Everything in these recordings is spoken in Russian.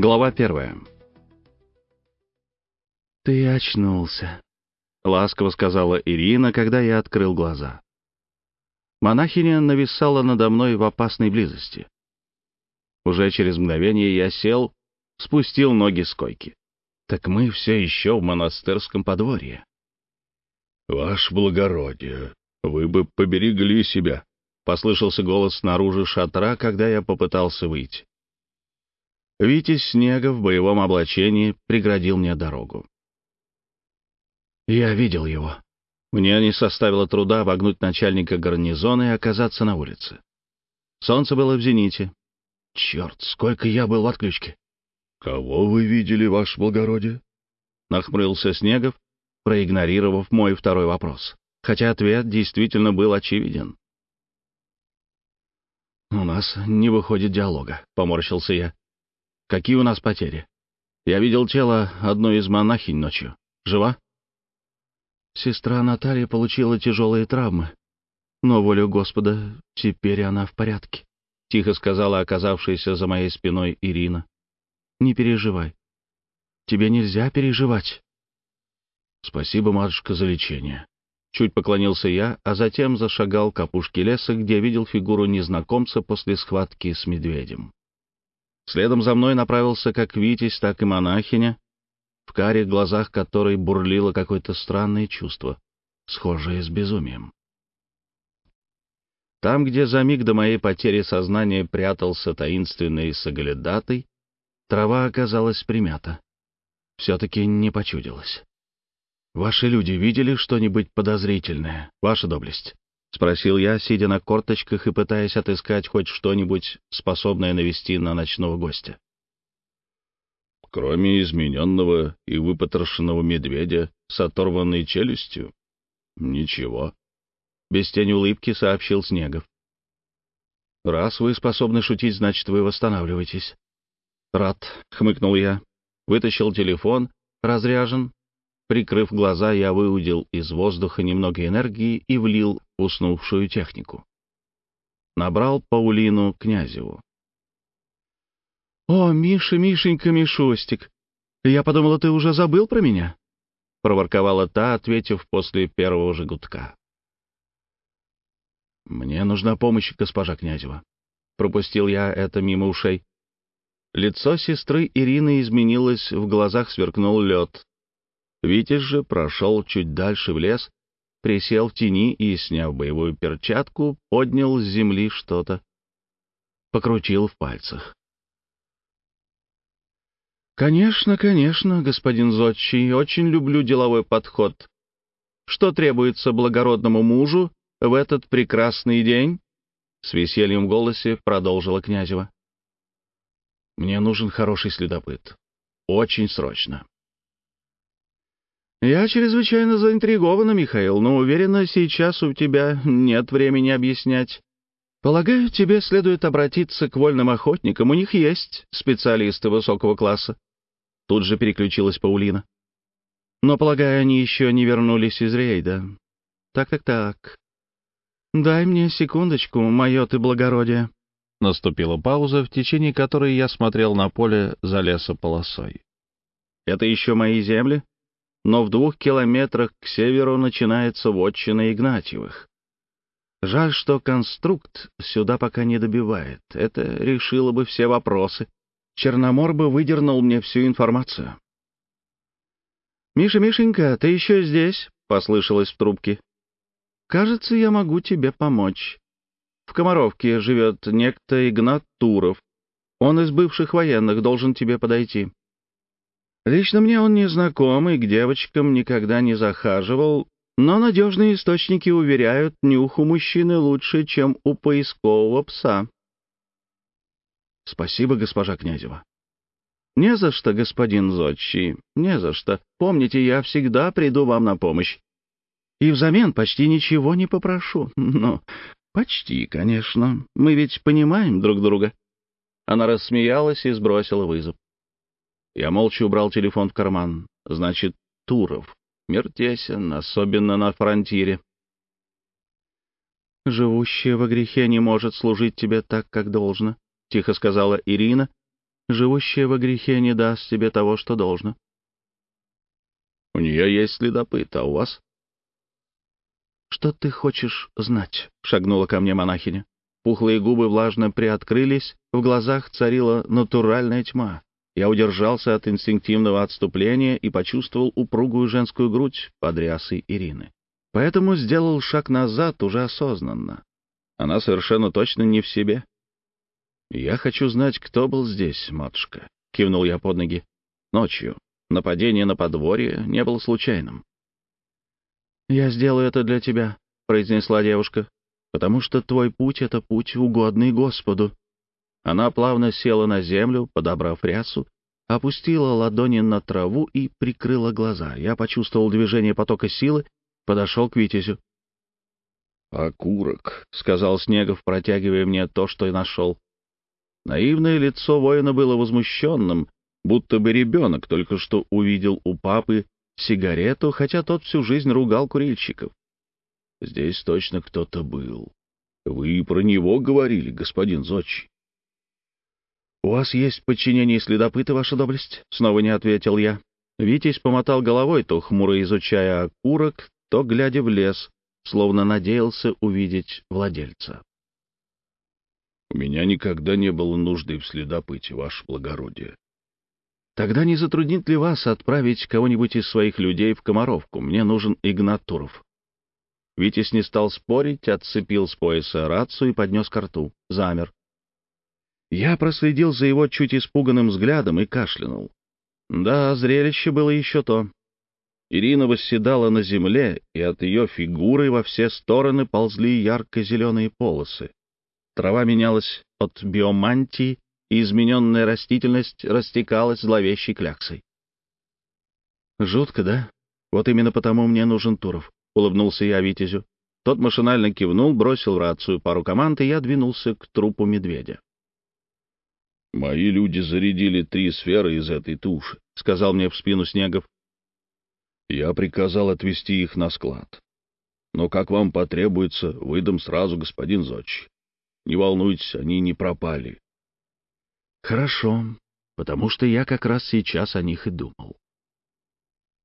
Глава первая. «Ты очнулся», — ласково сказала Ирина, когда я открыл глаза. Монахиня нависала надо мной в опасной близости. Уже через мгновение я сел, спустил ноги с койки. Так мы все еще в монастырском подворье. «Ваше благородие, вы бы поберегли себя», — послышался голос снаружи шатра, когда я попытался выйти. Витязь Снега в боевом облачении преградил мне дорогу. Я видел его. Мне не составило труда обогнуть начальника гарнизона и оказаться на улице. Солнце было в зените. Черт, сколько я был в отключке. — Кого вы видели, ваше благородие? — нахмурился Снегов, проигнорировав мой второй вопрос, хотя ответ действительно был очевиден. «У нас не выходит диалога», — поморщился я. «Какие у нас потери? Я видел тело одной из монахинь ночью. Жива?» Сестра Наталья получила тяжелые травмы, но, волю Господа, теперь она в порядке, — тихо сказала оказавшаяся за моей спиной Ирина. «Не переживай. Тебе нельзя переживать». «Спасибо, матушка, за лечение». Чуть поклонился я, а затем зашагал к опушке леса, где видел фигуру незнакомца после схватки с медведем. Следом за мной направился как Витязь, так и монахиня, в карих глазах которой бурлило какое-то странное чувство, схожее с безумием. Там, где за миг до моей потери сознания прятался таинственный соглядатый, трава оказалась примята. Все-таки не почудилось. «Ваши люди видели что-нибудь подозрительное, ваша доблесть?» — спросил я, сидя на корточках и пытаясь отыскать хоть что-нибудь, способное навести на ночного гостя. Кроме измененного и выпотрошенного медведя с оторванной челюстью? Ничего. Без тени улыбки сообщил Снегов. «Раз вы способны шутить, значит, вы восстанавливаетесь». «Рад», — хмыкнул я. Вытащил телефон, разряжен. Прикрыв глаза, я выудил из воздуха немного энергии и влил уснувшую технику. Набрал Паулину Князеву. «О, Миша, Мишенька, Мишустик, я подумала, ты уже забыл про меня?» — проворковала та, ответив после первого же гудка. «Мне нужна помощь, госпожа Князева». Пропустил я это мимо ушей. Лицо сестры Ирины изменилось, в глазах сверкнул лед. Витязь же прошел чуть дальше в лес, присел в тени и, сняв боевую перчатку, поднял с земли что-то. Покрутил в пальцах. «Конечно, конечно, господин Зодчий, очень люблю деловой подход. Что требуется благородному мужу в этот прекрасный день?» С весельем в голосе продолжила Князева. «Мне нужен хороший следопыт. Очень срочно». «Я чрезвычайно заинтригована, Михаил, но уверена, сейчас у тебя нет времени объяснять. Полагаю, тебе следует обратиться к вольным охотникам, у них есть специалисты высокого класса. Тут же переключилась Паулина. Но, полагаю, они еще не вернулись из рейда. Так-так-так. Дай мне секундочку, мое ты благородие. Наступила пауза, в течение которой я смотрел на поле за лесополосой. Это еще мои земли? Но в двух километрах к северу начинается вотчина Игнатьевых. Жаль, что конструкт сюда пока не добивает. Это решило бы все вопросы. Черномор бы выдернул мне всю информацию. «Миша, Мишенька, ты еще здесь?» — послышалось в трубке. «Кажется, я могу тебе помочь. В Комаровке живет некто Игнат Туров. Он из бывших военных, должен тебе подойти. Лично мне он не знаком и к девочкам никогда не захаживал, но надежные источники уверяют, нюх у мужчины лучше, чем у поискового пса. Спасибо, госпожа Князева. Не за что, господин Зодчий, не за что. Помните, я всегда приду вам на помощь. И взамен почти ничего не попрошу. Ну, почти, конечно. Мы ведь понимаем друг друга. Она рассмеялась и сбросила вызов. Я молча убрал телефон в карман. Значит, Туров. Мир тесен, особенно на фронтире. Живущая во грехе не может служить тебе так, как должно. — тихо сказала Ирина, Живущая во грехе не даст тебе того, что должно. У нее есть следопыт, а у вас? Что ты хочешь знать? Шагнула ко мне монахиня. Пухлые губы влажно приоткрылись, в глазах царила натуральная тьма. Я удержался от инстинктивного отступления и почувствовал упругую женскую грудь под рясой Ирины. Поэтому сделал шаг назад уже осознанно. Она совершенно точно не в себе. «Я хочу знать, кто был здесь, матушка», — кивнул я под ноги. «Ночью. Нападение на подворье не было случайным». «Я сделаю это для тебя», — произнесла девушка, «потому что твой путь — это путь, угодный Господу». Она плавно села на землю, подобрав рясу, опустила ладони на траву и прикрыла глаза. Я почувствовал движение потока силы, подошел к Витязю. «Окурок», — сказал Снегов, протягивая мне то, что и нашел. Наивное лицо воина было возмущенным, будто бы ребенок только что увидел у папы сигарету, хотя тот всю жизнь ругал курильщиков. «Здесь точно кто-то был. Вы про него говорили, господин Зодчий». «У вас есть подчинение следопыта, ваша доблесть?» — снова не ответил я. Витязь помотал головой, то хмуро изучая окурок, то глядя в лес, словно надеялся увидеть владельца. У меня никогда не было нужды в следопыте, ваше благородие. Тогда не затруднит ли вас отправить кого-нибудь из своих людей в Комаровку? Мне нужен Игнат Туров. Витязь не стал спорить, отцепил с пояса рацию и поднес ко рту. Замер. Я проследил за его чуть испуганным взглядом и кашлянул. Да, зрелище было еще то. Ирина восседала на земле, и от ее фигуры во все стороны ползли ярко-зеленые полосы. Трава менялась от биомантии, и измененная растительность растекалась зловещей кляксой. «Жутко, да? Вот именно потому мне нужен Туров», — улыбнулся я Витязю. Тот машинально кивнул, бросил в рацию пару команд, и я двинулся к трупу медведя. «Мои люди зарядили три сферы из этой туши», — сказал мне в спину Снегов. «Я приказал отвезти их на склад. Но как вам потребуется, выдам сразу, господин Зодчий. Не волнуйтесь, они не пропали. Хорошо, потому что я как раз сейчас о них и думал.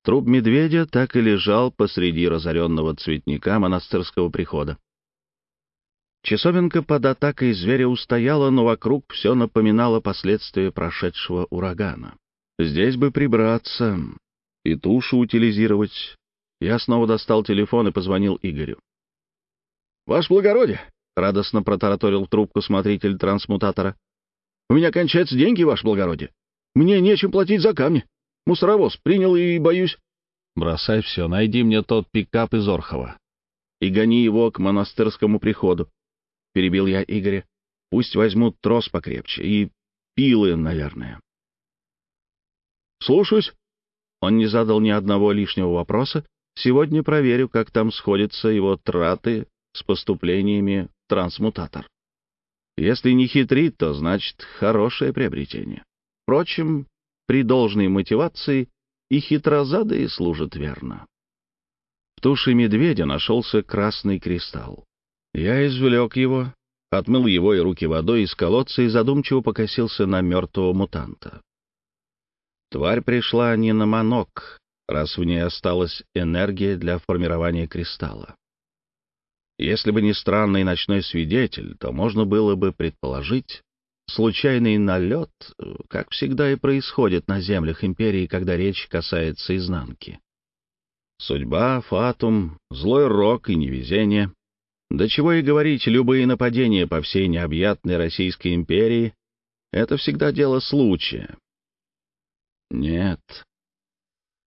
Труп медведя так и лежал посреди разоренного цветника монастырского прихода. Часовенка под атакой зверя устояла, но вокруг все напоминало последствия прошедшего урагана. Здесь бы прибраться и тушу утилизировать. Я снова достал телефон и позвонил Игорю. — Ваше благородие! — радостно протараторил трубку смотритель трансмутатора. «У меня кончаются деньги, ваше благородие. Мне нечем платить за камни. Мусоровоз принял и боюсь...» «Бросай все, найди мне тот пикап из Орхова и гони его к монастырскому приходу», — перебил я Игоря. «Пусть возьмут трос покрепче и пилы, наверное». «Слушаюсь». Он не задал ни одного лишнего вопроса. Сегодня проверю, как там сходятся его траты с поступлениями трансмутатор. Если не хитрит, то значит хорошее приобретение. Впрочем, при должной мотивации и хитрозадые служат верно. В туше медведя нашелся красный кристалл. Я извлек его, отмыл его и руки водой из колодца и задумчиво покосился на мертвого мутанта. Тварь пришла не на манок, раз в ней осталась энергия для формирования кристалла. Если бы не странный ночной свидетель, то можно было бы предположить, случайный налет, как всегда и происходит на землях империи, когда речь касается изнанки. Судьба, фатум, злой рок и невезение. Да чего и говорить, любые нападения по всей необъятной Российской империи — это всегда дело случая. Нет.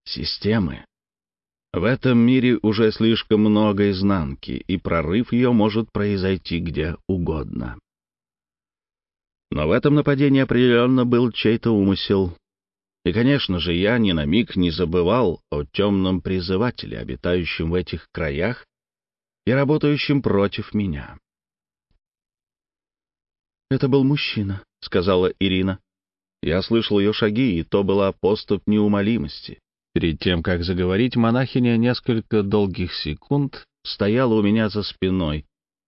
Системы. В этом мире уже слишком много изнанки, и прорыв ее может произойти где угодно. Но в этом нападении определенно был чей-то умысел. И, конечно же, я ни на миг не забывал о темном призывателе, обитающем в этих краях и работающем против меня. «Это был мужчина», — сказала Ирина. Я слышал ее шаги, и то была поступь неумолимости. Перед тем, как заговорить, монахиня несколько долгих секунд стояла у меня за спиной,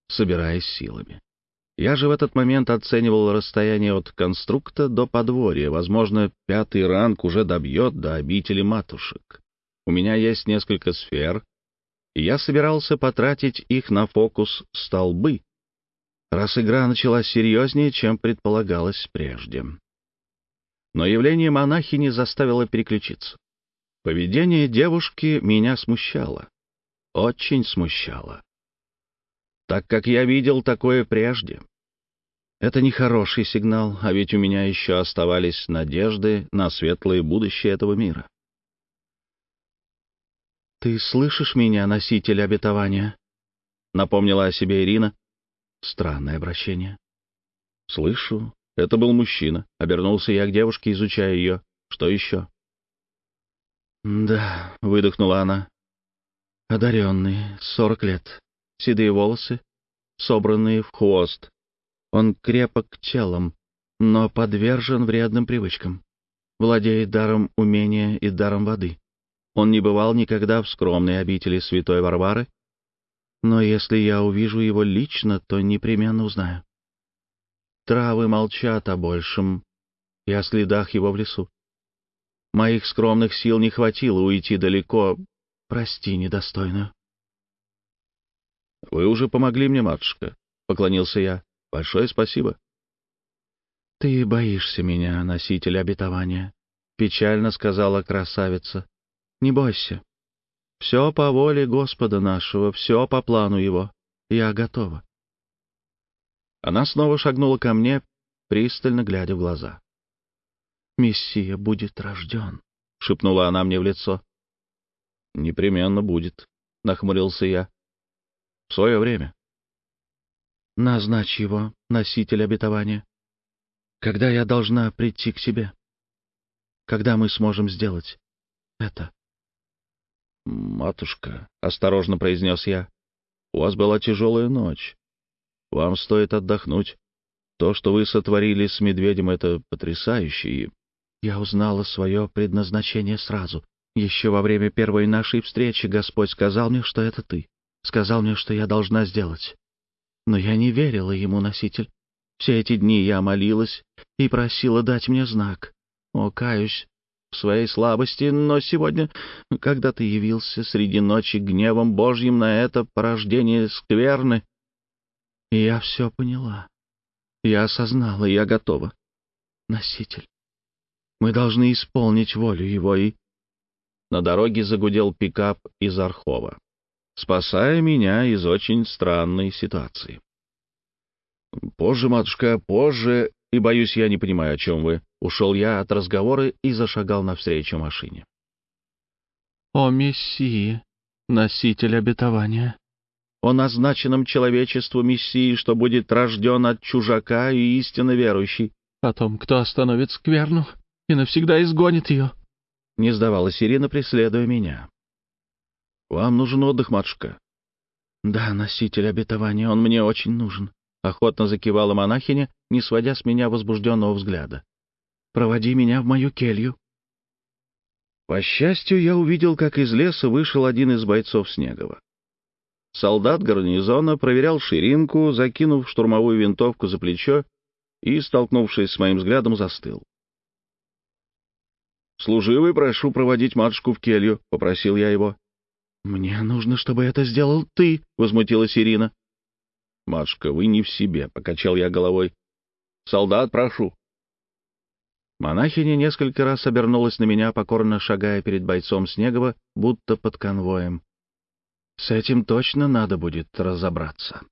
собираясь силами. Я же в этот момент оценивал расстояние от конструкта до подворья. Возможно, пятый ранг уже добьет до обители матушек. У меня есть несколько сфер, я собирался потратить их на фокус столбы, раз игра началась серьезнее, чем предполагалось прежде. Но явление монахини заставило переключиться. Поведение девушки меня смущало. Очень смущало. Так как я видел такое прежде. Это нехороший сигнал, а ведь у меня еще оставались надежды на светлое будущее этого мира. «Ты слышишь меня, носитель обетования?» — напомнила о себе Ирина. Странное обращение. «Слышу. Это был мужчина. Обернулся я к девушке, изучая ее. Что еще?» «Да», — выдохнула она. «Одаренный, сорок лет, седые волосы, собранные в хвост. Он крепок телом, но подвержен вредным привычкам. Владеет даром умения и даром воды. Он не бывал никогда в скромной обители святой Варвары, но если я увижу его лично, то непременно узнаю. Травы молчат о большем и о следах его в лесу. Моих скромных сил не хватило уйти далеко. Прости, недостойную. — Вы уже помогли мне, матушка, — поклонился я. — Большое спасибо. — Ты боишься меня, носитель обетования, — печально сказала красавица. Не бойся. Все по воле Господа нашего, все по плану Его. Я готова. Она снова шагнула ко мне, пристально глядя в глаза. «Мессия будет рожден», — шепнула она мне в лицо. «Непременно будет», — нахмурился я. «В свое время». «Назначь его, носитель обетования. Когда я должна прийти к себе? Когда мы сможем сделать это?» «Матушка», — осторожно произнес я, — «у вас была тяжелая ночь. Вам стоит отдохнуть. То, что вы сотворили с медведем, — это потрясающе, и...» Я узнала свое предназначение сразу. Еще во время первой нашей встречи Господь сказал мне, что это ты. Сказал мне, что я должна сделать. Но я не верила ему, носитель. Все эти дни я молилась и просила дать мне знак. О, каюсь, в своей слабости, но сегодня, когда ты явился среди ночи гневом Божьим на это порождение скверны, я все поняла. Я осознала, я готова. Носитель. Мы должны исполнить волю его и... На дороге загудел пикап из Архова, спасая меня из очень странной ситуации. «Позже, матушка, позже, и, боюсь, я не понимаю, о чем вы», Ушел я от разговора и зашагал навстречу машине. «О Мессии, носитель обетования!» о назначенном человечеству Мессии, что будет рожден от чужака и истинно верующий, о том, кто остановит скверну и навсегда изгонит ее. Не сдавалась Ирина, преследуя меня. «Вам нужен отдых, матушка?» «Да, носитель обетования, он мне очень нужен», — охотно закивала монахиня, не сводя с меня возбужденного взгляда. Проводи меня в мою келью». По счастью, я увидел, как из леса вышел один из бойцов Снегова. Солдат гарнизона проверял ширинку, закинув штурмовую винтовку за плечо и, столкнувшись с моим взглядом, застыл. «Служивый, прошу проводить матушку в келью», — попросил я его. «Мне нужно, чтобы это сделал ты», — возмутилась Ирина. «Матушка, вы не в себе», — покачал я головой. «Солдат, прошу». Монахиня несколько раз обернулась на меня, покорно шагая перед бойцом Снегова, будто под конвоем. С этим точно надо будет разобраться.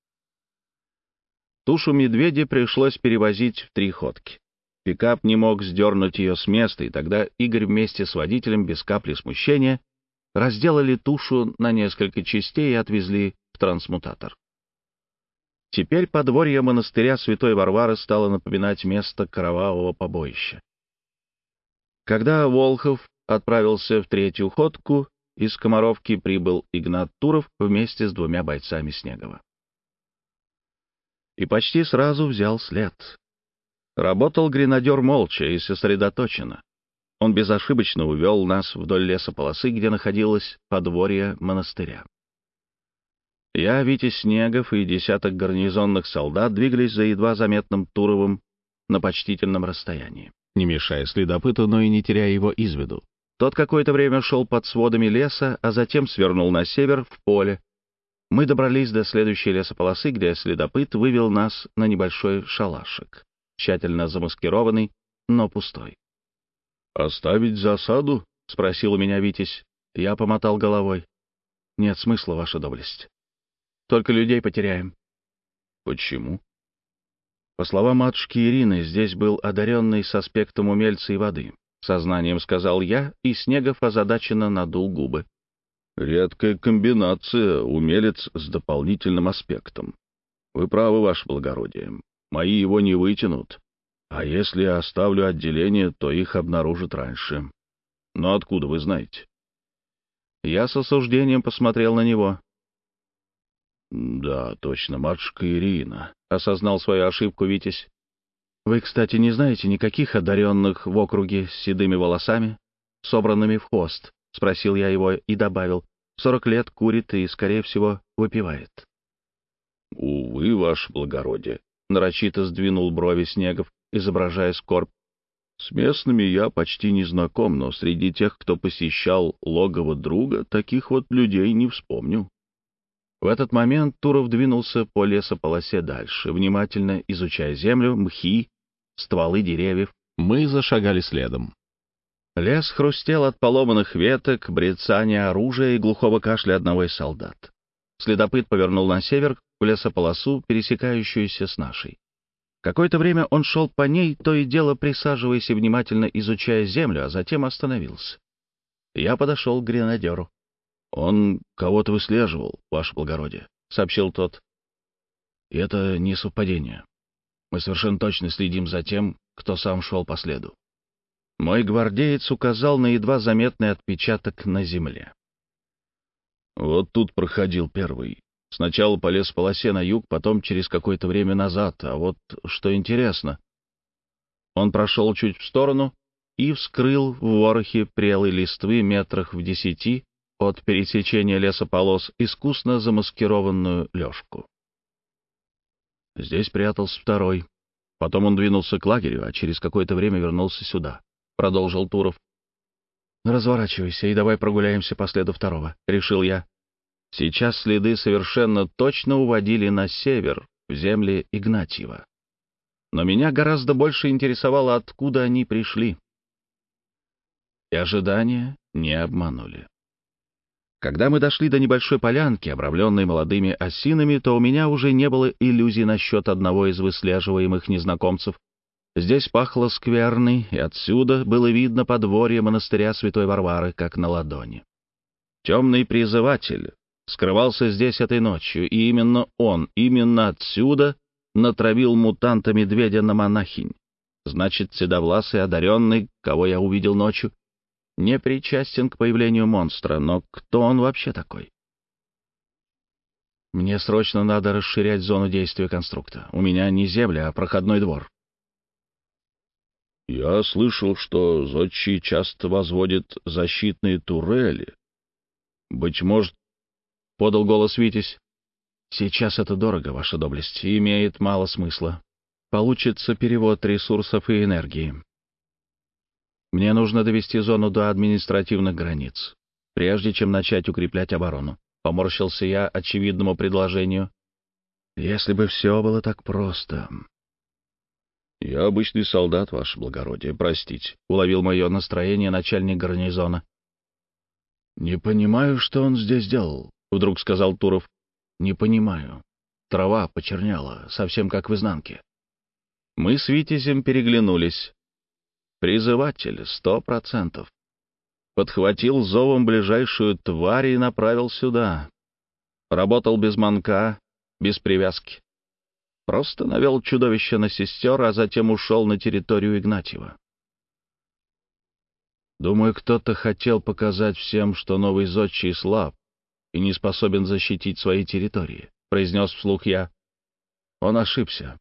Тушу медведя пришлось перевозить в три ходки. Пикап не мог сдернуть ее с места, и тогда Игорь вместе с водителем без капли смущения разделали тушу на несколько частей и отвезли в трансмутатор. Теперь подворье монастыря Святой Варвары стало напоминать место кровавого побоища. Когда Волхов отправился в третью ходку, из Комаровки прибыл Игнат Туров вместе с двумя бойцами Снегова. И почти сразу взял след. Работал гренадер молча и сосредоточенно. Он безошибочно увел нас вдоль лесополосы, где находилось подворье монастыря. Я, Витя Снегов и десяток гарнизонных солдат двигались за едва заметным Туровым на почтительном расстоянии, не мешая следопыту, но и не теряя его из виду. Тот какое-то время шел под сводами леса, а затем свернул на север, в поле. Мы добрались до следующей лесополосы, где следопыт вывел нас на небольшой шалашик, тщательно замаскированный, но пустой. «Оставить засаду?» — спросил у меня Витязь. Я помотал головой. «Нет смысла, ваша доблесть. Только людей потеряем». «Почему?» По словам матушки Ирины, здесь был одаренный с аспектом умельца и воды. Сознанием сказал я, и Снегов озадаченно надул губы. «Редкая комбинация, умелец с дополнительным аспектом. Вы правы, ваше благородие. Мои его не вытянут. А если я оставлю отделение, то их обнаружат раньше. Но откуда вы знаете?» Я с осуждением посмотрел на него. «Да, точно, матушка Ирина», — осознал свою ошибку Витязь. «Вы, кстати, не знаете никаких одаренных в округе с седыми волосами, собранными в хвост?» — спросил я его и добавил. «Сорок лет курит и, скорее всего, выпивает». «Увы, ваше благородие», — нарочито сдвинул брови Снегов, изображая скорбь. «С местными я почти не знаком, но среди тех, кто посещал логово друга, таких вот людей не вспомню». В этот момент Туров двинулся по лесополосе дальше, внимательно изучая землю, мхи, стволы деревьев. Мы зашагали следом. Лес хрустел от поломанных веток, брецания оружия и глухого кашля одного из солдат. Следопыт повернул на север, в лесополосу, пересекающуюся с нашей. Какое-то время он шел по ней, то и дело присаживаясь и внимательно изучая землю, а затем остановился. Я подошел к гренадеру. «Он кого-то выслеживал, ваше благородие», — сообщил тот. «И это не совпадение. Мы совершенно точно следим за тем, кто сам шел по следу». Мой гвардеец указал на едва заметный отпечаток на земле. «Вот тут проходил первый. Сначала полез в полосе на юг, потом через какое-то время назад. А вот что интересно...» Он прошел чуть в сторону и вскрыл в ворохе прелой листвы метрах в десяти от пересечения лесополос искусно замаскированную лёжку. Здесь прятался второй. Потом он двинулся к лагерю, а через какое-то время вернулся сюда. Продолжил Туров. «Разворачивайся и давай прогуляемся по следу второго», — решил я. Сейчас следы совершенно точно уводили на север, в земли Игнатьева. Но меня гораздо больше интересовало, откуда они пришли. И ожидания не обманули. Когда мы дошли до небольшой полянки, обрамленной молодыми осинами, то у меня уже не было иллюзий насчет одного из выслеживаемых незнакомцев. Здесь пахло скверной, и отсюда было видно подворье монастыря Святой Варвары, как на ладони. Темный призыватель скрывался здесь этой ночью, и именно он, именно отсюда натравил мутанта медведя на монахинь. Значит, седовласый одаренный, кого я увидел ночью, не причастен к появлению монстра, но кто он вообще такой? Мне срочно надо расширять зону действия конструкта. У меня не земля, а проходной двор. Я слышал, что зодчий часто возводит защитные турели. Быть может, — подал голос Витязь, — сейчас это дорого, ваша доблесть, имеет мало смысла. Получится перевод ресурсов и энергии. Мне нужно довести зону до административных границ, прежде чем начать укреплять оборону. Поморщился я очевидному предложению. Если бы все было так просто. «Я обычный солдат, ваше благородие, простите», — уловил мое настроение начальник гарнизона. «Не понимаю, что он здесь делал», — вдруг сказал Туров. «Не понимаю. Трава почерняла, совсем как в изнанке». Мы с Витязем переглянулись. Призыватель, сто процентов. Подхватил зовом ближайшую тварь и направил сюда. Работал без манка, без привязки. Просто навел чудовище на сестер, а затем ушел на территорию Игнатьева. Думаю, кто-то хотел показать всем, что новый зодчий слаб и не способен защитить свои территории, — произнес вслух я. Он ошибся.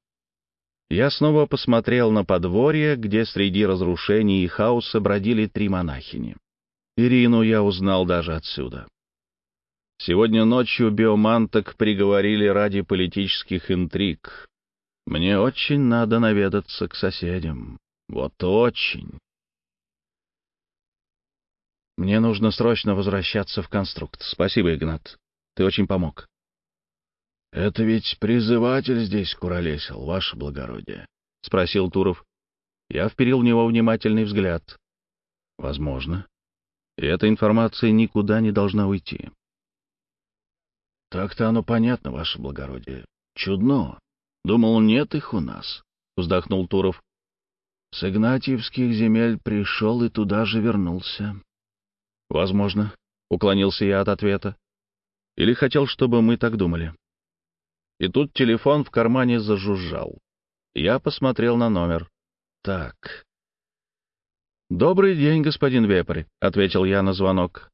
Я снова посмотрел на подворье, где среди разрушений и хаоса бродили три монахини. Ирину я узнал даже отсюда. Сегодня ночью биоманток приговорили ради политических интриг. Мне очень надо наведаться к соседям. Вот очень. Мне нужно срочно возвращаться в конструкт. Спасибо, Игнат. Ты очень помог. — Это ведь призыватель здесь куролесил, ваше благородие, — спросил Туров. Я вперил в него внимательный взгляд. — Возможно. И эта информация никуда не должна уйти. — Так-то оно понятно, ваше благородие. Чудно. Думал, нет их у нас, — вздохнул Туров. С Игнатьевских земель пришел и туда же вернулся. — Возможно, — уклонился я от ответа. Или хотел, чтобы мы так думали. И тут телефон в кармане зажужжал. Я посмотрел на номер. Так. «Добрый день, господин Вепрь», — ответил я на звонок.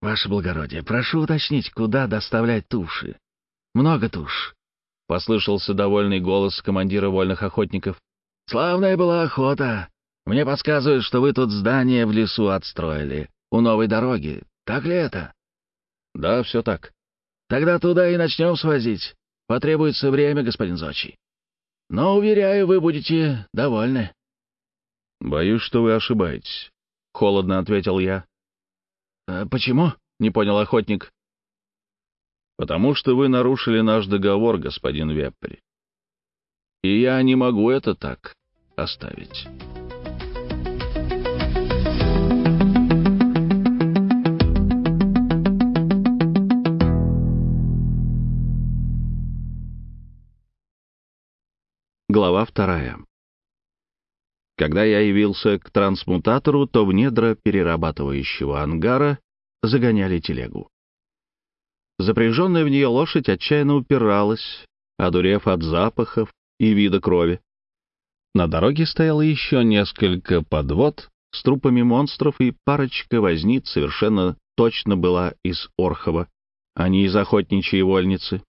«Ваше благородие, прошу уточнить, куда доставлять туши. Много туш», — послышался довольный голос командира вольных охотников. «Славная была охота. Мне подсказывают, что вы тут здание в лесу отстроили, у новой дороги. Так ли это?» «Да, все так». «Тогда туда и начнем свозить. Потребуется время, господин Зочи. Но, уверяю, вы будете довольны». «Боюсь, что вы ошибаетесь», — холодно ответил я. «А «Почему?» — не понял охотник. «Потому что вы нарушили наш договор, господин Вепри. И я не могу это так оставить». Глава вторая. Когда я явился к трансмутатору, то в недра перерабатывающего ангара загоняли телегу. Запряженная в нее лошадь отчаянно упиралась, одурев от запахов и вида крови. На дороге стояло еще несколько подвод с трупами монстров, и парочка возниц совершенно точно была из Орхова, а не из охотничьей вольницы.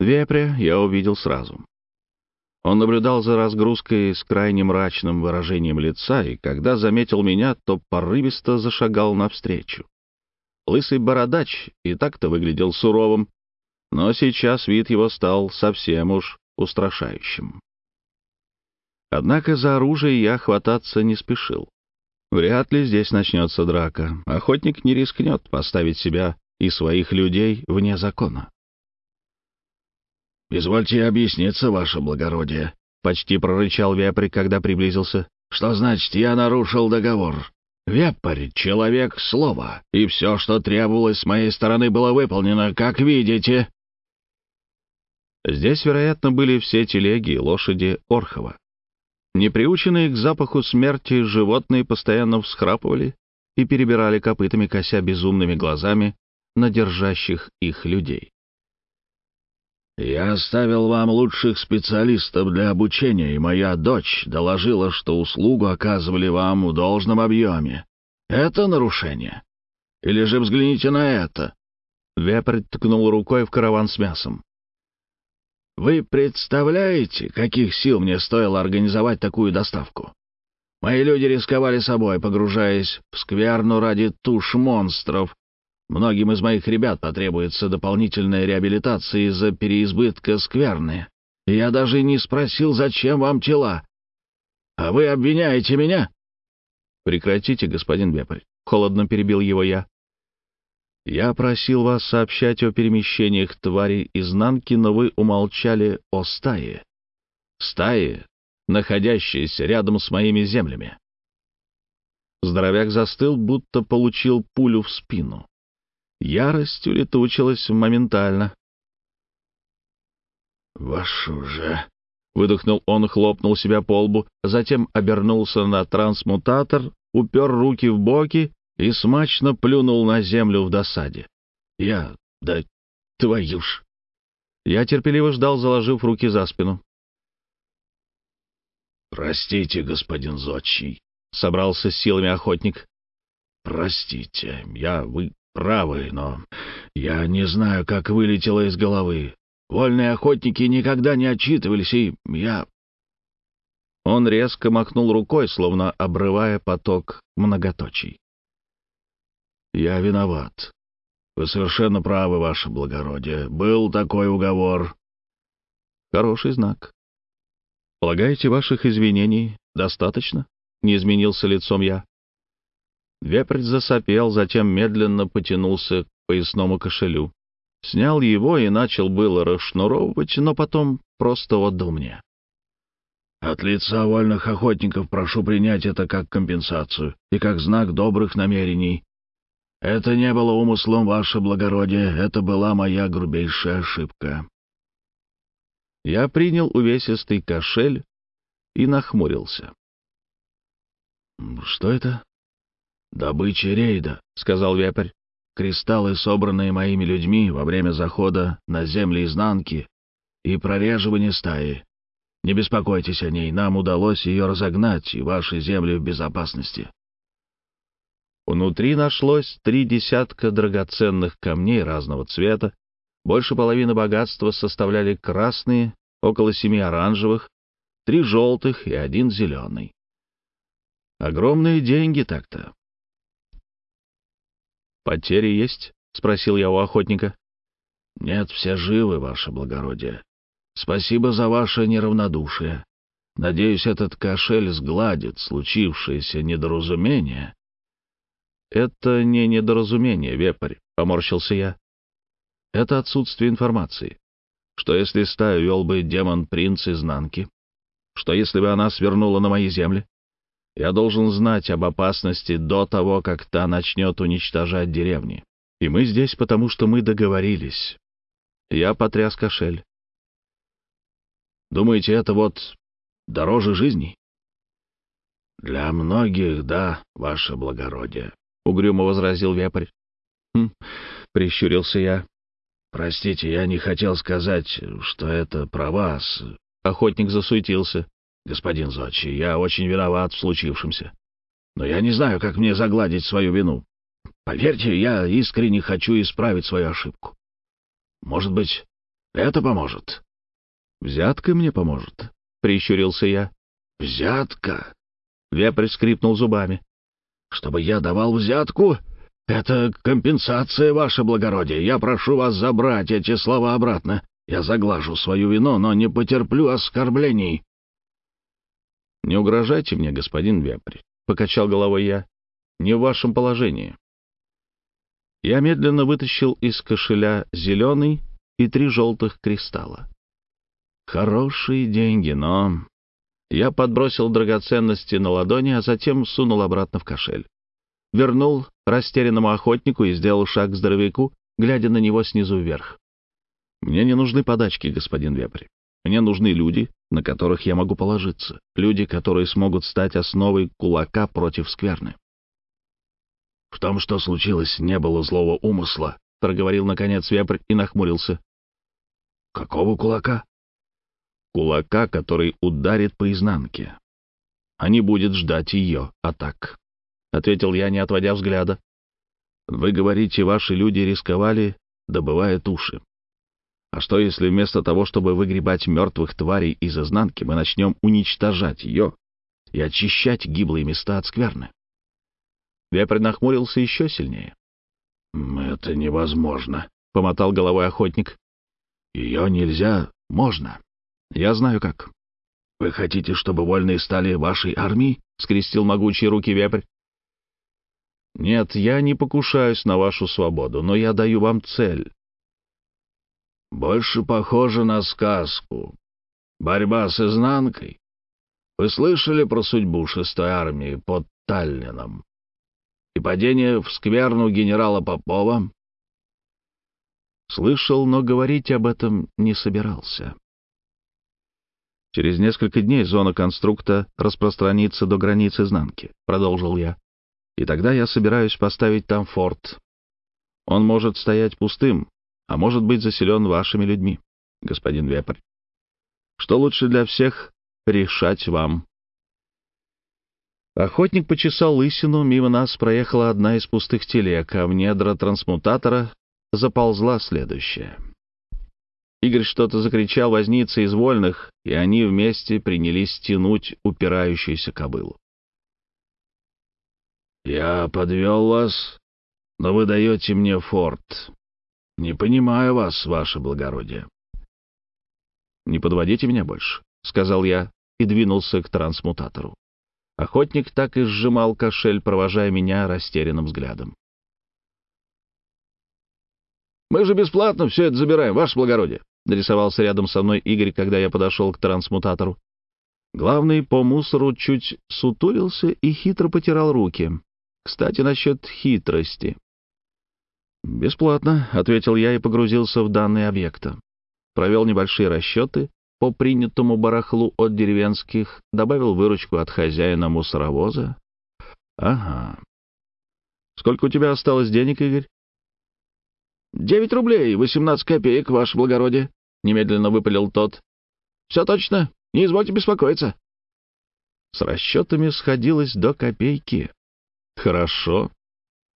Вепря я увидел сразу. Он наблюдал за разгрузкой с крайне мрачным выражением лица, и когда заметил меня, то порывисто зашагал навстречу. Лысый бородач и так-то выглядел суровым, но сейчас вид его стал совсем уж устрашающим. Однако за оружие я хвататься не спешил. Вряд ли здесь начнется драка. Охотник не рискнет поставить себя и своих людей вне закона. «Извольте объясниться, ваше благородие», — почти прорычал Вепрь, когда приблизился. «Что значит, я нарушил договор? Вепрь — человек слова, и все, что требовалось с моей стороны, было выполнено, как видите». Здесь, вероятно, были все телеги и лошади Орхова. Неприученные к запаху смерти животные постоянно всхрапывали и перебирали копытами, кося безумными глазами на держащих их людей. «Я оставил вам лучших специалистов для обучения, и моя дочь доложила, что услугу оказывали вам в должном объеме. Это нарушение? Или же взгляните на это?» Вепрь ткнул рукой в караван с мясом. «Вы представляете, каких сил мне стоило организовать такую доставку? Мои люди рисковали собой, погружаясь в скверну ради туш монстров, Многим из моих ребят потребуется дополнительная реабилитация из-за переизбытка скверны. Я даже не спросил, зачем вам тела. А вы обвиняете меня?» «Прекратите, господин Вепрь», — холодно перебил его я. «Я просил вас сообщать о перемещениях тварей изнанки, но вы умолчали о стае. Стае, находящейся рядом с моими землями». Здоровяк застыл, будто получил пулю в спину. Ярость улетучилась моментально. «Вашу же!» — выдохнул он, хлопнул себя по лбу, затем обернулся на трансмутатор, упер руки в боки и смачно плюнул на землю в досаде. «Я... да твою ж!» Я терпеливо ждал, заложив руки за спину. «Простите, господин Зодчий», — собрался с силами охотник. «Простите, я... вы правы, но я не знаю, как вылетело из головы. Вольные охотники никогда не отчитывались, и я...» Он резко махнул рукой, словно обрывая поток многоточий. «Я виноват. Вы совершенно правы, ваше благородие. Был такой уговор. Хороший знак. Полагаете, ваших извинений достаточно? Не изменился лицом я. Вепрь засопел, затем медленно потянулся к поясному кошелю. Снял его и начал было расшнуровывать, но потом просто отдал мне. От лица вольных охотников прошу принять это как компенсацию и как знак добрых намерений. Это не было умыслом, ваше благородие, это была моя грубейшая ошибка. Я принял увесистый кошель и нахмурился. «Что это?» «Добыча рейда», — сказал вепрь. «Кристаллы, собранные моими людьми во время захода на земли изнанки и прореживания стаи. Не беспокойтесь о ней, нам удалось ее разогнать, и ваши земли в безопасности». Внутри нашлось три десятка драгоценных камней разного цвета. Больше половины богатства составляли красные, около семи оранжевых, три желтых и один зеленый. Огромные деньги так-то. «Потери есть?» — спросил я у охотника. «Нет, все живы, ваше благородие. Спасибо за ваше неравнодушие. Надеюсь, этот кошель сгладит случившееся недоразумение». «Это не недоразумение, вепрь», — поморщился я. «Это отсутствие информации. Что если стаю вел бы демон-принц изнанки? Что если бы она свернула на мои земли? Я должен знать об опасности до того, как та начнет уничтожать деревни. И мы здесь, потому что мы договорились. Я потряс кошель. Думаете, это вот дороже жизни? Для многих, да, ваше благородие, — угрюмо возразил вепрь. Хм, прищурился я. Простите, я не хотел сказать, что это про вас. Охотник засуетился. Господин Зодчи, я очень виноват в случившемся. Но я не знаю, как мне загладить свою вину. Поверьте, я искренне хочу исправить свою ошибку. Может быть, это поможет? Взятка мне поможет, — прищурился я. Взятка? Вепрь скрипнул зубами. Чтобы я давал взятку? Это компенсация, ваше благородие. Я прошу вас забрать эти слова обратно. Я заглажу свою вину, но не потерплю оскорблений. «Не угрожайте мне, господин Вепрь», — покачал головой я. «Не в вашем положении». Я медленно вытащил из кошеля зеленый и три желтых кристалла. Хорошие деньги, но... Я подбросил драгоценности на ладони, а затем сунул обратно в кошель. Вернул растерянному охотнику и сделал шаг к здоровяку, глядя на него снизу вверх. «Мне не нужны подачки, господин Вепрь. Мне нужны люди, на которых я могу положиться, люди, которые смогут стать основой кулака против скверны. «В том, что случилось, не было злого умысла», — проговорил, наконец, вепрь и нахмурился. «Какого кулака?» «Кулака, который ударит по изнанке, а не будет ждать ее атак», — ответил я, не отводя взгляда. «Вы говорите, ваши люди рисковали, добывая туши. А что, если вместо того, чтобы выгребать мертвых тварей из изнанки, мы начнем уничтожать ее и очищать гиблые места от скверны? Вепрь нахмурился еще сильнее. «Это невозможно», — помотал головой охотник. «Ее нельзя...» «Можно. Я знаю как». «Вы хотите, чтобы вольные стали вашей армией?» — скрестил могучие руки вепрь. «Нет, я не покушаюсь на вашу свободу, но я даю вам цель, больше похоже на сказку. Борьба с изнанкой. Вы слышали про судьбу шестой армии под Таллином? И падение в скверну генерала Попова? Слышал, но говорить об этом не собирался. Через несколько дней зона конструкта распространится до границ изнанки, продолжил я. И тогда я собираюсь поставить там форт. Он может стоять пустым, а может быть заселен вашими людьми, господин Вепрь. Что лучше для всех, решать вам. Охотник почесал лысину, мимо нас проехала одна из пустых телег, а в недра трансмутатора заползла следующая. Игорь что-то закричал возница из вольных, и они вместе принялись тянуть упирающуюся кобылу. «Я подвел вас но вы даете мне форт. Не понимаю вас, ваше благородие». «Не подводите меня больше», — сказал я и двинулся к трансмутатору. Охотник так и сжимал кошель, провожая меня растерянным взглядом. «Мы же бесплатно все это забираем, ваше благородие», — нарисовался рядом со мной Игорь, когда я подошел к трансмутатору. Главный по мусору чуть сутулился и хитро потирал руки. Кстати, насчет хитрости. «Бесплатно», — ответил я и погрузился в данные объекта. Провел небольшие расчеты по принятому барахлу от деревенских, добавил выручку от хозяина мусоровоза. Ага. Сколько у тебя осталось денег, Игорь? «Девять рублей, восемнадцать копеек, ваше благородие», — немедленно выпалил тот. «Все точно, не извольте беспокоиться». С расчетами сходилось до копейки. Хорошо.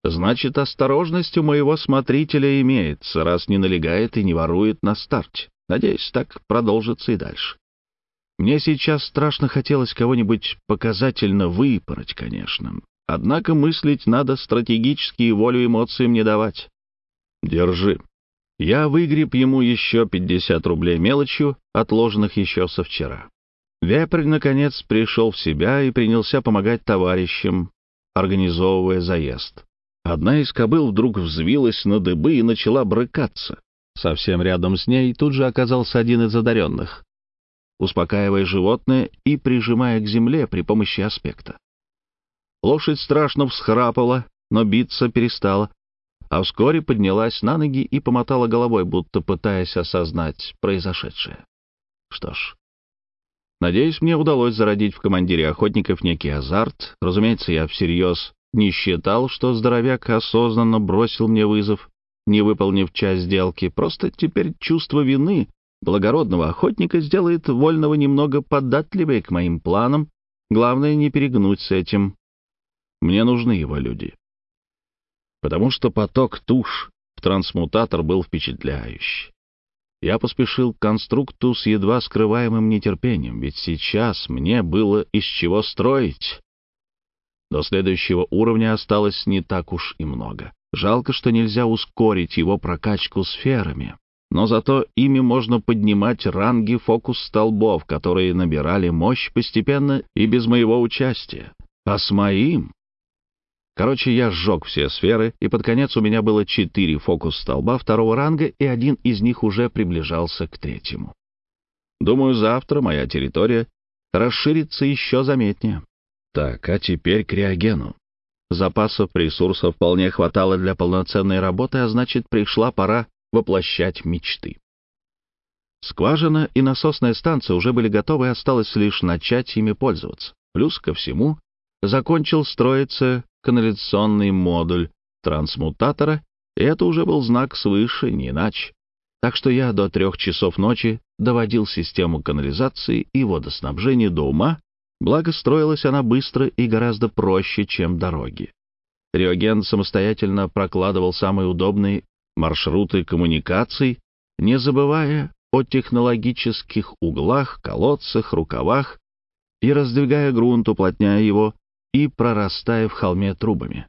Значит, осторожность у моего смотрителя имеется, раз не налегает и не ворует на старте. Надеюсь, так продолжится и дальше. Мне сейчас страшно хотелось кого-нибудь показательно выпороть, конечно. Однако мыслить надо стратегически и волю эмоциям не давать. Держи. Я выгреб ему еще 50 рублей мелочью, отложенных еще со вчера. Вепрь, наконец, пришел в себя и принялся помогать товарищам, организовывая заезд. Одна из кобыл вдруг взвилась на дыбы и начала брыкаться. Совсем рядом с ней тут же оказался один из одаренных, успокаивая животное и прижимая к земле при помощи аспекта. Лошадь страшно всхрапала, но биться перестала, а вскоре поднялась на ноги и помотала головой, будто пытаясь осознать произошедшее. Что ж, надеюсь, мне удалось зародить в командире охотников некий азарт. Разумеется, я всерьез не считал, что здоровяк осознанно бросил мне вызов не выполнив часть сделки. Просто теперь чувство вины благородного охотника сделает вольного немного податливее к моим планам. Главное, не перегнуть с этим. Мне нужны его люди. Потому что поток туш в трансмутатор был впечатляющий. Я поспешил к конструкту с едва скрываемым нетерпением, ведь сейчас мне было из чего строить. До следующего уровня осталось не так уж и много. Жалко, что нельзя ускорить его прокачку сферами. Но зато ими можно поднимать ранги фокус-столбов, которые набирали мощь постепенно и без моего участия. А с моим... Короче, я сжег все сферы, и под конец у меня было четыре фокус-столба второго ранга, и один из них уже приближался к третьему. Думаю, завтра моя территория расширится еще заметнее. Так, а теперь к реагену. Запасов ресурсов вполне хватало для полноценной работы, а значит, пришла пора воплощать мечты. Скважина и насосная станция уже были готовы, осталось лишь начать ими пользоваться. Плюс ко всему, закончил строиться канализационный модуль трансмутатора, и это уже был знак свыше, не иначе. Так что я до трех часов ночи доводил систему канализации и водоснабжения до ума, Благо, строилась она быстро и гораздо проще, чем дороги. Риоген самостоятельно прокладывал самые удобные маршруты коммуникаций, не забывая о технологических углах, колодцах, рукавах и раздвигая грунт, уплотняя его и прорастая в холме трубами.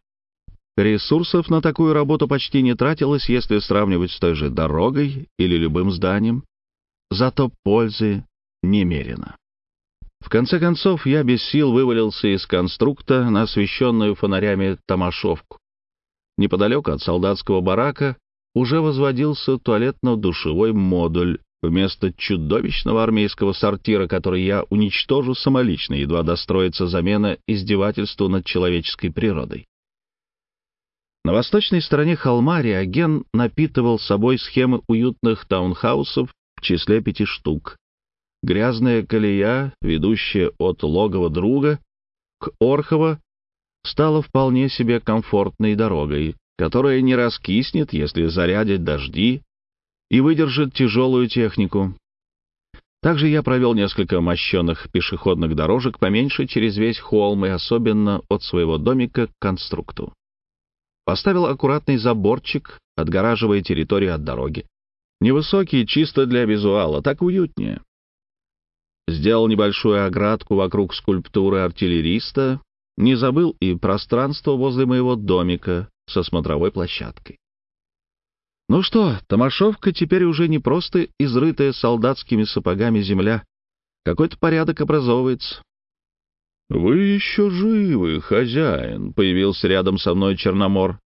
Ресурсов на такую работу почти не тратилось, если сравнивать с той же дорогой или любым зданием, зато пользы немерено. В конце концов, я без сил вывалился из конструкта на освещенную фонарями Тамашовку. Неподалеку от солдатского барака уже возводился туалетно-душевой модуль вместо чудовищного армейского сортира, который я уничтожу самолично, едва достроится замена издевательству над человеческой природой. На восточной стороне холма реаген напитывал собой схемы уютных таунхаусов в числе пяти штук, Грязная колея, ведущая от логова друга к Орхово, стала вполне себе комфортной дорогой, которая не раскиснет, если зарядить дожди, и выдержит тяжелую технику. Также я провел несколько мощенных пешеходных дорожек поменьше через весь холм и особенно от своего домика к конструкту. Поставил аккуратный заборчик, отгораживая территорию от дороги. Невысокий, чисто для визуала, так уютнее сделал небольшую оградку вокруг скульптуры артиллериста, не забыл и пространство возле моего домика, со смотровой площадкой. Ну что, Томашовка теперь уже не просто изрытая солдатскими сапогами земля. Какой-то порядок образовывается. «Вы еще живы, хозяин», — появился рядом со мной Черномор.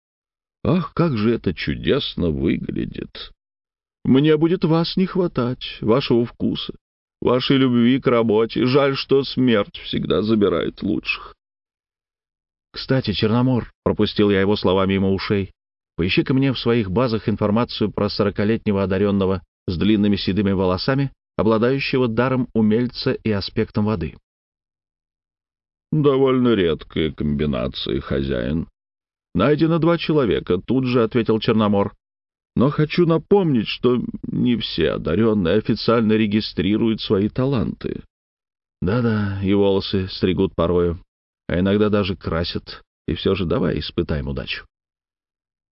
«Ах, как же это чудесно выглядит! Мне будет вас не хватать, вашего вкуса, вашей любви к работе. Жаль, что смерть всегда забирает лучших». «Кстати, Черномор», — пропустил я его слова мимо ушей, Поищи-ка мне в своих базах информацию про сорокалетнего одаренного с длинными седыми волосами, обладающего даром умельца и аспектом воды. «Довольно редкая комбинация, хозяин. Найдено два человека», — тут же ответил Черномор. «Но хочу напомнить, что не все одаренные официально регистрируют свои таланты». «Да-да, и волосы стригут порою, а иногда даже красят. И все же давай испытаем удачу».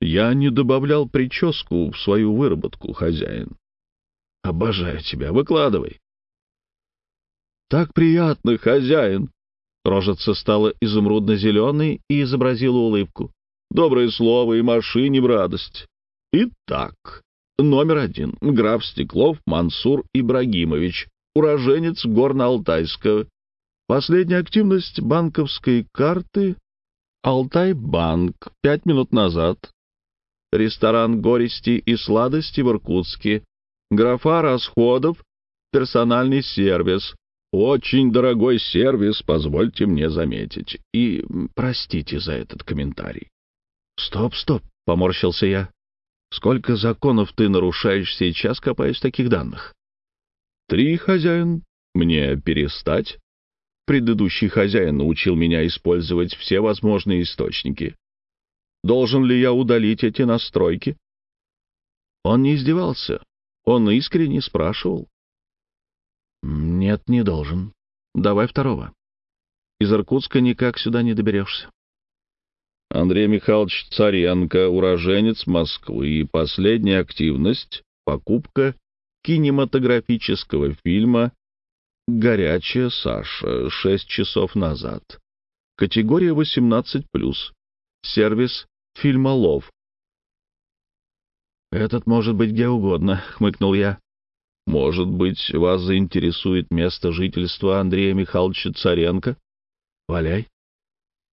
Я не добавлял прическу в свою выработку, хозяин. Обожаю тебя, выкладывай. Так приятно, хозяин. Рожица стала изумрудно-зеленой и изобразила улыбку. Доброе слово и машине в радость. Итак, номер один. Граф Стеклов Мансур Ибрагимович, уроженец Горно-Алтайска. Последняя активность банковской карты Алтай-банк пять минут назад ресторан «Горести и сладости» в Иркутске, графа расходов, персональный сервис. Очень дорогой сервис, позвольте мне заметить. И простите за этот комментарий. «Стоп, стоп», — поморщился я. «Сколько законов ты нарушаешь сейчас, копаясь в таких данных?» «Три, хозяин. Мне перестать?» Предыдущий хозяин научил меня использовать все возможные источники. Должен ли я удалить эти настройки? Он не издевался. Он искренне спрашивал. Нет, не должен. Давай второго. Из Иркутска никак сюда не доберешься. Андрей Михайлович Царенко, уроженец Москвы. Последняя активность — покупка кинематографического фильма «Горячая Саша» шесть часов назад. Категория 18+. Сервис фильмолов. «Этот может быть где угодно», — хмыкнул я. «Может быть, вас заинтересует место жительства Андрея Михайловича Царенко?» «Валяй».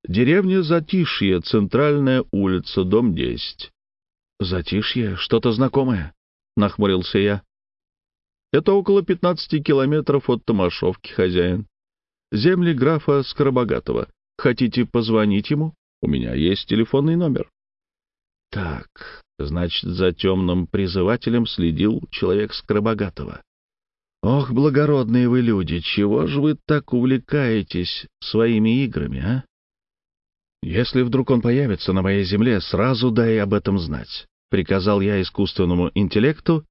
«Деревня Затишье, центральная улица, дом 10». «Затишье? Что-то знакомое?» — нахмурился я. «Это около 15 километров от Томашовки, хозяин. Земли графа Скоробогатого. Хотите позвонить ему?» У меня есть телефонный номер. Так, значит, за темным призывателем следил человек Скоробогатого. Ох, благородные вы люди, чего же вы так увлекаетесь своими играми, а? Если вдруг он появится на моей земле, сразу дай об этом знать, — приказал я искусственному интеллекту,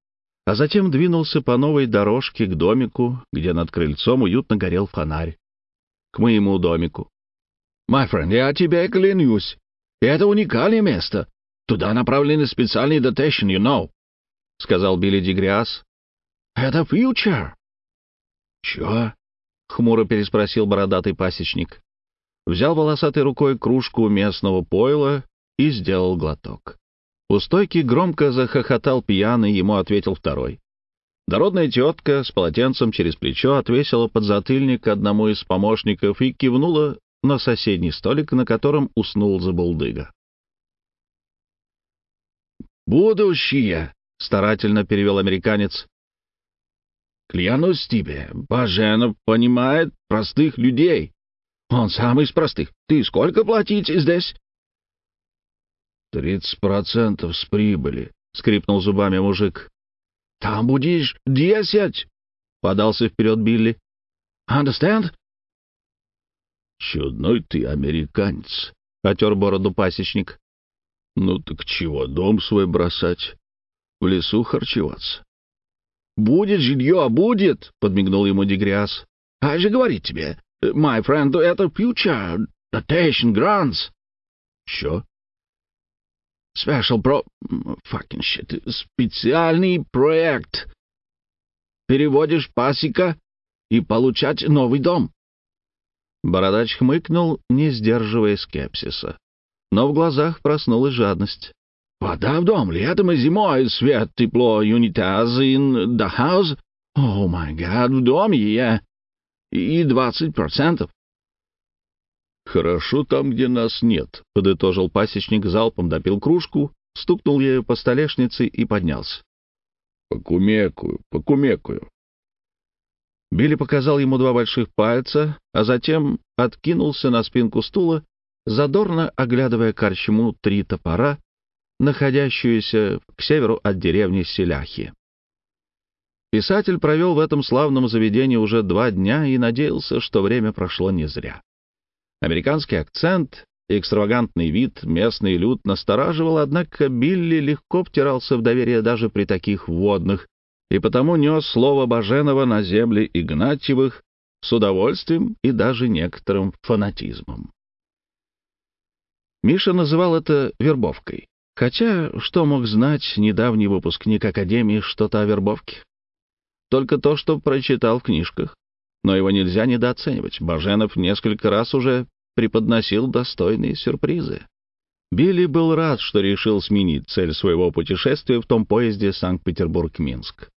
а затем двинулся по новой дорожке к домику, где над крыльцом уютно горел фонарь. К моему домику. My friend, я тебе клянусь. Это уникальное место. Туда направлены специальные detection, you know», — сказал Билли Дегриас. «Это future». «Чё?» — хмуро переспросил бородатый пасечник. Взял волосатой рукой кружку местного пойла и сделал глоток. У стойки громко захохотал пьяный, ему ответил второй. Дородная тетка с полотенцем через плечо отвесила подзатыльник одному из помощников и кивнула на соседний столик, на котором уснул забулдыга. «Будущее!» — старательно перевел американец. «Клянусь тебе, Баженов понимает простых людей. Он самый из простых. Ты сколько платить здесь?» «Тридцать процентов с прибыли», — скрипнул зубами мужик. «Там будешь десять», — подался вперед Билли. «Understand?» «Чудной ты американец», — отер бороду пасечник. «Ну так чего, дом свой бросать? В лесу харчеваться?» «Будет жилье, а будет», — подмигнул ему Дегриас. «А же говорит тебе, my friend, это future, dotation grants». «Что?» «Special pro... fucking shit. Специальный проект. Переводишь пасека и получать новый дом». Бородач хмыкнул, не сдерживая скепсиса. но в глазах проснулась жадность. «Вода в дом, летом и зимой, свет, тепло, унитаз, in the house. О, май гад, в доме я. И двадцать процентов». «Хорошо там, где нас нет», — подытожил пасечник, залпом допил кружку, стукнул ею по столешнице и поднялся. «Покумекаю, покумекаю». Билли показал ему два больших пальца, а затем откинулся на спинку стула, задорно оглядывая корчму три топора, находящуюся к северу от деревни Селяхи. Писатель провел в этом славном заведении уже два дня и надеялся, что время прошло не зря. Американский акцент экстравагантный вид местный люд настораживал, однако Билли легко втирался в доверие даже при таких вводных, и потому нес слово Баженова на земли Игнатьевых с удовольствием и даже некоторым фанатизмом. Миша называл это вербовкой. Хотя, что мог знать недавний выпускник Академии что-то о вербовке? Только то, что прочитал в книжках. Но его нельзя недооценивать. Баженов несколько раз уже преподносил достойные сюрпризы. Билли был рад, что решил сменить цель своего путешествия в том поезде Санкт-Петербург-Минск.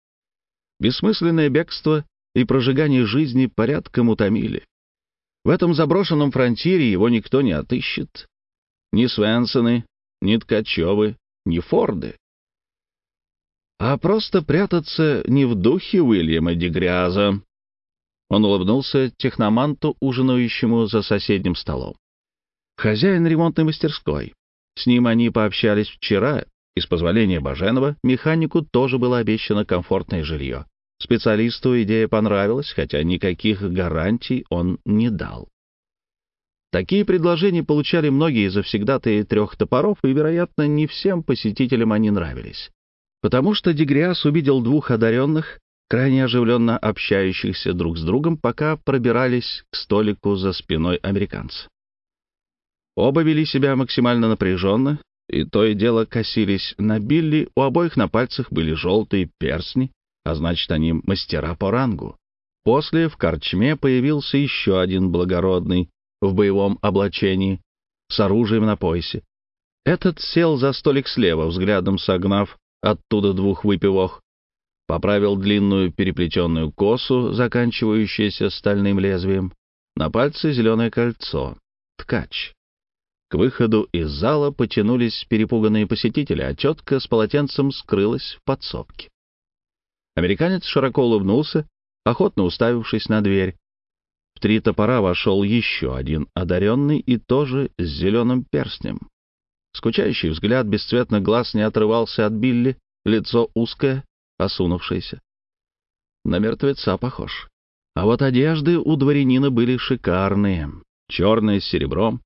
Бессмысленное бегство и прожигание жизни порядком утомили. В этом заброшенном фронтире его никто не отыщет. Ни Свенсоны, ни Ткачевы, ни Форды. А просто прятаться не в духе Уильяма Дегряза. Он улыбнулся техноманту, ужинающему за соседним столом. Хозяин ремонтной мастерской. С ним они пообщались вчера, и с позволения Баженова механику тоже было обещано комфортное жилье. Специалисту идея понравилась, хотя никаких гарантий он не дал. Такие предложения получали многие завсегдатые трех топоров, и, вероятно, не всем посетителям они нравились. Потому что Дегриас увидел двух одаренных, крайне оживленно общающихся друг с другом, пока пробирались к столику за спиной американца. Оба вели себя максимально напряженно, и то и дело косились на Билли, у обоих на пальцах были желтые перстни, а значит, они мастера по рангу. После в корчме появился еще один благородный, в боевом облачении, с оружием на поясе. Этот сел за столик слева, взглядом согнав оттуда двух выпивох, поправил длинную переплетенную косу, заканчивающуюся стальным лезвием. На пальце зеленое кольцо. Ткач. К выходу из зала потянулись перепуганные посетители, а тетка с полотенцем скрылась в подсобке. Американец широко улыбнулся, охотно уставившись на дверь. В три топора вошел еще один одаренный и тоже с зеленым перстнем. Скучающий взгляд бесцветных глаз не отрывался от Билли, лицо узкое, осунувшееся. На мертвеца похож. А вот одежды у дворянина были шикарные, черные с серебром,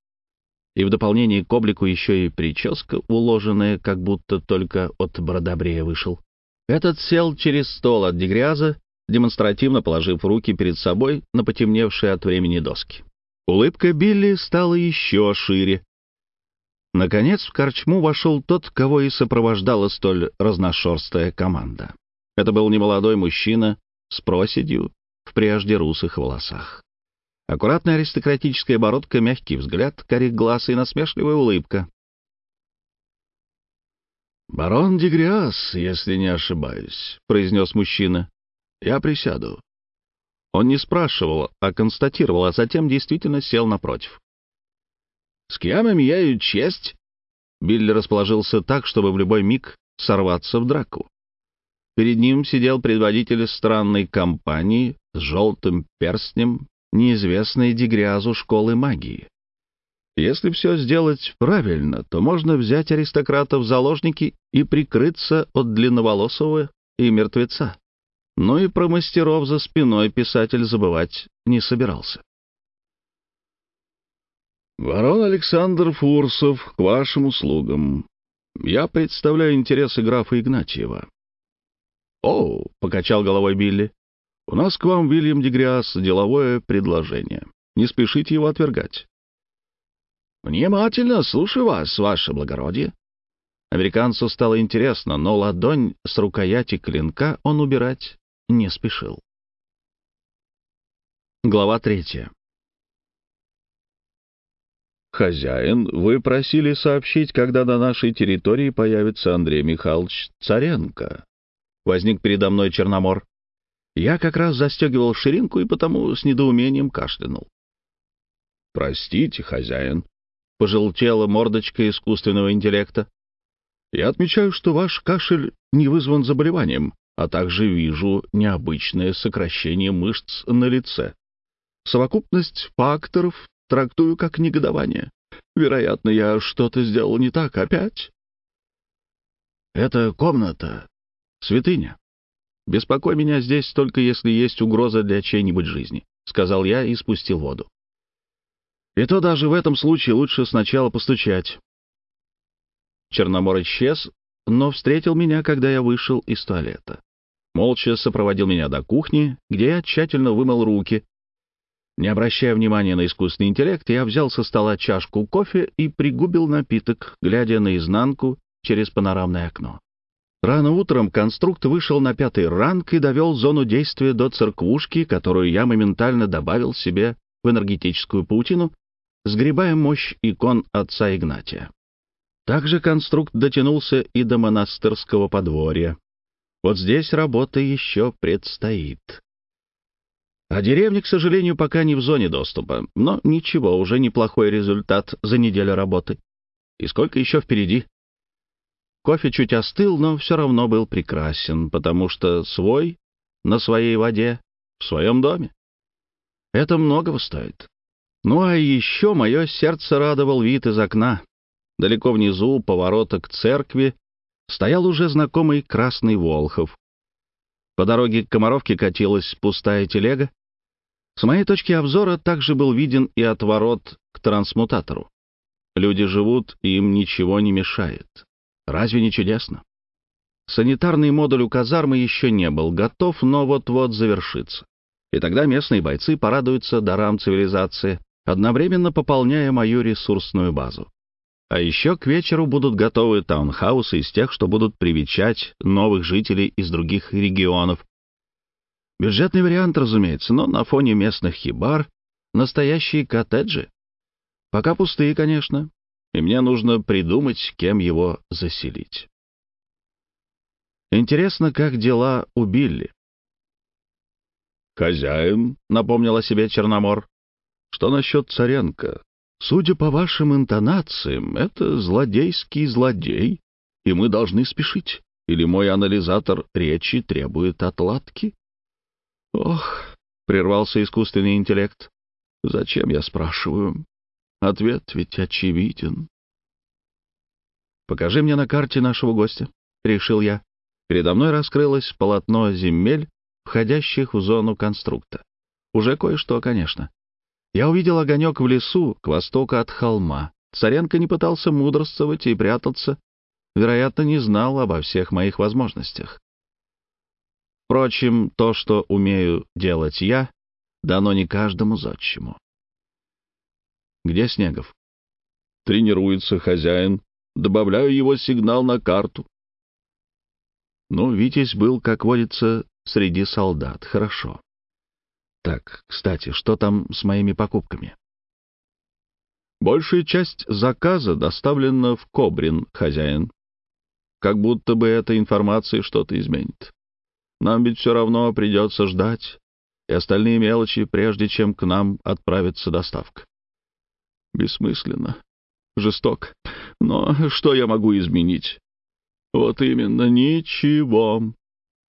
и в дополнение к облику еще и прическа, уложенная, как будто только от бродобрея вышел. Этот сел через стол от Дегряза демонстративно положив руки перед собой на потемневшие от времени доски. Улыбка Билли стала еще шире. Наконец в корчму вошел тот, кого и сопровождала столь разношерстая команда. Это был немолодой мужчина с проседью в прежде русых волосах. Аккуратная аристократическая бородка, мягкий взгляд, корик глаз и насмешливая улыбка. «Барон Дегриас, если не ошибаюсь», — произнес мужчина. Я присяду». Он не спрашивал, а констатировал, а затем действительно сел напротив. «С кем имею честь?» Билли расположился так, чтобы в любой миг сорваться в драку. Перед ним сидел предводитель странной компании с желтым перстнем, неизвестной Дегрязу школы магии. Если все сделать правильно, то можно взять аристократов в заложники и прикрыться от длинноволосого и мертвеца. Но и про мастеров за спиной писатель забывать не собирался. «Ворон Александр Фурсов, к вашим услугам. Я представляю интересы графа Игнатьева». «О!» — покачал головой Билли. «У нас к вам, Вильям Дегриас, деловое предложение. Не спешите его отвергать». «Внимательно слушаю вас, ваше благородие». Американцу стало интересно, но ладонь с рукояти клинка он убирать не спешил. Глава третья. «Хозяин, вы просили сообщить, когда на нашей территории появится Андрей Михайлович Царенко». Возник передо мной Черномор. Я как раз застегивал ширинку и потому с недоумением кашлянул. «Простите, хозяин», — пожелтела мордочка искусственного интеллекта. «Я отмечаю, что ваш кашель не вызван заболеванием, а также вижу необычное сокращение мышц на лице. Совокупность факторов трактую как негодование. Вероятно, я что-то сделал не так опять. Это комната, святыня. Беспокой меня здесь только если есть угроза для чьей-нибудь жизни, — сказал я и спустил воду. И то даже в этом случае лучше сначала постучать. Черномор исчез, но встретил меня, когда я вышел из туалета. Молча сопроводил меня до кухни, где я тщательно вымыл руки, не обращая внимания на искусственный интеллект, я взял со стола чашку кофе и пригубил напиток, глядя наизнанку через панорамное окно. Рано утром конструкт вышел на пятый ранг и довел зону действия до церквушки, которую я моментально добавил себе в энергетическую паутину, сгребая мощь икон отца Игнатия. Также конструкт дотянулся и до монастырского подворья. Вот здесь работа еще предстоит. А деревня, к сожалению, пока не в зоне доступа. Но ничего, уже неплохой результат за неделю работы. И сколько еще впереди? Кофе чуть остыл, но все равно был прекрасен, потому что свой на своей воде, в своем доме. Это многого стоит. Ну а еще мое сердце радовал вид из окна. Далеко внизу, поворота к церкви, стоял уже знакомый красный Волхов. По дороге к Комаровке катилась пустая телега, с моей точки обзора также был виден и отворот к трансмутатору. Люди живут, и им ничего не мешает. Разве не чудесно? Санитарный модуль у казармы еще не был готов, но вот-вот завершится. И тогда местные бойцы порадуются дарам цивилизации, одновременно пополняя мою ресурсную базу. А еще к вечеру будут готовы таунхаусы из тех, что будут привечать новых жителей из других регионов, Бюджетный вариант, разумеется, но на фоне местных хибар настоящие коттеджи. Пока пустые, конечно, и мне нужно придумать, кем его заселить. Интересно, как дела у Билли. «Хозяин», — напомнил о себе Черномор, — «что насчет Царенко? Судя по вашим интонациям, это злодейский злодей, и мы должны спешить. Или мой анализатор речи требует отладки?» «Ох», — прервался искусственный интеллект, — «зачем я спрашиваю? Ответ ведь очевиден». «Покажи мне на карте нашего гостя», — решил я. Передо мной раскрылось полотно земель, входящих в зону конструкта. Уже кое-что, конечно. Я увидел огонек в лесу к востоку от холма. Царенко не пытался мудрствовать и прятаться. Вероятно, не знал обо всех моих возможностях. Впрочем, то, что умею делать я, дано не каждому зодчему. Где Снегов? Тренируется хозяин. Добавляю его сигнал на карту. Ну, Витязь был, как водится, среди солдат. Хорошо. Так, кстати, что там с моими покупками? Большая часть заказа доставлена в Кобрин, хозяин. Как будто бы эта информация что-то изменит. Нам ведь все равно придется ждать, и остальные мелочи, прежде чем к нам отправится доставка. Бессмысленно, жесток. Но что я могу изменить? Вот именно, ничего.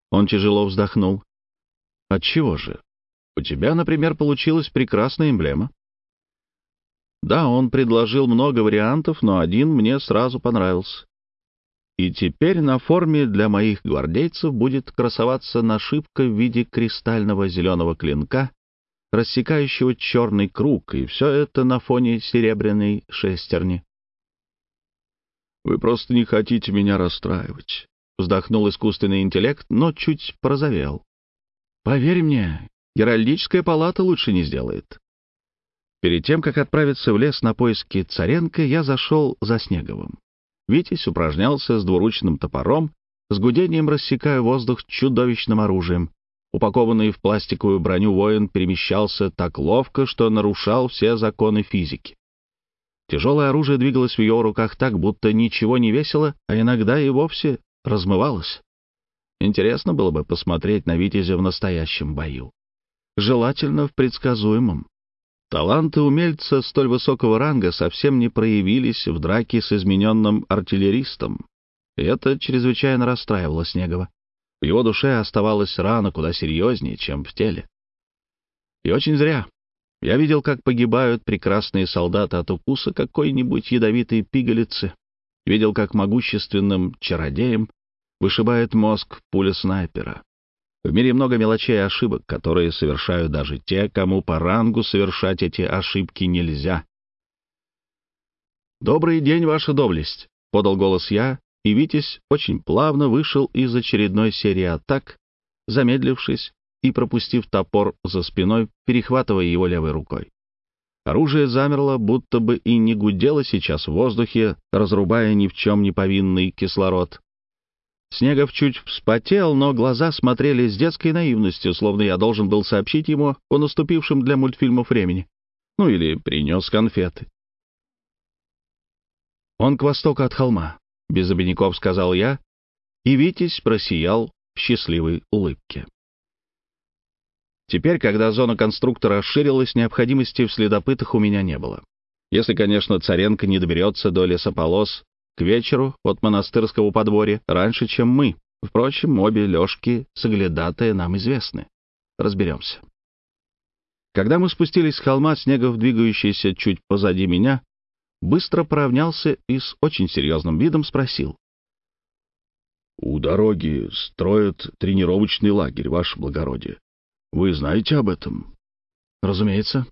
Он тяжело вздохнул. Отчего же? У тебя, например, получилась прекрасная эмблема. Да, он предложил много вариантов, но один мне сразу понравился. И теперь на форме для моих гвардейцев будет красоваться нашивка в виде кристального зеленого клинка, рассекающего черный круг, и все это на фоне серебряной шестерни. «Вы просто не хотите меня расстраивать», — вздохнул искусственный интеллект, но чуть прозовел. «Поверь мне, Геральдическая палата лучше не сделает». Перед тем, как отправиться в лес на поиски Царенко, я зашел за Снеговым. Витязь упражнялся с двуручным топором, с гудением рассекая воздух чудовищным оружием. Упакованный в пластиковую броню воин перемещался так ловко, что нарушал все законы физики. Тяжелое оружие двигалось в его руках так, будто ничего не весело, а иногда и вовсе размывалось. Интересно было бы посмотреть на Витязя в настоящем бою. Желательно в предсказуемом. Таланты умельца столь высокого ранга совсем не проявились в драке с измененным артиллеристом. Это чрезвычайно расстраивало Снегова. В его душе оставалась рана куда серьезнее, чем в теле. И очень зря. Я видел, как погибают прекрасные солдаты от укуса какой-нибудь ядовитой пигалицы. Видел, как могущественным чародеем вышибает мозг пуля снайпера. В мире много мелочей и ошибок, которые совершают даже те, кому по рангу совершать эти ошибки нельзя. «Добрый день, ваша доблесть!» — подал голос я, и Витязь очень плавно вышел из очередной серии атак, замедлившись и пропустив топор за спиной, перехватывая его левой рукой. Оружие замерло, будто бы и не гудело сейчас в воздухе, разрубая ни в чем не повинный кислород. Снегов чуть вспотел, но глаза смотрели с детской наивностью, словно я должен был сообщить ему о наступившем для мультфильмов времени. Ну или принес конфеты. «Он к востоку от холма», — без обиняков сказал я, и Витязь просиял в счастливой улыбке. Теперь, когда зона конструктора расширилась, необходимости в следопытах у меня не было. Если, конечно, Царенко не доберется до лесополос к вечеру от монастырского подворья раньше, чем мы. Впрочем, обе Лёшки соглядатые нам известны. Разберемся. Когда мы спустились с холма, Снегов, двигающийся чуть позади меня, быстро поравнялся и с очень серьезным видом спросил. — У дороги строят тренировочный лагерь, ваше благородие. Вы знаете об этом? — Разумеется.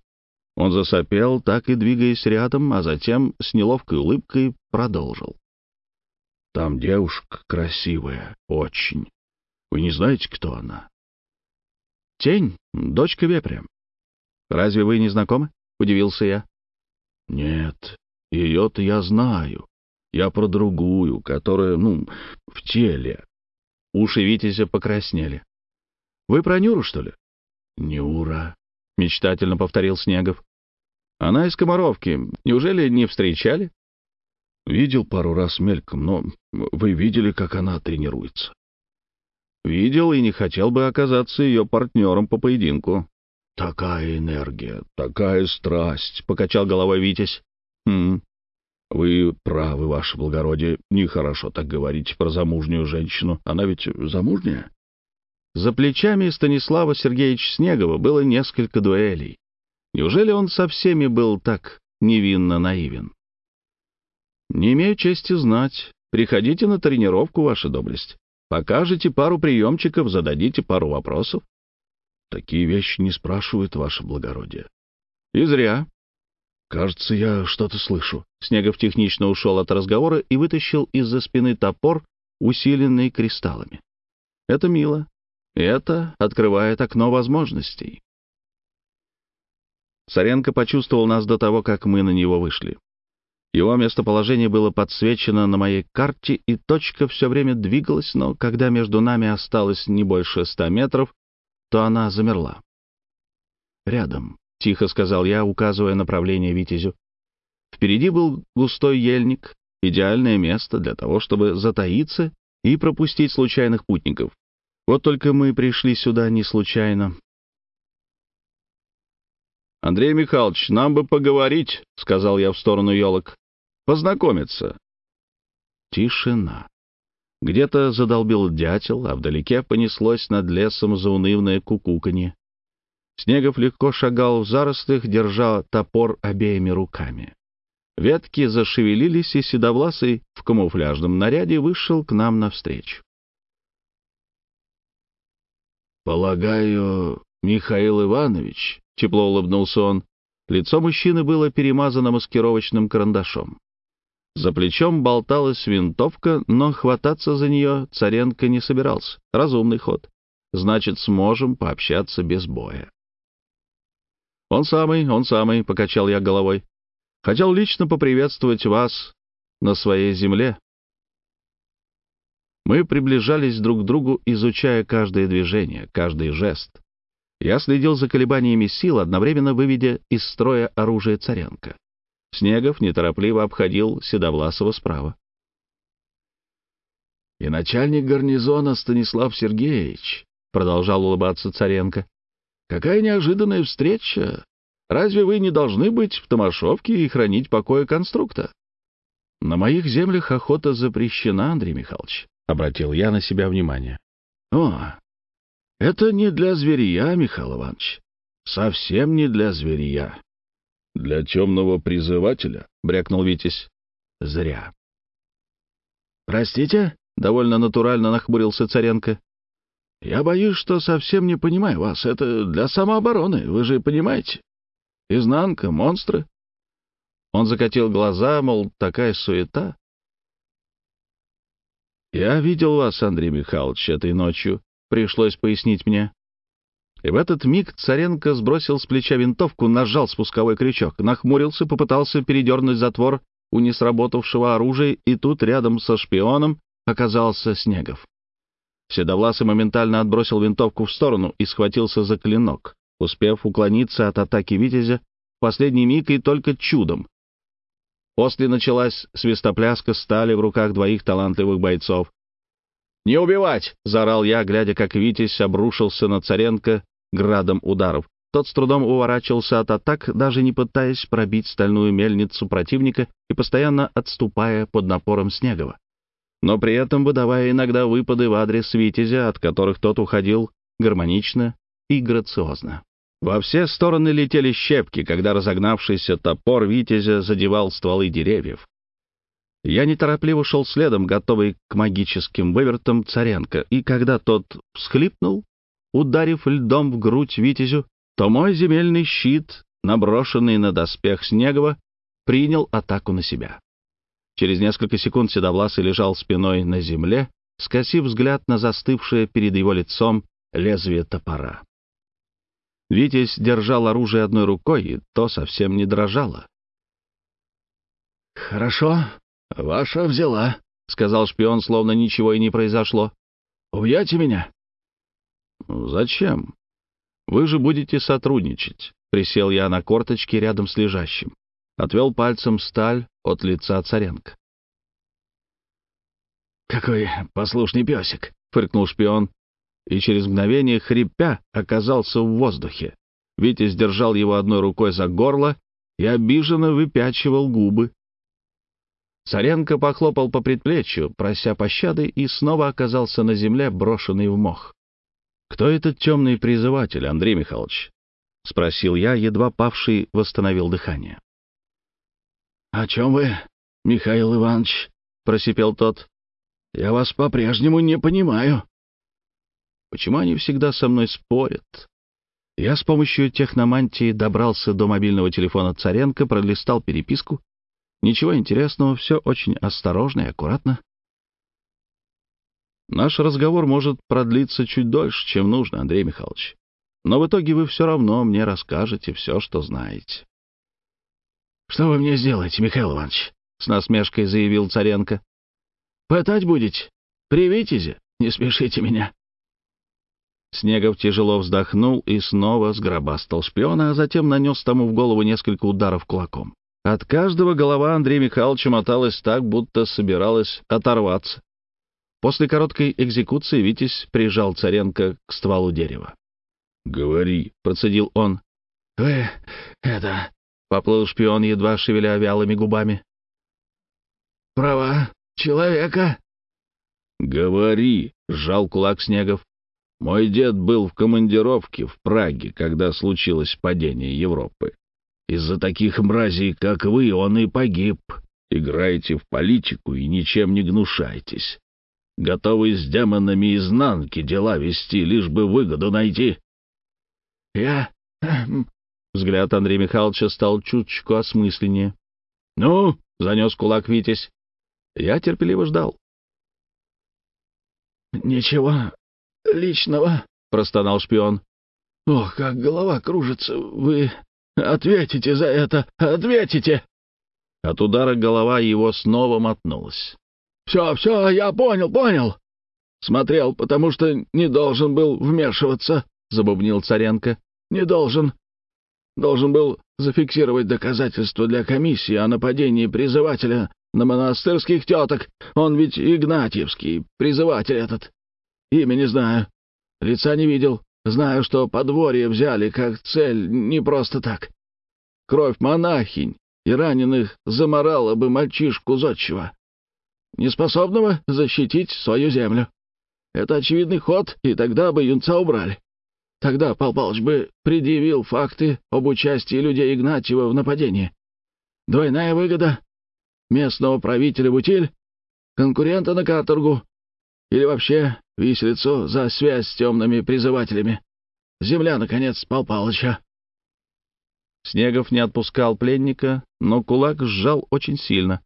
Он засопел, так и двигаясь рядом, а затем с неловкой улыбкой продолжил. «Там девушка красивая, очень. Вы не знаете, кто она?» «Тень, дочка вепря. Разве вы не знакомы?» — удивился я. «Нет, ее-то я знаю. Я про другую, которая, ну, в теле». Уши Витязя покраснели. «Вы про Нюру, что ли?» «Нюра», — мечтательно повторил Снегов. «Она из Комаровки. Неужели не встречали?» «Видел пару раз мельком, но вы видели, как она тренируется?» «Видел и не хотел бы оказаться ее партнером по поединку». «Такая энергия, такая страсть», — покачал головой Витязь. «Хм, вы правы, ваше благородие, нехорошо так говорить про замужнюю женщину. Она ведь замужняя?» За плечами Станислава Сергеевича Снегова было несколько дуэлей. Неужели он со всеми был так невинно наивен? «Не имею чести знать. Приходите на тренировку, ваша доблесть. Покажете пару приемчиков, зададите пару вопросов». «Такие вещи не спрашивают, ваше благородие». «И зря». «Кажется, я что-то слышу». Снегов технично ушел от разговора и вытащил из-за спины топор, усиленный кристаллами. «Это мило. Это открывает окно возможностей. Саренко почувствовал нас до того, как мы на него вышли. Его местоположение было подсвечено на моей карте, и точка все время двигалась, но когда между нами осталось не больше ста метров, то она замерла. «Рядом», — тихо сказал я, указывая направление Витязю. Впереди был густой ельник, идеальное место для того, чтобы затаиться и пропустить случайных путников. Вот только мы пришли сюда не случайно. «Андрей Михайлович, нам бы поговорить», — сказал я в сторону елок. «Познакомиться». Тишина. Где-то задолбил дятел, а вдалеке понеслось над лесом заунывное кукуканье. Снегов легко шагал в зарослях, держа топор обеими руками. Ветки зашевелились, и Седовласый в камуфляжном наряде вышел к нам навстречу. «Полагаю, Михаил Иванович», — тепло улыбнулся он, лицо мужчины было перемазано маскировочным карандашом. За плечом болталась винтовка, но хвататься за нее Царенко не собирался. Разумный ход. Значит, сможем пообщаться без боя. «Он самый, он самый», — покачал я головой. «Хотел лично поприветствовать вас на своей земле, мы приближались друг к другу, изучая каждое движение, каждый жест. Я следил за колебаниями сил, одновременно выведя из строя оружие Царенко. Снегов неторопливо обходил Седовласова справа. «И начальник гарнизона Станислав Сергеевич», — продолжал улыбаться Царенко. «Какая неожиданная встреча! Разве вы не должны быть в Томашовке и хранить покоя конструкта?» «На моих землях охота запрещена, Андрей Михайлович», — обратил я на себя внимание. «О, это не для зверя, Михаил Иванович. Совсем не для зверя. «Для темного призывателя?» — брякнул Витязь. «Зря». «Простите?» — довольно натурально нахмурился Царенко. «Я боюсь, что совсем не понимаю вас. Это для самообороны, вы же понимаете? Изнанка, монстры». Он закатил глаза, мол, такая суета. «Я видел вас, Андрей Михайлович, этой ночью», — пришлось пояснить мне. И в этот миг Царенко сбросил с плеча винтовку, нажал спусковой крючок, нахмурился, попытался передернуть затвор у несработавшего оружия, и тут рядом со шпионом оказался Снегов. Седовласый моментально отбросил винтовку в сторону и схватился за клинок, успев уклониться от атаки Витязя в последний миг и только чудом. После началась свистопляска стали в руках двоих талантливых бойцов. «Не убивать!» — заорал я, глядя, как Витязь обрушился на Царенко градом ударов. Тот с трудом уворачивался от атак, даже не пытаясь пробить стальную мельницу противника и постоянно отступая под напором Снегова. Но при этом выдавая иногда выпады в адрес Витязя, от которых тот уходил гармонично и грациозно. Во все стороны летели щепки, когда разогнавшийся топор Витязя задевал стволы деревьев. Я неторопливо шел следом, готовый к магическим вывертам Царенко, и когда тот всхлипнул, ударив льдом в грудь Витязю, то мой земельный щит, наброшенный на доспех Снегова, принял атаку на себя. Через несколько секунд Седовласый лежал спиной на земле, скосив взгляд на застывшее перед его лицом лезвие топора. Витязь держал оружие одной рукой, и то совсем не дрожало. «Хорошо, ваша взяла», — сказал шпион, словно ничего и не произошло. «Убьете меня?» «Зачем? Вы же будете сотрудничать». Присел я на корточки рядом с лежащим. Отвел пальцем сталь от лица Царенко. «Какой послушный песик!» — фыркнул шпион, и через мгновение, хрипя, оказался в воздухе. Витя сдержал его одной рукой за горло и обиженно выпячивал губы. Царенко похлопал по предплечью, прося пощады, и снова оказался на земле, брошенный в мох. «Кто этот темный призыватель, Андрей Михайлович?» — спросил я, едва павший восстановил дыхание. «О чем вы, Михаил Иванович?» — просипел тот. «Я вас по-прежнему не понимаю». «Почему они всегда со мной спорят?» Я с помощью техномантии добрался до мобильного телефона Царенко, пролистал переписку. Ничего интересного, все очень осторожно и аккуратно. Наш разговор может продлиться чуть дольше, чем нужно, Андрей Михайлович. Но в итоге вы все равно мне расскажете все, что знаете. — Что вы мне сделаете, Михаил Иванович? — с насмешкой заявил Царенко. — Пытать будете? При Витязе? Не спешите меня. Снегов тяжело вздохнул и снова сгробастал шпиона, а затем нанес тому в голову несколько ударов кулаком. От каждого голова Андрея Михайловича моталась так, будто собиралась оторваться. После короткой экзекуции Витязь прижал Царенко к стволу дерева. «Говори», — процедил он. «Вы это...» — поплыл шпион, едва шевеля вялыми губами. «Права человека?» «Говори», — сжал кулак Снегов. «Мой дед был в командировке в Праге, когда случилось падение Европы. Из-за таких мразей, как вы, он и погиб. Играете в политику и ничем не гнушайтесь готовый с демонами изнанки дела вести, лишь бы выгоду найти. — Я... Эм, взгляд Андрея Михайловича стал чуточку осмысленнее. — Ну, — занес кулак Витязь. Я терпеливо ждал. — Ничего личного, — простонал шпион. — Ох, как голова кружится. Вы ответите за это, ответите! От удара голова его снова мотнулась. Все, все, я понял, понял. Смотрел, потому что не должен был вмешиваться, забубнил Царенко. Не должен. Должен был зафиксировать доказательства для комиссии о нападении призывателя на монастырских теток. Он ведь Игнатьевский, призыватель этот. Имя не знаю, лица не видел. Знаю, что подворье взяли как цель не просто так. Кровь монахинь и раненых заморала бы мальчишку зодчего, неспособного защитить свою землю. Это очевидный ход, и тогда бы юнца убрали. Тогда Пал Палыч бы предъявил факты об участии людей Игнатьева в нападении. Двойная выгода местного правителя в утиль, конкурента на каторгу или вообще виселицу за связь с темными призывателями. Земля, наконец, Пал Палыча. Снегов не отпускал пленника, но кулак сжал очень сильно.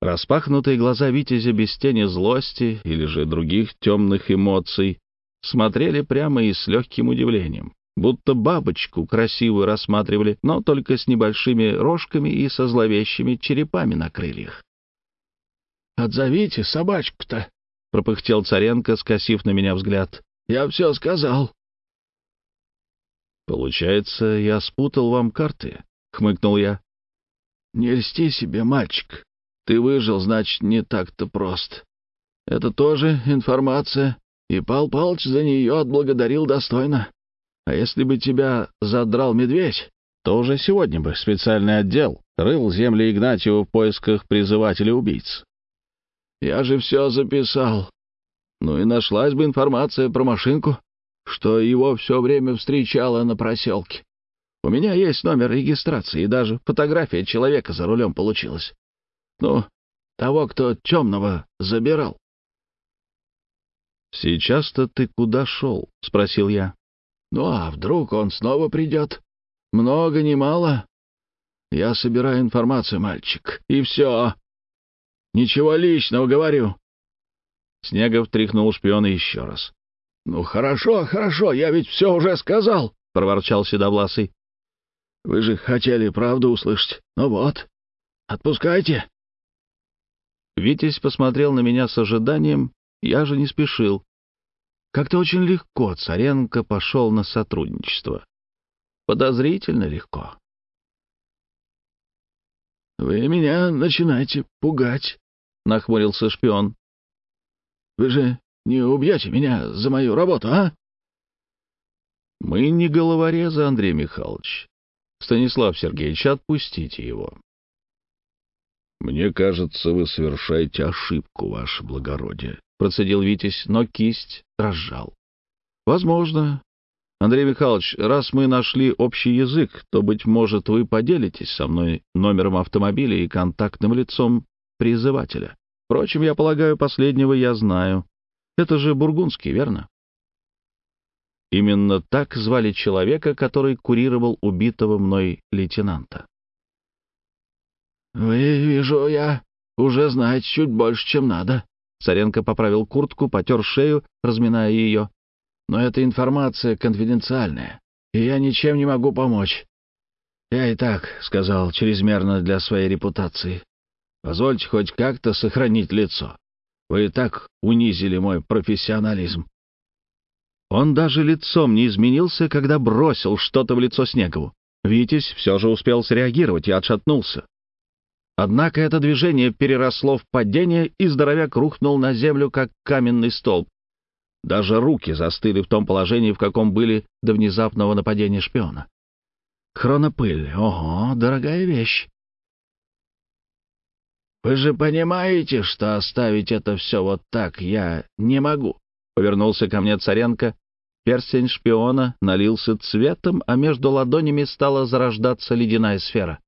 Распахнутые глаза Витязя без тени злости или же других темных эмоций смотрели прямо и с легким удивлением, будто бабочку красивую рассматривали, но только с небольшими рожками и со зловещими черепами на крыльях. «Отзовите собачку-то!» — пропыхтел Царенко, скосив на меня взгляд. «Я все сказал». «Получается, я спутал вам карты?» — хмыкнул я. «Не льсти себе, мальчик. Ты выжил, значит, не так-то прост. Это тоже информация, и Пал Палыч за нее отблагодарил достойно. А если бы тебя задрал медведь, то уже сегодня бы специальный отдел рыл земли Игнатьева в поисках призывателя-убийц. Я же все записал. Ну и нашлась бы информация про машинку, что его все время встречала на проселке. У меня есть номер регистрации, и даже фотография человека за рулем получилась. Ну, того, кто темного забирал. «Сейчас-то ты куда шел?» — спросил я. «Ну а вдруг он снова придет? Много не мало. Я собираю информацию, мальчик, и все. Ничего личного, говорю». Снегов тряхнул шпиона еще раз. «Ну хорошо, хорошо, я ведь все уже сказал», — проворчал Седовласый. «Вы же хотели правду услышать. Ну вот, отпускайте». Витязь посмотрел на меня с ожиданием, я же не спешил. Как-то очень легко Царенко пошел на сотрудничество. Подозрительно легко. «Вы меня начинаете пугать», — нахмурился шпион. «Вы же не убьете меня за мою работу, а?» «Мы не головорезы, Андрей Михайлович. Станислав Сергеевич, отпустите его. «Мне кажется, вы совершаете ошибку, ваше благородие», — процедил Витязь, но кисть разжал. «Возможно. Андрей Михайлович, раз мы нашли общий язык, то, быть может, вы поделитесь со мной номером автомобиля и контактным лицом призывателя. Впрочем, я полагаю, последнего я знаю. Это же Бургундский, верно?» Именно так звали человека, который курировал убитого мной лейтенанта. «Вы, вижу я, уже знаете чуть больше, чем надо». Царенко поправил куртку, потер шею, разминая ее. «Но эта информация конфиденциальная, и я ничем не могу помочь. Я и так сказал, чрезмерно для своей репутации. Позвольте хоть как-то сохранить лицо. Вы и так унизили мой профессионализм». Он даже лицом не изменился, когда бросил что-то в лицо Снегову. Витязь все же успел среагировать и отшатнулся. Однако это движение переросло в падение, и здоровяк рухнул на землю, как каменный столб. Даже руки застыли в том положении, в каком были до внезапного нападения шпиона. Хронопыль. Ого, дорогая вещь. «Вы же понимаете, что оставить это все вот так я не могу?» Повернулся ко мне Царенко. Перстень шпиона налился цветом, а между ладонями стала зарождаться ледяная сфера.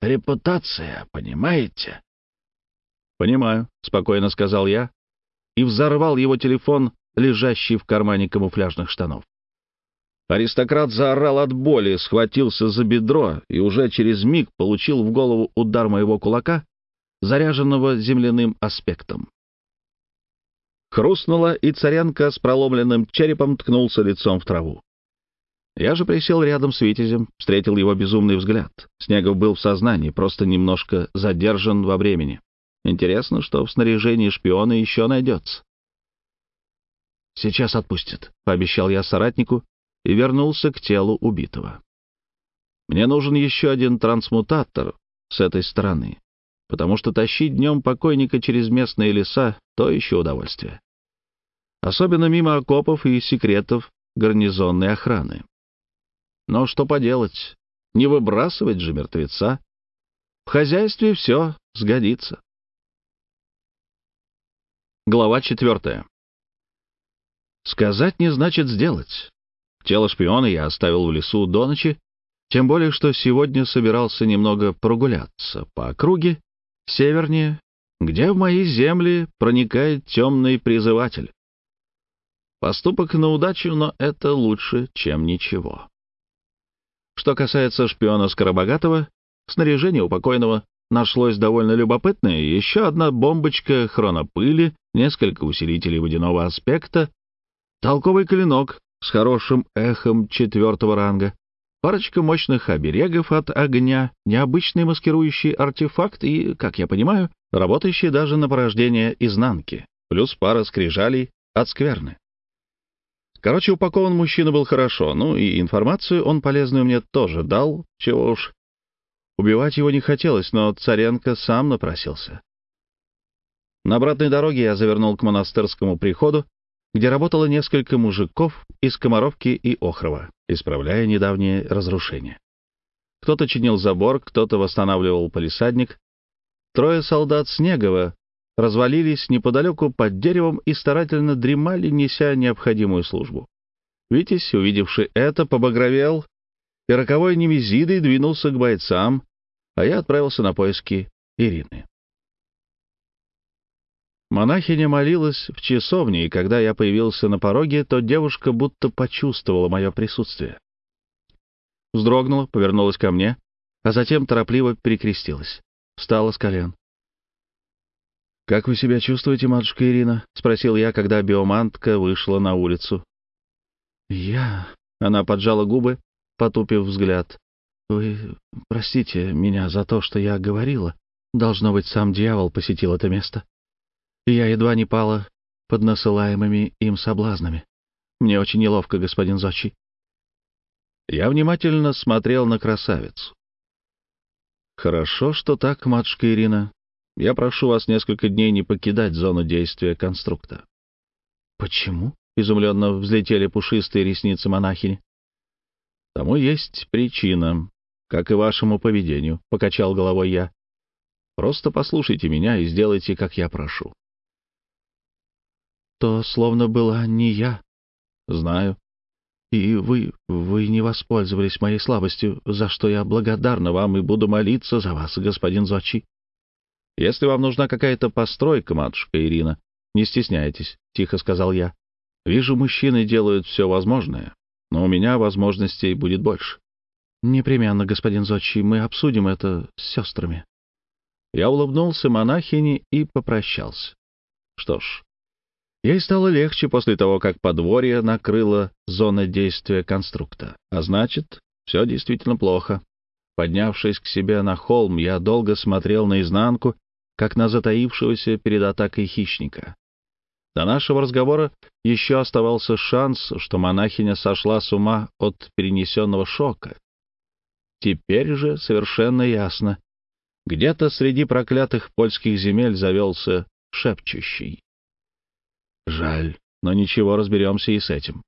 Репутация, понимаете? Понимаю, спокойно сказал я и взорвал его телефон, лежащий в кармане камуфляжных штанов. Аристократ заорал от боли, схватился за бедро и уже через миг получил в голову удар моего кулака, заряженного земляным аспектом. Хрустнуло, и царянка с проломленным черепом ткнулся лицом в траву. Я же присел рядом с Витязем, встретил его безумный взгляд. Снегов был в сознании, просто немножко задержан во времени. Интересно, что в снаряжении шпиона еще найдется. «Сейчас отпустят», — пообещал я соратнику и вернулся к телу убитого. Мне нужен еще один трансмутатор с этой стороны, потому что тащить днем покойника через местные леса — то еще удовольствие. Особенно мимо окопов и секретов гарнизонной охраны. Но что поделать, не выбрасывать же мертвеца. В хозяйстве все сгодится. Глава четвертая. Сказать не значит сделать. Тело шпиона я оставил в лесу до ночи, тем более, что сегодня собирался немного прогуляться по округе, севернее, где в мои земли проникает темный призыватель. Поступок на удачу, но это лучше, чем ничего. Что касается шпиона Скоробогатого, снаряжение у покойного нашлось довольно любопытное. Еще одна бомбочка хронопыли, несколько усилителей водяного аспекта, толковый клинок с хорошим эхом четвертого ранга, парочка мощных оберегов от огня, необычный маскирующий артефакт и, как я понимаю, работающий даже на порождение изнанки, плюс пара скрижалей от скверны. Короче, упакован мужчина был хорошо, ну и информацию он полезную мне тоже дал, чего уж. Убивать его не хотелось, но Царенко сам напросился. На обратной дороге я завернул к монастырскому приходу, где работало несколько мужиков из Комаровки и Охрова, исправляя недавние разрушения. Кто-то чинил забор, кто-то восстанавливал полисадник. Трое солдат Снегова развалились неподалеку под деревом и старательно дремали, неся необходимую службу. Витязь, увидевший это, побагровел, и роковой немезидой двинулся к бойцам, а я отправился на поиски Ирины. Монахиня молилась в часовне, и когда я появился на пороге, то девушка будто почувствовала мое присутствие. Вздрогнула, повернулась ко мне, а затем торопливо перекрестилась. Встала с колен. «Как вы себя чувствуете, матушка Ирина?» — спросил я, когда биомантка вышла на улицу. «Я...» — она поджала губы, потупив взгляд. «Вы простите меня за то, что я говорила. Должно быть, сам дьявол посетил это место и я едва не пала под насылаемыми им соблазнами. Мне очень неловко, господин Зочи. Я внимательно смотрел на красавицу. «Хорошо, что так, матушка Ирина. Я прошу вас несколько дней не покидать зону действия конструкта». «Почему?» — изумленно взлетели пушистые ресницы монахини. «Тому есть причина, как и вашему поведению», — покачал головой я. «Просто послушайте меня и сделайте, как я прошу то словно была не я. Знаю. И вы, вы не воспользовались моей слабостью, за что я благодарна вам и буду молиться за вас, господин Зочи. Если вам нужна какая-то постройка, матушка Ирина, не стесняйтесь, — тихо сказал я. Вижу, мужчины делают все возможное, но у меня возможностей будет больше. Непременно, господин Зочи, мы обсудим это с сестрами. Я улыбнулся монахине и попрощался. Что ж, Ей стало легче после того, как подворье накрыла зона действия конструкта. А значит, все действительно плохо. Поднявшись к себе на холм, я долго смотрел наизнанку, как на затаившегося перед атакой хищника. До нашего разговора еще оставался шанс, что монахиня сошла с ума от перенесенного шока. Теперь же совершенно ясно. Где-то среди проклятых польских земель завелся шепчущий. Жаль, но ничего, разберемся и с этим.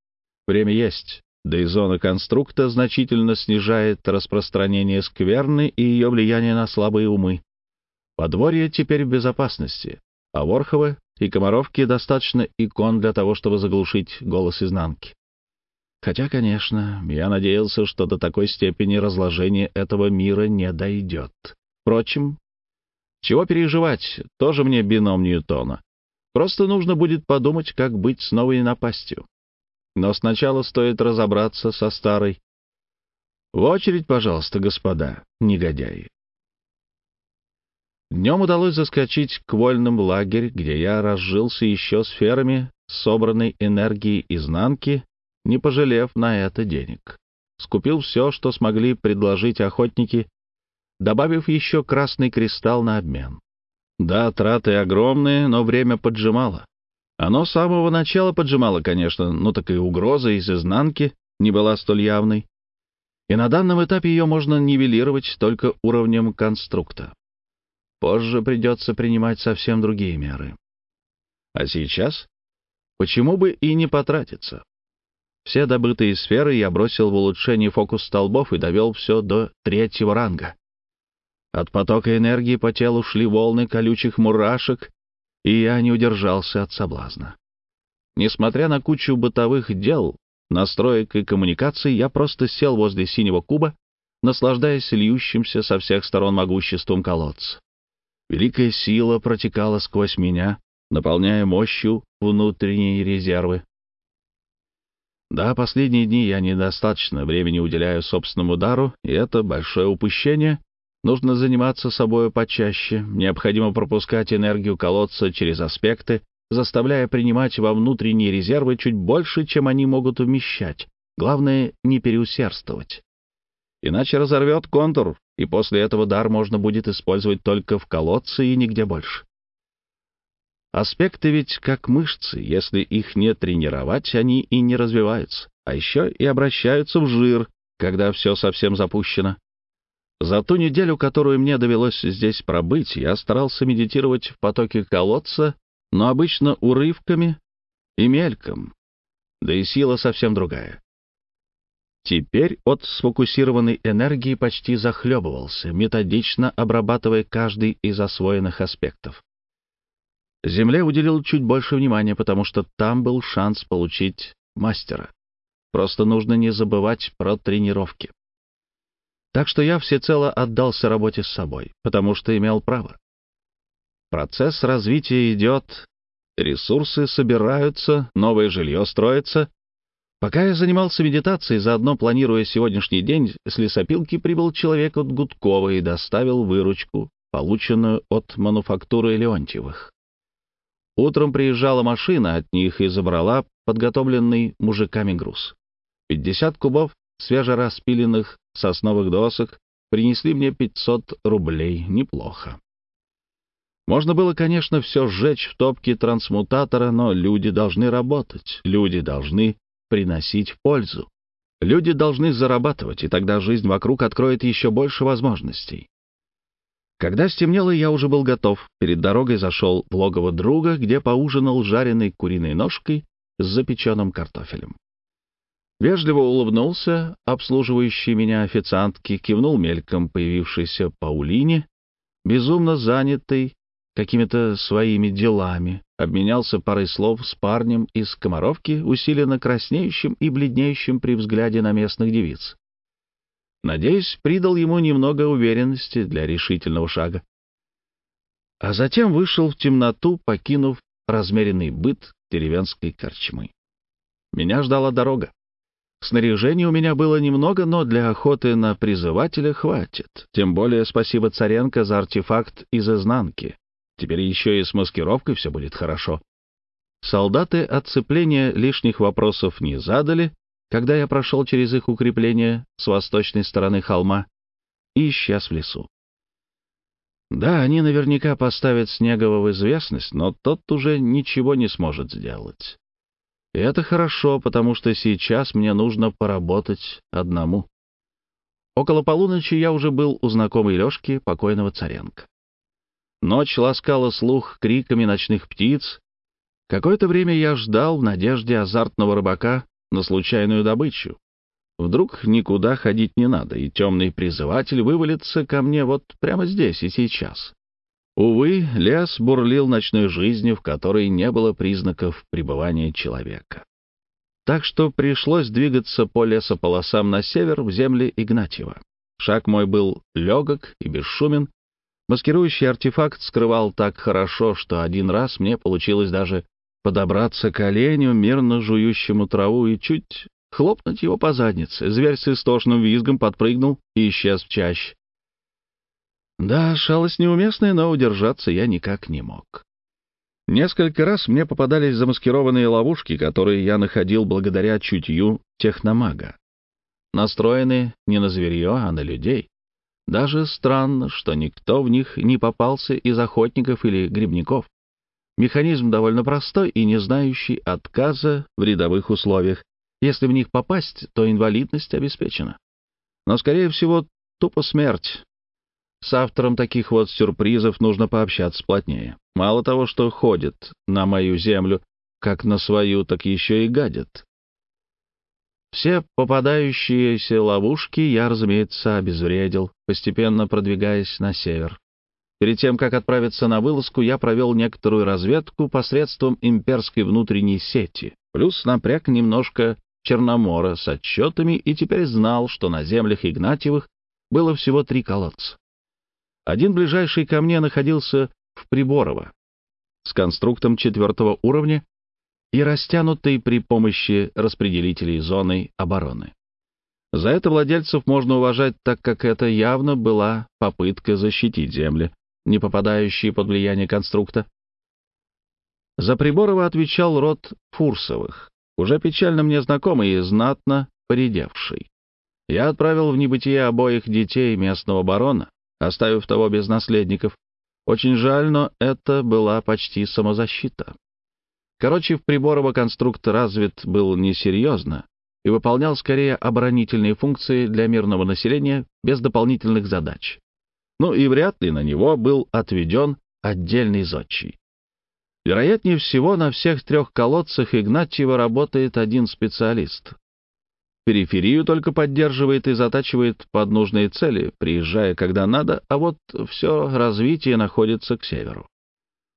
Время есть, да и зона конструкта значительно снижает распространение скверны и ее влияние на слабые умы. Подворье теперь в безопасности, а Ворховы и Комаровки достаточно икон для того, чтобы заглушить голос изнанки. Хотя, конечно, я надеялся, что до такой степени разложения этого мира не дойдет. Впрочем, чего переживать, тоже мне бином Ньютона. Просто нужно будет подумать, как быть с новой напастью. Но сначала стоит разобраться со старой. В очередь, пожалуйста, господа, негодяи. Днем удалось заскочить к вольным лагерь, где я разжился еще сферами собранной энергии изнанки, не пожалев на это денег. Скупил все, что смогли предложить охотники, добавив еще красный кристалл на обмен. Да, траты огромные, но время поджимало. Оно с самого начала поджимало, конечно, но так и угроза из изнанки не была столь явной. И на данном этапе ее можно нивелировать только уровнем конструкта. Позже придется принимать совсем другие меры. А сейчас? Почему бы и не потратиться? Все добытые сферы я бросил в улучшение фокус столбов и довел все до третьего ранга. От потока энергии по телу шли волны колючих мурашек, и я не удержался от соблазна. Несмотря на кучу бытовых дел, настроек и коммуникаций, я просто сел возле синего куба, наслаждаясь льющимся со всех сторон могуществом колодца. Великая сила протекала сквозь меня, наполняя мощью внутренние резервы. Да, последние дни я недостаточно времени уделяю собственному дару, и это большое упущение. Нужно заниматься собой почаще, необходимо пропускать энергию колодца через аспекты, заставляя принимать во внутренние резервы чуть больше, чем они могут вмещать. Главное, не переусердствовать. Иначе разорвет контур, и после этого дар можно будет использовать только в колодце и нигде больше. Аспекты ведь как мышцы, если их не тренировать, они и не развиваются, а еще и обращаются в жир, когда все совсем запущено. За ту неделю, которую мне довелось здесь пробыть, я старался медитировать в потоке колодца, но обычно урывками и мельком, да и сила совсем другая. Теперь от сфокусированной энергии почти захлебывался, методично обрабатывая каждый из освоенных аспектов. Земле уделил чуть больше внимания, потому что там был шанс получить мастера. Просто нужно не забывать про тренировки. Так что я всецело отдался работе с собой, потому что имел право. Процесс развития идет, ресурсы собираются, новое жилье строится. Пока я занимался медитацией, заодно планируя сегодняшний день, с лесопилки прибыл человек от Гудкова и доставил выручку, полученную от мануфактуры Леонтьевых. Утром приезжала машина от них и забрала подготовленный мужиками груз. 50 кубов свежераспиленных сосновых досок принесли мне 500 рублей. Неплохо. Можно было, конечно, все сжечь в топке трансмутатора, но люди должны работать, люди должны приносить пользу. Люди должны зарабатывать, и тогда жизнь вокруг откроет еще больше возможностей. Когда стемнело, я уже был готов. Перед дорогой зашел в логово друга, где поужинал жареной куриной ножкой с запеченным картофелем. Вежливо улыбнулся обслуживающий меня официантке, кивнул мельком появившейся Паулине, безумно занятой какими-то своими делами, обменялся парой слов с парнем из Комаровки, усиленно краснеющим и бледнеющим при взгляде на местных девиц. Надеюсь, придал ему немного уверенности для решительного шага. А затем вышел в темноту, покинув размеренный быт деревенской корчмы. Меня ждала дорога. Снаряжения у меня было немного, но для охоты на призывателя хватит. Тем более спасибо Царенко за артефакт из изнанки. Теперь еще и с маскировкой все будет хорошо. Солдаты отцепления лишних вопросов не задали, когда я прошел через их укрепление с восточной стороны холма и исчез в лесу. Да, они наверняка поставят Снегова в известность, но тот уже ничего не сможет сделать. Это хорошо, потому что сейчас мне нужно поработать одному. Около полуночи я уже был у знакомой Лёшки, покойного Царенко. Ночь ласкала слух криками ночных птиц. Какое-то время я ждал в надежде азартного рыбака на случайную добычу. Вдруг никуда ходить не надо, и темный призыватель вывалится ко мне вот прямо здесь и сейчас. Увы, лес бурлил ночной жизнью, в которой не было признаков пребывания человека. Так что пришлось двигаться по лесополосам на север в земли Игнатьева. Шаг мой был легок и бесшумен. Маскирующий артефакт скрывал так хорошо, что один раз мне получилось даже подобраться к оленю, мирно жующему траву, и чуть хлопнуть его по заднице. Зверь с истошным визгом подпрыгнул и исчез в чаще. Да, шалость неуместная, но удержаться я никак не мог. Несколько раз мне попадались замаскированные ловушки, которые я находил благодаря чутью техномага. Настроены не на зверье, а на людей. Даже странно, что никто в них не попался из охотников или грибников. Механизм довольно простой и не знающий отказа в рядовых условиях. Если в них попасть, то инвалидность обеспечена. Но, скорее всего, тупо смерть. С автором таких вот сюрпризов нужно пообщаться плотнее. Мало того, что ходит на мою землю, как на свою, так еще и гадит. Все попадающиеся ловушки я, разумеется, обезвредил, постепенно продвигаясь на север. Перед тем, как отправиться на вылазку, я провел некоторую разведку посредством имперской внутренней сети, плюс напряг немножко Черномора с отчетами и теперь знал, что на землях Игнатьевых было всего три колодца. Один ближайший ко мне находился в Приборово с конструктом четвертого уровня и растянутой при помощи распределителей зоной обороны. За это владельцев можно уважать, так как это явно была попытка защитить земли, не попадающие под влияние конструкта. За Приборова отвечал род Фурсовых, уже печально мне знакомый и знатно поредевший. Я отправил в небытие обоих детей местного барона, оставив того без наследников. Очень жаль, но это была почти самозащита. Короче, в Приборово конструкт развит был несерьезно и выполнял скорее оборонительные функции для мирного населения без дополнительных задач. Ну и вряд ли на него был отведен отдельный зодчий. Вероятнее всего, на всех трех колодцах Игнатьева работает один специалист. Периферию только поддерживает и затачивает под нужные цели, приезжая когда надо, а вот все развитие находится к северу.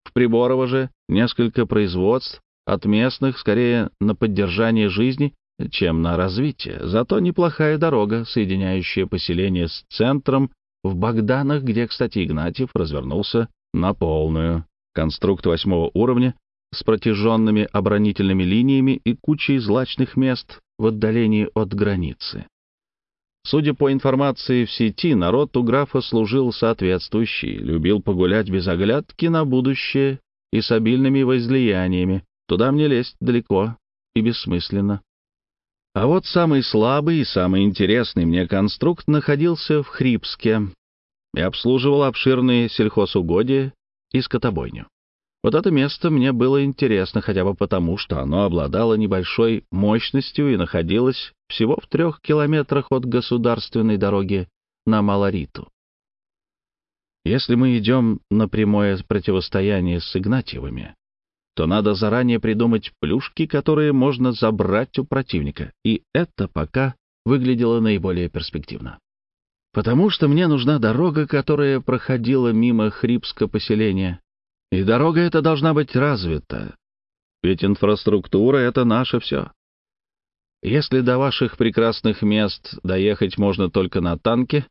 В Приборово же несколько производств от местных скорее на поддержание жизни, чем на развитие. Зато неплохая дорога, соединяющая поселение с центром в Богданах, где, кстати, Игнатьев развернулся на полную. Конструкт восьмого уровня с протяженными оборонительными линиями и кучей злачных мест в отдалении от границы. Судя по информации в сети, народ у графа служил соответствующий, любил погулять без оглядки на будущее и с обильными возлияниями. Туда мне лезть далеко и бессмысленно. А вот самый слабый и самый интересный мне конструкт находился в Хрипске и обслуживал обширные сельхозугодия и скотобойню. Вот это место мне было интересно хотя бы потому, что оно обладало небольшой мощностью и находилось всего в трех километрах от государственной дороги на Малориту. Если мы идем на прямое противостояние с Игнатьевыми, то надо заранее придумать плюшки, которые можно забрать у противника, и это пока выглядело наиболее перспективно. Потому что мне нужна дорога, которая проходила мимо Хрипска поселения, и дорога эта должна быть развита. Ведь инфраструктура — это наше все. Если до ваших прекрасных мест доехать можно только на танке,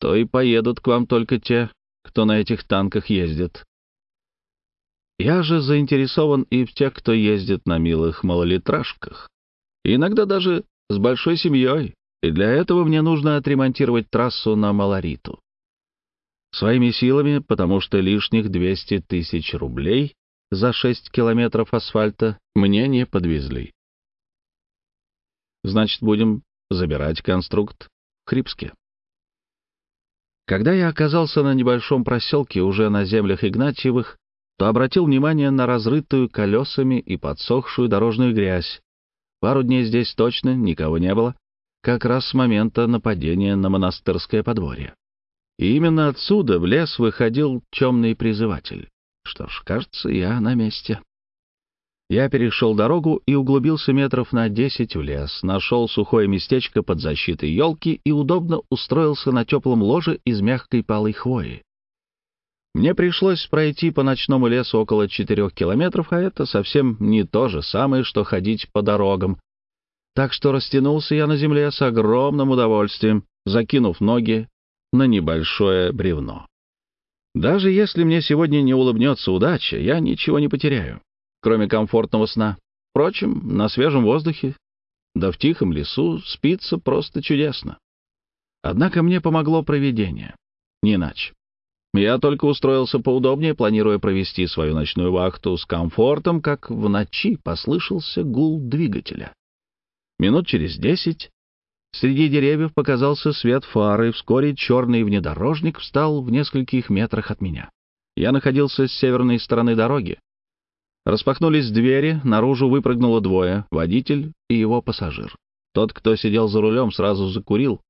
то и поедут к вам только те, кто на этих танках ездит. Я же заинтересован и в тех, кто ездит на милых малолитражках. иногда даже с большой семьей, и для этого мне нужно отремонтировать трассу на Малориту. Своими силами, потому что лишних 200 тысяч рублей за 6 километров асфальта мне не подвезли. Значит, будем забирать конструкт в Хрипске. Когда я оказался на небольшом проселке уже на землях Игнатьевых, то обратил внимание на разрытую колесами и подсохшую дорожную грязь. Пару дней здесь точно никого не было, как раз с момента нападения на монастырское подворье. И именно отсюда в лес выходил темный призыватель. Что ж, кажется, я на месте. Я перешел дорогу и углубился метров на десять в лес, нашел сухое местечко под защитой елки и удобно устроился на теплом ложе из мягкой палой хвои. Мне пришлось пройти по ночному лесу около четырех километров, а это совсем не то же самое, что ходить по дорогам. Так что растянулся я на земле с огромным удовольствием, закинув ноги на небольшое бревно. Даже если мне сегодня не улыбнется удача, я ничего не потеряю, кроме комфортного сна. Впрочем, на свежем воздухе, да в тихом лесу спится просто чудесно. Однако мне помогло провидение. Не иначе. Я только устроился поудобнее, планируя провести свою ночную вахту с комфортом, как в ночи послышался гул двигателя. Минут через десять Среди деревьев показался свет фары, и вскоре черный внедорожник встал в нескольких метрах от меня. Я находился с северной стороны дороги. Распахнулись двери, наружу выпрыгнуло двое — водитель и его пассажир. Тот, кто сидел за рулем, сразу закурил.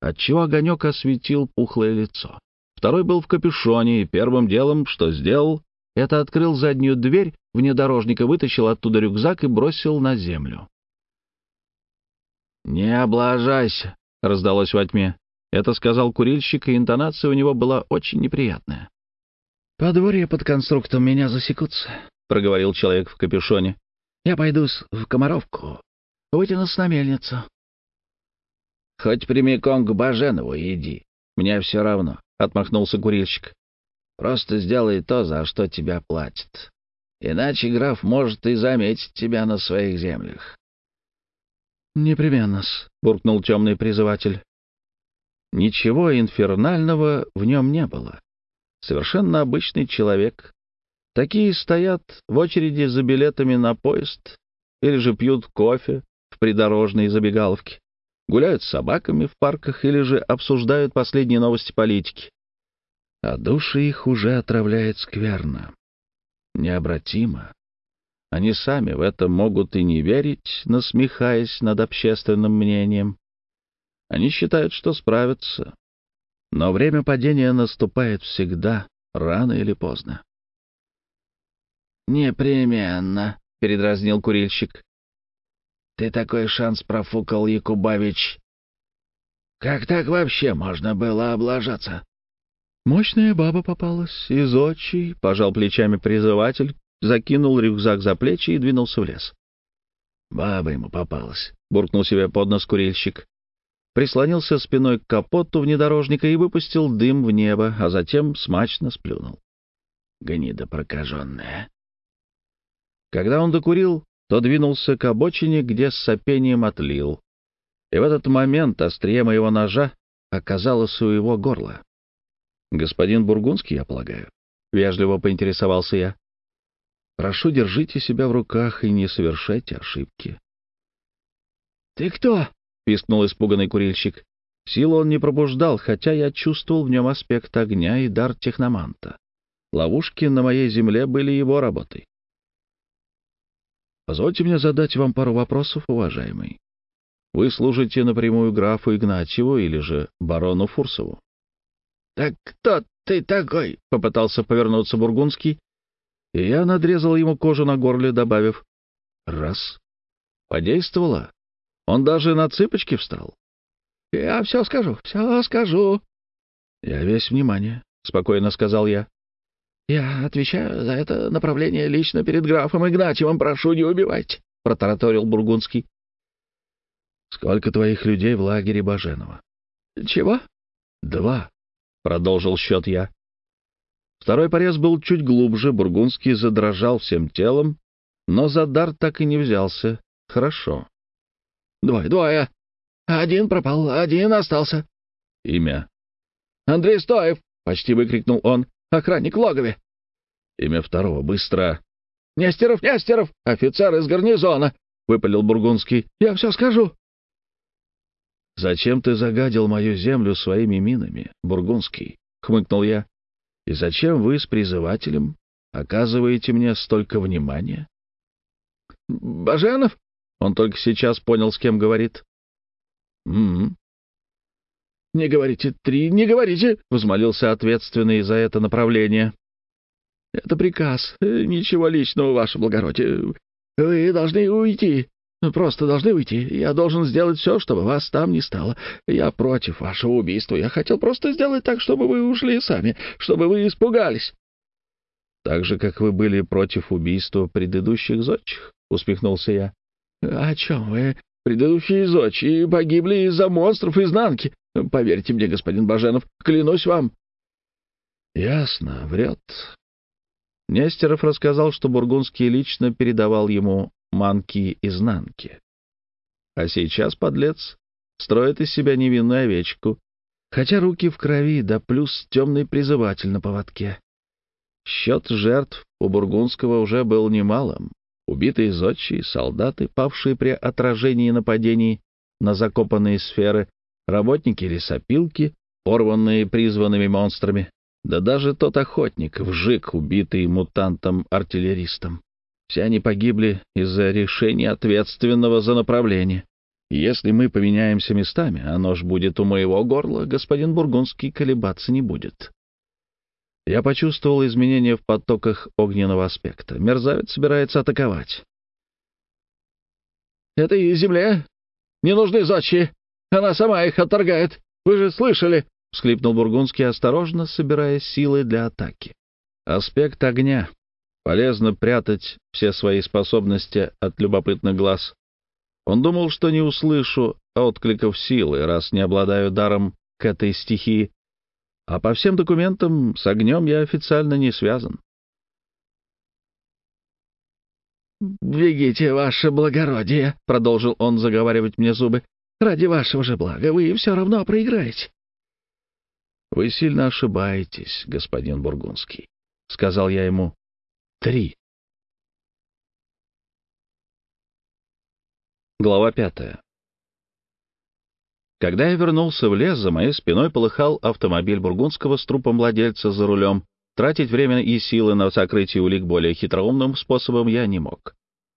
отчего огонек осветил пухлое лицо. Второй был в капюшоне, и первым делом, что сделал, это открыл заднюю дверь внедорожника, вытащил оттуда рюкзак и бросил на землю. «Не облажайся», — раздалось во тьме. Это сказал курильщик, и интонация у него была очень неприятная. «Подворье под конструктом меня засекутся», — проговорил человек в капюшоне. «Я пойду в Комаровку, вытянусь на мельницу». «Хоть прямиком к Баженову иди, мне все равно», — отмахнулся курильщик. «Просто сделай то, за что тебя платят. Иначе граф может и заметить тебя на своих землях». «Непременно-с», — буркнул темный призыватель. Ничего инфернального в нем не было. Совершенно обычный человек. Такие стоят в очереди за билетами на поезд или же пьют кофе в придорожной забегаловке гуляют с собаками в парках или же обсуждают последние новости политики. А души их уже отравляет скверно. Необратимо. Они сами в это могут и не верить, насмехаясь над общественным мнением. Они считают, что справятся. Но время падения наступает всегда, рано или поздно. «Непременно», — передразнил курильщик. Ты такой шанс профукал, Якубавич. Как так вообще можно было облажаться? Мощная баба попалась, из очи, пожал плечами призыватель, закинул рюкзак за плечи и двинулся в лес. Баба ему попалась, буркнул себе под нос курильщик. Прислонился спиной к капоту внедорожника и выпустил дым в небо, а затем смачно сплюнул. Гнида прокаженная. Когда он докурил, то двинулся к обочине, где с сопением отлил. И в этот момент острие моего ножа оказалось у его горла. «Господин Бургундский, я полагаю?» — вежливо поинтересовался я. «Прошу, держите себя в руках и не совершайте ошибки». «Ты кто?» — пискнул испуганный курильщик. Силу он не пробуждал, хотя я чувствовал в нем аспект огня и дар техноманта. Ловушки на моей земле были его работой. Позвольте мне задать вам пару вопросов, уважаемый. Вы служите напрямую графу Игнатьеву или же барону Фурсову? — Так кто ты такой? — попытался повернуться Бургундский, и я надрезал ему кожу на горле, добавив «раз». Подействовало. Он даже на цыпочки встал. — Я все скажу, все скажу. — Я весь внимание, — спокойно сказал я. «Я отвечаю за это направление лично перед графом Игнатьевым. Прошу, не убивать», — протараторил Бургундский. «Сколько твоих людей в лагере Баженова?» «Чего?» «Два», — продолжил счет я. Второй порез был чуть глубже, Бургундский задрожал всем телом, но за дар так и не взялся. Хорошо. «Двое, двое. Один пропал, один остался». «Имя?» «Андрей Стоев», — почти выкрикнул он. Охранник в логове. Имя второго, быстро. Нестеров, Нестеров, офицер из гарнизона, выпалил Бургундский. Я все скажу. Зачем ты загадил мою землю своими минами, Бургундский? хмыкнул я. И зачем вы с призывателем оказываете мне столько внимания? Баженов? Он только сейчас понял, с кем говорит. М-м. «Не говорите три, не говорите!» — взмолился ответственный за это направление. «Это приказ. Ничего личного, ваше благородие. Вы должны уйти. Просто должны уйти. Я должен сделать все, чтобы вас там не стало. Я против вашего убийства. Я хотел просто сделать так, чтобы вы ушли сами, чтобы вы испугались». «Так же, как вы были против убийства предыдущих зодчих?» — усмехнулся я. «О чем вы? Предыдущие зодчие погибли из-за монстров изнанки. Поверьте мне, господин Баженов, клянусь вам. Ясно, врет. Нестеров рассказал, что Бургундский лично передавал ему манки-изнанки. А сейчас подлец строит из себя невинную овечку, хотя руки в крови, да плюс темный призыватель на поводке. Счет жертв у Бургундского уже был немалым. Убитые зодчие, солдаты, павшие при отражении нападений на закопанные сферы, работники лесопилки, порванные призванными монстрами, да даже тот охотник, вжик, убитый мутантом-артиллеристом. Все они погибли из-за решения ответственного за направление. Если мы поменяемся местами, а нож будет у моего горла, господин Бургундский колебаться не будет. Я почувствовал изменения в потоках огненного аспекта. Мерзавец собирается атаковать. «Этой земле не нужны зодчие. Она сама их отторгает. Вы же слышали?» — всхлипнул Бургундский, осторожно собирая силы для атаки. «Аспект огня. Полезно прятать все свои способности от любопытных глаз. Он думал, что не услышу откликов силы, раз не обладаю даром к этой стихии, а по всем документам с огнем я официально не связан. «Бегите, ваше благородие», — продолжил он заговаривать мне зубы. «Ради вашего же блага вы все равно проиграете». «Вы сильно ошибаетесь, господин Бургундский», — сказал я ему. «Три». Глава пятая. Когда я вернулся в лес, за моей спиной полыхал автомобиль Бургундского с трупом владельца за рулем. Тратить время и силы на сокрытие улик более хитроумным способом я не мог.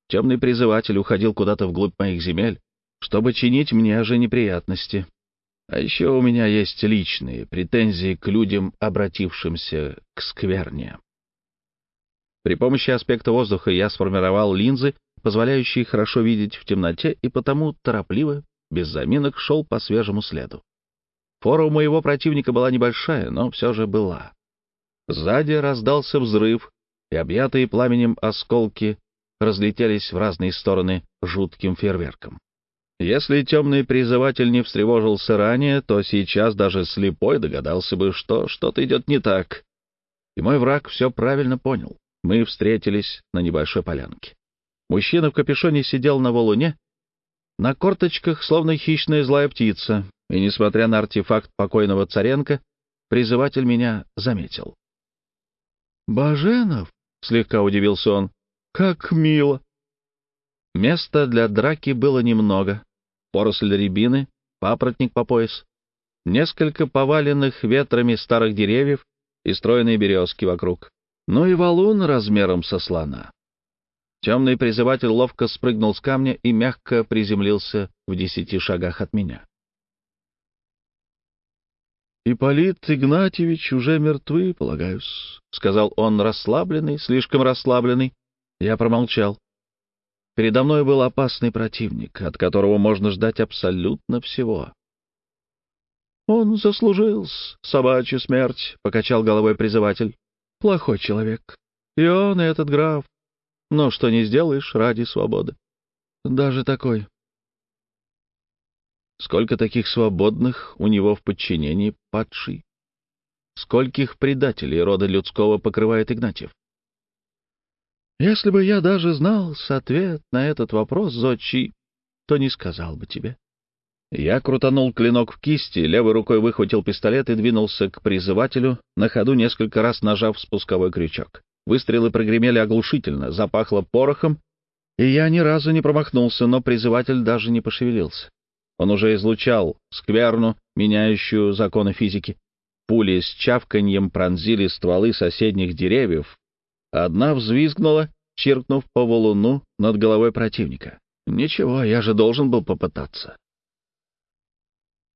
Темный призыватель уходил куда-то вглубь моих земель, чтобы чинить мне же неприятности. А еще у меня есть личные претензии к людям, обратившимся к скверне. При помощи аспекта воздуха я сформировал линзы, позволяющие хорошо видеть в темноте, и потому торопливо без заминок шел по свежему следу. Фора у моего противника была небольшая, но все же была. Сзади раздался взрыв, и объятые пламенем осколки разлетелись в разные стороны жутким фейерверком. Если темный призыватель не встревожился ранее, то сейчас даже слепой догадался бы, что что-то идет не так. И мой враг все правильно понял. Мы встретились на небольшой полянке. Мужчина в капюшоне сидел на валуне на корточках, словно хищная злая птица, и, несмотря на артефакт покойного Царенко, призыватель меня заметил. «Баженов!» — слегка удивился он. «Как мило!» Места для драки было немного. Поросль рябины, папоротник по пояс, несколько поваленных ветрами старых деревьев и стройные березки вокруг, ну и валун размером со слона. Темный призыватель ловко спрыгнул с камня и мягко приземлился в десяти шагах от меня. «Ипполит Игнатьевич уже мертвы, полагаюсь», — сказал он расслабленный, слишком расслабленный. Я промолчал. Передо мной был опасный противник, от которого можно ждать абсолютно всего. «Он заслужил собачью смерть», — покачал головой призыватель. «Плохой человек. И он, и этот граф, но что не сделаешь ради свободы. Даже такой. Сколько таких свободных у него в подчинении падший? Скольких предателей рода людского покрывает Игнатьев? Если бы я даже знал ответ на этот вопрос, Зодчий, то не сказал бы тебе. Я крутанул клинок в кисти, левой рукой выхватил пистолет и двинулся к призывателю, на ходу несколько раз нажав спусковой крючок. Выстрелы прогремели оглушительно, запахло порохом, и я ни разу не промахнулся, но призыватель даже не пошевелился. Он уже излучал скверну, меняющую законы физики. Пули с чавканьем пронзили стволы соседних деревьев. Одна взвизгнула, чиркнув по валуну над головой противника. Ничего, я же должен был попытаться.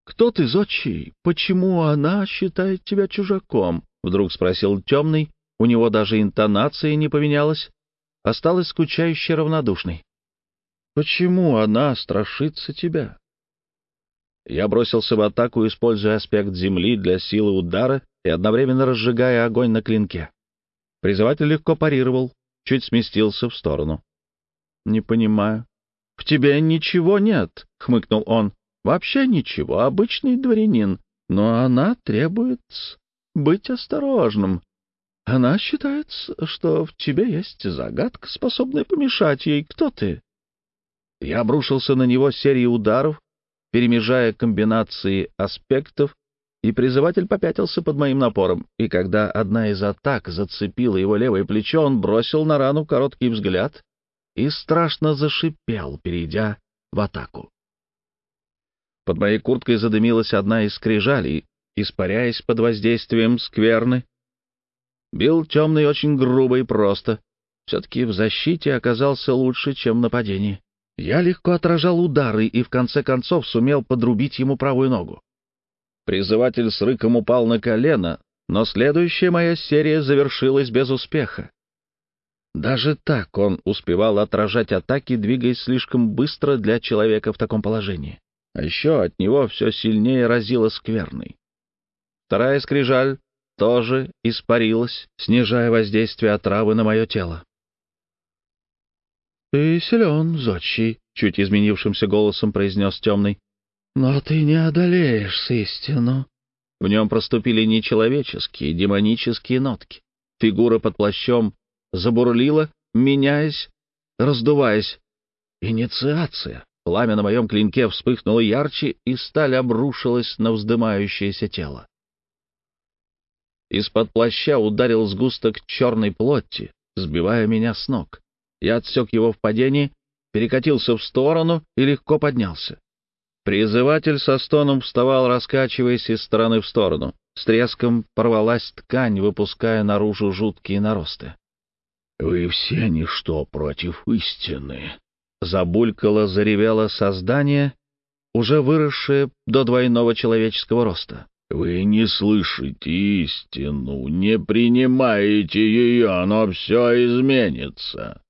«Кто ты, зодчий? Почему она считает тебя чужаком?» — вдруг спросил темный, у него даже интонация не поменялась, осталась скучающе равнодушной. «Почему она страшится тебя?» Я бросился в атаку, используя аспект земли для силы удара и одновременно разжигая огонь на клинке. Призыватель легко парировал, чуть сместился в сторону. «Не понимаю. В тебе ничего нет», — хмыкнул он. «Вообще ничего, обычный дворянин. Но она требует быть осторожным. Она считает, что в тебе есть загадка, способная помешать ей. Кто ты?» Я обрушился на него серией ударов, перемежая комбинации аспектов, и призыватель попятился под моим напором, и когда одна из атак зацепила его левое плечо, он бросил на рану короткий взгляд и страшно зашипел, перейдя в атаку. Под моей курткой задымилась одна из скрижалей, испаряясь под воздействием скверны, Бил темный очень грубо и просто. Все-таки в защите оказался лучше, чем в нападении. Я легко отражал удары и в конце концов сумел подрубить ему правую ногу. Призыватель с рыком упал на колено, но следующая моя серия завершилась без успеха. Даже так он успевал отражать атаки, двигаясь слишком быстро для человека в таком положении. А еще от него все сильнее разило скверной. Вторая скрижаль тоже испарилась, снижая воздействие отравы на мое тело. «Ты силен, зодчий», — чуть изменившимся голосом произнес темный. «Но ты не одолеешь истину». В нем проступили нечеловеческие, демонические нотки. Фигура под плащом забурлила, меняясь, раздуваясь. Инициация. Пламя на моем клинке вспыхнуло ярче, и сталь обрушилась на вздымающееся тело. Из-под плаща ударил сгусток черной плоти, сбивая меня с ног. Я отсек его в падении, перекатился в сторону и легко поднялся. Призыватель со стоном вставал, раскачиваясь из стороны в сторону. С треском порвалась ткань, выпуская наружу жуткие наросты. «Вы все ничто против истины», — забулькало, заревело создание, уже выросшее до двойного человеческого роста. «Вы не слышите истину, не принимаете ее, но все изменится».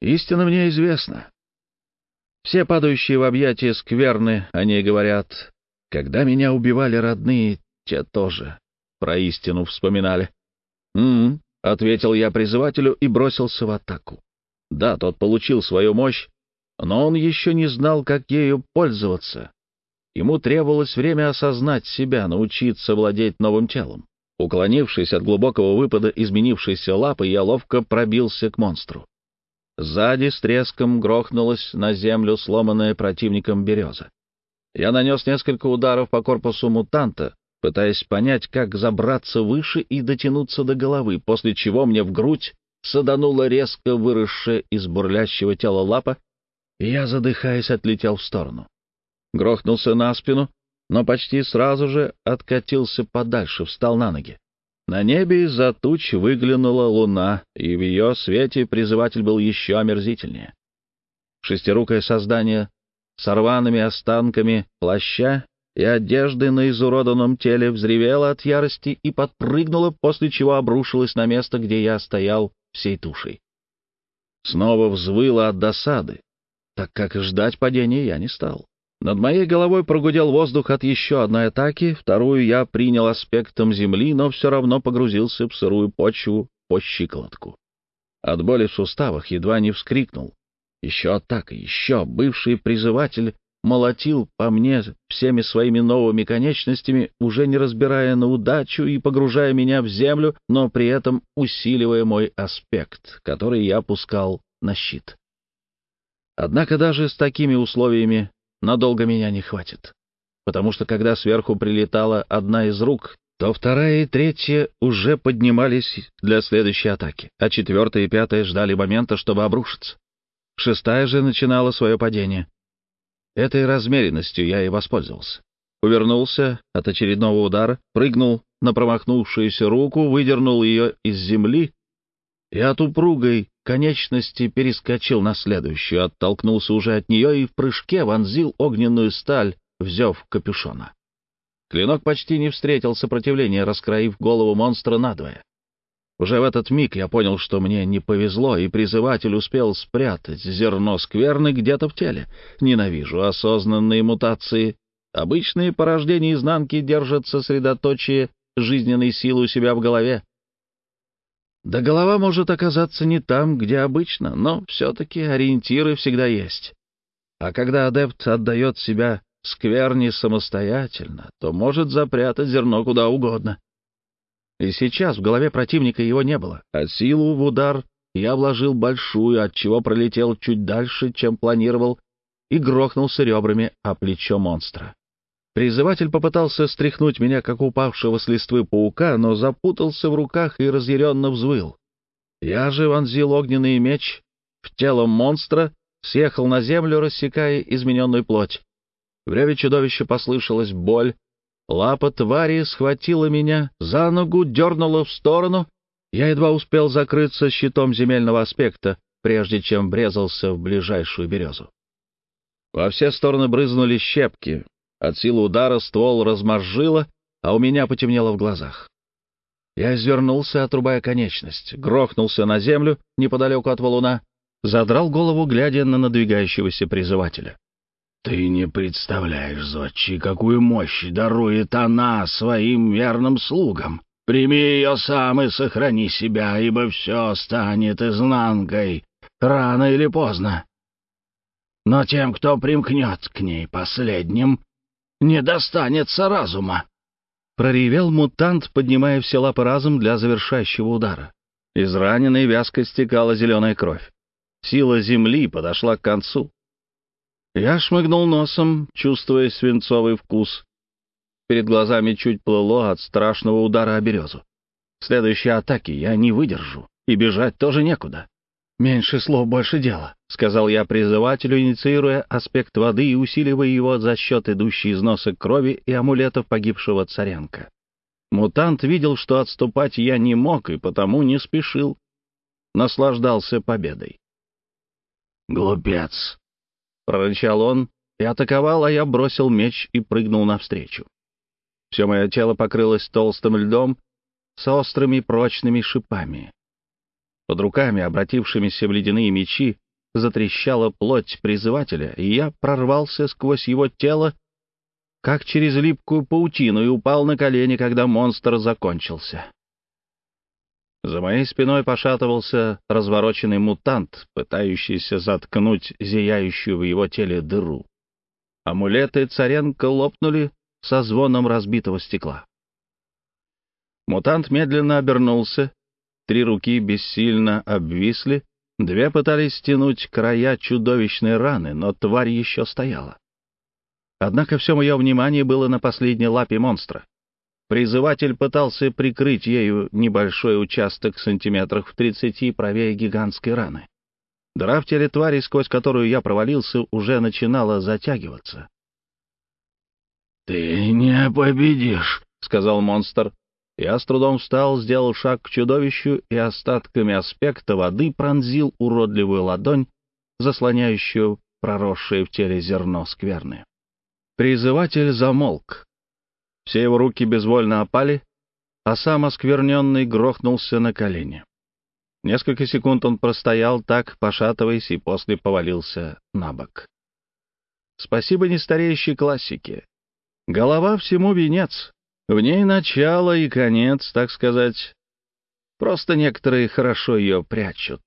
Истина мне известна. Все падающие в объятия скверны о ней говорят. Когда меня убивали родные, те тоже про истину вспоминали. «М-м», — ответил я призывателю и бросился в атаку. Да, тот получил свою мощь, но он еще не знал, как ею пользоваться. Ему требовалось время осознать себя, научиться владеть новым телом. Уклонившись от глубокого выпада изменившейся лапы, я ловко пробился к монстру. Сзади с треском грохнулась на землю сломанная противником береза. Я нанес несколько ударов по корпусу мутанта, пытаясь понять, как забраться выше и дотянуться до головы, после чего мне в грудь саданула резко выросшая из бурлящего тела лапа, я, задыхаясь, отлетел в сторону. Грохнулся на спину, но почти сразу же откатился подальше, встал на ноги. На небе из-за туч выглянула луна, и в ее свете призыватель был еще омерзительнее. Шестирукое создание с рваными останками плаща и одежды на изуродованном теле взревело от ярости и подпрыгнуло, после чего обрушилось на место, где я стоял всей тушей. Снова взвыло от досады, так как ждать падения я не стал. Над моей головой прогудел воздух от еще одной атаки, вторую я принял аспектом земли, но все равно погрузился в сырую почву по щиколотку. От боли в суставах едва не вскрикнул. Еще атака, еще бывший призыватель молотил по мне всеми своими новыми конечностями, уже не разбирая на удачу и погружая меня в землю, но при этом усиливая мой аспект, который я пускал на щит. Однако даже с такими условиями надолго меня не хватит. Потому что когда сверху прилетала одна из рук, то вторая и третья уже поднимались для следующей атаки, а четвертая и пятая ждали момента, чтобы обрушиться. Шестая же начинала свое падение. Этой размеренностью я и воспользовался. Увернулся от очередного удара, прыгнул на промахнувшуюся руку, выдернул ее из земли и от упругой конечности перескочил на следующую, оттолкнулся уже от нее и в прыжке вонзил огненную сталь в зев капюшона. Клинок почти не встретил сопротивления, раскроив голову монстра надвое. Уже в этот миг я понял, что мне не повезло, и призыватель успел спрятать зерно скверны где-то в теле. Ненавижу осознанные мутации. Обычные порождения изнанки держат сосредоточие жизненной силы у себя в голове, да голова может оказаться не там, где обычно, но все-таки ориентиры всегда есть. А когда адепт отдает себя скверне самостоятельно, то может запрятать зерно куда угодно. И сейчас в голове противника его не было, а силу в удар я вложил большую, отчего пролетел чуть дальше, чем планировал, и грохнулся ребрами о плечо монстра. Призыватель попытался стряхнуть меня, как упавшего с листвы паука, но запутался в руках и разъяренно взвыл. Я же вонзил огненный меч в тело монстра, съехал на землю, рассекая измененную плоть. В реве чудовища послышалась боль. Лапа твари схватила меня за ногу, дернула в сторону. Я едва успел закрыться щитом земельного аспекта, прежде чем врезался в ближайшую березу. Во все стороны брызнули щепки. От силы удара ствол размозжило, а у меня потемнело в глазах. Я извернулся, отрубая конечность, грохнулся на землю неподалеку от валуна, задрал голову, глядя на надвигающегося призывателя. «Ты не представляешь, Зодчий, какую мощь дарует она своим верным слугам. Прими ее сам и сохрани себя, ибо все станет изнанкой, рано или поздно. Но тем, кто примкнет к ней последним, не достанется разума. Проревел мутант, поднимая все лапы разум для завершающего удара. Из раненой вязко стекала зеленая кровь. Сила земли подошла к концу. Я шмыгнул носом, чувствуя свинцовый вкус. Перед глазами чуть плыло от страшного удара о березу. Следующей атаке я не выдержу, и бежать тоже некуда. «Меньше слов, больше дела», — сказал я призывателю, инициируя аспект воды и усиливая его за счет идущей из носа крови и амулетов погибшего царенка. Мутант видел, что отступать я не мог, и потому не спешил. Наслаждался победой. «Глупец!» — прорычал он и атаковал, а я бросил меч и прыгнул навстречу. Все мое тело покрылось толстым льдом с острыми прочными шипами. Под руками, обратившимися в ледяные мечи, затрещала плоть призывателя, и я прорвался сквозь его тело, как через липкую паутину, и упал на колени, когда монстр закончился. За моей спиной пошатывался развороченный мутант, пытающийся заткнуть зияющую в его теле дыру. Амулеты Царенко лопнули со звоном разбитого стекла. Мутант медленно обернулся Три руки бессильно обвисли, две пытались стянуть края чудовищной раны, но тварь еще стояла. Однако все мое внимание было на последней лапе монстра. Призыватель пытался прикрыть ею небольшой участок сантиметрах в тридцати правее гигантской раны. Дыра в теле твари, сквозь которую я провалился, уже начинала затягиваться. «Ты не победишь», — сказал монстр, я с трудом встал, сделал шаг к чудовищу и остатками аспекта воды пронзил уродливую ладонь, заслоняющую проросшее в теле зерно скверны. Призыватель замолк. Все его руки безвольно опали, а сам оскверненный грохнулся на колени. Несколько секунд он простоял так, пошатываясь, и после повалился на бок. Спасибо нестареющей классике. Голова всему венец. В ней начало и конец, так сказать. Просто некоторые хорошо ее прячут.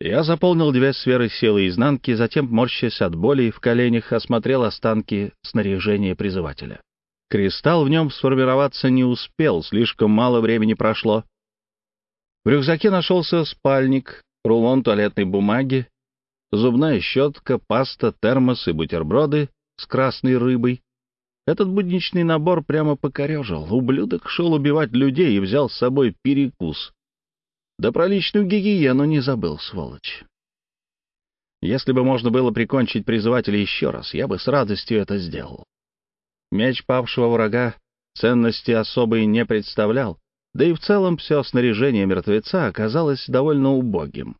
Я заполнил две сферы силы изнанки, затем, морщась от боли в коленях, осмотрел останки снаряжения призывателя. Кристалл в нем сформироваться не успел, слишком мало времени прошло. В рюкзаке нашелся спальник, рулон туалетной бумаги, зубная щетка, паста, термос и бутерброды, с красной рыбой. Этот будничный набор прямо покорежил. Ублюдок шел убивать людей и взял с собой перекус. Да про личную гигиену не забыл, сволочь. Если бы можно было прикончить призывателя еще раз, я бы с радостью это сделал. Меч павшего врага ценности особой не представлял, да и в целом все снаряжение мертвеца оказалось довольно убогим.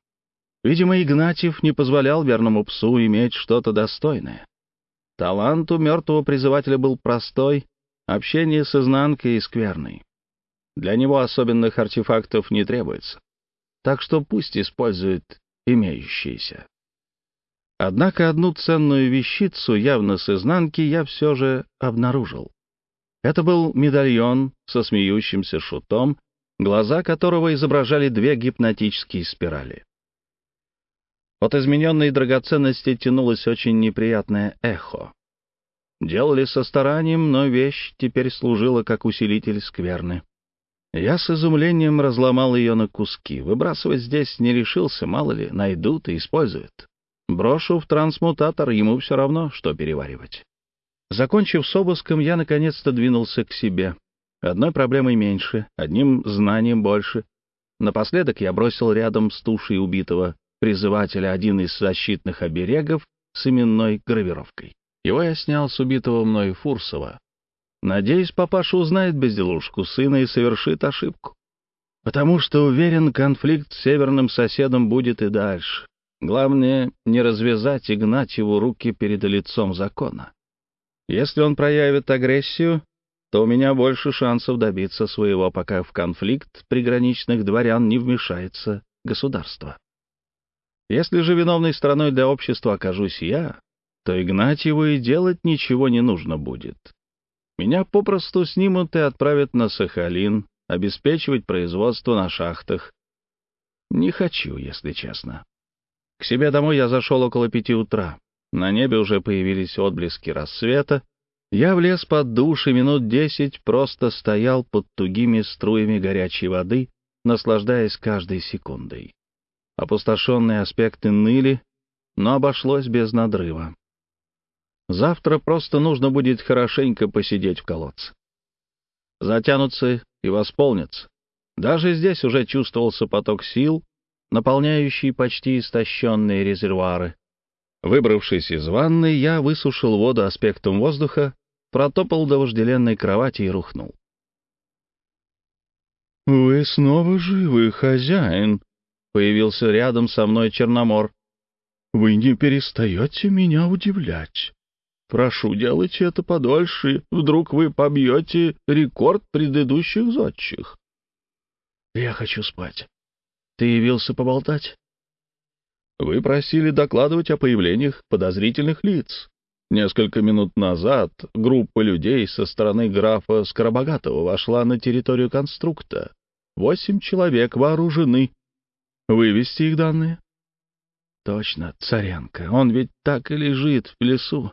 Видимо, Игнатьев не позволял верному псу иметь что-то достойное. Талант у мертвого призывателя был простой, общение с изнанкой и скверной. Для него особенных артефактов не требуется, так что пусть использует имеющиеся. Однако одну ценную вещицу явно с изнанки я все же обнаружил. Это был медальон со смеющимся шутом, глаза которого изображали две гипнотические спирали. От измененной драгоценности тянулось очень неприятное эхо. Делали со старанием, но вещь теперь служила как усилитель скверны. Я с изумлением разломал ее на куски. Выбрасывать здесь не решился, мало ли, найдут и используют. Брошу в трансмутатор, ему все равно, что переваривать. Закончив с обыском, я наконец-то двинулся к себе. Одной проблемой меньше, одним знанием больше. Напоследок я бросил рядом с тушей убитого призывателя один из защитных оберегов с именной гравировкой. Его я снял с убитого мной Фурсова. Надеюсь, папаша узнает безделушку сына и совершит ошибку. Потому что, уверен, конфликт с северным соседом будет и дальше. Главное, не развязать Игнатьеву руки перед лицом закона. Если он проявит агрессию, то у меня больше шансов добиться своего, пока в конфликт приграничных дворян не вмешается государство. Если же виновной стороной для общества окажусь я, то Игнатьеву и делать ничего не нужно будет. Меня попросту снимут и отправят на Сахалин, обеспечивать производство на шахтах. Не хочу, если честно. К себе домой я зашел около пяти утра. На небе уже появились отблески рассвета. Я влез под душ и минут десять просто стоял под тугими струями горячей воды, наслаждаясь каждой секундой. Опустошенные аспекты ныли, но обошлось без надрыва. Завтра просто нужно будет хорошенько посидеть в колодце. Затянутся и восполнятся. Даже здесь уже чувствовался поток сил, наполняющий почти истощенные резервуары. Выбравшись из ванны, я высушил воду аспектом воздуха, протопал до вожделенной кровати и рухнул. «Вы снова живы, хозяин?» — появился рядом со мной Черномор. «Вы не перестаете меня удивлять. Прошу, делайте это подольше, вдруг вы побьете рекорд предыдущих зодчих. Я хочу спать. Ты явился поболтать? Вы просили докладывать о появлениях подозрительных лиц. Несколько минут назад группа людей со стороны графа Скоробогатого вошла на территорию конструкта. Восемь человек вооружены. Вывести их данные? Точно, Царенко. Он ведь так и лежит в лесу.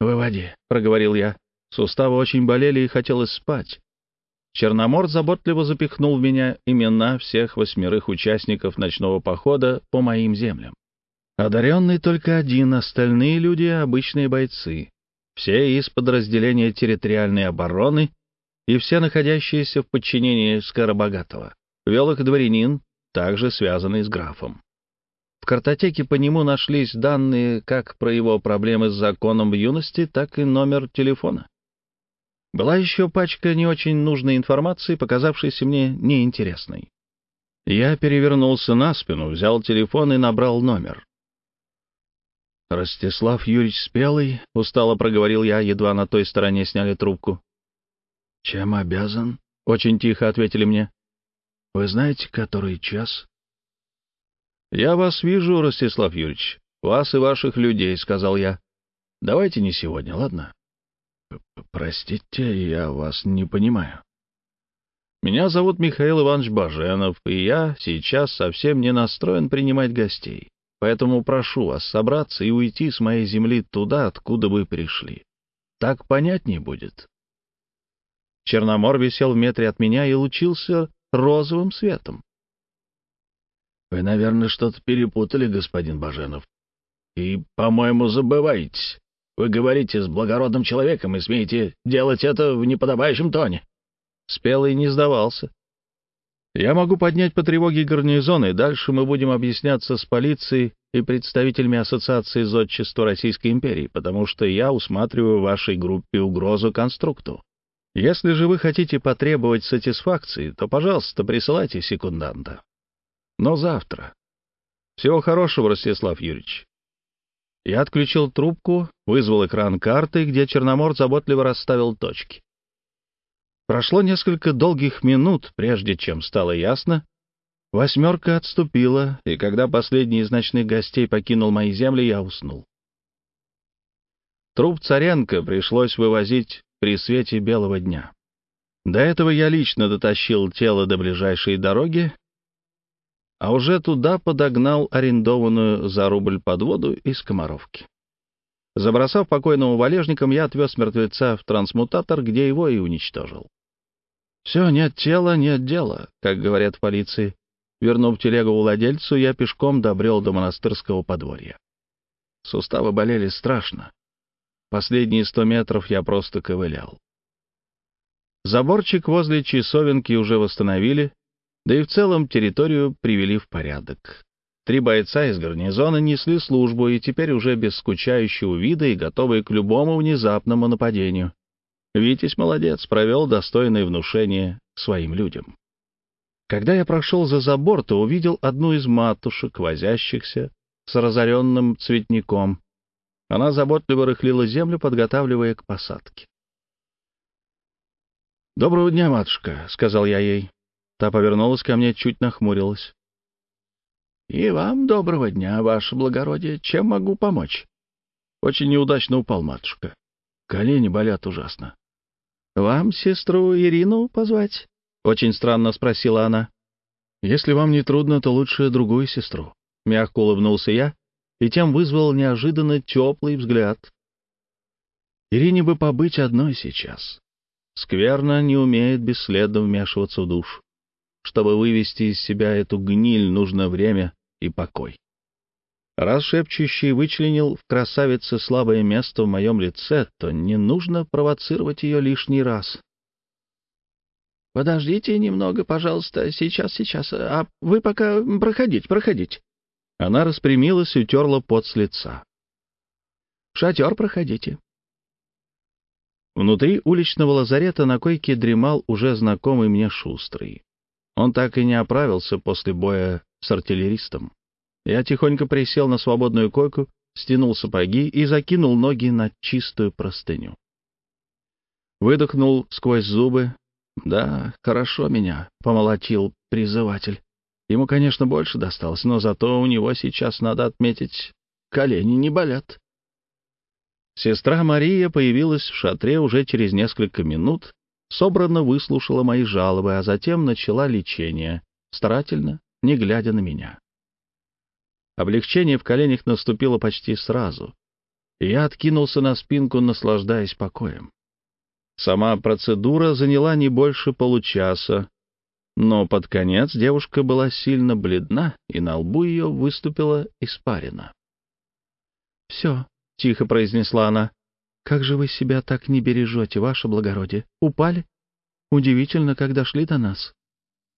«Выводи», — проговорил я. Суставы очень болели и хотелось спать. Черномор заботливо запихнул в меня имена всех восьмерых участников ночного похода по моим землям. Одаренный только один, остальные люди — обычные бойцы. Все из подразделения территориальной обороны и все находящиеся в подчинении Скоробогатого. Вел их дворянин, также связанный с графом. В картотеке по нему нашлись данные как про его проблемы с законом в юности, так и номер телефона. Была еще пачка не очень нужной информации, показавшейся мне неинтересной. Я перевернулся на спину, взял телефон и набрал номер. «Ростислав Юрьевич Спелый», — устало проговорил я, едва на той стороне сняли трубку. «Чем обязан?» — очень тихо ответили мне. «Вы знаете, который час?» «Я вас вижу, Ростислав Юрьевич, вас и ваших людей», — сказал я. «Давайте не сегодня, ладно?» «Простите, я вас не понимаю». «Меня зовут Михаил Иванович Баженов, и я сейчас совсем не настроен принимать гостей, поэтому прошу вас собраться и уйти с моей земли туда, откуда вы пришли. Так понятнее будет». Черномор висел в метре от меня и лучился розовым светом. Вы, наверное, что-то перепутали, господин Баженов. И, по-моему, забываетесь. Вы говорите с благородным человеком и смеете делать это в неподобающем тоне. Спелый не сдавался. Я могу поднять по тревоге гарнизон, и дальше мы будем объясняться с полицией и представителями Ассоциации зодчества Российской империи, потому что я усматриваю в вашей группе угрозу конструкту. Если же вы хотите потребовать сатисфакции, то, пожалуйста, присылайте секунданта. Но завтра. Всего хорошего, Ростислав Юрьевич. Я отключил трубку, вызвал экран карты, где Черномор заботливо расставил точки. Прошло несколько долгих минут, прежде чем стало ясно. Восьмерка отступила, и когда последний из ночных гостей покинул мои земли, я уснул. Труп Царенко пришлось вывозить при свете белого дня. До этого я лично дотащил тело до ближайшей дороги а уже туда подогнал арендованную за рубль подводу из Комаровки. Забросав покойного валежником, я отвез мертвеца в трансмутатор, где его и уничтожил. Все, нет тела, нет дела, как говорят в полиции. Вернув телегу владельцу, я пешком добрел до монастырского подворья. Суставы болели страшно. Последние сто метров я просто ковылял. Заборчик возле часовенки уже восстановили, да и в целом территорию привели в порядок. Три бойца из гарнизона несли службу и теперь уже без скучающего вида и готовые к любому внезапному нападению. Витязь молодец, провел достойное внушение своим людям. Когда я прошел за забор, то увидел одну из матушек, возящихся с разоренным цветником. Она заботливо рыхлила землю, подготавливая к посадке. «Доброго дня, матушка», — сказал я ей. Та повернулась ко мне, чуть нахмурилась. «И вам доброго дня, ваше благородие. Чем могу помочь?» «Очень неудачно упал, матушка. Колени болят ужасно». «Вам сестру Ирину позвать?» — очень странно спросила она. «Если вам не трудно, то лучше другую сестру». Мягко улыбнулся я и тем вызвал неожиданно теплый взгляд. Ирине бы побыть одной сейчас. Скверно не умеет бесследно вмешиваться в душу. Чтобы вывести из себя эту гниль, нужно время и покой. Раз шепчущий вычленил в красавице слабое место в моем лице, то не нужно провоцировать ее лишний раз. «Подождите немного, пожалуйста, сейчас, сейчас, а вы пока проходите, проходите». Она распрямилась и утерла пот с лица. «В шатер проходите». Внутри уличного лазарета на койке дремал уже знакомый мне Шустрый. Он так и не оправился после боя с артиллеристом. Я тихонько присел на свободную койку, стянул сапоги и закинул ноги на чистую простыню. Выдохнул сквозь зубы. Да, хорошо меня помолотил призыватель. Ему, конечно, больше досталось, но зато у него сейчас, надо отметить, колени не болят. Сестра Мария появилась в шатре уже через несколько минут собранно выслушала мои жалобы, а затем начала лечение, старательно, не глядя на меня. Облегчение в коленях наступило почти сразу, я откинулся на спинку, наслаждаясь покоем. Сама процедура заняла не больше получаса, но под конец девушка была сильно бледна, и на лбу ее выступила испарина. «Все», — тихо произнесла она, как же вы себя так не бережете, ваше благородие? Упали? Удивительно, когда шли до нас.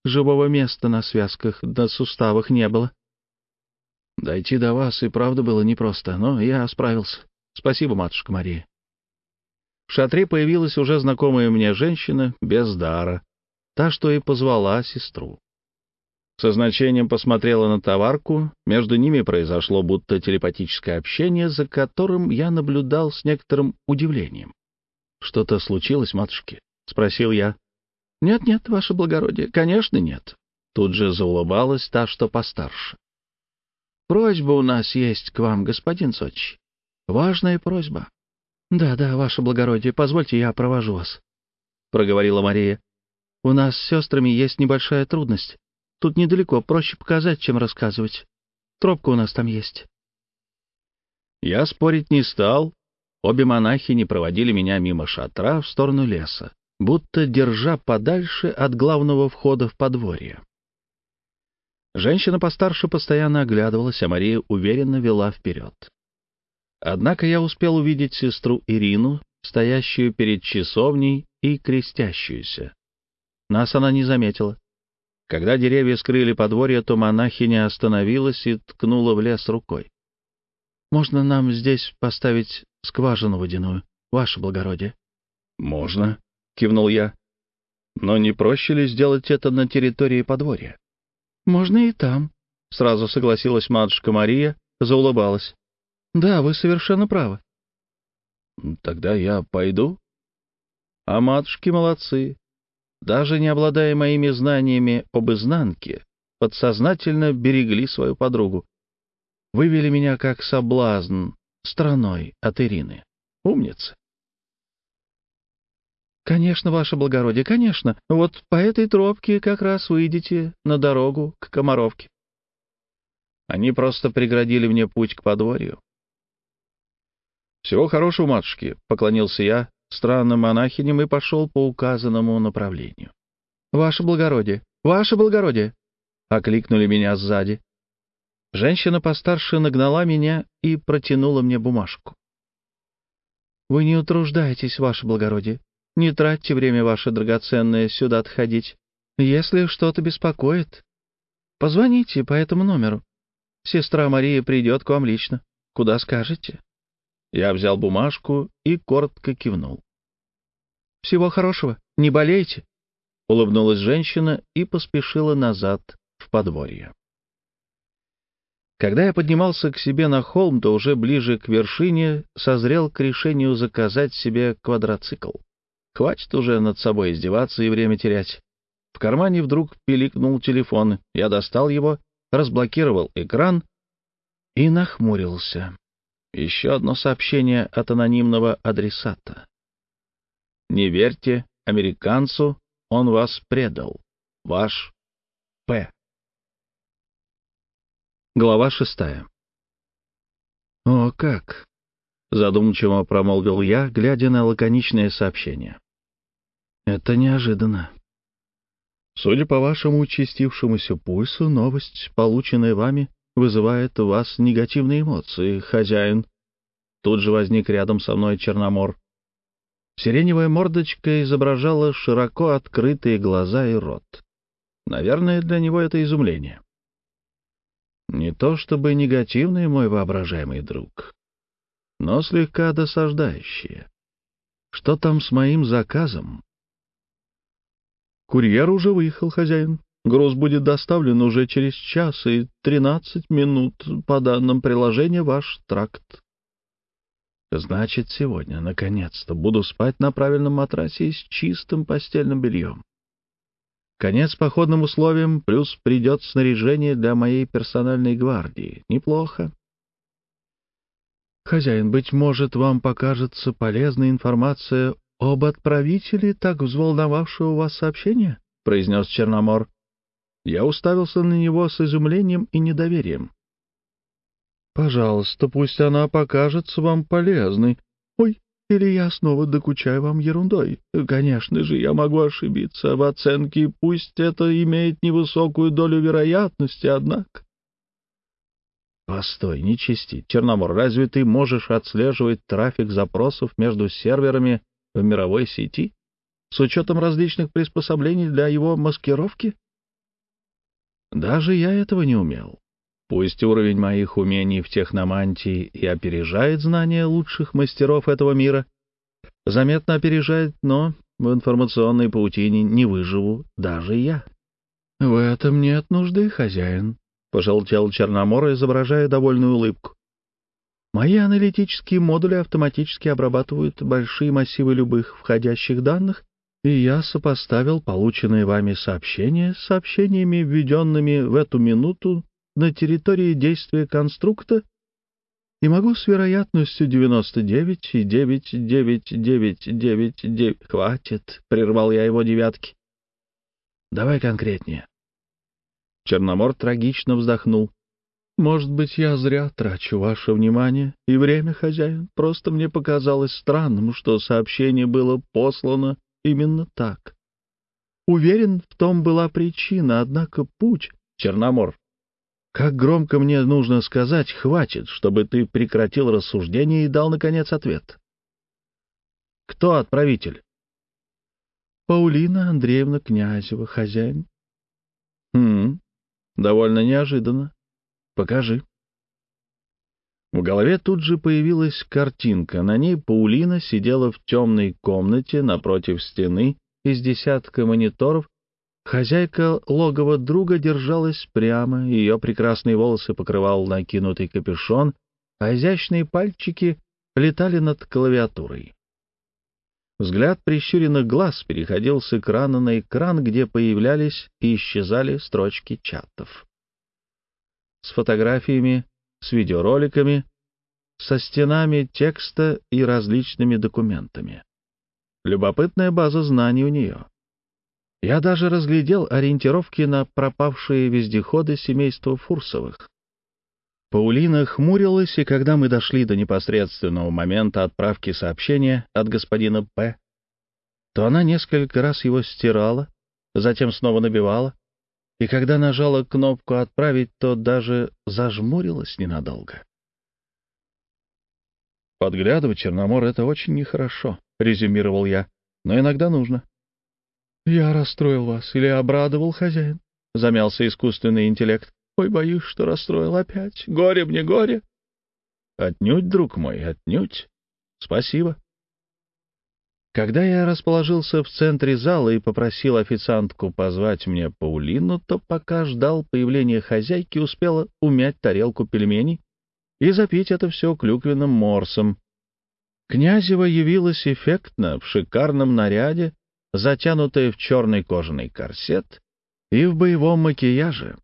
Живого места на связках, на суставах не было. Дойти до вас и правда было непросто, но я справился. Спасибо, матушка Мария. В шатре появилась уже знакомая мне женщина без дара, та, что и позвала сестру. Со значением посмотрела на товарку, между ними произошло будто телепатическое общение, за которым я наблюдал с некоторым удивлением. «Что-то случилось, матушки?» — спросил я. «Нет-нет, ваше благородие, конечно, нет». Тут же заулыбалась та, что постарше. «Просьба у нас есть к вам, господин Сочи. Важная просьба». «Да-да, ваше благородие, позвольте, я провожу вас», — проговорила Мария. «У нас с сестрами есть небольшая трудность. Тут недалеко, проще показать, чем рассказывать. Тропка у нас там есть». Я спорить не стал. Обе монахини проводили меня мимо шатра в сторону леса, будто держа подальше от главного входа в подворье. Женщина постарше постоянно оглядывалась, а Мария уверенно вела вперед. Однако я успел увидеть сестру Ирину, стоящую перед часовней и крестящуюся. Нас она не заметила. Когда деревья скрыли подворье, то монахиня остановилась и ткнула в лес рукой. «Можно нам здесь поставить скважину водяную, ваше благородие?» «Можно», — кивнул я. «Но не проще ли сделать это на территории подворья?» «Можно и там», — сразу согласилась матушка Мария, заулыбалась. «Да, вы совершенно правы». «Тогда я пойду?» «А матушки молодцы даже не обладая моими знаниями об изнанке, подсознательно берегли свою подругу. Вывели меня как соблазн стороной от Ирины. Умница. «Конечно, ваше благородие, конечно. Вот по этой тропке как раз выйдете на дорогу к Комаровке». Они просто преградили мне путь к подворью. «Всего хорошего, матушки», — поклонился я, странным монахиням и пошел по указанному направлению. «Ваше благородие! Ваше благородие!» — окликнули меня сзади. Женщина постарше нагнала меня и протянула мне бумажку. «Вы не утруждайтесь, ваше благородие. Не тратьте время ваше драгоценное сюда отходить. Если что-то беспокоит, позвоните по этому номеру. Сестра Мария придет к вам лично. Куда скажете?» Я взял бумажку и коротко кивнул. «Всего хорошего. Не болейте». — улыбнулась женщина и поспешила назад в подворье. Когда я поднимался к себе на холм, то уже ближе к вершине созрел к решению заказать себе квадроцикл. Хватит уже над собой издеваться и время терять. В кармане вдруг пиликнул телефон. Я достал его, разблокировал экран и нахмурился. Еще одно сообщение от анонимного адресата. «Не верьте американцу, он вас предал. Ваш П. Глава шестая. «О, как!» — задумчиво промолвил я, глядя на лаконичное сообщение. «Это неожиданно. Судя по вашему участившемуся пульсу, новость, полученная вами, вызывает у вас негативные эмоции, хозяин». Тут же возник рядом со мной Черномор. Сиреневая мордочка изображала широко открытые глаза и рот. Наверное, для него это изумление. Не то чтобы негативный мой воображаемый друг, но слегка досаждающие. Что там с моим заказом? Курьер уже выехал, хозяин. Груз будет доставлен уже через час и тринадцать минут по данным приложения ваш тракт. Значит, сегодня, наконец-то, буду спать на правильном матрасе с чистым постельным бельем. Конец походным условиям, плюс придет снаряжение для моей персональной гвардии. Неплохо. Хозяин, быть может, вам покажется полезная информация об отправителе так взволновавшего вас сообщения? — произнес Черномор. Я уставился на него с изумлением и недоверием. Пожалуйста, пусть она покажется вам полезной. Ой, или я снова докучаю вам ерундой. Конечно же, я могу ошибиться в оценке, пусть это имеет невысокую долю вероятности, однако. Постой, не чисти. Черномор, разве ты можешь отслеживать трафик запросов между серверами в мировой сети с учетом различных приспособлений для его маскировки? Даже я этого не умел. Пусть уровень моих умений в техномантии и опережает знания лучших мастеров этого мира, заметно опережает, но в информационной паутине не выживу даже я. — В этом нет нужды, хозяин, — пожелтел Черномор, изображая довольную улыбку. Мои аналитические модули автоматически обрабатывают большие массивы любых входящих данных, и я сопоставил полученные вами сообщения с сообщениями, введенными в эту минуту на территории действия конструкта и могу с вероятностью 99,99999... Хватит, — прервал я его девятки. Давай конкретнее. Черномор трагично вздохнул. Может быть, я зря трачу ваше внимание и время, хозяин. Просто мне показалось странным, что сообщение было послано именно так. Уверен, в том была причина, однако путь... Черномор, как громко мне нужно сказать «хватит», чтобы ты прекратил рассуждение и дал, наконец, ответ. Кто отправитель? Паулина Андреевна Князева, хозяин. Хм, довольно неожиданно. Покажи. В голове тут же появилась картинка. На ней Паулина сидела в темной комнате напротив стены из десятка мониторов Хозяйка логова друга держалась прямо, ее прекрасные волосы покрывал накинутый капюшон, а изящные пальчики летали над клавиатурой. Взгляд прищуренных глаз переходил с экрана на экран, где появлялись и исчезали строчки чатов. С фотографиями, с видеороликами, со стенами текста и различными документами. Любопытная база знаний у нее. Я даже разглядел ориентировки на пропавшие вездеходы семейства Фурсовых. Паулина хмурилась, и когда мы дошли до непосредственного момента отправки сообщения от господина П., то она несколько раз его стирала, затем снова набивала, и когда нажала кнопку «Отправить», то даже зажмурилась ненадолго. «Подглядывать, Черномор, — это очень нехорошо», — резюмировал я, — «но иногда нужно». «Я расстроил вас или обрадовал хозяин?» — замялся искусственный интеллект. «Ой, боюсь, что расстроил опять. Горе мне, горе!» «Отнюдь, друг мой, отнюдь. Спасибо». Когда я расположился в центре зала и попросил официантку позвать мне Паулину, то пока ждал появления хозяйки, успела умять тарелку пельменей и запить это все клюквенным морсом. Князева явилась эффектно, в шикарном наряде, затянутая в черный кожаный корсет и в боевом макияже.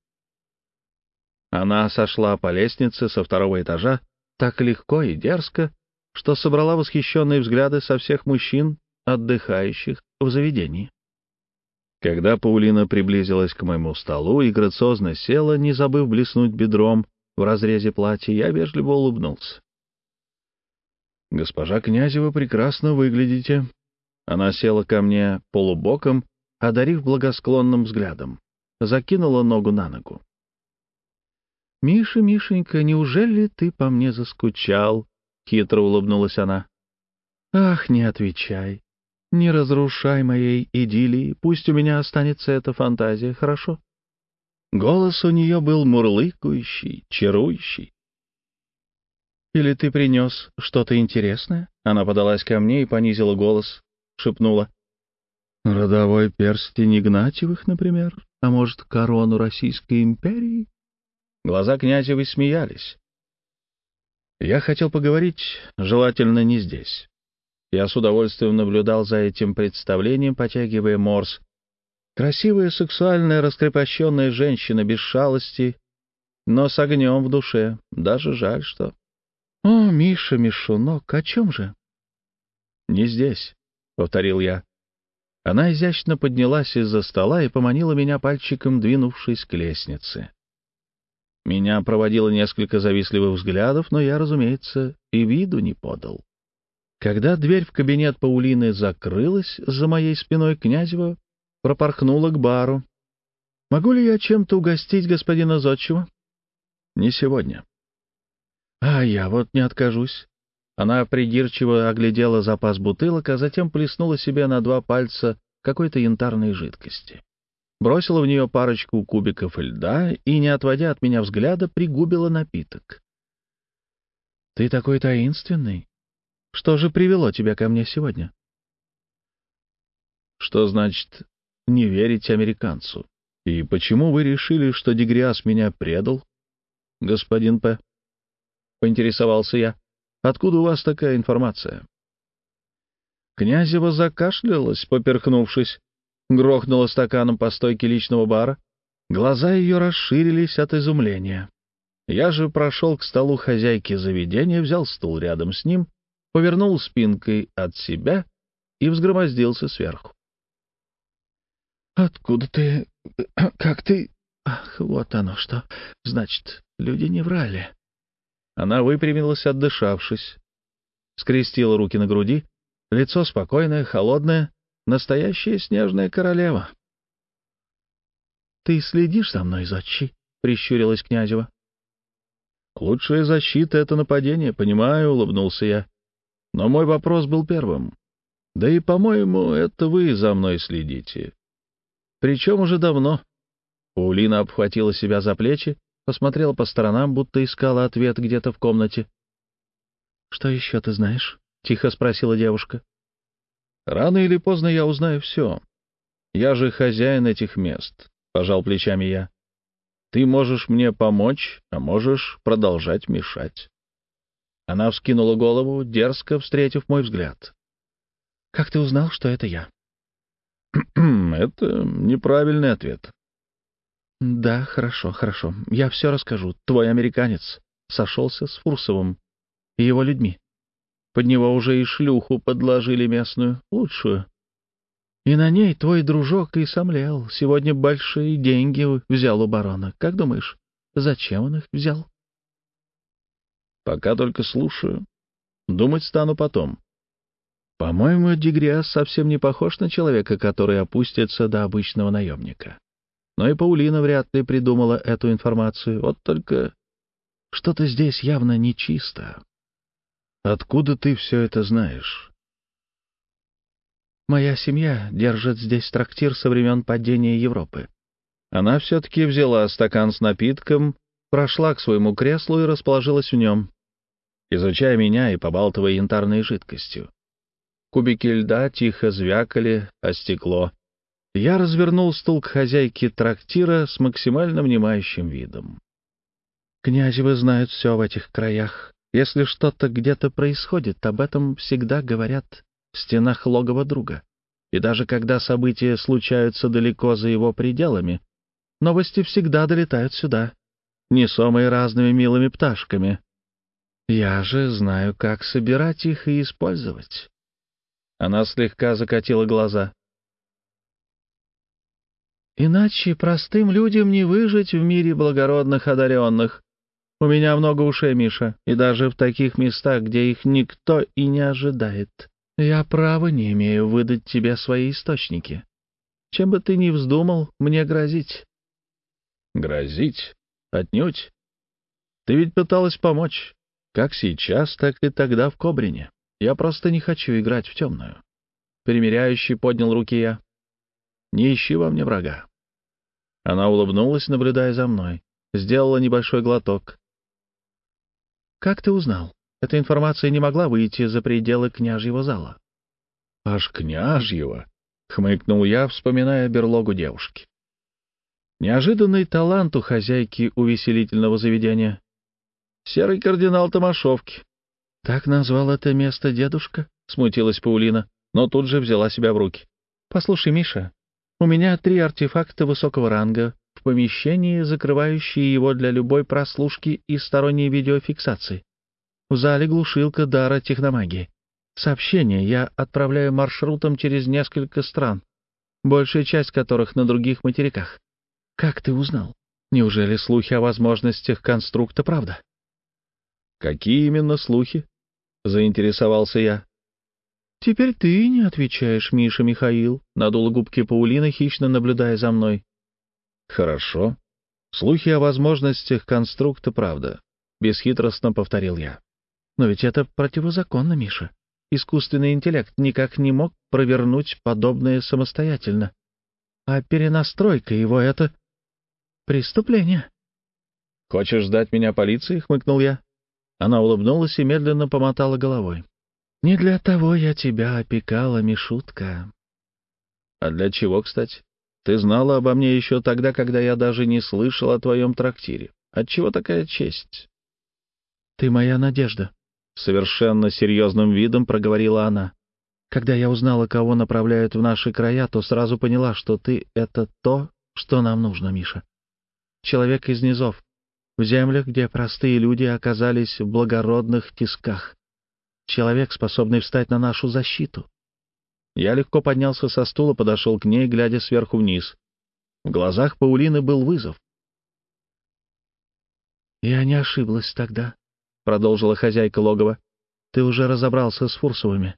Она сошла по лестнице со второго этажа так легко и дерзко, что собрала восхищенные взгляды со всех мужчин, отдыхающих в заведении. Когда Паулина приблизилась к моему столу и грациозно села, не забыв блеснуть бедром в разрезе платья, я вежливо улыбнулся. «Госпожа Князева, прекрасно выглядите». Она села ко мне полубоком, одарив благосклонным взглядом. Закинула ногу на ногу. «Миша, Мишенька, неужели ты по мне заскучал?» — хитро улыбнулась она. «Ах, не отвечай. Не разрушай моей идиллии. Пусть у меня останется эта фантазия, хорошо?» Голос у нее был мурлыкающий, чарующий. «Или ты принес что-то интересное?» Она подалась ко мне и понизила голос, шепнула. «Родовой перстень Игнатьевых, например? А может, корону Российской империи?» Глаза Князевой смеялись. Я хотел поговорить, желательно не здесь. Я с удовольствием наблюдал за этим представлением, потягивая морс. Красивая, сексуальная, раскрепощенная женщина без шалости, но с огнем в душе. Даже жаль, что... «О, Миша, Мишунок, о чем же?» «Не здесь», — повторил я. Она изящно поднялась из-за стола и поманила меня пальчиком, двинувшись к лестнице. Меня проводило несколько завистливых взглядов, но я, разумеется, и виду не подал. Когда дверь в кабинет Паулины закрылась за моей спиной, Князева пропорхнула к бару. «Могу ли я чем-то угостить господина Зодчего?» «Не сегодня». «А я вот не откажусь». Она придирчиво оглядела запас бутылок, а затем плеснула себе на два пальца какой-то янтарной жидкости бросила в нее парочку кубиков льда и, не отводя от меня взгляда, пригубила напиток. «Ты такой таинственный. Что же привело тебя ко мне сегодня?» «Что значит не верить американцу? И почему вы решили, что Дегриас меня предал, господин П?» — поинтересовался я. «Откуда у вас такая информация?» Князева закашлялась, поперхнувшись грохнула стаканом по стойке личного бара. Глаза ее расширились от изумления. Я же прошел к столу хозяйки заведения, взял стул рядом с ним, повернул спинкой от себя и взгромоздился сверху. «Откуда ты... как ты... Ах, вот оно что. Значит, люди не врали». Она выпрямилась, отдышавшись, скрестила руки на груди, лицо спокойное, холодное, Настоящая снежная королева. — Ты следишь за мной, зодчий? — прищурилась Князева. — Лучшая защита — это нападение, понимаю, — улыбнулся я. Но мой вопрос был первым. Да и, по-моему, это вы за мной следите. Причем уже давно. Паулина обхватила себя за плечи, посмотрела по сторонам, будто искала ответ где-то в комнате. — Что еще ты знаешь? — тихо спросила девушка. Рано или поздно я узнаю все. Я же хозяин этих мест, — пожал плечами я. Ты можешь мне помочь, а можешь продолжать мешать. Она вскинула голову, дерзко встретив мой взгляд. — Как ты узнал, что это я? — Это неправильный ответ. — Да, хорошо, хорошо. Я все расскажу. Твой американец сошелся с Фурсовым и его людьми. Под него уже и шлюху подложили местную, лучшую. И на ней твой дружок и сомлел. Сегодня большие деньги взял у барона. Как думаешь, зачем он их взял? Пока только слушаю. Думать стану потом. По-моему, Дегриас совсем не похож на человека, который опустится до обычного наемника. Но и Паулина вряд ли придумала эту информацию. Вот только что-то здесь явно нечисто. Откуда ты все это знаешь? Моя семья держит здесь трактир со времен падения Европы. Она все-таки взяла стакан с напитком, прошла к своему креслу и расположилась в нем, изучая меня и побалтывая янтарной жидкостью. Кубики льда тихо звякали о стекло. Я развернул стул к хозяйке трактира с максимально внимающим видом. Князевы знают все в этих краях. Если что-то где-то происходит, об этом всегда говорят в стенах логова друга. И даже когда события случаются далеко за его пределами, новости всегда долетают сюда, несомые разными милыми пташками. Я же знаю, как собирать их и использовать. Она слегка закатила глаза. Иначе простым людям не выжить в мире благородных одаренных. У меня много ушей, Миша, и даже в таких местах, где их никто и не ожидает. Я права не имею выдать тебе свои источники. Чем бы ты ни вздумал мне грозить. Грозить? Отнюдь. Ты ведь пыталась помочь. Как сейчас, так и тогда в Кобрине. Я просто не хочу играть в темную. Примеряющий поднял руки я. Не ищи во мне врага. Она улыбнулась, наблюдая за мной. Сделала небольшой глоток. «Как ты узнал? Эта информация не могла выйти за пределы княжьего зала». «Аж княжьего?» — хмыкнул я, вспоминая берлогу девушки. Неожиданный талант у хозяйки увеселительного заведения. Серый кардинал Томашовки. Так назвал это место дедушка? Смутилась Паулина, но тут же взяла себя в руки. Послушай, Миша, у меня три артефакта высокого ранга в помещении, закрывающие его для любой прослушки и сторонней видеофиксации. В зале глушилка дара техномагии. Сообщение я отправляю маршрутом через несколько стран, большая часть которых на других материках. Как ты узнал? Неужели слухи о возможностях конструкта правда? Какие именно слухи? Заинтересовался я. Теперь ты не отвечаешь, Миша Михаил, надула губки Паулина, хищно наблюдая за мной. Хорошо. Слухи о возможностях конструкта правда, бесхитростно повторил я. Но ведь это противозаконно, Миша. Искусственный интеллект никак не мог провернуть подобное самостоятельно. А перенастройка его — это преступление. «Хочешь сдать меня полиции?» — хмыкнул я. Она улыбнулась и медленно помотала головой. «Не для того я тебя опекала, Мишутка». «А для чего, кстати? Ты знала обо мне еще тогда, когда я даже не слышал о твоем трактире. Отчего такая честь?» «Ты моя надежда», — совершенно серьезным видом проговорила она. «Когда я узнала, кого направляют в наши края, то сразу поняла, что ты — это то, что нам нужно, Миша человек из низов, в землях, где простые люди оказались в благородных тисках. Человек, способный встать на нашу защиту. Я легко поднялся со стула, подошел к ней, глядя сверху вниз. В глазах Паулины был вызов. «Я не ошиблась тогда», — продолжила хозяйка логова. «Ты уже разобрался с Фурсовыми.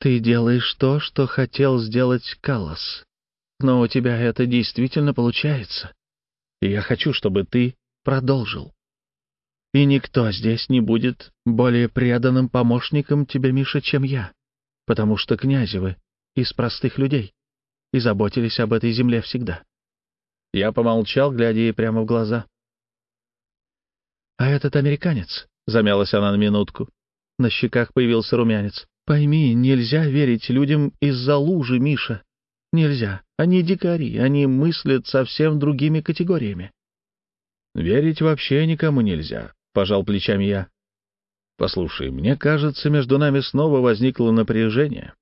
Ты делаешь то, что хотел сделать Каллас. Но у тебя это действительно получается и я хочу, чтобы ты продолжил. И никто здесь не будет более преданным помощником тебе, Миша, чем я, потому что Князевы из простых людей и заботились об этой земле всегда. Я помолчал, глядя ей прямо в глаза. «А этот американец?» — замялась она на минутку. На щеках появился румянец. «Пойми, нельзя верить людям из-за лужи, Миша. Нельзя. Они дикари, они мыслят совсем другими категориями. Верить вообще никому нельзя, пожал плечами я. Послушай, мне кажется, между нами снова возникло напряжение.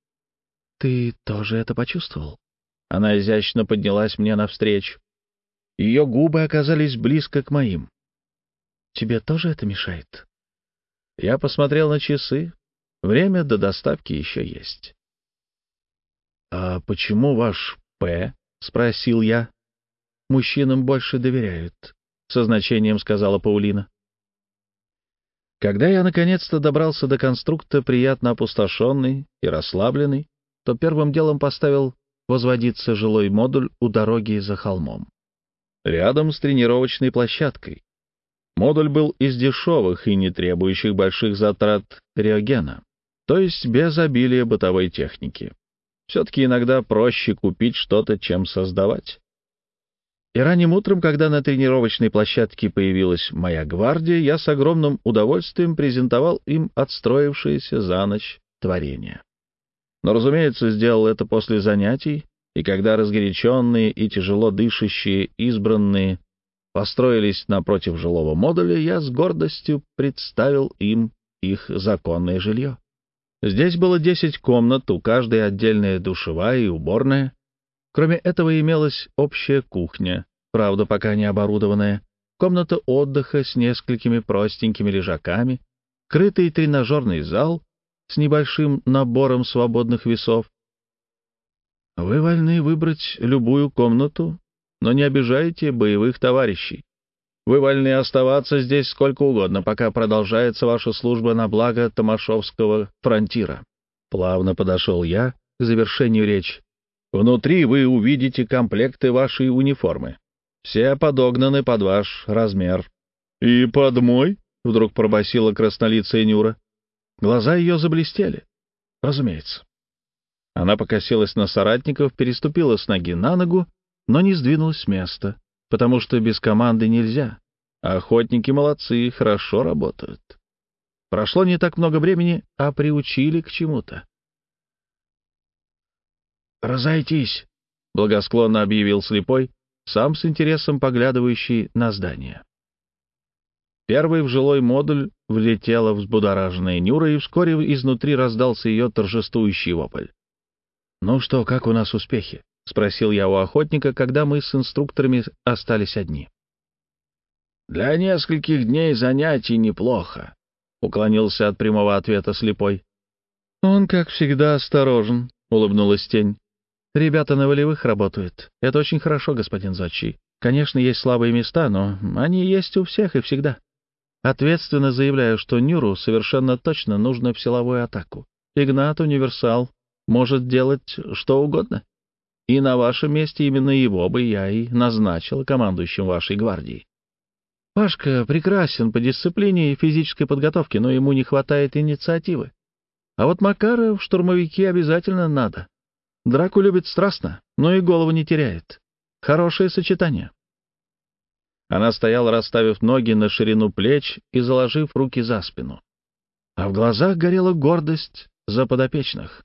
Ты тоже это почувствовал? Она изящно поднялась мне навстречу. Ее губы оказались близко к моим. Тебе тоже это мешает? Я посмотрел на часы. Время до доставки еще есть. «А почему ваш П?» — спросил я. «Мужчинам больше доверяют», — со значением сказала Паулина. Когда я наконец-то добрался до конструкта, приятно опустошенный и расслабленный, то первым делом поставил возводиться жилой модуль у дороги за холмом. Рядом с тренировочной площадкой. Модуль был из дешевых и не требующих больших затрат реогена, то есть без обилия бытовой техники. Все-таки иногда проще купить что-то, чем создавать. И ранним утром, когда на тренировочной площадке появилась моя гвардия, я с огромным удовольствием презентовал им отстроившееся за ночь творение. но, разумеется, сделал это после занятий, и когда разгоряченные и тяжело дышащие избранные построились напротив жилого модуля, я с гордостью представил им их законное жилье. Здесь было десять комнат, у каждой отдельная душевая и уборная. Кроме этого имелась общая кухня, правда, пока не оборудованная, комната отдыха с несколькими простенькими лежаками, крытый тренажерный зал с небольшим набором свободных весов. Вы вольны выбрать любую комнату, но не обижайте боевых товарищей. Вы вольны оставаться здесь сколько угодно, пока продолжается ваша служба на благо Томашовского фронтира. Плавно подошел я к завершению речи. Внутри вы увидите комплекты вашей униформы. Все подогнаны под ваш размер. — И под мой? — вдруг пробасила краснолицая Нюра. Глаза ее заблестели. — Разумеется. Она покосилась на соратников, переступила с ноги на ногу, но не сдвинулась с места потому что без команды нельзя. охотники молодцы, хорошо работают. Прошло не так много времени, а приучили к чему-то. «Разойтись», — благосклонно объявил слепой, сам с интересом поглядывающий на здание. Первый в жилой модуль влетела взбудораженная Нюра, и вскоре изнутри раздался ее торжествующий вопль. «Ну что, как у нас успехи?» — спросил я у охотника, когда мы с инструкторами остались одни. «Для нескольких дней занятий неплохо», — уклонился от прямого ответа слепой. «Он, как всегда, осторожен», — улыбнулась тень. «Ребята на волевых работают. Это очень хорошо, господин Зодчий. Конечно, есть слабые места, но они есть у всех и всегда. Ответственно заявляю, что Нюру совершенно точно нужно в силовую атаку. Игнат — универсал, может делать что угодно и на вашем месте именно его бы я и назначил командующим вашей гвардией. Пашка прекрасен по дисциплине и физической подготовке, но ему не хватает инициативы. А вот Макара в штурмовике обязательно надо. Драку любит страстно, но и голову не теряет. Хорошее сочетание. Она стояла, расставив ноги на ширину плеч и заложив руки за спину. А в глазах горела гордость за подопечных.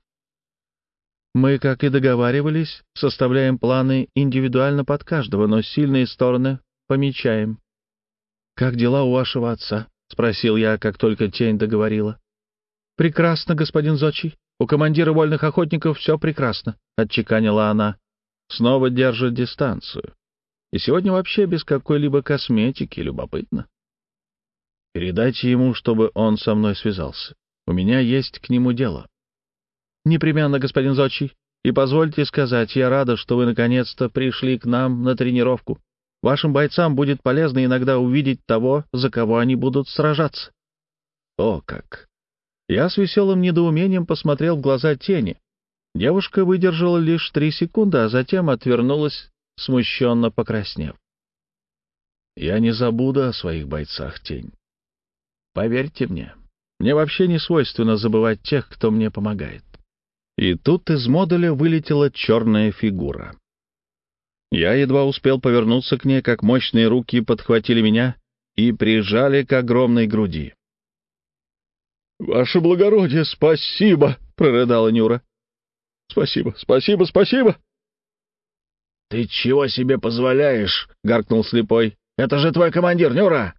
Мы, как и договаривались, составляем планы индивидуально под каждого, но сильные стороны помечаем. «Как дела у вашего отца?» — спросил я, как только тень договорила. «Прекрасно, господин Зочи. У командира вольных охотников все прекрасно», — отчеканила она. Снова держит дистанцию. И сегодня вообще без какой-либо косметики, любопытно. Передайте ему, чтобы он со мной связался. У меня есть к нему дело. «Непременно, господин Зодчий. И позвольте сказать, я рада, что вы наконец-то пришли к нам на тренировку. Вашим бойцам будет полезно иногда увидеть того, за кого они будут сражаться». «О как!» Я с веселым недоумением посмотрел в глаза тени. Девушка выдержала лишь три секунды, а затем отвернулась, смущенно покраснев. «Я не забуду о своих бойцах, тень. Поверьте мне, мне вообще не свойственно забывать тех, кто мне помогает. И тут из модуля вылетела черная фигура. Я едва успел повернуться к ней, как мощные руки подхватили меня и прижали к огромной груди. «Ваше благородие, спасибо!» — прорыдала Нюра. «Спасибо, спасибо, спасибо!» «Ты чего себе позволяешь?» — гаркнул слепой. «Это же твой командир, Нюра!»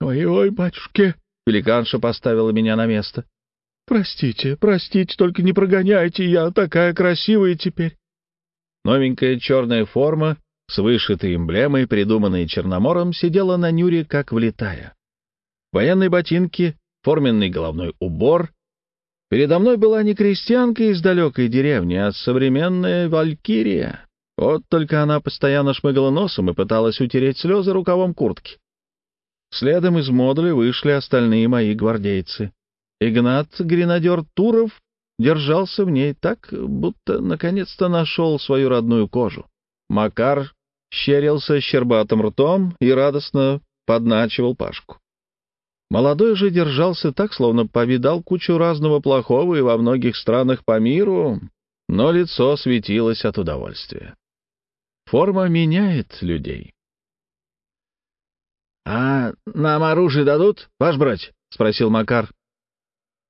«Ой-ой, батюшки!» — великанша поставила меня на место. «Простите, простите, только не прогоняйте, я такая красивая теперь». Новенькая черная форма с вышитой эмблемой, придуманной Черномором, сидела на Нюре, как влетая. Военные ботинки, форменный головной убор. Передо мной была не крестьянка из далекой деревни, а современная валькирия. Вот только она постоянно шмыгала носом и пыталась утереть слезы рукавом куртки. Следом из модуля вышли остальные мои гвардейцы. Игнат, гренадер Туров, держался в ней так, будто наконец-то нашел свою родную кожу. Макар щерился щербатым ртом и радостно подначивал Пашку. Молодой же держался так, словно повидал кучу разного плохого и во многих странах по миру, но лицо светилось от удовольствия. Форма меняет людей. — А нам оружие дадут, ваш брать? — спросил Макар.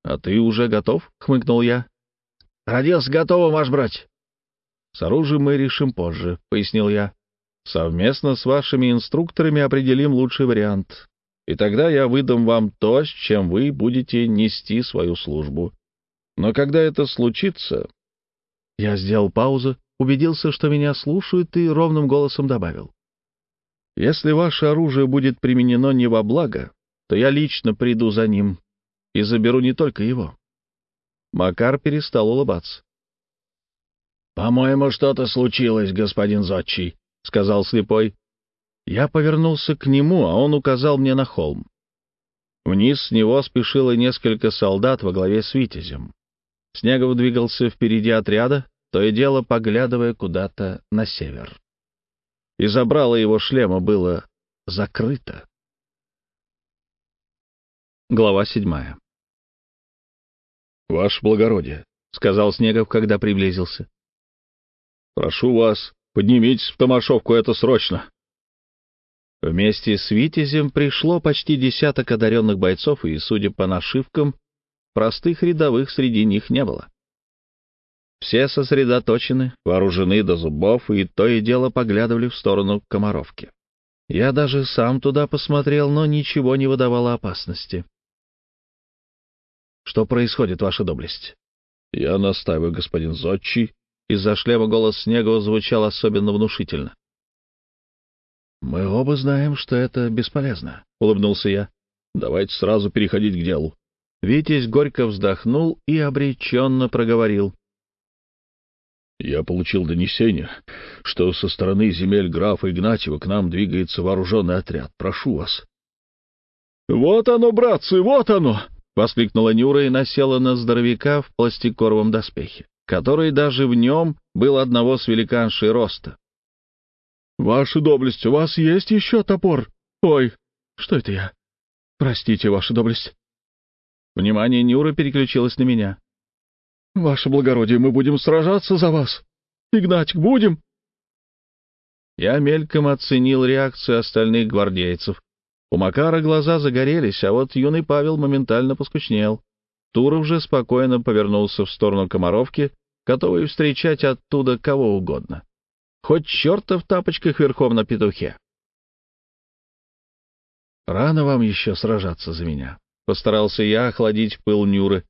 «А ты уже готов?» — хмыкнул я. «Родился готовым, ваш брать». «С оружием мы решим позже», — пояснил я. «Совместно с вашими инструкторами определим лучший вариант. И тогда я выдам вам то, с чем вы будете нести свою службу. Но когда это случится...» Я сделал паузу, убедился, что меня слушают, и ровным голосом добавил. «Если ваше оружие будет применено не во благо, то я лично приду за ним и заберу не только его». Макар перестал улыбаться. «По-моему, что-то случилось, господин Зодчий», — сказал слепой. Я повернулся к нему, а он указал мне на холм. Вниз с него спешило несколько солдат во главе с Витязем. Снегов двигался впереди отряда, то и дело поглядывая куда-то на север. И забрало его шлема было закрыто. Глава седьмая. «Ваше благородие», — сказал Снегов, когда приблизился. «Прошу вас, поднимитесь в Томашовку, это срочно». Вместе с Витязем пришло почти десяток одаренных бойцов, и, судя по нашивкам, простых рядовых среди них не было. Все сосредоточены, вооружены до зубов, и то и дело поглядывали в сторону Комаровки. Я даже сам туда посмотрел, но ничего не выдавало опасности. «Что происходит, ваша доблесть?» «Я настаиваю, господин Зодчий». Из-за шлема голос Снегова звучал особенно внушительно. «Мы оба знаем, что это бесполезно», — улыбнулся я. «Давайте сразу переходить к делу». Витязь горько вздохнул и обреченно проговорил. «Я получил донесение, что со стороны земель графа Игнатьева к нам двигается вооруженный отряд. Прошу вас». «Вот оно, братцы, вот оно!» — воскликнула Нюра и насела на здоровяка в пластикоровом доспехе, который даже в нем был одного с великаншей роста. «Ваша доблесть, у вас есть еще топор? Ой, что это я? Простите, ваша доблесть». Внимание Нюры переключилось на меня. «Ваше благородие, мы будем сражаться за вас. Игнатик, будем?» Я мельком оценил реакцию остальных гвардейцев. У Макара глаза загорелись, а вот юный Павел моментально поскучнел. Туров же спокойно повернулся в сторону Комаровки, готовый встречать оттуда кого угодно. Хоть черта в тапочках верхом на петухе. «Рано вам еще сражаться за меня», — постарался я охладить пыл Нюры.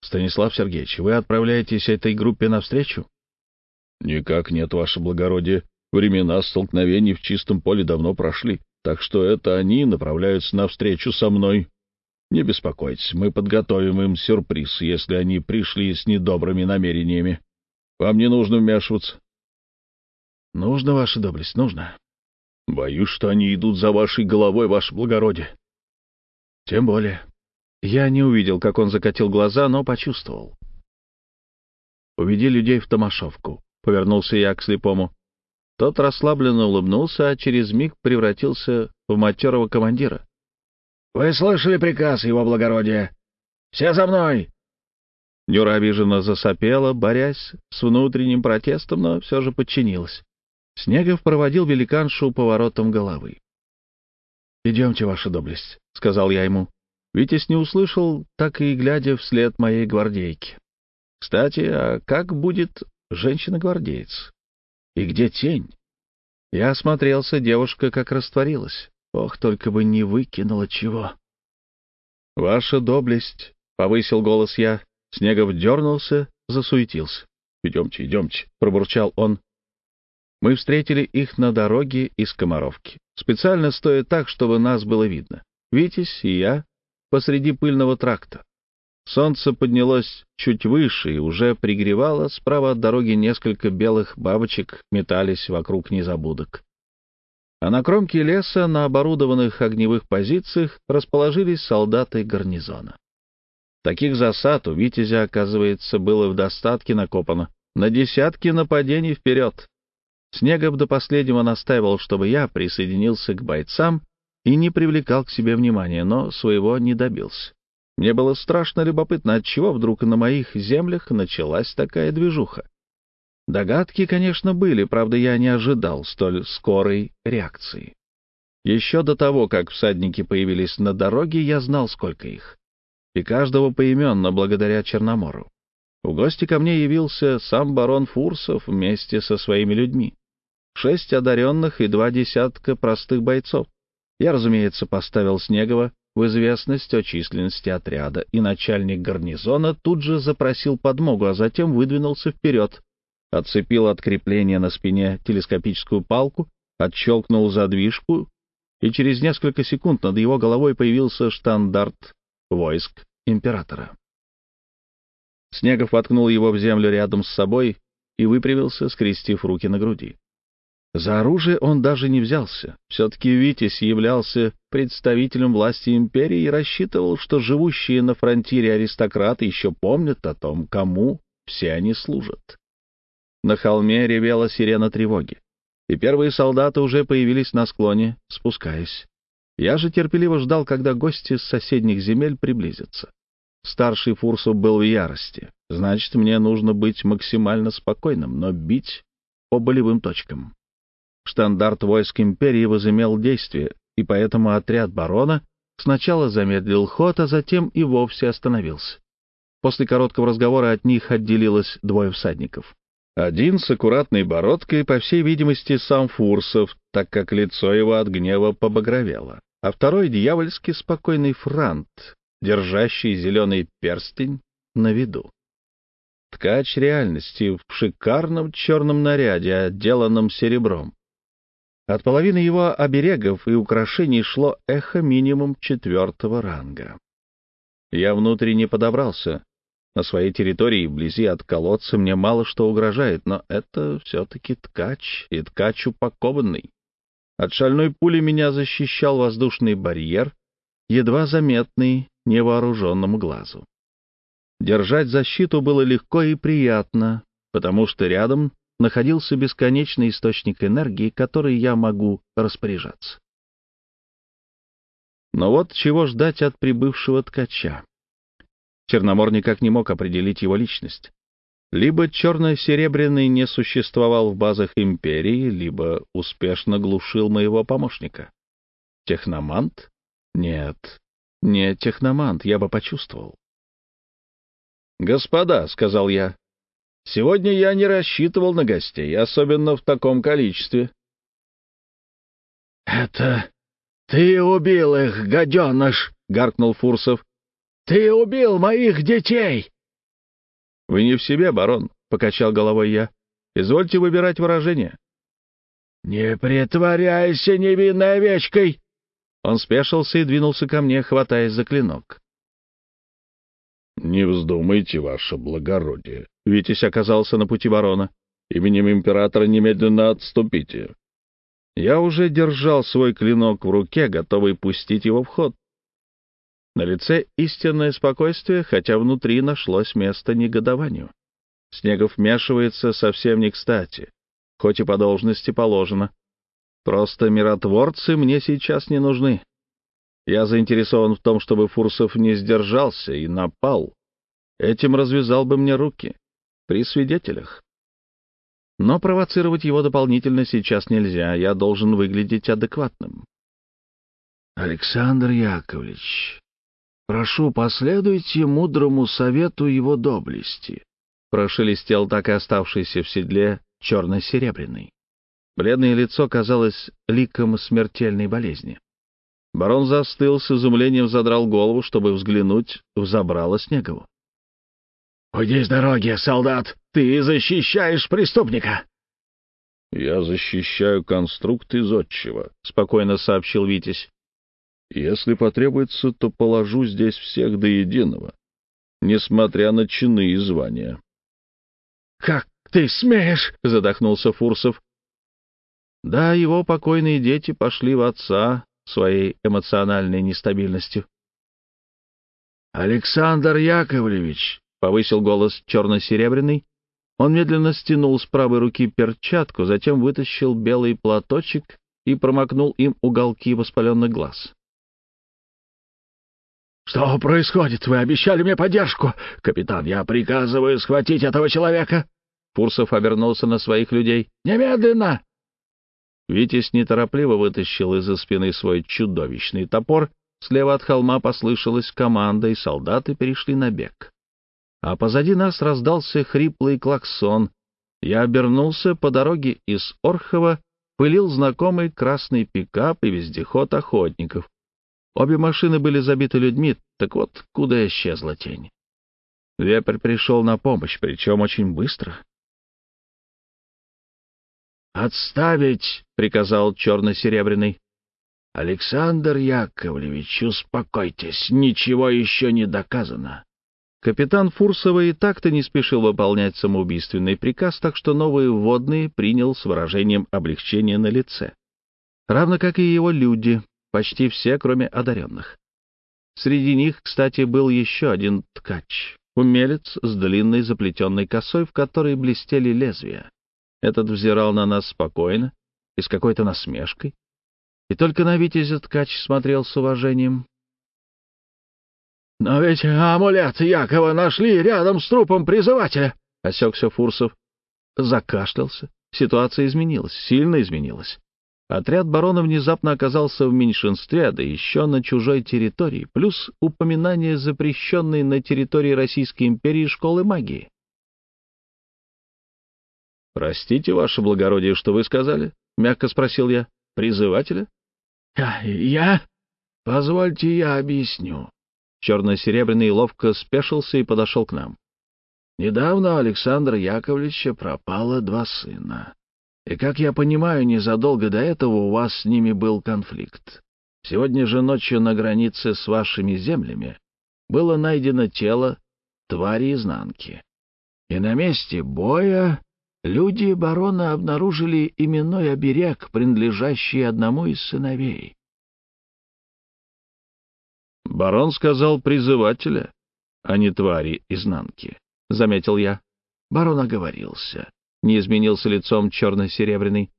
«Станислав Сергеевич, вы отправляетесь этой группе навстречу?» «Никак нет, ваше благородие. Времена столкновений в чистом поле давно прошли, так что это они направляются навстречу со мной. Не беспокойтесь, мы подготовим им сюрприз, если они пришли с недобрыми намерениями. Вам не нужно вмешиваться». «Нужно, ваша доблесть, нужно». «Боюсь, что они идут за вашей головой, ваше благородие». «Тем более». Я не увидел, как он закатил глаза, но почувствовал. «Уведи людей в Томашовку», — повернулся я к слепому. Тот расслабленно улыбнулся, а через миг превратился в матерого командира. «Вы слышали приказ, его благородия? Все за мной!» Нюра обиженно засопела, борясь с внутренним протестом, но все же подчинилась. Снегов проводил великаншу поворотом головы. «Идемте, ваша доблесть», — сказал я ему. Витязь не услышал, так и глядя вслед моей гвардейки. Кстати, а как будет женщина-гвардеец? И где тень? Я осмотрелся, девушка как растворилась. Ох, только бы не выкинула чего. «Ваша доблесть», — повысил голос я. Снегов дернулся, засуетился. «Идемте, идемте», — пробурчал он. Мы встретили их на дороге из Комаровки, специально стоя так, чтобы нас было видно. Витязь и я посреди пыльного тракта. Солнце поднялось чуть выше и уже пригревало, справа от дороги несколько белых бабочек метались вокруг незабудок. А на кромке леса, на оборудованных огневых позициях, расположились солдаты гарнизона. Таких засад у Витязя, оказывается, было в достатке накопано. На десятки нападений вперед. Снегов до последнего настаивал, чтобы я присоединился к бойцам и не привлекал к себе внимания, но своего не добился. Мне было страшно любопытно, отчего вдруг на моих землях началась такая движуха. Догадки, конечно, были, правда, я не ожидал столь скорой реакции. Еще до того, как всадники появились на дороге, я знал, сколько их. И каждого поименно благодаря Черномору. В гости ко мне явился сам барон Фурсов вместе со своими людьми. Шесть одаренных и два десятка простых бойцов. Я, разумеется, поставил Снегова в известность о численности отряда, и начальник гарнизона тут же запросил подмогу, а затем выдвинулся вперед, отцепил от крепления на спине телескопическую палку, отщелкнул задвижку, и через несколько секунд над его головой появился штандарт войск императора. Снегов воткнул его в землю рядом с собой и выпрямился, скрестив руки на груди. За оружие он даже не взялся. Все-таки Витязь являлся представителем власти империи и рассчитывал, что живущие на фронтире аристократы еще помнят о том, кому все они служат. На холме ревела сирена тревоги, и первые солдаты уже появились на склоне, спускаясь. Я же терпеливо ждал, когда гости с соседних земель приблизятся. Старший Фурсов был в ярости. Значит, мне нужно быть максимально спокойным, но бить по болевым точкам. Штандарт войск империи возымел действие, и поэтому отряд барона сначала замедлил ход, а затем и вовсе остановился. После короткого разговора от них отделилось двое всадников. Один с аккуратной бородкой, по всей видимости, сам Фурсов, так как лицо его от гнева побагровело, а второй — дьявольски спокойный франт, держащий зеленый перстень на виду. Ткач реальности в шикарном черном наряде, отделанном серебром. От половины его оберегов и украшений шло эхо минимум четвертого ранга. Я внутренне подобрался. На своей территории, вблизи от колодца, мне мало что угрожает, но это все-таки ткач, и ткач упакованный. От шальной пули меня защищал воздушный барьер, едва заметный невооруженному глазу. Держать защиту было легко и приятно, потому что рядом находился бесконечный источник энергии, который я могу распоряжаться. Но вот чего ждать от прибывшего ткача. Черномор никак не мог определить его личность. Либо черно-серебряный не существовал в базах империи, либо успешно глушил моего помощника. Техномант? Нет, не техномант, я бы почувствовал. «Господа», — сказал я, Сегодня я не рассчитывал на гостей, особенно в таком количестве. — Это ты убил их, гаденыш! — гаркнул Фурсов. — Ты убил моих детей! — Вы не в себе, барон, — покачал головой я. — Извольте выбирать выражение. — Не притворяйся невинной овечкой! Он спешился и двинулся ко мне, хватаясь за клинок. «Не вздумайте, ваше благородие!» Витязь оказался на пути барона. «Именем императора немедленно отступите!» Я уже держал свой клинок в руке, готовый пустить его в ход. На лице истинное спокойствие, хотя внутри нашлось место негодованию. Снегов вмешивается совсем не кстати, хоть и по должности положено. Просто миротворцы мне сейчас не нужны. Я заинтересован в том, чтобы Фурсов не сдержался и напал. Этим развязал бы мне руки. При свидетелях. Но провоцировать его дополнительно сейчас нельзя. Я должен выглядеть адекватным. Александр Яковлевич, прошу, последуйте мудрому совету его доблести. Прошелестел так и оставшийся в седле черно-серебряный. Бледное лицо казалось ликом смертельной болезни. Барон застыл, с изумлением задрал голову, чтобы взглянуть в забрало Снегову. «Уйди с дороги, солдат! Ты защищаешь преступника!» «Я защищаю конструкт из отчего», — спокойно сообщил Витязь. «Если потребуется, то положу здесь всех до единого, несмотря на чины и звания». «Как ты смеешь?» — задохнулся Фурсов. Да, его покойные дети пошли в отца, своей эмоциональной нестабильностью. «Александр Яковлевич!» — повысил голос черно-серебряный. Он медленно стянул с правой руки перчатку, затем вытащил белый платочек и промокнул им уголки воспаленных глаз. «Что происходит? Вы обещали мне поддержку! Капитан, я приказываю схватить этого человека!» Фурсов обернулся на своих людей. «Немедленно!» Витязь неторопливо вытащил из-за спины свой чудовищный топор. Слева от холма послышалась команда, и солдаты перешли на бег. а позади нас раздался хриплый клаксон. Я обернулся по дороге из Орхова, пылил знакомый красный пикап и вездеход охотников. Обе машины были забиты людьми, так вот, куда исчезла тень. Вепрь пришел на помощь, причем очень быстро. «Отставить!» — приказал черно-серебряный. «Александр Яковлевич, успокойтесь, ничего еще не доказано». Капитан Фурсова и так-то не спешил выполнять самоубийственный приказ, так что новые вводные принял с выражением облегчения на лице. Равно как и его люди, почти все, кроме одаренных. Среди них, кстати, был еще один ткач, умелец с длинной заплетенной косой, в которой блестели лезвия. Этот взирал на нас спокойно и с какой-то насмешкой. И только на Витязя ткач смотрел с уважением. «Но ведь амулет Якова нашли рядом с трупом призывателя!» — осекся Фурсов. Закашлялся. Ситуация изменилась, сильно изменилась. Отряд барона внезапно оказался в меньшинстве, да еще на чужой территории, плюс упоминание запрещенной на территории Российской империи школы магии. «Простите, ваше благородие, что вы сказали?» — мягко спросил я. «Призывателя?» «Я... я... Позвольте, я объясню». Черно-серебряный ловко спешился и подошел к нам. «Недавно у Александра Яковлевича пропало два сына. И, как я понимаю, незадолго до этого у вас с ними был конфликт. Сегодня же ночью на границе с вашими землями было найдено тело твари изнанки. И на месте боя люди барона обнаружили именной оберег, принадлежащий одному из сыновей. «Барон сказал призывателя, а не твари изнанки», — заметил я. Барон оговорился. Не изменился лицом черно-серебряный.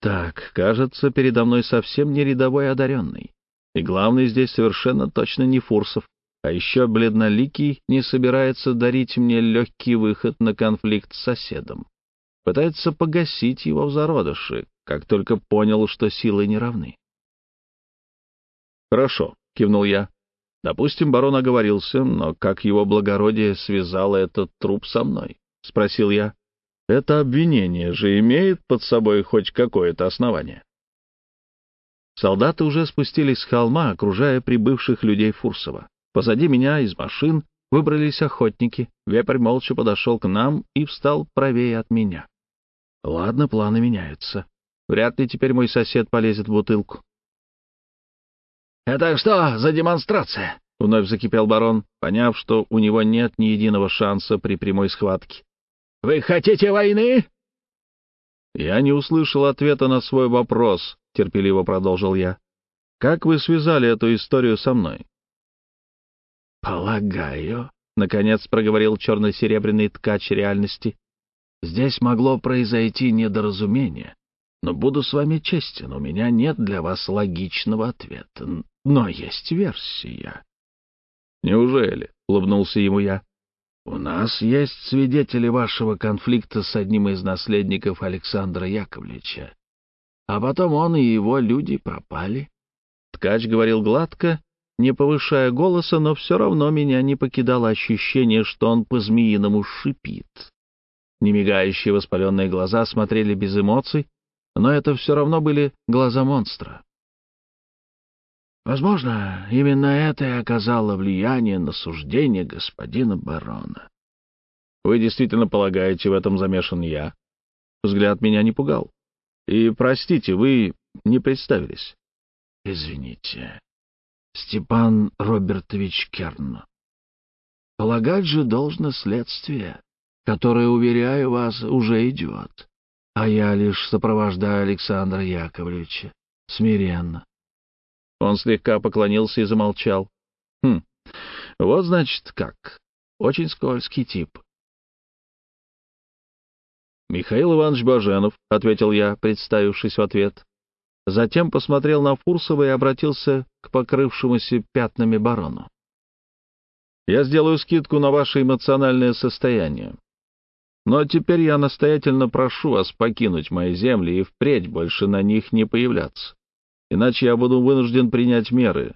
«Так, кажется, передо мной совсем не рядовой одаренный. И главный здесь совершенно точно не Фурсов. А еще бледноликий не собирается дарить мне легкий выход на конфликт с соседом пытается погасить его в зародыше, как только понял, что силы не равны. «Хорошо», — кивнул я. «Допустим, барон оговорился, но как его благородие связало этот труп со мной?» — спросил я. «Это обвинение же имеет под собой хоть какое-то основание?» Солдаты уже спустились с холма, окружая прибывших людей Фурсова. Позади меня из машин выбрались охотники. Вепрь молча подошел к нам и встал правее от меня. Ладно, планы меняются. Вряд ли теперь мой сосед полезет в бутылку. «Это что за демонстрация?» — вновь закипел барон, поняв, что у него нет ни единого шанса при прямой схватке. «Вы хотите войны?» «Я не услышал ответа на свой вопрос», — терпеливо продолжил я. «Как вы связали эту историю со мной?» «Полагаю», — наконец проговорил черно-серебряный ткач реальности, Здесь могло произойти недоразумение. Но буду с вами честен, у меня нет для вас логичного ответа. Но есть версия. «Неужели?» — улыбнулся ему я. «У нас есть свидетели вашего конфликта с одним из наследников Александра Яковлевича. А потом он и его люди пропали». Ткач говорил гладко, не повышая голоса, но все равно меня не покидало ощущение, что он по-змеиному шипит. Немигающие воспаленные глаза смотрели без эмоций, но это все равно были глаза монстра. Возможно, именно это и оказало влияние на суждение господина барона. Вы действительно полагаете, в этом замешан я? Взгляд меня не пугал. И, простите, вы не представились. Извините. Степан Робертович Керн. Полагать же должно следствие которая, уверяю вас, уже идет. А я лишь сопровождаю Александра Яковлевича. Смиренно. Он слегка поклонился и замолчал. Хм, вот значит как. Очень скользкий тип. «Михаил Иванович Баженов», — ответил я, представившись в ответ. Затем посмотрел на Фурсова и обратился к покрывшемуся пятнами барону. «Я сделаю скидку на ваше эмоциональное состояние. Но теперь я настоятельно прошу вас покинуть мои земли и впредь больше на них не появляться. Иначе я буду вынужден принять меры.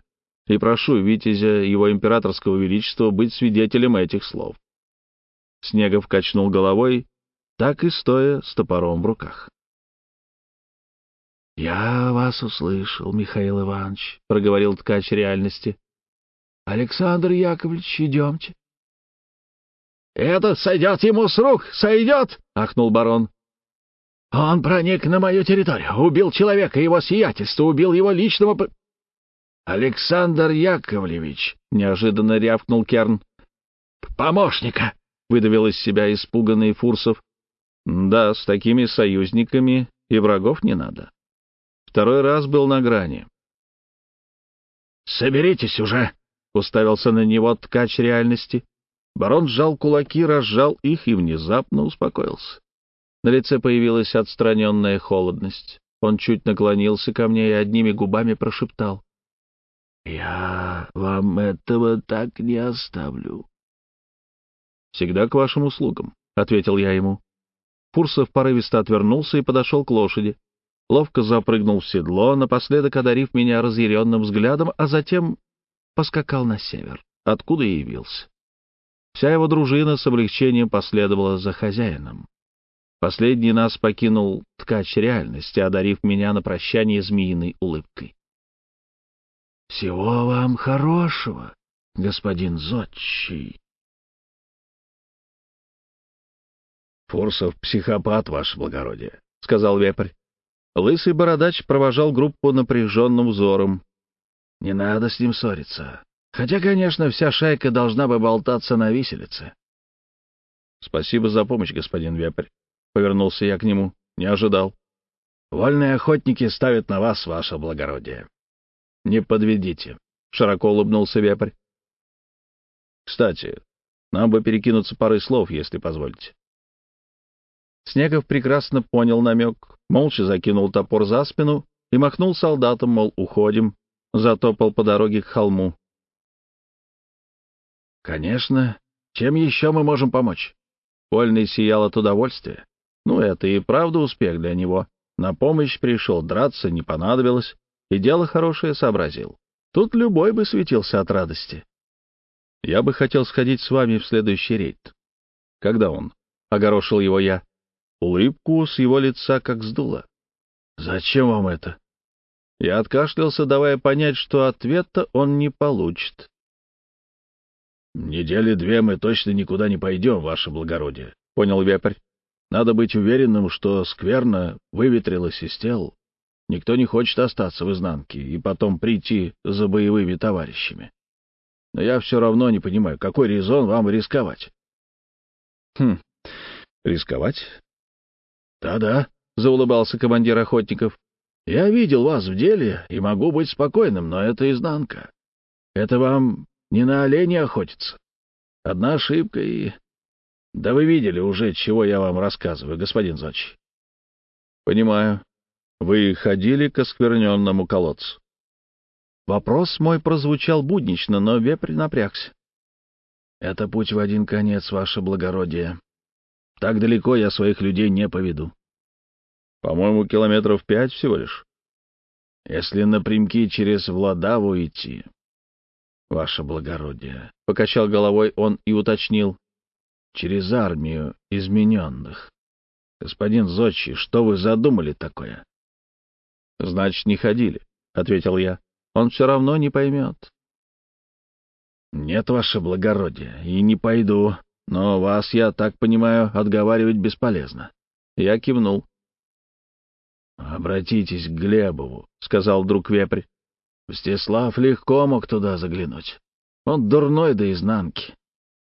И прошу Витязя его императорского величества быть свидетелем этих слов. Снегов качнул головой, так и стоя с топором в руках. «Я вас услышал, Михаил Иванович», — проговорил ткач реальности. «Александр Яковлевич, идемте». «Это сойдет ему с рук, сойдет!» — ахнул барон. «Он проник на мою территорию, убил человека, его сиятельство, убил его личного...» «Александр Яковлевич!» — неожиданно рявкнул Керн. «Помощника!» — выдавил из себя испуганный Фурсов. «Да, с такими союзниками и врагов не надо. Второй раз был на грани. «Соберитесь уже!» — уставился на него ткач реальности. Барон сжал кулаки, разжал их и внезапно успокоился. На лице появилась отстраненная холодность. Он чуть наклонился ко мне и одними губами прошептал. «Я вам этого так не оставлю». «Всегда к вашим услугам», — ответил я ему. Фурсов порывисто отвернулся и подошел к лошади ловко запрыгнул в седло, напоследок одарив меня разъяренным взглядом, а затем поскакал на север, откуда и явился. Вся его дружина с облегчением последовала за хозяином. Последний нас покинул ткач реальности, одарив меня на прощание змеиной улыбкой. — Всего вам хорошего, господин Зодчий. — Фурсов психопат, ваше благородие, — сказал вепрь. Лысый бородач провожал группу напряженным взором. «Не надо с ним ссориться. Хотя, конечно, вся шайка должна бы болтаться на виселице». «Спасибо за помощь, господин Вепрь», — повернулся я к нему. «Не ожидал». «Вольные охотники ставят на вас, ваше благородие». «Не подведите», — широко улыбнулся Вепрь. «Кстати, нам бы перекинуться парой слов, если позволите». Снегов прекрасно понял намек, молча закинул топор за спину и махнул солдатам, мол, уходим, затопал по дороге к холму. «Конечно. Чем еще мы можем помочь?» Вольный сиял от удовольствия. Ну, это и правда успех для него. На помощь пришел, драться не понадобилось, и дело хорошее сообразил. Тут любой бы светился от радости. Я бы хотел сходить с вами в следующий рейд. Когда он? — огорошил его я. Улыбку с его лица как сдуло. «Зачем вам это?» Я откашлялся, давая понять, что ответа он не получит. «Недели две мы точно никуда не пойдем, ваше благородие», — понял вепрь. «Надо быть уверенным, что скверно выветрилось из тел. Никто не хочет остаться в изнанке и потом прийти за боевыми товарищами. Но я все равно не понимаю, какой резон вам рисковать?» «Хм, рисковать? «Да-да», — заулыбался командир охотников. «Я видел вас в деле и могу быть спокойным, но это изнанка. Это вам не на оленя охотиться. Одна ошибка и... Да вы видели уже, чего я вам рассказываю, господин Зоч». «Понимаю. Вы ходили к оскверненному колодцу?» Вопрос мой прозвучал буднично, но вепрь напрягся. «Это путь в один конец, ваше благородие. Так далеко я своих людей не поведу. По-моему, километров пять всего лишь. Если напрямки через Владаву идти, ваше благородие, — покачал головой он и уточнил, — через армию измененных. Господин Зодчий, что вы задумали такое? — Значит, не ходили, — ответил я. Он все равно не поймет. — Нет, ваше благородие, и не пойду. Но вас, я так понимаю, отговаривать бесполезно. Я кивнул. «Обратитесь к Глебову», — сказал друг Вепрь. «Мстислав легко мог туда заглянуть. Он дурной до изнанки.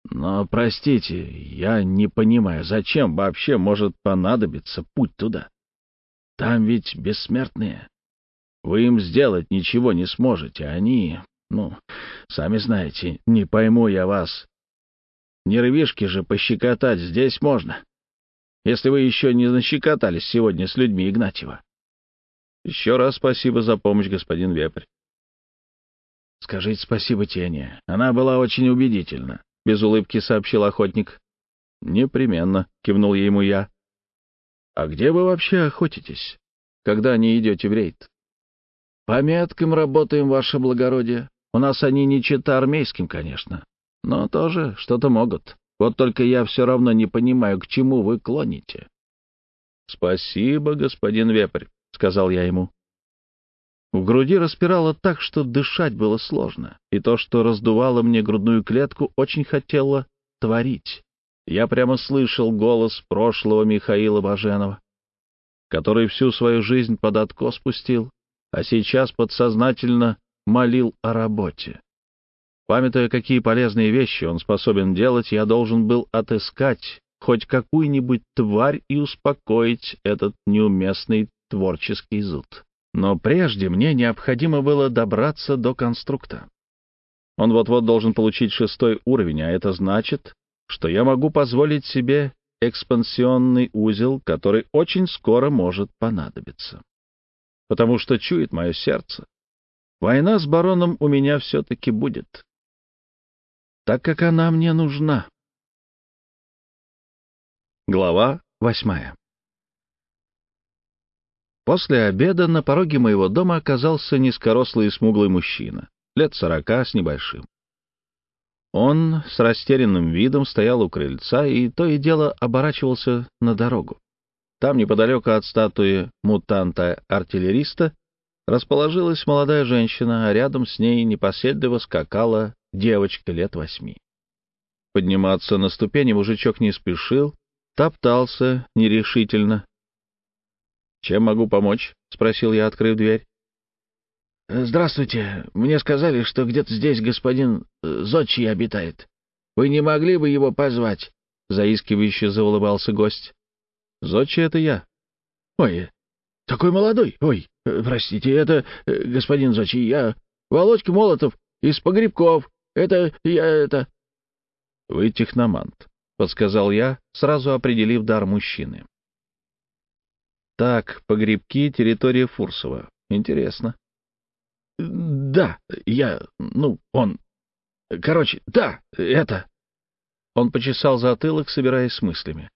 Но, простите, я не понимаю, зачем вообще может понадобиться путь туда? Там ведь бессмертные. Вы им сделать ничего не сможете, они, ну, сами знаете, не пойму я вас, Нервишки же пощекотать здесь можно, если вы еще не нащекотались сегодня с людьми Игнатьева. Еще раз спасибо за помощь, господин Вепрь. Скажите спасибо Тене. Она была очень убедительна, — без улыбки сообщил охотник. Непременно, — кивнул ему я. А где вы вообще охотитесь, когда не идете в рейд? По меткам работаем, ваше благородие. У нас они не чета армейским, конечно но тоже что-то могут. Вот только я все равно не понимаю, к чему вы клоните». «Спасибо, господин Вепрь», — сказал я ему. В груди распирало так, что дышать было сложно, и то, что раздувало мне грудную клетку, очень хотело творить. Я прямо слышал голос прошлого Михаила Баженова, который всю свою жизнь под откос пустил, а сейчас подсознательно молил о работе. Памятуя, какие полезные вещи он способен делать, я должен был отыскать хоть какую-нибудь тварь и успокоить этот неуместный творческий зуд. Но прежде мне необходимо было добраться до конструкта. Он вот-вот должен получить шестой уровень, а это значит, что я могу позволить себе экспансионный узел, который очень скоро может понадобиться. Потому что чует мое сердце. Война с бароном у меня все-таки будет. Так как она мне нужна. Глава восьмая После обеда на пороге моего дома оказался низкорослый и смуглый мужчина, лет сорока с небольшим. Он с растерянным видом стоял у крыльца и то и дело оборачивался на дорогу. Там, неподалеку от статуи мутанта-артиллериста, расположилась молодая женщина, а рядом с ней непоседливо скакала девочка лет восьми. Подниматься на ступени мужичок не спешил, топтался нерешительно, «Чем могу помочь?» — спросил я, открыв дверь. «Здравствуйте. Мне сказали, что где-то здесь господин э, Зодчий обитает. Вы не могли бы его позвать?» — заискивающе заулыбался гость. «Зодчий — это я». «Ой, такой молодой. Ой, э, простите, это э, господин Зодчий. Я Володька Молотов из Погребков. Это я это...» «Вы техномант», — подсказал я, сразу определив дар мужчины. Так, погребки, территория Фурсова. Интересно. Да, я, ну, он... Короче, да, это... Он почесал затылок, собираясь с мыслями.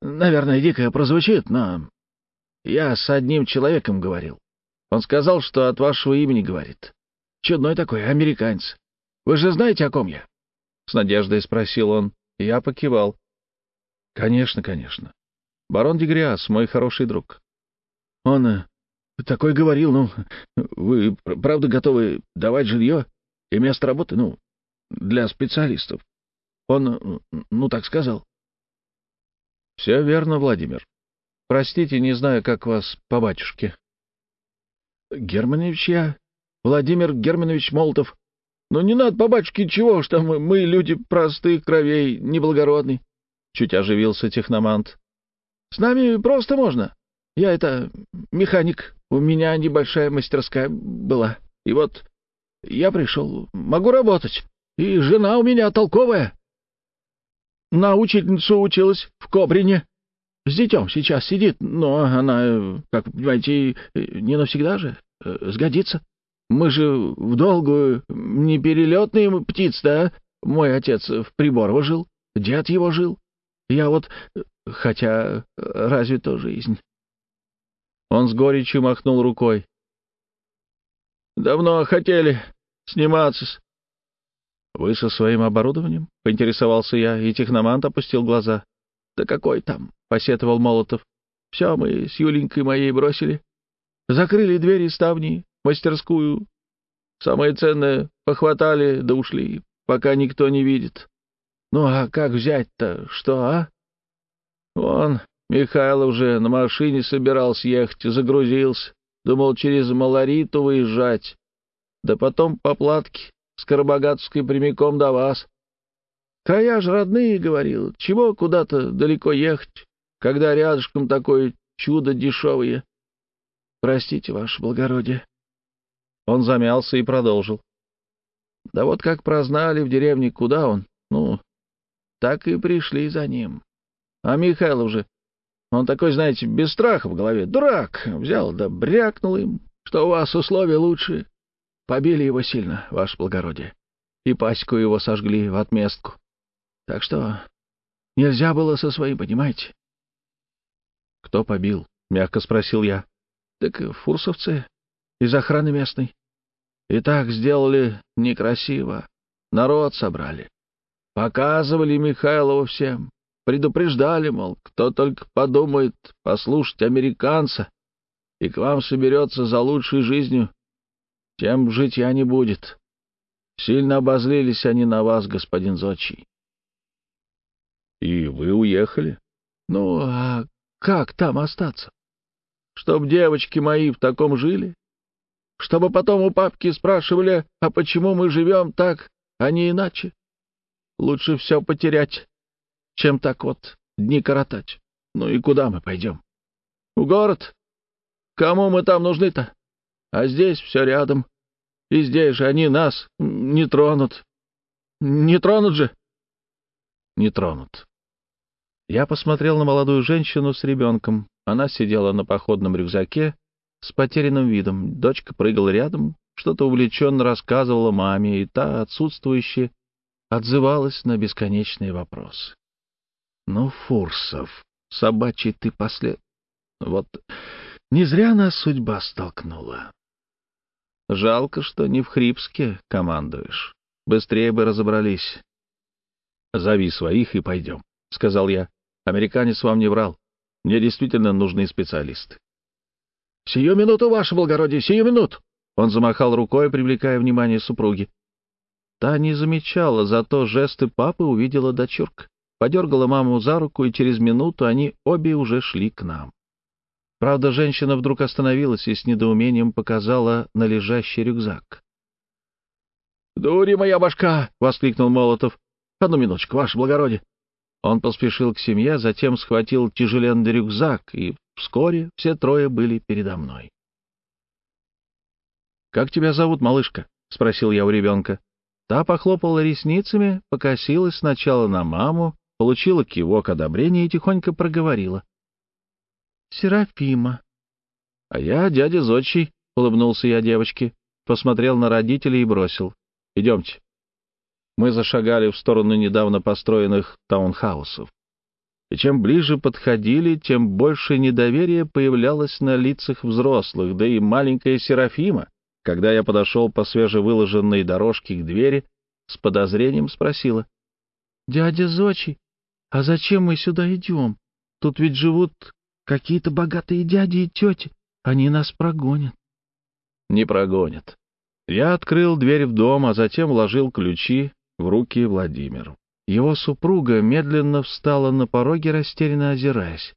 Наверное, дико прозвучит, но... Я с одним человеком говорил. Он сказал, что от вашего имени говорит. Чудной такой, американец. Вы же знаете, о ком я? С надеждой спросил он. Я покивал. Конечно, конечно. Барон Дегриас, мой хороший друг. Он э, такой говорил, ну, вы правда готовы давать жилье и место работы, ну, для специалистов? Он, ну, так сказал. Все верно, Владимир. Простите, не знаю, как вас по батюшке. Германович я, Владимир Германович Молотов. Ну, не надо по батюшке, чего ж там, мы люди простых кровей, неблагородные. Чуть оживился техномант. С нами просто можно. Я это механик, у меня небольшая мастерская была. И вот я пришел, могу работать. И жена у меня толковая. На учительницу училась в Кобрине. С детем сейчас сидит, но она, как понимаете, не навсегда же э, сгодится. Мы же в долгую, не перелетные птицы, да? Мой отец в Приборово жил, дед его жил. Я вот Хотя разве то жизнь? Он с горечью махнул рукой. «Давно хотели сниматься -с. «Вы со своим оборудованием?» — поинтересовался я, и техномант опустил глаза. «Да какой там?» — посетовал Молотов. «Все мы с Юленькой моей бросили. Закрыли двери ставни, мастерскую. Самое ценное похватали да ушли, пока никто не видит. Ну а как взять-то, что, а?» Вон, Михаил уже на машине собирался ехать, загрузился. Думал через Малориту выезжать. Да потом по платке с Карабогатской прямиком до вас. Края ж родные, говорил. Чего куда-то далеко ехать, когда рядышком такое чудо дешевое? Простите, ваше благородие. Он замялся и продолжил. Да вот как прознали в деревне, куда он, ну, так и пришли за ним. А Михаил уже... Он такой, знаете, без страха в голове. Дурак! Взял да брякнул им, что у вас условия лучшие. Побили его сильно, ваше благородие. И паську его сожгли в отместку. Так что нельзя было со своим, понимаете? — Кто побил? — мягко спросил я. — Так фурсовцы из охраны местной. И так сделали некрасиво. Народ собрали. Показывали Михайлову всем. Предупреждали, мол, кто только подумает послушать американца и к вам соберется за лучшей жизнью, тем житья не будет. Сильно обозлились они на вас, господин Зодчий. — И вы уехали? — Ну, а как там остаться? Чтоб девочки мои в таком жили? Чтобы потом у папки спрашивали, а почему мы живем так, а не иначе? Лучше все потерять, чем так вот дни коротать. Ну и куда мы пойдем? В город? Кому мы там нужны-то? А здесь все рядом. И здесь же они нас не тронут. Не тронут же? Не тронут. Я посмотрел на молодую женщину с ребенком. Она сидела на походном рюкзаке с потерянным видом. Дочка прыгала рядом, что-то увлеченно рассказывала маме, и та, отсутствующая, отзывалась на бесконечные вопросы. «Ну, Фурсов, собачий ты послед... Вот не зря нас судьба столкнула. Жалко, что не в Хрипске командуешь. Быстрее бы разобрались. «Зови своих и пойдем», — сказал я. «Американец вам не врал. Мне действительно нужны специалисты». «Сию минуту, ваше благородие, сию минуту!» Он замахал рукой, привлекая внимание супруги. Та не замечала, зато жесты папы увидела дочурка. Подергала маму за руку, и через минуту они обе уже шли к нам. Правда, женщина вдруг остановилась и с недоумением показала на лежащий рюкзак. «Дури моя башка!» — воскликнул Молотов. «Одну минуточку, ваше благородие!» Он поспешил к семье, затем схватил тяжеленный рюкзак, и вскоре все трое были передо мной. «Как тебя зовут, малышка?» — спросил я у ребенка. Та похлопала ресницами, покосилась сначала на маму, получила кивок одобрения и тихонько проговорила. Серафима. — А я дядя Зодчий, — улыбнулся я девочке, посмотрел на родителей и бросил. — Идемте. Мы зашагали в сторону недавно построенных таунхаусов. И чем ближе подходили, тем больше недоверия появлялось на лицах взрослых, да и маленькая Серафима, когда я подошел по свежевыложенной дорожке к двери, с подозрением спросила. — Дядя Зочи, а зачем мы сюда идем? Тут ведь живут Какие-то богатые дяди и тети. Они нас прогонят. Не прогонят. Я открыл дверь в дом, а затем вложил ключи в руки Владимиру. Его супруга медленно встала на пороге, растерянно озираясь.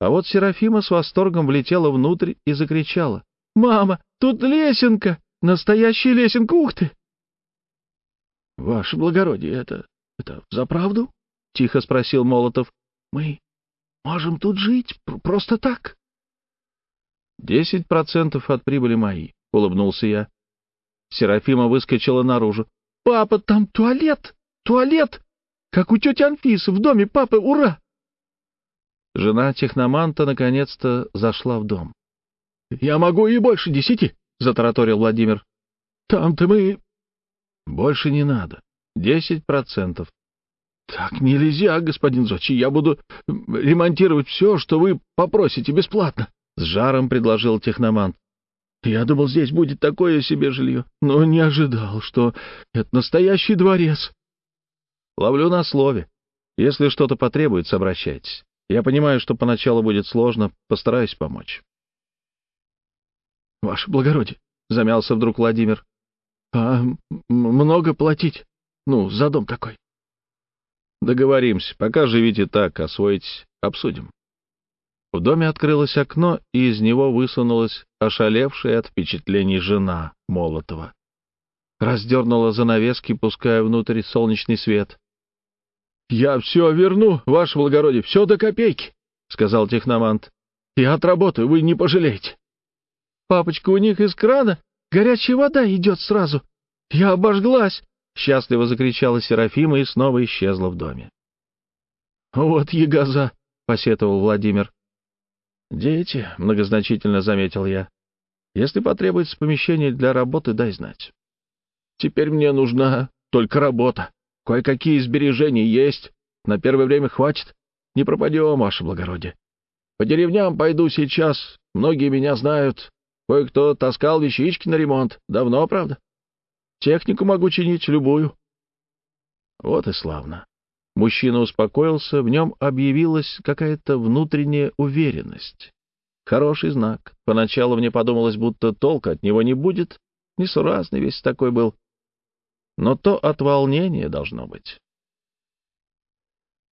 А вот Серафима с восторгом влетела внутрь и закричала. «Мама, тут лесенка! Настоящая лесенка! Ух ты!» «Ваше благородие, это... это за правду?» — тихо спросил Молотов. «Мы Можем тут жить, просто так. Десять процентов от прибыли мои, — улыбнулся я. Серафима выскочила наружу. «Папа, там туалет! Туалет! Как у тети Анфисы в доме папы! Ура!» Жена техноманта наконец-то зашла в дом. «Я могу и больше десяти!» — затараторил Владимир. «Там-то мы...» «Больше не надо. Десять процентов. «Так нельзя, господин Зочи, я буду ремонтировать все, что вы попросите бесплатно», — с жаром предложил техномант. «Я думал, здесь будет такое себе жилье, но не ожидал, что это настоящий дворец». «Ловлю на слове. Если что-то потребуется, обращайтесь. Я понимаю, что поначалу будет сложно, постараюсь помочь». «Ваше благородие», — замялся вдруг Владимир, — «а много платить? Ну, за дом такой?» Договоримся. Пока живите так, освоить обсудим. В доме открылось окно, и из него высунулась ошалевшая от впечатлений жена Молотова. Раздернула занавески, пуская внутрь солнечный свет. — Я все верну, ваше благородие, все до копейки, — сказал техномант. — Я отработаю, вы не пожалеете. — Папочка, у них из крана горячая вода идет сразу. Я обожглась. — счастливо закричала Серафима и снова исчезла в доме. «Вот ягоза!» — посетовал Владимир. «Дети», — многозначительно заметил я. «Если потребуется помещение для работы, дай знать. Теперь мне нужна только работа. Кое-какие сбережения есть. На первое время хватит. Не пропадем, ваше благородие. По деревням пойду сейчас. Многие меня знают. Кое-кто таскал вещички на ремонт. Давно, правда?» Технику могу чинить любую. Вот и славно. Мужчина успокоился, в нем объявилась какая-то внутренняя уверенность. Хороший знак. Поначалу мне подумалось, будто толка от него не будет. Несуразный весь такой был. Но то от волнения должно быть.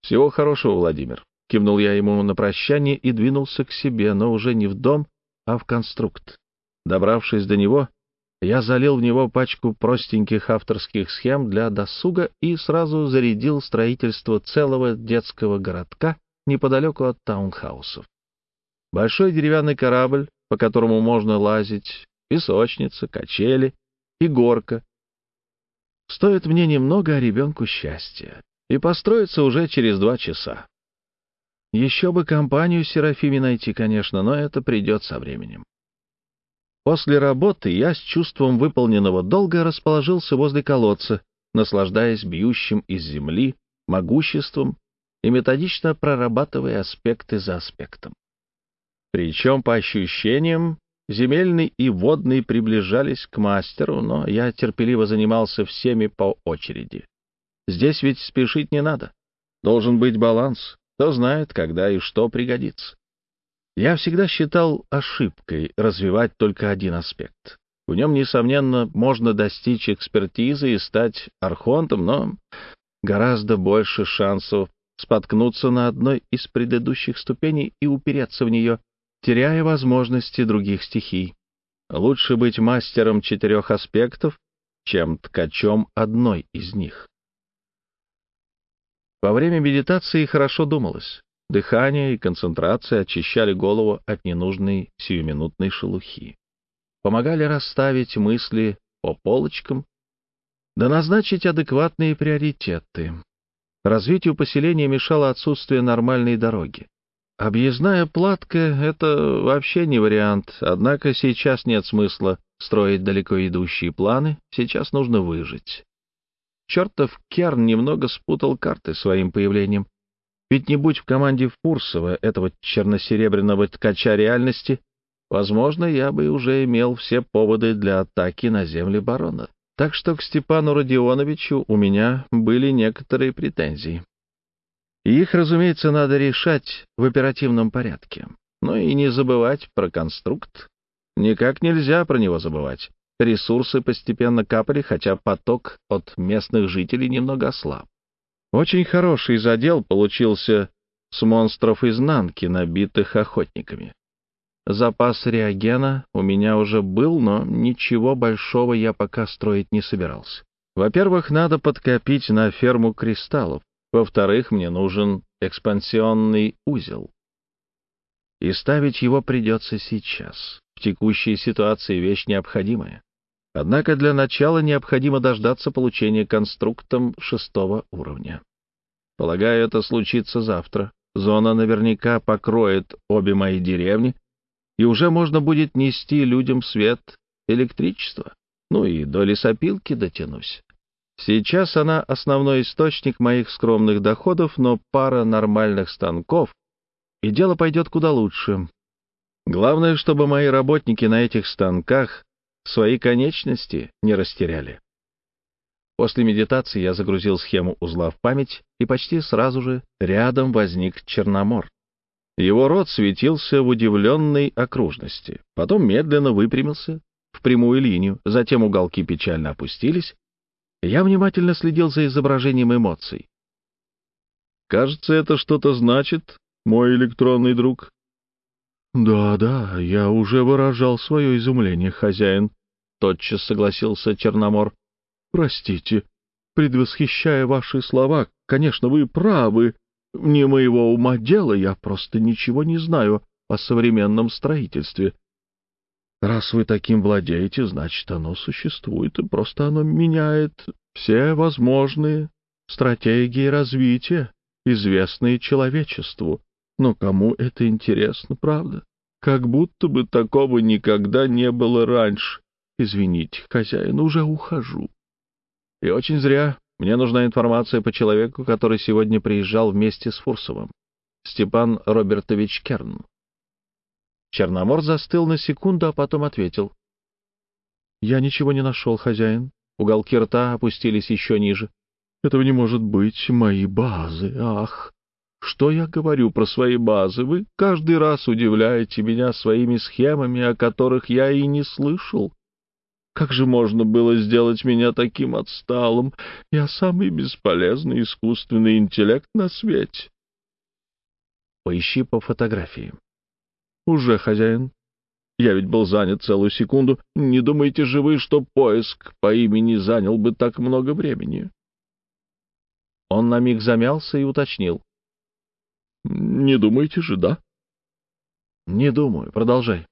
«Всего хорошего, Владимир», — кивнул я ему на прощание и двинулся к себе, но уже не в дом, а в конструкт. Добравшись до него, я залил в него пачку простеньких авторских схем для досуга и сразу зарядил строительство целого детского городка неподалеку от таунхаусов. Большой деревянный корабль, по которому можно лазить, песочница, качели и горка. Стоит мне немного, а ребенку счастья. И построиться уже через два часа. Еще бы компанию Серафиме найти, конечно, но это придет со временем. После работы я с чувством выполненного долга расположился возле колодца, наслаждаясь бьющим из земли могуществом и методично прорабатывая аспекты за аспектом. Причем, по ощущениям, земельный и водный приближались к мастеру, но я терпеливо занимался всеми по очереди. Здесь ведь спешить не надо. Должен быть баланс. Кто знает, когда и что пригодится. Я всегда считал ошибкой развивать только один аспект. В нем, несомненно, можно достичь экспертизы и стать архонтом, но гораздо больше шансов споткнуться на одной из предыдущих ступеней и упереться в нее, теряя возможности других стихий. Лучше быть мастером четырех аспектов, чем ткачом одной из них. Во время медитации хорошо думалось. Дыхание и концентрация очищали голову от ненужной сиюминутной шелухи. Помогали расставить мысли по полочкам, да назначить адекватные приоритеты. Развитию поселения мешало отсутствие нормальной дороги. Объездная платка — это вообще не вариант, однако сейчас нет смысла строить далеко идущие планы, сейчас нужно выжить. Чертов Керн немного спутал карты своим появлением. Ведь не будь в команде Фурсова, этого черно-серебряного ткача реальности, возможно, я бы уже имел все поводы для атаки на земли барона. Так что к Степану Родионовичу у меня были некоторые претензии. И их, разумеется, надо решать в оперативном порядке. Но и не забывать про конструкт. Никак нельзя про него забывать. Ресурсы постепенно капали, хотя поток от местных жителей немного ослаб. Очень хороший задел получился с монстров изнанки, набитых охотниками. Запас реагена у меня уже был, но ничего большого я пока строить не собирался. Во-первых, надо подкопить на ферму кристаллов. Во-вторых, мне нужен экспансионный узел. И ставить его придется сейчас. В текущей ситуации вещь необходимая. Однако для начала необходимо дождаться получения конструктом шестого уровня. Полагаю, это случится завтра. Зона наверняка покроет обе мои деревни, и уже можно будет нести людям свет, электричество. Ну и до лесопилки дотянусь. Сейчас она основной источник моих скромных доходов, но пара нормальных станков, и дело пойдет куда лучше. Главное, чтобы мои работники на этих станках свои конечности не растеряли. После медитации я загрузил схему узла в память, и почти сразу же рядом возник Черномор. Его рот светился в удивленной окружности, потом медленно выпрямился в прямую линию, затем уголки печально опустились. Я внимательно следил за изображением эмоций. «Кажется, это что-то значит, мой электронный друг». «Да, да, я уже выражал свое изумление, хозяин», — тотчас согласился Черномор. «Простите, предвосхищая ваши слова, конечно, вы правы. Не моего ума дело, я просто ничего не знаю о современном строительстве. Раз вы таким владеете, значит, оно существует, и просто оно меняет все возможные стратегии развития, известные человечеству. Но кому это интересно, правда? Как будто бы такого никогда не было раньше. Извините, хозяин, уже ухожу. И очень зря. Мне нужна информация по человеку, который сегодня приезжал вместе с Фурсовым. Степан Робертович Керн. Черномор застыл на секунду, а потом ответил. «Я ничего не нашел, хозяин. Уголки рта опустились еще ниже. Этого не может быть. Мои базы, ах! Что я говорю про свои базы? Вы каждый раз удивляете меня своими схемами, о которых я и не слышал. Как же можно было сделать меня таким отсталым? Я самый бесполезный искусственный интеллект на свете. Поищи по фотографии. Уже, хозяин. Я ведь был занят целую секунду. Не думаете же вы, что поиск по имени занял бы так много времени? Он на миг замялся и уточнил. Не думаете же, да? Не думаю. Продолжай.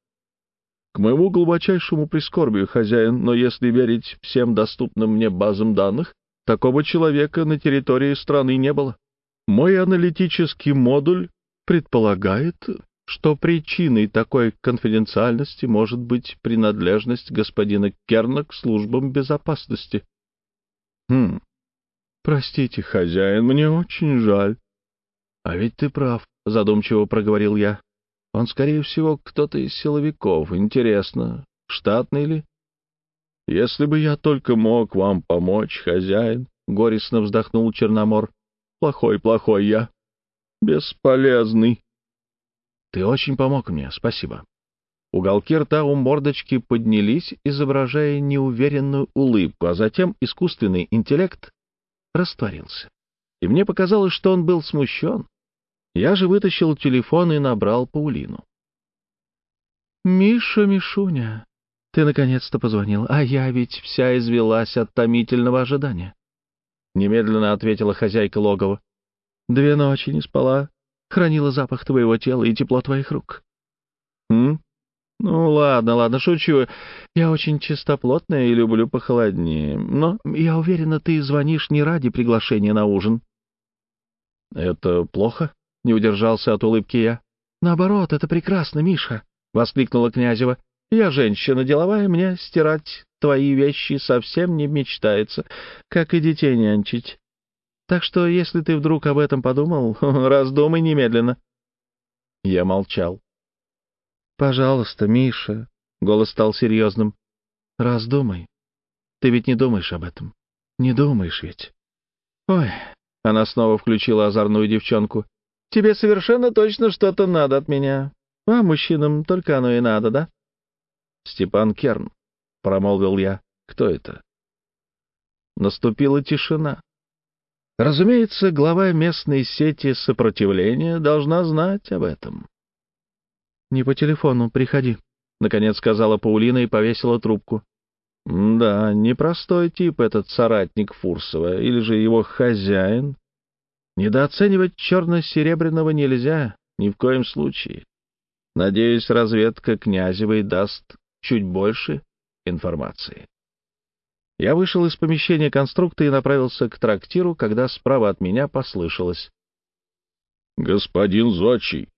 К моему глубочайшему прискорбию, хозяин, но если верить всем доступным мне базам данных, такого человека на территории страны не было. Мой аналитический модуль предполагает, что причиной такой конфиденциальности может быть принадлежность господина Керна к службам безопасности. Хм. Простите, хозяин, мне очень жаль. А ведь ты прав, задумчиво проговорил я. Он, скорее всего, кто-то из силовиков. Интересно, штатный ли? Если бы я только мог вам помочь, хозяин, горестно вздохнул Черномор. Плохой, плохой я. Бесполезный. Ты очень помог мне, спасибо. Уголки рта у мордочки поднялись, изображая неуверенную улыбку, а затем искусственный интеллект растворился. И мне показалось, что он был смущен. Я же вытащил телефон и набрал Паулину. «Миша, Мишуня, ты наконец-то позвонил, а я ведь вся извелась от томительного ожидания». Немедленно ответила хозяйка логова. «Две ночи не спала, хранила запах твоего тела и тепло твоих рук». «Хм? Ну, ладно, ладно, шучу. Я очень чистоплотная и люблю похолоднее. Но я уверена, ты звонишь не ради приглашения на ужин». «Это плохо?» Не удержался от улыбки я. «Наоборот, это прекрасно, Миша!» — воскликнула Князева. «Я женщина деловая, мне стирать твои вещи совсем не мечтается, как и детей нянчить. Так что, если ты вдруг об этом подумал, раздумай немедленно». Я молчал. «Пожалуйста, Миша», — голос стал серьезным, — «раздумай. Ты ведь не думаешь об этом. Не думаешь ведь». «Ой», — она снова включила озорную девчонку, Тебе совершенно точно что-то надо от меня. А мужчинам только оно и надо, да? Степан Керн, — промолвил я. Кто это? Наступила тишина. Разумеется, глава местной сети сопротивления должна знать об этом. «Не по телефону, приходи», — наконец сказала Паулина и повесила трубку. «Да, непростой тип этот соратник Фурсова, или же его хозяин, Недооценивать черно-серебряного нельзя, ни в коем случае. Надеюсь, разведка Князевой даст чуть больше информации. Я вышел из помещения конструкта и направился к трактиру, когда справа от меня послышалось. «Господин Зодчий!»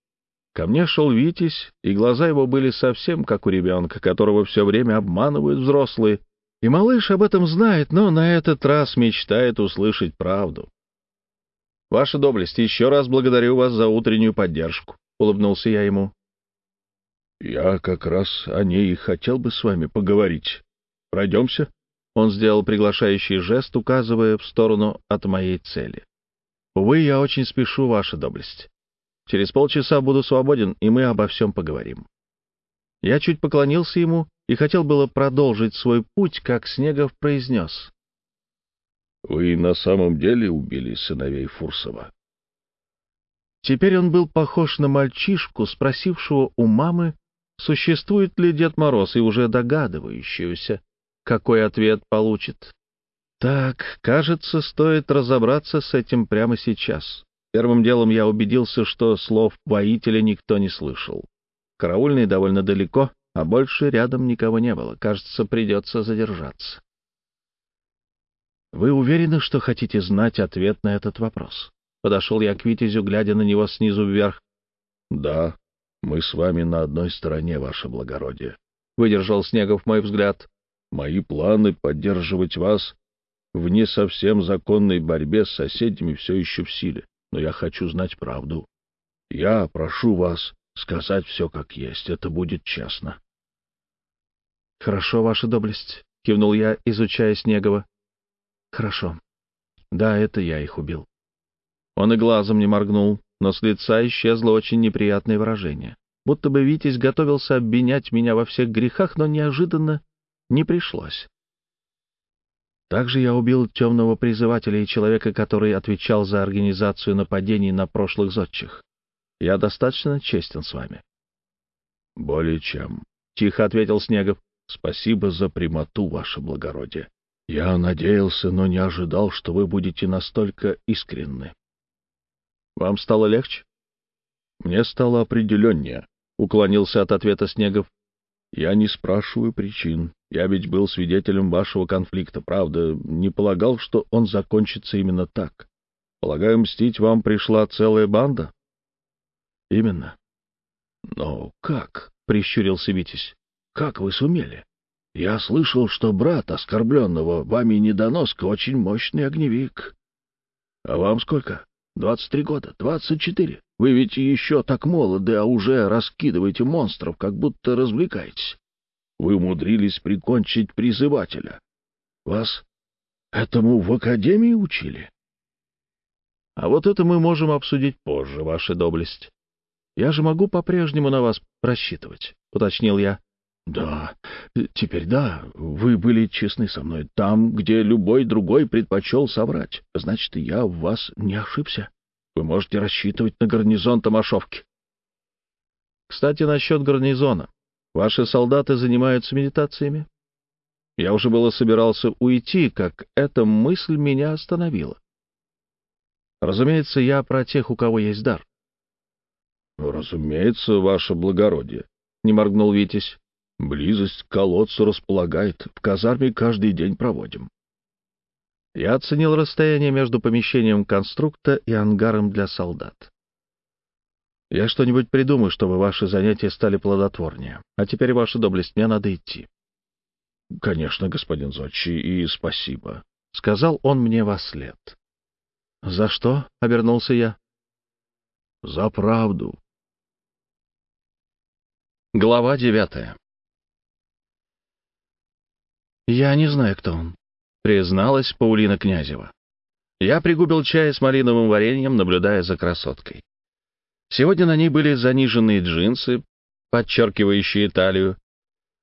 Ко мне шел Витязь, и глаза его были совсем как у ребенка, которого все время обманывают взрослые. И малыш об этом знает, но на этот раз мечтает услышать правду. «Ваша доблесть, еще раз благодарю вас за утреннюю поддержку», — улыбнулся я ему. «Я как раз о ней и хотел бы с вами поговорить. Пройдемся?» Он сделал приглашающий жест, указывая в сторону от моей цели. «Увы, я очень спешу, ваша доблесть. Через полчаса буду свободен, и мы обо всем поговорим». Я чуть поклонился ему и хотел было продолжить свой путь, как Снегов произнес. Вы на самом деле убили сыновей Фурсова? Теперь он был похож на мальчишку, спросившего у мамы, существует ли Дед Мороз, и уже догадывающегося, какой ответ получит. Так, кажется, стоит разобраться с этим прямо сейчас. Первым делом я убедился, что слов воителя никто не слышал. Караульный довольно далеко, а больше рядом никого не было. Кажется, придется задержаться. Вы уверены, что хотите знать ответ на этот вопрос? Подошел я к Витязю, глядя на него снизу вверх. Да, мы с вами на одной стороне, ваше благородие. Выдержал Снегов мой взгляд. Мои планы поддерживать вас в не совсем законной борьбе с соседями все еще в силе, но я хочу знать правду. Я прошу вас сказать все как есть, это будет честно. — Хорошо, ваша доблесть, — кивнул я, изучая Снегова. Хорошо. Да, это я их убил. Он и глазом не моргнул, но с лица исчезло очень неприятное выражение. Будто бы Витязь готовился обвинять меня во всех грехах, но неожиданно не пришлось. Также я убил темного призывателя и человека, который отвечал за организацию нападений на прошлых зодчих. Я достаточно честен с вами. — Более чем, — тихо ответил Снегов. — Спасибо за прямоту, ваше благородие. Я надеялся, но не ожидал, что вы будете настолько искренны. — Вам стало легче? — Мне стало определеннее, — уклонился от ответа Снегов. — Я не спрашиваю причин. Я ведь был свидетелем вашего конфликта, правда, не полагал, что он закончится именно так. Полагаю, мстить вам пришла целая банда? — Именно. — Но как? — прищурился Витязь. — Как вы сумели? Я слышал, что брат оскорбленного вами недоноска очень мощный огневик. А вам сколько? Двадцать три года? Двадцать четыре? Вы ведь еще так молоды, а уже раскидываете монстров, как будто развлекаетесь. Вы умудрились прикончить призывателя. Вас этому в академии учили? А вот это мы можем обсудить позже, ваша доблесть. Я же могу по-прежнему на вас рассчитывать, — уточнил я. Да, теперь да, вы были честны со мной. Там, где любой другой предпочел соврать, значит, я в вас не ошибся. Вы можете рассчитывать на гарнизон Томашовки. Кстати, насчет гарнизона. Ваши солдаты занимаются медитациями? Я уже было собирался уйти, как эта мысль меня остановила. Разумеется, я про тех, у кого есть дар. — Разумеется, ваше благородие, — не моргнул Витязь. — Близость к колодцу располагает. В казарме каждый день проводим. Я оценил расстояние между помещением конструкта и ангаром для солдат. Я что-нибудь придумаю, чтобы ваши занятия стали плодотворнее. А теперь, ваша доблесть, мне надо идти. — Конечно, господин Зодчий, и спасибо, — сказал он мне во след. — За что? — обернулся я. — За правду. Глава девятая «Я не знаю, кто он», — призналась Паулина Князева. Я пригубил чай с малиновым вареньем, наблюдая за красоткой. Сегодня на ней были заниженные джинсы, подчеркивающие талию,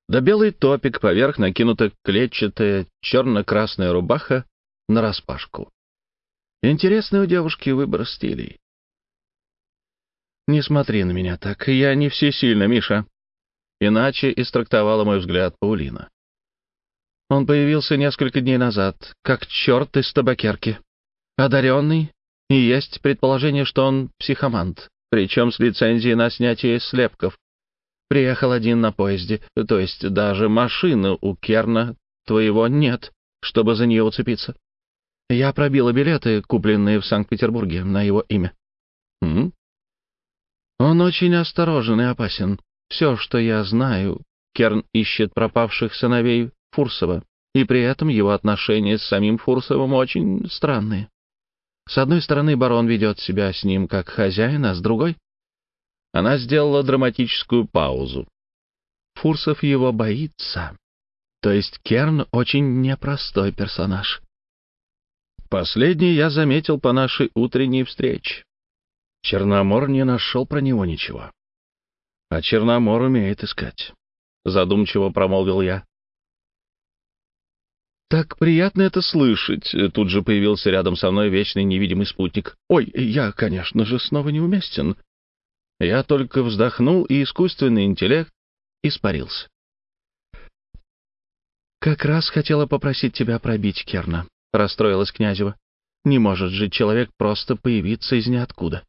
да белый топик, поверх накинута клетчатая черно-красная рубаха нараспашку. Интересный у девушки выбор стилей. «Не смотри на меня так, я не всесильна, Миша». Иначе истрактовала мой взгляд Паулина. Он появился несколько дней назад, как черт из табакерки. Одаренный, и есть предположение, что он психомант причем с лицензией на снятие слепков. Приехал один на поезде, то есть даже машины у Керна твоего нет, чтобы за нее уцепиться. Я пробила билеты, купленные в Санкт-Петербурге, на его имя. М? Он очень осторожен и опасен. Все, что я знаю, Керн ищет пропавших сыновей Фурсова, и при этом его отношения с самим Фурсовым очень странные. С одной стороны, барон ведет себя с ним как хозяин, а с другой... Она сделала драматическую паузу. Фурсов его боится. То есть Керн очень непростой персонаж. Последний я заметил по нашей утренней встрече. Черномор не нашел про него ничего. А Черномор умеет искать. Задумчиво промолвил я. «Так приятно это слышать!» Тут же появился рядом со мной вечный невидимый спутник. «Ой, я, конечно же, снова неуместен». Я только вздохнул, и искусственный интеллект испарился. «Как раз хотела попросить тебя пробить Керна», — расстроилась Князева. «Не может же человек просто появиться из ниоткуда.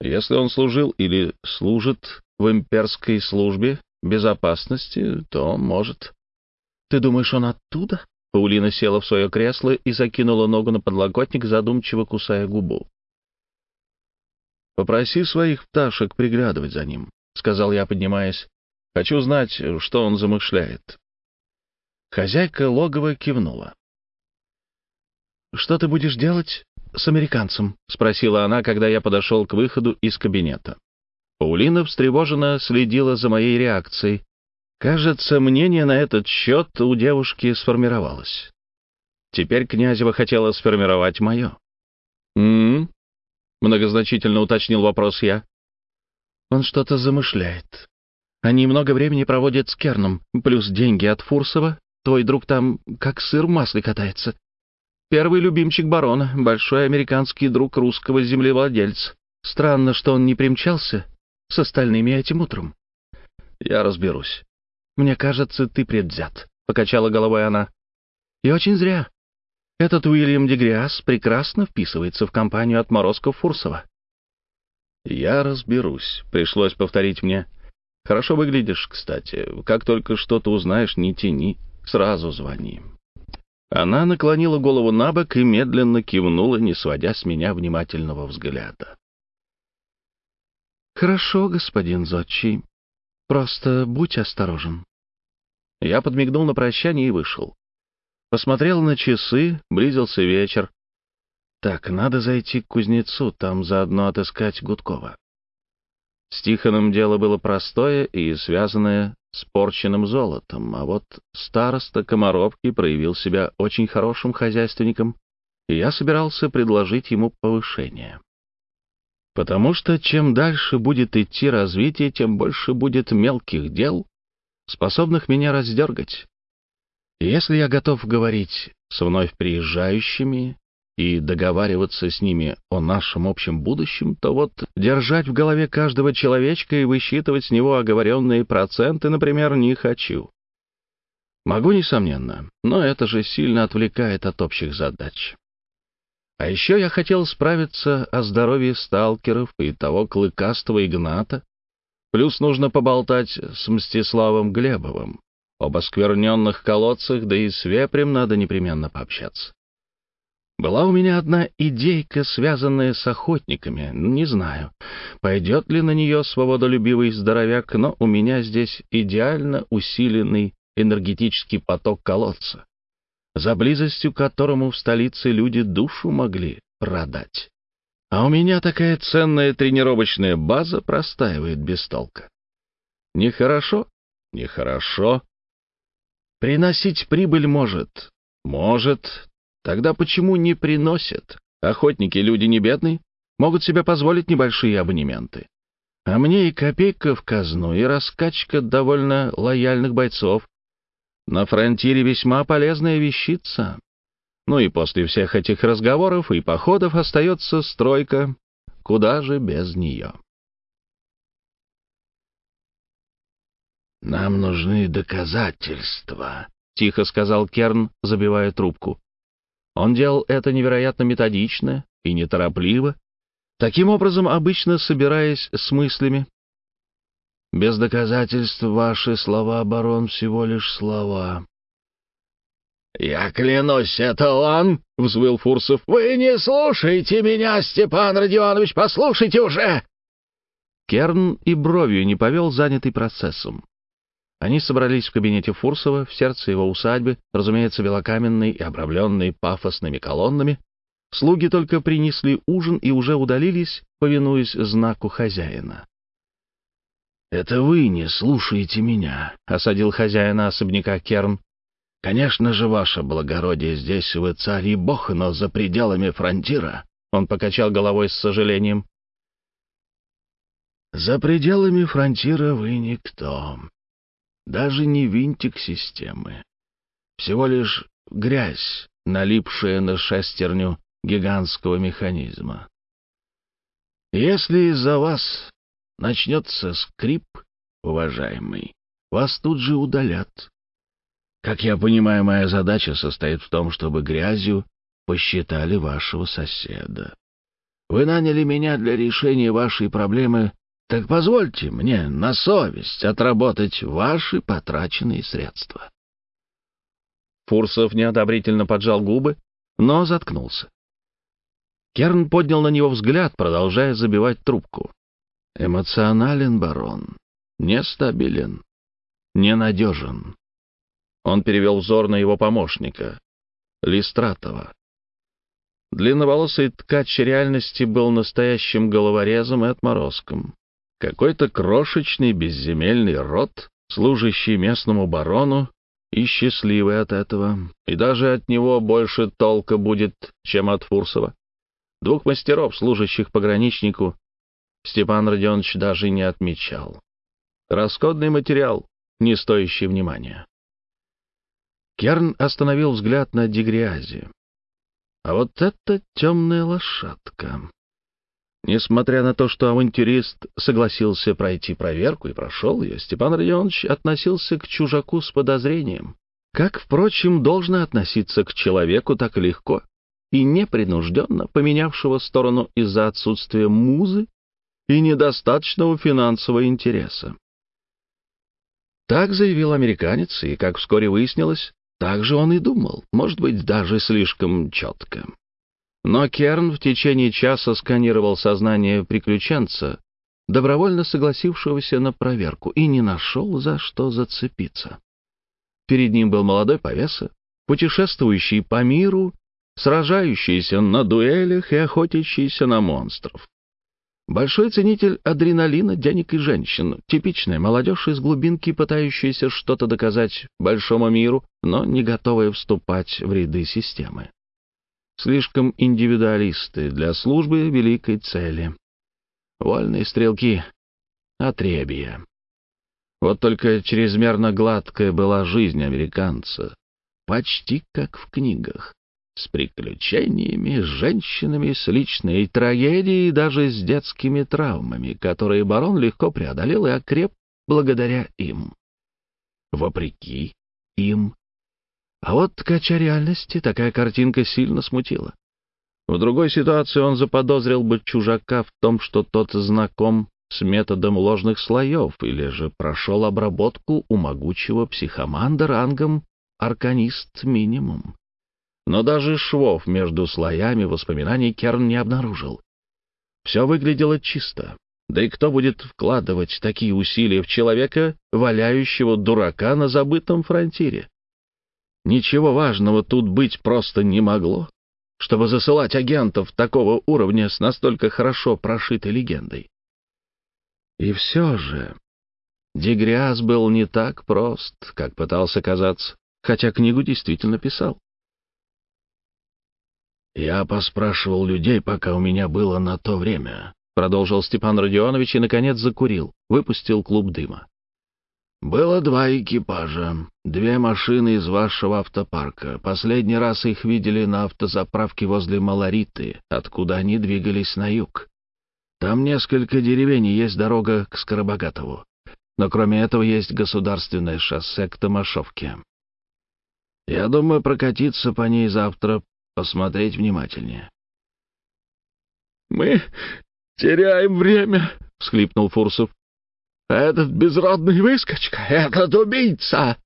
Если он служил или служит в имперской службе безопасности, то может. Ты думаешь, он оттуда?» Паулина села в свое кресло и закинула ногу на подлокотник, задумчиво кусая губу. «Попроси своих пташек приглядывать за ним», — сказал я, поднимаясь. «Хочу знать, что он замышляет». Хозяйка логова кивнула. «Что ты будешь делать с американцем?» — спросила она, когда я подошел к выходу из кабинета. Паулина встревоженно следила за моей реакцией, Кажется, мнение на этот счет у девушки сформировалось. Теперь Князева хотела сформировать мое. «М-м-м», многозначительно уточнил вопрос я. Он что-то замышляет. Они много времени проводят с Керном, плюс деньги от Фурсова. Твой друг там как сыр в масле катается. Первый любимчик барона, большой американский друг русского землевладельца. Странно, что он не примчался с остальными этим утром. Я разберусь. Мне кажется, ты предвзят, — покачала головой она. И очень зря. Этот Уильям Дегриас прекрасно вписывается в компанию отморозков Фурсова. «Я разберусь», — пришлось повторить мне. «Хорошо выглядишь, кстати. Как только что-то узнаешь, не тяни, сразу звони». Она наклонила голову на бок и медленно кивнула, не сводя с меня внимательного взгляда. «Хорошо, господин Зодчий. Просто будь осторожен». Я подмигнул на прощание и вышел. Посмотрел на часы, близился вечер. Так, надо зайти к кузнецу, там заодно отыскать Гудкова. С Тихоном дело было простое и связанное с порченным золотом, а вот староста Комаровки проявил себя очень хорошим хозяйственником, и я собирался предложить ему повышение. Потому что чем дальше будет идти развитие, тем больше будет мелких дел, способных меня раздергать. Если я готов говорить с вновь приезжающими, и договариваться с ними о нашем общем будущем, то вот держать в голове каждого человечка и высчитывать с него оговоренные проценты, например, не хочу. Могу, несомненно, но это же сильно отвлекает от общих задач. А еще я хотел справиться о здоровье сталкеров и того клыкастого Игната, плюс нужно поболтать с Мстиславом Глебовым. Об оскверненных колодцах, да и с вепрем надо непременно пообщаться. Была у меня одна идейка, связанная с охотниками. Не знаю, пойдет ли на нее свободолюбивый здоровяк, но у меня здесь идеально усиленный энергетический поток колодца, за близостью к которому в столице люди душу могли продать. А у меня такая ценная тренировочная база простаивает без толка. Нехорошо? Нехорошо. Приносить прибыль может. Может, Тогда почему не приносят? Охотники — люди не бедные, могут себе позволить небольшие абонементы. А мне и копейка в казну, и раскачка довольно лояльных бойцов. На фронтире весьма полезная вещица. Ну и после всех этих разговоров и походов остается стройка. Куда же без нее? «Нам нужны доказательства», — тихо сказал Керн, забивая трубку. Он делал это невероятно методично и неторопливо, таким образом обычно собираясь с мыслями. «Без доказательств ваши слова, барон, всего лишь слова». «Я клянусь, это он!» — взвыл Фурсов. «Вы не слушайте меня, Степан Родионович, послушайте уже!» Керн и бровью не повел, занятый процессом. Они собрались в кабинете Фурсова, в сердце его усадьбы, разумеется, белокаменной и обрамленной пафосными колоннами. Слуги только принесли ужин и уже удалились, повинуясь знаку хозяина. «Это вы не слушаете меня», — осадил хозяина особняка Керн. «Конечно же, ваше благородие, здесь вы царь и бог, но за пределами фронтира...» Он покачал головой с сожалением. «За пределами фронтира вы никто даже не винтик системы. Всего лишь грязь, налипшая на шестерню гигантского механизма. Если из-за вас начнется скрип, уважаемый, вас тут же удалят. Как я понимаю, моя задача состоит в том, чтобы грязью посчитали вашего соседа. Вы наняли меня для решения вашей проблемы так позвольте мне на совесть отработать ваши потраченные средства. Фурсов неодобрительно поджал губы, но заткнулся. Керн поднял на него взгляд, продолжая забивать трубку. Эмоционален барон, нестабилен, ненадежен. Он перевел взор на его помощника, Листратова. Длинноволосый ткач реальности был настоящим головорезом и отморозком. Какой-то крошечный безземельный род, служащий местному барону, и счастливый от этого, и даже от него больше толка будет, чем от Фурсова. Двух мастеров, служащих пограничнику, Степан Родионович даже не отмечал. Расходный материал, не стоящий внимания. Керн остановил взгляд на Дегриазе. А вот это темная лошадка. Несмотря на то, что авантюрист согласился пройти проверку и прошел ее, Степан Родионович относился к чужаку с подозрением. Как, впрочем, должно относиться к человеку так легко и непринужденно поменявшего сторону из-за отсутствия музы и недостаточного финансового интереса. Так заявил американец, и, как вскоре выяснилось, так же он и думал, может быть, даже слишком четко. Но Керн в течение часа сканировал сознание приключенца, добровольно согласившегося на проверку, и не нашел, за что зацепиться. Перед ним был молодой повеса, путешествующий по миру, сражающийся на дуэлях и охотящийся на монстров. Большой ценитель адреналина, денег и женщин. Типичная молодежь из глубинки, пытающаяся что-то доказать большому миру, но не готовая вступать в ряды системы. Слишком индивидуалисты для службы великой цели. Вольные стрелки — отребья. Вот только чрезмерно гладкая была жизнь американца. Почти как в книгах с приключениями, с женщинами, с личной трагедией даже с детскими травмами, которые барон легко преодолел и окреп благодаря им. Вопреки им. А вот ткача реальности такая картинка сильно смутила. В другой ситуации он заподозрил бы чужака в том, что тот знаком с методом ложных слоев или же прошел обработку у могучего психоманда рангом арканист минимум но даже швов между слоями воспоминаний Керн не обнаружил. Все выглядело чисто. Да и кто будет вкладывать такие усилия в человека, валяющего дурака на забытом фронтире? Ничего важного тут быть просто не могло, чтобы засылать агентов такого уровня с настолько хорошо прошитой легендой. И все же Дегряз был не так прост, как пытался казаться, хотя книгу действительно писал. «Я поспрашивал людей, пока у меня было на то время», — продолжил Степан Родионович и, наконец, закурил, выпустил клуб дыма. «Было два экипажа, две машины из вашего автопарка. Последний раз их видели на автозаправке возле Малориты, откуда они двигались на юг. Там несколько деревень и есть дорога к Скоробогатову. Но кроме этого есть государственное шоссе к Томашовке. Я думаю прокатиться по ней завтра посмотреть внимательнее. «Мы теряем время», — всхлипнул Фурсов. «Этот безродный выскочка, этот убийца!»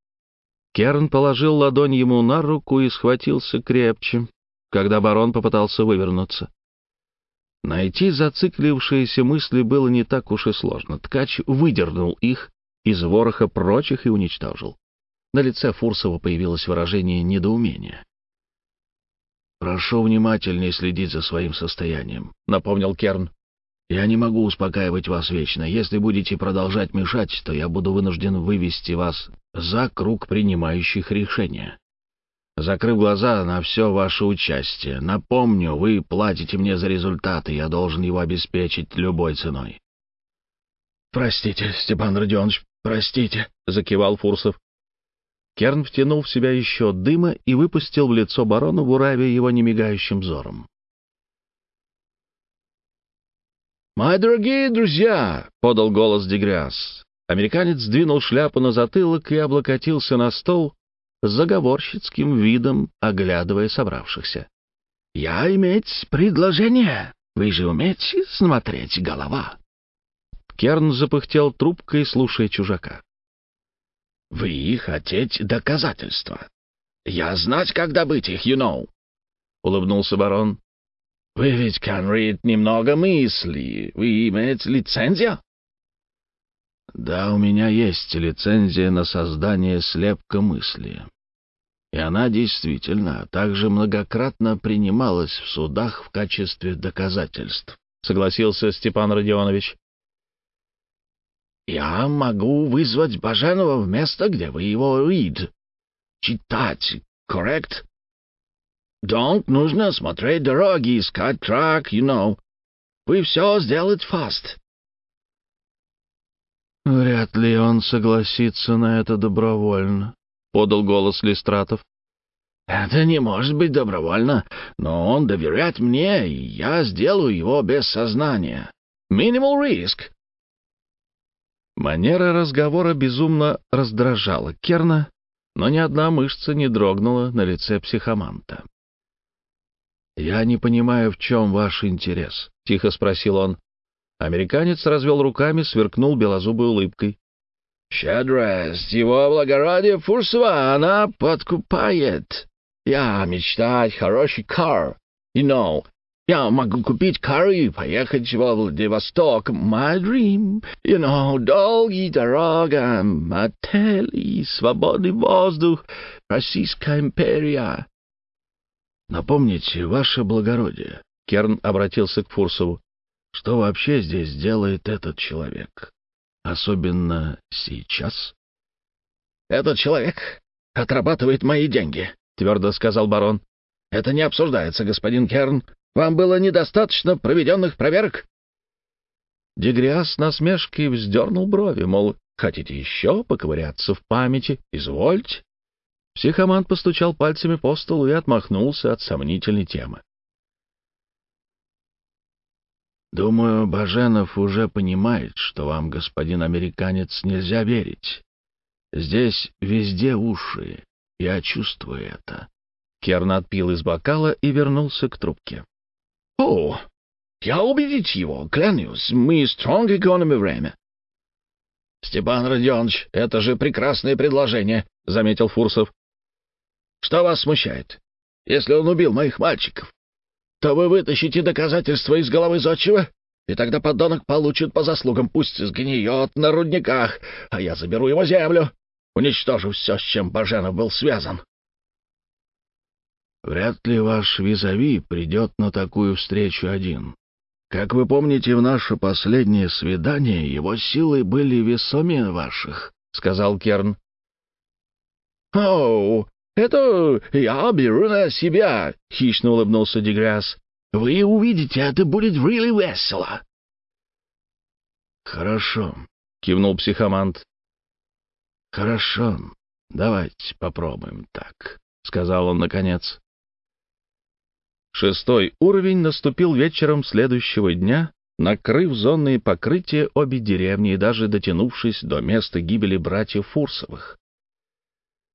Керн положил ладонь ему на руку и схватился крепче, когда барон попытался вывернуться. Найти зациклившиеся мысли было не так уж и сложно. Ткач выдернул их из вороха прочих и уничтожил. На лице Фурсова появилось выражение недоумения. «Прошу внимательнее следить за своим состоянием», — напомнил Керн. «Я не могу успокаивать вас вечно. Если будете продолжать мешать, то я буду вынужден вывести вас за круг принимающих решения. Закрыв глаза на все ваше участие, напомню, вы платите мне за результаты, я должен его обеспечить любой ценой». «Простите, Степан Родионович, простите», — закивал Фурсов. Керн втянул в себя еще дыма и выпустил в лицо барону, буравя его немигающим взором. «Мои дорогие друзья!» — подал голос Дегряс. Американец сдвинул шляпу на затылок и облокотился на стол с заговорщицким видом, оглядывая собравшихся. «Я иметь предложение. Вы же умеете смотреть голова?» Керн запыхтел трубкой, слушая чужака. Вы хотите доказательства. Я знать, как добыть их, you know. Улыбнулся барон. Вы ведь read немного мыслей. Вы имеете лицензию? Да, у меня есть лицензия на создание слепка мысли. И она действительно также многократно принималась в судах в качестве доказательств, согласился Степан Родионович. Я могу вызвать Баженова в место, где вы его Рид. читать, коррект? Don't нужно смотреть дороги, искать трак, you know. Вы все сделать fast. Вряд ли он согласится на это добровольно, — подал голос Листратов. Это не может быть добровольно, но он доверяет мне, и я сделаю его без сознания. Minimal risk. Манера разговора безумно раздражала Керна, но ни одна мышца не дрогнула на лице психоманта. «Я не понимаю, в чем ваш интерес», — тихо спросил он. Американец развел руками, сверкнул белозубой улыбкой. «Щедрость его благородие Фурсова, она подкупает. Я мечтать хороший кар, you know. Я могу купить кар и поехать во Владивосток. My dream, you know, долгий дорога, отель и свободный воздух, Российская империя. Напомните, ваше благородие, Керн обратился к Фурсову, что вообще здесь делает этот человек? Особенно сейчас? Этот человек отрабатывает мои деньги, твердо сказал барон. «Это не обсуждается, господин Керн. Вам было недостаточно проведенных проверок?» Дегриас насмешки вздернул брови, мол, хотите еще поковыряться в памяти? Извольте. Психомант постучал пальцами по столу и отмахнулся от сомнительной темы. «Думаю, Баженов уже понимает, что вам, господин американец, нельзя верить. Здесь везде уши, я чувствую это. Керн отпил из бокала и вернулся к трубке. — О, я убедить его, клянусь, мы стронг экономи время. — Степан Родионович, это же прекрасное предложение, — заметил Фурсов. — Что вас смущает? Если он убил моих мальчиков, то вы вытащите доказательства из головы зодчего, и тогда подонок получит по заслугам, пусть сгниет на рудниках, а я заберу его землю уничтожу все, с чем Баженов был связан. Вряд ли ваш визави придет на такую встречу один. Как вы помните, в наше последнее свидание его силы были весомее ваших, — сказал Керн. — О, это я беру на себя, — хищно улыбнулся Дегряс. — Вы увидите, это будет really весело. — Хорошо, — кивнул психомант. «Хорошо, давайте попробуем так», — сказал он наконец. Шестой уровень наступил вечером следующего дня, накрыв зонные покрытия обе деревни и даже дотянувшись до места гибели братьев Фурсовых.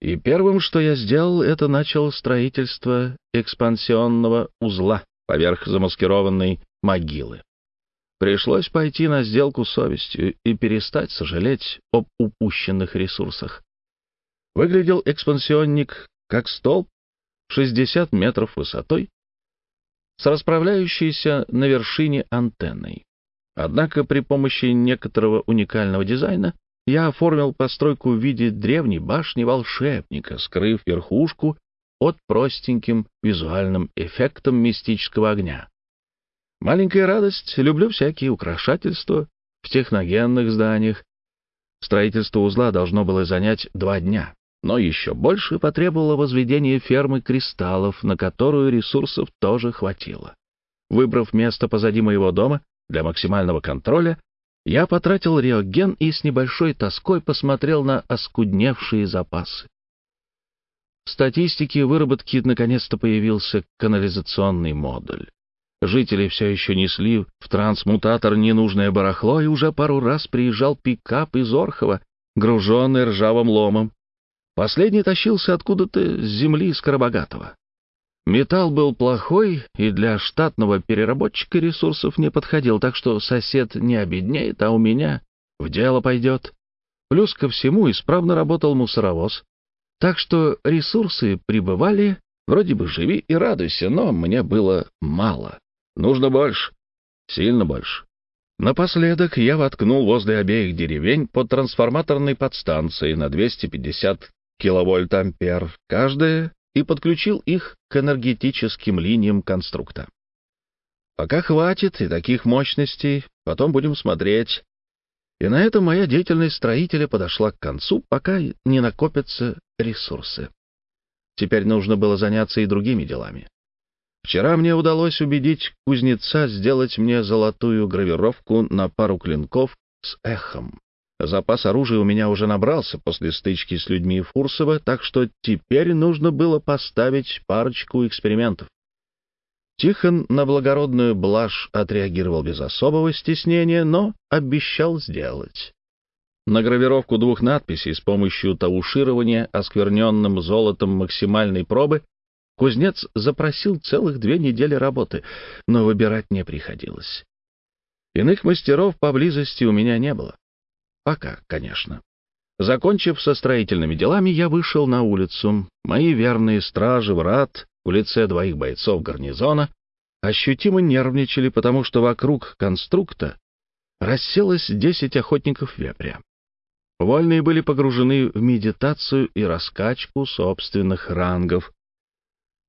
И первым, что я сделал, это начал строительство экспансионного узла поверх замаскированной могилы. Пришлось пойти на сделку с совестью и перестать сожалеть об упущенных ресурсах. Выглядел экспансионник как столб 60 метров высотой с расправляющейся на вершине антенной. Однако при помощи некоторого уникального дизайна я оформил постройку в виде древней башни волшебника, скрыв верхушку от простеньким визуальным эффектом мистического огня. Маленькая радость, люблю всякие украшательства в техногенных зданиях. Строительство узла должно было занять два дня, но еще больше потребовало возведение фермы кристаллов, на которую ресурсов тоже хватило. Выбрав место позади моего дома для максимального контроля, я потратил реоген и с небольшой тоской посмотрел на оскудневшие запасы. В статистике выработки наконец-то появился канализационный модуль. Жители все еще несли в трансмутатор ненужное барахло, и уже пару раз приезжал пикап из Орхова, груженный ржавым ломом. Последний тащился откуда-то с земли Скоробогатого. Металл был плохой и для штатного переработчика ресурсов не подходил, так что сосед не обеднеет, а у меня в дело пойдет. Плюс ко всему исправно работал мусоровоз. Так что ресурсы прибывали, вроде бы живи и радуйся, но мне было мало. Нужно больше. Сильно больше. Напоследок я воткнул возле обеих деревень по трансформаторной подстанции на 250 киловольт-ампер каждая и подключил их к энергетическим линиям конструкта. Пока хватит и таких мощностей, потом будем смотреть. И на этом моя деятельность строителя подошла к концу, пока не накопятся ресурсы. Теперь нужно было заняться и другими делами. Вчера мне удалось убедить кузнеца сделать мне золотую гравировку на пару клинков с эхом. Запас оружия у меня уже набрался после стычки с людьми Фурсова, так что теперь нужно было поставить парочку экспериментов. Тихон на благородную блажь отреагировал без особого стеснения, но обещал сделать. На гравировку двух надписей с помощью тауширования оскверненным золотом максимальной пробы кузнец запросил целых две недели работы, но выбирать не приходилось. Иных мастеров поблизости у меня не было. Пока, конечно. Закончив со строительными делами, я вышел на улицу. Мои верные стражи врат в лице двоих бойцов гарнизона ощутимо нервничали, потому что вокруг конструкта расселось десять охотников вепря. Вольные были погружены в медитацию и раскачку собственных рангов.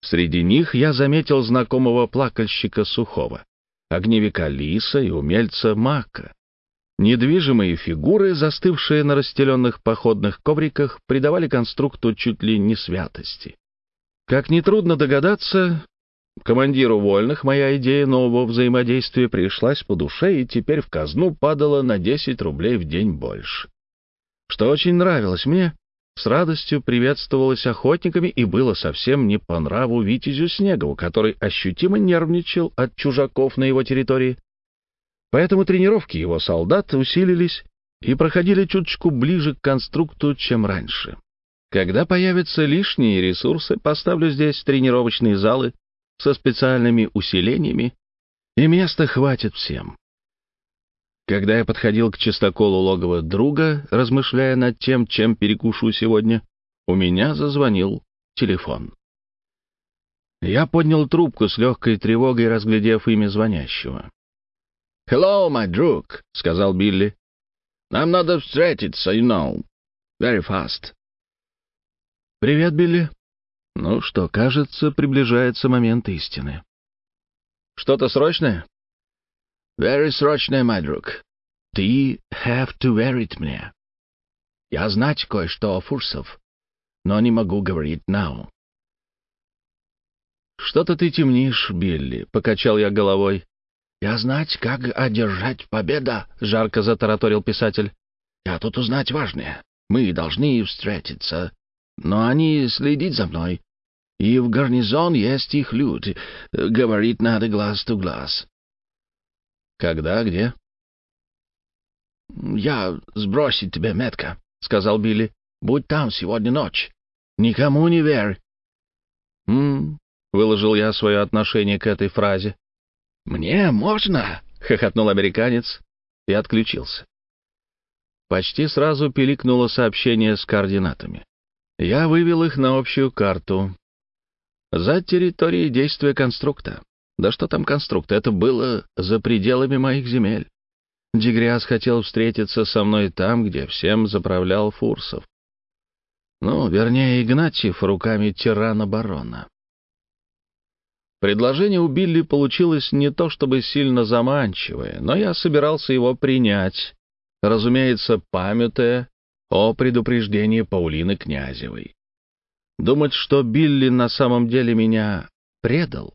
Среди них я заметил знакомого плакальщика Сухого, огневика Лиса и умельца Мака. Недвижимые фигуры, застывшие на расстеленных походных ковриках, придавали конструкту чуть ли не святости. Как нетрудно догадаться, командиру вольных моя идея нового взаимодействия пришлась по душе и теперь в казну падала на 10 рублей в день больше. Что очень нравилось мне, с радостью приветствовалось охотниками и было совсем не по нраву Витязю Снегову, который ощутимо нервничал от чужаков на его территории. Поэтому тренировки его солдат усилились и проходили чуточку ближе к конструкту, чем раньше. Когда появятся лишние ресурсы, поставлю здесь тренировочные залы со специальными усилениями, и места хватит всем. Когда я подходил к чистоколу логова друга, размышляя над тем, чем перекушу сегодня, у меня зазвонил телефон. Я поднял трубку с легкой тревогой, разглядев имя звонящего. «Hello, my друг», — сказал Билли. «Нам надо встретиться, you know. Very fast». «Привет, Билли». Ну что, кажется, приближается момент истины. «Что-то срочное?» «Very срочное, my друг. Ты have to верить мне. Я знать кое-что о Фурсов, но не могу говорить now». «Что-то ты темнишь, Билли», — покачал я головой. «Я знать, как одержать победа», — жарко затараторил писатель. «Я тут узнать важное. Мы должны встретиться, но они следят за мной. И в гарнизон есть их люди. Говорит, надо глаз ту глаз». «Когда, где?» «Я сбросить тебе метка», — сказал Билли. «Будь там сегодня ночь. Никому не верь». «М-м», выложил я свое отношение к этой фразе. «Мне можно?» — хохотнул американец и отключился. Почти сразу пиликнуло сообщение с координатами. Я вывел их на общую карту. За территорией действия конструкта. Да что там конструкт, это было за пределами моих земель. Дегряс хотел встретиться со мной там, где всем заправлял Фурсов. Ну, вернее, Игнатьев руками тирана-барона. Предложение у Билли получилось не то чтобы сильно заманчивое, но я собирался его принять, разумеется, памятая о предупреждении Паулины Князевой. Думать, что Билли на самом деле меня предал,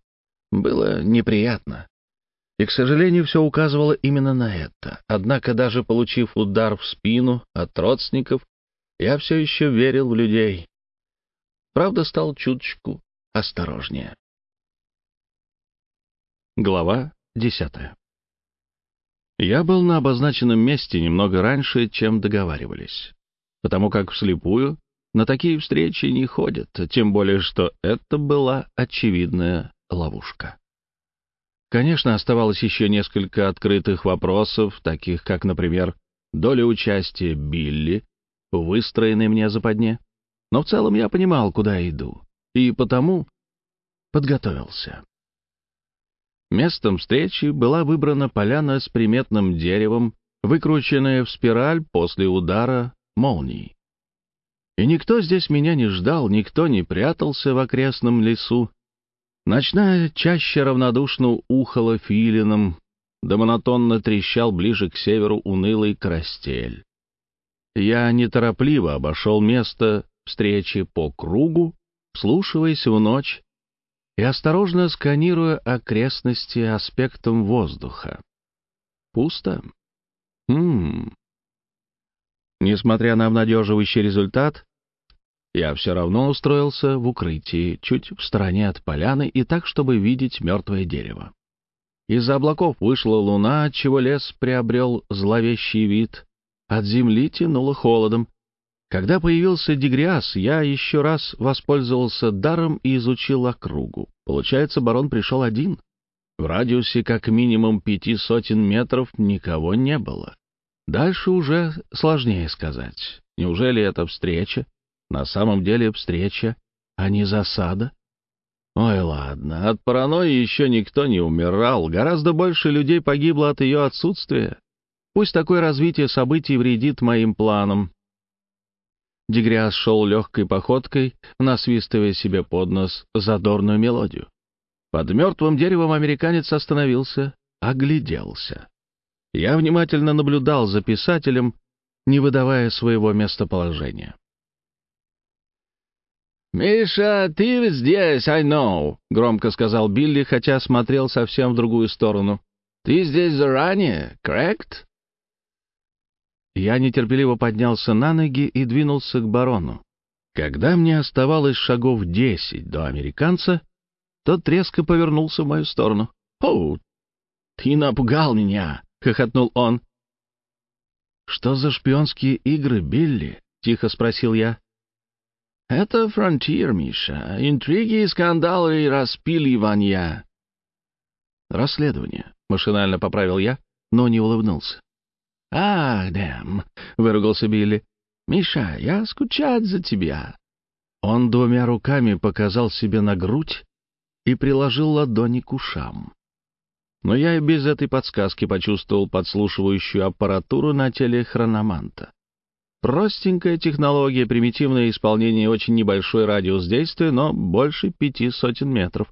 было неприятно. И, к сожалению, все указывало именно на это. Однако, даже получив удар в спину от родственников, я все еще верил в людей. Правда, стал чуточку осторожнее. Глава десятая. Я был на обозначенном месте немного раньше, чем договаривались, потому как вслепую на такие встречи не ходят, тем более что это была очевидная ловушка. Конечно, оставалось еще несколько открытых вопросов, таких как, например, доля участия Билли выстроенной мне западне. Но в целом я понимал, куда иду, и потому подготовился. Местом встречи была выбрана поляна с приметным деревом, выкрученная в спираль после удара молнии. И никто здесь меня не ждал, никто не прятался в окрестном лесу. Ночная чаще равнодушно ухала филином, да монотонно трещал ближе к северу унылый карастель. Я неторопливо обошел место встречи по кругу, вслушиваясь в ночь и осторожно сканируя окрестности аспектом воздуха. Пусто. Хм. Несмотря на обнадеживающий результат, я все равно устроился в укрытии, чуть в стороне от поляны и так, чтобы видеть мертвое дерево. Из-за облаков вышла луна, отчего лес приобрел зловещий вид. От земли тянуло холодом. Когда появился Дегриас, я еще раз воспользовался даром и изучил округу. Получается, барон пришел один. В радиусе как минимум пяти сотен метров никого не было. Дальше уже сложнее сказать. Неужели это встреча? На самом деле встреча, а не засада? Ой, ладно, от паранойи еще никто не умирал, гораздо больше людей погибло от ее отсутствия. Пусть такое развитие событий вредит моим планам. Дегряс шел легкой походкой, насвистывая себе под нос задорную мелодию. Под мертвым деревом американец остановился, огляделся. Я внимательно наблюдал за писателем, не выдавая своего местоположения. «Миша, ты здесь, I know», — громко сказал Билли, хотя смотрел совсем в другую сторону. «Ты здесь заранее, correct?» Я нетерпеливо поднялся на ноги и двинулся к барону. Когда мне оставалось шагов десять до американца, тот резко повернулся в мою сторону. «Оу, ты напугал меня!» — хохотнул он. «Что за шпионские игры, Билли?» — тихо спросил я. «Это фронтир, Миша. Интриги, скандалы и распиливания». «Расследование», — машинально поправил я, но не улыбнулся. «Ах, дэм», — выругался Билли. «Миша, я скучать за тебя». Он двумя руками показал себе на грудь и приложил ладони к ушам. Но я и без этой подсказки почувствовал подслушивающую аппаратуру на теле хрономанта. Простенькая технология, примитивное исполнение, очень небольшой радиус действия, но больше пяти сотен метров.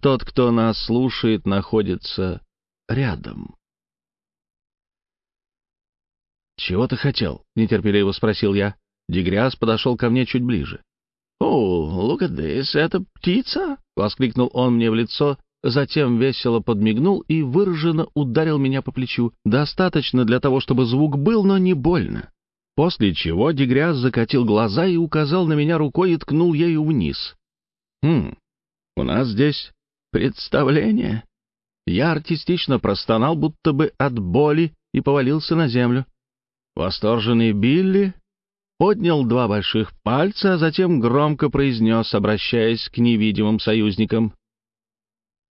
Тот, кто нас слушает, находится рядом. «Чего ты хотел?» — нетерпеливо спросил я. Дегряс подошел ко мне чуть ближе. «О, look at this, это птица?» — воскликнул он мне в лицо, затем весело подмигнул и выраженно ударил меня по плечу. Достаточно для того, чтобы звук был, но не больно. После чего Дегряз закатил глаза и указал на меня рукой и ткнул ею вниз. «Хм, у нас здесь представление». Я артистично простонал, будто бы от боли, и повалился на землю. Восторженный Билли поднял два больших пальца, а затем громко произнес, обращаясь к невидимым союзникам.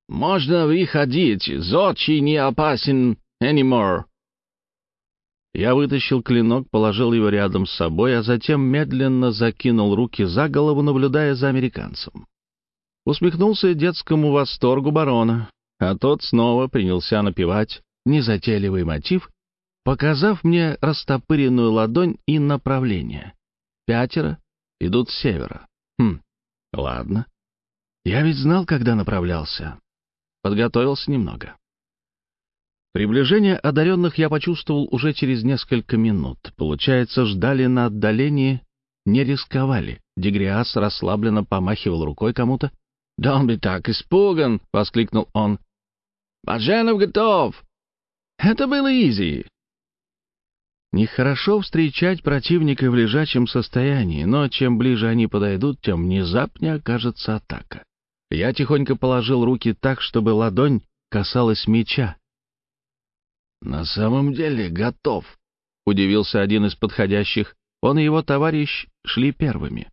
«Можно выходить, Зодчий не опасен anymore». Я вытащил клинок, положил его рядом с собой, а затем медленно закинул руки за голову, наблюдая за американцем. Усмехнулся детскому восторгу барона, а тот снова принялся напевать незатейливый мотив, показав мне растопыренную ладонь и направление. Пятеро идут с севера. Хм, ладно. Я ведь знал, когда направлялся. Подготовился немного. Приближение одаренных я почувствовал уже через несколько минут. Получается, ждали на отдалении, не рисковали. Дегриас расслабленно помахивал рукой кому-то. «Don't be так испуган!» — воскликнул он. «Баженов готов!» «Это было изи!» Нехорошо встречать противника в лежачем состоянии, но чем ближе они подойдут, тем внезапнее окажется атака. Я тихонько положил руки так, чтобы ладонь касалась меча, «На самом деле готов», — удивился один из подходящих. Он и его товарищ шли первыми.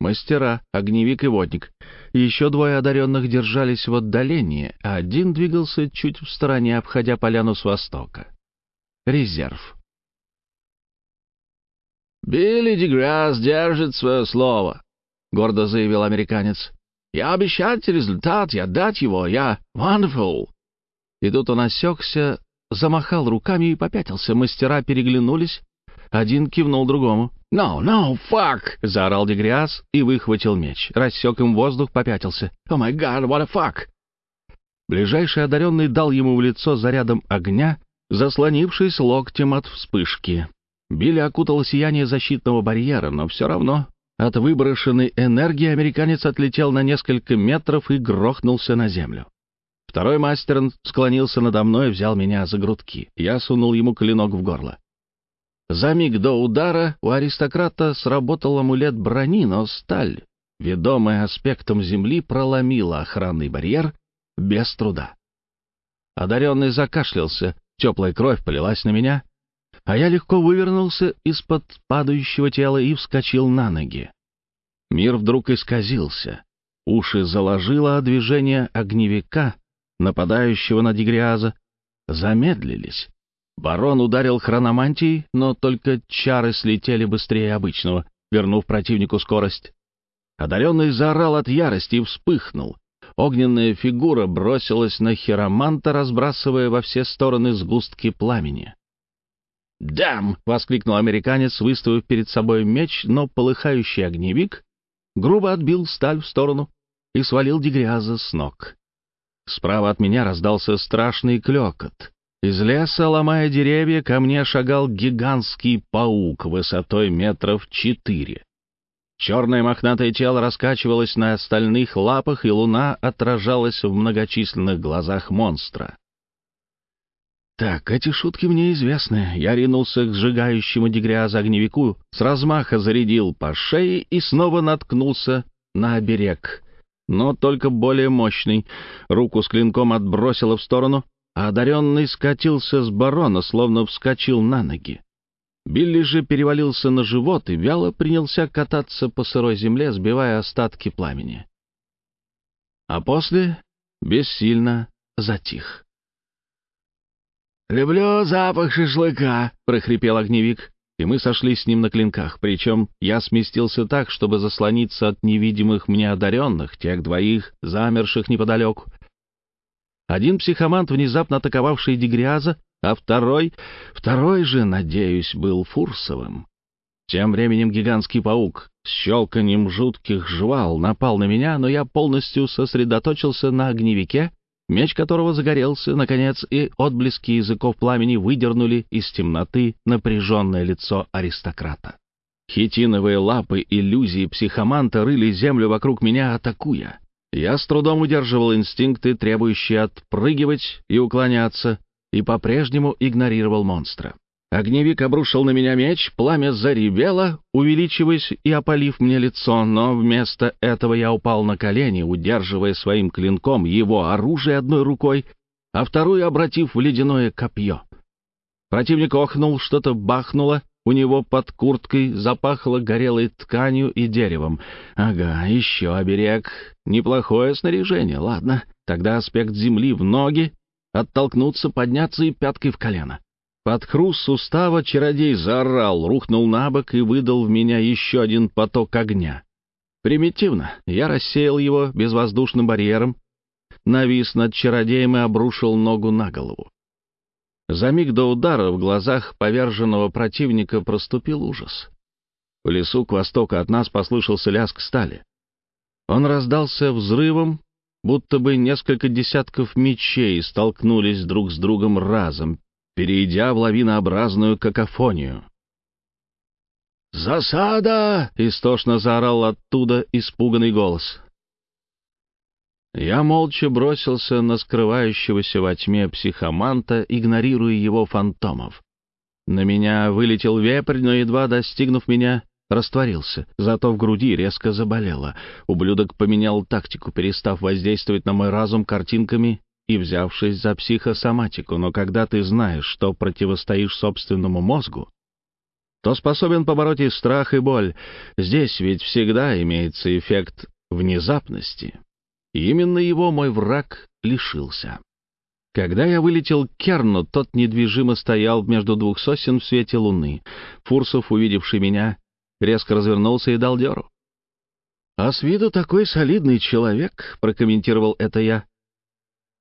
Мастера, огневик и водник. Еще двое одаренных держались в отдалении, а один двигался чуть в стороне, обходя поляну с востока. Резерв. «Билли Деграсс держит свое слово», — гордо заявил американец. «Я обещать результат, я дать его, я wonderful». И тут он осекся, замахал руками и попятился. Мастера переглянулись. Один кивнул другому. «No, no, fuck!» — заорал Дегриас и выхватил меч. Рассек им воздух, попятился. «Oh my god, what a fuck!» Ближайший одаренный дал ему в лицо зарядом огня, заслонившись локтем от вспышки. Билли окутало сияние защитного барьера, но все равно От выброшенной энергии американец отлетел на несколько метров и грохнулся на землю. Второй мастер склонился надо мной и взял меня за грудки. Я сунул ему клинок в горло. За миг до удара у аристократа сработал амулет брони, но сталь, ведомая аспектом земли, проломила охранный барьер без труда. Одаренный закашлялся, теплая кровь полилась на меня, а я легко вывернулся из-под падающего тела и вскочил на ноги. Мир вдруг исказился. Уши заложило, а движения огневика, нападающего на Дегриаза, замедлились. Барон ударил хрономантией, но только чары слетели быстрее обычного, вернув противнику скорость. Одаренный заорал от ярости и вспыхнул. Огненная фигура бросилась на хироманта, разбрасывая во все стороны сгустки пламени. «Дам!» — воскликнул американец, выставив перед собой меч, но полыхающий огневик грубо отбил сталь в сторону и свалил Дегриаза с ног. Справа от меня раздался страшный клёкот. Из леса, ломая деревья, ко мне шагал гигантский паук высотой метров четыре. Черное мохнатое тело раскачивалось на остальных лапах, и луна отражалась в многочисленных глазах монстра. Так, эти шутки мне известны. Я ринулся к сжигающему дегряза огневику, с размаха зарядил по шее и снова наткнулся на оберег. Но только более мощный. Руку с клинком отбросило в сторону, а одаренный скатился с барона, словно вскочил на ноги. Билли же перевалился на живот и вяло принялся кататься по сырой земле, сбивая остатки пламени. А после бессильно затих. «Люблю запах шашлыка», — прохрипел огневик, и мы сошли с ним на клинках, причем я сместился так, чтобы заслониться от невидимых мне одаренных, тех двоих, замерших неподалеку. Один психомант, внезапно атаковавший Дегриаза, а второй... Второй же, надеюсь, был Фурсовым. Тем временем гигантский паук с щелканием жутких жвал напал на меня, но я полностью сосредоточился на огневике, меч которого загорелся, наконец, и отблески языков пламени выдернули из темноты напряженное лицо аристократа. Хитиновые лапы иллюзии психоманта рыли землю вокруг меня, атакуя. Я с трудом удерживал инстинкты, требующие отпрыгивать и уклоняться, и по-прежнему игнорировал монстра. Огневик обрушил на меня меч, пламя заревело, увеличиваясь и опалив мне лицо, но вместо этого я упал на колени, удерживая своим клинком его оружие одной рукой, а вторую обратив в ледяное копье. Противник охнул, что-то бахнуло, у него под курткой запахло горелой тканью и деревом. Ага, еще оберег. Неплохое снаряжение, ладно. Тогда аспект земли в ноги оттолкнуться, подняться и пяткой в колено. Под хруст сустава чародей заорал, рухнул на бок и выдал в меня еще один поток огня. Примитивно. Я рассеял его безвоздушным барьером, навис над чародеем и обрушил ногу на голову. За миг до удара в глазах поверженного противника проступил ужас. В лесу к востоку от нас послышался лязг стали. Он раздался взрывом, будто бы несколько десятков мечей столкнулись друг с другом разом, перейдя в лавинообразную какофонию. «Засада!» — истошно заорал оттуда испуганный голос. Я молча бросился на скрывающегося во тьме психоманта, игнорируя его фантомов. На меня вылетел вепрь, но, едва достигнув меня, растворился, зато в груди резко заболело. Ублюдок поменял тактику, перестав воздействовать на мой разум картинками и взявшись за психосоматику. Но когда ты знаешь, что противостоишь собственному мозгу, то способен побороть и страх, и боль. Здесь ведь всегда имеется эффект внезапности. И именно его мой враг лишился. Когда я вылетел к Керну, тот недвижимо стоял между двух сосен в свете луны. Фурсов, увидевший меня, резко развернулся и дал дёру. «А с виду такой солидный человек», — прокомментировал это я.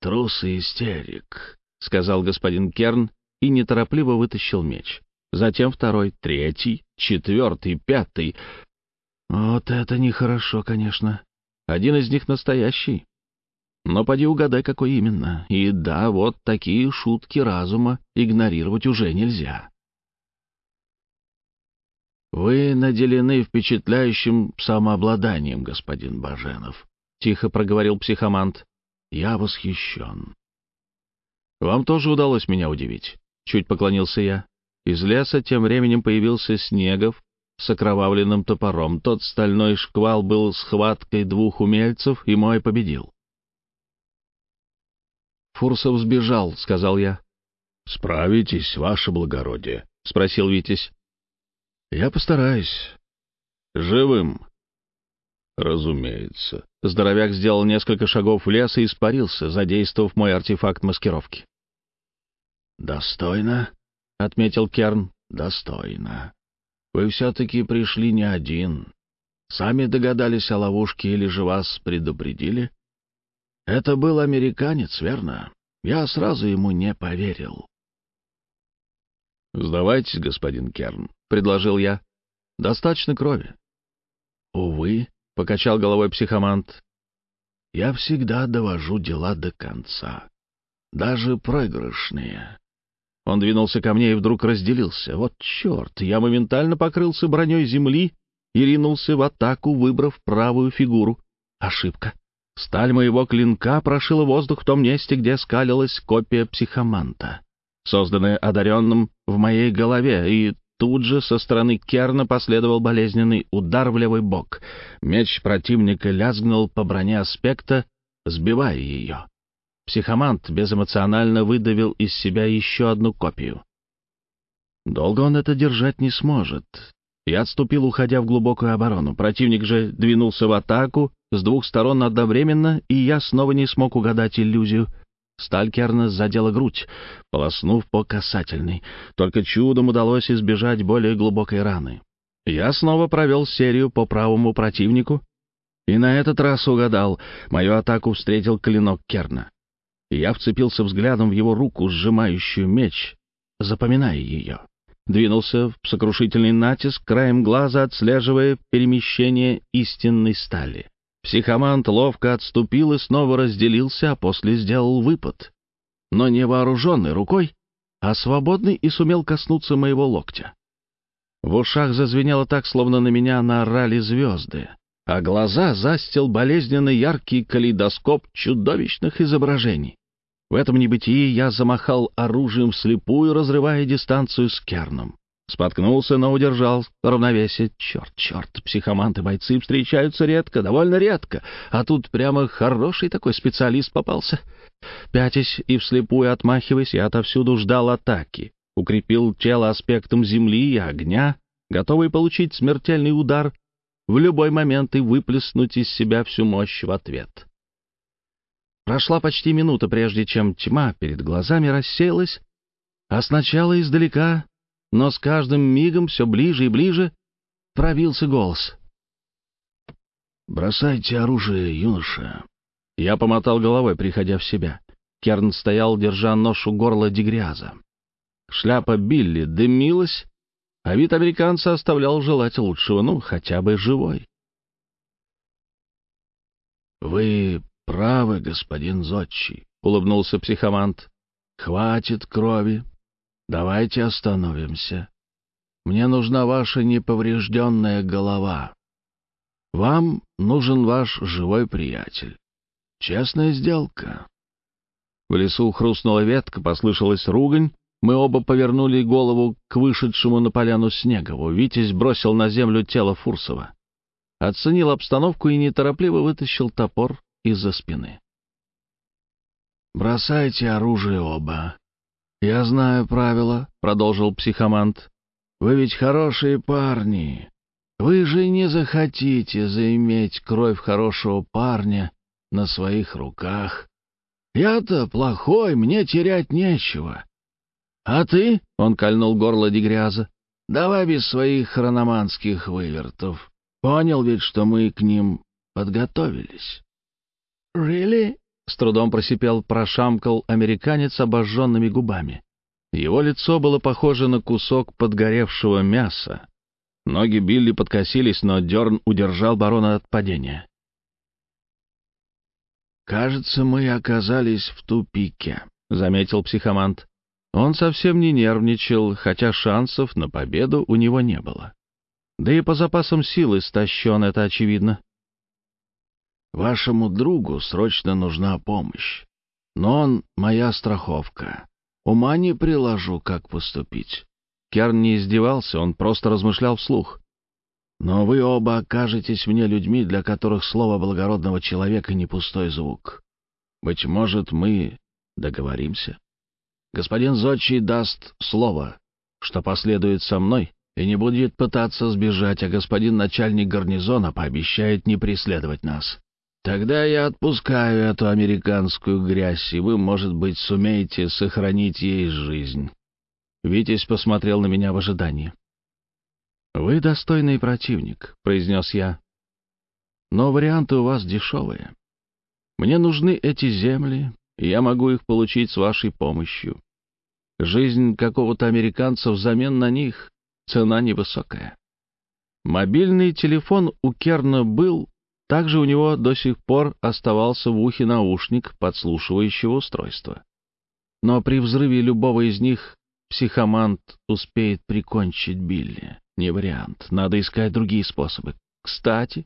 «Трус и истерик», — сказал господин Керн и неторопливо вытащил меч. Затем второй, третий, четвертый, пятый. Вот это нехорошо, конечно. Один из них настоящий. Но поди угадай, какой именно. И да, вот такие шутки разума игнорировать уже нельзя. «Вы наделены впечатляющим самообладанием, господин Баженов», — тихо проговорил психомант. «Я восхищен». «Вам тоже удалось меня удивить», — чуть поклонился я. Из леса тем временем появился Снегов с окровавленным топором. Тот стальной шквал был схваткой двух умельцев, и мой победил. «Фурсов сбежал», — сказал я. «Справитесь, ваше благородие», — спросил Витязь. «Я постараюсь. Живым». «Разумеется». Здоровяк сделал несколько шагов в лес и испарился, задействовав мой артефакт маскировки. «Достойно», — отметил Керн, — «достойно. Вы все-таки пришли не один. Сами догадались о ловушке или же вас предупредили? Это был американец, верно? Я сразу ему не поверил». «Сдавайтесь, господин Керн», — предложил я. «Достаточно крови». «Увы», — покачал головой психомант, — «я всегда довожу дела до конца, даже проигрышные». Он двинулся ко мне и вдруг разделился. Вот черт! Я моментально покрылся броней земли и ринулся в атаку, выбрав правую фигуру. Ошибка. Сталь моего клинка прошила воздух в том месте, где скалилась копия психоманта созданное одаренным в моей голове, и тут же со стороны Керна последовал болезненный удар в левый бок. Меч противника лязгнул по броне аспекта, сбивая ее. Психомант безэмоционально выдавил из себя еще одну копию. Долго он это держать не сможет. Я отступил, уходя в глубокую оборону. Противник же двинулся в атаку с двух сторон одновременно, и я снова не смог угадать иллюзию — Сталь Керна задела грудь, полоснув по касательной. Только чудом удалось избежать более глубокой раны. Я снова провел серию по правому противнику, и на этот раз угадал. Мою атаку встретил клинок Керна. Я вцепился взглядом в его руку, сжимающую меч, запоминая ее. Двинулся в сокрушительный натиск, краем глаза отслеживая перемещение истинной стали. Психомант ловко отступил и снова разделился, а после сделал выпад. Но не вооруженный рукой, а свободный и сумел коснуться моего локтя. В ушах зазвенело так, словно на меня наорали звезды, а глаза застил болезненно яркий калейдоскоп чудовищных изображений. В этом небытии я замахал оружием вслепую, разрывая дистанцию с Керном. Споткнулся, но удержал равновесие. Черт, черт, психоманты-бойцы встречаются редко, довольно редко, а тут прямо хороший такой специалист попался. Пятясь и вслепую отмахиваясь, я отовсюду ждал атаки. Укрепил тело аспектом земли и огня, готовый получить смертельный удар в любой момент и выплеснуть из себя всю мощь в ответ. Прошла почти минута, прежде чем тьма перед глазами рассеялась, а сначала издалека но с каждым мигом все ближе и ближе пробился голос. «Бросайте оружие, юноша!» Я помотал головой, приходя в себя. Керн стоял, держа нож у горла Дегряза. Шляпа Билли дымилась, а вид американца оставлял желать лучшего, ну, хотя бы живой. «Вы правы, господин Зодчий», — улыбнулся психомант. «Хватит крови. Давайте остановимся. Мне нужна ваша неповрежденная голова. Вам нужен ваш живой приятель. Честная сделка. В лесу хрустнула ветка, послышалась ругань. Мы оба повернули голову к вышедшему на поляну Снегову. Витязь бросил на землю тело Фурсова. Оценил обстановку и неторопливо вытащил топор из-за спины. «Бросайте оружие оба. «Я знаю правила», — продолжил психомант. «Вы ведь хорошие парни. Вы же не захотите заиметь кровь хорошего парня на своих руках. Я-то плохой, мне терять нечего. А ты, — он кольнул горло Дегряза, — давай без своих хрономанских вывертов. Понял ведь, что мы к ним подготовились». «Really?» С трудом просипел, прошамкал американец обожженными губами. Его лицо было похоже на кусок подгоревшего мяса. Ноги Билли подкосились, но Дерн удержал барона от падения. «Кажется, мы оказались в тупике», — заметил психомант. Он совсем не нервничал, хотя шансов на победу у него не было. Да и по запасам сил истощен, это очевидно. Вашему другу срочно нужна помощь. Но он моя страховка. Ума не приложу, как поступить. Керн не издевался, он просто размышлял вслух. Но вы оба окажетесь мне людьми, для которых слово благородного человека не пустой звук. Быть может, мы договоримся? Господин Зодчий даст слово, что последует со мной и не будет пытаться сбежать, а господин начальник гарнизона пообещает не преследовать нас. Тогда я отпускаю эту американскую грязь, и вы, может быть, сумеете сохранить ей жизнь. Витязь посмотрел на меня в ожидании. «Вы достойный противник», — произнес я. «Но варианты у вас дешевые. Мне нужны эти земли, и я могу их получить с вашей помощью. Жизнь какого-то американца взамен на них — цена невысокая. Мобильный телефон у Керна был, также у него до сих пор оставался в ухе наушник подслушивающего устройства. Но при взрыве любого из них психомант успеет прикончить Билли. Не вариант. Надо искать другие способы. Кстати,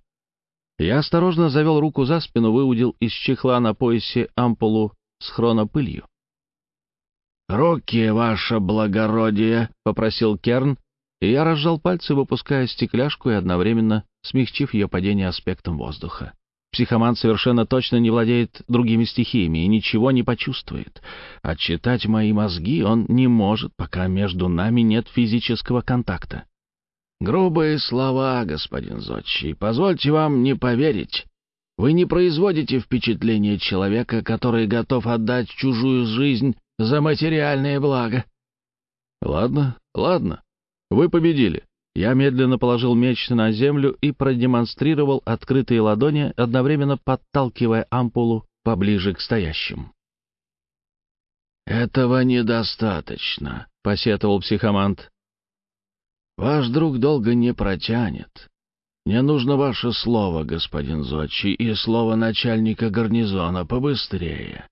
я осторожно завел руку за спину, выудил из чехла на поясе ампулу с хронопылью. «Руки, ваше благородие!» — попросил Керн, и я разжал пальцы, выпуская стекляшку и одновременно смягчив ее падение аспектом воздуха. Психоман совершенно точно не владеет другими стихиями и ничего не почувствует. Отчитать мои мозги он не может, пока между нами нет физического контакта. Грубые слова, господин Зодчий, позвольте вам не поверить. Вы не производите впечатление человека, который готов отдать чужую жизнь за материальное благо. Ладно, ладно, вы победили. Я медленно положил меч на землю и продемонстрировал открытые ладони, одновременно подталкивая ампулу поближе к стоящим. «Этого недостаточно», — посетовал психомант. «Ваш друг долго не протянет. Мне нужно ваше слово, господин Зодчий, и слово начальника гарнизона побыстрее».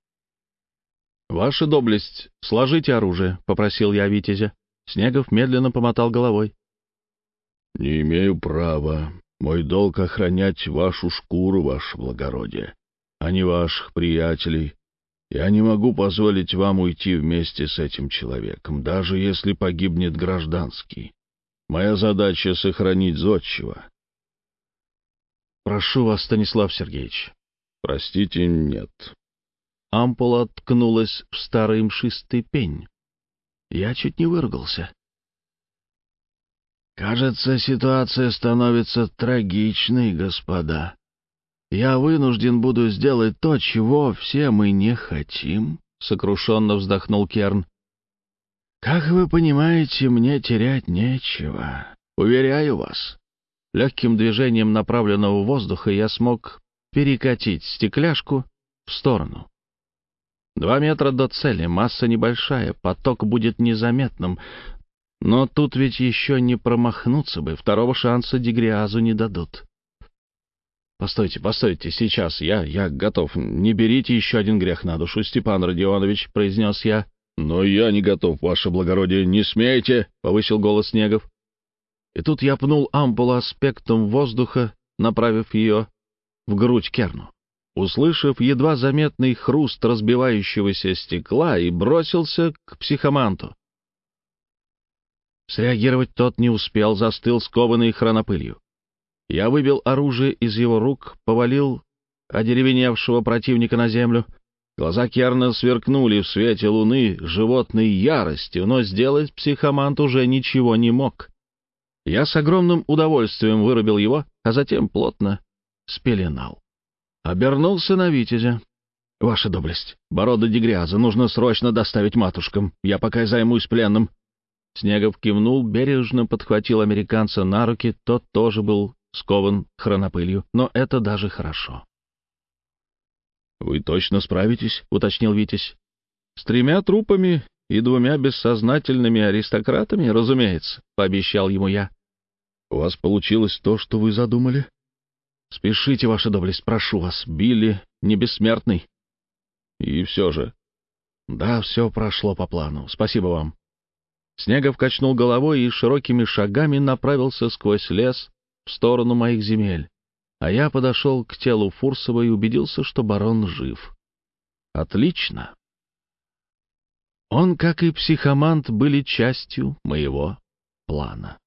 «Ваша доблесть, сложите оружие», — попросил я Витязя. Снегов медленно помотал головой. «Не имею права. Мой долг — охранять вашу шкуру, ваше благородие, а не ваших приятелей. Я не могу позволить вам уйти вместе с этим человеком, даже если погибнет гражданский. Моя задача — сохранить зодчего». «Прошу вас, Станислав Сергеевич». «Простите, нет». Ампула ткнулась в старый мшистый пень. Я чуть не выругался. «Кажется, ситуация становится трагичной, господа. Я вынужден буду сделать то, чего все мы не хотим», — сокрушенно вздохнул Керн. «Как вы понимаете, мне терять нечего. Уверяю вас». Легким движением направленного воздуха я смог перекатить стекляшку в сторону. Два метра до цели, масса небольшая, поток будет незаметным, но тут ведь еще не промахнуться бы, второго шанса Дегриазу не дадут. «Постойте, постойте, сейчас, я, я готов. Не берите еще один грех на душу, Степан Родионович», — произнес я. «Но я не готов, ваше благородие, не смейте», — повысил голос Снегов. И тут я пнул ампулу аспектом воздуха, направив ее в грудь Керну. Услышав едва заметный хруст разбивающегося стекла, и бросился к психоманту. Среагировать тот не успел, застыл скованный хронопылью. Я выбил оружие из его рук, повалил одеревеневшего противника на землю. Глаза Керна сверкнули в свете луны животной яростью, но сделать психомант уже ничего не мог. Я с огромным удовольствием вырубил его, а затем плотно спеленал. Обернулся на Витязя. «Ваша доблесть, Борода Дегряза нужно срочно доставить матушкам. Я пока займусь пленным. Снегов кивнул, бережно подхватил американца на руки, тот тоже был скован хронопылью, но это даже хорошо. «Вы точно справитесь?» — уточнил Витязь. «С тремя трупами и двумя бессознательными аристократами, разумеется», — пообещал ему я. «У вас получилось то, что вы задумали?» «Спешите, ваша доблесть, прошу вас, Билли не бессмертный». «И все же...» «Да, все прошло по плану. Спасибо вам». Снегов качнул головой и широкими шагами направился сквозь лес в сторону моих земель, а я подошел к телу Фурсова и убедился, что барон жив. Отлично. Он, как и психомант, были частью моего плана.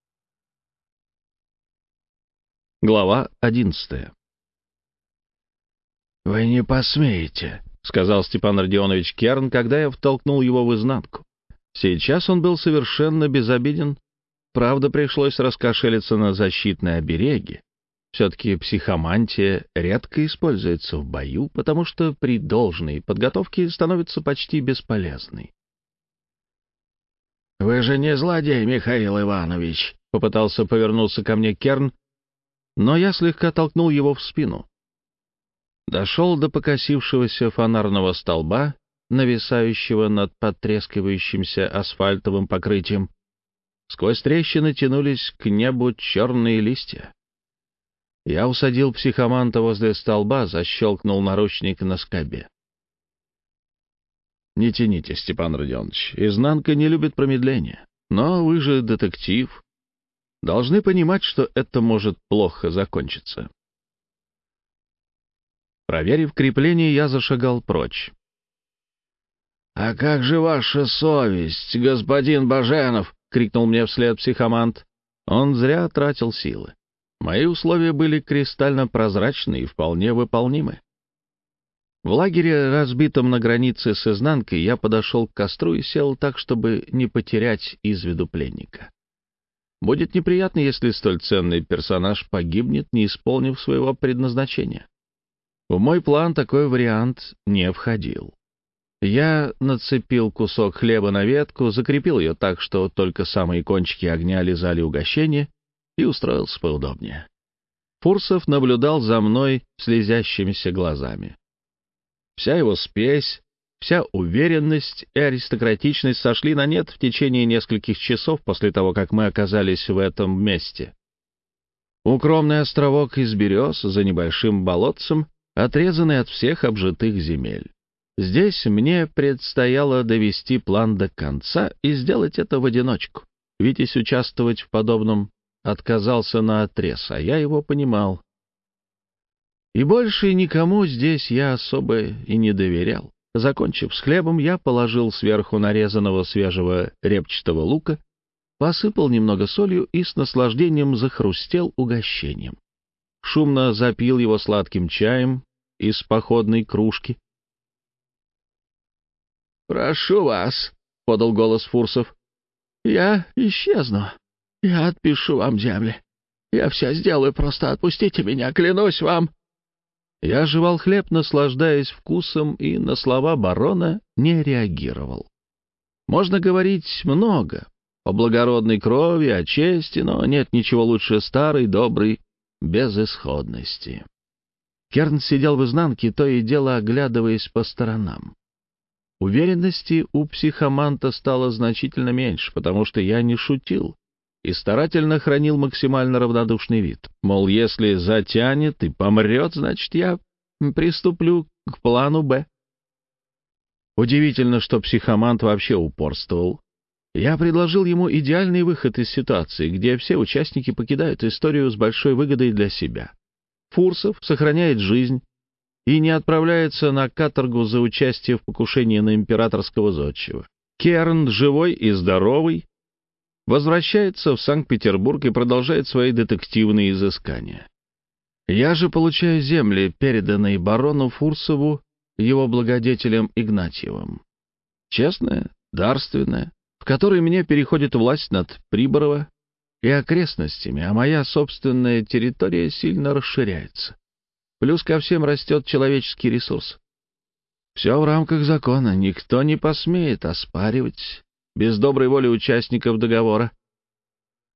Глава одиннадцатая «Вы не посмеете», — сказал Степан Родионович Керн, когда я втолкнул его в изнанку. Сейчас он был совершенно безобиден. Правда, пришлось раскошелиться на защитной обереге. Все-таки психомантия редко используется в бою, потому что при должной подготовке становится почти бесполезной. «Вы же не злодей, Михаил Иванович», — попытался повернуться ко мне Керн, но я слегка толкнул его в спину. Дошел до покосившегося фонарного столба, нависающего над потрескивающимся асфальтовым покрытием. Сквозь трещины тянулись к небу черные листья. Я усадил психоманта возле столба, защелкнул наручник на скобе. «Не тяните, Степан Родионович, изнанка не любит промедления. Но вы же детектив. Должны понимать, что это может плохо закончиться». Проверив крепление, я зашагал прочь. «А как же ваша совесть, господин Баженов?» — крикнул мне вслед психомант. Он зря тратил силы. Мои условия были кристально прозрачны и вполне выполнимы. В лагере, разбитом на границе с изнанкой, я подошел к костру и сел так, чтобы не потерять из виду пленника. Будет неприятно, если столь ценный персонаж погибнет, не исполнив своего предназначения. В мой план такой вариант не входил. Я нацепил кусок хлеба на ветку, закрепил ее так, что только самые кончики огня лизали угощение, и устроился поудобнее. Фурсов наблюдал за мной слезящимися глазами. Вся его спесь, вся уверенность и аристократичность сошли на нет в течение нескольких часов после того, как мы оказались в этом месте. Укромный островок из берез за небольшим болотцем, отрезанный от всех обжитых земель. Здесь мне предстояло довести план до конца и сделать это в одиночку. Витязь участвовать в подобном отказался на отрез, а я его понимал. И больше никому здесь я особо и не доверял. Закончив с хлебом, я положил сверху нарезанного свежего репчатого лука, посыпал немного солью и с наслаждением захрустел угощением. Шумно запил его сладким чаем из походной кружки. «Прошу вас», — подал голос Фурсов. «Я исчезну. Я отпишу вам земли. Я все сделаю, просто отпустите меня, клянусь вам». Я жевал хлеб, наслаждаясь вкусом, и на слова барона не реагировал. Можно говорить много о благородной крови, о чести, но нет ничего лучше старой, доброй безысходности. Керн сидел в изнанке, то и дело оглядываясь по сторонам. Уверенности у психоманта стало значительно меньше, потому что я не шутил и старательно хранил максимально равнодушный вид. Мол, если затянет и помрет, значит, я приступлю к плану «Б». Удивительно, что психомант вообще упорствовал. Я предложил ему идеальный выход из ситуации, где все участники покидают историю с большой выгодой для себя. Фурсов сохраняет жизнь и не отправляется на каторгу за участие в покушении на императорского зодчего. Керн, живой и здоровый, возвращается в Санкт-Петербург и продолжает свои детективные изыскания. Я же получаю земли, переданные барону Фурсову его благодетелем Игнатьевым. Честная, дарственная, в которой мне переходит власть над Приборова и окрестностями, а моя собственная территория сильно расширяется. Плюс ко всем растет человеческий ресурс. Все в рамках закона, никто не посмеет оспаривать без доброй воли участников договора.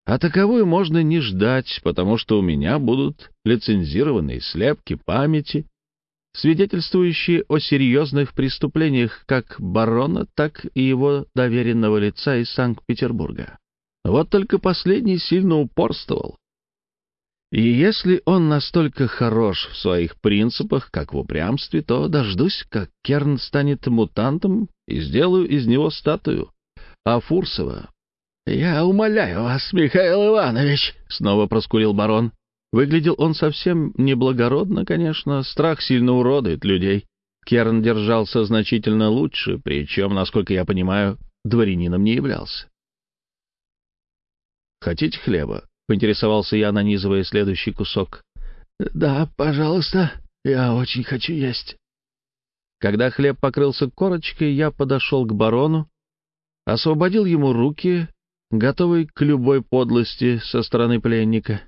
А таковую можно не ждать, потому что у меня будут лицензированные слепки памяти, свидетельствующие о серьезных преступлениях как барона, так и его доверенного лица из Санкт-Петербурга. Вот только последний сильно упорствовал. И если он настолько хорош в своих принципах, как в упрямстве, то дождусь, как Керн станет мутантом и сделаю из него статую. А Фурсова «Я умоляю вас, Михаил Иванович!» — снова проскурил барон. Выглядел он совсем неблагородно, конечно, страх сильно уродует людей. Керн держался значительно лучше, причем, насколько я понимаю, дворянином не являлся. «Хотите хлеба?» — поинтересовался я, нанизывая следующий кусок. «Да, пожалуйста, я очень хочу есть». Когда хлеб покрылся корочкой, я подошел к барону, освободил ему руки, готовый к любой подлости со стороны пленника.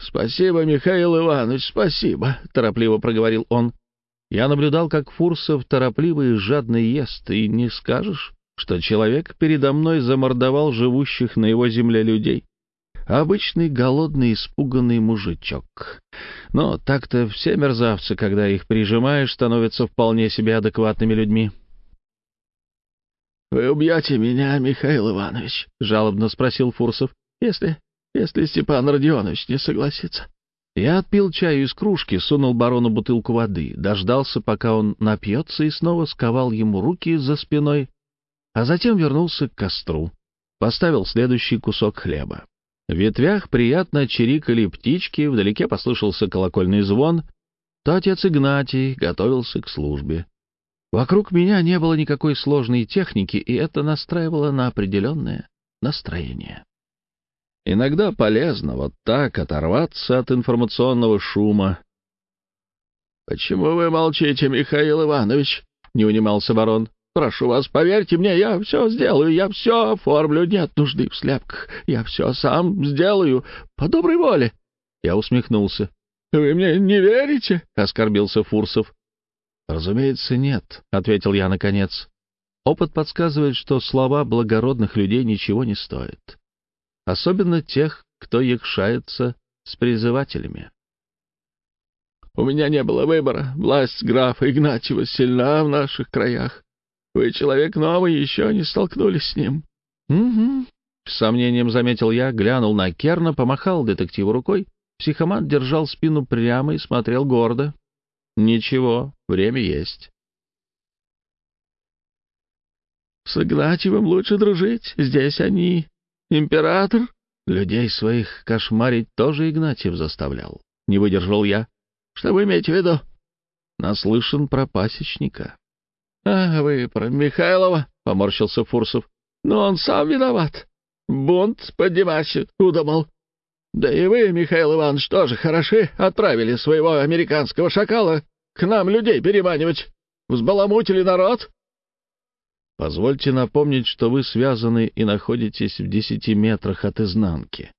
«Спасибо, Михаил Иванович, спасибо», — торопливо проговорил он. Я наблюдал, как Фурсов торопливо и жадно ест, и не скажешь, что человек передо мной замордовал живущих на его земле людей. Обычный голодный испуганный мужичок. Но так-то все мерзавцы, когда их прижимаешь, становятся вполне себе адекватными людьми. «Вы убьете меня, Михаил Иванович?» — жалобно спросил Фурсов. «Если... если Степан Родионович не согласится». Я отпил чаю из кружки, сунул барону бутылку воды, дождался, пока он напьется, и снова сковал ему руки за спиной, а затем вернулся к костру. Поставил следующий кусок хлеба. В ветвях приятно чирикали птички, вдалеке послышался колокольный звон, то отец Игнатий готовился к службе. Вокруг меня не было никакой сложной техники, и это настраивало на определенное настроение. Иногда полезно вот так оторваться от информационного шума. «Почему вы молчите, Михаил Иванович?» — не унимался барон. «Прошу вас, поверьте мне, я все сделаю, я все оформлю, нет нужды в слепках, я все сам сделаю, по доброй воле». Я усмехнулся. «Вы мне не верите?» — оскорбился Фурсов. «Разумеется, нет», — ответил я наконец. Опыт подсказывает, что слова благородных людей ничего не стоят особенно тех, кто якшается с призывателями. «У меня не было выбора. Власть графа Игнатьева сильна в наших краях. Вы человек новый, еще не столкнулись с ним». «Угу», — с сомнением заметил я, глянул на Керна, помахал детективу рукой. Психомат держал спину прямо и смотрел гордо. «Ничего, время есть». «С Игнатьевым лучше дружить. Здесь они Император? Людей своих кошмарить тоже Игнатьев заставлял. Не выдержал я. Что вы имеете в виду? Наслышан про пасечника. — А, вы про Михайлова? — поморщился Фурсов. — Но он сам виноват. Бунт поднимать удумал. Да и вы, Михаил Иванович, тоже хороши. Отправили своего американского шакала к нам людей переманивать. Взбаламутили народ. Позвольте напомнить, что вы связаны и находитесь в десяти метрах от изнанки.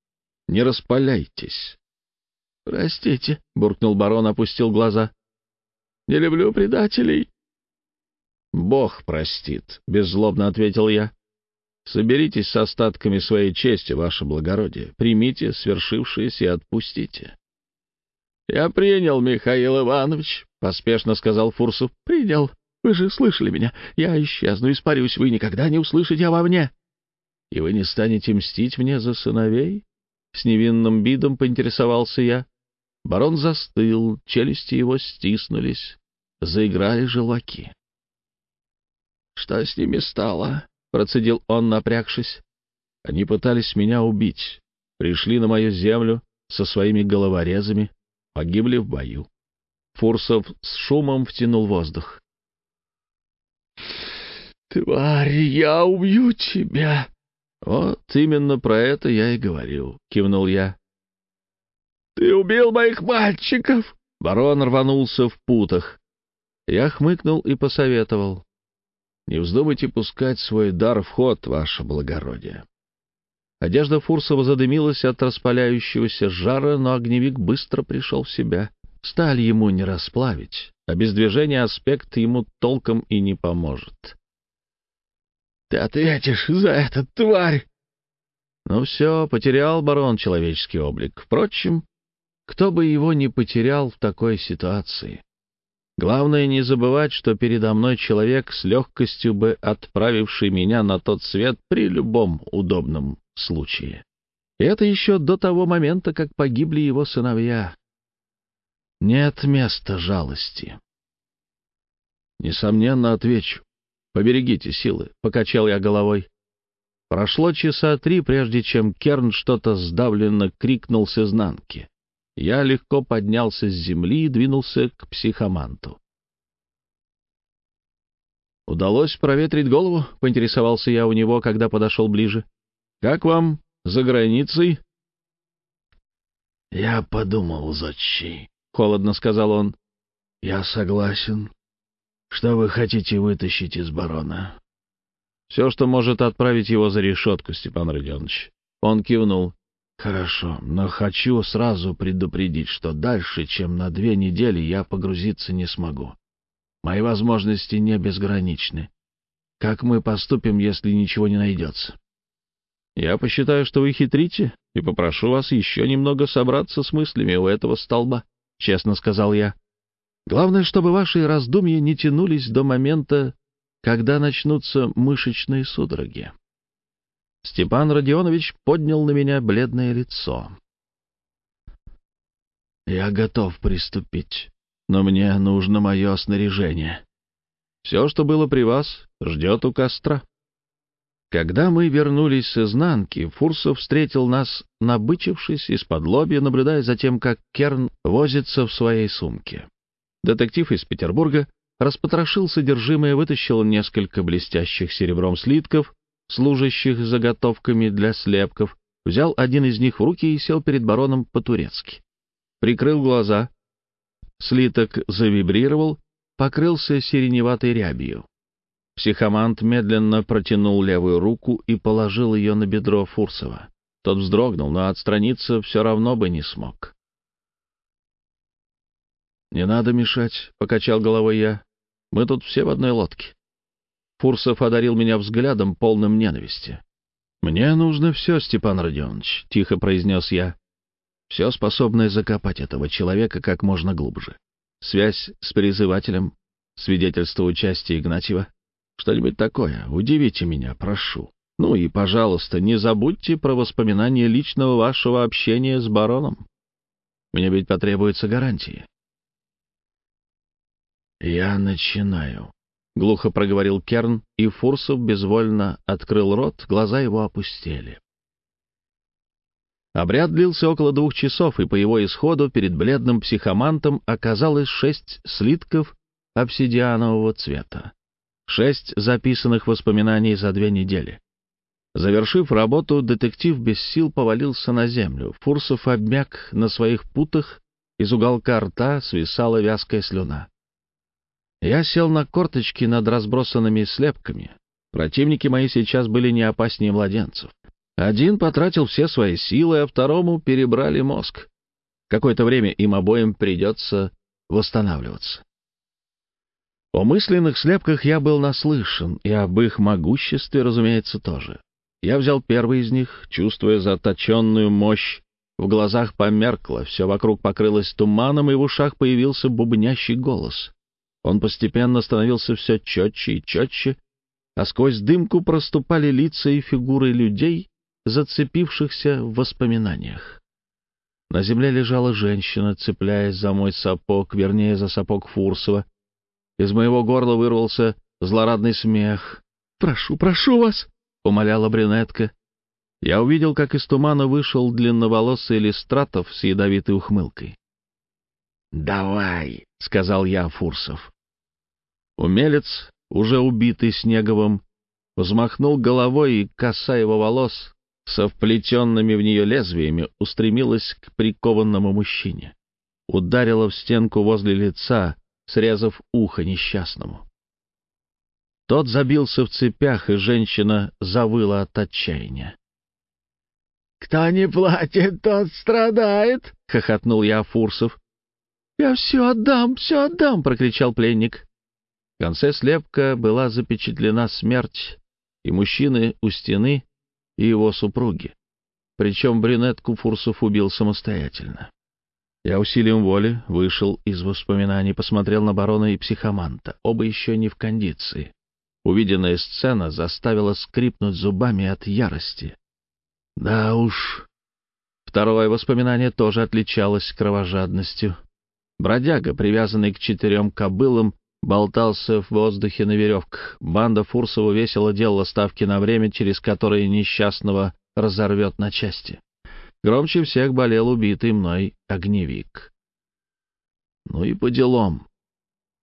Не распаляйтесь. — Простите, — буркнул барон, опустил глаза. — Не люблю предателей. — Бог простит, — беззлобно ответил я. — Соберитесь с остатками своей чести, ваше благородие. Примите свершившееся и отпустите. — Я принял, Михаил Иванович, — поспешно сказал Фурсов. — Принял. Вы же слышали меня. Я исчезну, испарюсь. Вы никогда не услышите обо мне. И вы не станете мстить мне за сыновей? С невинным видом поинтересовался я. Барон застыл, челюсти его стиснулись, заиграли желваки. — Что с ними стало? — процедил он, напрягшись. — Они пытались меня убить, пришли на мою землю со своими головорезами, погибли в бою. Фурсов с шумом втянул воздух. «Тварь, я убью тебя!» «Вот именно про это я и говорил», — кивнул я. «Ты убил моих мальчиков!» Барон рванулся в путах. Я хмыкнул и посоветовал. «Не вздумайте пускать свой дар в ход, ваше благородие». Одежда Фурсова задымилась от распаляющегося жара, но огневик быстро пришел в себя. Сталь ему не расплавить, а без движения аспект ему толком и не поможет. Ты ответишь за это, тварь!» Ну все, потерял барон человеческий облик. Впрочем, кто бы его не потерял в такой ситуации. Главное не забывать, что передо мной человек с легкостью бы отправивший меня на тот свет при любом удобном случае. И это еще до того момента, как погибли его сыновья. Нет места жалости. Несомненно, отвечу. Поберегите силы, — покачал я головой. Прошло часа три, прежде чем Керн что-то сдавленно крикнул с изнанки. Я легко поднялся с земли и двинулся к психоманту. «Удалось проветрить голову?» — поинтересовался я у него, когда подошел ближе. «Как вам за границей?» «Я подумал, Зодчий», — холодно сказал он. «Я согласен. Что вы хотите вытащить из барона?» «Все, что может отправить его за решетку, Степан Родионович». Он кивнул. «Хорошо, но хочу сразу предупредить, что дальше, чем на две недели, я погрузиться не смогу. Мои возможности не безграничны. Как мы поступим, если ничего не найдется? Я посчитаю, что вы хитрите, и попрошу вас еще немного собраться с мыслями у этого столба, — честно сказал я. Главное, чтобы ваши раздумья не тянулись до момента, когда начнутся мышечные судороги. Степан Родионович поднял на меня бледное лицо. «Я готов приступить но мне нужно мое снаряжение. Все, что было при вас, ждет у костра. Когда мы вернулись с изнанки, Фурсов встретил нас, набычившись из-под лобья, наблюдая за тем, как Керн возится в своей сумке. Детектив из Петербурга распотрошил содержимое, вытащил несколько блестящих серебром слитков, служащих заготовками для слепков, взял один из них в руки и сел перед бароном по-турецки. Прикрыл глаза, Слиток завибрировал, покрылся сиреневатой рябью. Психомант медленно протянул левую руку и положил ее на бедро Фурсова. Тот вздрогнул, но отстраниться все равно бы не смог. «Не надо мешать», — покачал головой я. «Мы тут все в одной лодке». Фурсов одарил меня взглядом, полным ненависти. «Мне нужно все, Степан Родионович», — тихо произнес я. Все способное закопать этого человека как можно глубже. Связь с призывателем, свидетельство участия Игнатьева. Что-нибудь такое. Удивите меня, прошу. Ну и, пожалуйста, не забудьте про воспоминания личного вашего общения с бароном. Мне ведь потребуются гарантии. «Я начинаю», — глухо проговорил Керн, и Фурсов безвольно открыл рот, глаза его опустели. Обряд длился около двух часов, и по его исходу перед бледным психомантом оказалось шесть слитков обсидианового цвета. Шесть записанных воспоминаний за две недели. Завершив работу, детектив без сил повалился на землю. Фурсов обмяк на своих путах, из уголка рта свисала вязкая слюна. Я сел на корточки над разбросанными слепками. Противники мои сейчас были не опаснее младенцев. Один потратил все свои силы, а второму перебрали мозг. Какое-то время им обоим придется восстанавливаться. О мысленных слепках я был наслышан, и об их могуществе, разумеется, тоже. Я взял первый из них, чувствуя заточенную мощь. В глазах померкло, все вокруг покрылось туманом, и в ушах появился бубнящий голос. Он постепенно становился все четче и четче, а сквозь дымку проступали лица и фигуры людей, зацепившихся в воспоминаниях. На земле лежала женщина, цепляясь за мой сапог, вернее, за сапог Фурсова. Из моего горла вырвался злорадный смех. «Прошу, прошу вас!» — умоляла брюнетка. Я увидел, как из тумана вышел длинноволосый Листратов с ядовитой ухмылкой. «Давай!» — сказал я Фурсов. Умелец, уже убитый Снеговым, взмахнул головой, и коса его волос со вплетенными в нее лезвиями устремилась к прикованному мужчине. Ударила в стенку возле лица, срезав ухо несчастному. Тот забился в цепях, и женщина завыла от отчаяния. «Кто не платит, тот страдает!» — хохотнул я Фурсов. «Я все отдам, все отдам!» — прокричал пленник. В конце слепка была запечатлена смерть, и мужчины у стены и его супруги. Причем брюнетку Фурсов убил самостоятельно. Я усилием воли вышел из воспоминаний, посмотрел на барона и психоманта. Оба еще не в кондиции. Увиденная сцена заставила скрипнуть зубами от ярости. Да уж. Второе воспоминание тоже отличалось кровожадностью. Бродяга, привязанный к четырем кобылам, болтался в воздухе на веревках. Банда Фурсова весело делала ставки на время, через которое несчастного разорвет на части. Громче всех болел убитый мной огневик. Ну и по делам.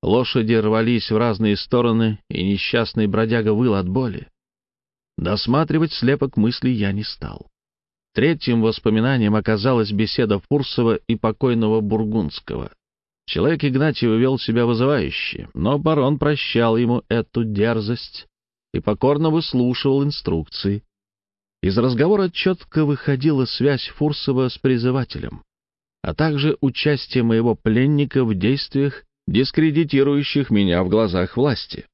Лошади рвались в разные стороны, и несчастный бродяга выл от боли. Досматривать слепок мыслей я не стал. Третьим воспоминанием оказалась беседа Фурсова и покойного Бургундского. Человек Игнатьев вел себя вызывающе, но барон прощал ему эту дерзость и покорно выслушивал инструкции. Из разговора четко выходила связь Фурсова с призывателем, а также участие моего пленника в действиях, дискредитирующих меня в глазах власти.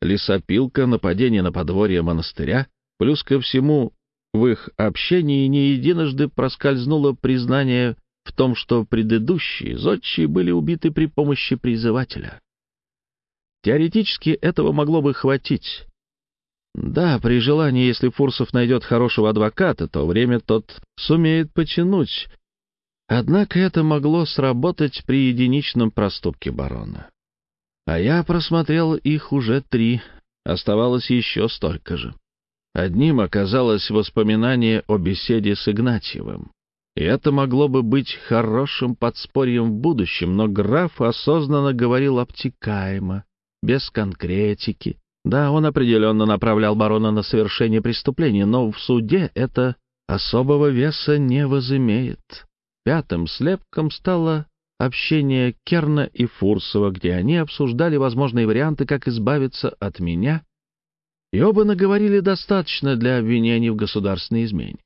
Лесопилка, нападение на подворье монастыря, плюс ко всему в их общении не единожды проскользнуло признание в том, что предыдущие зодчие были убиты при помощи призывателя. Теоретически этого могло бы хватить, да, при желании, если Фурсов найдет хорошего адвоката, то время тот сумеет потянуть. Однако это могло сработать при единичном проступке барона. А я просмотрел их уже три, оставалось еще столько же. Одним оказалось воспоминание о беседе с Игнатьевым. И это могло бы быть хорошим подспорьем в будущем, но граф осознанно говорил обтекаемо, без конкретики, да, он определенно направлял барона на совершение преступления, но в суде это особого веса не возымеет. Пятым слепком стало общение Керна и Фурсова, где они обсуждали возможные варианты, как избавиться от меня, и оба наговорили достаточно для обвинений в государственной измене.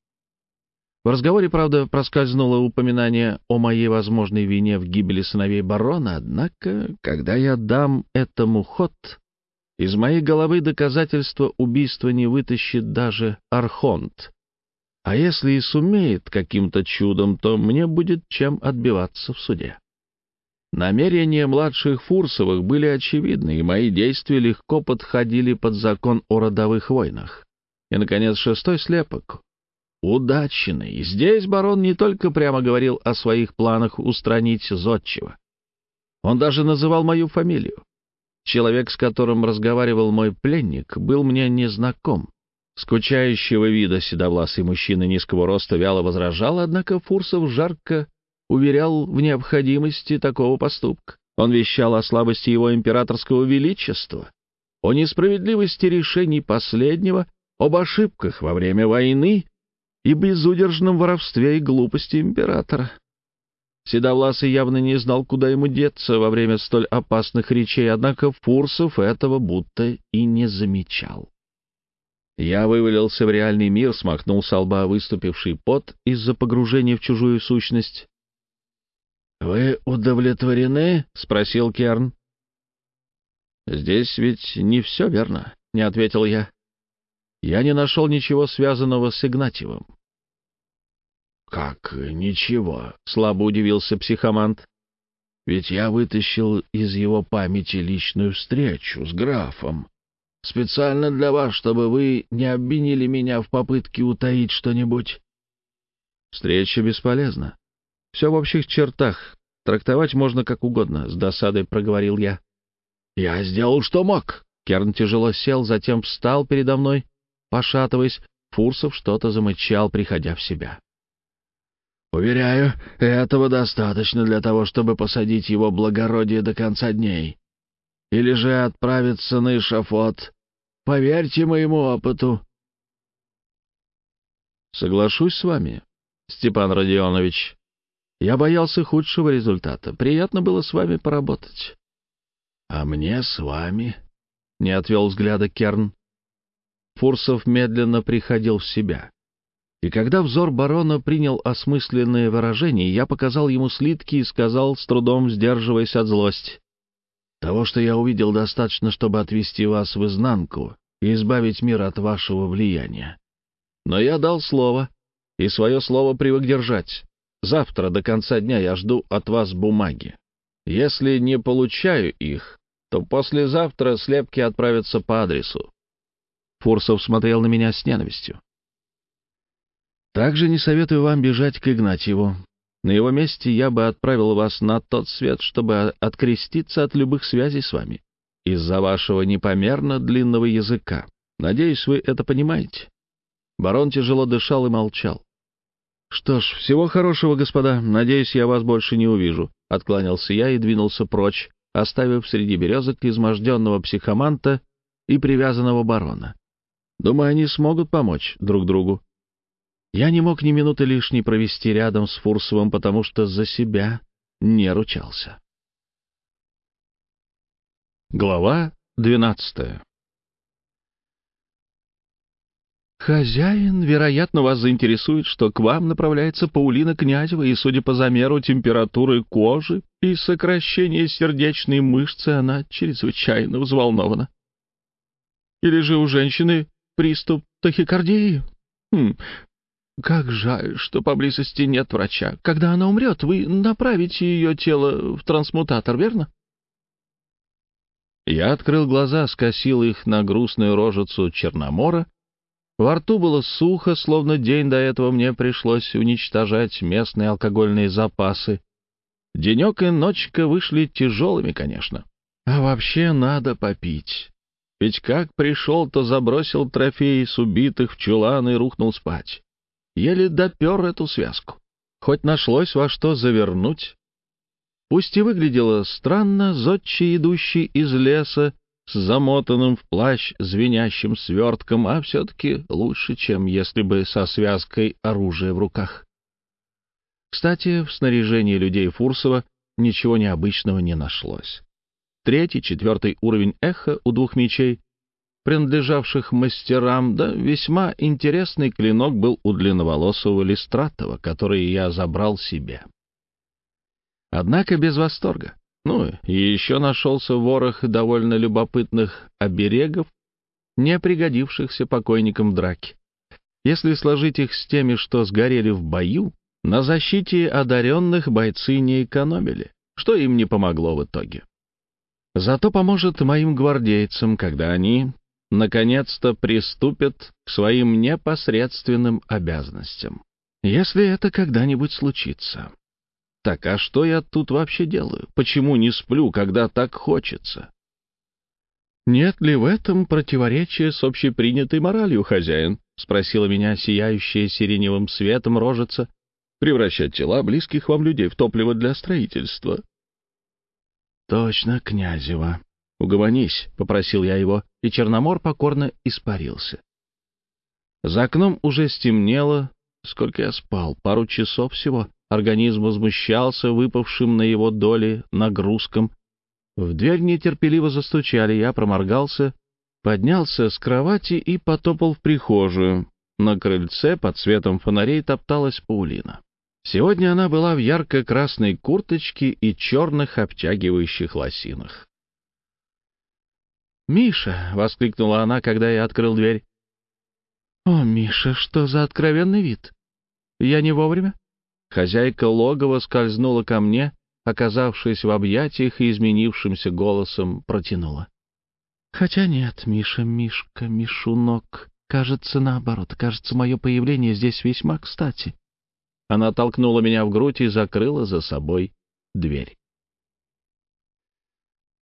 В разговоре, правда, проскользнуло упоминание о моей возможной вине в гибели сыновей барона, однако, когда я дам этому ход, из моей головы доказательства убийства не вытащит даже Архонт. А если и сумеет каким-то чудом, то мне будет чем отбиваться в суде. Намерения младших Фурсовых были очевидны, и мои действия легко подходили под закон о родовых войнах. И, наконец, шестой слепок. Удачный. Здесь барон не только прямо говорил о своих планах устранить Зодчего. Он даже называл мою фамилию. Человек, с которым разговаривал мой пленник, был мне незнаком. Скучающего вида седовласый мужчина низкого роста вяло возражал, однако Фурсов жарко уверял в необходимости такого поступка. Он вещал о слабости его императорского величества, о несправедливости решений последнего, об ошибках во время войны и безудержном воровстве и глупости императора. Седовласый явно не знал, куда ему деться во время столь опасных речей, однако Фурсов этого будто и не замечал. Я вывалился в реальный мир, смахнул с лба выступивший пот из-за погружения в чужую сущность. «Вы удовлетворены?» — спросил Керн. «Здесь ведь не все верно», — не ответил я. Я не нашел ничего связанного с Игнатьевым. «Как ничего?» — слабо удивился психомант. «Ведь я вытащил из его памяти личную встречу с графом. Специально для вас, чтобы вы не обвинили меня в попытке утаить что-нибудь». «Встреча бесполезна. Все в общих чертах. Трактовать можно как угодно», — с досадой проговорил я. «Я сделал, что мог». Керн тяжело сел, затем встал передо мной, пошатываясь. Фурсов что-то замычал, приходя в себя. Уверяю, этого достаточно для того, чтобы посадить его благородие до конца дней. Или же отправиться на эшафот. Поверьте моему опыту. Соглашусь с вами, Степан Родионович. Я боялся худшего результата. Приятно было с вами поработать. А мне с вами, — не отвел взгляда Керн. Фурсов медленно приходил в себя. И когда взор барона принял осмысленное выражение, я показал ему слитки и сказал, с трудом сдерживаясь от злости. «Того, что я увидел, достаточно, чтобы отвести вас в изнанку и избавить мир от вашего влияния. Но я дал слово, и свое слово привык держать. Завтра до конца дня я жду от вас бумаги. Если не получаю их, то послезавтра слепки отправятся по адресу». Фурсов смотрел на меня с ненавистью. Также не советую вам бежать к Игнатьеву. На его месте я бы отправил вас на тот свет, чтобы откреститься от любых связей с вами. из-за вашего непомерно длинного языка. Надеюсь, вы это понимаете». Барон тяжело дышал и молчал. «Что ж, всего хорошего, господа. Надеюсь, я вас больше не увижу», — откланялся я и двинулся прочь, оставив среди березок изможденного психоманта и привязанного барона. Думаю, они смогут помочь друг другу. Я не мог ни минуты лишней провести рядом с Фурсовым, потому что за себя не ручался. Глава двенадцатая «Хозяин, вероятно, вас заинтересует, что к вам направляется Паулина Князева, и, судя по замеру температуры кожи и сокращения сердечной мышцы, она чрезвычайно взволнована. Или же у женщины приступ тахикардии? Хм, как жаль, что поблизости нет врача. Когда она умрет, вы направите ее тело в трансмутатор, верно?» Я открыл глаза, скосил их на грустную рожицу Черномора во рту было сухо, словно день до этого мне пришлось уничтожать местные алкогольные запасы. Денек и ночка вышли тяжелыми, конечно. А вообще надо попить. Ведь как пришел, то забросил трофеи с убитых в чулан и рухнул спать. Еле допер эту связку. Хоть нашлось во что завернуть. Пусть и выглядело странно, зодчий, идущий из леса, с замотанным в плащ звенящим свертком, а все-таки лучше, чем если бы со связкой оружия в руках. Кстати, в снаряжении людей Фурсова ничего необычного не нашлось. Третий, четвертый уровень эха у двух мечей, принадлежавших мастерам, да весьма интересный клинок был у длинноволосого Листратова, который я забрал себе. Однако без восторга. Ну, и еще нашелся ворох довольно любопытных оберегов, не пригодившихся покойникам в драке. Если сложить их с теми, что сгорели в бою, на защите одаренных бойцы не экономили, что им не помогло в итоге. Зато поможет моим гвардейцам, когда они, наконец-то, приступят к своим непосредственным обязанностям. Если это когда-нибудь случится. Так а что я тут вообще делаю? Почему не сплю, когда так хочется? Нет ли в этом противоречия с общепринятой моралью, хозяин? Спросила меня сияющая сиреневым светом рожица. Превращать тела близких вам людей в топливо для строительства. Точно, князева. Угомонись, попросил я его, и Черномор покорно испарился. За окном уже стемнело. Сколько я спал? Пару часов всего. Организм возмущался выпавшим на его доли нагрузкам. В дверь нетерпеливо застучали, я проморгался, поднялся с кровати и потопал в прихожую. На крыльце под светом фонарей топталась Паулина. Сегодня она была в ярко-красной курточке и черных обтягивающих лосинах. «Миша!» — воскликнула она, когда я открыл дверь. «О, Миша, что за откровенный вид? Я не вовремя?» Хозяйка логова скользнула ко мне, оказавшись в объятиях и изменившимся голосом протянула. «Хотя нет, Миша, Мишка, Мишунок, кажется, наоборот, кажется, мое появление здесь весьма кстати». Она толкнула меня в грудь и закрыла за собой дверь.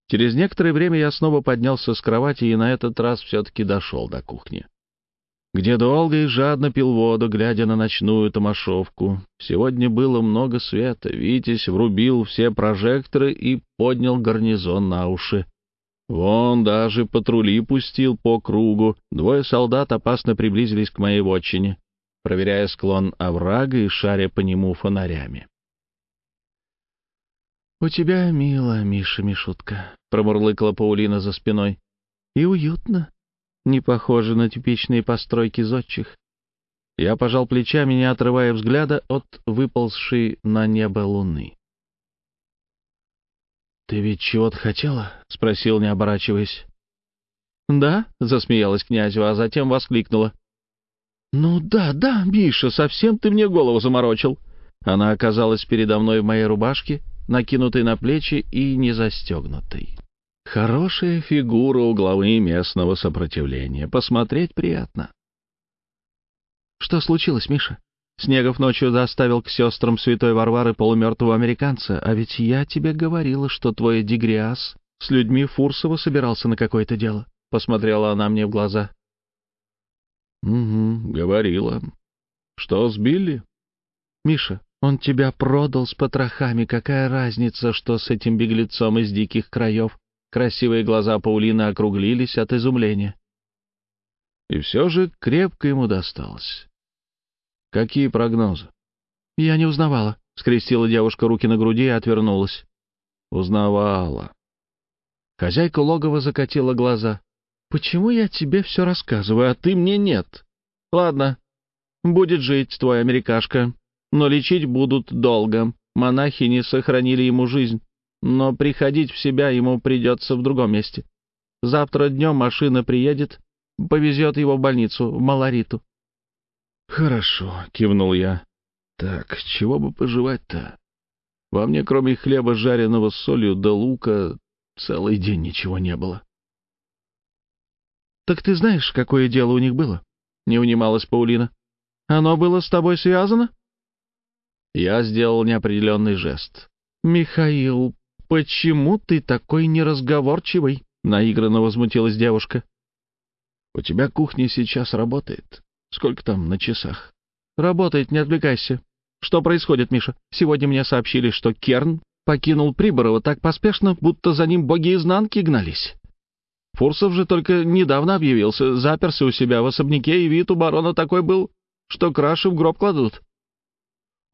Через некоторое время я снова поднялся с кровати и на этот раз все-таки дошел до кухни где долго и жадно пил воду, глядя на ночную томашовку. Сегодня было много света. Витязь врубил все прожекторы и поднял гарнизон на уши. Вон даже патрули пустил по кругу. Двое солдат опасно приблизились к моей вотчине, проверяя склон оврага и шаря по нему фонарями. — У тебя мило, Миша Мишутка, — промурлыкала Паулина за спиной. — И уютно не похожи на типичные постройки зодчих. Я пожал плечами, не отрывая взгляда от выползшей на небо луны. «Ты ведь чего-то хотела?» — спросил, не оборачиваясь. «Да», — засмеялась князева, а затем воскликнула. «Ну да, да, Миша, совсем ты мне голову заморочил». Она оказалась передо мной в моей рубашке, накинутой на плечи и не застегнутой. Хорошая фигура у главы местного сопротивления. Посмотреть приятно. Что случилось, Миша? Снегов ночью доставил к сестрам святой Варвары полумертвого американца, а ведь я тебе говорила, что твой дегриас с людьми Фурсова собирался на какое-то дело. Посмотрела она мне в глаза. «Угу, говорила. Что, сбили?» «Миша, он тебя продал с потрохами. Какая разница, что с этим беглецом из диких краев?» Красивые глаза Паулины округлились от изумления. И все же крепко ему досталось. Какие прогнозы? Я не узнавала. Скрестила девушка руки на груди и отвернулась. Узнавала. Хозяйка логова закатила глаза. «Почему я тебе все рассказываю, а ты мне нет? Ладно, будет жить твой америкашка, но лечить будут долго. Монахи не сохранили ему жизнь, но приходить в себя ему придется в другом месте. Завтра днем машина приедет, повезет его в больницу, в Малариту». «Хорошо», — кивнул я. «Так, чего бы пожевать-то? Во мне, кроме хлеба, жареного с солью да лука, целый день ничего не было». «Так ты знаешь, какое дело у них было?» — не унималась Паулина. «Оно было с тобой связано?» Я сделал неопределенный жест. «Михаил, почему ты такой неразговорчивый?» — наигранно возмутилась девушка. «У тебя кухня сейчас работает. Сколько там на часах?» «Работает, не отвлекайся. Что происходит, Миша? Сегодня мне сообщили, что Керн покинул Приборова так поспешно, будто за ним боги изнанки гнались. Фурсов же только недавно объявился, заперся у себя в особняке, и вид у барона такой был, что краши в гроб кладут.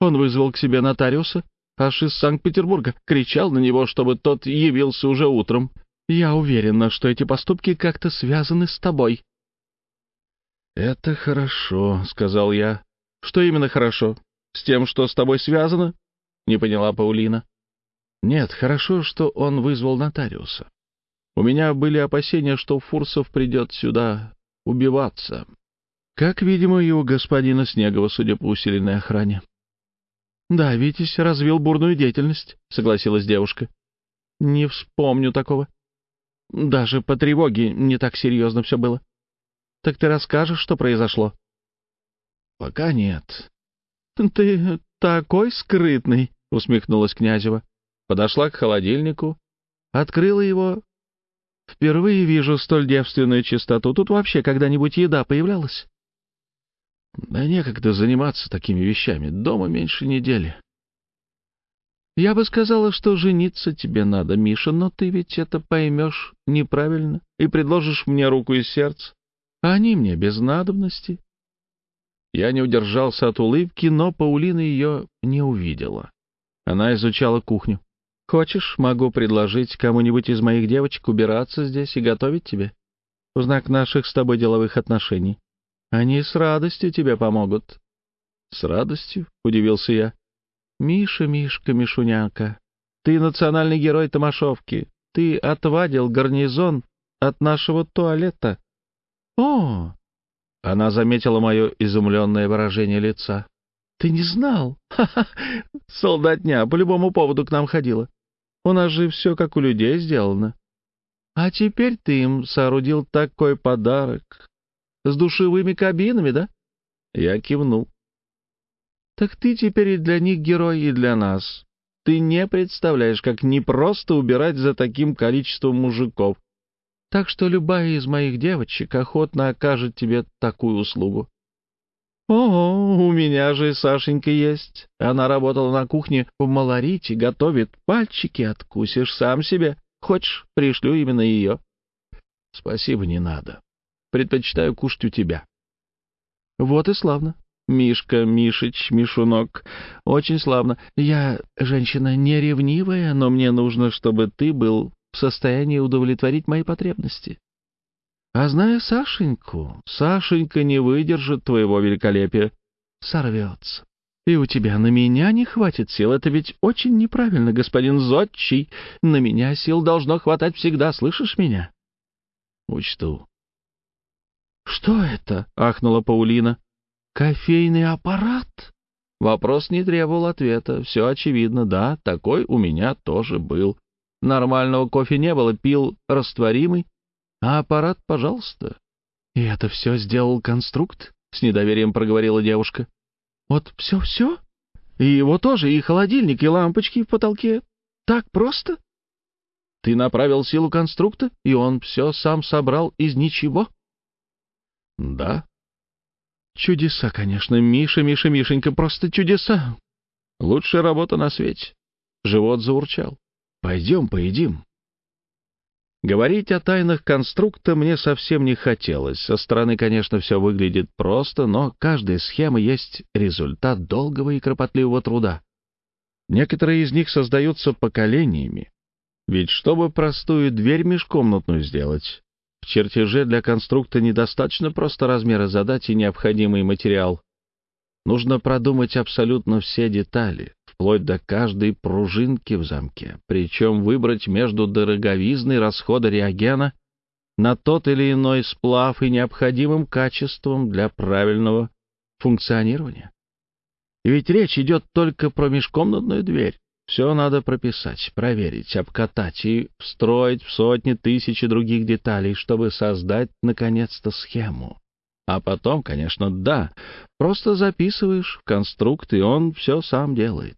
Он вызвал к себе нотариуса, аж из Санкт-Петербурга, кричал на него, чтобы тот явился уже утром. Я уверена, что эти поступки как-то связаны с тобой. «Это хорошо», — сказал я. «Что именно хорошо? С тем, что с тобой связано?» — не поняла Паулина. «Нет, хорошо, что он вызвал нотариуса. У меня были опасения, что Фурсов придет сюда убиваться. Как, видимо, и у господина Снегова, судя по усиленной охране. «Да, Витязь развил бурную деятельность», — согласилась девушка. «Не вспомню такого. Даже по тревоге не так серьезно все было. Так ты расскажешь, что произошло?» «Пока нет». «Ты такой скрытный», — усмехнулась Князева. Подошла к холодильнику, открыла его Впервые вижу столь девственную чистоту. Тут вообще когда-нибудь еда появлялась? Да некогда заниматься такими вещами. Дома меньше недели. Я бы сказала, что жениться тебе надо, Миша, но ты ведь это поймешь неправильно и предложишь мне руку и сердце, а они мне без надобности. Я не удержался от улыбки, но Паулина ее не увидела. Она изучала кухню. Хочешь, могу предложить кому-нибудь из моих девочек убираться здесь и готовить тебе? В знак наших с тобой деловых отношений. Они с радостью тебе помогут. — С радостью? — удивился я. — Миша, Мишка, Мишуняка, ты национальный герой Томашовки. Ты отвадил гарнизон от нашего туалета. — О! Она заметила мое изумленное выражение лица. — Ты не знал? Ха-ха! Солдатня по любому поводу к нам ходила. У нас же все как у людей сделано. А теперь ты им соорудил такой подарок. С душевыми кабинами, да? Я кивнул. Так ты теперь и для них герой, и для нас. Ты не представляешь, как непросто убирать за таким количеством мужиков. Так что любая из моих девочек охотно окажет тебе такую услугу. «О, у меня же Сашенька есть. Она работала на кухне в Малорите, готовит. Пальчики откусишь сам себе. Хочешь, пришлю именно ее?» «Спасибо, не надо. Предпочитаю кушать у тебя». «Вот и славно. Мишка, Мишич, Мишунок. Очень славно. Я женщина не ревнивая, но мне нужно, чтобы ты был в состоянии удовлетворить мои потребности. А зная Сашеньку, Сашенька не выдержит твоего великолепия. Сорвется. И у тебя на меня не хватит сил. Это ведь очень неправильно, господин Зодчий. На меня сил должно хватать всегда, слышишь меня? Учту. Что это? — ахнула Паулина. Кофейный аппарат? Вопрос не требовал ответа. Все очевидно. Да, такой у меня тоже был. Нормального кофе не было, пил растворимый, а аппарат, пожалуйста. И это все сделал конструкт? С недоверием проговорила девушка. Вот все-все? И его тоже, и холодильник, и лампочки в потолке. Так просто? Ты направил силу конструкта, и он все сам собрал из ничего? Да. Чудеса, конечно, Миша, Миша, Мишенька, просто чудеса. Лучшая работа на свете. Живот заурчал. Пойдем, поедим. Говорить о тайнах конструкта мне совсем не хотелось. Со стороны, конечно, все выглядит просто, но каждая схема есть результат долгого и кропотливого труда. Некоторые из них создаются поколениями. Ведь чтобы простую дверь межкомнатную сделать, в чертеже для конструкта недостаточно просто размера задать и необходимый материал. Нужно продумать абсолютно все детали, вплоть до каждой пружинки в замке, причем выбрать между дороговизной расхода реагена на тот или иной сплав и необходимым качеством для правильного функционирования. И ведь речь идет только про межкомнатную дверь. Все надо прописать, проверить, обкатать и встроить в сотни тысяч других деталей, чтобы создать, наконец-то, схему. А потом, конечно, да, просто записываешь в конструкт, и он все сам делает.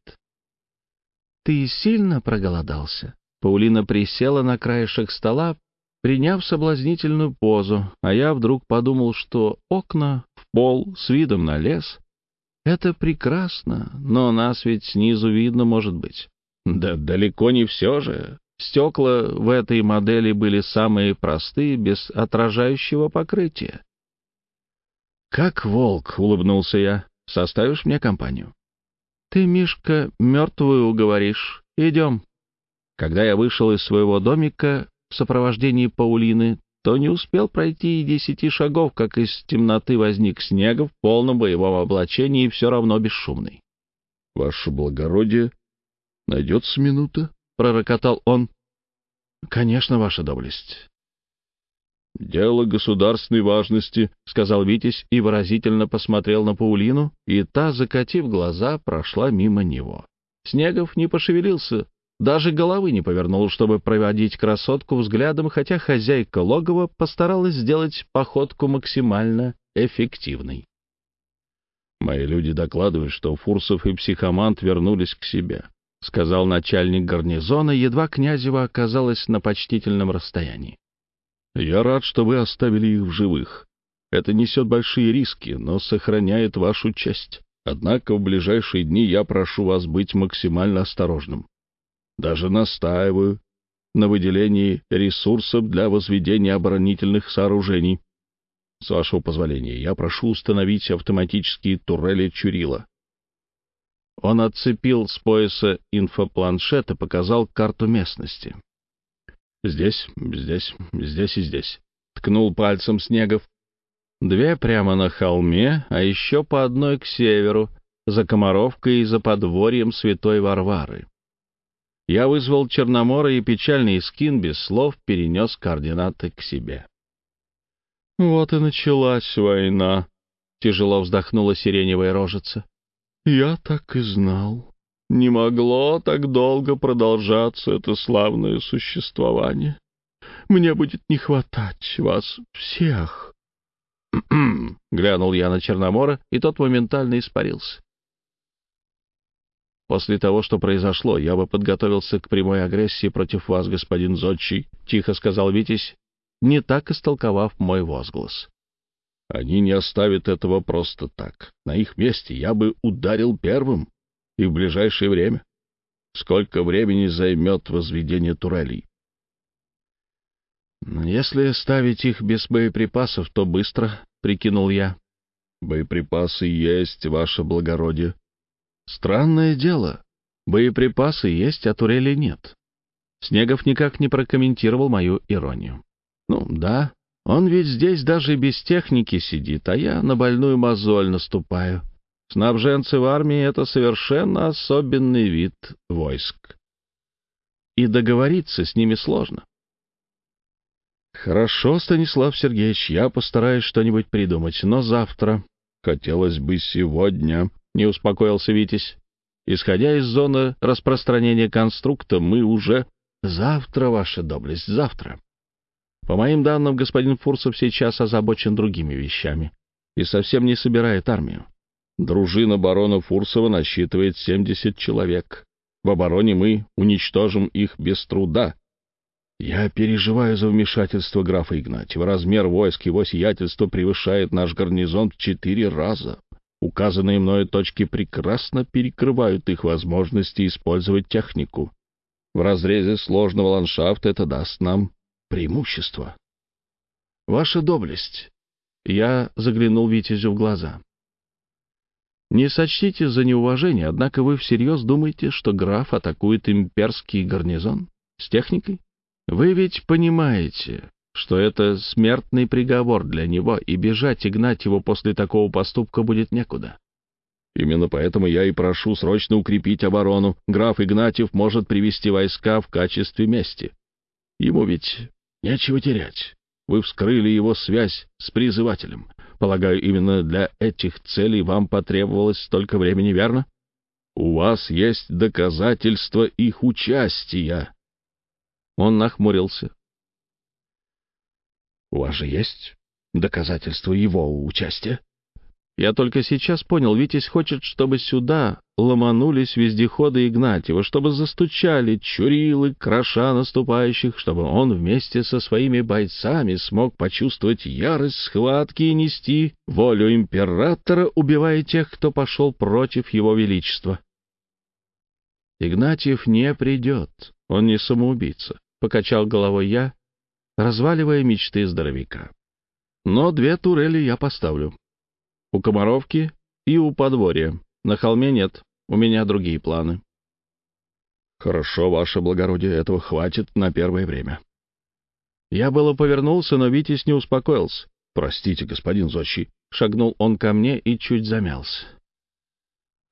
«Ты сильно проголодался?» Паулина присела на краешек стола, приняв соблазнительную позу, а я вдруг подумал, что окна в пол с видом на лес — это прекрасно, но нас ведь снизу видно, может быть. Да далеко не все же. Стекла в этой модели были самые простые, без отражающего покрытия. «Как волк», — улыбнулся я, — «составишь мне компанию?» «Ты, Мишка, мертвую уговоришь. Идем». Когда я вышел из своего домика в сопровождении Паулины, то не успел пройти и десяти шагов, как из темноты возник Снега в полном боевом облачении и все равно бесшумный. — Ваше благородие, найдется минута? — пророкотал он. — Конечно, ваша доблесть. «Дело государственной важности», — сказал Витязь и выразительно посмотрел на Паулину, и та, закатив глаза, прошла мимо него. Снегов не пошевелился, даже головы не повернул, чтобы проводить красотку взглядом, хотя хозяйка логова постаралась сделать походку максимально эффективной. «Мои люди докладывают, что Фурсов и Психомант вернулись к себе», — сказал начальник гарнизона, едва Князева оказалась на почтительном расстоянии. Я рад, что вы оставили их в живых. Это несет большие риски, но сохраняет вашу честь. Однако в ближайшие дни я прошу вас быть максимально осторожным. Даже настаиваю на выделении ресурсов для возведения оборонительных сооружений. С вашего позволения, я прошу установить автоматические турели Чурила. Он отцепил с пояса инфопланшет и показал карту местности. Здесь, здесь, здесь и здесь. Ткнул пальцем Снегов. Две прямо на холме, а еще по одной к северу, за Комаровкой и за подворьем Святой Варвары. Я вызвал Черномора, и печальный скин без слов перенес координаты к себе. «Вот и началась война», — тяжело вздохнула сиреневая рожица. «Я так и знал». Не могло так долго продолжаться это славное существование. Мне будет не хватать вас всех. Глянул я на Черномора, и тот моментально испарился. После того, что произошло, я бы подготовился к прямой агрессии против вас, господин Зодчий, — тихо сказал Витязь, не так истолковав мой возглас. Они не оставят этого просто так. На их месте я бы ударил первым и в ближайшее время. Сколько времени займет возведение турелей? «Если ставить их без боеприпасов, то быстро», — прикинул я. «Боеприпасы есть, ваше благородие». «Странное дело. Боеприпасы есть, а турели нет». Снегов никак не прокомментировал мою иронию. «Ну, да, он ведь здесь даже без техники сидит, а я на больную мозоль наступаю. Снабженцы в армии — это совершенно особенный вид войск. И договориться с ними сложно. «Хорошо, Станислав Сергеевич, я постараюсь что-нибудь придумать, но завтра...» «Хотелось бы сегодня», — не успокоился Витязь. «Исходя из зоны распространения конструкта, мы уже...» «Завтра, ваша доблесть, завтра». По моим данным, господин Фурсов сейчас озабочен другими вещами и совсем не собирает армию. Дружина барона Фурсова насчитывает 70 человек. В обороне мы уничтожим их без труда. Я переживаю за вмешательство графа Игнатьева. Размер войск его сиятельства превышает наш гарнизон в четыре раза. Указанные мною точки прекрасно перекрывают их возможности использовать технику. В разрезе сложного ландшафта это даст нам преимущество. Ваша доблесть. Я заглянул Витязю в глаза. Не сочтите за неуважение, однако вы всерьез думаете, что граф атакует имперский гарнизон с техникой? Вы ведь понимаете, что это смертный приговор для него, и бежать и гнать его после такого поступка будет некуда. Именно поэтому я и прошу срочно укрепить оборону. Граф Игнатьев может привести войска в качестве мести. Ему ведь нечего терять. Вы вскрыли его связь с призывателем. Полагаю, именно для этих целей вам потребовалось столько времени, верно? У вас есть доказательства их участия. Он нахмурился. У вас же есть доказательства его участия? Я только сейчас понял, Витязь хочет, чтобы сюда ломанулись вездеходы Игнатьева, чтобы застучали чурилы, кроша наступающих, чтобы он вместе со своими бойцами смог почувствовать ярость схватки и нести волю императора, убивая тех, кто пошел против его величества. Игнатьев не придет, он не самоубийца, — покачал головой я, разваливая мечты здоровяка. Но две турели я поставлю. У Комаровки и у подворья. На холме нет, у меня другие планы. Хорошо, ваше благородие, этого хватит на первое время. Я было повернулся, но Витязь не успокоился. Простите, господин Зощи. Шагнул он ко мне и чуть замялся.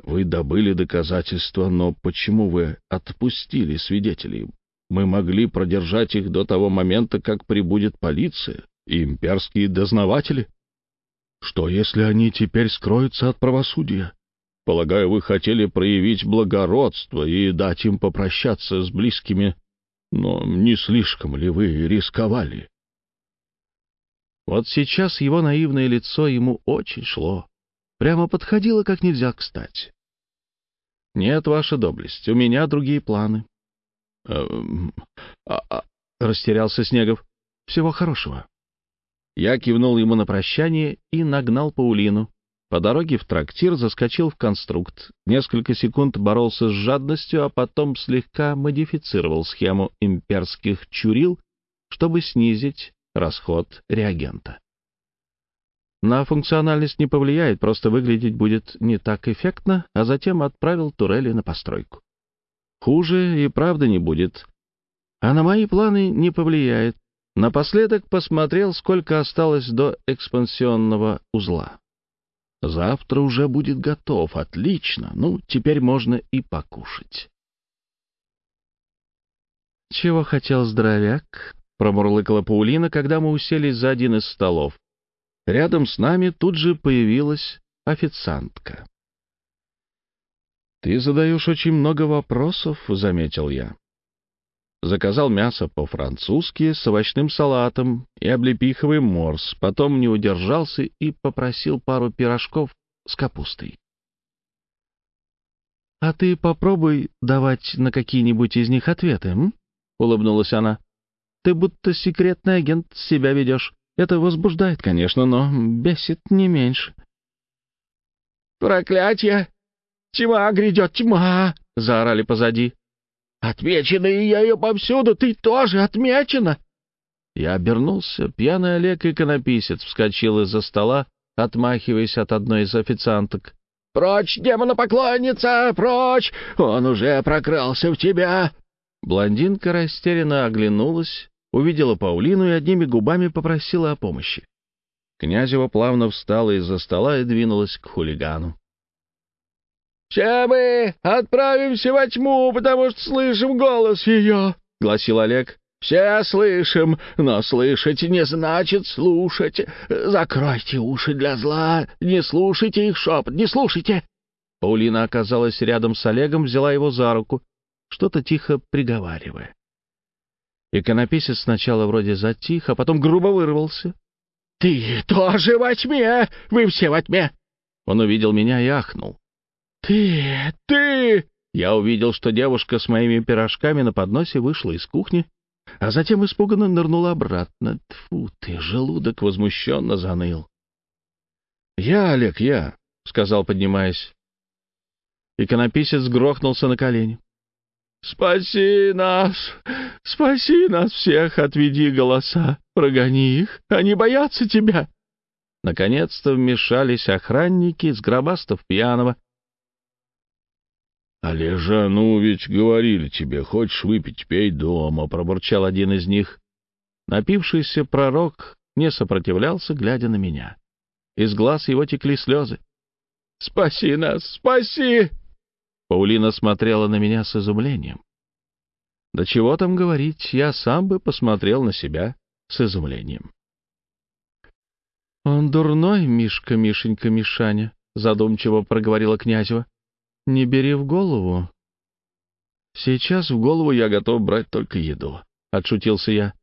Вы добыли доказательства, но почему вы отпустили свидетелей? Мы могли продержать их до того момента, как прибудет полиция и имперские дознаватели. Что, если они теперь скроются от правосудия? Полагаю, вы хотели проявить благородство и дать им попрощаться с близкими, но не слишком ли вы рисковали? Вот сейчас его наивное лицо ему очень шло. Прямо подходило как нельзя кстати. «Нет, ваша доблесть, у меня другие планы. Эм, а, а, растерялся Снегов. «Всего хорошего». Я кивнул ему на прощание и нагнал Паулину. По дороге в трактир заскочил в конструкт. Несколько секунд боролся с жадностью, а потом слегка модифицировал схему имперских чурил, чтобы снизить расход реагента. На функциональность не повлияет, просто выглядеть будет не так эффектно, а затем отправил турели на постройку. Хуже и правда не будет. А на мои планы не повлияет. Напоследок посмотрел, сколько осталось до экспансионного узла. Завтра уже будет готов. Отлично. Ну, теперь можно и покушать. «Чего хотел здоровяк?» — промурлыкала Паулина, когда мы уселись за один из столов. Рядом с нами тут же появилась официантка. «Ты задаешь очень много вопросов», — заметил я. Заказал мясо по-французски с овощным салатом и облепиховый морс, потом не удержался и попросил пару пирожков с капустой. «А ты попробуй давать на какие-нибудь из них ответы, м?» — улыбнулась она. «Ты будто секретный агент себя ведешь. Это возбуждает, конечно, но бесит не меньше». «Проклятье! «Тьма грядет, тьма!» — заорали позади. «Отмечена и я ее повсюду, ты тоже отмечена!» Я обернулся. Пьяный Олег иконописец вскочил из-за стола, отмахиваясь от одной из официанток. «Прочь, демонопоклонница, прочь! Он уже прокрался в тебя!» Блондинка растерянно оглянулась, увидела Паулину и одними губами попросила о помощи. Князева плавно встала из-за стола и двинулась к хулигану. «Все мы отправимся во тьму, потому что слышим голос ее», — гласил Олег. «Все слышим, но слышать не значит слушать. Закройте уши для зла, не слушайте их шепот, не слушайте». Паулина оказалась рядом с Олегом, взяла его за руку, что-то тихо приговаривая. Иконописец сначала вроде затих, а потом грубо вырвался. «Ты тоже во тьме! Вы все во тьме!» Он увидел меня и ахнул. «Ты! Ты!» Я увидел, что девушка с моими пирожками на подносе вышла из кухни, а затем испуганно нырнул обратно. Тьфу ты, желудок возмущенно заныл. «Я, Олег, я», — сказал, поднимаясь. Иконописец грохнулся на колени. «Спаси нас! Спаси нас всех! Отведи голоса! Прогони их! Они боятся тебя!» Наконец-то вмешались охранники с гробастов пьяного. «Олежа, ну ведь говорили тебе, хочешь выпить, пей дома», — пробурчал один из них. Напившийся пророк не сопротивлялся, глядя на меня. Из глаз его текли слезы. «Спаси нас! Спаси!» Паулина смотрела на меня с изумлением. Да чего там говорить, я сам бы посмотрел на себя с изумлением. «Он дурной, Мишка, Мишенька, Мишаня», — задумчиво проговорила Князева. «Не бери в голову». «Сейчас в голову я готов брать только еду», — отшутился я.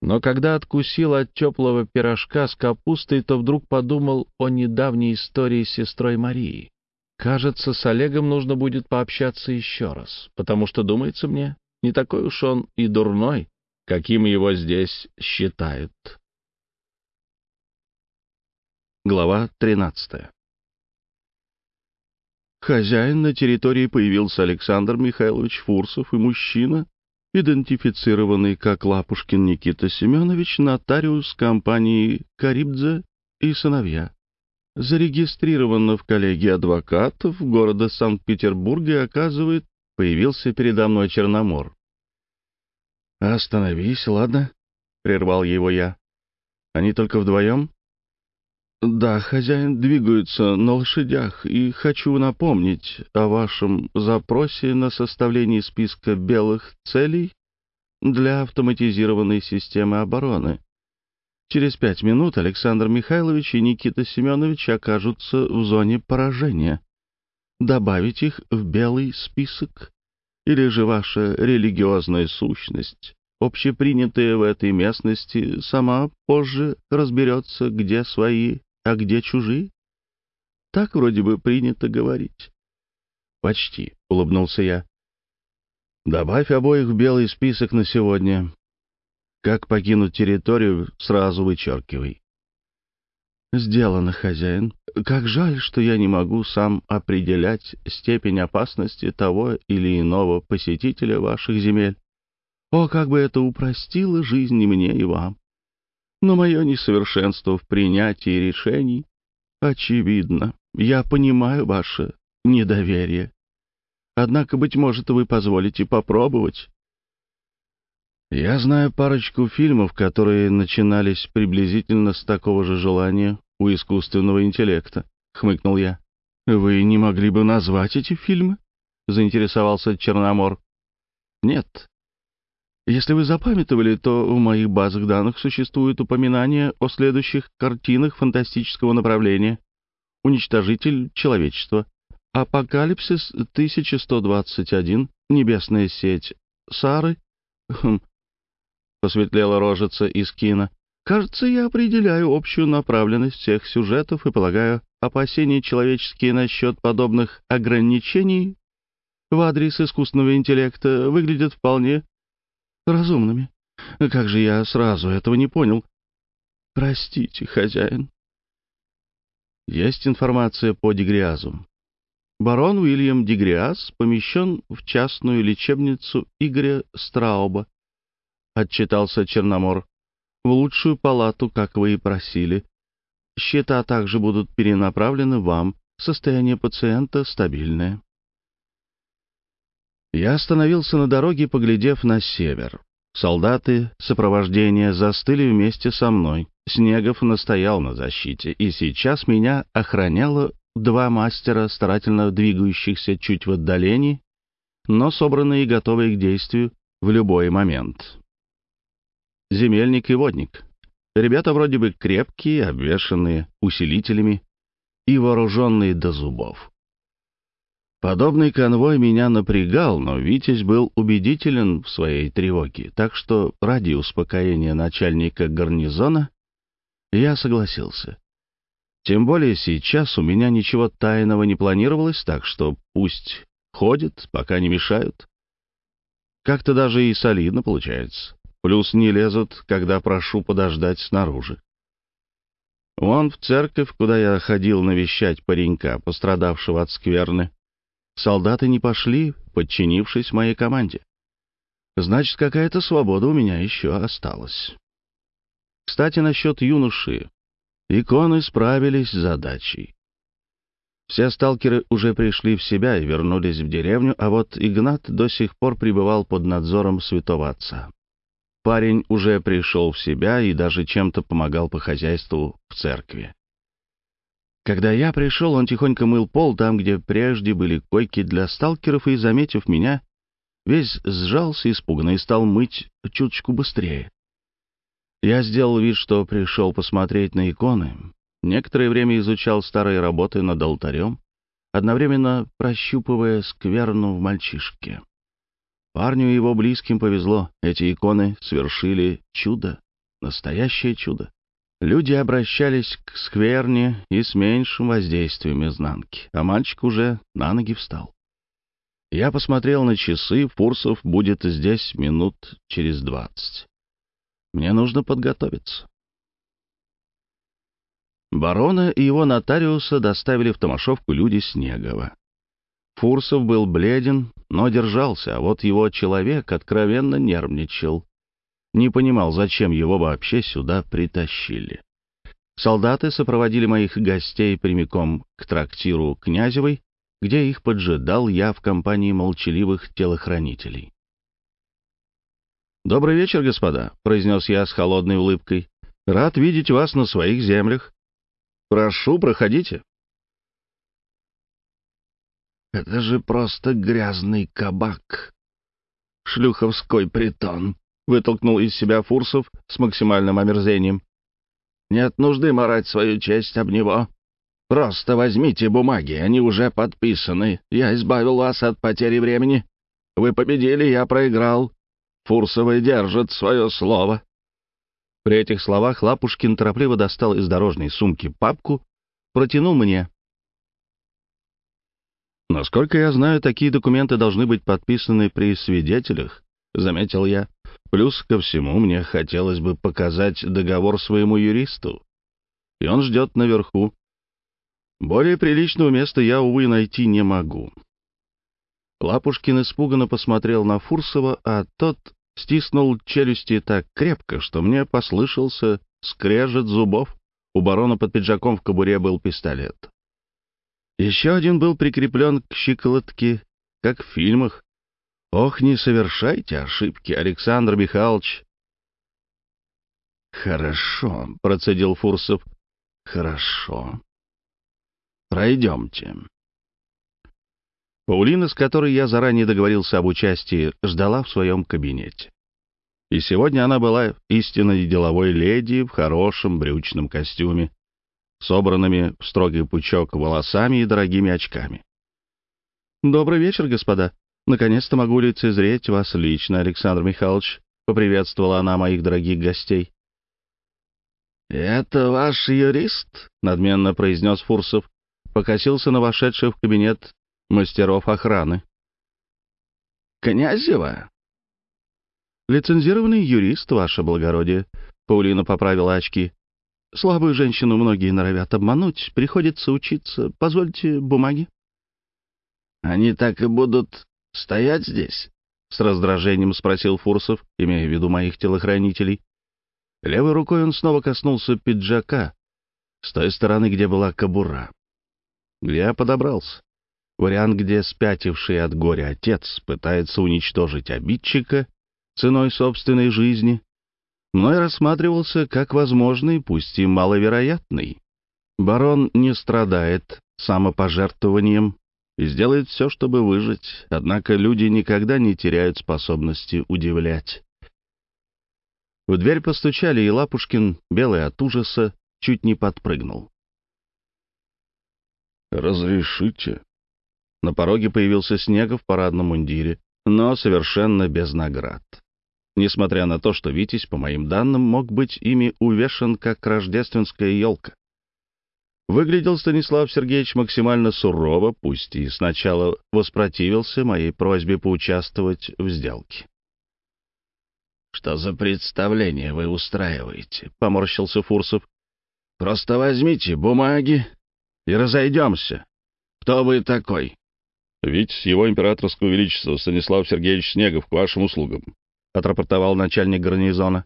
Но когда откусил от теплого пирожка с капустой, то вдруг подумал о недавней истории с сестрой Марии. Кажется, с Олегом нужно будет пообщаться еще раз, потому что, думается мне, не такой уж он и дурной, каким его здесь считают. Глава 13 Хозяин на территории появился Александр Михайлович Фурсов и мужчина, идентифицированный как Лапушкин Никита Семенович, нотариус компании «Карибдзе и сыновья» зарегистрировано в коллегии адвокатов города Санкт-Петербурга оказывает, появился передо мной Черномор. «Остановись, ладно?» — прервал его я. «Они только вдвоем?» «Да, хозяин, двигаются на лошадях, и хочу напомнить о вашем запросе на составление списка белых целей для автоматизированной системы обороны. Через пять минут Александр Михайлович и Никита Семенович окажутся в зоне поражения. Добавить их в белый список? Или же ваша религиозная сущность, общепринятая в этой местности, сама позже разберется, где свои, а где чужие? Так вроде бы принято говорить. «Почти», — улыбнулся я. «Добавь обоих в белый список на сегодня. Как покинуть территорию, сразу вычеркивай. Сделано, хозяин. Как жаль, что я не могу сам определять степень опасности того или иного посетителя ваших земель. О, как бы это упростило жизнь мне, и вам. Но мое несовершенство в принятии решений очевидно. Я понимаю ваше недоверие. Однако, быть может, вы позволите попробовать. Я знаю парочку фильмов, которые начинались приблизительно с такого же желания у искусственного интеллекта, — хмыкнул я. Вы не могли бы назвать эти фильмы? — заинтересовался Черномор. Нет. Если вы запамятовали, то в моих базах данных существует упоминание о следующих картинах фантастического направления. «Уничтожитель человечества», «Апокалипсис 1121», «Небесная сеть», «Сары», хм, — посветлела рожица из кино. «Кажется, я определяю общую направленность всех сюжетов и полагаю, опасения человеческие насчет подобных ограничений в адрес искусственного интеллекта выглядят вполне разумными. Как же я сразу этого не понял? Простите, хозяин». Есть информация по Дегриазу. Барон Уильям Дегриаз помещен в частную лечебницу Игоря Страуба, отчитался Черномор. «В лучшую палату, как вы и просили. Счета также будут перенаправлены вам. Состояние пациента стабильное». Я остановился на дороге, поглядев на север. Солдаты сопровождения застыли вместе со мной. Снегов настоял на защите, и сейчас меня охраняло два мастера, старательно двигающихся чуть в отдалении, но собранные и готовые к действию в любой момент земельник и водник. Ребята вроде бы крепкие, обвешанные усилителями и вооруженные до зубов. Подобный конвой меня напрягал, но Витязь был убедителен в своей тревоге, так что ради успокоения начальника гарнизона я согласился. Тем более сейчас у меня ничего тайного не планировалось, так что пусть ходят, пока не мешают. Как-то даже и солидно получается. плюс не лезут, когда прошу подождать снаружи. Вон в церковь, куда я ходил навещать паренька, пострадавшего от скверны, солдаты не пошли, подчинившись моей команде. Значит, какая-то свобода у меня еще осталась. Кстати, насчет юноши. Иконы справились с задачей. Все сталкеры уже пришли в себя и вернулись в деревню, а вот Игнат до сих пор пребывал под надзором святого отца. Парень уже пришел в себя и даже чем-то помогал по хозяйству в церкви. Когда я пришел, он тихонько мыл пол там, где прежде были койки для сталкеров, и, заметив меня, весь сжался испуганно и стал мыть чуточку быстрее. Я сделал вид, что пришел посмотреть на иконы. Некоторое время изучал старые работы над алтарем, одновременно прощупывая скверну в мальчишке. Парню и его близким повезло. Эти иконы свершили чудо, настоящее чудо. Люди обращались к скверне и с меньшим воздействием изнанки, а мальчик уже на ноги встал. Я посмотрел на часы, Фурсов будет здесь минут через двадцать. Мне нужно подготовиться. Барона и его нотариуса доставили в Томашовку люди Снегова. Фурсов был бледен, но держался, а вот его человек откровенно нервничал. Не понимал, зачем его вообще сюда притащили. Солдаты сопроводили моих гостей прямиком к трактиру Князевой, где их поджидал я в компании молчаливых телохранителей. «Добрый вечер, господа», — произнес я с холодной улыбкой. «Рад видеть вас на своих землях. Прошу, проходите». «Это же просто грязный кабак. Шлюховской притон», — вытолкнул из себя Фурсов с максимальным омерзением. «Нет нужды морать свою честь об него. Просто возьмите бумаги, они уже подписаны. Я избавил вас от потери времени. Вы победили, я проиграл. Фурсовы держат свое слово». При этих словах Лапушкин торопливо достал из дорожной сумки папку, протянул мне. «Насколько я знаю, такие документы должны быть подписаны при свидетелях», — заметил я. «Плюс ко всему мне хотелось бы показать договор своему юристу. И он ждет наверху. Более приличного места я, увы, найти не могу». Лапушкин испуганно посмотрел на Фурсова, а тот стиснул челюсти так крепко, что мне послышался скрежет зубов. У барона под пиджаком в кобуре был пистолет. Еще один был прикреплен к щиколотке, как в фильмах. Ох, не совершайте ошибки, Александр Михайлович. Хорошо, процедил Фурсов. Хорошо. Пройдемте. Паулина, с которой я заранее договорился об участии, ждала в своем кабинете. И сегодня она была истинной деловой леди в хорошем брючном костюме, собранными в строгий пучок волосами и дорогими очками. «Добрый вечер, господа. Наконец-то могу лицезреть вас лично, Александр Михайлович», — поприветствовала она моих дорогих гостей. «Это ваш юрист?» — надменно произнес Фурсов, покосился на вошедших в кабинет мастеров охраны. «Князева?» «Лицензированный юрист, ваше благородие», — Паулина поправила очки. «Слабую женщину многие норовят обмануть, приходится учиться. Позвольте бумаги». «Они так и будут стоять здесь?» — с раздражением спросил Фурсов, имея в виду моих телохранителей. Левой рукой он снова коснулся пиджака, с той стороны, где была кобура. Я подобрался. Вариант, где спятивший от горя отец пытается уничтожить обидчика ценой собственной жизни, мной рассматривался как возможный, пусть и маловероятный. Барон не страдает самопожертвованием и сделает все, чтобы выжить, однако люди никогда не теряют способности удивлять. В дверь постучали, и Лапушкин, белый от ужаса, чуть не подпрыгнул. «Разрешите?» На пороге появился Снега в парадном мундире, но совершенно без наград. Несмотря на то, что Витязь, по моим данным, мог быть ими увешан, как рождественская елка. Выглядел Станислав Сергеевич максимально сурово, пусть и сначала воспротивился моей просьбе поучаствовать в сделке. «Что за представление вы устраиваете?» — поморщился Фурсов. «Просто возьмите бумаги и разойдемся. Кто вы такой?» «Ведь его императорского величества Станислав Сергеевич Снегов к вашим услугам», — отрапортовал начальник гарнизона.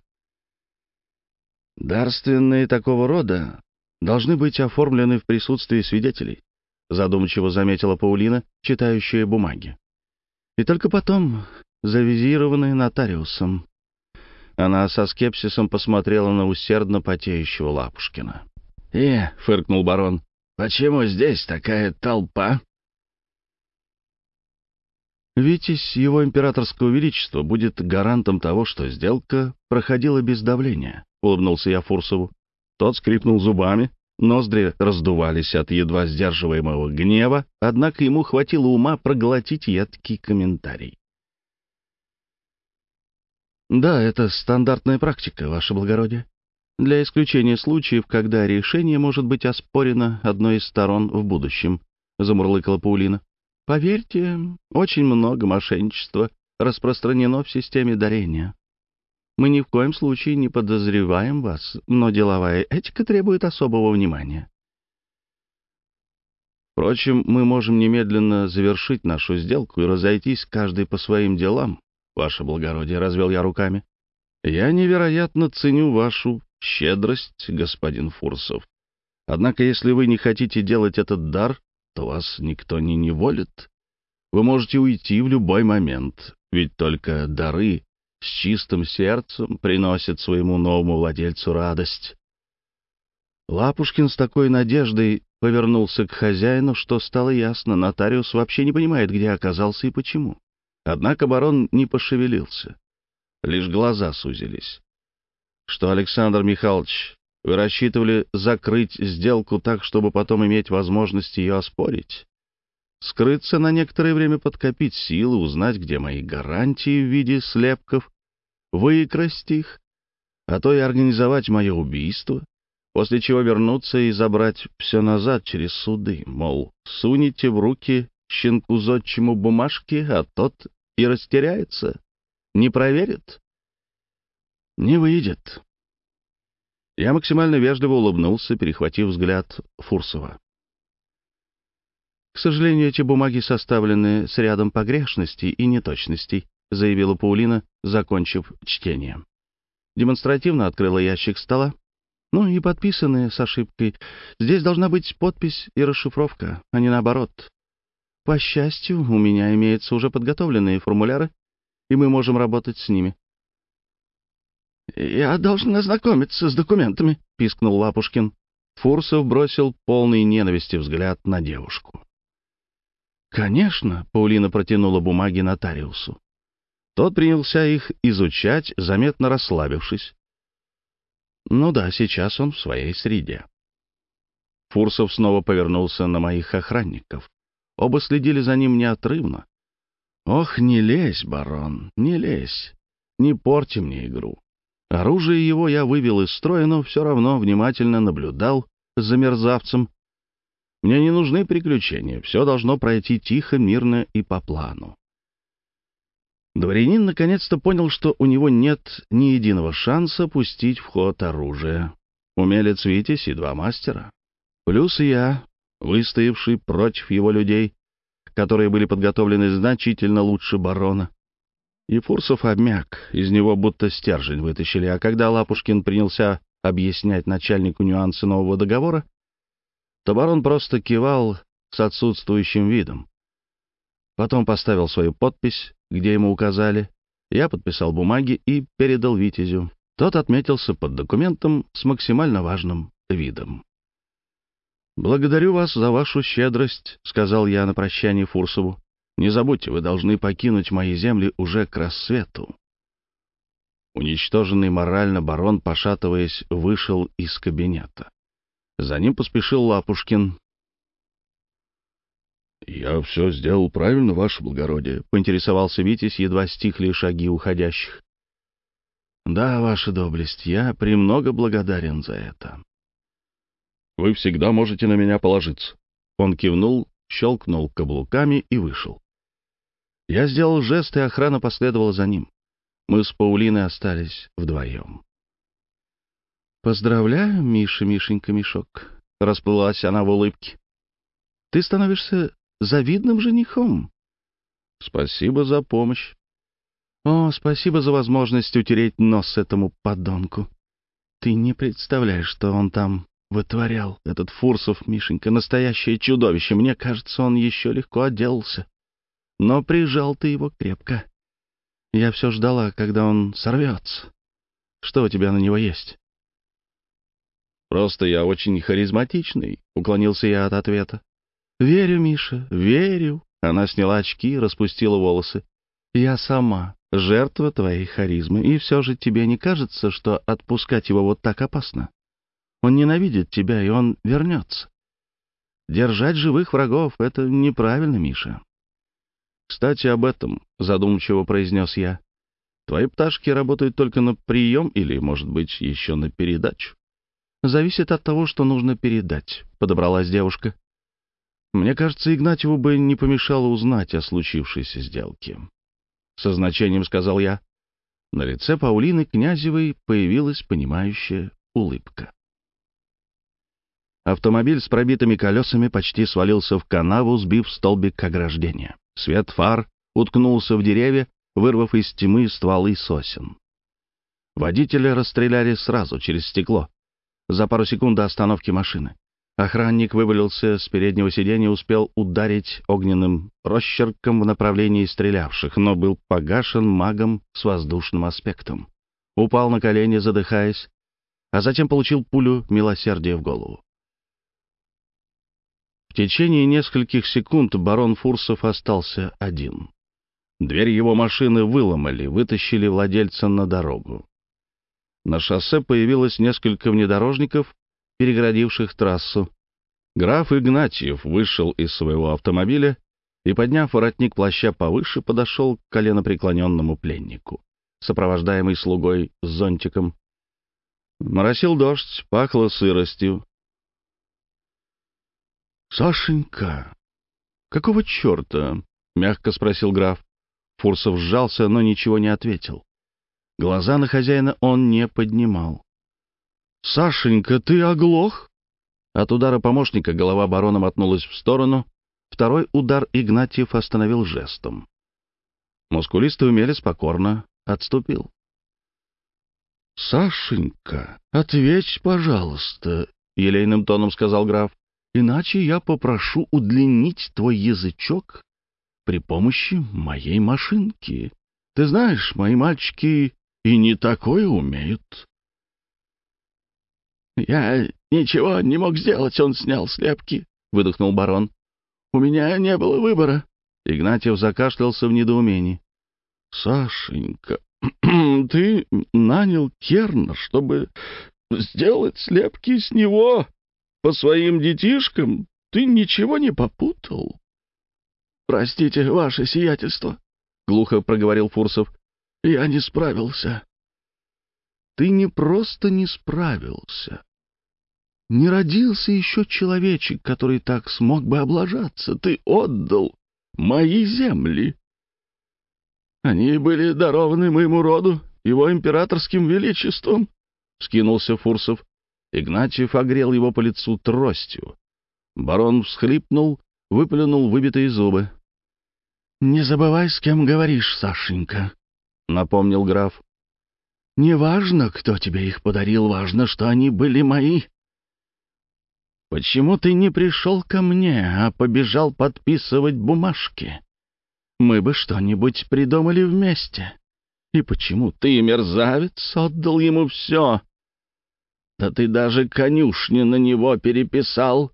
«Дарственные такого рода должны быть оформлены в присутствии свидетелей», — задумчиво заметила Паулина, читающая бумаги. «И только потом завизированы нотариусом». Она со скепсисом посмотрела на усердно потеющего Лапушкина. «Э», — фыркнул барон, — «почему здесь такая толпа?» Витязь его императорского величества будет гарантом того, что сделка проходила без давления, — улыбнулся я Фурсову. Тот скрипнул зубами, ноздри раздувались от едва сдерживаемого гнева, однако ему хватило ума проглотить едкий комментарий. «Да, это стандартная практика, ваше благородие. Для исключения случаев, когда решение может быть оспорено одной из сторон в будущем», — замурлыкала Паулина. «Поверьте, очень много мошенничества распространено в системе дарения. Мы ни в коем случае не подозреваем вас, но деловая этика требует особого внимания. Впрочем, мы можем немедленно завершить нашу сделку и разойтись каждый по своим делам, ваше благородие, — развел я руками. Я невероятно ценю вашу щедрость, господин Фурсов. Однако, если вы не хотите делать этот дар, то вас никто не неволит. Вы можете уйти в любой момент, ведь только дары с чистым сердцем приносят своему новому владельцу радость. Лапушкин с такой надеждой повернулся к хозяину, что стало ясно, нотариус вообще не понимает, где оказался и почему. Однако барон не пошевелился. Лишь глаза сузились. Что, Александр Михайлович, вы рассчитывали закрыть сделку так, чтобы потом иметь возможность ее оспорить? Скрыться на некоторое время, подкопить силы, узнать, где мои гарантии в виде слепков, выкрасть их, а то и организовать мое убийство, после чего вернуться и забрать все назад через суды, мол, сунете в руки щенку зодчему бумажки, а тот и растеряется, не проверит. Не выйдет. Я максимально вежливо улыбнулся, перехватив взгляд Фурсова. «К сожалению, эти бумаги составлены с рядом погрешностей и неточностей», заявила Паулина, закончив чтение. Демонстративно открыла ящик стола. Ну и подписанные с ошибкой. Здесь должна быть подпись и расшифровка, а не наоборот. По счастью, у меня имеются уже подготовленные формуляры, и мы можем работать с ними. «Я должен ознакомиться с документами», — пискнул Лапушкин. Фурсов бросил полный ненависти взгляд на девушку. «Конечно», — Паулина протянула бумаги нотариусу. Тот принялся их изучать, заметно расслабившись. Ну да, сейчас он в своей среде. Фурсов снова повернулся на моих охранников. Оба следили за ним неотрывно. «Ох, не лезь, барон, не лезь, не порти мне игру». Оружие его я вывел из строя, но все равно внимательно наблюдал за мерзавцем. Мне не нужны приключения, все должно пройти тихо, мирно и по плану. Дворянин наконец-то понял, что у него нет ни единого шанса пустить в ход оружие. Умелец Витязь и два мастера. Плюс я, выстоявший против его людей, которые были подготовлены значительно лучше барона. И Фурсов обмяк, из него будто стержень вытащили, а когда Лапушкин принялся объяснять начальнику нюансы нового договора, то барон просто кивал с отсутствующим видом. Потом поставил свою подпись, где ему указали. Я подписал бумаги и передал Витязю. Тот отметился под документом с максимально важным видом. «Благодарю вас за вашу щедрость», — сказал я на прощание Фурсову. «Не забудьте, вы должны покинуть мои земли уже к рассвету». Уничтоженный морально барон, пошатываясь, вышел из кабинета. За ним поспешил Лапушкин, «Я все сделал правильно, ваше благородие», — поинтересовался Витязь, едва стихли шаги уходящих. «Да, ваша доблесть, я премного благодарен за это». «Вы всегда можете на меня положиться». Он кивнул, щелкнул каблуками и вышел. Я сделал жест, и охрана последовала за ним. Мы с Паулиной остались вдвоем. «Поздравляю, Миша, Мишенька, Мешок», — расплылась она в улыбке. «Ты становишься завидным женихом». «Спасибо за помощь». «О, спасибо за возможность утереть нос этому подонку. Ты не представляешь, что он там вытворял, этот Фурсов, Мишенька, настоящее чудовище. Мне кажется, он еще легко отделался. Но прижал ты его крепко. Я все ждала, когда он сорвется. Что у тебя на него есть?» «Просто я очень харизматичный», — уклонился я от ответа. «Верю, Миша, верю». Она сняла очки распустила волосы. «Я сама жертва твоей харизмы, и все же тебе не кажется, что отпускать его вот так опасно? Он ненавидит тебя, и он вернется. Держать живых врагов — это неправильно, Миша». «Кстати, об этом», — задумчиво произнес я. «Твои пташки работают только на прием или, может быть, еще на передачу?» Зависит от того, что нужно передать», — подобралась девушка. «Мне кажется, Игнатьеву бы не помешало узнать о случившейся сделке». Со значением сказал я. На лице Паулины Князевой появилась понимающая улыбка. Автомобиль с пробитыми колесами почти свалился в канаву, сбив столбик ограждения. Свет фар уткнулся в деревья, вырвав из тьмы стволы сосен. Водителя расстреляли сразу, через стекло за пару секунд до остановки машины. Охранник вывалился с переднего сиденья успел ударить огненным росчерком в направлении стрелявших, но был погашен магом с воздушным аспектом. Упал на колени, задыхаясь, а затем получил пулю милосердия в голову. В течение нескольких секунд барон Фурсов остался один. Дверь его машины выломали, вытащили владельца на дорогу. На шоссе появилось несколько внедорожников, перегородивших трассу. Граф Игнатьев вышел из своего автомобиля и, подняв воротник плаща повыше, подошел к коленопреклоненному пленнику, сопровождаемый слугой с зонтиком. Моросил дождь, пахло сыростью. «Сашенька, какого черта?» — мягко спросил граф. Фурсов сжался, но ничего не ответил. Глаза на хозяина он не поднимал. «Сашенька, ты оглох?» От удара помощника голова барона мотнулась в сторону. Второй удар Игнатьев остановил жестом. Мускулистый умелец покорно отступил. «Сашенька, ответь, пожалуйста», — елейным тоном сказал граф, «иначе я попрошу удлинить твой язычок при помощи моей машинки. Ты знаешь, мои мальчики и не такое умеют. «Я ничего не мог сделать, он снял слепки», — выдохнул барон. «У меня не было выбора». Игнатьев закашлялся в недоумении. «Сашенька, ты нанял Керна, чтобы сделать слепки с него по своим детишкам? Ты ничего не попутал?» «Простите, ваше сиятельство», — глухо проговорил Фурсов. Я не справился. Ты не просто не справился. Не родился еще человечек, который так смог бы облажаться. Ты отдал мои земли. Они были дарованы моему роду, его императорским величеством, — скинулся Фурсов. Игнатьев огрел его по лицу тростью. Барон всхлипнул, выплюнул выбитые зубы. — Не забывай, с кем говоришь, Сашенька, — напомнил граф. «Не кто тебе их подарил, важно, что они были мои». «Почему ты не пришел ко мне, а побежал подписывать бумажки? Мы бы что-нибудь придумали вместе. И почему ты, мерзавец, отдал ему все? Да ты даже конюшни на него переписал,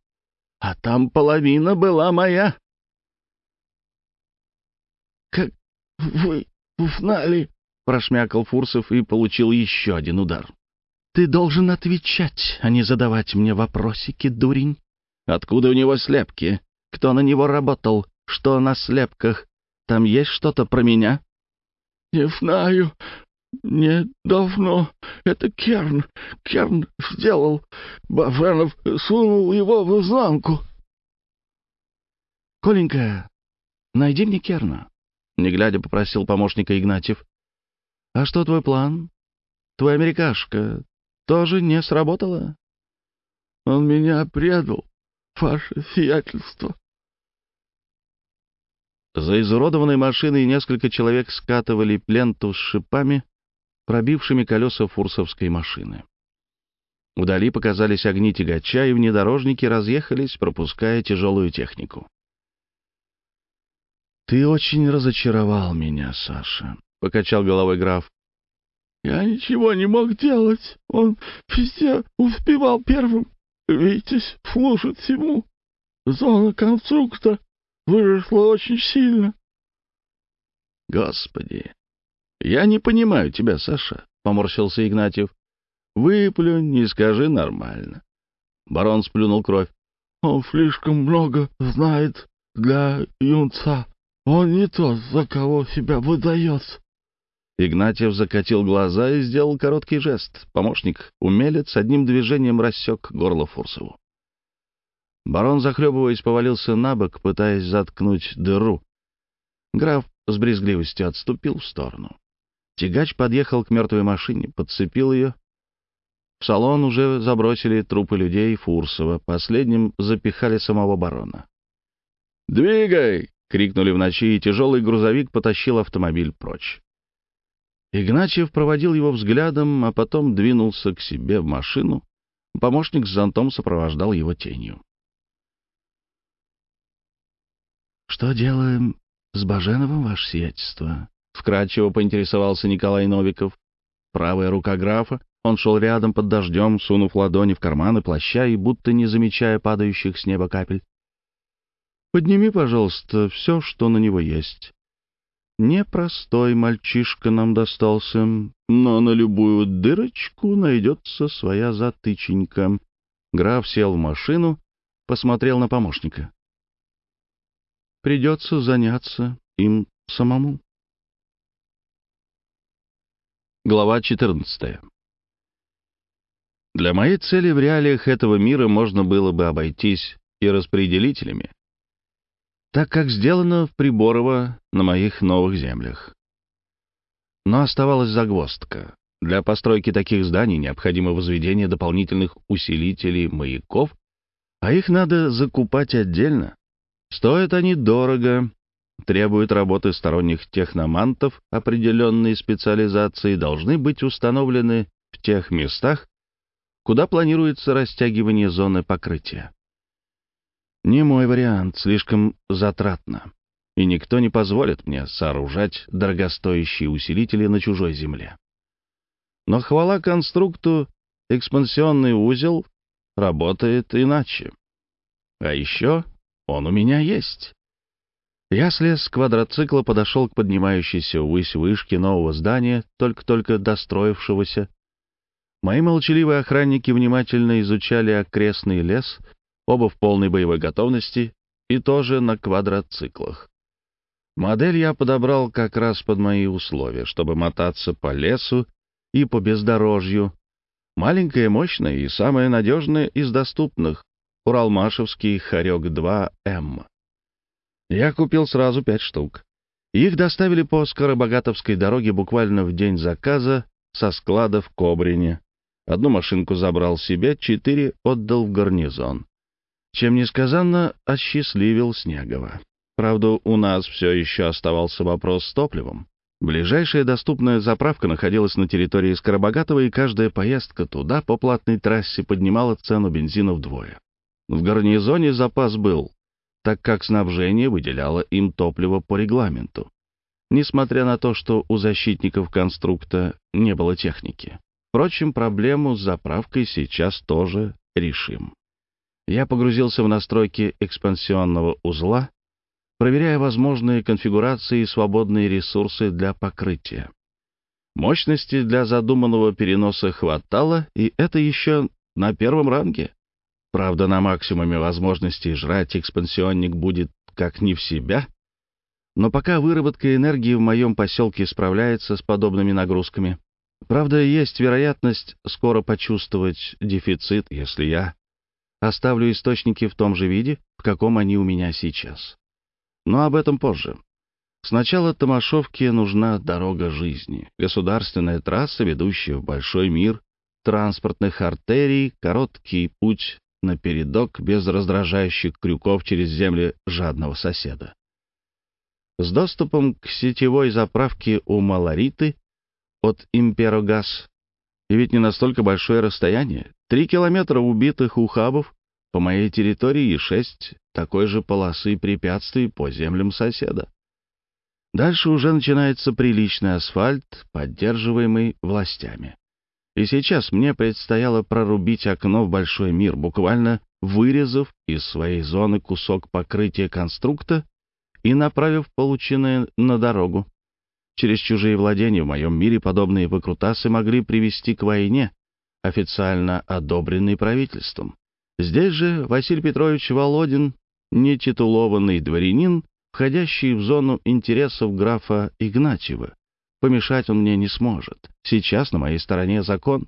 а там половина была моя». «Как вы «Уфнали!» — прошмякал Фурсов и получил еще один удар. «Ты должен отвечать, а не задавать мне вопросики, дурень. Откуда у него слепки? Кто на него работал? Что на слепках? Там есть что-то про меня?» «Не знаю. Не давно. Это Керн. Керн сделал. Бавенов сунул его в изнанку». «Коленька, найди мне Керна», не глядя попросил помощника Игнатьев. А что твой план? Твоя америкашка тоже не сработала? Он меня предал, ваше сиятельство. За изуродованной машиной несколько человек скатывали ленту с шипами, пробившими колеса фурсовской машины. Вдали показались огни тягача, и внедорожники разъехались, пропуская тяжелую технику. «Ты очень разочаровал меня, Саша», — покачал головой граф. «Я ничего не мог делать. Он везде успевал первым. Витязь служит всему. Зона конструкта выросла очень сильно». «Господи, я не понимаю тебя, Саша», — поморщился Игнатьев. «Выплюнь и скажи нормально». Барон сплюнул кровь. «Он слишком много знает для юнца. Он не тот, за кого себя выдает». Игнатьев закатил глаза и сделал короткий жест. Помощник, умелец, одним движением рассек горло Фурсову. Барон, захлебываясь, повалился на бок, пытаясь заткнуть дыру. Граф с брезгливостью отступил в сторону. Тягач подъехал к мертвой машине, подцепил ее. В салон уже забросили трупы людей Фурсова, последним запихали самого барона. «Двигай!» — крикнули в ночи, и тяжелый грузовик потащил автомобиль прочь. Игнатьев проводил его взглядом, а потом двинулся к себе в машину. Помощник с зонтом сопровождал его тенью. «Что делаем с Баженовым, ваше сиятельство?» — вкратчиво поинтересовался Николай Новиков. Правая рука графа, он шел рядом под дождем, сунув ладони в карманы плаща и будто не замечая падающих с неба капель. Подними, пожалуйста, все, что на него есть. Непростой мальчишка нам достался, но на любую дырочку найдется своя затыченька. Граф сел в машину, посмотрел на помощника. Придется заняться им самому. Глава 14 Для моей цели в реалиях этого мира можно было бы обойтись и распределителями, так как сделано в Приборово на моих новых землях. Но оставалась загвоздка. Для постройки таких зданий необходимо возведение дополнительных усилителей маяков, а их надо закупать отдельно. Стоят они дорого, требуют работы сторонних техномантов определенной специализации, должны быть установлены в тех местах, куда планируется растягивание зоны покрытия. Не мой вариант, слишком затратно. И никто не позволит мне сооружать дорогостоящие усилители на чужой земле. Но хвала конструкту, экспансионный узел работает иначе. А еще он у меня есть. Я слез с квадроцикла, подошел к поднимающейся ввысь вышке нового здания, только-только достроившегося. Мои молчаливые охранники внимательно изучали окрестный лес — оба в полной боевой готовности и тоже на квадроциклах. Модель я подобрал как раз под мои условия, чтобы мотаться по лесу и по бездорожью. Маленькая, мощная и самая надежная из доступных — Уралмашевский Хорек-2М. Я купил сразу пять штук. Их доставили по Скоробогатовской дороге буквально в день заказа со склада в Кобрине. Одну машинку забрал себе, четыре отдал в гарнизон чем несказанно осчастливил Снегова. Правда, у нас все еще оставался вопрос с топливом. Ближайшая доступная заправка находилась на территории Скоробогатого, и каждая поездка туда по платной трассе поднимала цену бензина вдвое. В гарнизоне запас был, так как снабжение выделяло им топливо по регламенту, несмотря на то, что у защитников конструкта не было техники. Впрочем, проблему с заправкой сейчас тоже решим. Я погрузился в настройки экспансионного узла, проверяя возможные конфигурации и свободные ресурсы для покрытия. Мощности для задуманного переноса хватало, и это еще на первом ранге. Правда, на максимуме возможностей жрать экспансионник будет как не в себя, но пока выработка энергии в моем поселке справляется с подобными нагрузками. Правда, есть вероятность скоро почувствовать дефицит, если я Оставлю источники в том же виде, в каком они у меня сейчас. Но об этом позже. Сначала Томашовке нужна дорога жизни, государственная трасса, ведущая в большой мир, транспортных артерий, короткий путь на передок без раздражающих крюков через земли жадного соседа. С доступом к сетевой заправке у Малориты от Имперогаз. И ведь не настолько большое расстояние. Три километра убитых ухабов по моей территории и шесть такой же полосы препятствий по землям соседа. Дальше уже начинается приличный асфальт, поддерживаемый властями. И сейчас мне предстояло прорубить окно в большой мир, буквально вырезав из своей зоны кусок покрытия конструкта и направив полученное на дорогу. Через чужие владения в моем мире подобные выкрутасы могли привести к войне, официально одобренной правительством. Здесь же Василий Петрович Володин, нетитулованный дворянин, входящий в зону интересов графа Игнатьева. Помешать он мне не сможет. Сейчас на моей стороне закон.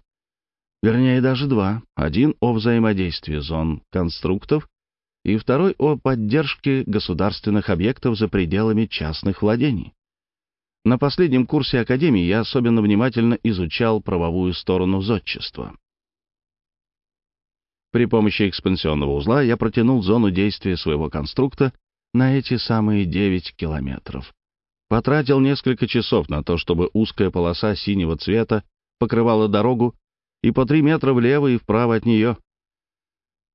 Вернее, даже два. Один о взаимодействии зон конструктов и второй о поддержке государственных объектов за пределами частных владений. На последнем курсе Академии я особенно внимательно изучал правовую сторону зодчества. При помощи экспансионного узла я протянул зону действия своего конструкта на эти самые 9 километров. Потратил несколько часов на то, чтобы узкая полоса синего цвета покрывала дорогу и по 3 метра влево и вправо от нее.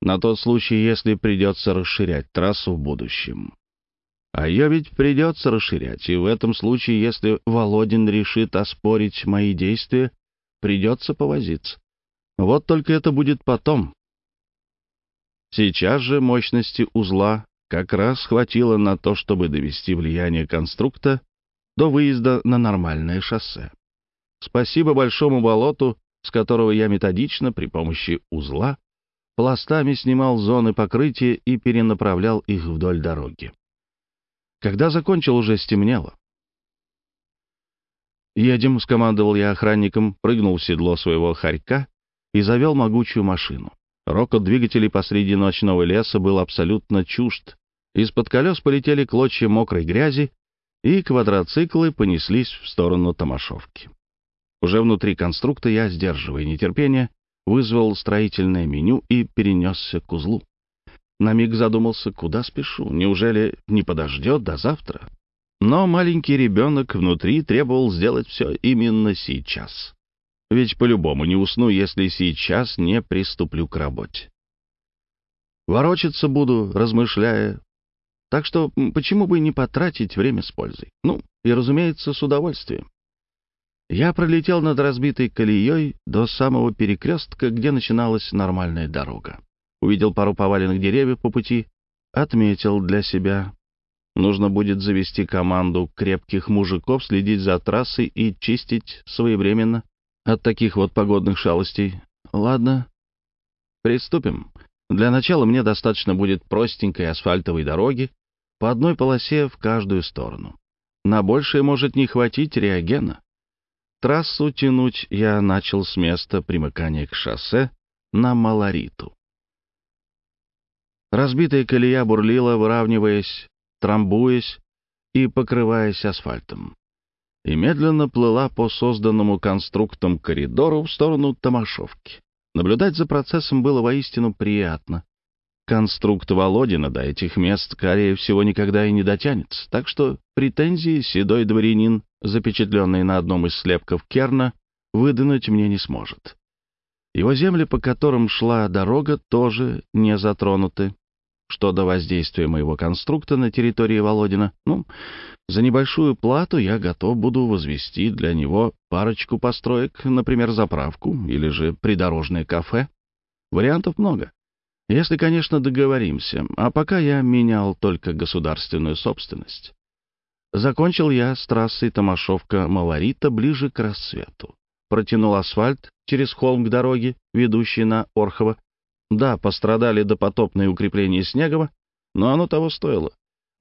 На тот случай, если придется расширять трассу в будущем. А ее ведь придется расширять, и в этом случае, если Володин решит оспорить мои действия, придется повозиться. Вот только это будет потом. Сейчас же мощности узла как раз хватило на то, чтобы довести влияние конструкта до выезда на нормальное шоссе. Спасибо большому болоту, с которого я методично при помощи узла пластами снимал зоны покрытия и перенаправлял их вдоль дороги. Когда закончил, уже стемнело. «Едем», — скомандовал я охранником, прыгнул в седло своего хорька и завел могучую машину. Рокот двигателей посреди ночного леса был абсолютно чужд. Из-под колес полетели клочья мокрой грязи, и квадроциклы понеслись в сторону Томашовки. Уже внутри конструкта я, сдерживая нетерпение, вызвал строительное меню и перенесся к узлу. На миг задумался, куда спешу, неужели не подождет до завтра? Но маленький ребенок внутри требовал сделать все именно сейчас. Ведь по-любому не усну, если сейчас не приступлю к работе. Ворочаться буду, размышляя. Так что почему бы не потратить время с пользой? Ну, и, разумеется, с удовольствием. Я пролетел над разбитой колеей до самого перекрестка, где начиналась нормальная дорога. Увидел пару поваленных деревьев по пути, отметил для себя. Нужно будет завести команду крепких мужиков, следить за трассой и чистить своевременно от таких вот погодных шалостей. Ладно, приступим. Для начала мне достаточно будет простенькой асфальтовой дороги по одной полосе в каждую сторону. На большее может не хватить реагена. Трассу тянуть я начал с места примыкания к шоссе на Малориту. Разбитая колея бурлила, выравниваясь, трамбуясь и покрываясь асфальтом и медленно плыла по созданному конструктом коридору в сторону Томашовки. Наблюдать за процессом было воистину приятно. Конструкт Володина до этих мест, скорее всего, никогда и не дотянется, так что претензии седой дворянин, запечатленный на одном из слепков Керна, выдвинуть мне не сможет. Его земли, по которым шла дорога, тоже не затронуты. Что до воздействия моего конструкта на территории Володина, ну, за небольшую плату я готов буду возвести для него парочку построек, например, заправку или же придорожное кафе. Вариантов много. Если, конечно, договоримся. А пока я менял только государственную собственность. Закончил я с трассой Томашовка-Малорита ближе к рассвету. Протянул асфальт через холм к дороге, ведущей на Орхово. Да, пострадали допотопные укрепления Снегова, но оно того стоило.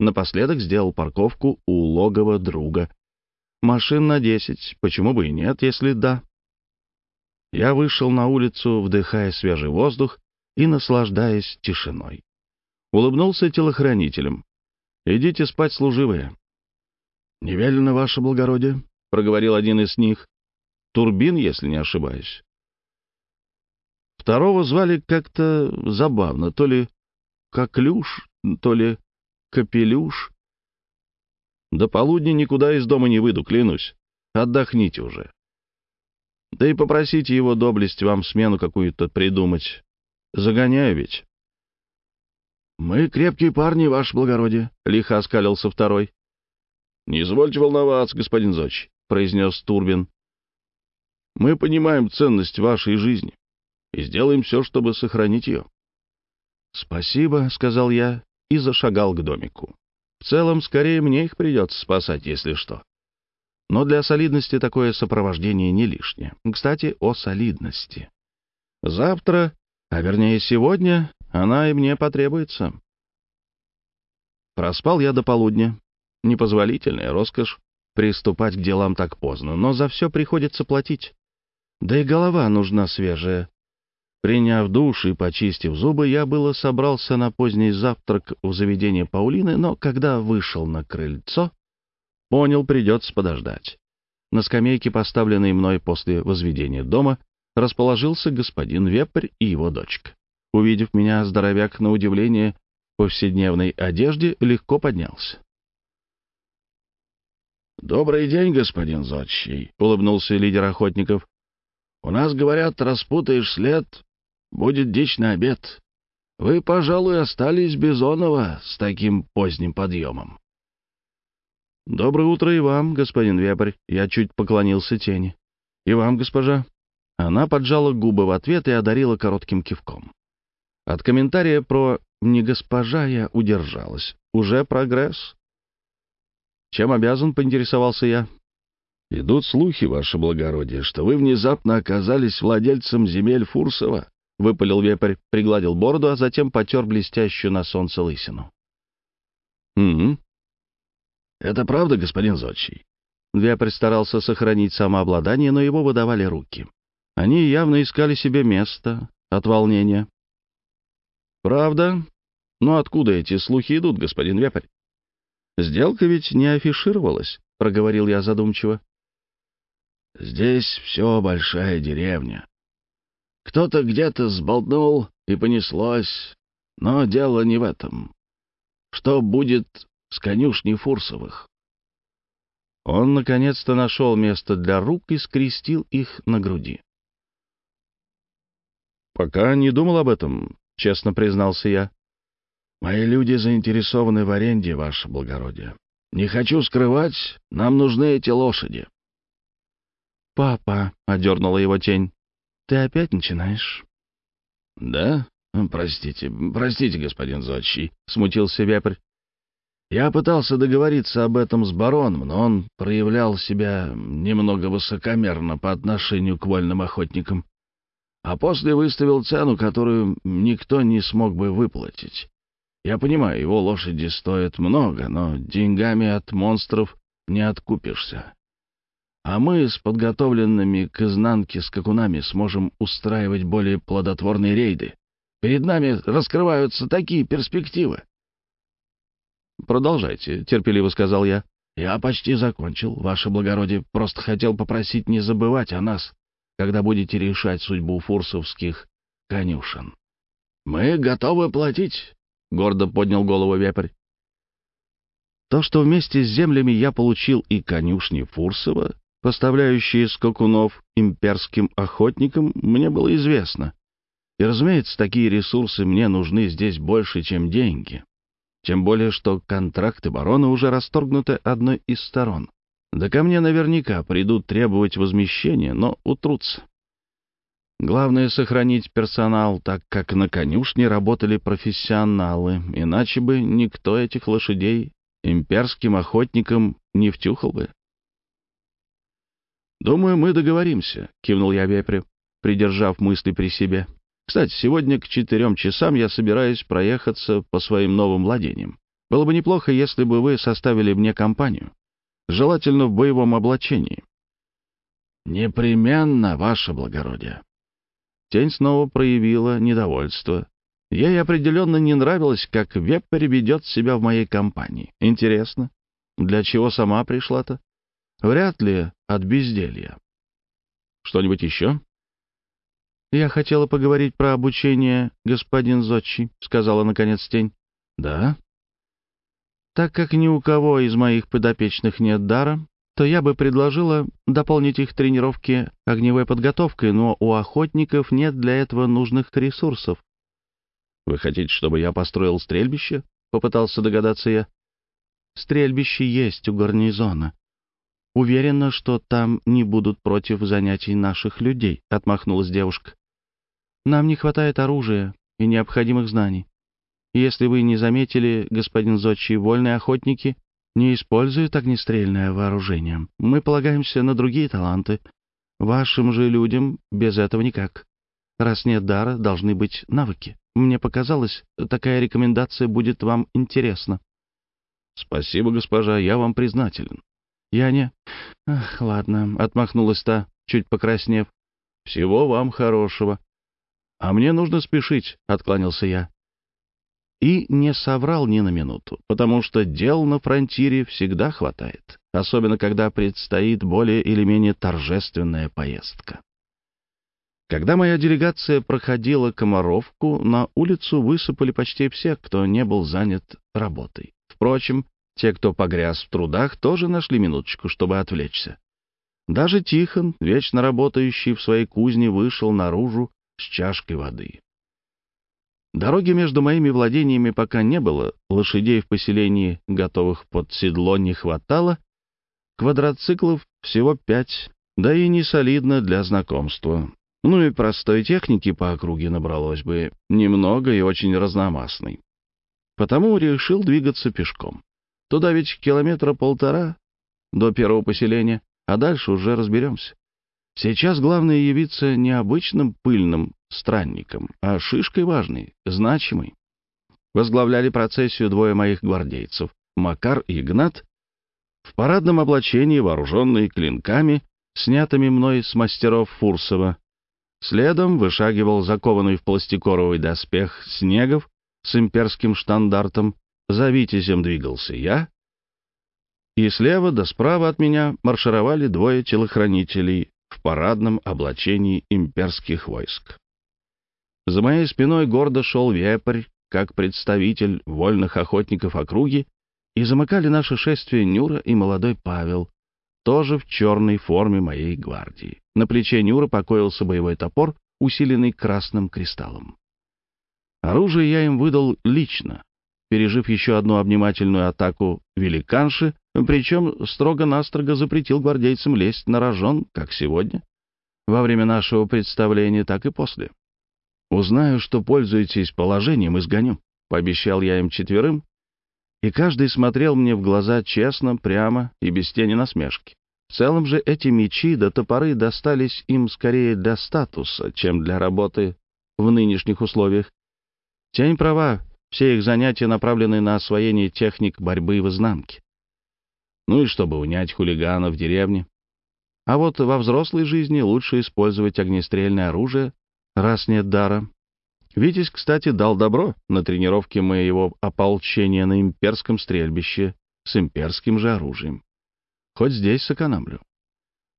Напоследок сделал парковку у логова друга. Машин на десять, почему бы и нет, если да. Я вышел на улицу, вдыхая свежий воздух и наслаждаясь тишиной. Улыбнулся телохранителем. «Идите спать, служивые». «Не велено, ваше благородие», — проговорил один из них. Турбин, если не ошибаюсь. Второго звали как-то забавно, то ли Коклюш, то ли Капелюш. До полудня никуда из дома не выйду, клянусь. Отдохните уже. Да и попросите его доблесть вам смену какую-то придумать. Загоняю ведь. — Мы крепкие парни, ваше благородие, — лихо оскалился второй. — Не извольте волноваться, господин Зоч, — произнес Турбин. — Мы понимаем ценность вашей жизни и сделаем все, чтобы сохранить ее. — Спасибо, — сказал я и зашагал к домику. В целом, скорее мне их придется спасать, если что. Но для солидности такое сопровождение не лишнее. Кстати, о солидности. Завтра, а вернее сегодня, она и мне потребуется. Проспал я до полудня. Непозволительная роскошь приступать к делам так поздно, но за все приходится платить. Да и голова нужна свежая. Приняв душ и почистив зубы, я было собрался на поздний завтрак в заведение Паулины, но когда вышел на крыльцо, понял, придется подождать. На скамейке, поставленной мной после возведения дома, расположился господин Вепрь и его дочка. Увидев меня, здоровяк, на удивление, в повседневной одежде легко поднялся. «Добрый день, господин Зодчий», — улыбнулся лидер охотников. «У нас, говорят, распутаешь след, Будет дичь на обед. Вы, пожалуй, остались Бизонова с таким поздним подъемом. Доброе утро и вам, господин Вепрь. Я чуть поклонился тени. И вам, госпожа. Она поджала губы в ответ и одарила коротким кивком. От комментария про «не госпожа» я удержалась. Уже прогресс. Чем обязан, поинтересовался я. Идут слухи, ваше благородие, что вы внезапно оказались владельцем земель Фурсова. — выпалил вепрь, пригладил бороду, а затем потер блестящую на солнце лысину. «Угу. Это правда, господин Зодчий?» Вепрь старался сохранить самообладание, но его выдавали руки. Они явно искали себе место от волнения. «Правда? Но откуда эти слухи идут, господин Вепрь?» «Сделка ведь не афишировалась», — проговорил я задумчиво. «Здесь все большая деревня», кто-то где-то сболтнул, и понеслось. Но дело не в этом. Что будет с конюшней Фурсовых? Он наконец-то нашел место для рук и скрестил их на груди. «Пока не думал об этом», — честно признался я. «Мои люди заинтересованы в аренде, ваше благородие. Не хочу скрывать, нам нужны эти лошади». «Папа», — одернула его тень, ты опять начинаешь?» «Да? Простите, простите, господин Зодчий», — смутился Вепрь. «Я пытался договориться об этом с бароном, но он проявлял себя немного высокомерно по отношению к вольным охотникам, а после выставил цену, которую никто не смог бы выплатить. Я понимаю, его лошади стоят много, но деньгами от монстров не откупишься а мы с подготовленными к изнанке скакунами сможем устраивать более плодотворные рейды. Перед нами раскрываются такие перспективы. «Продолжайте», — терпеливо сказал я. «Я почти закончил, ваше благородие. Просто хотел попросить не забывать о нас, когда будете решать судьбу фурсовских конюшен. Мы готовы платить», — гордо поднял голову вепрь. То, что вместе с землями я получил и конюшни Фурсова, поставляющие скакунов имперским охотникам, мне было известно. И, разумеется, такие ресурсы мне нужны здесь больше, чем деньги. Тем более, что контракты барона уже расторгнуты одной из сторон. Да ко мне наверняка придут требовать возмещения, но утрутся. Главное — сохранить персонал, так как на конюшне работали профессионалы, иначе бы никто этих лошадей имперским охотникам не втюхал бы. «Думаю, мы договоримся», — кивнул я вепре, придержав мысли при себе. «Кстати, сегодня к четырем часам я собираюсь проехаться по своим новым владениям. Было бы неплохо, если бы вы составили мне компанию, желательно в боевом облачении». «Непременно, ваше благородие». Тень снова проявила недовольство. Ей определенно не нравилось, как вепрь ведет себя в моей компании. Интересно. Для чего сама пришла-то? Вряд ли от безделья. Что-нибудь еще? «Я хотела поговорить про обучение, господин Зодчий», — сказала наконец тень. «Да?» «Так как ни у кого из моих подопечных нет дара, то я бы предложила дополнить их тренировки огневой подготовкой, но у охотников нет для этого нужных ресурсов». «Вы хотите, чтобы я построил стрельбище?» — попытался догадаться я. «Стрельбище есть у гарнизона. Уверена, что там не будут против занятий наших людей», — отмахнулась девушка. Нам не хватает оружия и необходимых знаний. Если вы не заметили, господин Зодчий, вольные охотники не используют огнестрельное вооружение. Мы полагаемся на другие таланты. Вашим же людям без этого никак. Раз нет дара, должны быть навыки. Мне показалось, такая рекомендация будет вам интересна. Спасибо, госпожа, я вам признателен. Я не... Ах, ладно, отмахнулась та, чуть покраснев. Всего вам хорошего. «А мне нужно спешить», — откланялся я. И не соврал ни на минуту, потому что дел на фронтире всегда хватает, особенно когда предстоит более или менее торжественная поездка. Когда моя делегация проходила Комаровку, на улицу высыпали почти все, кто не был занят работой. Впрочем, те, кто погряз в трудах, тоже нашли минуточку, чтобы отвлечься. Даже Тихон, вечно работающий в своей кузне, вышел наружу с чашкой воды. Дороги между моими владениями пока не было, лошадей в поселении, готовых под седло, не хватало, квадроциклов всего пять, да и не солидно для знакомства. Ну и простой техники по округе набралось бы немного и очень разномастной. Потому решил двигаться пешком. Туда ведь километра полтора до первого поселения, а дальше уже разберемся. Сейчас главное явиться не обычным пыльным странником, а шишкой важной, значимой. Возглавляли процессию двое моих гвардейцев, Макар и Игнат, в парадном облачении, вооруженные клинками, снятыми мной с мастеров Фурсова. Следом вышагивал закованный в пластикоровый доспех Снегов с имперским штандартом. За витязем двигался я, и слева да справа от меня маршировали двое телохранителей в парадном облачении имперских войск. За моей спиной гордо шел вепрь, как представитель вольных охотников округи, и замыкали наше шествие Нюра и молодой Павел, тоже в черной форме моей гвардии. На плече Нюра покоился боевой топор, усиленный красным кристаллом. Оружие я им выдал лично, пережив еще одну обнимательную атаку великанши, причем строго-настрого запретил гвардейцам лезть на рожон, как сегодня, во время нашего представления, так и после. «Узнаю, что пользуетесь положением, изгоню», — пообещал я им четверым, и каждый смотрел мне в глаза честно, прямо и без тени насмешки. В целом же эти мечи да топоры достались им скорее для статуса, чем для работы в нынешних условиях. Тень права, все их занятия направлены на освоение техник борьбы в изнанке ну и чтобы унять хулигана в деревне. А вот во взрослой жизни лучше использовать огнестрельное оружие, раз нет дара. Витязь, кстати, дал добро на тренировке моего ополчения на имперском стрельбище с имперским же оружием. Хоть здесь сэкономлю.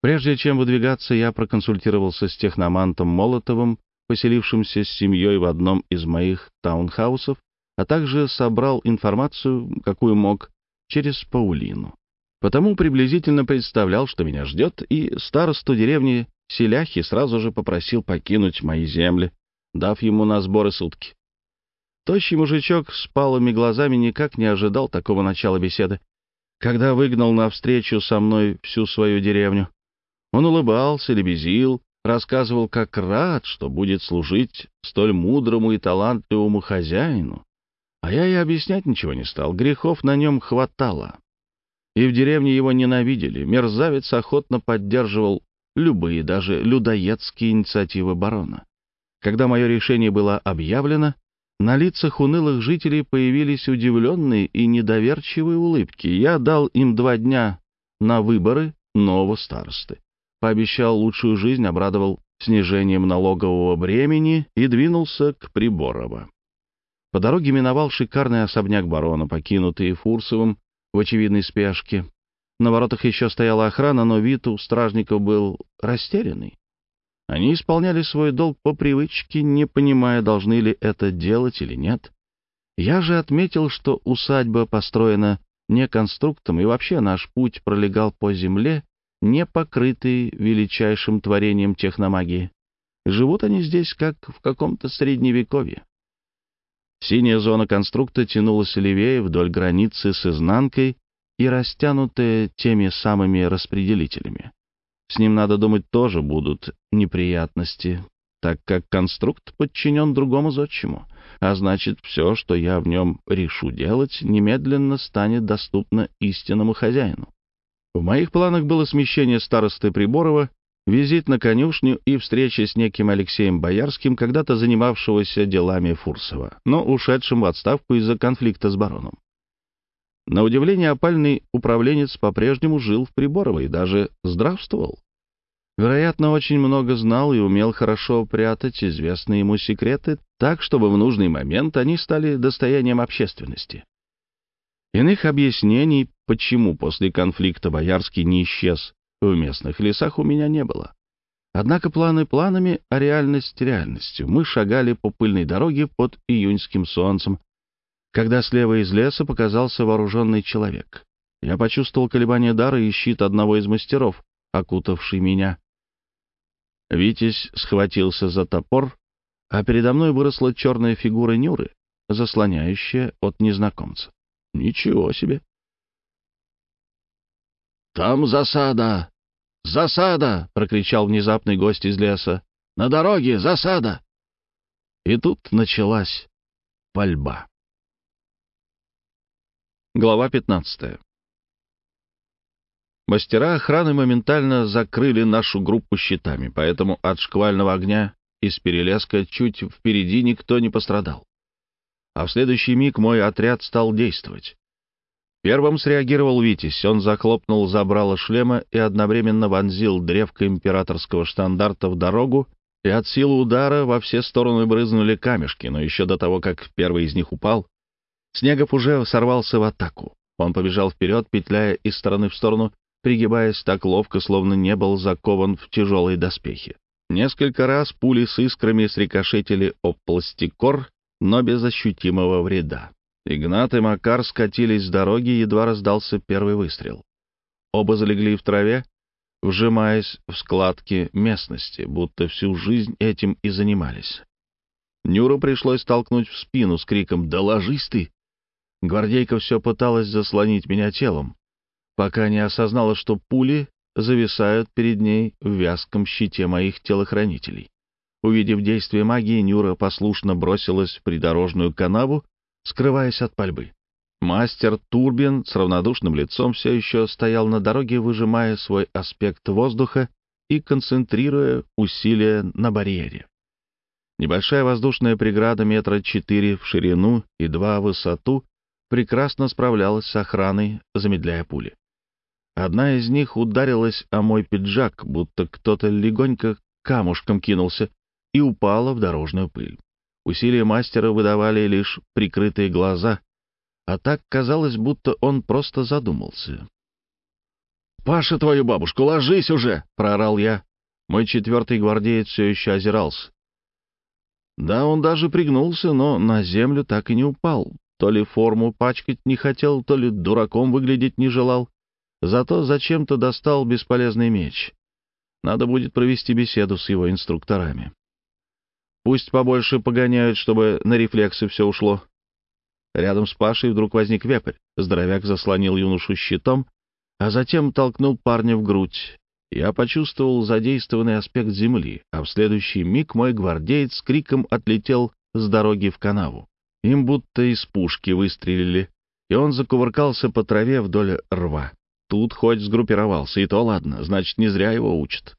Прежде чем выдвигаться, я проконсультировался с техномантом Молотовым, поселившимся с семьей в одном из моих таунхаусов, а также собрал информацию, какую мог, через Паулину. Потому приблизительно представлял, что меня ждет, и старосту деревни Селяхи сразу же попросил покинуть мои земли, дав ему на сборы сутки. Тощий мужичок с палыми глазами никак не ожидал такого начала беседы, когда выгнал навстречу со мной всю свою деревню. Он улыбался, лебезил, рассказывал, как рад, что будет служить столь мудрому и талантливому хозяину. А я и объяснять ничего не стал, грехов на нем хватало и в деревне его ненавидели. Мерзавец охотно поддерживал любые, даже людоедские инициативы барона. Когда мое решение было объявлено, на лицах унылых жителей появились удивленные и недоверчивые улыбки. Я дал им два дня на выборы нового старосты. Пообещал лучшую жизнь, обрадовал снижением налогового бремени и двинулся к Приборово. По дороге миновал шикарный особняк барона, покинутый Фурсовым, в очевидной спешке. На воротах еще стояла охрана, но вид у стражников был растерянный. Они исполняли свой долг по привычке, не понимая, должны ли это делать или нет. Я же отметил, что усадьба построена не конструктом, и вообще наш путь пролегал по земле, не покрытый величайшим творением техномагии. Живут они здесь, как в каком-то средневековье. Синяя зона конструкта тянулась левее вдоль границы с изнанкой и растянутая теми самыми распределителями. С ним, надо думать, тоже будут неприятности, так как конструкт подчинен другому зодчему, а значит, все, что я в нем решу делать, немедленно станет доступно истинному хозяину. В моих планах было смещение старосты Приборова, визит на конюшню и встреча с неким Алексеем Боярским, когда-то занимавшегося делами Фурсова, но ушедшим в отставку из-за конфликта с бароном. На удивление, опальный управленец по-прежнему жил в Приборово и даже здравствовал. Вероятно, очень много знал и умел хорошо прятать известные ему секреты, так, чтобы в нужный момент они стали достоянием общественности. Иных объяснений, почему после конфликта Боярский не исчез в местных лесах, у меня не было. Однако планы планами, а реальность реальностью. Мы шагали по пыльной дороге под июньским солнцем, когда слева из леса показался вооруженный человек. Я почувствовал колебание дара и щит одного из мастеров, окутавший меня. Витязь схватился за топор, а передо мной выросла черная фигура Нюры, заслоняющая от незнакомца. Ничего себе! «Там засада! Засада!» — прокричал внезапный гость из леса. «На дороге засада!» И тут началась пальба. Глава 15. Мастера охраны моментально закрыли нашу группу щитами, поэтому от шквального огня из перелеска чуть впереди никто не пострадал. А в следующий миг мой отряд стал действовать. Первым среагировал Витязь. Он захлопнул забрало шлема и одновременно вонзил древко императорского штандарта в дорогу, и от силы удара во все стороны брызнули камешки, но еще до того, как первый из них упал, Снегов уже сорвался в атаку. Он побежал вперед, петляя из стороны в сторону, пригибаясь так ловко, словно не был закован в тяжелые доспехи. Несколько раз пули с искрами срикошетили об пластикор, но без ощутимого вреда. Игнат и Макар скатились с дороги, едва раздался первый выстрел. Оба залегли в траве, вжимаясь в складки местности, будто всю жизнь этим и занимались. Нюру пришлось толкнуть в спину с криком «Да ложись ты!» Гвардейка все пыталась заслонить меня телом, пока не осознала, что пули зависают перед ней в вязком щите моих телохранителей. Увидев действие магии, Нюра послушно бросилась в придорожную канаву, скрываясь от пальбы. Мастер Турбин с равнодушным лицом все еще стоял на дороге, выжимая свой аспект воздуха и концентрируя усилия на барьере. Небольшая воздушная преграда метра четыре в ширину и два в высоту прекрасно справлялась с охраной, замедляя пули. Одна из них ударилась о мой пиджак, будто кто-то легонько камушком кинулся и упала в дорожную пыль. Усилия мастера выдавали лишь прикрытые глаза, а так казалось, будто он просто задумался. «Паша, твою бабушку, ложись уже!» — проорал я. Мой четвертый гвардеец все еще озирался. Да, он даже пригнулся, но на землю так и не упал. То ли форму пачкать не хотел, то ли дураком выглядеть не желал. Зато зачем-то достал бесполезный меч. Надо будет провести беседу с его инструкторами. Пусть побольше погоняют, чтобы на рефлексы все ушло. Рядом с Пашей вдруг возник вепрь. Здоровяк заслонил юношу щитом, а затем толкнул парня в грудь. Я почувствовал задействованный аспект земли, а в следующий миг мой гвардеец с криком отлетел с дороги в канаву. Им будто из пушки выстрелили, и он закувыркался по траве вдоль рва. Тут хоть сгруппировался, и то ладно, значит, не зря его учат.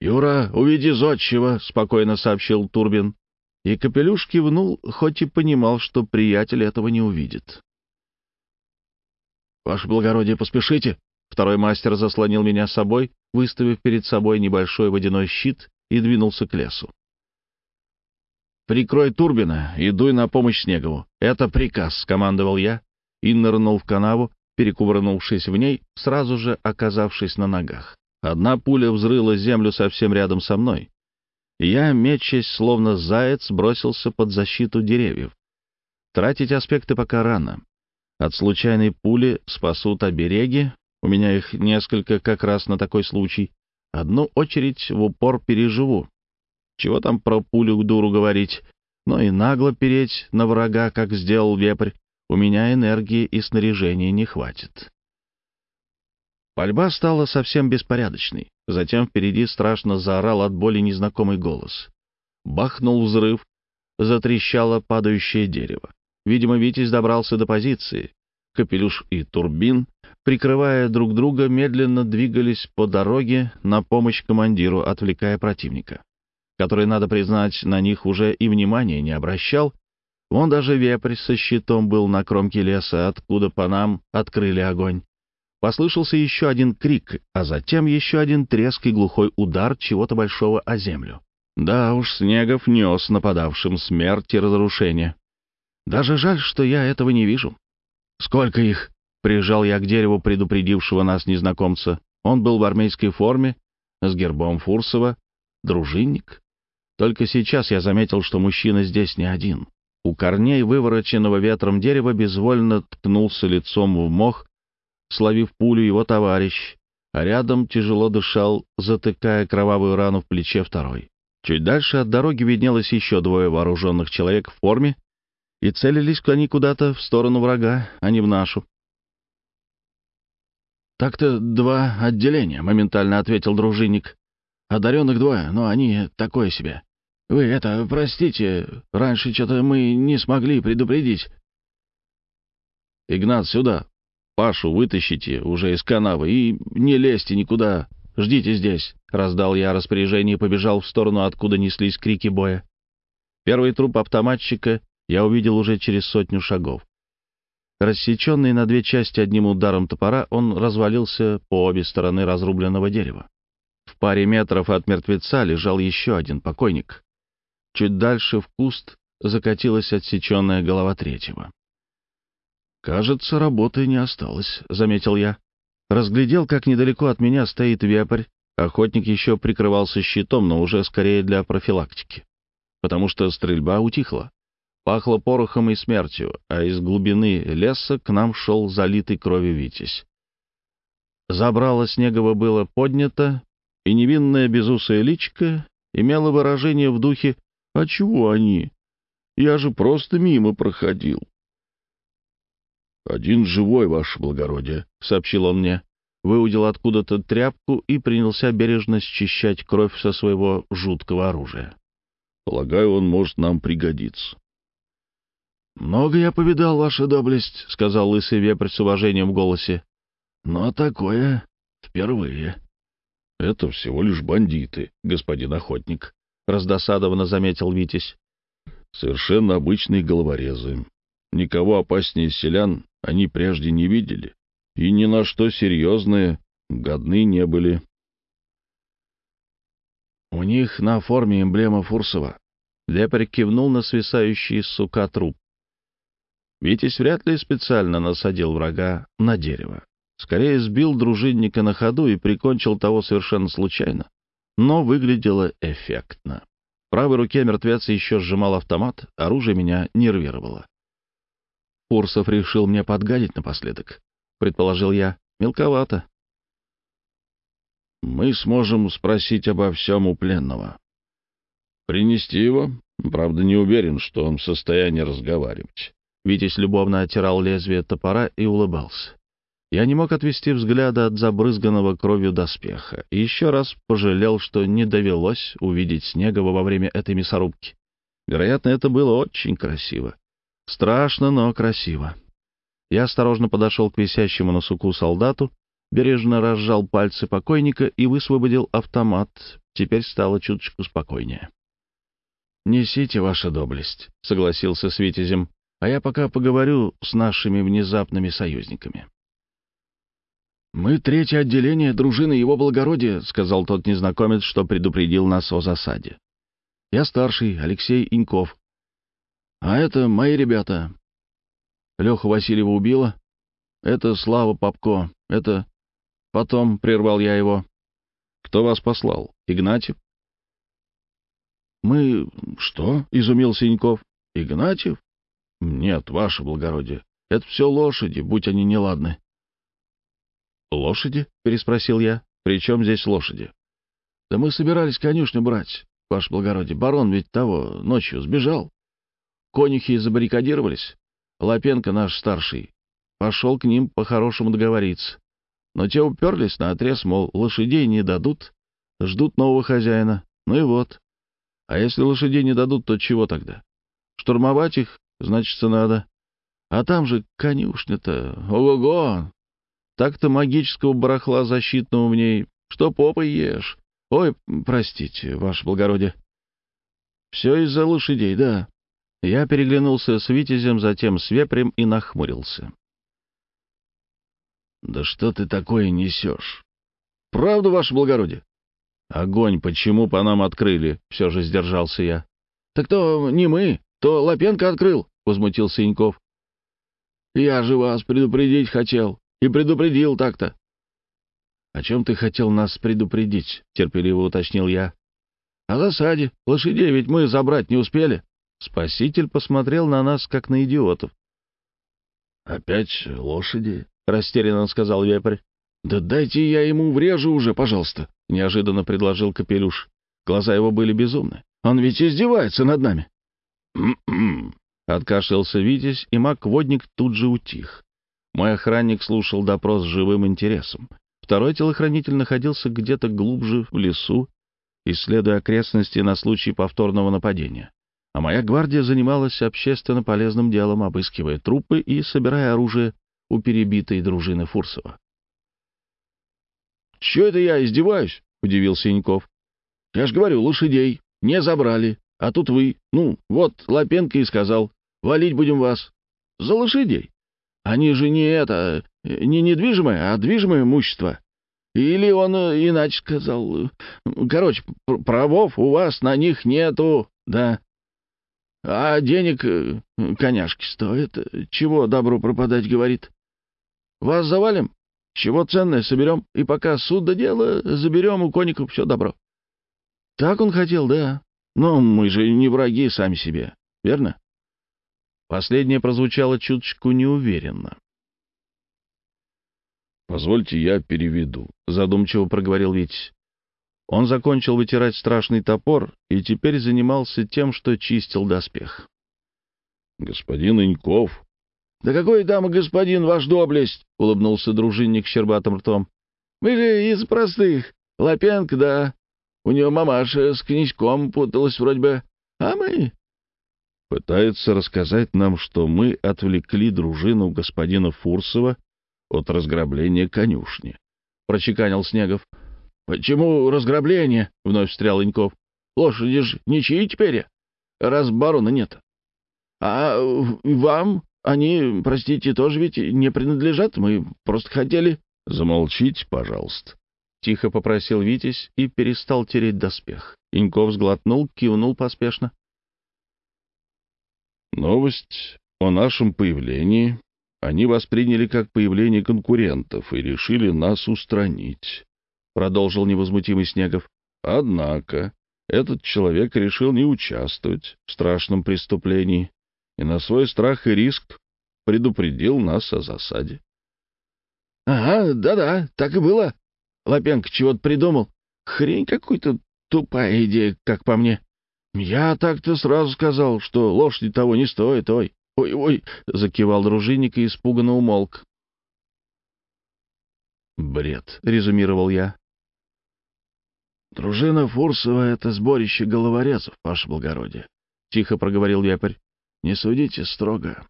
«Юра, уведи зодчего», — спокойно сообщил Турбин. И Капелюш кивнул, хоть и понимал, что приятель этого не увидит. «Ваше благородие, поспешите!» Второй мастер заслонил меня собой, выставив перед собой небольшой водяной щит и двинулся к лесу. «Прикрой Турбина и дуй на помощь Снегову. Это приказ», — скомандовал я, и нырнул в канаву, перекувырнувшись в ней, сразу же оказавшись на ногах. Одна пуля взрыла землю совсем рядом со мной. Я, мечась, словно заяц, бросился под защиту деревьев. Тратить аспекты пока рано. От случайной пули спасут обереги, у меня их несколько как раз на такой случай. Одну очередь в упор переживу. Чего там про пулю дуру говорить? Но и нагло переть на врага, как сделал вепрь, у меня энергии и снаряжения не хватит. Пальба стала совсем беспорядочной. Затем впереди страшно заорал от боли незнакомый голос. Бахнул взрыв, затрещало падающее дерево. Видимо, Витязь добрался до позиции. Капелюш и Турбин, прикрывая друг друга, медленно двигались по дороге на помощь командиру, отвлекая противника, который, надо признать, на них уже и внимания не обращал. Вон даже вепрь со щитом был на кромке леса, откуда по нам открыли огонь. Послышался еще один крик, а затем еще один треск и глухой удар чего-то большого о землю. Да уж, Снегов нес нападавшим смерть и разрушение. Даже жаль, что я этого не вижу. «Сколько их?» — прижал я к дереву предупредившего нас незнакомца. Он был в армейской форме, с гербом Фурсова, дружинник. Только сейчас я заметил, что мужчина здесь не один. У корней вывороченного ветром дерева безвольно ткнулся лицом в мох, словив пулю его товарищ, а рядом тяжело дышал, затыкая кровавую рану в плече второй. Чуть дальше от дороги виднелось еще двое вооруженных человек в форме, и целились они куда-то в сторону врага, а не в нашу. «Так-то два отделения», — моментально ответил дружинник. «Одаренных двое, но они такое себе. Вы это, простите, раньше что-то мы не смогли предупредить». «Игнат, сюда. Пашу вытащите уже из канавы и не лезьте никуда. Ждите здесь», — раздал я распоряжение и побежал в сторону, откуда неслись крики боя. Первый труп автоматчика я увидел уже через сотню шагов. Рассеченный на две части одним ударом топора, он развалился по обе стороны разрубленного дерева. В паре метров от мертвеца лежал еще один покойник. Чуть дальше в куст закатилась отсеченная голова третьего. «Кажется, работы не осталось», — заметил я. Разглядел, как недалеко от меня стоит вепрь. Охотник еще прикрывался щитом, но уже скорее для профилактики, потому что стрельба утихла. Пахло порохом и смертью, а из глубины леса к нам шел залитый кровью Витязь. Забрало Снегова было поднято, и невинная безусая личка имела выражение в духе «А чего они? Я же просто мимо проходил». «Один живой, ваше благородие», — сообщил он мне. Выудил откуда-то тряпку и принялся бережно счищать кровь со своего жуткого оружия. «Полагаю, он может нам пригодиться». «Много я повидал, ваша доблесть», — сказал лысый вепрь с уважением в голосе. «Но такое впервые». «Это всего лишь бандиты, господин охотник», — раздосадованно заметил Витязь. «Совершенно обычные головорезы. Никого опаснее селян они прежде не видели, и ни на что серьезные годны не были». «У них на форме эмблема Фурсова». Вепрь кивнул на свисающий сука труп. Витязь вряд ли специально насадил врага на дерево. Скорее сбил дружинника на ходу и прикончил того совершенно случайно. Но выглядело эффектно. В правой руке мертвец еще сжимал автомат, оружие меня нервировало. Фурсов решил мне подгадить напоследок. Предположил я. Мелковато. Мы сможем спросить обо всем у пленного. Принести его? Правда, не уверен, что он в состоянии разговаривать. Витязь любовно оттирал лезвие топора и улыбался. Я не мог отвести взгляда от забрызганного кровью доспеха и еще раз пожалел, что не довелось увидеть Снегова во время этой мясорубки. Вероятно, это было очень красиво. Страшно, но красиво. Я осторожно подошел к висящему на суку солдату, бережно разжал пальцы покойника и высвободил автомат. Теперь стало чуточку спокойнее. «Несите, ваша доблесть», — согласился с Витязем а я пока поговорю с нашими внезапными союзниками. «Мы третье отделение дружины его благородия», — сказал тот незнакомец, что предупредил нас о засаде. «Я старший, Алексей Иньков. А это мои ребята». Леху Васильева убила? Это Слава Попко. Это... Потом прервал я его. Кто вас послал? Игнатьев? Мы... Что? — изумился Синьков. Игнатьев? Нет, ваше благородие. Это все лошади, будь они неладны. Лошади? — переспросил я. При чем здесь лошади? Да мы собирались конюшню брать, ваше благородие. Барон ведь того ночью сбежал. Конюхи забаррикадировались. Лапенко наш старший пошел к ним по-хорошему договориться. Но те уперлись на отрез, мол, лошадей не дадут, ждут нового хозяина. Ну и вот. А если лошадей не дадут, то чего тогда? Штурмовать их, значится, надо. А там же конюшня-то, ого-го! Так-то магического барахла защитного в ней, что попой ешь. Ой, простите, ваше благородие. Все из-за лошадей, да. Я переглянулся с Витязем, затем с Вепрем и нахмурился. «Да что ты такое несешь?» «Правду, ваше благородие?» «Огонь почему по нам открыли?» — все же сдержался я. «Так то не мы, то Лапенко открыл», — возмутился Яньков. «Я же вас предупредить хотел, и предупредил так-то». «О чем ты хотел нас предупредить?» — терпеливо уточнил я. «О засаде. Лошадей ведь мы забрать не успели». Спаситель посмотрел на нас, как на идиотов. «Опять лошади?» — растерянно сказал вепрь. «Да дайте я ему врежу уже, пожалуйста», — неожиданно предложил Капелюш. Глаза его были безумны. «Он ведь издевается над нами». «М-м-м», откашлялся Витязь, и маг-водник тут же утих. Мой охранник слушал допрос с живым интересом. Второй телохранитель находился где-то глубже в лесу, исследуя окрестности на случай повторного нападения а моя гвардия занималась общественно полезным делом, обыскивая трупы и собирая оружие у перебитой дружины Фурсова. — Чё это я издеваюсь? — удивился Яньков. — Я ж говорю, лошадей не забрали, а тут вы. Ну, вот Лапенко и сказал, валить будем вас. За лошадей. Они же не это, не недвижимое, а движимое имущество. Или он иначе сказал. Короче, правов у вас на них нету, да. А денег э, коняшки стоят. Чего добру пропадать, говорит. Вас завалим, чего ценное соберем, и пока суд до дела, заберем у конников все добро. Так он хотел, да. Но мы же не враги сами себе, верно? Последнее прозвучало чуточку неуверенно. «Позвольте, я переведу», — задумчиво проговорил Витязь. Он закончил вытирать страшный топор и теперь занимался тем, что чистил доспех. — Господин Иньков. — Да какой там господин ваш доблесть? — улыбнулся дружинник щербатым ртом. — Мы же из простых. Лапенко, да. У него мамаша с князьком путалась вроде бы. А мы... Пытается рассказать нам, что мы отвлекли дружину господина Фурсова от разграбления конюшни. Прочеканил Снегов. «Почему разграбление?» — вновь встрял Иньков. «Лошади ж ничьи теперь, раз барона нет. А вам они, простите, тоже ведь не принадлежат, мы просто хотели...» «Замолчите, пожалуйста», — тихо попросил Витязь и перестал тереть доспех. Иньков сглотнул, кивнул поспешно. «Новость о нашем появлении они восприняли как появление конкурентов и решили нас устранить продолжил невозмутимый Снегов. Однако этот человек решил не участвовать в страшном преступлении и на свой страх и риск предупредил нас о засаде. — Ага, да-да, так и было. Лапенко чего-то придумал. Хрень какой-то тупая идея, как по мне. Я так-то сразу сказал, что лошади того не стоит, ой. «Ой-ой!» — закивал дружинник и испуганно умолк. «Бред», — резюмировал я. «Дружина Фурсова — это сборище головорезов, ваше благородие», — тихо проговорил вепрь. «Не судите строго».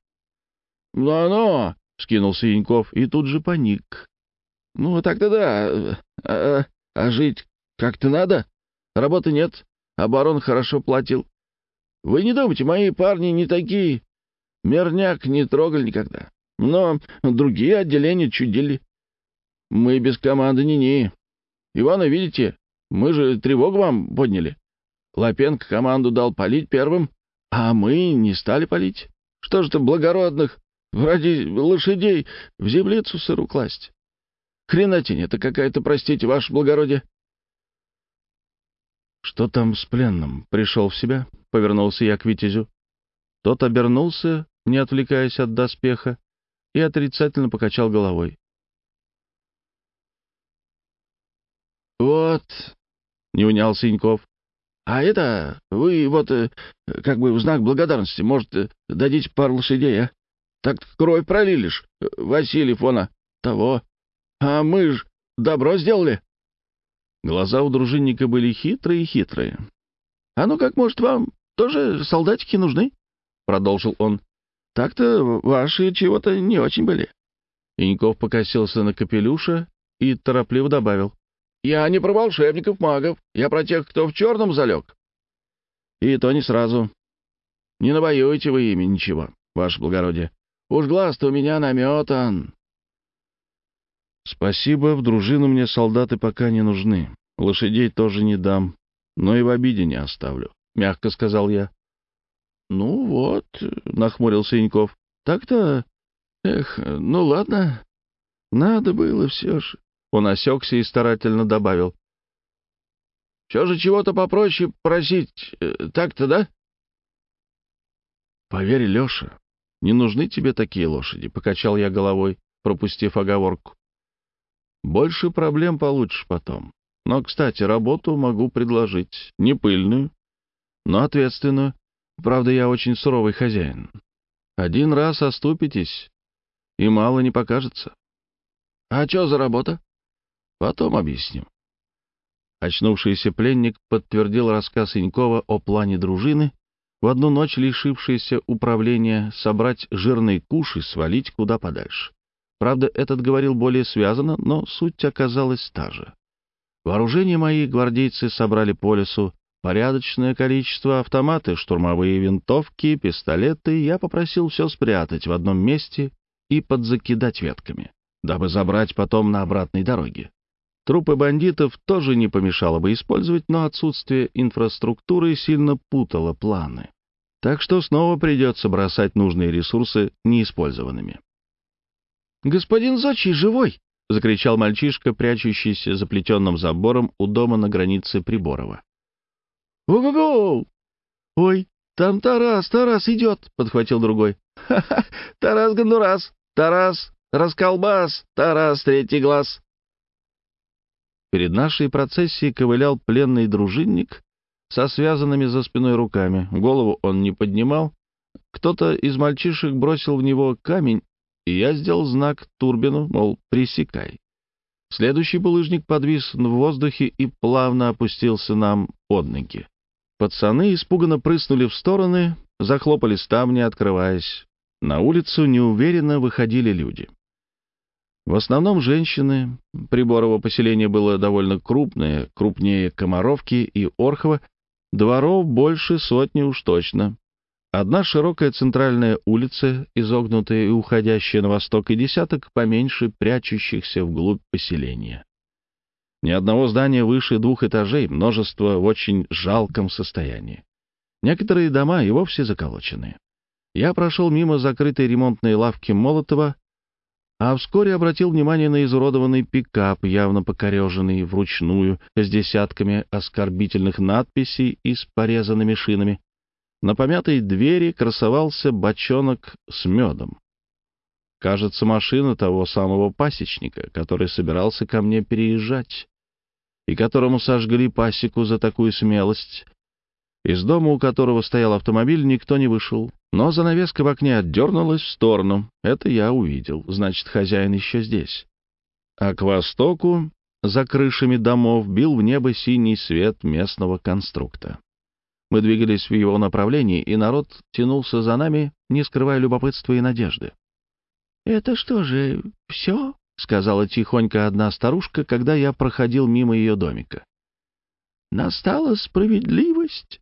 «Ну-ну!» — скинулся Яньков и тут же паник. «Ну, так-то да. А, а жить как-то надо. Работы нет, а барон хорошо платил. Вы не думайте, мои парни не такие. Мерняк не трогали никогда. Но другие отделения чудили. Мы без команды не-не. Ивана, видите, мы же тревогу вам подняли. Лапенко команду дал палить первым, а мы не стали палить. Что ж ты благородных ради лошадей в землицу сыру класть. Хренатень это какая-то, простите, ваше благородие. Что там с пленным? Пришел в себя? Повернулся я к Витязю. Тот обернулся, не отвлекаясь от доспеха, и отрицательно покачал головой. «Вот», — не унял Синьков, — «а это вы вот э, как бы в знак благодарности, может, э, дадите пару лошадей, а? Так кровь пролили ж, э, Василий Фона, того. А мы ж добро сделали». Глаза у дружинника были хитрые-хитрые. «А ну как, может, вам тоже солдатики нужны?» — продолжил он. «Так-то ваши чего-то не очень были». Иньков покосился на капелюша и торопливо добавил. «Я не про волшебников-магов, я про тех, кто в черном залег». «И то не сразу. Не навоюете вы ими ничего, ваше благородие. Уж глаз-то у меня наметан». «Спасибо, в дружину мне солдаты пока не нужны. Лошадей тоже не дам, но и в обиде не оставлю», — мягко сказал я. «Ну вот», — нахмурился Яньков, — «так-то... Эх, ну ладно, надо было все же». Он осекся и старательно добавил. «Все же чего-то попроще просить, э, так-то, да?» «Поверь, Леша, не нужны тебе такие лошади», — покачал я головой, пропустив оговорку. «Больше проблем получишь потом. Но, кстати, работу могу предложить. Не пыльную, но ответственную. Правда, я очень суровый хозяин. Один раз оступитесь, и мало не покажется. А что за работа? Потом объясню. Очнувшийся пленник подтвердил рассказ Инькова о плане дружины, в одну ночь лишившейся управления собрать жирный куш и свалить куда подальше. Правда, этот говорил более связано, но суть оказалась та же. Вооружение мои гвардейцы собрали по лесу порядочное количество автоматы, штурмовые винтовки, пистолеты. Я попросил все спрятать в одном месте и подзакидать ветками, дабы забрать потом на обратной дороге. Трупы бандитов тоже не помешало бы использовать, но отсутствие инфраструктуры сильно путало планы. Так что снова придется бросать нужные ресурсы неиспользованными. «Господин Зочи живой!» — закричал мальчишка, прячущийся за плетенным забором у дома на границе Приборова. «Ого-го! Ой, там Тарас, Тарас идет!» — подхватил другой. «Ха-ха! Тарас Гондурас! Тарас! Расколбас! Тарас Третий Глаз!» Перед нашей процессией ковылял пленный дружинник со связанными за спиной руками. Голову он не поднимал. Кто-то из мальчишек бросил в него камень, и я сделал знак Турбину, мол, пресекай. Следующий булыжник подвис в воздухе и плавно опустился нам под ноги. Пацаны испуганно прыснули в стороны, захлопали ставни, открываясь. На улицу неуверенно выходили люди. В основном женщины. Приборово поселение было довольно крупное, крупнее Комаровки и Орхова. Дворов больше сотни уж точно. Одна широкая центральная улица, изогнутая и уходящая на восток, и десяток поменьше прячущихся вглубь поселения. Ни одного здания выше двух этажей, множество в очень жалком состоянии. Некоторые дома и вовсе заколочены. Я прошел мимо закрытой ремонтной лавки Молотова, а вскоре обратил внимание на изуродованный пикап, явно покореженный вручную, с десятками оскорбительных надписей и с порезанными шинами. На помятой двери красовался бочонок с медом. Кажется, машина того самого пасечника, который собирался ко мне переезжать, и которому сожгли пасеку за такую смелость. Из дома, у которого стоял автомобиль, никто не вышел, но занавеска в окне отдернулась в сторону. Это я увидел, значит, хозяин еще здесь. А к востоку, за крышами домов, бил в небо синий свет местного конструкта. Мы двигались в его направлении, и народ тянулся за нами, не скрывая любопытства и надежды. «Это что же, все?» — сказала тихонько одна старушка, когда я проходил мимо ее домика. «Настала справедливость.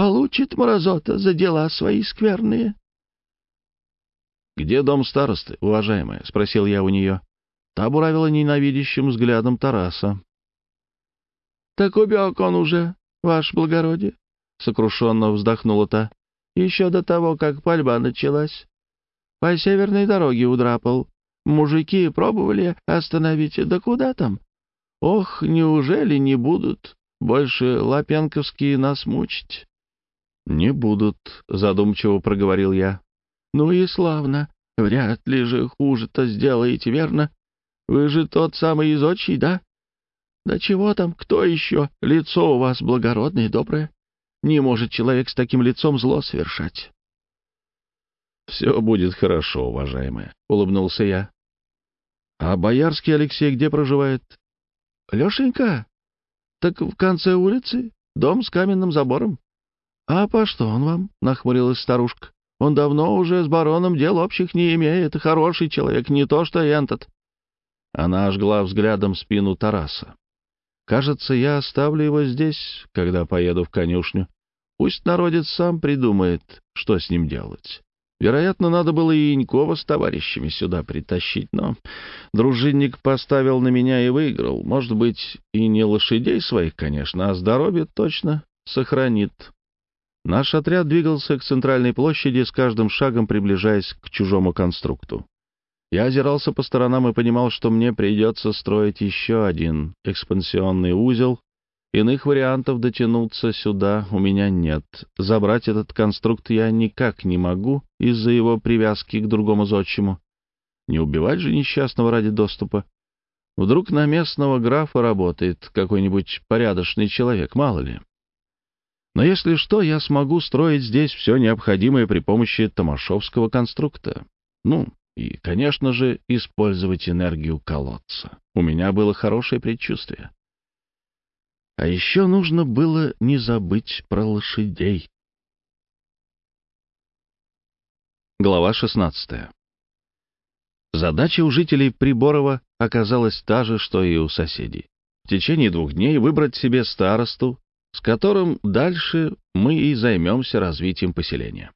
Получит мразота за дела свои скверные». «Где дом старосты, уважаемая?» — спросил я у нее. Та буравила ненавидящим взглядом Тараса. «Так убег он уже, ваше благородие», — сокрушенно вздохнула та, — «еще до того, как пальба началась. по северной дороге удрапал. Мужики пробовали остановить, да куда там? Ох, неужели не будут больше лапенковские нас мучить?» «Не будут», — задумчиво проговорил я. «Ну и славно. Вряд ли же хуже-то сделаете, верно? Вы же тот самый изотчий, да? Да чего там, кто еще? Лицо у вас благородное и доброе. Не может человек с таким лицом зло совершать». «Все будет хорошо, уважаемая», — улыбнулся я. «А Боярский Алексей где проживает?» «Лешенька? Так в конце улицы. Дом с каменным забором». «А по что он вам?» — нахмурилась старушка. «Он давно уже с бароном дел общих не имеет. Хороший человек, не то что этот». Она ожгла взглядом спину Тараса. «Кажется, я оставлю его здесь, когда поеду в конюшню. Пусть народец сам придумает, что с ним делать». Вероятно, надо было и Янькова с товарищами сюда притащить, но дружинник поставил на меня и выиграл. Может быть, и не лошадей своих, конечно, а здоровье точно сохранит. Наш отряд двигался к центральной площади, с каждым шагом приближаясь к чужому конструкту. Я озирался по сторонам и понимал, что мне придется строить еще один экспансионный узел, Иных вариантов дотянуться сюда у меня нет. Забрать этот конструкт я никак не могу из-за его привязки к другому зодчему. Не убивать же несчастного ради доступа. Вдруг на местного графа работает какой-нибудь порядочный человек, мало ли. Но если что, я смогу строить здесь все необходимое при помощи Томашовского конструкта. Ну, и, конечно же, использовать энергию колодца. У меня было хорошее предчувствие. А еще нужно было не забыть про лошадей. Глава 16. Задача у жителей Приборова оказалась та же, что и у соседей. В течение двух дней выбрать себе старосту, с которым дальше мы и займемся развитием поселения.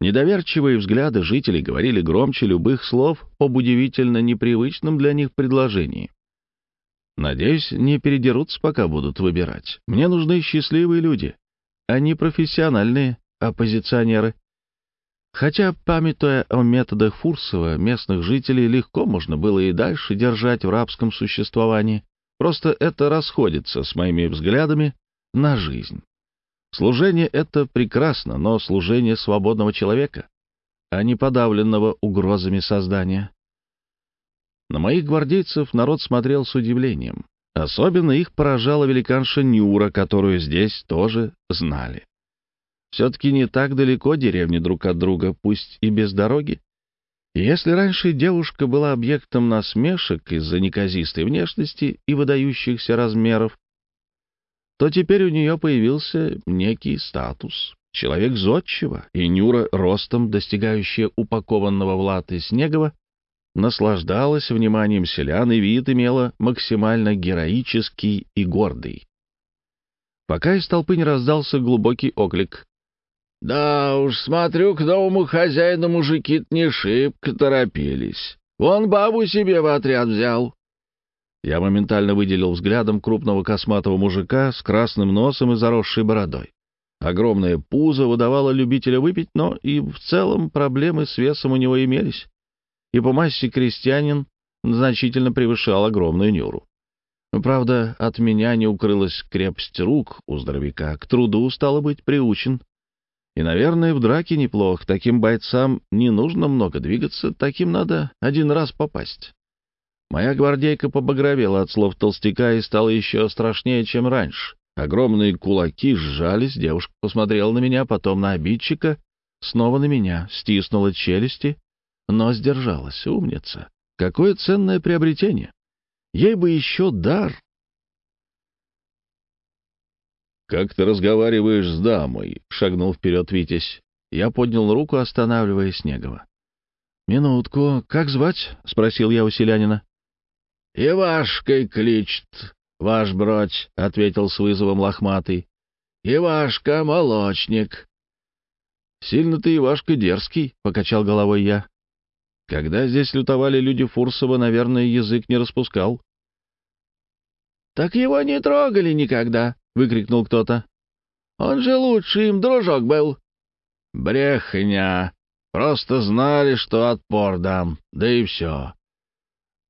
Недоверчивые взгляды жителей говорили громче любых слов об удивительно непривычном для них предложении. Надеюсь, не передерутся, пока будут выбирать. Мне нужны счастливые люди, а не профессиональные оппозиционеры. Хотя, памятуя о методах Фурсова, местных жителей легко можно было и дальше держать в рабском существовании. Просто это расходится с моими взглядами на жизнь. Служение — это прекрасно, но служение свободного человека, а не подавленного угрозами создания. На моих гвардейцев народ смотрел с удивлением. Особенно их поражала великанша Нюра, которую здесь тоже знали. Все-таки не так далеко деревни друг от друга, пусть и без дороги. Если раньше девушка была объектом насмешек из-за неказистой внешности и выдающихся размеров, то теперь у нее появился некий статус. Человек зодчего, и Нюра, ростом достигающая упакованного в латы Снегова, наслаждалась вниманием селян и вид имела максимально героический и гордый. Пока из толпы не раздался глубокий оклик. «Да уж, смотрю, к новому хозяину мужики не шибко торопились. Вон бабу себе в отряд взял». Я моментально выделил взглядом крупного косматого мужика с красным носом и заросшей бородой. Огромное пузо выдавало любителя выпить, но и в целом проблемы с весом у него имелись и по массе крестьянин значительно превышал огромную Нюру. Правда, от меня не укрылась крепость рук у здоровяка, к труду стало быть приучен. И, наверное, в драке неплох, таким бойцам не нужно много двигаться, таким надо один раз попасть. Моя гвардейка побагровела от слов толстяка и стала еще страшнее, чем раньше. Огромные кулаки сжались, девушка посмотрела на меня, потом на обидчика, снова на меня, стиснула челюсти но сдержалась. Умница. Какое ценное приобретение. Ей бы еще дар. «Как ты разговариваешь с дамой?» — шагнул вперед Витязь. Я поднял руку, останавливая Снегова. «Минутку. Как звать?» — спросил я у селянина. «Ивашкой кличет, ваш бродь», — ответил с вызовом лохматый. «Ивашка — молочник». «Сильно ты, Ивашка, дерзкий», — покачал головой я. Когда здесь лютовали люди Фурсова, наверное, язык не распускал. «Так его не трогали никогда!» — выкрикнул кто-то. «Он же лучший им дружок был!» «Брехня!» — Просто знали, что отпор дам, да и все.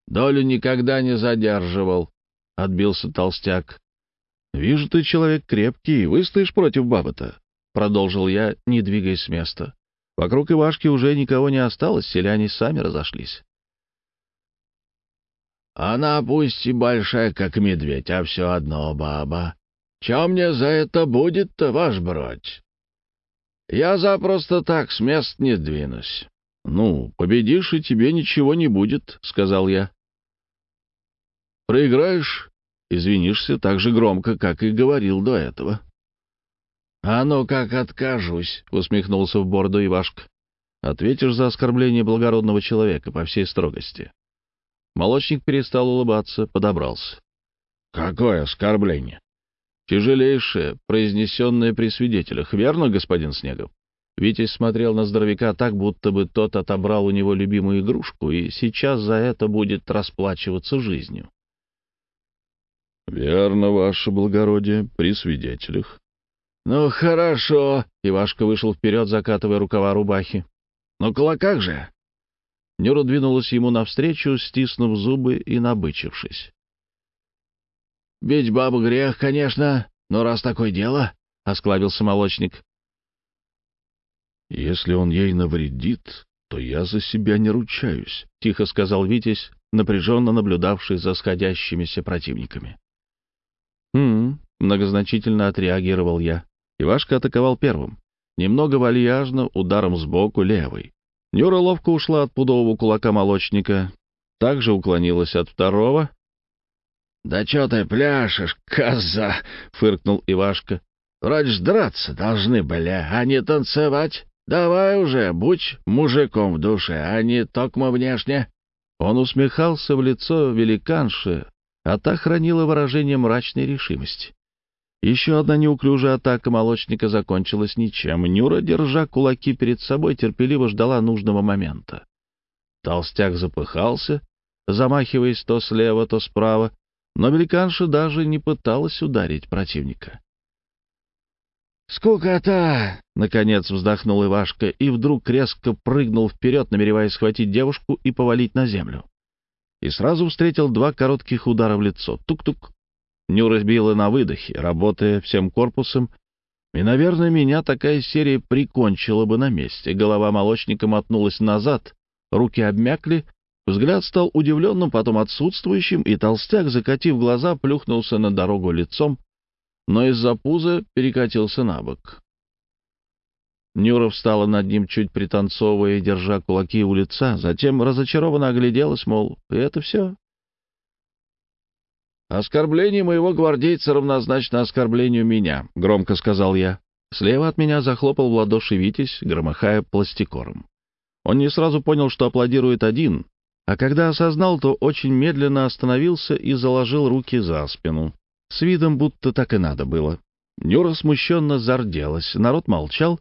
Долю никогда не задерживал, — отбился толстяк. — Вижу, ты человек крепкий, выстоишь против бабы-то, — продолжил я, не двигаясь с места. Вокруг Ивашки уже никого не осталось, селяне сами разошлись. Она пусть и большая, как медведь, а все одно баба. Чем мне за это будет-то, ваш бродь? Я запросто так с мест не двинусь. — Ну, победишь, и тебе ничего не будет, — сказал я. — Проиграешь, извинишься так же громко, как и говорил до этого. — А ну как откажусь, — усмехнулся в борду Ивашка. — Ответишь за оскорбление благородного человека по всей строгости. Молочник перестал улыбаться, подобрался. — Какое оскорбление? Тяжелейшее, произнесенное при свидетелях, верно, господин Снегов? Витязь смотрел на здоровяка так, будто бы тот отобрал у него любимую игрушку и сейчас за это будет расплачиваться жизнью. — Верно, ваше благородие, при свидетелях. — Ну, хорошо, — Ивашка вышел вперед, закатывая рукава рубахи. — Ну, как же? Нюра двинулась ему навстречу, стиснув зубы и набычившись. Бить бабу грех, конечно, но раз такое дело, — осклабился молочник. — Если он ей навредит, то я за себя не ручаюсь, — тихо сказал Витязь, напряженно наблюдавший за сходящимися противниками. «Хм...» — многозначительно отреагировал я. Ивашка атаковал первым. Немного вальяжно, ударом сбоку, левой. Нюра ловко ушла от пудового кулака молочника, также уклонилась от второго, «Да чё ты пляшешь, коза?» — фыркнул Ивашка. «Вроде ж драться должны были, а не танцевать. Давай уже, будь мужиком в душе, а не токмо внешне». Он усмехался в лицо великанши, а та хранила выражение мрачной решимости. Еще одна неуклюжая атака молочника закончилась ничем. Нюра, держа кулаки перед собой, терпеливо ждала нужного момента. Толстяк запыхался, замахиваясь то слева, то справа, но великанша даже не пыталась ударить противника. «Скукота!» — наконец вздохнул Ивашка и вдруг резко прыгнул вперед, намереваясь схватить девушку и повалить на землю. И сразу встретил два коротких удара в лицо. Тук-тук. Нюра била на выдохе, работая всем корпусом, и, наверное, меня такая серия прикончила бы на месте. Голова молочника мотнулась назад, руки обмякли, Взгляд стал удивленным, потом отсутствующим, и толстяк, закатив глаза, плюхнулся на дорогу лицом, но из-за пуза перекатился на бок. Нюра встала над ним, чуть пританцовывая, держа кулаки у лица, затем разочарованно огляделась, мол, это все. «Оскорбление моего гвардейца равнозначно оскорблению меня», — громко сказал я. Слева от меня захлопал в ладоши Витязь, громыхая пластикором. Он не сразу понял, что аплодирует один, а когда осознал, то очень медленно остановился и заложил руки за спину. С видом, будто так и надо было. Нюра смущенно зарделась, народ молчал.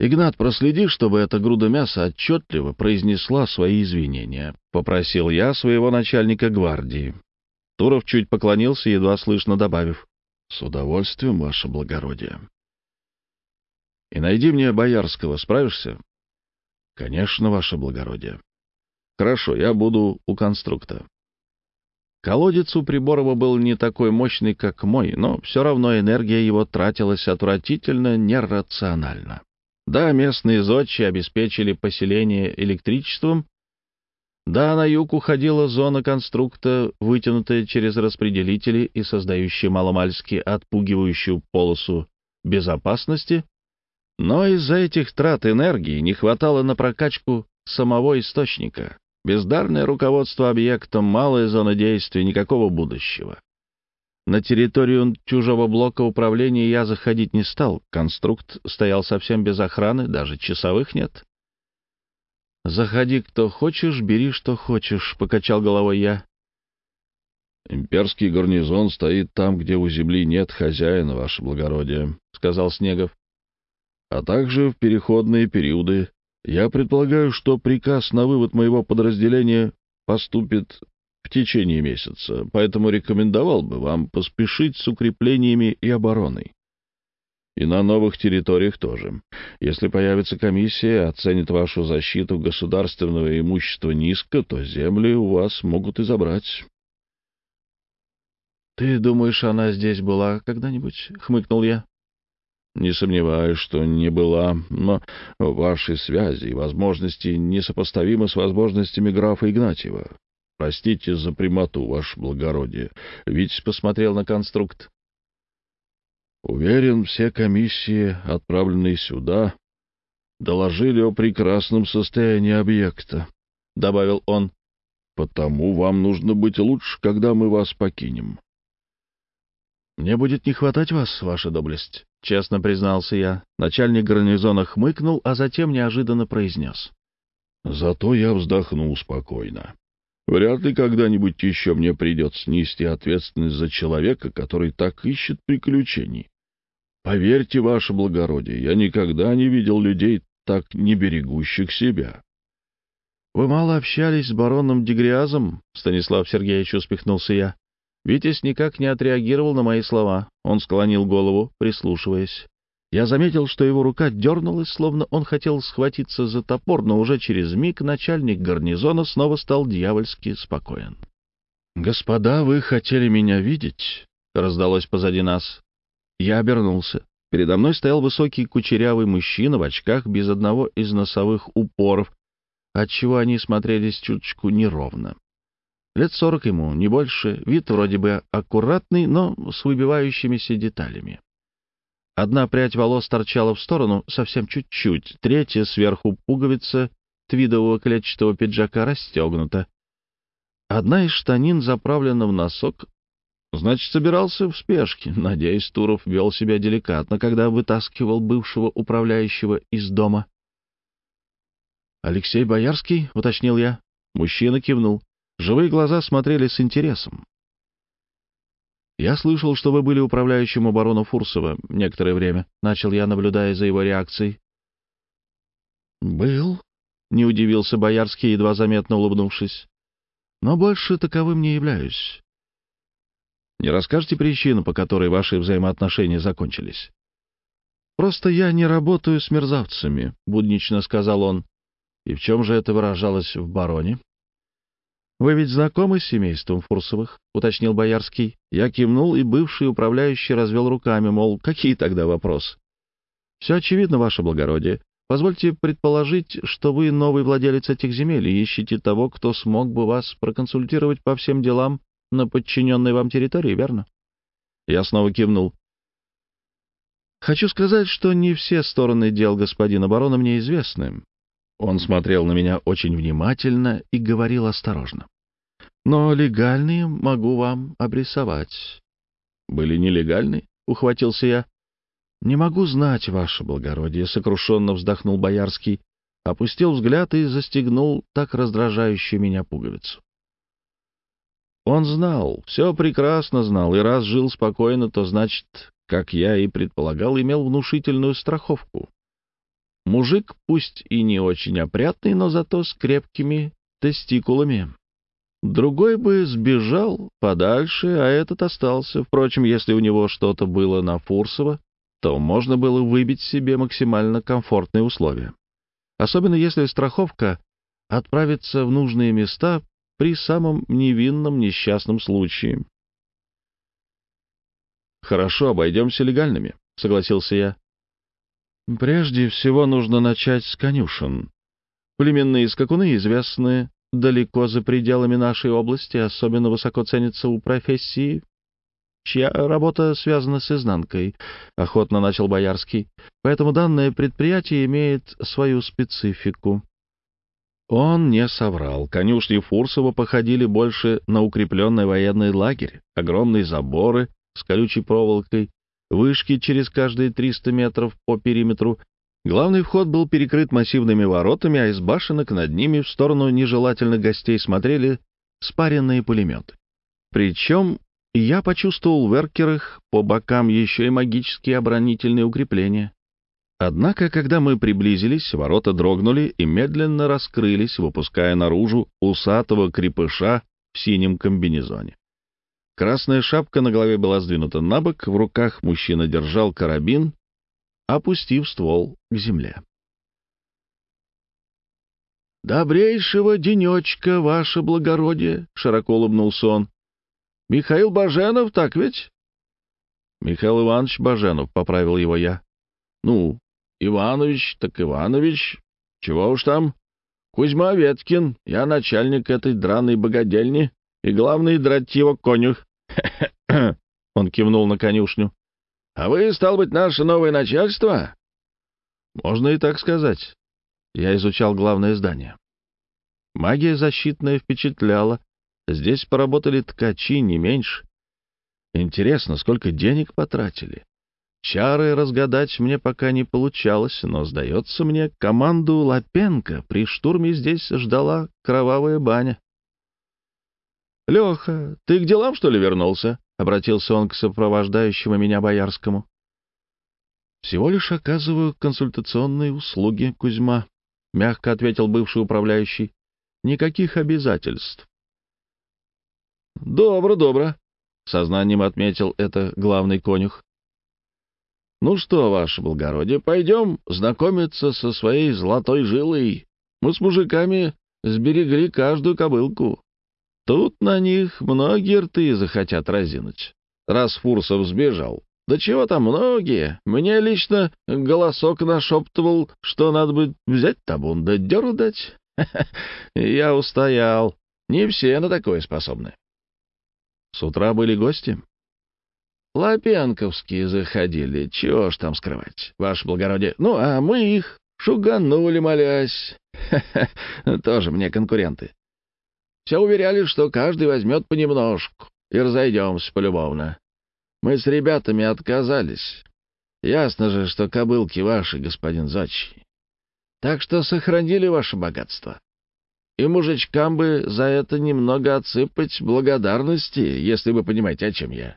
«Игнат, проследи, чтобы эта груда мяса отчетливо произнесла свои извинения», — попросил я своего начальника гвардии. Туров чуть поклонился, едва слышно добавив. «С удовольствием, ваше благородие». «И найди мне Боярского, справишься?» «Конечно, ваше благородие». Хорошо, я буду у конструкта. Колодец у Приборова был не такой мощный, как мой, но все равно энергия его тратилась отвратительно нерационально. Да, местные зодчи обеспечили поселение электричеством, да, на юг уходила зона конструкта, вытянутая через распределители и создающая маломальски отпугивающую полосу безопасности, но из-за этих трат энергии не хватало на прокачку самого источника. Бездарное руководство объектом, малая зона действия, никакого будущего. На территорию чужого блока управления я заходить не стал. Конструкт стоял совсем без охраны, даже часовых нет. «Заходи, кто хочешь, бери, что хочешь», — покачал головой я. «Имперский гарнизон стоит там, где у земли нет хозяина, ваше благородие», — сказал Снегов. «А также в переходные периоды я предполагаю, что приказ на вывод моего подразделения поступит в течение месяца, поэтому рекомендовал бы вам поспешить с укреплениями и обороной. И на новых территориях тоже. Если появится комиссия, оценит вашу защиту государственного имущества низко, то земли у вас могут и забрать. «Ты думаешь, она здесь была когда-нибудь?» — хмыкнул я. «Не сомневаюсь, что не была, но ваши связи и возможности несопоставимы с возможностями графа Игнатьева. Простите за прямоту, ваше благородие». Витязь посмотрел на конструкт. Уверен, все комиссии, отправленные сюда, доложили о прекрасном состоянии объекта, — добавил он. Потому вам нужно быть лучше, когда мы вас покинем. «Мне будет не хватать вас, ваша доблесть», — честно признался я. Начальник гарнизона хмыкнул, а затем неожиданно произнес. «Зато я вздохнул спокойно. Вряд ли когда-нибудь еще мне придется нести ответственность за человека, который так ищет приключений. Поверьте, ваше благородие, я никогда не видел людей, так не берегущих себя». «Вы мало общались с бароном Дегриазом?» — Станислав Сергеевич успехнулся я. Витязь никак не отреагировал на мои слова. Он склонил голову, прислушиваясь. Я заметил, что его рука дернулась, словно он хотел схватиться за топор, но уже через миг начальник гарнизона снова стал дьявольски спокоен. «Господа, вы хотели меня видеть?» — раздалось позади нас. Я обернулся. Передо мной стоял высокий кучерявый мужчина в очках без одного из носовых упоров, отчего они смотрелись чуточку неровно. Лет сорок ему, не больше, вид вроде бы аккуратный, но с выбивающимися деталями. Одна прядь волос торчала в сторону совсем чуть-чуть, третья сверху пуговица твидового клетчатого пиджака расстегнута. Одна из штанин заправлена в носок. Значит, собирался в спешке. Надеюсь, Туров вел себя деликатно, когда вытаскивал бывшего управляющего из дома. «Алексей Боярский?» — уточнил я. Мужчина кивнул. Живые глаза смотрели с интересом. «Я слышал, что вы были управляющим оборону Фурсова некоторое время», — начал я, наблюдая за его реакцией. «Был», — не удивился Боярский, едва заметно улыбнувшись. «Но больше таковым не являюсь. Не расскажете причину, по которой ваши взаимоотношения закончились?» «Просто я не работаю с мерзавцами», — буднично сказал он. «И в чем же это выражалось в бароне?» «Вы ведь знакомы с семейством Фурсовых?» — уточнил Боярский. Я кивнул, и бывший управляющий развел руками, мол, какие тогда вопросы? «Все очевидно, ваше благородие. Позвольте предположить, что вы новый владелец этих земель и ищете того, кто смог бы вас проконсультировать по всем делам на подчиненной вам территории, верно?» Я снова кивнул. «Хочу сказать, что не все стороны дел господина барона мне известны. Он смотрел на меня очень внимательно и говорил осторожно. «Но легальные могу вам обрисовать». «Были нелегальные?» — ухватился я. «Не могу знать, ваше благородие», — сокрушенно вздохнул Боярский, опустил взгляд и застегнул так раздражающую меня пуговицу. Он знал, все прекрасно знал, и раз жил спокойно, то, значит, как я и предполагал, имел внушительную страховку. Мужик, пусть и не очень опрятный, но зато с крепкими тестикулами. Другой бы сбежал подальше, а этот остался. Впрочем, если у него что-то было на Фурсово, то можно было выбить себе максимально комфортные условия. Особенно если страховка отправится в нужные места при самом невинном несчастном случае. «Хорошо, обойдемся легальными», — согласился я. Прежде всего нужно начать с конюшен. Племенные скакуны известны далеко за пределами нашей области, особенно высоко ценятся у профессии, чья работа связана с изнанкой, — охотно начал Боярский. Поэтому данное предприятие имеет свою специфику. Он не соврал. Конюшни Фурсова походили больше на укрепленный военный лагерь, огромные заборы с колючей проволокой, вышки через каждые 300 метров по периметру. Главный вход был перекрыт массивными воротами, а из башенок над ними в сторону нежелательных гостей смотрели спаренные пулеметы. Причем я почувствовал в эркерах по бокам еще и магические оборонительные укрепления. Однако, когда мы приблизились, ворота дрогнули и медленно раскрылись, выпуская наружу усатого крепыша в синем комбинезоне. Красная шапка на голове была сдвинута на бок, в руках мужчина держал карабин, опустив ствол к земле. «Добрейшего денечка, ваше благородие!» — широко улыбнулся он. «Михаил Баженов, так ведь?» «Михаил Иванович Баженов», — поправил его я. «Ну, Иванович, так Иванович. Чего уж там? Кузьма Веткин, я начальник этой драной богадельни и главный драть конюх. Он кивнул на конюшню. «А вы, стал быть, наше новое начальство?» «Можно и так сказать. Я изучал главное здание. Магия защитная впечатляла. Здесь поработали ткачи не меньше. Интересно, сколько денег потратили. Чары разгадать мне пока не получалось, но, сдается мне, команду Лапенко при штурме здесь ждала кровавая баня. — Леха, ты к делам, что ли, вернулся? — обратился он к сопровождающему меня Боярскому. — Всего лишь оказываю консультационные услуги, Кузьма, — мягко ответил бывший управляющий. — Никаких обязательств. — Добро, добро, — сознанием отметил это главный конюх. — Ну что, ваше благородие, пойдем знакомиться со своей золотой жилой. Мы с мужиками сберегли каждую кобылку. Тут на них многие рты захотят разинуть. Раз Фурсов сбежал. Да чего там многие? Мне лично голосок нашептывал, что надо бы взять табун да дёру. Я устоял. Не все на такое способны. С утра были гости. Лапенковские заходили. Чего ж там скрывать, ваше благородие. Ну, а мы их шуганули, молясь. Тоже мне конкуренты. Все уверяли, что каждый возьмет понемножку, и разойдемся полюбовно. Мы с ребятами отказались. Ясно же, что кобылки ваши, господин Зодчий. Так что сохранили ваше богатство. И мужичкам бы за это немного отсыпать благодарности, если вы понимаете, о чем я.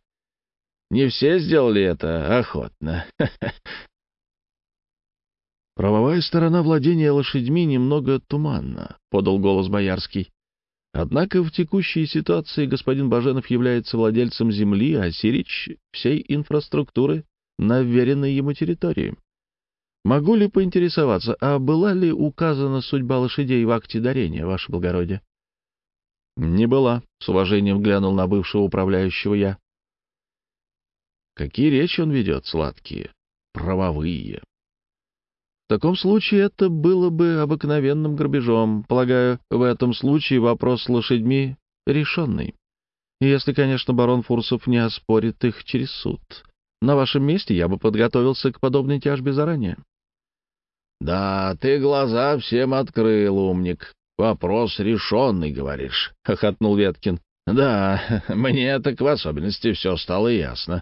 Не все сделали это охотно. Правовая сторона владения лошадьми немного туманна, — подал голос Боярский. Однако в текущей ситуации господин Баженов является владельцем земли, а Сирич — всей инфраструктуры на вверенной ему территории. Могу ли поинтересоваться, а была ли указана судьба лошадей в акте дарения, ваше благородие? — Не была, — с уважением глянул на бывшего управляющего я. — Какие речи он ведет, сладкие, правовые. В таком случае это было бы обыкновенным грабежом. Полагаю, в этом случае вопрос с лошадьми решенный. Если, конечно, барон Фурсов не оспорит их через суд. На вашем месте я бы подготовился к подобной тяжбе заранее. — Да, ты глаза всем открыл, умник. Вопрос решенный, говоришь, — хохотнул Веткин. — Да, мне так в особенности все стало ясно.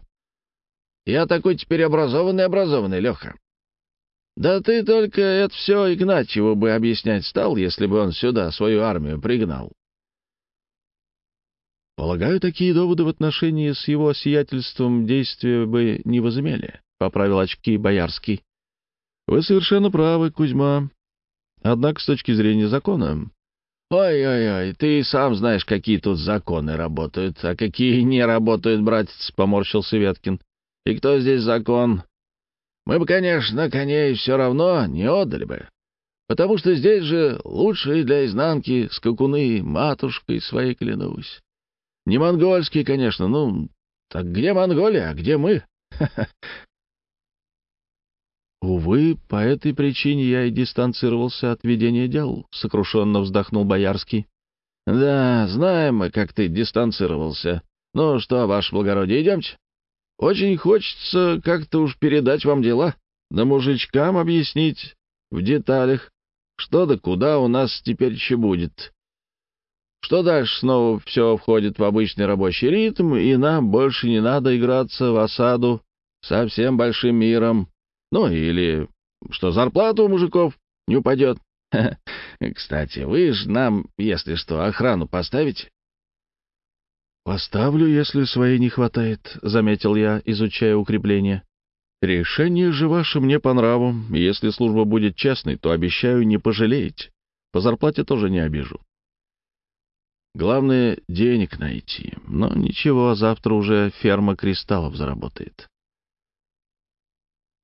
Я такой теперь образованный-образованный, Леха. Да ты только это все Игнатьеву бы объяснять стал, если бы он сюда свою армию пригнал. Полагаю, такие доводы в отношении с его сиятельством действия бы не возымели, — поправил очки Боярский. Вы совершенно правы, Кузьма. Однако, с точки зрения закона... «Ой-ой-ой, ты сам знаешь, какие тут законы работают, а какие не работают, братец», — поморщился Веткин. «И кто здесь закон? Мы бы, конечно, коней все равно не отдали бы, потому что здесь же лучшие для изнанки скакуны матушкой своей клянусь. Не монгольские, конечно, ну, так где Монголия, а где мы? Увы, по этой причине я и дистанцировался от ведения дел, — сокрушенно вздохнул Боярский. — Да, знаем мы, как ты дистанцировался. Ну что, ваше благородие, идемте? Очень хочется как-то уж передать вам дела, да мужичкам объяснить в деталях, что да куда у нас теперь еще будет. Что дальше снова все входит в обычный рабочий ритм, и нам больше не надо играться в осаду со всем большим миром. Ну, или что зарплата у мужиков не упадет. Кстати, вы же нам, если что, охрану поставите? «Поставлю, если своей не хватает», — заметил я, изучая укрепление. «Решение же ваше мне по нраву. Если служба будет честной, то обещаю не пожалеете. По зарплате тоже не обижу. Главное — денег найти. Но ничего, завтра уже ферма кристаллов заработает».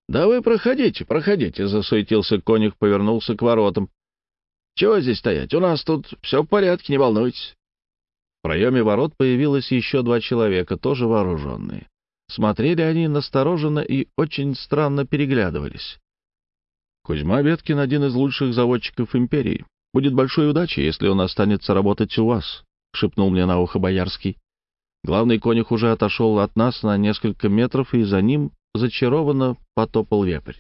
«Да вы проходите, проходите», — засуетился конюх, повернулся к воротам. «Чего здесь стоять? У нас тут все в порядке, не волнуйтесь». В проеме ворот появилось еще два человека, тоже вооруженные. Смотрели они настороженно и очень странно переглядывались. Кузьма Веткин — один из лучших заводчиков империи. Будет большой удачей, если он останется работать у вас, — шепнул мне на ухо Боярский. Главный конюх уже отошел от нас на несколько метров, и за ним зачарованно потопал вепрь.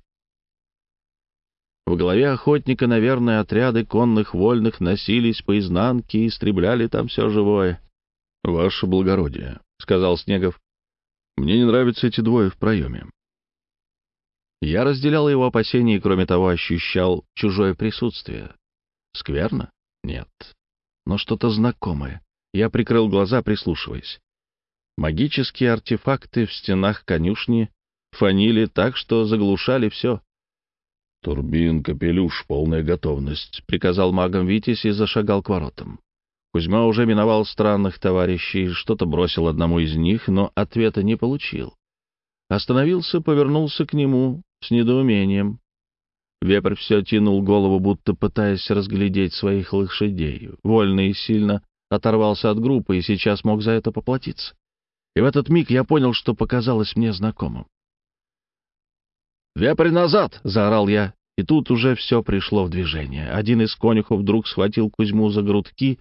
В голове охотника, наверное, отряды конных вольных носились по изнанке и истребляли там все живое. — Ваше благородие, — сказал Снегов, — мне не нравятся эти двое в проеме. Я разделял его опасения и, кроме того, ощущал чужое присутствие. Скверно? Нет. Но что-то знакомое. Я прикрыл глаза, прислушиваясь. Магические артефакты в стенах конюшни фанили так, что заглушали все. «Турбин, капелюш, полная готовность», — приказал магом Витязь и зашагал к воротам. Кузьма уже миновал странных товарищей, что-то бросил одному из них, но ответа не получил. Остановился, повернулся к нему с недоумением. Вепрь все тянул голову, будто пытаясь разглядеть своих лошадей. Вольно и сильно оторвался от группы и сейчас мог за это поплатиться. И в этот миг я понял, что показалось мне знакомым. «Вепрь назад!» — заорал я, и тут уже все пришло в движение. Один из конюхов вдруг схватил Кузьму за грудки,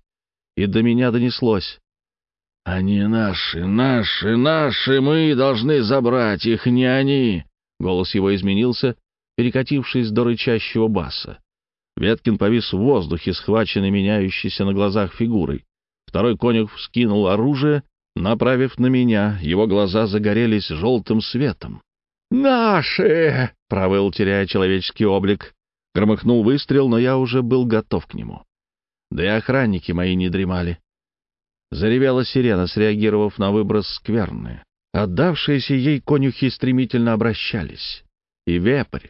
и до меня донеслось. «Они наши, наши, наши, мы должны забрать их, не они!» Голос его изменился, перекатившись до рычащего баса. Веткин повис в воздухе, схваченный меняющейся на глазах фигурой. Второй конюх вскинул оружие, направив на меня. Его глаза загорелись желтым светом. «Наши!» — провыл, теряя человеческий облик. Громыхнул выстрел, но я уже был готов к нему. Да и охранники мои не дремали. Заревела сирена, среагировав на выброс скверны. Отдавшиеся ей конюхи стремительно обращались. И вепрь.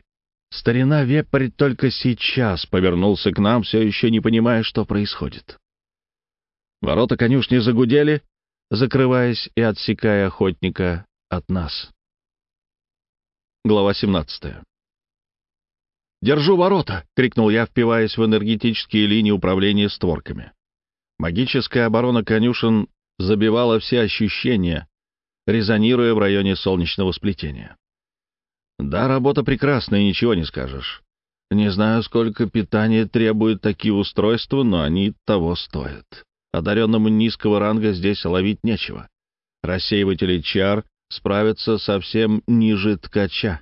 Старина вепрь только сейчас повернулся к нам, все еще не понимая, что происходит. Ворота конюшни загудели, закрываясь и отсекая охотника от нас. Глава 17. «Держу ворота!» — крикнул я, впиваясь в энергетические линии управления створками. Магическая оборона конюшен забивала все ощущения, резонируя в районе солнечного сплетения. Да, работа прекрасная, ничего не скажешь. Не знаю, сколько питания требуют такие устройства, но они того стоят. Одаренному низкого ранга здесь ловить нечего. Рассеиватели чар справиться совсем ниже ткача.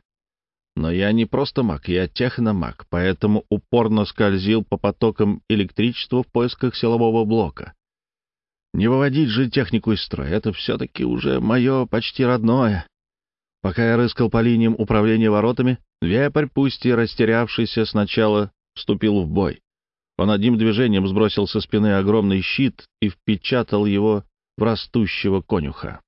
Но я не просто маг, я техномаг, поэтому упорно скользил по потокам электричества в поисках силового блока. Не выводить же технику из строя — это все-таки уже мое почти родное. Пока я рыскал по линиям управления воротами, вепрь, пусть и растерявшийся сначала, вступил в бой. Он одним движением сбросил со спины огромный щит и впечатал его в растущего конюха.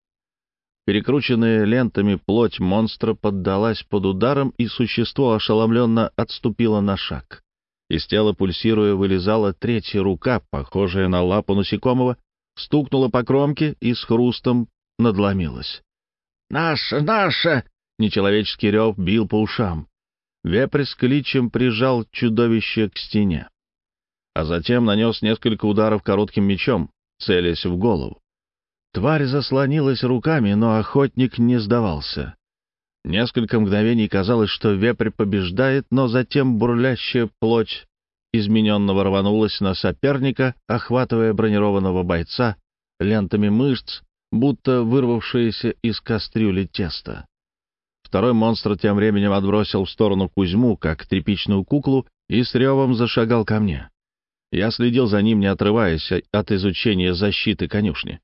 Перекрученная лентами плоть монстра поддалась под ударом, и существо ошеломленно отступило на шаг. Из тела, пульсируя, вылезала третья рука, похожая на лапу насекомого, стукнула по кромке и с хрустом надломилась. «Наша! Наша!» — нечеловеческий рев бил по ушам. Вепрь с кличем прижал чудовище к стене, а затем нанес несколько ударов коротким мечом, целясь в голову. Тварь заслонилась руками, но охотник не сдавался. Несколько мгновений казалось, что вепрь побеждает, но затем бурлящая плоть измененного рванулась на соперника, охватывая бронированного бойца лентами мышц, будто вырвавшиеся из кастрюли теста. Второй монстр тем временем отбросил в сторону Кузьму, как тряпичную куклу, и с ревом зашагал ко мне. Я следил за ним, не отрываясь от изучения защиты конюшни.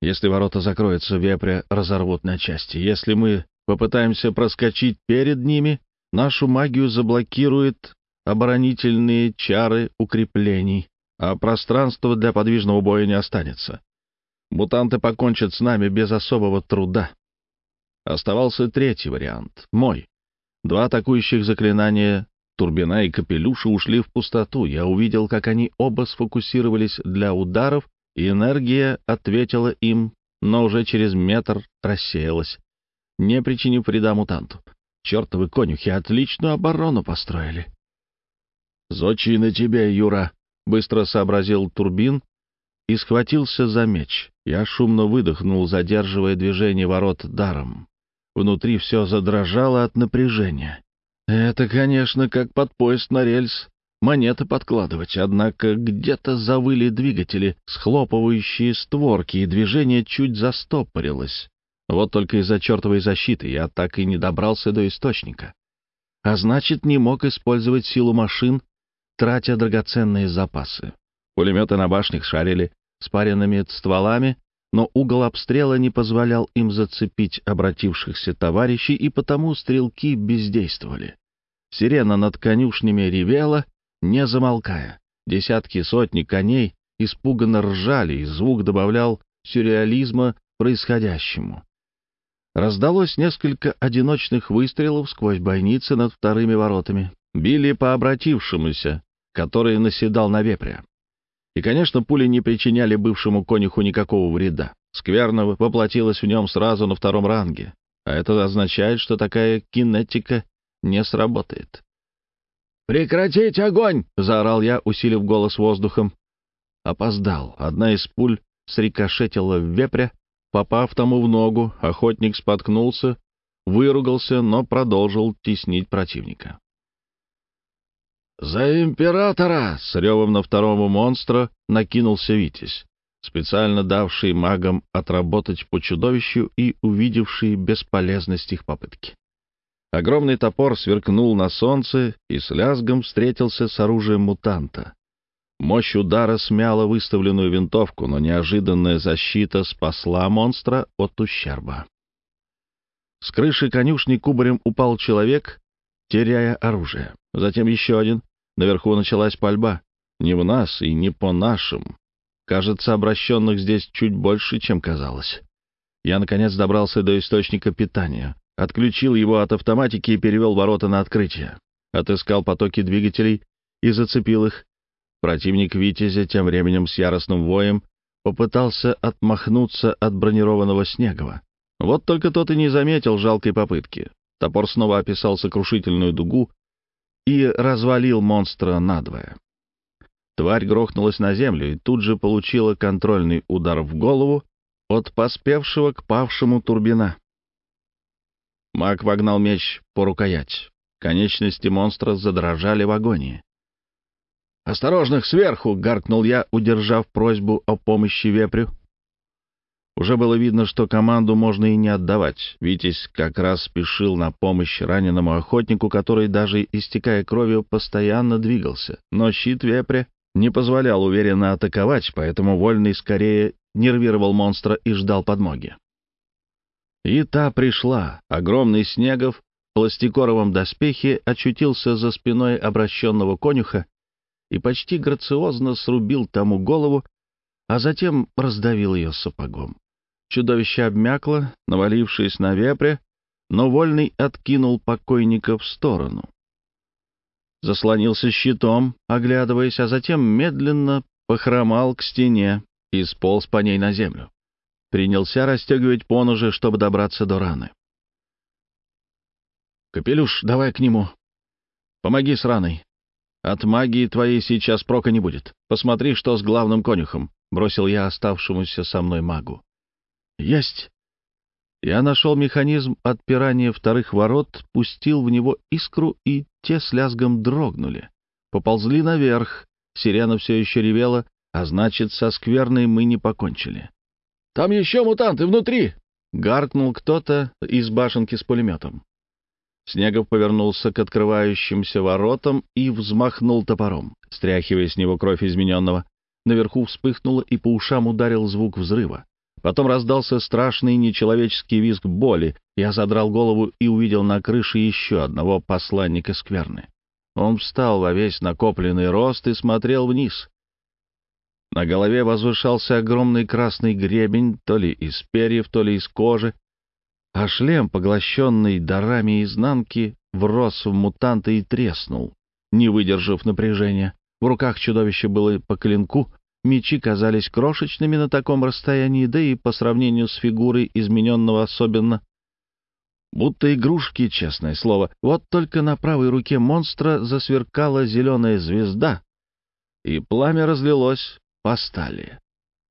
Если ворота закроются, вепря разорвут на части. Если мы попытаемся проскочить перед ними, нашу магию заблокирует оборонительные чары укреплений, а пространства для подвижного боя не останется. Мутанты покончат с нами без особого труда. Оставался третий вариант — мой. Два атакующих заклинания Турбина и Капелюша ушли в пустоту. Я увидел, как они оба сфокусировались для ударов, энергия ответила им, но уже через метр рассеялась, не причинив вреда мутанту. Чертовы конюхи отличную оборону построили. «Зочи на тебе, Юра!» — быстро сообразил Турбин и схватился за меч. Я шумно выдохнул, задерживая движение ворот даром. Внутри все задрожало от напряжения. Это, конечно, как под поезд на рельс монеты подкладывать, однако где-то завыли двигатели, схлопывающие створки, и движение чуть застопорилось. Вот только из-за чертовой защиты я так и не добрался до источника. А значит, не мог использовать силу машин, тратя драгоценные запасы. Пулеметы на башнях шарили спаренными стволами, но угол обстрела не позволял им зацепить обратившихся товарищей, и потому стрелки бездействовали. Сирена над конюшнями ревела, не замолкая. Десятки сотни коней испуганно ржали, и звук добавлял сюрреализма происходящему. Раздалось несколько одиночных выстрелов сквозь бойницы над вторыми воротами. Били по обратившемуся, который наседал на вепря. И, конечно, пули не причиняли бывшему конюху никакого вреда. Скверно воплотилась в нем сразу на втором ранге, а это означает, что такая кинетика не сработает. «Прекратить огонь!» — заорал я, усилив голос воздухом. Опоздал. Одна из пуль срикошетила в вепря, попав тому в ногу, охотник споткнулся, выругался, но продолжил теснить противника. «За императора!» — с ревом на второго монстра накинулся Витязь, специально давший магам отработать по чудовищу и увидевший бесполезность их попытки. Огромный топор сверкнул на солнце и с лязгом встретился с оружием мутанта. Мощь удара смяла выставленную винтовку, но неожиданная защита спасла монстра от ущерба. С крыши конюшни кубарем упал человек, теряя оружие. Затем еще один. Наверху началась пальба. Не в нас и не по нашим. Кажется, обращенных здесь чуть больше, чем казалось. Я, наконец, добрался до источника питания. Отключил его от автоматики и перевел ворота на открытие. Отыскал потоки двигателей и зацепил их. Противник «Витязя» тем временем с яростным воем попытался отмахнуться от бронированного Снегова. Вот только тот и не заметил жалкой попытки. Топор снова описал сокрушительную дугу и развалил монстра надвое. Тварь грохнулась на землю и тут же получила контрольный удар в голову от поспевшего к павшему турбина. Маг вогнал меч по рукоять. Конечности монстра задрожали в агонии. «Осторожных, сверху!» — гаркнул я, удержав просьбу о помощи вепрю. Уже было видно, что команду можно и не отдавать. Витязь как раз спешил на помощь раненому охотнику, который, даже истекая кровью, постоянно двигался. Но щит вепря не позволял уверенно атаковать, поэтому Вольный скорее нервировал монстра и ждал подмоги. И та пришла. Огромный Снегов в пластикоровом доспехе очутился за спиной обращенного конюха и почти грациозно срубил тому голову, а затем раздавил ее сапогом. Чудовище обмякло, навалившись на вепря, но Вольный откинул покойника в сторону. Заслонился щитом, оглядываясь, а затем медленно похромал к стене и сполз по ней на землю. Принялся расстегивать поножи, чтобы добраться до раны. «Капелюш, давай к нему. Помоги с раной. От магии твоей сейчас прока не будет. Посмотри, что с главным конюхом», — бросил я оставшемуся со мной магу. «Есть!» Я нашел механизм отпирания вторых ворот, пустил в него искру, и те с лязгом дрогнули. Поползли наверх, сирена все еще ревела, а значит, со скверной мы не покончили. «Там еще мутанты внутри!» — гаркнул кто-то из башенки с пулеметом. Снегов повернулся к открывающимся воротам и взмахнул топором, стряхивая с него кровь измененного. Наверху вспыхнуло, и по ушам ударил звук взрыва. Потом раздался страшный нечеловеческий визг боли. Я задрал голову и увидел на крыше еще одного посланника скверны. Он встал во весь накопленный рост и смотрел вниз. На голове возвышался огромный красный гребень, то ли из перьев, то ли из кожи, а шлем, поглощенный дарами изнанки, врос в мутанта и треснул, не выдержав напряжения. В руках чудовища было по клинку, Мечи казались крошечными на таком расстоянии, да и по сравнению с фигурой измененного особенно. будто игрушки, честное слово. Вот только на правой руке монстра засверкала зеленая звезда, и пламя разлилось по стали.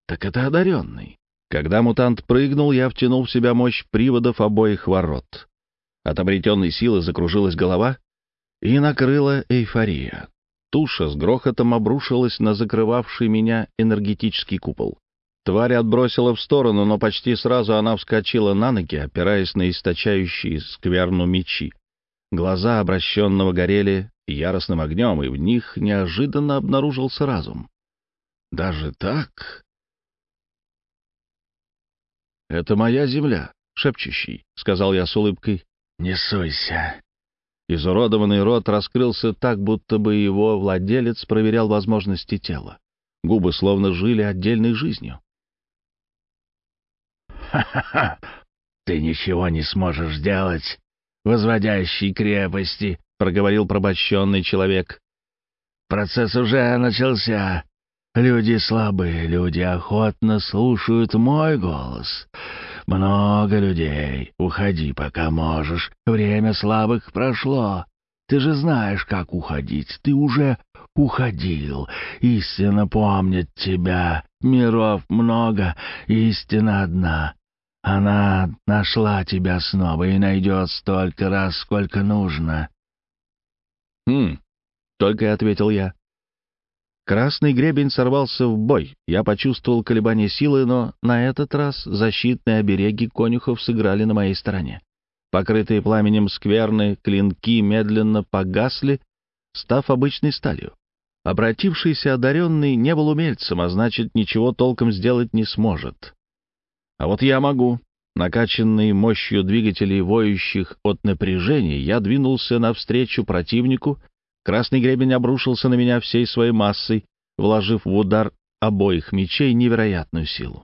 Так это одаренный. Когда мутант прыгнул, я втянул в себя мощь приводов обоих ворот. От обретенной силы закружилась голова, и накрыла эйфория. Туша с грохотом обрушилась на закрывавший меня энергетический купол. Тварь отбросила в сторону, но почти сразу она вскочила на ноги, опираясь на источающие скверну мечи. Глаза обращенного горели яростным огнем, и в них неожиданно обнаружился разум. Даже так? «Это моя земля, шепчущий», — сказал я с улыбкой. «Не суйся». Изуродованный рот раскрылся так, будто бы его владелец проверял возможности тела. Губы словно жили отдельной жизнью. «Ха-ха-ха! Ты ничего не сможешь сделать, возводящий крепости», — проговорил пробощенный человек. «Процесс уже начался. Люди слабые, люди охотно слушают мой голос. Много людей. Уходи, пока можешь. Время слабых прошло. Ты же знаешь, как уходить. Ты уже уходил. Истина помнит тебя. Миров много, истина одна. Она нашла тебя снова и найдет столько раз, сколько нужно. «Хм», — только ответил я. Красный гребень сорвался в бой. Я почувствовал колебание силы, но на этот раз защитные обереги конюхов сыграли на моей стороне. Покрытые пламенем скверны клинки медленно погасли, став обычной сталью. Обратившийся одаренный не был умельцем, а значит, ничего толком сделать не сможет. А вот я могу. Накачанный мощью двигателей, воющих от напряжения, я двинулся навстречу противнику — Красный гребень обрушился на меня всей своей массой, вложив в удар обоих мечей невероятную силу.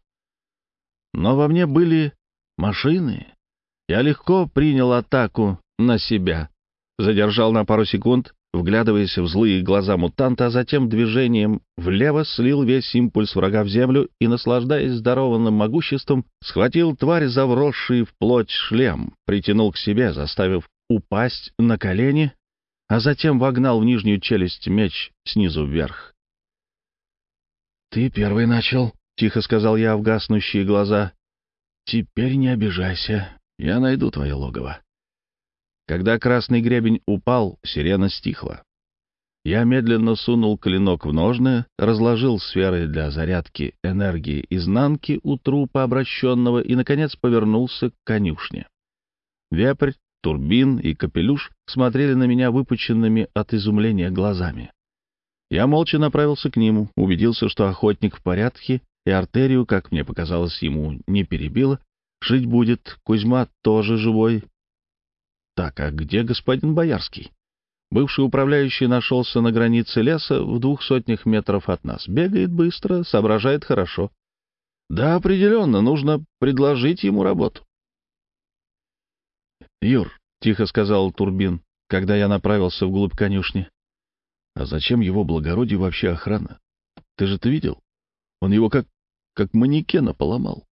Но во мне были машины. Я легко принял атаку на себя, задержал на пару секунд, вглядываясь в злые глаза мутанта, а затем движением влево слил весь импульс врага в землю и, наслаждаясь здорованным могуществом, схватил тварь за вросший в плоть шлем, притянул к себе, заставив упасть на колени, а затем вогнал в нижнюю челюсть меч снизу вверх. «Ты первый начал», — тихо сказал я в гаснущие глаза. «Теперь не обижайся, я найду твое логово». Когда красный гребень упал, сирена стихла. Я медленно сунул клинок в ножны, разложил сферы для зарядки энергии изнанки у трупа обращенного и, наконец, повернулся к конюшне. Вепрь Турбин и Капелюш смотрели на меня выпученными от изумления глазами. Я молча направился к нему, убедился, что охотник в порядке, и артерию, как мне показалось, ему не перебило. Жить будет, Кузьма тоже живой. Так, а где господин Боярский? Бывший управляющий нашелся на границе леса в двух сотнях метров от нас. Бегает быстро, соображает хорошо. Да, определенно, нужно предложить ему работу. «Юр», — тихо сказал Турбин, когда я направился вглубь конюшни, — «а зачем его благородию вообще охрана? Ты же это видел? Он его как, как манекена поломал».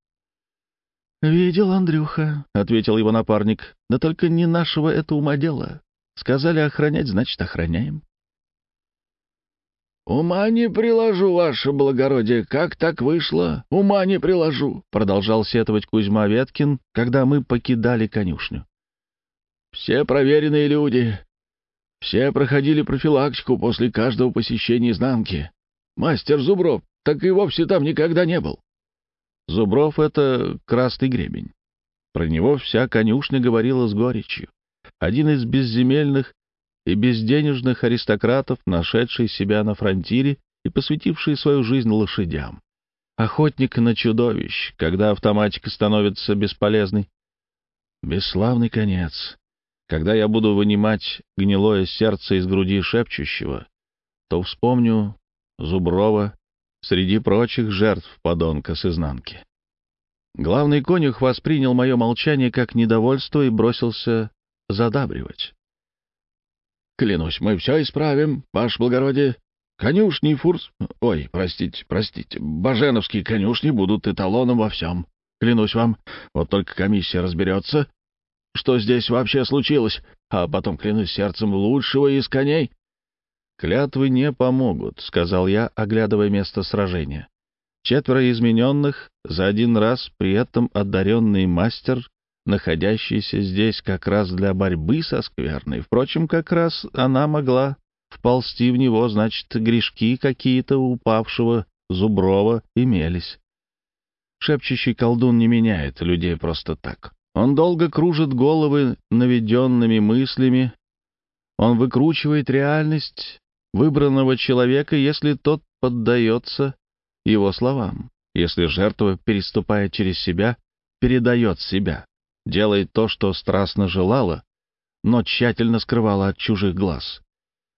«Видел, Андрюха», — ответил его напарник, — «да только не нашего это ума дело. Сказали охранять, значит, охраняем». «Ума не приложу, ваше благородие, как так вышло? Ума не приложу», — продолжал сетовать Кузьма Веткин, когда мы покидали конюшню. Все проверенные люди. Все проходили профилактику после каждого посещения изнанки. Мастер Зубров так и вовсе там никогда не был. Зубров — это красный гребень. Про него вся конюшня говорила с горечью. Один из безземельных и безденежных аристократов, нашедший себя на фронтире и посвятивший свою жизнь лошадям. Охотник на чудовищ, когда автоматика становится бесполезной. Бесславный конец. Когда я буду вынимать гнилое сердце из груди шепчущего, то вспомню Зуброва среди прочих жертв подонка с изнанки. Главный конюх воспринял мое молчание как недовольство и бросился задабривать. «Клянусь, мы все исправим, ваше благородие. Конюшни фурс... Ой, простите, простите, баженовские конюшни будут эталоном во всем. Клянусь вам, вот только комиссия разберется, что здесь вообще случилось, а потом, клянусь сердцем лучшего из коней. «Клятвы не помогут», — сказал я, оглядывая место сражения. Четверо измененных, за один раз при этом одаренный мастер, находящийся здесь как раз для борьбы со скверной. Впрочем, как раз она могла вползти в него, значит, грешки какие-то упавшего Зуброва имелись. Шепчущий колдун не меняет людей просто так. Он долго кружит головы наведенными мыслями. Он выкручивает реальность выбранного человека, если тот поддается его словам. Если жертва, переступая через себя, передает себя, делает то, что страстно желала, но тщательно скрывала от чужих глаз.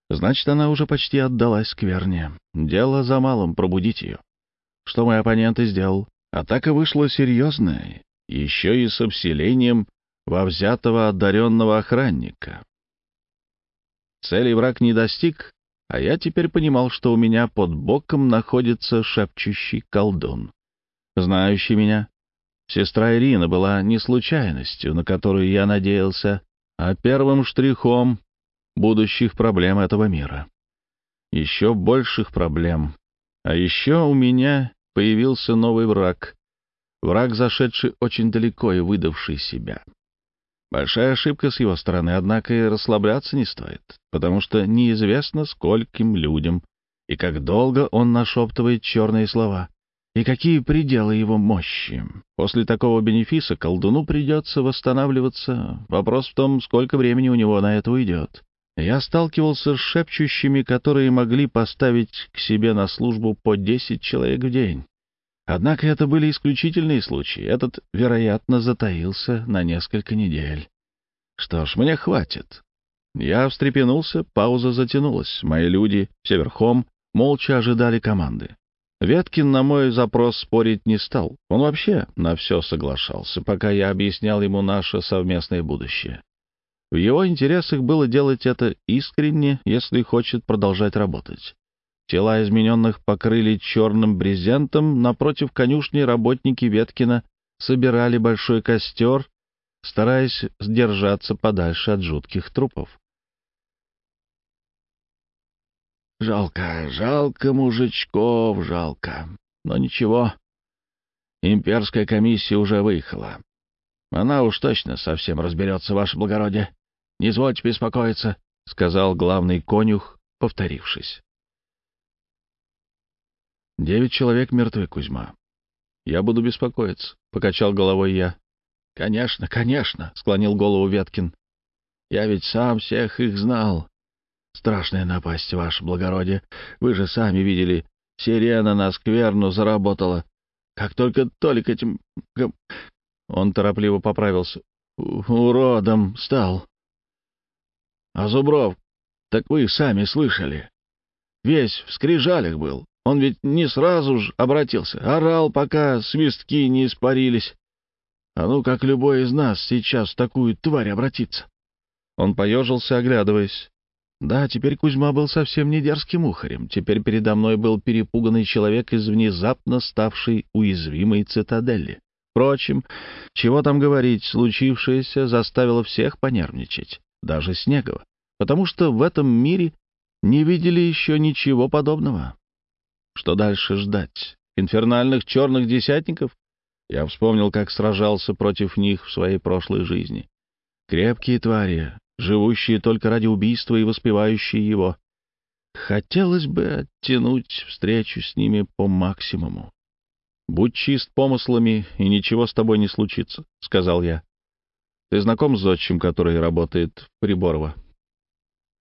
Значит, она уже почти отдалась скверне. Дело за малым — пробудить ее. Что мой оппонент и сделал. Атака вышла серьезная, еще и с обселением во взятого одаренного охранника. Цели враг не достиг, а я теперь понимал, что у меня под боком находится шепчущий колдун, знающий меня. Сестра Ирина была не случайностью, на которую я надеялся, а первым штрихом будущих проблем этого мира. Еще больших проблем. А еще у меня появился новый враг. Враг, зашедший очень далеко и выдавший себя. Большая ошибка с его стороны, однако и расслабляться не стоит, потому что неизвестно, скольким людям и как долго он нашептывает черные слова, и какие пределы его мощи. После такого бенефиса колдуну придется восстанавливаться. Вопрос в том, сколько времени у него на это уйдет. Я сталкивался с шепчущими, которые могли поставить к себе на службу по десять человек в день. Однако это были исключительные случаи. Этот, вероятно, затаился на несколько недель. Что ж, мне хватит. Я встрепенулся, пауза затянулась. Мои люди, все верхом, молча ожидали команды. Веткин на мой запрос спорить не стал. Он вообще на все соглашался, пока я объяснял ему наше совместное будущее. В его интересах было делать это искренне, если хочет продолжать работать. Тела измененных покрыли черным брезентом, напротив конюшни работники Веткина собирали большой костер, стараясь сдержаться подальше от жутких трупов. Жалко, жалко мужичков, жалко. Но ничего, имперская комиссия уже выехала. Она уж точно совсем разберется, ваше благородие. Не извольте беспокоиться, — сказал главный конюх, повторившись. Девять человек мертвы, Кузьма. Я буду беспокоиться, — покачал головой я. — Конечно, конечно, — склонил голову Веткин. — Я ведь сам всех их знал. Страшная напасть, ваше благородие. Вы же сами видели, сирена на скверну заработала. Как только Толик этим... Он торопливо поправился. Уродом стал. А Зубров, так вы сами слышали. Весь в скрижалях был. Он ведь не сразу же обратился, орал, пока свистки не испарились. А ну, как любой из нас сейчас в такую тварь обратиться. Он поежился, оглядываясь. Да, теперь Кузьма был совсем не дерзким ухарем. Теперь передо мной был перепуганный человек из внезапно ставшей уязвимой цитадели. Впрочем, чего там говорить, случившееся заставило всех понервничать, даже Снегова, потому что в этом мире не видели еще ничего подобного. Что дальше ждать? Инфернальных черных десятников? Я вспомнил, как сражался против них в своей прошлой жизни. Крепкие твари, живущие только ради убийства и воспевающие его. Хотелось бы оттянуть встречу с ними по максимуму. «Будь чист помыслами, и ничего с тобой не случится», — сказал я. «Ты знаком с зодчим, который работает в Приборово?»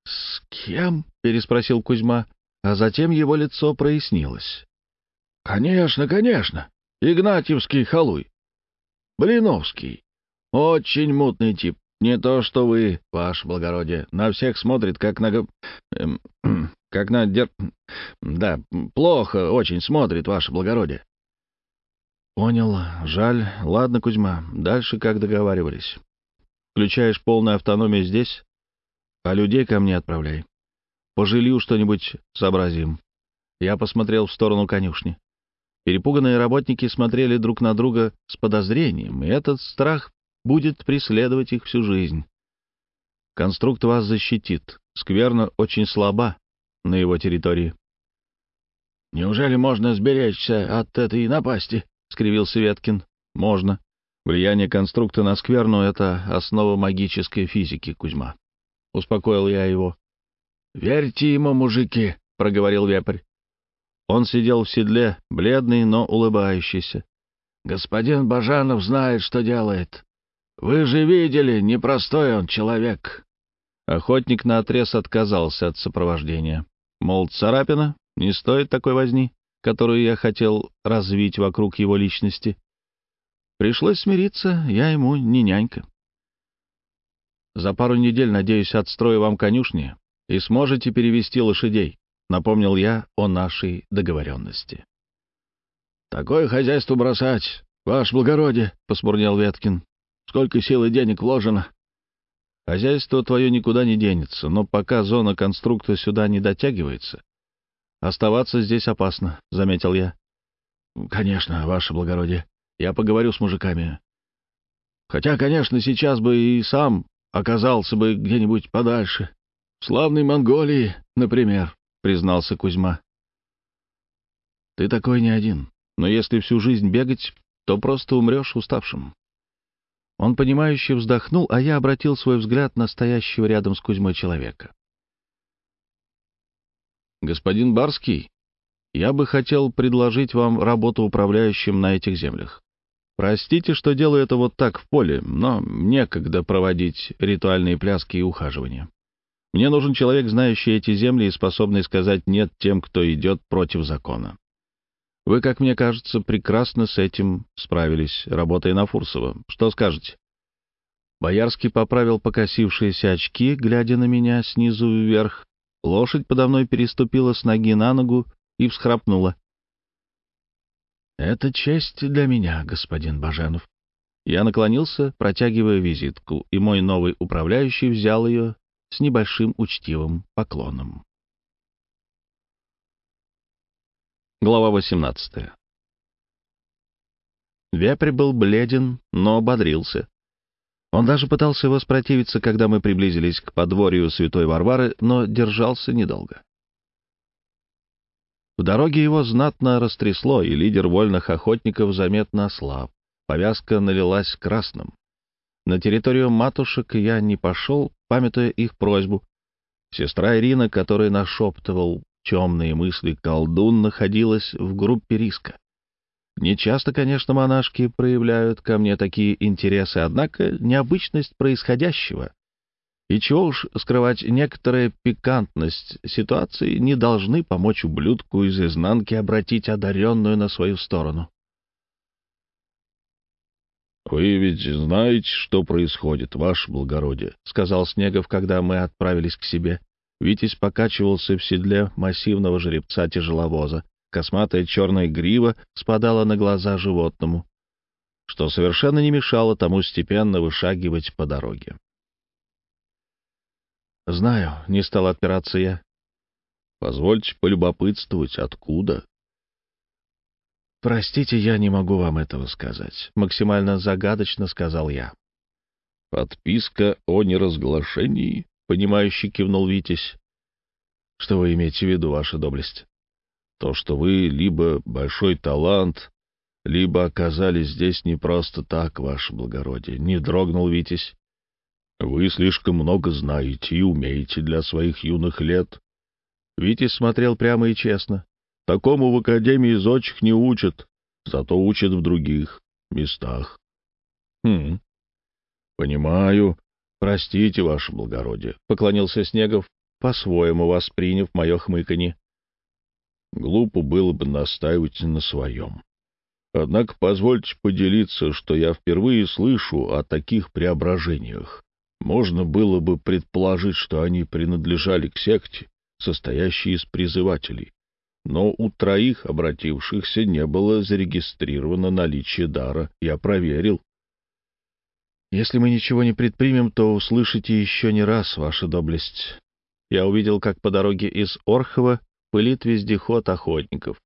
«С кем?» — переспросил Кузьма а затем его лицо прояснилось. — Конечно, конечно. Игнатьевский халуй. Блиновский. Очень мутный тип. Не то, что вы, ваше благородие. На всех смотрит, как на... Эм, как на... Да, плохо очень смотрит, ваше благородие. Понял. Жаль. Ладно, Кузьма, дальше как договаривались. Включаешь полную автономию здесь, а людей ко мне отправляй. По жилью что-нибудь сообразим. Я посмотрел в сторону конюшни. Перепуганные работники смотрели друг на друга с подозрением, и этот страх будет преследовать их всю жизнь. Конструкт вас защитит. Скверна очень слаба на его территории. «Неужели можно сберечься от этой напасти?» — скривился Веткин. «Можно. Влияние конструкта на скверну — это основа магической физики, Кузьма». Успокоил я его. «Верьте ему, мужики», — проговорил вепрь. Он сидел в седле, бледный, но улыбающийся. «Господин Бажанов знает, что делает. Вы же видели, непростой он человек». Охотник наотрез отказался от сопровождения. Мол, царапина, не стоит такой возни, которую я хотел развить вокруг его личности. Пришлось смириться, я ему не нянька. За пару недель, надеюсь, отстрою вам конюшни и сможете перевести лошадей, напомнил я о нашей договоренности. «Такое хозяйство бросать, ваше благородие», — посмурнел Веткин. «Сколько сил и денег вложено». «Хозяйство твое никуда не денется, но пока зона конструкта сюда не дотягивается, оставаться здесь опасно», — заметил я. «Конечно, ваше благородие. Я поговорю с мужиками. Хотя, конечно, сейчас бы и сам оказался бы где-нибудь подальше. Славной Монголии, например», — признался Кузьма. «Ты такой не один. Но если всю жизнь бегать, то просто умрешь уставшим. Он, понимающе вздохнул, а я обратил свой взгляд на стоящего рядом с Кузьмой человека. «Господин Барский, я бы хотел предложить вам работу управляющим на этих землях. Простите, что делаю это вот так в поле, но некогда проводить ритуальные пляски и ухаживания. Мне нужен человек, знающий эти земли и способный сказать «нет» тем, кто идет против закона. Вы, как мне кажется, прекрасно с этим справились, работая на Фурсово. Что скажете?» Боярский поправил покосившиеся очки, глядя на меня снизу вверх. Лошадь подо мной переступила с ноги на ногу и всхрапнула. «Это честь для меня, господин Баженов». Я наклонился, протягивая визитку, и мой новый управляющий взял ее с небольшим учтивым поклоном. Глава 18 Вепрь был бледен, но ободрился. Он даже пытался воспротивиться, когда мы приблизились к подворью святой Варвары, но держался недолго. В дороге его знатно растрясло, и лидер вольных охотников заметно ослаб. Повязка налилась красным. На территорию матушек я не пошел, памятуя их просьбу. Сестра Ирина, которая нашептывал темные мысли колдун находилась в группе риска. Не часто, конечно, монашки проявляют ко мне такие интересы, однако необычность происходящего и чего уж скрывать, некоторая пикантность ситуации не должны помочь ублюдку из изнанки обратить одаренную на свою сторону. «Вы ведь знаете, что происходит, ваше благородие», — сказал Снегов, когда мы отправились к себе. Витязь покачивался в седле массивного жеребца-тяжеловоза. Косматая черная грива спадала на глаза животному, что совершенно не мешало тому степенно вышагивать по дороге. «Знаю», — не стал отпираться я. «Позвольте полюбопытствовать, откуда?» «Простите, я не могу вам этого сказать», — максимально загадочно сказал я. «Подписка о неразглашении?» Понимающе кивнул Витязь. Что вы имеете в виду, ваша доблесть? То, что вы либо большой талант, либо оказались здесь не просто так, ваше благородие. Не дрогнул Витязь. Вы слишком много знаете и умеете для своих юных лет. Витязь смотрел прямо и честно. Такому в Академии зодчих не учат, зато учат в других местах. Хм. Понимаю, «Простите, ваше благородие», — поклонился Снегов, по-своему восприняв мое хмыканье. Глупо было бы настаивать на своем. Однако позвольте поделиться, что я впервые слышу о таких преображениях. Можно было бы предположить, что они принадлежали к секте, состоящей из призывателей. Но у троих обратившихся не было зарегистрировано наличие дара. Я проверил. Если мы ничего не предпримем, то услышите еще не раз, ваша доблесть. Я увидел, как по дороге из Орхова пылит вездеход охотников.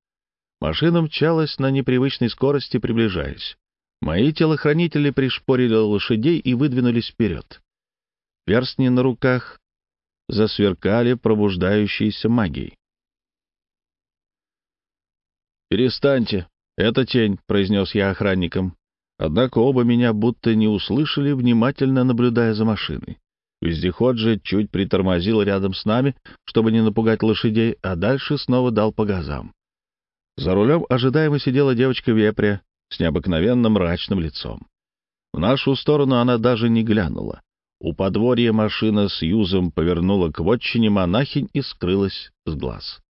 Машина мчалась на непривычной скорости, приближаясь. Мои телохранители пришпорили лошадей и выдвинулись вперед. Перстни на руках засверкали пробуждающейся магией. «Перестаньте, это тень», — произнес я охранникам. Однако оба меня будто не услышали, внимательно наблюдая за машиной. Вездеход же чуть притормозил рядом с нами, чтобы не напугать лошадей, а дальше снова дал по газам. За рулем ожидаемо сидела девочка-вепря с необыкновенно мрачным лицом. В нашу сторону она даже не глянула. У подворья машина с юзом повернула к вотчине монахинь и скрылась с глаз.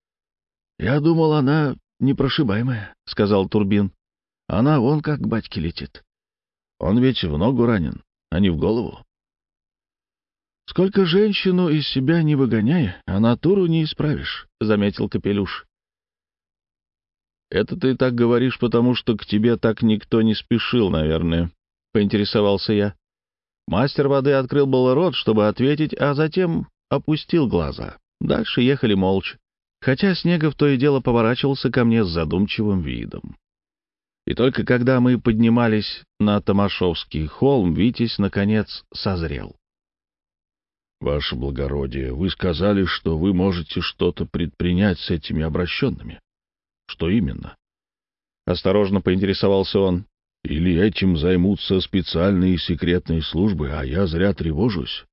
— Я думал, она непрошибаемая, — сказал Турбин. — Она вон как к батьке летит. Он ведь в ногу ранен, а не в голову. «Сколько женщину из себя не выгоняй, а натуру не исправишь», — заметил Капелюш. «Это ты так говоришь, потому что к тебе так никто не спешил, наверное», — поинтересовался я. Мастер воды открыл был рот, чтобы ответить, а затем опустил глаза. Дальше ехали молча, хотя Снегов то и дело поворачивался ко мне с задумчивым видом. И только когда мы поднимались на Томашовский холм, Витязь, наконец, созрел. «Ваше благородие, вы сказали, что вы можете что-то предпринять с этими обращенными. Что именно?» Осторожно поинтересовался он. «Или этим займутся специальные секретные службы, а я зря тревожусь?»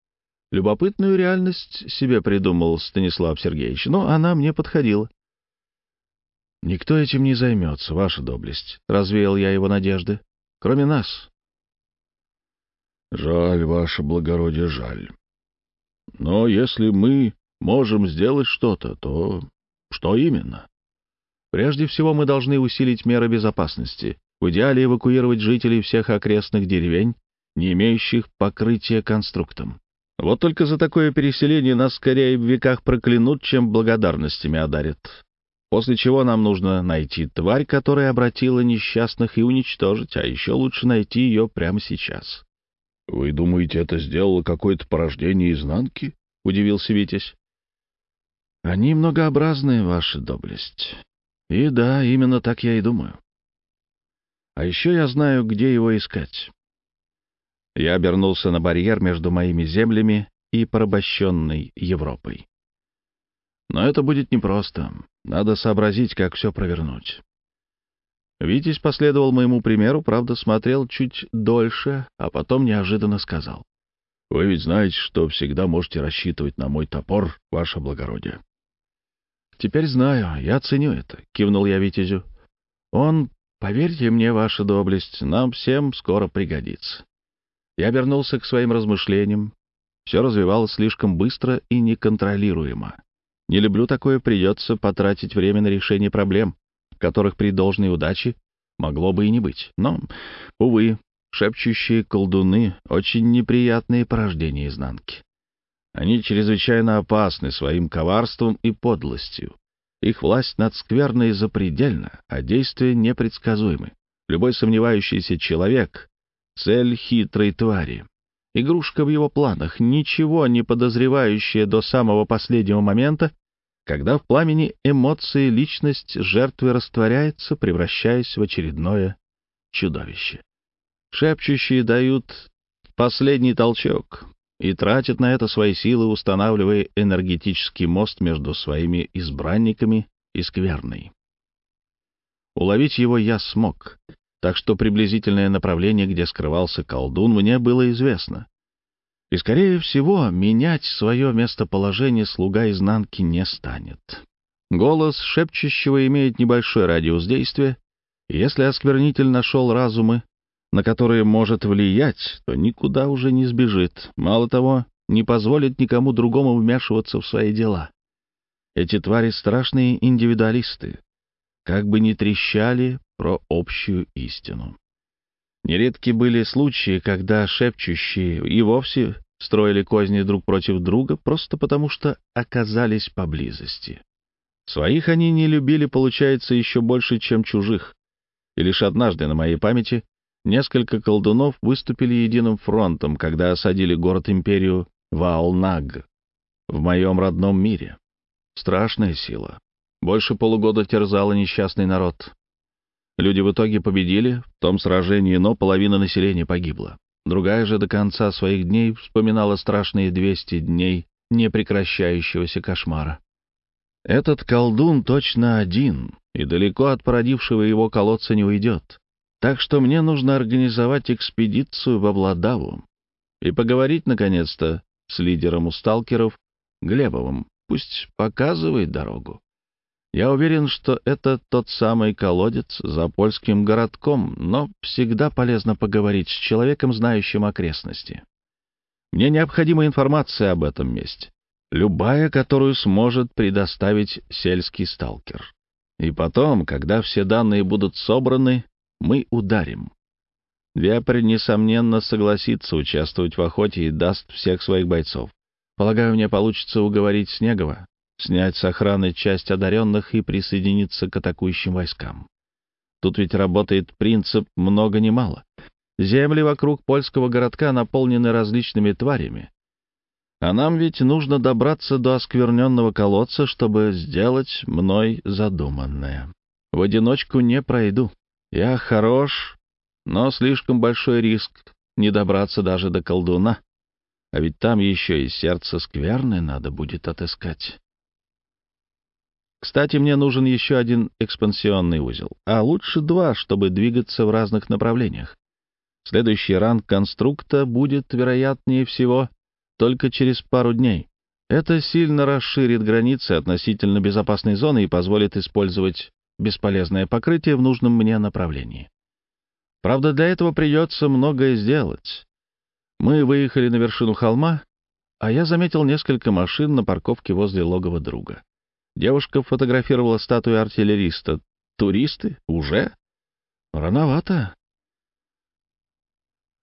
Любопытную реальность себе придумал Станислав Сергеевич, но она мне подходила. «Никто этим не займется, ваша доблесть», — развеял я его надежды. «Кроме нас». «Жаль, ваше благородие, жаль. Но если мы можем сделать что-то, то что именно? Прежде всего мы должны усилить меры безопасности, в идеале эвакуировать жителей всех окрестных деревень, не имеющих покрытия конструктом. Вот только за такое переселение нас скорее в веках проклянут, чем благодарностями одарят. После чего нам нужно найти тварь, которая обратила несчастных, и уничтожить, а еще лучше найти ее прямо сейчас. — Вы думаете, это сделало какое-то порождение изнанки? — удивился Витязь. — Они многообразные, ваша доблесть. И да, именно так я и думаю. А еще я знаю, где его искать. Я обернулся на барьер между моими землями и порабощенной Европой. Но это будет непросто. Надо сообразить, как все провернуть. Витязь последовал моему примеру, правда, смотрел чуть дольше, а потом неожиданно сказал. — Вы ведь знаете, что всегда можете рассчитывать на мой топор, ваше благородие. — Теперь знаю, я ценю это, — кивнул я Витязю. — Он, поверьте мне, ваша доблесть, нам всем скоро пригодится. Я вернулся к своим размышлениям. Все развивалось слишком быстро и неконтролируемо. Не люблю такое, придется потратить время на решение проблем которых при должной удаче могло бы и не быть. Но, увы, шепчущие колдуны — очень неприятные порождения изнанки. Они чрезвычайно опасны своим коварством и подлостью. Их власть над скверной запредельна, а действия непредсказуемы. Любой сомневающийся человек — цель хитрой твари. Игрушка в его планах, ничего не подозревающая до самого последнего момента, когда в пламени эмоции личность жертвы растворяется, превращаясь в очередное чудовище. Шепчущие дают последний толчок и тратят на это свои силы, устанавливая энергетический мост между своими избранниками и скверной. Уловить его я смог, так что приблизительное направление, где скрывался колдун, мне было известно. И, скорее всего, менять свое местоположение слуга изнанки не станет. Голос шепчущего имеет небольшой радиус действия, если осквернитель нашел разумы, на которые может влиять, то никуда уже не сбежит. Мало того, не позволит никому другому вмешиваться в свои дела. Эти твари — страшные индивидуалисты, как бы ни трещали про общую истину. Нередки были случаи, когда шепчущие и вовсе строили козни друг против друга просто потому, что оказались поблизости. Своих они не любили, получается, еще больше, чем чужих. И лишь однажды на моей памяти несколько колдунов выступили единым фронтом, когда осадили город-империю Ваалнаг в моем родном мире. Страшная сила. Больше полугода терзала несчастный народ. Люди в итоге победили в том сражении, но половина населения погибла. Другая же до конца своих дней вспоминала страшные 200 дней непрекращающегося кошмара. Этот колдун точно один, и далеко от породившего его колодца не уйдет. Так что мне нужно организовать экспедицию в Обладаву и поговорить, наконец-то, с лидером у сталкеров Глебовым. Пусть показывает дорогу. Я уверен, что это тот самый колодец за польским городком, но всегда полезно поговорить с человеком, знающим окрестности. Мне необходима информация об этом месте, любая, которую сможет предоставить сельский сталкер. И потом, когда все данные будут собраны, мы ударим. Вепрь, несомненно, согласится участвовать в охоте и даст всех своих бойцов. Полагаю, мне получится уговорить Снегова, снять с охраны часть одаренных и присоединиться к атакующим войскам. Тут ведь работает принцип «много не мало». Земли вокруг польского городка наполнены различными тварями. А нам ведь нужно добраться до оскверненного колодца, чтобы сделать мной задуманное. В одиночку не пройду. Я хорош, но слишком большой риск не добраться даже до колдуна. А ведь там еще и сердце скверное надо будет отыскать. Кстати, мне нужен еще один экспансионный узел, а лучше два, чтобы двигаться в разных направлениях. Следующий ранг конструкта будет, вероятнее всего, только через пару дней. Это сильно расширит границы относительно безопасной зоны и позволит использовать бесполезное покрытие в нужном мне направлении. Правда, для этого придется многое сделать. Мы выехали на вершину холма, а я заметил несколько машин на парковке возле логова друга. Девушка фотографировала статую артиллериста. Туристы? Уже? Рановато.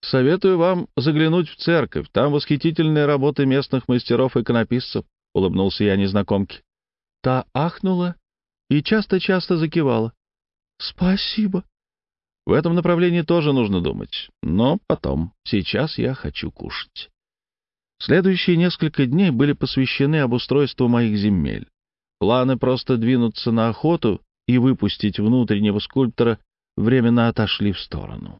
Советую вам заглянуть в церковь. Там восхитительные работы местных мастеров-иконописцев, — улыбнулся я незнакомке. Та ахнула и часто-часто закивала. «Спасибо». В этом направлении тоже нужно думать, но потом. Сейчас я хочу кушать. Следующие несколько дней были посвящены обустройству моих земель. Планы просто двинуться на охоту и выпустить внутреннего скульптора временно отошли в сторону.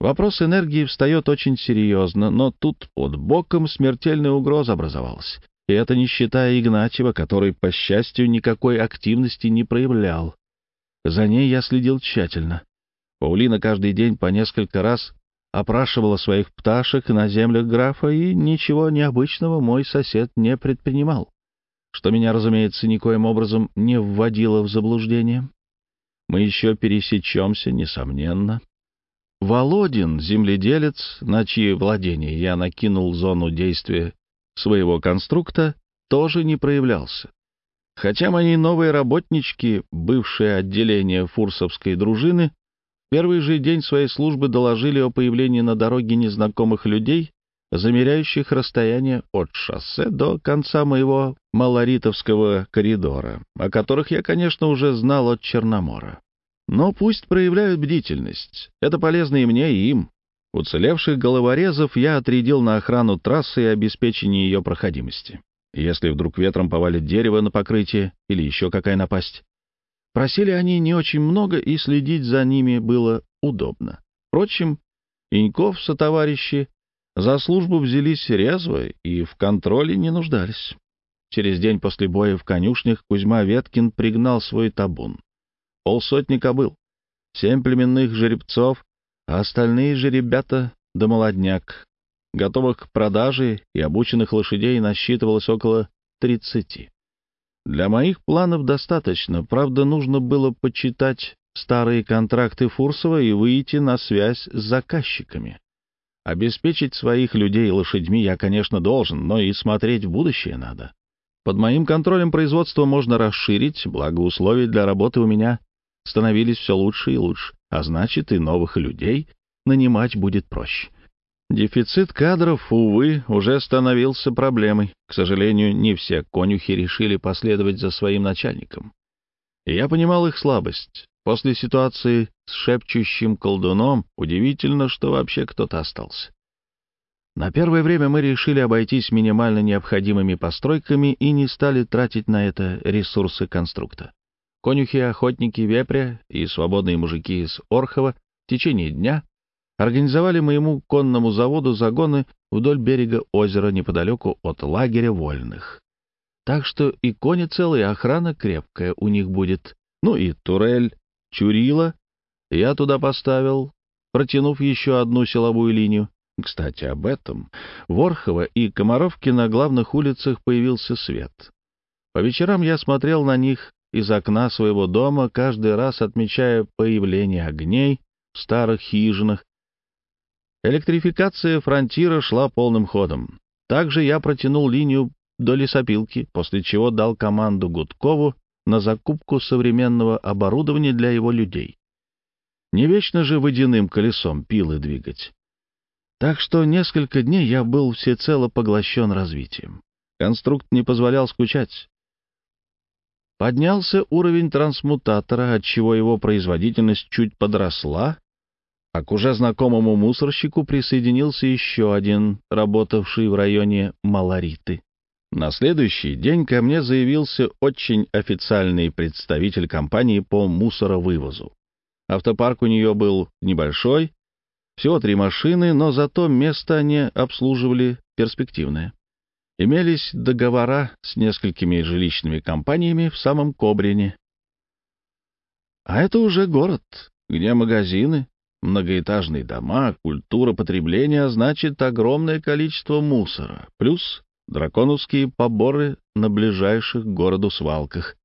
Вопрос энергии встает очень серьезно, но тут под боком смертельная угроза образовалась. И это не считая Игнатьева, который, по счастью, никакой активности не проявлял. За ней я следил тщательно. Паулина каждый день по несколько раз опрашивала своих пташек на землях графа, и ничего необычного мой сосед не предпринимал, что меня, разумеется, никоим образом не вводило в заблуждение. Мы еще пересечемся, несомненно. Володин, земледелец, на чьи владения я накинул зону действия своего конструкта, тоже не проявлялся. Хотя мои новые работнички, бывшее отделение фурсовской дружины, первый же день своей службы доложили о появлении на дороге незнакомых людей, замеряющих расстояние от шоссе до конца моего малоритовского коридора, о которых я, конечно, уже знал от Черномора. Но пусть проявляют бдительность. Это полезно и мне, и им. Уцелевших головорезов я отрядил на охрану трассы и обеспечение ее проходимости. Если вдруг ветром повалит дерево на покрытие или еще какая напасть. Просили они не очень много, и следить за ними было удобно. Впрочем, Иньков со товарищи за службу взялись резво и в контроле не нуждались. Через день после боя в конюшнях Кузьма Веткин пригнал свой табун. Полсотни кобыл, семь племенных жеребцов а остальные же ребята да молодняк. Готовых к продаже и обученных лошадей насчитывалось около тридцати. Для моих планов достаточно, правда, нужно было почитать старые контракты Фурсова и выйти на связь с заказчиками. Обеспечить своих людей лошадьми я, конечно, должен, но и смотреть в будущее надо. Под моим контролем производство можно расширить, благо условий для работы у меня становились все лучше и лучше а значит и новых людей нанимать будет проще. Дефицит кадров, увы, уже становился проблемой. К сожалению, не все конюхи решили последовать за своим начальником. Я понимал их слабость. После ситуации с шепчущим колдуном удивительно, что вообще кто-то остался. На первое время мы решили обойтись минимально необходимыми постройками и не стали тратить на это ресурсы конструкта. Конюхи, охотники, вепря и свободные мужики из Орхова в течение дня организовали моему конному заводу загоны вдоль берега озера неподалеку от лагеря вольных. Так что и кони целые, охрана крепкая у них будет. Ну и турель, Чурила я туда поставил, протянув еще одну силовую линию. Кстати, об этом. В Орхово и Комаровке на главных улицах появился свет. По вечерам я смотрел на них из окна своего дома, каждый раз отмечая появление огней в старых хижинах. Электрификация фронтира шла полным ходом. Также я протянул линию до лесопилки, после чего дал команду Гудкову на закупку современного оборудования для его людей. Не вечно же водяным колесом пилы двигать. Так что несколько дней я был всецело поглощен развитием. Конструкт не позволял скучать. Поднялся уровень трансмутатора, отчего его производительность чуть подросла, а к уже знакомому мусорщику присоединился еще один, работавший в районе Малориты. На следующий день ко мне заявился очень официальный представитель компании по мусоровывозу. Автопарк у нее был небольшой, всего три машины, но зато место они обслуживали перспективное. Имелись договора с несколькими жилищными компаниями в самом Кобрине. А это уже город, где магазины, многоэтажные дома, культура потребления, а значит огромное количество мусора, плюс драконовские поборы на ближайших к городу свалках.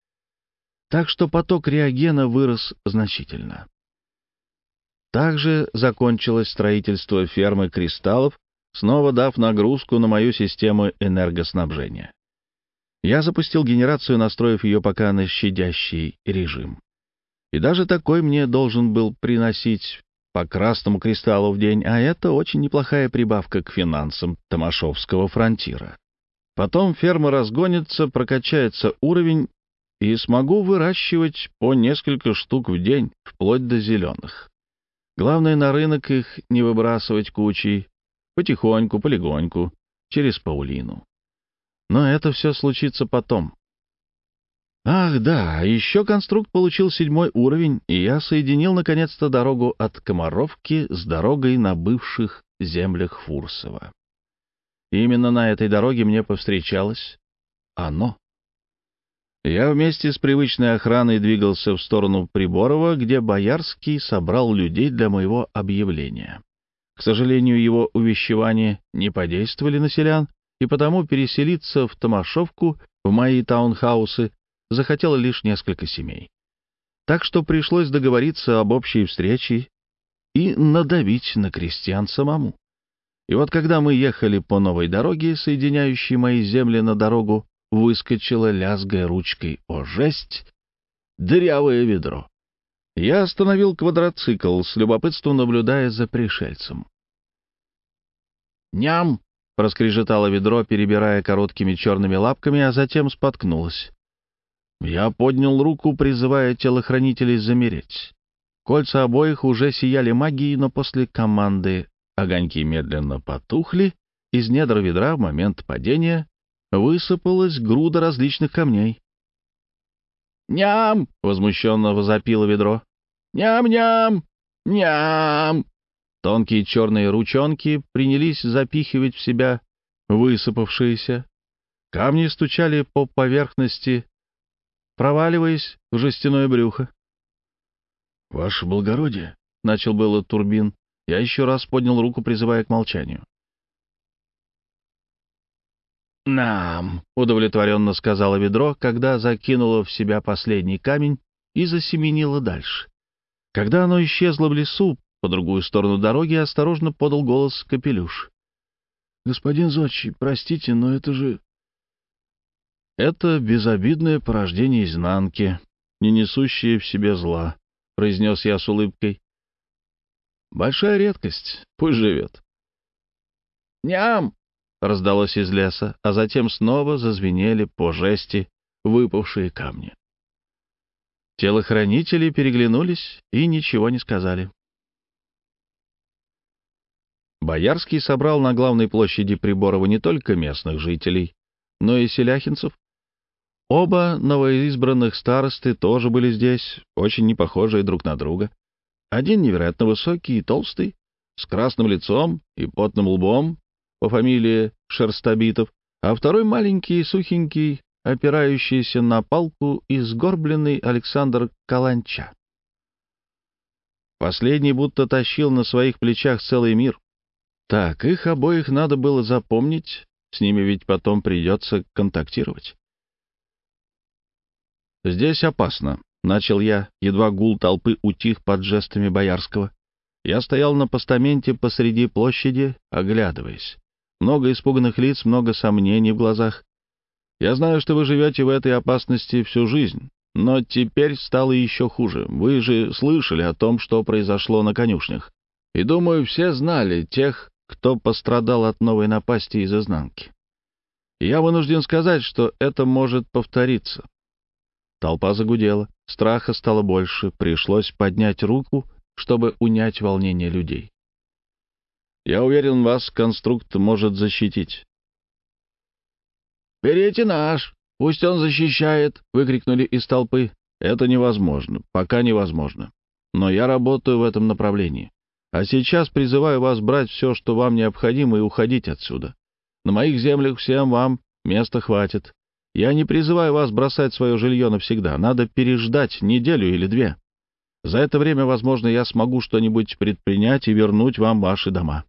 Так что поток реагена вырос значительно. Также закончилось строительство фермы кристаллов, снова дав нагрузку на мою систему энергоснабжения. Я запустил генерацию, настроив ее пока на щадящий режим. И даже такой мне должен был приносить по красному кристаллу в день, а это очень неплохая прибавка к финансам Томашовского фронтира. Потом ферма разгонится, прокачается уровень, и смогу выращивать по несколько штук в день, вплоть до зеленых. Главное на рынок их не выбрасывать кучей, потихоньку, полегоньку, через Паулину. Но это все случится потом. Ах, да, еще конструкт получил седьмой уровень, и я соединил наконец-то дорогу от Комаровки с дорогой на бывших землях Фурсова. Именно на этой дороге мне повстречалось оно. Я вместе с привычной охраной двигался в сторону Приборова, где Боярский собрал людей для моего объявления. К сожалению, его увещевания не подействовали на селян, и потому переселиться в Томашовку, в мои таунхаусы, захотело лишь несколько семей. Так что пришлось договориться об общей встрече и надавить на крестьян самому. И вот когда мы ехали по новой дороге, соединяющей мои земли на дорогу, выскочила, лязгая ручкой о жесть, дырявое ведро. Я остановил квадроцикл, с любопытством наблюдая за пришельцем. «Ням!» — проскрежетало ведро, перебирая короткими черными лапками, а затем споткнулось. Я поднял руку, призывая телохранителей замереть. Кольца обоих уже сияли магией, но после команды Огоньки медленно потухли, из недр ведра в момент падения высыпалась груда различных камней. «Ням!» — возмущенно возопило ведро. «Ням-ням! Ням!» Тонкие черные ручонки принялись запихивать в себя высыпавшиеся. Камни стучали по поверхности, проваливаясь в жестяное брюхо. — Ваше благородие, — начал было Турбин, я еще раз поднял руку, призывая к молчанию. «Нам», — удовлетворенно сказала ведро, когда закинуло в себя последний камень и засеменило дальше. Когда оно исчезло в лесу, по другую сторону дороги осторожно подал голос капелюш. «Господин Зодчий, простите, но это же...» «Это безобидное порождение изнанки, не несущее в себе зла», — произнес я с улыбкой. Большая редкость. Пусть живет. «Ням!» — раздалось из леса, а затем снова зазвенели по жести выпавшие камни. Телохранители переглянулись и ничего не сказали. Боярский собрал на главной площади Приборова не только местных жителей, но и селяхинцев. Оба новоизбранных старосты тоже были здесь, очень непохожие друг на друга. Один невероятно высокий и толстый, с красным лицом и потным лбом, по фамилии Шерстобитов, а второй маленький и сухенький, опирающийся на палку и сгорбленный Александр Каланча. Последний будто тащил на своих плечах целый мир. Так, их обоих надо было запомнить, с ними ведь потом придется контактировать. «Здесь опасно», — начал я, едва гул толпы утих под жестами Боярского. Я стоял на постаменте посреди площади, оглядываясь. Много испуганных лиц, много сомнений в глазах. Я знаю, что вы живете в этой опасности всю жизнь, но теперь стало еще хуже. Вы же слышали о том, что произошло на конюшнях. И, думаю, все знали тех, кто пострадал от новой напасти из изнанки. Я вынужден сказать, что это может повториться. Толпа загудела, страха стало больше, пришлось поднять руку, чтобы унять волнение людей. Я уверен, вас конструкт может защитить. «Берите наш, пусть он защищает!» — выкрикнули из толпы. «Это невозможно, пока невозможно. Но я работаю в этом направлении. А сейчас призываю вас брать все, что вам необходимо, и уходить отсюда. На моих землях всем вам места хватит. Я не призываю вас бросать свое жилье навсегда. Надо переждать неделю или две. За это время, возможно, я смогу что-нибудь предпринять и вернуть вам ваши дома.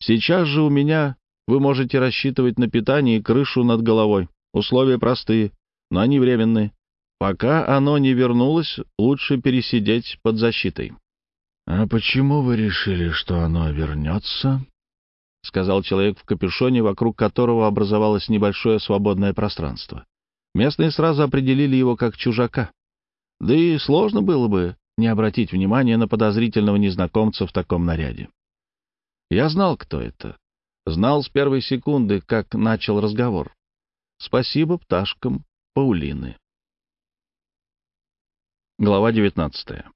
Сейчас же у меня вы можете рассчитывать на питание и крышу над головой. Условия простые, но они временные. Пока оно не вернулось, лучше пересидеть под защитой. — А почему вы решили, что оно вернется? — сказал человек в капюшоне, вокруг которого образовалось небольшое свободное пространство. Местные сразу определили его как чужака. Да и сложно было бы не обратить внимания на подозрительного незнакомца в таком наряде. Я знал, кто это. Знал с первой секунды, как начал разговор. Спасибо пташкам Паулины. Глава 19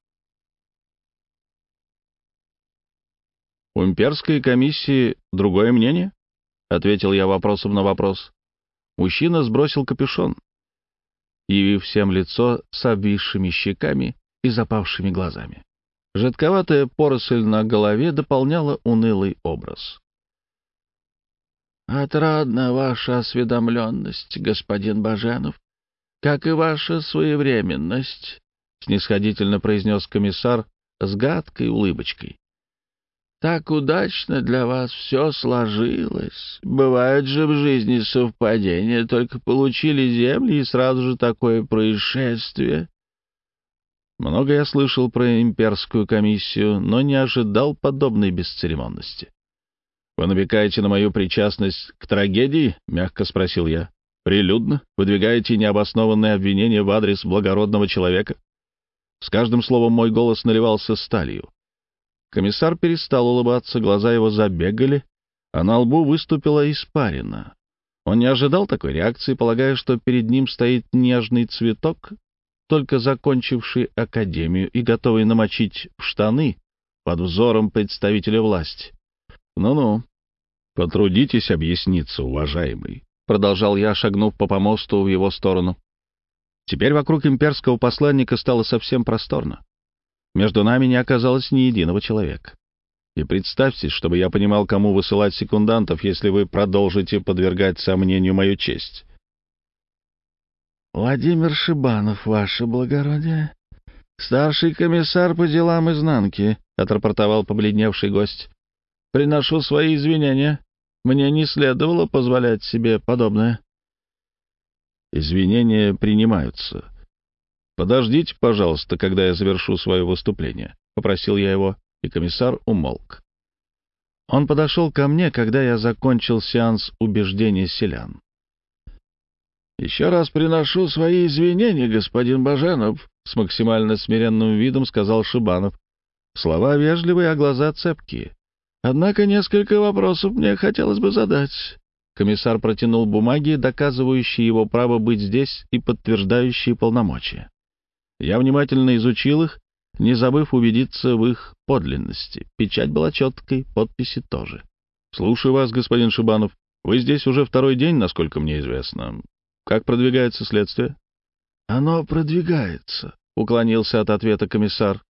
«У имперской комиссии другое мнение?» — ответил я вопросом на вопрос. Мужчина сбросил капюшон, явив всем лицо с обвисшими щеками и запавшими глазами. Жидковатая поросль на голове дополняла унылый образ. «Отрадна ваша осведомленность, господин Баженов, как и ваша своевременность», — снисходительно произнес комиссар с гадкой улыбочкой. «Так удачно для вас все сложилось. Бывают же в жизни совпадения, только получили земли и сразу же такое происшествие». Много я слышал про имперскую комиссию, но не ожидал подобной бесцеремонности. «Вы намекаете на мою причастность к трагедии?» — мягко спросил я. «Прилюдно? Выдвигаете необоснованные обвинения в адрес благородного человека?» С каждым словом мой голос наливался сталью. Комиссар перестал улыбаться, глаза его забегали, а на лбу выступила испарина. Он не ожидал такой реакции, полагая, что перед ним стоит нежный цветок, только закончивший академию и готовый намочить штаны под взором представителя власти. «Ну-ну, потрудитесь объясниться, уважаемый», — продолжал я, шагнув по помосту в его сторону. Теперь вокруг имперского посланника стало совсем просторно. Между нами не оказалось ни единого человека. И представьте, чтобы я понимал, кому высылать секундантов, если вы продолжите подвергать сомнению мою честь. «Владимир Шибанов, ваше благородие, старший комиссар по делам изнанки», — отрапортовал побледневший гость. Приношу свои извинения. Мне не следовало позволять себе подобное. Извинения принимаются. Подождите, пожалуйста, когда я завершу свое выступление, — попросил я его, и комиссар умолк. Он подошел ко мне, когда я закончил сеанс убеждения селян. «Еще раз приношу свои извинения, господин Баженов», — с максимально смиренным видом сказал Шибанов. Слова вежливые, а глаза цепкие. Однако несколько вопросов мне хотелось бы задать. Комиссар протянул бумаги, доказывающие его право быть здесь и подтверждающие полномочия. Я внимательно изучил их, не забыв убедиться в их подлинности. Печать была четкой, подписи тоже. «Слушаю вас, господин Шибанов. Вы здесь уже второй день, насколько мне известно. Как продвигается следствие?» «Оно продвигается», — уклонился от ответа комиссар.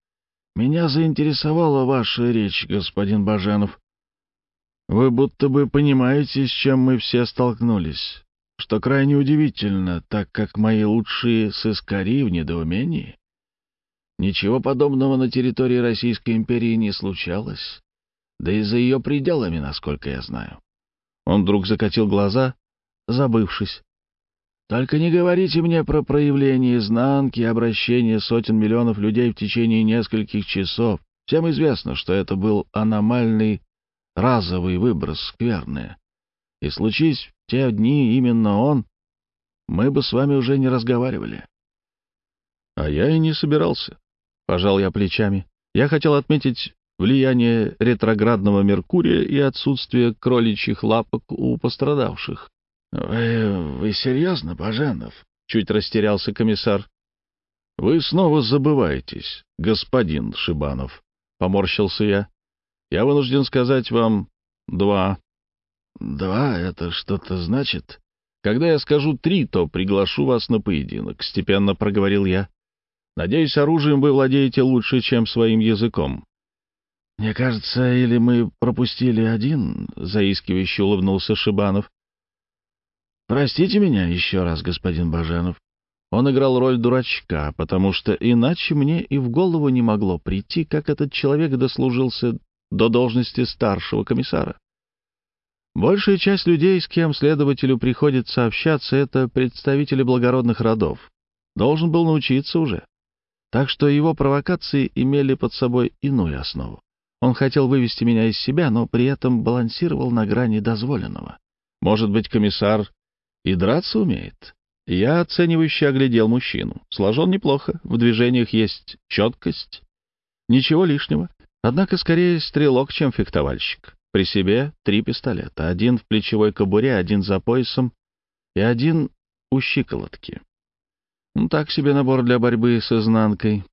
«Меня заинтересовала ваша речь, господин Баженов. Вы будто бы понимаете, с чем мы все столкнулись, что крайне удивительно, так как мои лучшие сыскари в недоумении. Ничего подобного на территории Российской империи не случалось, да и за ее пределами, насколько я знаю. Он вдруг закатил глаза, забывшись. «Только не говорите мне про проявление изнанки и обращение сотен миллионов людей в течение нескольких часов. Всем известно, что это был аномальный разовый выброс скверны. И случись те дни именно он, мы бы с вами уже не разговаривали». «А я и не собирался», — пожал я плечами. «Я хотел отметить влияние ретроградного Меркурия и отсутствие кроличьих лапок у пострадавших. «Вы, вы серьезно, Баженов?» — чуть растерялся комиссар. «Вы снова забываетесь, господин Шибанов», — поморщился я. «Я вынужден сказать вам два». «Два — это что-то значит?» «Когда я скажу три, то приглашу вас на поединок», — степенно проговорил я. «Надеюсь, оружием вы владеете лучше, чем своим языком». «Мне кажется, или мы пропустили один?» — заискивающе улыбнулся Шибанов. «Простите меня еще раз, господин Баженов». Он играл роль дурачка, потому что иначе мне и в голову не могло прийти, как этот человек дослужился до должности старшего комиссара. Большая часть людей, с кем следователю приходится общаться, это представители благородных родов. Должен был научиться уже. Так что его провокации имели под собой иную основу. Он хотел вывести меня из себя, но при этом балансировал на грани дозволенного. Может быть, комиссар и драться умеет? Я оценивающе оглядел мужчину. Сложен неплохо, в движениях есть четкость. Ничего лишнего. Однако скорее стрелок, чем фехтовальщик. При себе три пистолета. Один в плечевой кобуре, один за поясом и один у щиколотки. Ну, так себе набор для борьбы с изнанкой.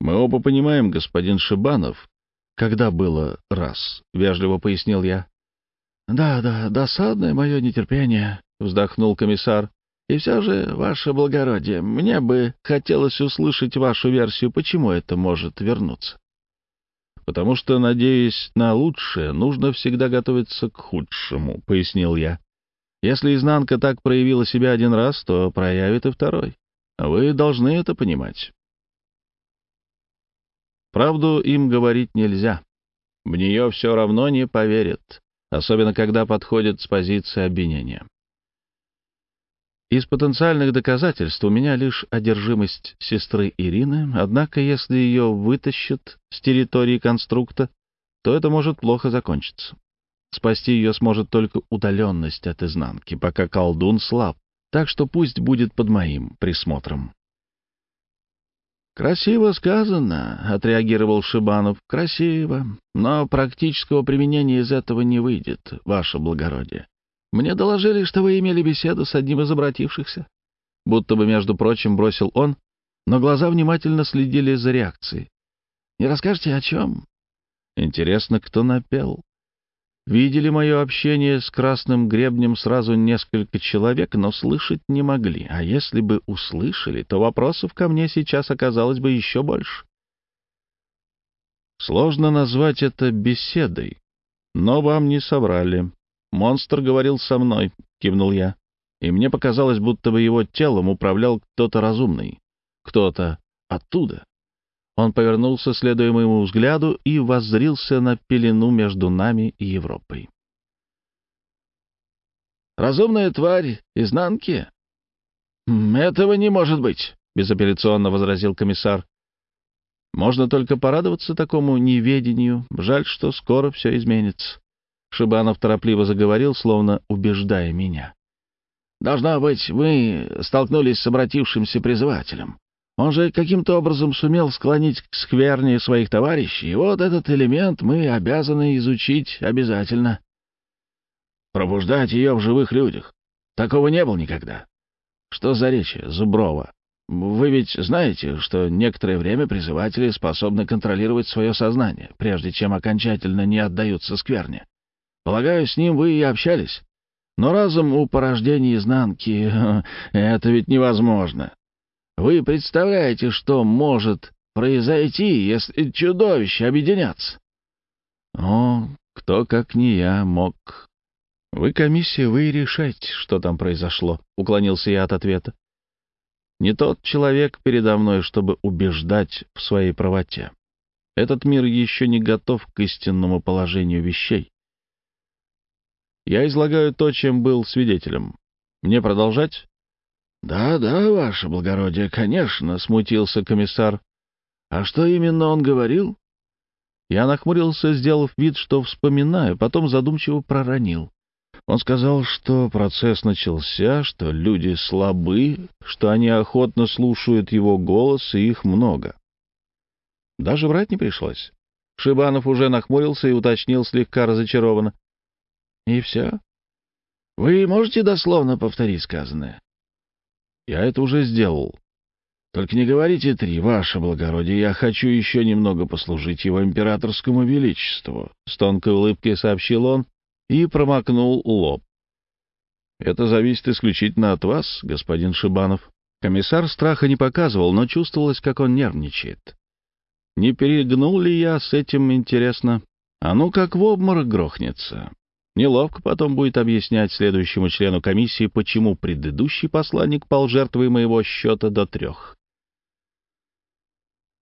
Мы оба понимаем, господин Шибанов, когда было раз, — вежливо пояснил я. — Да, да, досадное мое нетерпение, — вздохнул комиссар. — И все же, ваше благородие, мне бы хотелось услышать вашу версию, почему это может вернуться. — Потому что, надеясь на лучшее, нужно всегда готовиться к худшему, — пояснил я. Если изнанка так проявила себя один раз, то проявит и второй. Вы должны это понимать. Правду им говорить нельзя. В нее все равно не поверят, особенно когда подходят с позиции обвинения. Из потенциальных доказательств у меня лишь одержимость сестры Ирины, однако если ее вытащат с территории конструкта, то это может плохо закончиться. Спасти ее сможет только удаленность от изнанки, пока колдун слаб, так что пусть будет под моим присмотром. «Красиво сказано», — отреагировал Шибанов. «Красиво. Но практического применения из этого не выйдет, ваше благородие. Мне доложили, что вы имели беседу с одним из обратившихся». Будто бы, между прочим, бросил он, но глаза внимательно следили за реакцией. «Не расскажете, о чем?» «Интересно, кто напел?» Видели мое общение с красным гребнем сразу несколько человек, но слышать не могли. А если бы услышали, то вопросов ко мне сейчас оказалось бы еще больше. Сложно назвать это беседой. Но вам не соврали. Монстр говорил со мной, кивнул я. И мне показалось, будто бы его телом управлял кто-то разумный. Кто-то оттуда. Он повернулся, следуя моему взгляду, и воззрился на пелену между нами и Европой. «Разумная тварь изнанки?» «Этого не может быть», — безапелляционно возразил комиссар. «Можно только порадоваться такому неведению. Жаль, что скоро все изменится». Шибанов торопливо заговорил, словно убеждая меня. «Должно быть, вы столкнулись с обратившимся призывателем. Он же каким-то образом сумел склонить к скверне своих товарищей, и вот этот элемент мы обязаны изучить обязательно. Пробуждать ее в живых людях. Такого не было никогда. Что за речи, Зуброва? Вы ведь знаете, что некоторое время призыватели способны контролировать свое сознание, прежде чем окончательно не отдаются скверне. Полагаю, с ним вы и общались. Но разум у порождения изнанки — это ведь невозможно. Вы представляете, что может произойти, если чудовища объединятся? О, кто, как не я, мог... Вы, комиссия, вы решайте, что там произошло, — уклонился я от ответа. Не тот человек передо мной, чтобы убеждать в своей правоте. Этот мир еще не готов к истинному положению вещей. Я излагаю то, чем был свидетелем. Мне продолжать? — Да, да, ваше благородие, конечно, — смутился комиссар. — А что именно он говорил? Я нахмурился, сделав вид, что вспоминаю, потом задумчиво проронил. Он сказал, что процесс начался, что люди слабы, что они охотно слушают его голос, и их много. Даже врать не пришлось. Шибанов уже нахмурился и уточнил слегка разочарованно. — И все? Вы можете дословно повторить сказанное? — Я это уже сделал. Только не говорите три, ваше благородие, я хочу еще немного послужить его императорскому величеству, — с тонкой улыбкой сообщил он и промокнул лоб. Это зависит исключительно от вас, господин Шибанов. Комиссар страха не показывал, но чувствовалось, как он нервничает. Не перегнул ли я с этим, интересно? А ну как в обморок грохнется. Неловко потом будет объяснять следующему члену комиссии, почему предыдущий посланник пал жертвой моего счета до трех.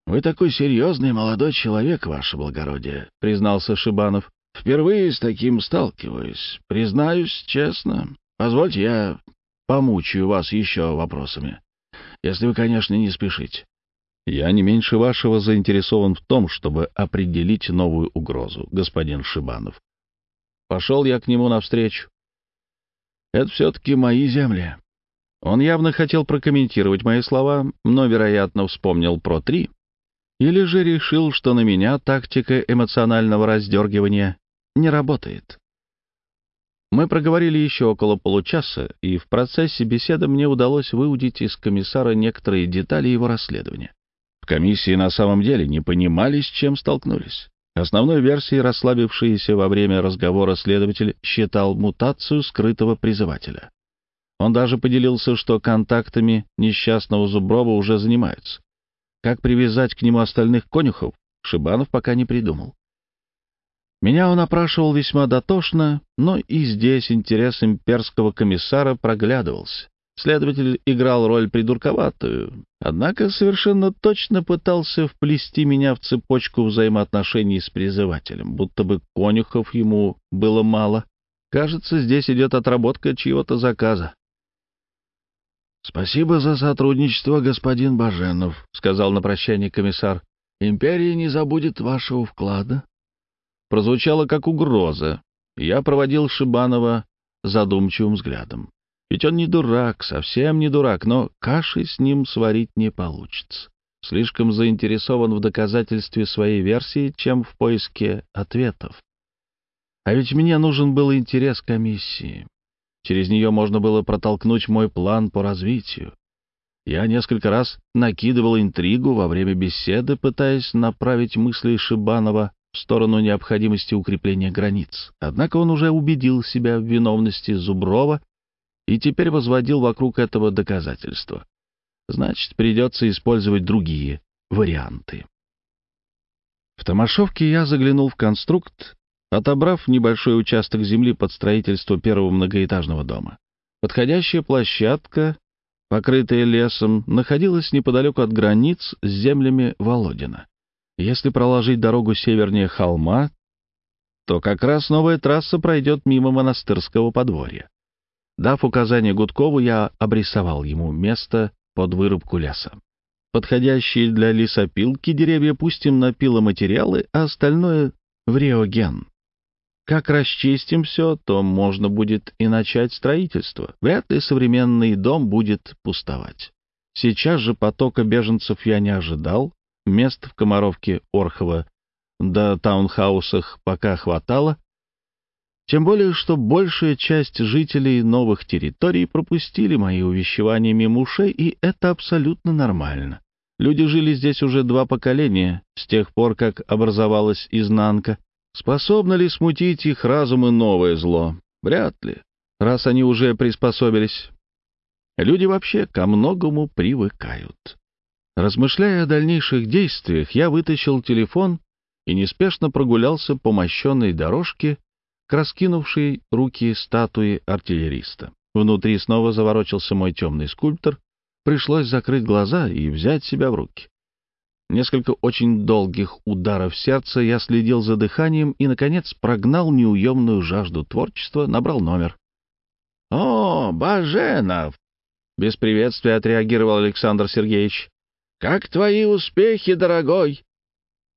«Вы такой серьезный молодой человек, ваше благородие», — признался Шибанов. «Впервые с таким сталкиваюсь. Признаюсь честно. Позвольте, я помучаю вас еще вопросами. Если вы, конечно, не спешите». «Я не меньше вашего заинтересован в том, чтобы определить новую угрозу, господин Шибанов». Пошел я к нему навстречу. «Это все-таки мои земли». Он явно хотел прокомментировать мои слова, но, вероятно, вспомнил про три или же решил, что на меня тактика эмоционального раздергивания не работает. Мы проговорили еще около получаса, и в процессе беседы мне удалось выудить из комиссара некоторые детали его расследования. В комиссии на самом деле не понимали, с чем столкнулись. Основной версией расслабившийся во время разговора следователь считал мутацию скрытого призывателя. Он даже поделился, что контактами несчастного Зуброва уже занимаются. Как привязать к нему остальных конюхов, Шибанов пока не придумал. Меня он опрашивал весьма дотошно, но и здесь интерес имперского комиссара проглядывался. Следователь играл роль придурковатую, однако совершенно точно пытался вплести меня в цепочку взаимоотношений с призывателем, будто бы конюхов ему было мало. Кажется, здесь идет отработка чьего-то заказа. «Спасибо за сотрудничество, господин Баженов», — сказал на прощание комиссар. «Империя не забудет вашего вклада». Прозвучало как угроза. Я проводил Шибанова задумчивым взглядом. Ведь он не дурак, совсем не дурак, но каши с ним сварить не получится. Слишком заинтересован в доказательстве своей версии, чем в поиске ответов. А ведь мне нужен был интерес комиссии. Через нее можно было протолкнуть мой план по развитию. Я несколько раз накидывал интригу во время беседы, пытаясь направить мысли Шибанова в сторону необходимости укрепления границ. Однако он уже убедил себя в виновности Зуброва и теперь возводил вокруг этого доказательства. Значит, придется использовать другие варианты. В Томашовке я заглянул в конструкт отобрав небольшой участок земли под строительство первого многоэтажного дома. Подходящая площадка, покрытая лесом, находилась неподалеку от границ с землями Володина. Если проложить дорогу севернее холма, то как раз новая трасса пройдет мимо монастырского подворья. Дав указание Гудкову, я обрисовал ему место под вырубку леса. Подходящие для лесопилки деревья пустим на пиломатериалы, а остальное — в реоген. Как расчистим все, то можно будет и начать строительство. Вряд ли современный дом будет пустовать. Сейчас же потока беженцев я не ожидал. Мест в Комаровке, Орхово да таунхаусах пока хватало. Тем более, что большая часть жителей новых территорий пропустили мои увещевания мимо ушей, и это абсолютно нормально. Люди жили здесь уже два поколения, с тех пор, как образовалась изнанка. Способно ли смутить их разум и новое зло? Вряд ли. раз они уже приспособились. Люди вообще ко многому привыкают. Размышляя о дальнейших действиях, я вытащил телефон и неспешно прогулялся по мощенной дорожке к раскинувшей руки статуи артиллериста. Внутри снова заворочился мой темный скульптор. Пришлось закрыть глаза и взять себя в руки. Несколько очень долгих ударов сердца я следил за дыханием и, наконец, прогнал неуемную жажду творчества, набрал номер. «О, Баженов!» — без приветствия отреагировал Александр Сергеевич. «Как твои успехи, дорогой?»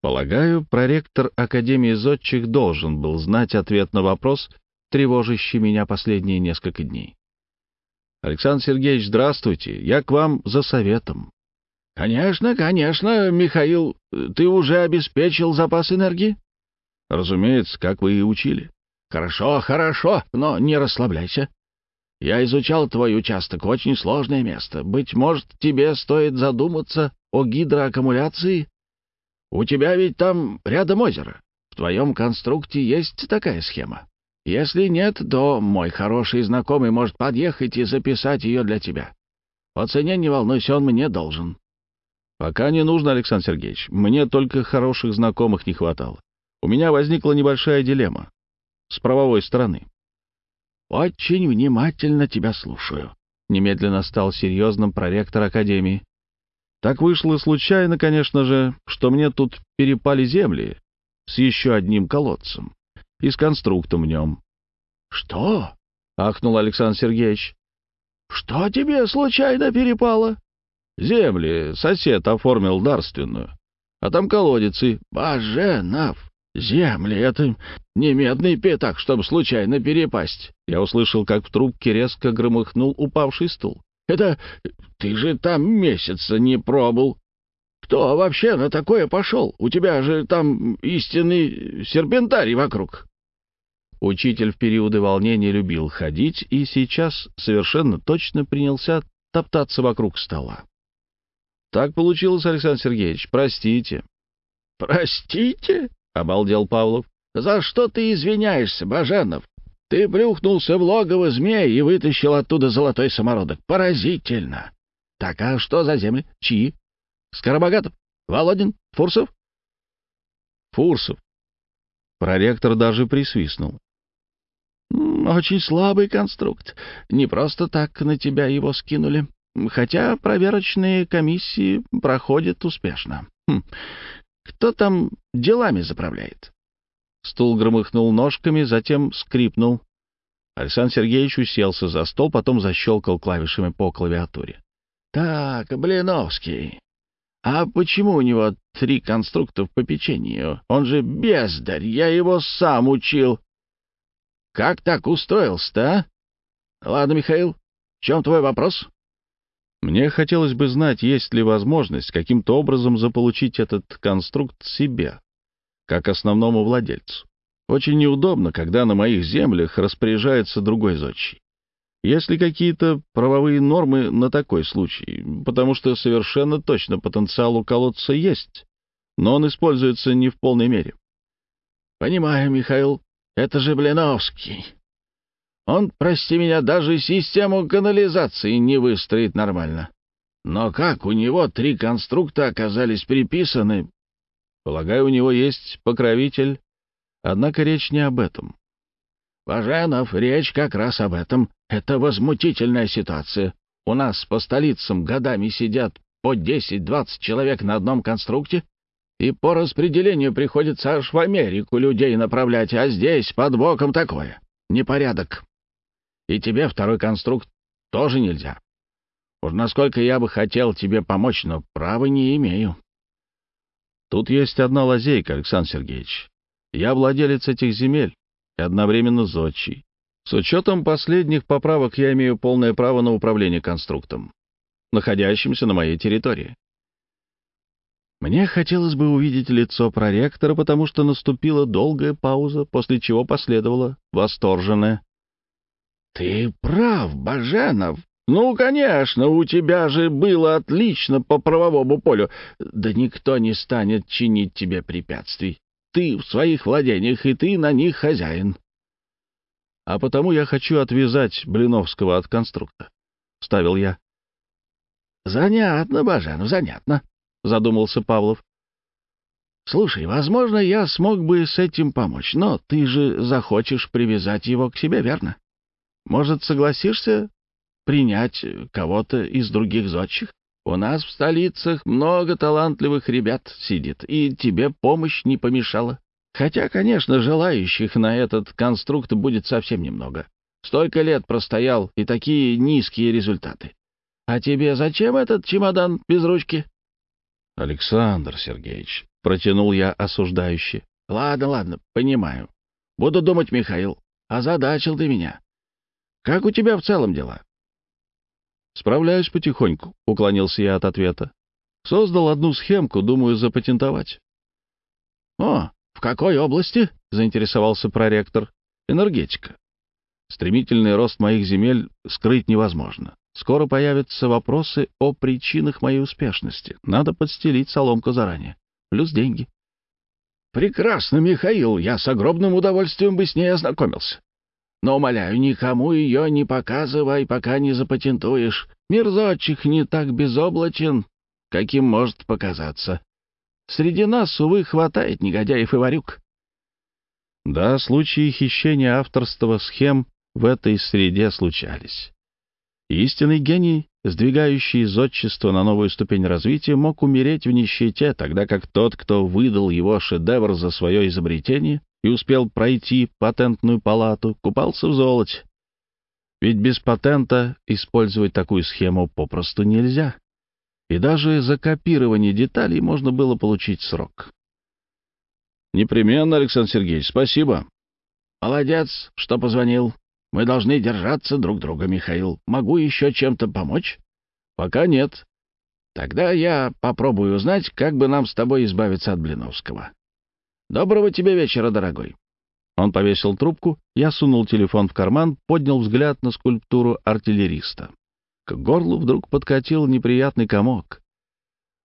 Полагаю, проректор Академии Зодчих должен был знать ответ на вопрос, тревожащий меня последние несколько дней. «Александр Сергеевич, здравствуйте. Я к вам за советом». «Конечно, конечно, Михаил. Ты уже обеспечил запас энергии?» «Разумеется, как вы и учили». «Хорошо, хорошо, но не расслабляйся. Я изучал твой участок, очень сложное место. Быть может, тебе стоит задуматься о гидроаккумуляции у тебя ведь там рядом озеро. В твоем конструкте есть такая схема. Если нет, то мой хороший знакомый может подъехать и записать ее для тебя. По цене не волнуйся, он мне должен. Пока не нужно, Александр Сергеевич. Мне только хороших знакомых не хватало. У меня возникла небольшая дилемма. С правовой стороны. Очень внимательно тебя слушаю. Немедленно стал серьезным проректор Академии. Так вышло случайно, конечно же, что мне тут перепали земли с еще одним колодцем и с конструктом в нем. — Что? — ахнул Александр Сергеевич. — Что тебе случайно перепало? — Земли сосед оформил дарственную, а там колодец и... — Баженов! Земли — это не медный пятак, чтобы случайно перепасть. Я услышал, как в трубке резко громыхнул упавший стул. Это ты же там месяца не пробыл. Кто вообще на такое пошел? У тебя же там истинный серпентарий вокруг. Учитель в периоды волнения любил ходить и сейчас совершенно точно принялся топтаться вокруг стола. Так получилось, Александр Сергеевич, простите. Простите? — обалдел Павлов. «За что ты извиняешься, Баженов? Ты плюхнулся в логово змея и вытащил оттуда золотой самородок. Поразительно! Так, а что за земли? Чьи? Скоробогатов? Володин? Фурсов? Фурсов. Проректор даже присвистнул. Очень слабый конструкт. Не просто так на тебя его скинули. Хотя проверочные комиссии проходят успешно. Хм. Кто там делами заправляет? Стул громыхнул ножками, затем скрипнул. Александр Сергеевич уселся за стол, потом защелкал клавишами по клавиатуре. — Так, Блиновский. А почему у него три конструктора по печенью? Он же бездарь, я его сам учил. Как так устроился-то, а? Ладно, Михаил, в чем твой вопрос? Мне хотелось бы знать, есть ли возможность каким-то образом заполучить этот конструкт себе как основному владельцу. Очень неудобно, когда на моих землях распоряжается другой зодчий. Есть ли какие-то правовые нормы на такой случай? Потому что совершенно точно потенциал у колодца есть, но он используется не в полной мере. Понимаю, Михаил, это же Блиновский. Он, прости меня, даже систему канализации не выстроит нормально. Но как у него три конструкта оказались приписаны, Полагаю, у него есть покровитель. Однако речь не об этом. Баженов, речь как раз об этом. Это возмутительная ситуация. У нас по столицам годами сидят по 10-20 человек на одном конструкте, и по распределению приходится аж в Америку людей направлять, а здесь под боком такое. Непорядок. И тебе второй конструкт тоже нельзя. Уж насколько я бы хотел тебе помочь, но права не имею. Тут есть одна лазейка, Александр Сергеевич. Я владелец этих земель и одновременно зодчий. С учетом последних поправок я имею полное право на управление конструктом, находящимся на моей территории. Мне хотелось бы увидеть лицо проректора, потому что наступила долгая пауза, после чего последовала восторженная. — Ты прав, Баженов. «Ну, конечно, у тебя же было отлично по правовому полю. Да никто не станет чинить тебе препятствий. Ты в своих владениях, и ты на них хозяин». а потому я хочу отвязать Блиновского от конструкта», — ставил я. «Занятно, Баженов, занятно», — задумался Павлов. «Слушай, возможно, я смог бы с этим помочь, но ты же захочешь привязать его к себе, верно? Может, согласишься принять кого-то из других зодчих? У нас в столицах много талантливых ребят сидит, и тебе помощь не помешала. Хотя, конечно, желающих на этот конструкт будет совсем немного. Столько лет простоял, и такие низкие результаты. А тебе зачем этот чемодан без ручки? Александр Сергеевич, протянул я осуждающе. Ладно, ладно, понимаю. Буду думать, Михаил. Озадачил ты меня. Как у тебя в целом дела? Справляюсь потихоньку, уклонился я от ответа. Создал одну схемку, думаю запатентовать. О, в какой области? заинтересовался проректор. Энергетика. Стремительный рост моих земель скрыть невозможно. Скоро появятся вопросы о причинах моей успешности. Надо подстелить соломку заранее. Плюс деньги. Прекрасно, Михаил. Я с огромным удовольствием бы с ней ознакомился. Но, умоляю, никому ее не показывай, пока не запатентуешь. Мир зодчих не так безоблачен, каким может показаться. Среди нас, увы, хватает негодяев и варюк. Да, случаи хищения авторства схем в этой среде случались. Истинный гений, сдвигающий зодчество на новую ступень развития, мог умереть в нищете, тогда как тот, кто выдал его шедевр за свое изобретение и успел пройти патентную палату, купался в золоте. Ведь без патента использовать такую схему попросту нельзя. И даже за копирование деталей можно было получить срок. «Непременно, Александр Сергеевич, спасибо». «Молодец, что позвонил. Мы должны держаться друг друга, Михаил. Могу еще чем-то помочь? Пока нет. Тогда я попробую узнать, как бы нам с тобой избавиться от Блиновского. Доброго тебе вечера, дорогой. Он повесил трубку, я сунул телефон в карман, поднял взгляд на скульптуру артиллериста. К горлу вдруг подкатил неприятный комок.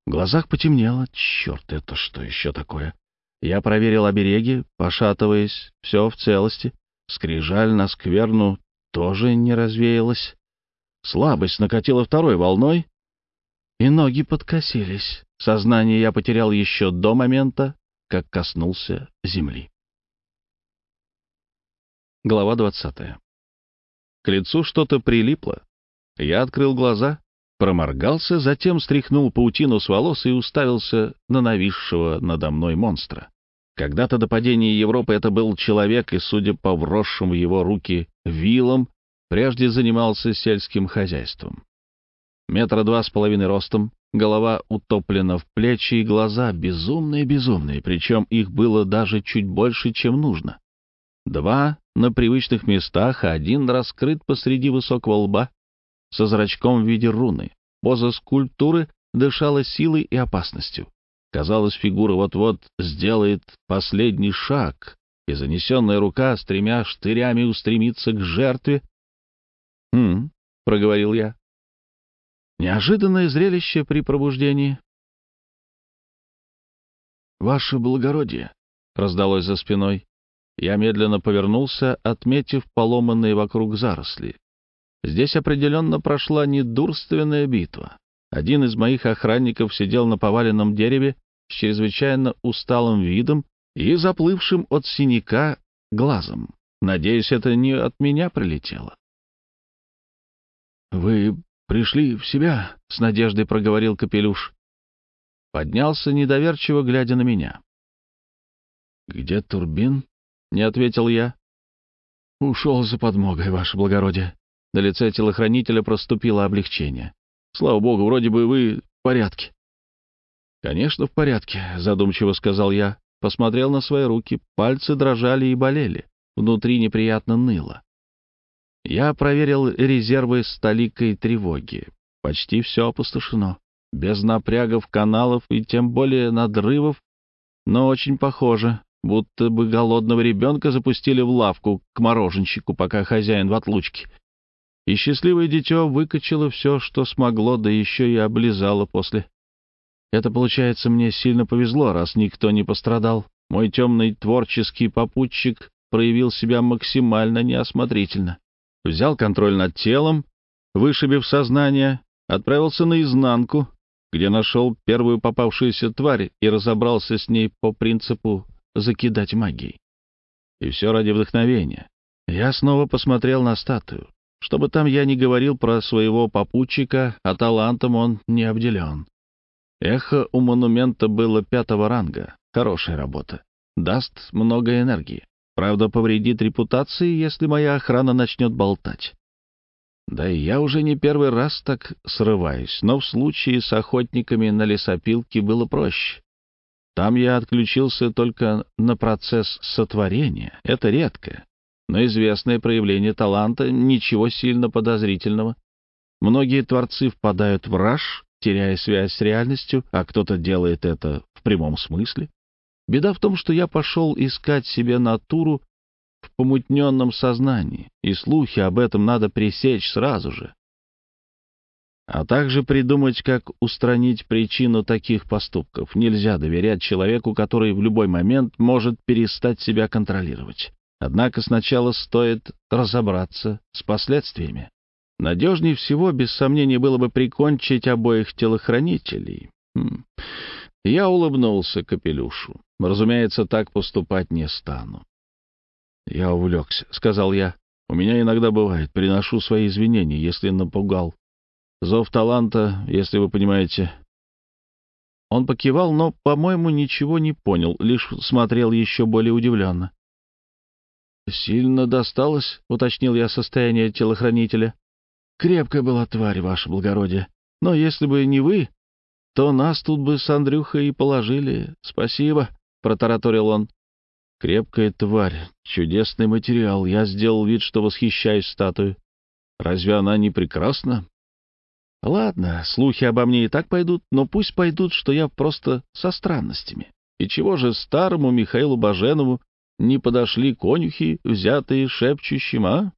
В глазах потемнело. Черт, это что еще такое? Я проверил обереги, пошатываясь, все в целости. Скрижаль на скверну тоже не развеялась. Слабость накатила второй волной, и ноги подкосились. Сознание я потерял еще до момента, как коснулся земли. Глава двадцатая. К лицу что-то прилипло. Я открыл глаза, проморгался, затем стряхнул паутину с волос и уставился на нависшего надо мной монстра. Когда-то до падения Европы это был человек, и, судя по вросшим в его руки вилам, прежде занимался сельским хозяйством. Метра два с половиной ростом, голова утоплена в плечи и глаза безумные-безумные, причем их было даже чуть больше, чем нужно. Два на привычных местах, а один раскрыт посреди высокого лба, со зрачком в виде руны. Поза скульптуры дышала силой и опасностью. Казалось, фигура вот-вот сделает последний шаг, и занесенная рука с тремя штырями устремится к жертве. «Хм», — проговорил я. Неожиданное зрелище при пробуждении. «Ваше благородие», — раздалось за спиной. Я медленно повернулся, отметив поломанные вокруг заросли. Здесь определенно прошла недурственная битва. Один из моих охранников сидел на поваленном дереве с чрезвычайно усталым видом и заплывшим от синяка глазом. Надеюсь, это не от меня прилетело. «Вы пришли в себя?» — с надеждой проговорил Капелюш. Поднялся недоверчиво, глядя на меня. «Где Турбин?» — не ответил я. «Ушел за подмогой, ваше благородие». На лице телохранителя проступило облегчение. «Слава богу, вроде бы вы в порядке». «Конечно, в порядке», — задумчиво сказал я. Посмотрел на свои руки, пальцы дрожали и болели. Внутри неприятно ныло. Я проверил резервы с толикой тревоги. Почти все опустошено. Без напрягов каналов и тем более надрывов, но очень похоже, будто бы голодного ребенка запустили в лавку к мороженщику, пока хозяин в отлучке. И счастливое дитё выкачало все, что смогло, да еще и облизало после. Это, получается, мне сильно повезло, раз никто не пострадал. Мой темный творческий попутчик проявил себя максимально неосмотрительно. Взял контроль над телом, вышибив сознание, отправился наизнанку, где нашел первую попавшуюся тварь и разобрался с ней по принципу закидать магией. И все ради вдохновения. Я снова посмотрел на статую. Чтобы там я не говорил про своего попутчика, а талантом он не обделен. Эхо у монумента было пятого ранга. Хорошая работа. Даст много энергии. Правда, повредит репутации, если моя охрана начнет болтать. Да и я уже не первый раз так срываюсь, но в случае с охотниками на лесопилке было проще. Там я отключился только на процесс сотворения. Это редко, но известное проявление таланта, ничего сильно подозрительного. Многие творцы впадают в раж, теряя связь с реальностью, а кто-то делает это в прямом смысле. Беда в том, что я пошел искать себе натуру в помутненном сознании, и слухи об этом надо пресечь сразу же. А также придумать, как устранить причину таких поступков. Нельзя доверять человеку, который в любой момент может перестать себя контролировать. Однако сначала стоит разобраться с последствиями. Надежнее всего, без сомнения, было бы прикончить обоих телохранителей. Я улыбнулся капелюшу. Разумеется, так поступать не стану. «Я увлекся», — сказал я. «У меня иногда бывает. Приношу свои извинения, если напугал. Зов таланта, если вы понимаете». Он покивал, но, по-моему, ничего не понял, лишь смотрел еще более удивленно. «Сильно досталось?» — уточнил я состояние телохранителя. «Крепкая была тварь, ваше благородие. Но если бы не вы, то нас тут бы с Андрюхой и положили. Спасибо», — протараторил он. Крепкая тварь, чудесный материал. Я сделал вид, что восхищаюсь статуей. Разве она не прекрасна? Ладно, слухи обо мне и так пойдут, но пусть пойдут, что я просто со странностями. И чего же старому Михаилу Баженову не подошли конюхи, взятые шепчущим, а?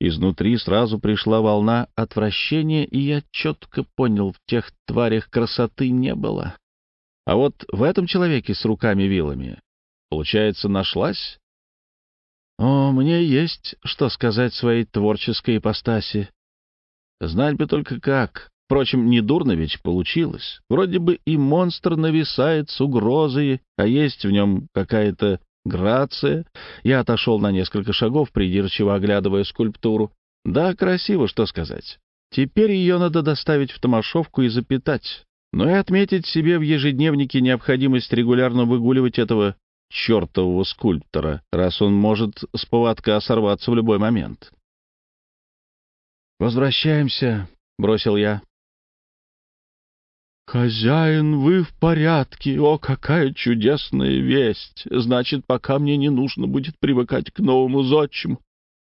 Изнутри сразу пришла волна отвращения, и я четко понял, в тех тварях красоты не было. А вот в этом человеке с руками-вилами Получается, нашлась? О, мне есть что сказать своей творческой ипостаси. Знать бы только как. Впрочем, недурно ведь получилось. Вроде бы и монстр нависает с угрозой, а есть в нем какая-то грация. Я отошел на несколько шагов, придирчиво оглядывая скульптуру. Да, красиво, что сказать. Теперь ее надо доставить в Томашовку и запитать. Но и отметить себе в ежедневнике необходимость регулярно выгуливать этого чертового скульптора, раз он может с поводка сорваться в любой момент. «Возвращаемся», — бросил я. «Хозяин, вы в порядке! О, какая чудесная весть! Значит, пока мне не нужно будет привыкать к новому зодчему!»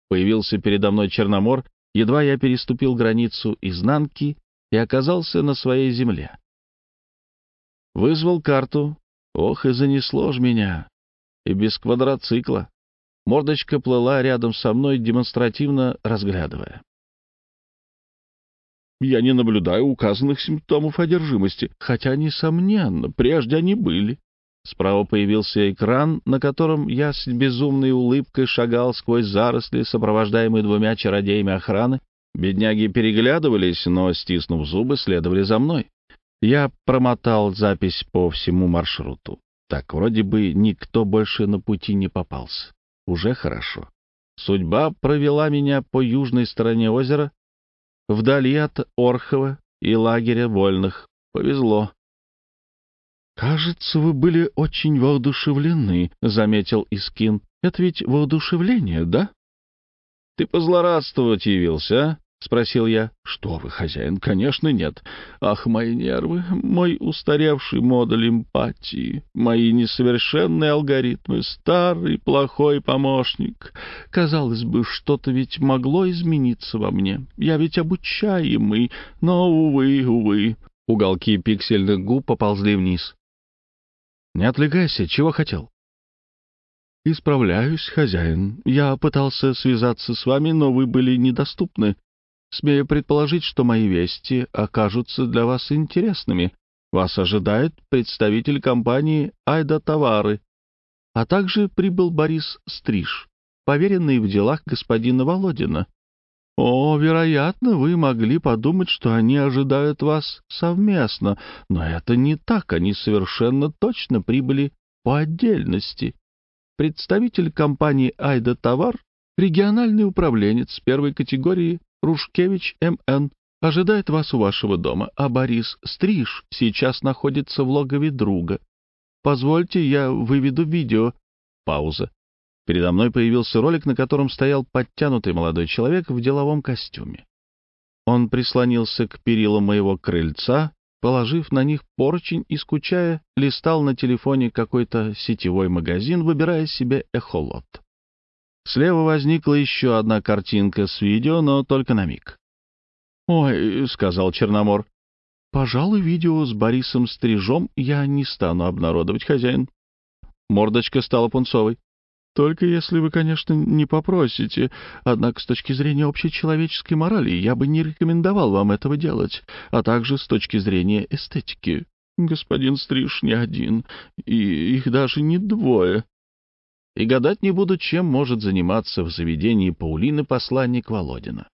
Появился передо мной Черномор, едва я переступил границу изнанки и оказался на своей земле. Вызвал карту. Ох, и занесло ж меня и без квадроцикла. Мордочка плыла рядом со мной, демонстративно разглядывая. Я не наблюдаю указанных симптомов одержимости, хотя, несомненно, прежде они были. Справа появился экран, на котором я с безумной улыбкой шагал сквозь заросли, сопровождаемый двумя чародеями охраны. Бедняги переглядывались, но, стиснув зубы, следовали за мной. Я промотал запись по всему маршруту. Так, вроде бы никто больше на пути не попался. Уже хорошо. Судьба провела меня по южной стороне озера, вдали от Орхова и лагеря вольных. Повезло. «Кажется, вы были очень воодушевлены», — заметил Искин. «Это ведь воодушевление, да?» «Ты позлорадствовать явился, а?» — спросил я. «Что вы, хозяин? Конечно, нет. Ах, мои нервы, мой устаревший модуль эмпатии, мои несовершенные алгоритмы, старый плохой помощник. Казалось бы, что-то ведь могло измениться во мне. Я ведь обучаемый, но, увы, увы». Уголки пиксельных губ поползли вниз. «Не отвлекайся, чего хотел?» «Исправляюсь, хозяин. Я пытался связаться с вами, но вы были недоступны. Смею предположить, что мои вести окажутся для вас интересными. Вас ожидает представитель компании «Айда Товары», а также прибыл Борис Стриж. поверенные в делах господина Володина. О, вероятно, вы могли подумать, что они ожидают вас совместно, но это не так, они совершенно точно прибыли по отдельности. Представитель компании «Айда Товар», региональный управленец первой категории Рушкевич М.Н., ожидает вас у вашего дома, а Борис Стриж сейчас находится в логове друга. Позвольте, я выведу видео. Пауза. Передо мной появился ролик, на котором стоял подтянутый молодой человек в деловом костюме. Он прислонился к перилам моего крыльца, положив на них поручень и, скучая, листал на телефоне какой-то сетевой магазин, выбирая себе эхолот. Слева возникла еще одна картинка с видео, но только на миг. «Ой», — сказал Черномор, — «пожалуй, видео с Борисом Стрижом я не стану обнародовать, хозяин». Мордочка стала пунцовой. Только если вы, конечно, не попросите. Однако с точки зрения общечеловеческой морали я бы не рекомендовал вам этого делать, а также с точки зрения эстетики. Господин Стриж не один, и их даже не двое. И гадать не буду, чем может заниматься в заведении Паулины посланник Володина.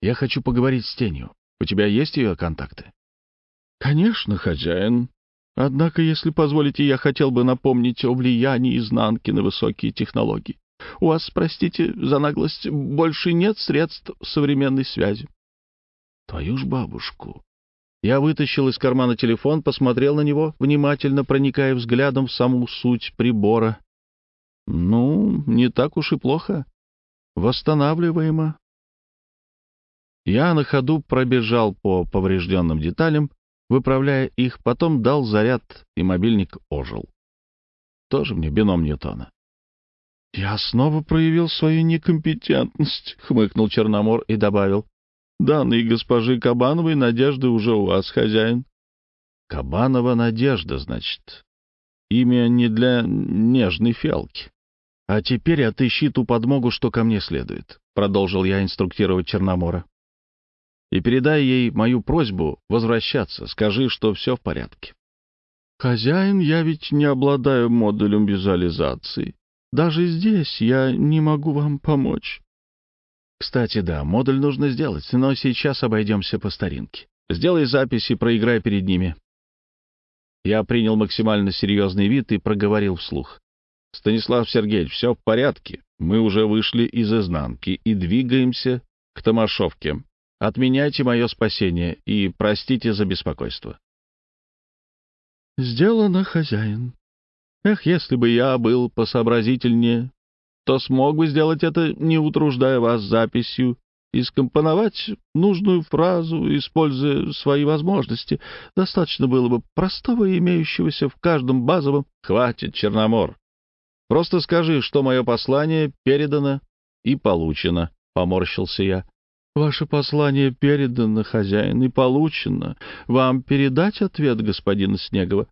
Я хочу поговорить с тенью. У тебя есть ее контакты? — Конечно, хозяин. Однако, если позволите, я хотел бы напомнить о влиянии изнанки на высокие технологии. У вас, простите за наглость, больше нет средств современной связи. Твою ж бабушку. Я вытащил из кармана телефон, посмотрел на него, внимательно проникая взглядом в саму суть прибора. Ну, не так уж и плохо. Восстанавливаемо. Я на ходу пробежал по поврежденным деталям, выправляя их, потом дал заряд, и мобильник ожил. Тоже мне бином Ньютона. «Я снова проявил свою некомпетентность», — хмыкнул Черномор и добавил. «Данные госпожи Кабановой надежды уже у вас, хозяин». «Кабанова Надежда, значит. Имя не для нежной фиалки. А теперь отыщи ту подмогу, что ко мне следует», — продолжил я инструктировать Черномора и передай ей мою просьбу возвращаться. Скажи, что все в порядке. Хозяин, я ведь не обладаю модулем визуализации. Даже здесь я не могу вам помочь. Кстати, да, модуль нужно сделать, но сейчас обойдемся по старинке. Сделай запись и проиграй перед ними. Я принял максимально серьезный вид и проговорил вслух. Станислав Сергеевич, все в порядке. Мы уже вышли из изнанки и двигаемся к Томашовке. Отменяйте мое спасение и простите за беспокойство. Сделано, хозяин. Эх, если бы я был посообразительнее, то смог бы сделать это, не утруждая вас записью, и скомпоновать нужную фразу, используя свои возможности. Достаточно было бы простого, имеющегося в каждом базовом... Хватит, Черномор. Просто скажи, что мое послание передано и получено, — поморщился я. Ваше послание передано, хозяин, и получено. Вам передать ответ господина Снегова?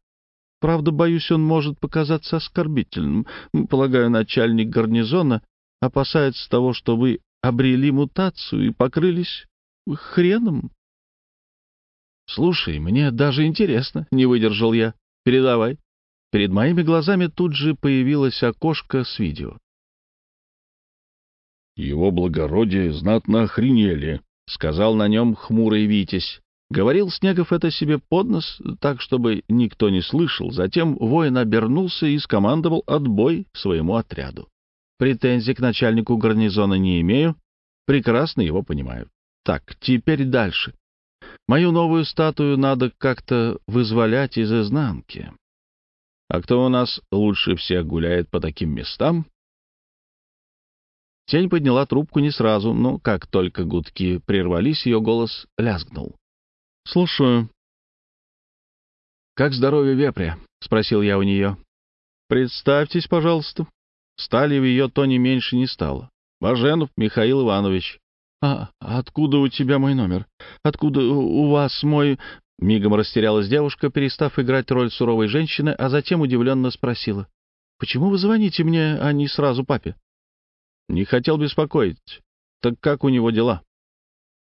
Правда, боюсь, он может показаться оскорбительным. Полагаю, начальник гарнизона опасается того, что вы обрели мутацию и покрылись хреном. Слушай, мне даже интересно, не выдержал я. Передавай. Перед моими глазами тут же появилось окошко с видео. «Его благородие знатно охренели», — сказал на нем хмурый Витязь. Говорил Снегов это себе под нос, так, чтобы никто не слышал. Затем воин обернулся и скомандовал отбой своему отряду. Претензий к начальнику гарнизона не имею, прекрасно его понимаю. Так, теперь дальше. Мою новую статую надо как-то вызволять из изнанки. А кто у нас лучше всех гуляет по таким местам? Тень подняла трубку не сразу, но как только гудки прервались, ее голос лязгнул. — Слушаю. — Как здоровье вепря? — спросил я у нее. — Представьтесь, пожалуйста. Стали в ее тоне меньше не стало. — Баженов Михаил Иванович. — А откуда у тебя мой номер? Откуда у вас мой... Мигом растерялась девушка, перестав играть роль суровой женщины, а затем удивленно спросила. — Почему вы звоните мне, а не сразу папе? Не хотел беспокоить. Так как у него дела?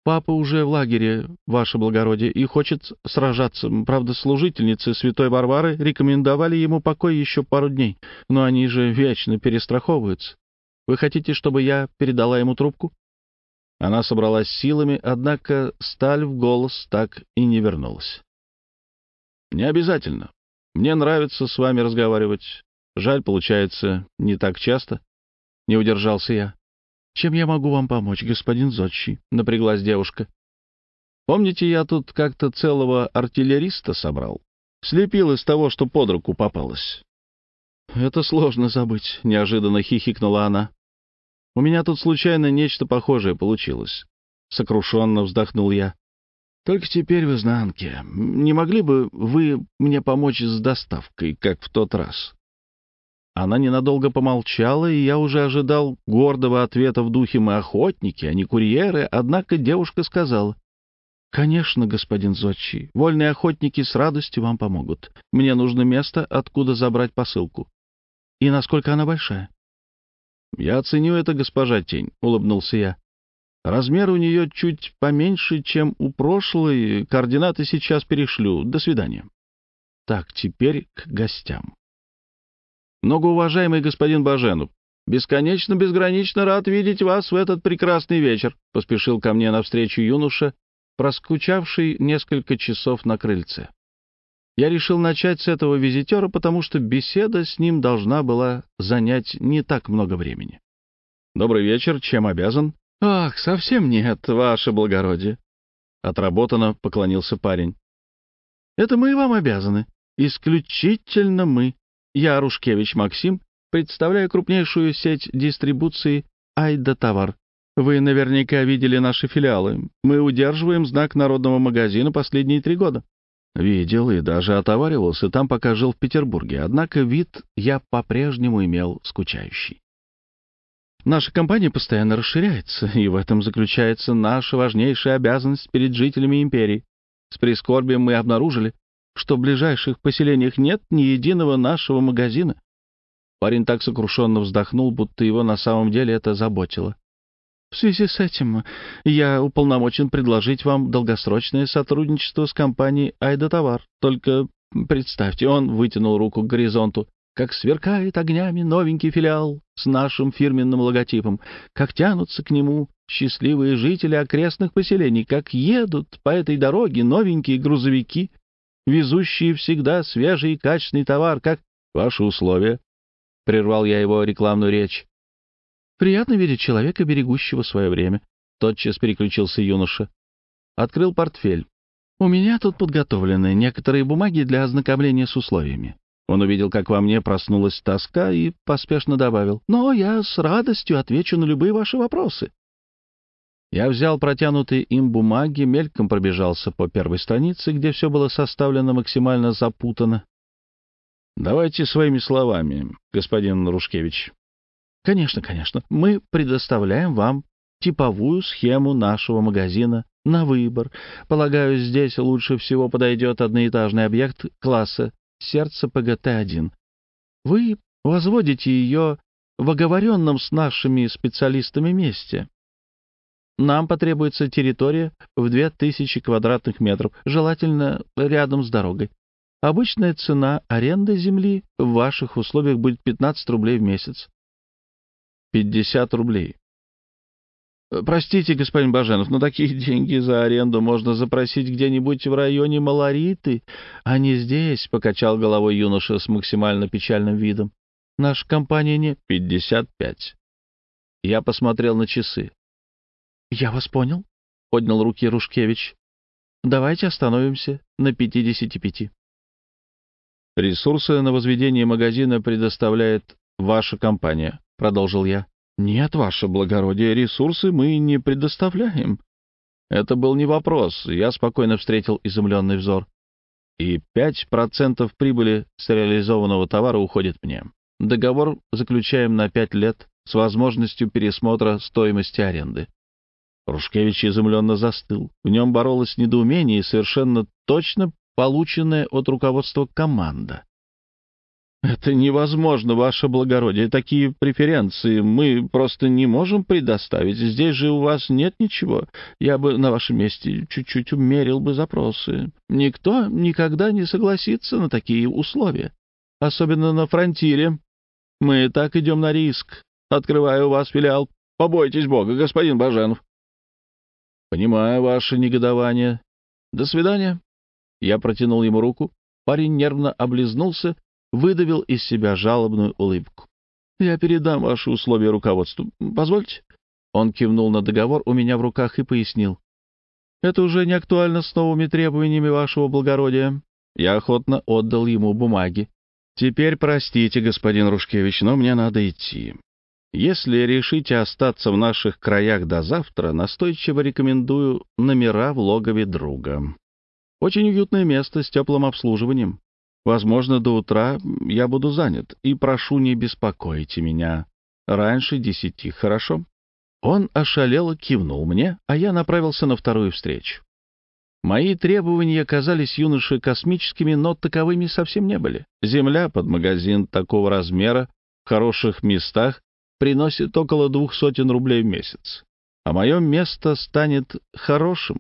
Папа уже в лагере, ваше благородие, и хочет сражаться. Правда, служительницы святой Варвары рекомендовали ему покой еще пару дней, но они же вечно перестраховываются. Вы хотите, чтобы я передала ему трубку?» Она собралась силами, однако сталь в голос так и не вернулась. «Не обязательно. Мне нравится с вами разговаривать. Жаль, получается, не так часто». Не удержался я. «Чем я могу вам помочь, господин Зодчий?» — напряглась девушка. «Помните, я тут как-то целого артиллериста собрал? Слепил из того, что под руку попалось». «Это сложно забыть», — неожиданно хихикнула она. «У меня тут случайно нечто похожее получилось». Сокрушенно вздохнул я. «Только теперь в изнанке. Не могли бы вы мне помочь с доставкой, как в тот раз?» Она ненадолго помолчала, и я уже ожидал гордого ответа в духе «мы охотники, а не курьеры», однако девушка сказала, «Конечно, господин Зодчий, вольные охотники с радостью вам помогут. Мне нужно место, откуда забрать посылку. И насколько она большая?» «Я оценю это, госпожа Тень», — улыбнулся я. «Размер у нее чуть поменьше, чем у прошлой. Координаты сейчас перешлю. До свидания». Так, теперь к гостям. Многоуважаемый господин Баженов, бесконечно, безгранично рад видеть вас в этот прекрасный вечер», — поспешил ко мне навстречу юноша, проскучавший несколько часов на крыльце. Я решил начать с этого визитера, потому что беседа с ним должна была занять не так много времени. «Добрый вечер, чем обязан?» «Ах, совсем нет, ваше благородие!» Отработано, поклонился парень. «Это мы вам обязаны. Исключительно мы. Я, Рушкевич Максим, представляю крупнейшую сеть дистрибуции «Айда Товар». Вы наверняка видели наши филиалы. Мы удерживаем знак народного магазина последние три года. Видел и даже отоваривался там, пока жил в Петербурге, однако вид я по-прежнему имел скучающий. Наша компания постоянно расширяется, и в этом заключается наша важнейшая обязанность перед жителями империи. С прискорбием мы обнаружили, что в ближайших поселениях нет ни единого нашего магазина. Парень так сокрушенно вздохнул, будто его на самом деле это заботило. В связи с этим я уполномочен предложить вам долгосрочное сотрудничество с компанией «Айда Товар». Только представьте, он вытянул руку к горизонту, как сверкает огнями новенький филиал с нашим фирменным логотипом, как тянутся к нему счастливые жители окрестных поселений, как едут по этой дороге новенькие грузовики, везущие всегда свежий качественный товар, как ваши условия. Прервал я его рекламную речь. Приятно видеть человека, берегущего свое время. Тотчас переключился юноша. Открыл портфель. У меня тут подготовлены некоторые бумаги для ознакомления с условиями. Он увидел, как во мне проснулась тоска, и поспешно добавил. «Но я с радостью отвечу на любые ваши вопросы. Я взял протянутые им бумаги, мельком пробежался по первой странице, где все было составлено максимально запутанно. «Давайте своими словами, господин Рушкевич». «Конечно, конечно. Мы предоставляем вам типовую схему нашего магазина на выбор. Полагаю, здесь лучше всего подойдет одноэтажный объект класса «Сердце ПГТ-1». Вы возводите ее в оговоренном с нашими специалистами месте. Нам потребуется территория в 2000 квадратных метров, желательно рядом с дорогой. Обычная цена аренды земли в ваших условиях будет 15 рублей в месяц. 50 рублей. Простите, господин Баженов, но такие деньги за аренду можно запросить где-нибудь в районе Малориты, а не здесь, — покачал головой юноша с максимально печальным видом. Наша компания не... 55. Я посмотрел на часы. «Я вас понял», — поднял руки Рушкевич. «Давайте остановимся на 55». «Ресурсы на возведение магазина предоставляет ваша компания», — продолжил я. «Нет, ваше благородие, ресурсы мы не предоставляем». Это был не вопрос, я спокойно встретил изумленный взор. И пять процентов прибыли с реализованного товара уходит мне. Договор заключаем на пять лет с возможностью пересмотра стоимости аренды. Рушкевич изумленно застыл. В нем боролось недоумение и совершенно точно полученная от руководства команда. Это невозможно, ваше благородие. Такие преференции мы просто не можем предоставить. Здесь же у вас нет ничего. Я бы на вашем месте чуть-чуть умерил бы запросы. Никто никогда не согласится на такие условия. Особенно на фронтире. Мы так идем на риск. Открываю у вас филиал. Побойтесь Бога, господин Баженов. Понимаю ваше негодование. До свидания. Я протянул ему руку. Парень нервно облизнулся выдавил из себя жалобную улыбку. «Я передам ваши условия руководству. Позвольте?» Он кивнул на договор у меня в руках и пояснил. «Это уже не актуально с новыми требованиями вашего благородия». Я охотно отдал ему бумаги. «Теперь простите, господин Рушкевич, но мне надо идти. Если решите остаться в наших краях до завтра, настойчиво рекомендую номера в логове друга. Очень уютное место с теплым обслуживанием. Возможно, до утра я буду занят, и прошу, не беспокойте меня. Раньше десяти, хорошо?» Он ошалело кивнул мне, а я направился на вторую встречу. Мои требования казались юноше космическими, но таковыми совсем не были. Земля под магазин такого размера в хороших местах приносит около двух сотен рублей в месяц. А мое место станет хорошим,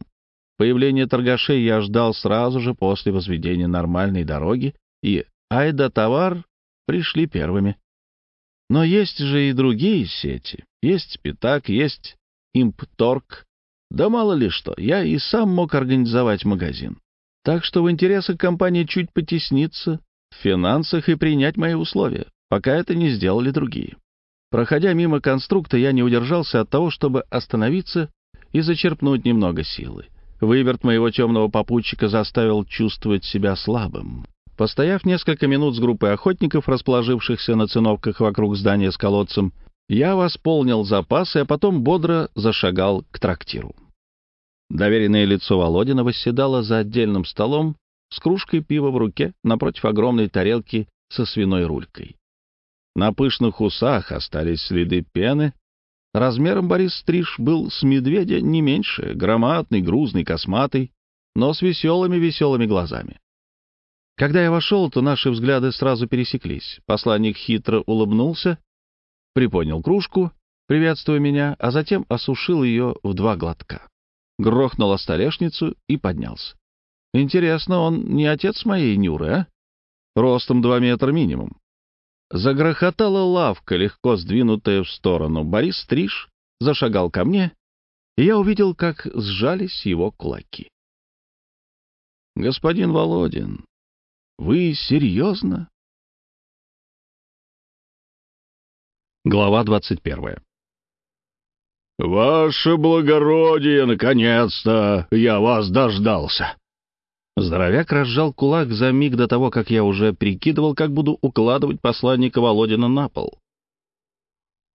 Появление торгашей я ждал сразу же после возведения нормальной дороги, и Айда-товар пришли первыми. Но есть же и другие сети. Есть Питак, есть Импторг. Да мало ли что, я и сам мог организовать магазин. Так что в интересах компании чуть потесниться в финансах и принять мои условия, пока это не сделали другие. Проходя мимо конструкта, я не удержался от того, чтобы остановиться и зачерпнуть немного силы. Выверт моего темного попутчика заставил чувствовать себя слабым. Постояв несколько минут с группой охотников, расположившихся на циновках вокруг здания с колодцем, я восполнил запасы, а потом бодро зашагал к трактиру. Доверенное лицо Володина восседало за отдельным столом с кружкой пива в руке напротив огромной тарелки со свиной рулькой. На пышных усах остались следы пены, Размером Борис Стриж был с медведя не меньше, громадный, грузный, косматый, но с веселыми-веселыми глазами. Когда я вошел, то наши взгляды сразу пересеклись. Посланник хитро улыбнулся, приподнял кружку, приветствуя меня, а затем осушил ее в два глотка. Грохнул о столешницу и поднялся. Интересно, он не отец моей Нюры, а? Ростом два метра минимум. Загрохотала лавка, легко сдвинутая в сторону. Борис Стриж зашагал ко мне, и я увидел, как сжались его кулаки. «Господин Володин, вы серьезно?» Глава двадцать первая. «Ваше благородие, наконец-то! Я вас дождался!» Здоровяк разжал кулак за миг до того, как я уже прикидывал, как буду укладывать посланника Володина на пол.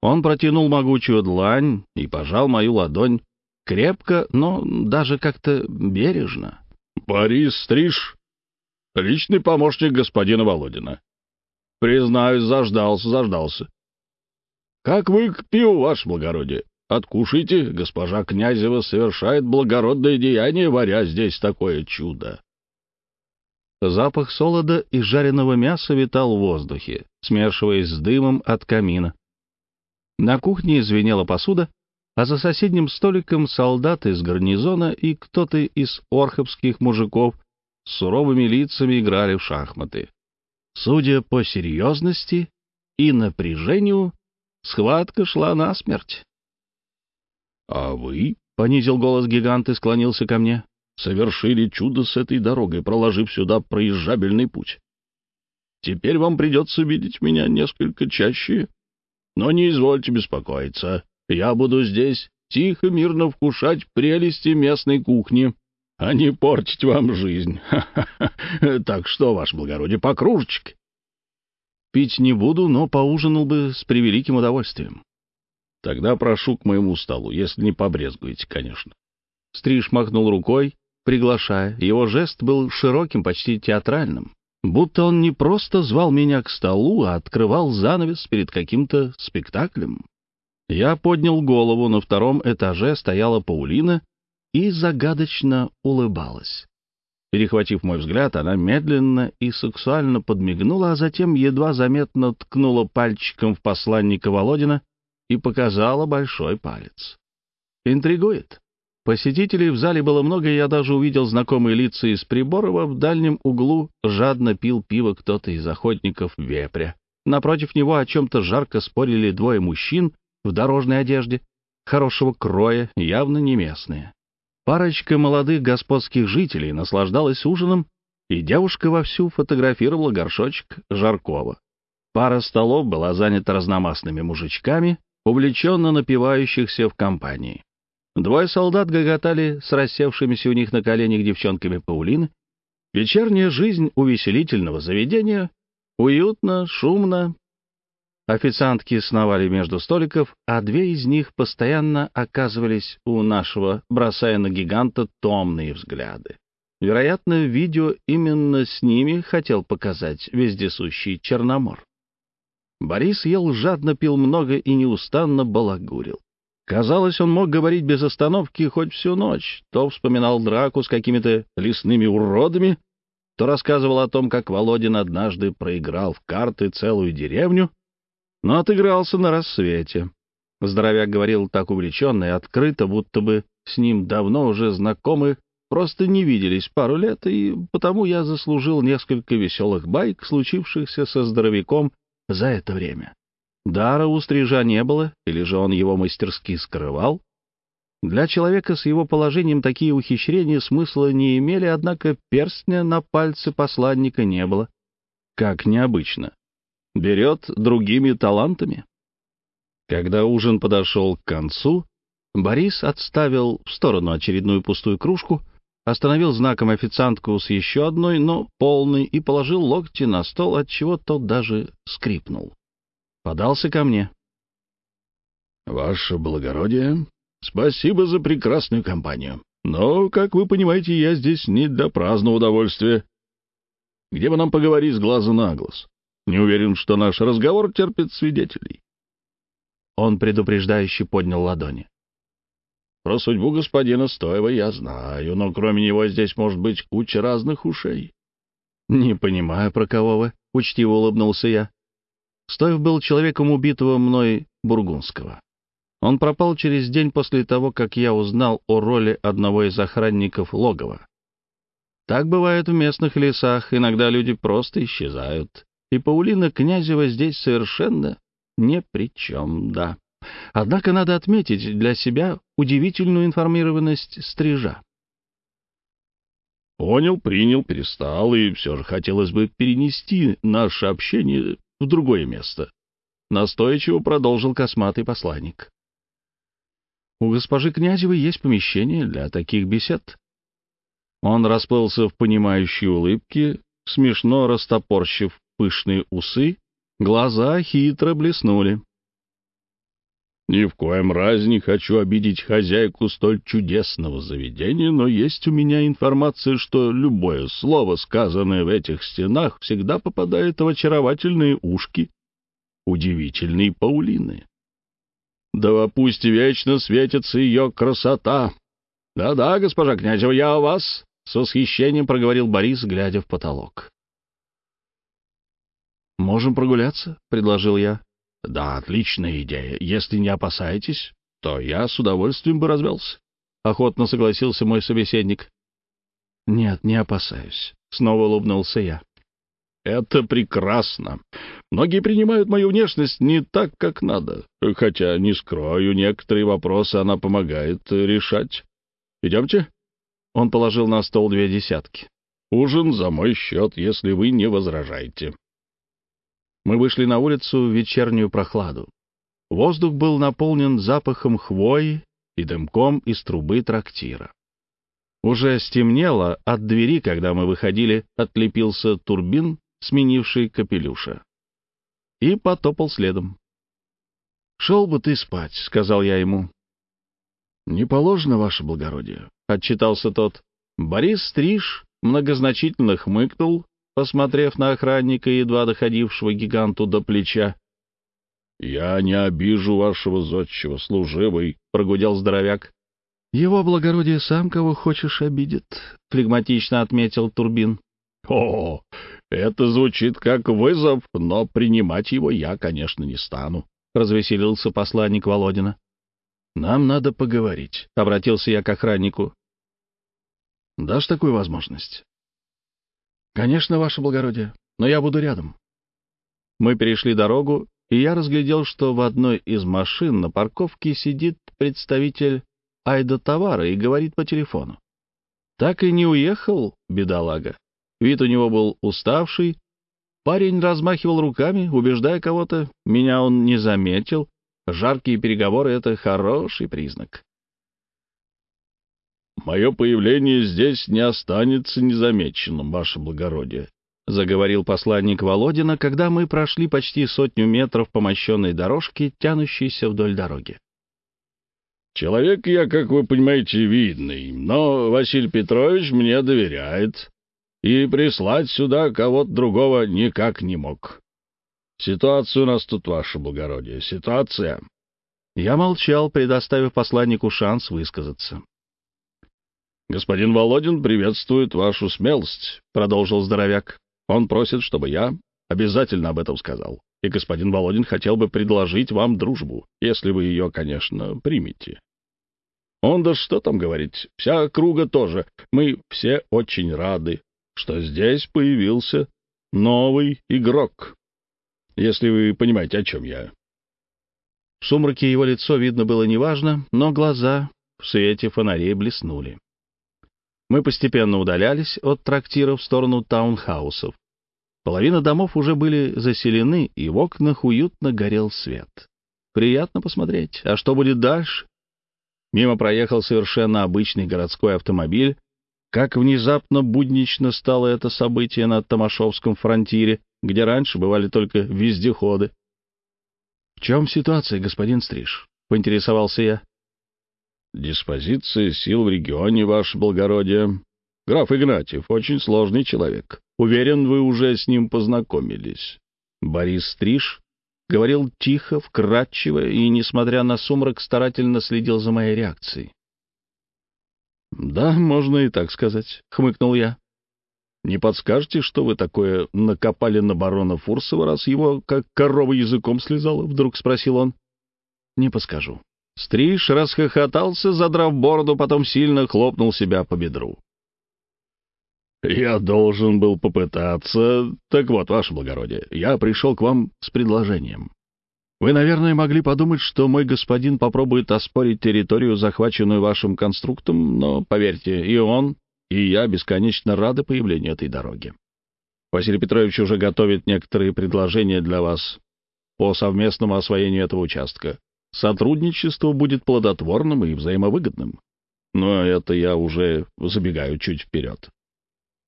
Он протянул могучую длань и пожал мою ладонь крепко, но даже как-то бережно. «Борис Стриж, личный помощник господина Володина. Признаюсь, заждался, заждался. Как вы к пиву, ваше благородие? Откушайте, госпожа Князева совершает благородное деяние, варя здесь такое чудо». Запах солода и жареного мяса витал в воздухе, смешиваясь с дымом от камина. На кухне звенела посуда, а за соседним столиком солдаты из гарнизона и кто-то из орховских мужиков с суровыми лицами играли в шахматы. Судя по серьезности и напряжению, схватка шла на смерть. «А вы?» — понизил голос гигант и склонился ко мне совершили чудо с этой дорогой, проложив сюда проезжабельный путь. Теперь вам придется видеть меня несколько чаще, но не извольте беспокоиться. Я буду здесь тихо, мирно вкушать прелести местной кухни, а не портить вам жизнь. Так что, ваше благородие, по кружечке. Пить не буду, но поужинал бы с превеликим удовольствием. Тогда прошу к моему столу, если не побрезгуете, конечно. Стриж махнул рукой, приглашая. Его жест был широким, почти театральным. Будто он не просто звал меня к столу, а открывал занавес перед каким-то спектаклем. Я поднял голову, на втором этаже стояла Паулина и загадочно улыбалась. Перехватив мой взгляд, она медленно и сексуально подмигнула, а затем едва заметно ткнула пальчиком в посланника Володина и показала большой палец. Интригует. Посетителей в зале было много, и я даже увидел знакомые лица из Приборова. В дальнем углу жадно пил пиво кто-то из охотников вепря. Напротив него о чем-то жарко спорили двое мужчин в дорожной одежде, хорошего кроя, явно не местные. Парочка молодых господских жителей наслаждалась ужином, и девушка вовсю фотографировала горшочек Жаркова. Пара столов была занята разномастными мужичками, увлеченно напивающихся в компании. Двое солдат гоготали с рассевшимися у них на коленях девчонками Паулины. Вечерняя жизнь увеселительного заведения уютно, шумно, Официантки сновали между столиков, а две из них постоянно оказывались у нашего, бросая на гиганта томные взгляды. Вероятно, видео именно с ними хотел показать вездесущий Черномор. Борис ел жадно, пил много и неустанно балагурил. Казалось, он мог говорить без остановки хоть всю ночь. То вспоминал драку с какими-то лесными уродами, то рассказывал о том, как Володин однажды проиграл в карты целую деревню, но отыгрался на рассвете. Здоровяк говорил так увлеченно и открыто, будто бы с ним давно уже знакомы, просто не виделись пару лет, и потому я заслужил несколько веселых байк, случившихся со здоровяком за это время. Дара у стрижа не было, или же он его мастерски скрывал. Для человека с его положением такие ухищрения смысла не имели, однако перстня на пальце посланника не было. Как необычно берет другими талантами. Когда ужин подошел к концу, Борис отставил в сторону очередную пустую кружку, остановил знаком официантку с еще одной, но полной, и положил локти на стол, отчего тот даже скрипнул. Подался ко мне. «Ваше благородие, спасибо за прекрасную компанию. Но, как вы понимаете, я здесь не для праздного удовольствия. Где бы нам поговорить с глазу на глаз? Не уверен, что наш разговор терпит свидетелей. Он предупреждающе поднял ладони. Про судьбу господина Стоева я знаю, но кроме него здесь может быть куча разных ушей. Не понимаю, про кого вы, — учтиво улыбнулся я. Стоев был человеком убитого мной Бургундского. Он пропал через день после того, как я узнал о роли одного из охранников логова. Так бывает в местных лесах, иногда люди просто исчезают и Паулина Князева здесь совершенно ни при чем, да. Однако надо отметить для себя удивительную информированность стрижа. Понял, принял, перестал, и все же хотелось бы перенести наше общение в другое место. Настойчиво продолжил косматый посланник. У госпожи Князевой есть помещение для таких бесед. Он расплылся в понимающей улыбке, смешно растопорщив пышные усы, глаза хитро блеснули. «Ни в коем разе не хочу обидеть хозяйку столь чудесного заведения, но есть у меня информация, что любое слово, сказанное в этих стенах, всегда попадает в очаровательные ушки удивительной Паулины. Да пусть вечно светится ее красота! Да-да, госпожа Князева, я о вас!» — с восхищением проговорил Борис, глядя в потолок. «Можем прогуляться?» — предложил я. «Да, отличная идея. Если не опасаетесь, то я с удовольствием бы развелся», — охотно согласился мой собеседник. «Нет, не опасаюсь», — снова улыбнулся я. «Это прекрасно. Многие принимают мою внешность не так, как надо. Хотя, не скрою, некоторые вопросы она помогает решать. Идемте?» Он положил на стол две десятки. «Ужин за мой счет, если вы не возражаете». Мы вышли на улицу в вечернюю прохладу. Воздух был наполнен запахом хвои и дымком из трубы трактира. Уже стемнело, от двери, когда мы выходили, отлепился турбин, сменивший капелюша. И потопал следом. «Шел бы ты спать», — сказал я ему. «Не положено, ваше благородие», — отчитался тот. Борис Стриж многозначительно хмыкнул, посмотрев на охранника, едва доходившего гиганту до плеча. — Я не обижу вашего зодчего, служивый, — прогудел здоровяк. «Его благородие сам кого хочешь обидит», — флегматично отметил Турбин. «О, это звучит как вызов, но принимать его я, конечно, не стану», — развеселился посланник Володина. «Нам надо поговорить», — обратился я к охраннику. «Дашь такую возможность?» «Конечно, ваше благородие, но я буду рядом». Мы перешли дорогу, и я разглядел, что в одной из машин на парковке сидит представитель Айда товара и говорит по телефону. Так и не уехал, бедолага. Вид у него был уставший. Парень размахивал руками, убеждая кого-то. Меня он не заметил. Жаркие переговоры — это хороший признак. «Мое появление здесь не останется незамеченным, ваше благородие», — заговорил посланник Володина, когда мы прошли почти сотню метров по мощенной дорожке, тянущейся вдоль дороги. Человек я, как вы понимаете, видный, но Василий Петрович мне доверяет, и прислать сюда кого-то другого никак не мог. Ситуация у нас тут, ваше благородие, ситуация. Я молчал, предоставив посланнику шанс высказаться. «Господин Володин приветствует вашу смелость», — продолжил здоровяк. «Он просит, чтобы я обязательно об этом сказал и господин Володин хотел бы предложить вам дружбу, если вы ее, конечно, примете. Он да что там говорить, вся круга тоже. Мы все очень рады, что здесь появился новый игрок. Если вы понимаете, о чем я. В сумраке его лицо видно было неважно, но глаза в свете фонарей блеснули. Мы постепенно удалялись от трактира в сторону таунхаусов. Половина домов уже были заселены, и в окнах уютно горел свет. Приятно посмотреть. А что будет дальше? Мимо проехал совершенно обычный городской автомобиль. Как внезапно буднично стало это событие на Томашовском фронтире, где раньше бывали только вездеходы. — В чем ситуация, господин Стриж? — поинтересовался я. — Диспозиция сил в регионе, ваше благородие. Граф Игнатьев очень сложный человек. Уверен, вы уже с ним познакомились. Борис Стриж говорил тихо, вкрадчиво и, несмотря на сумрак, старательно следил за моей реакцией. «Да, можно и так сказать», — хмыкнул я. «Не подскажете, что вы такое накопали на барона Фурсова, раз его как корова языком слезала?» — вдруг спросил он. «Не подскажу». Стриж расхохотался, задрав бороду, потом сильно хлопнул себя по бедру. «Я должен был попытаться. Так вот, ваше благородие, я пришел к вам с предложением. Вы, наверное, могли подумать, что мой господин попробует оспорить территорию, захваченную вашим конструктом, но, поверьте, и он, и я бесконечно рады появлению этой дороги. Василий Петрович уже готовит некоторые предложения для вас по совместному освоению этого участка. Сотрудничество будет плодотворным и взаимовыгодным. Но это я уже забегаю чуть вперед.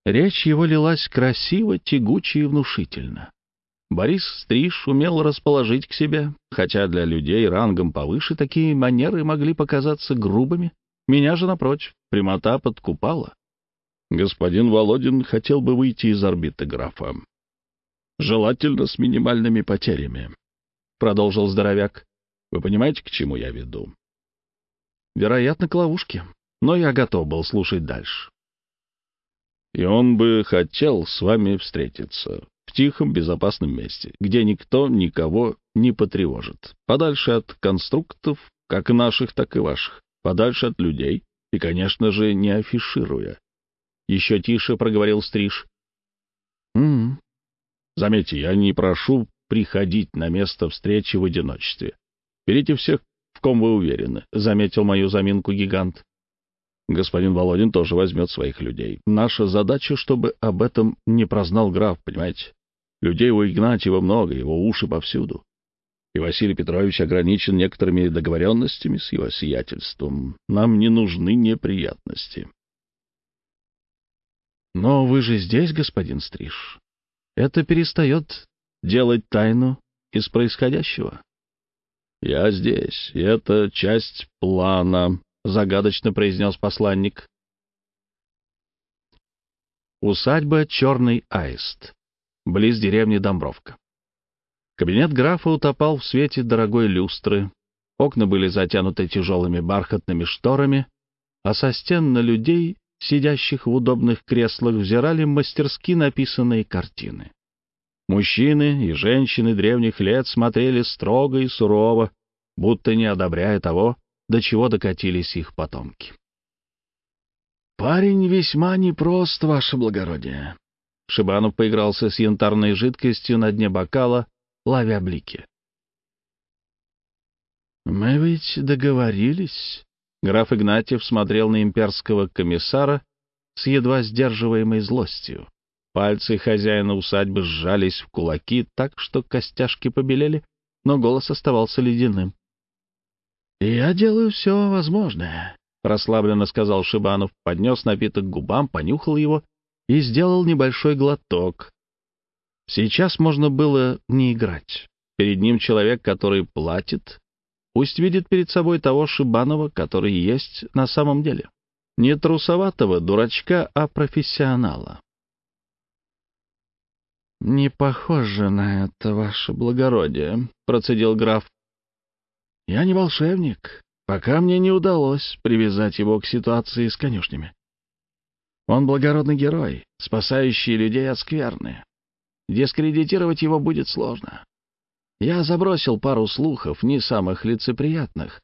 Речь его лилась красиво, тягуче и внушительно. Борис Стриж умел расположить к себе, хотя для людей рангом повыше такие манеры могли показаться грубыми. Меня же, напротив, прямота подкупала. Господин Володин хотел бы выйти из орбиты графа. Желательно с минимальными потерями, — продолжил здоровяк. Вы понимаете, к чему я веду? Вероятно, к ловушке, но я готов был слушать дальше и он бы хотел с вами встретиться в тихом, безопасном месте, где никто никого не потревожит, подальше от конструктов, как наших, так и ваших, подальше от людей и, конечно же, не афишируя. Еще тише проговорил Стриж. «М -м. Заметьте, я не прошу приходить на место встречи в одиночестве. Берите всех, в ком вы уверены», — заметил мою заминку гигант. Господин Володин тоже возьмет своих людей. Наша задача, чтобы об этом не прознал граф, понимаете? Людей у Игнатьева много, его уши повсюду. И Василий Петрович ограничен некоторыми договоренностями с его сиятельством. Нам не нужны неприятности. Но вы же здесь, господин Стриж. Это перестает делать тайну из происходящего. Я здесь, и это часть плана, — загадочно произнес посланник. Усадьба «Черный аист», близ деревни Домбровка. Кабинет графа утопал в свете дорогой люстры, окна были затянуты тяжелыми бархатными шторами, а со стен на людей, сидящих в удобных креслах, взирали мастерски написанные картины. Мужчины и женщины древних лет смотрели строго и сурово, будто не одобряя того, до чего докатились их потомки. «Парень весьма непрост, ваше благородие». Шибанов поигрался с янтарной жидкостью на дне бокала, ловя блики. «Мы ведь договорились?» Граф Игнатьев смотрел на имперского комиссара с едва сдерживаемой злостью. Пальцы хозяина усадьбы сжались в кулаки так, что костяшки побелели, но голос оставался ледяным. «Я делаю все возможное», — расслабленно сказал Шибанов, поднес напиток к губам, понюхал его и сделал небольшой глоток. Сейчас можно было не играть. Перед ним человек, который платит, пусть видит перед собой того Шибанова, который есть на самом деле. Не трусоватого дурачка, а профессионала. «Не похоже на это, ваше благородие», — процедил граф. «Я не волшебник, пока мне не удалось привязать его к ситуации с конюшнями. Он благородный герой, спасающий людей от скверны. Дискредитировать его будет сложно. Я забросил пару слухов, не самых лицеприятных,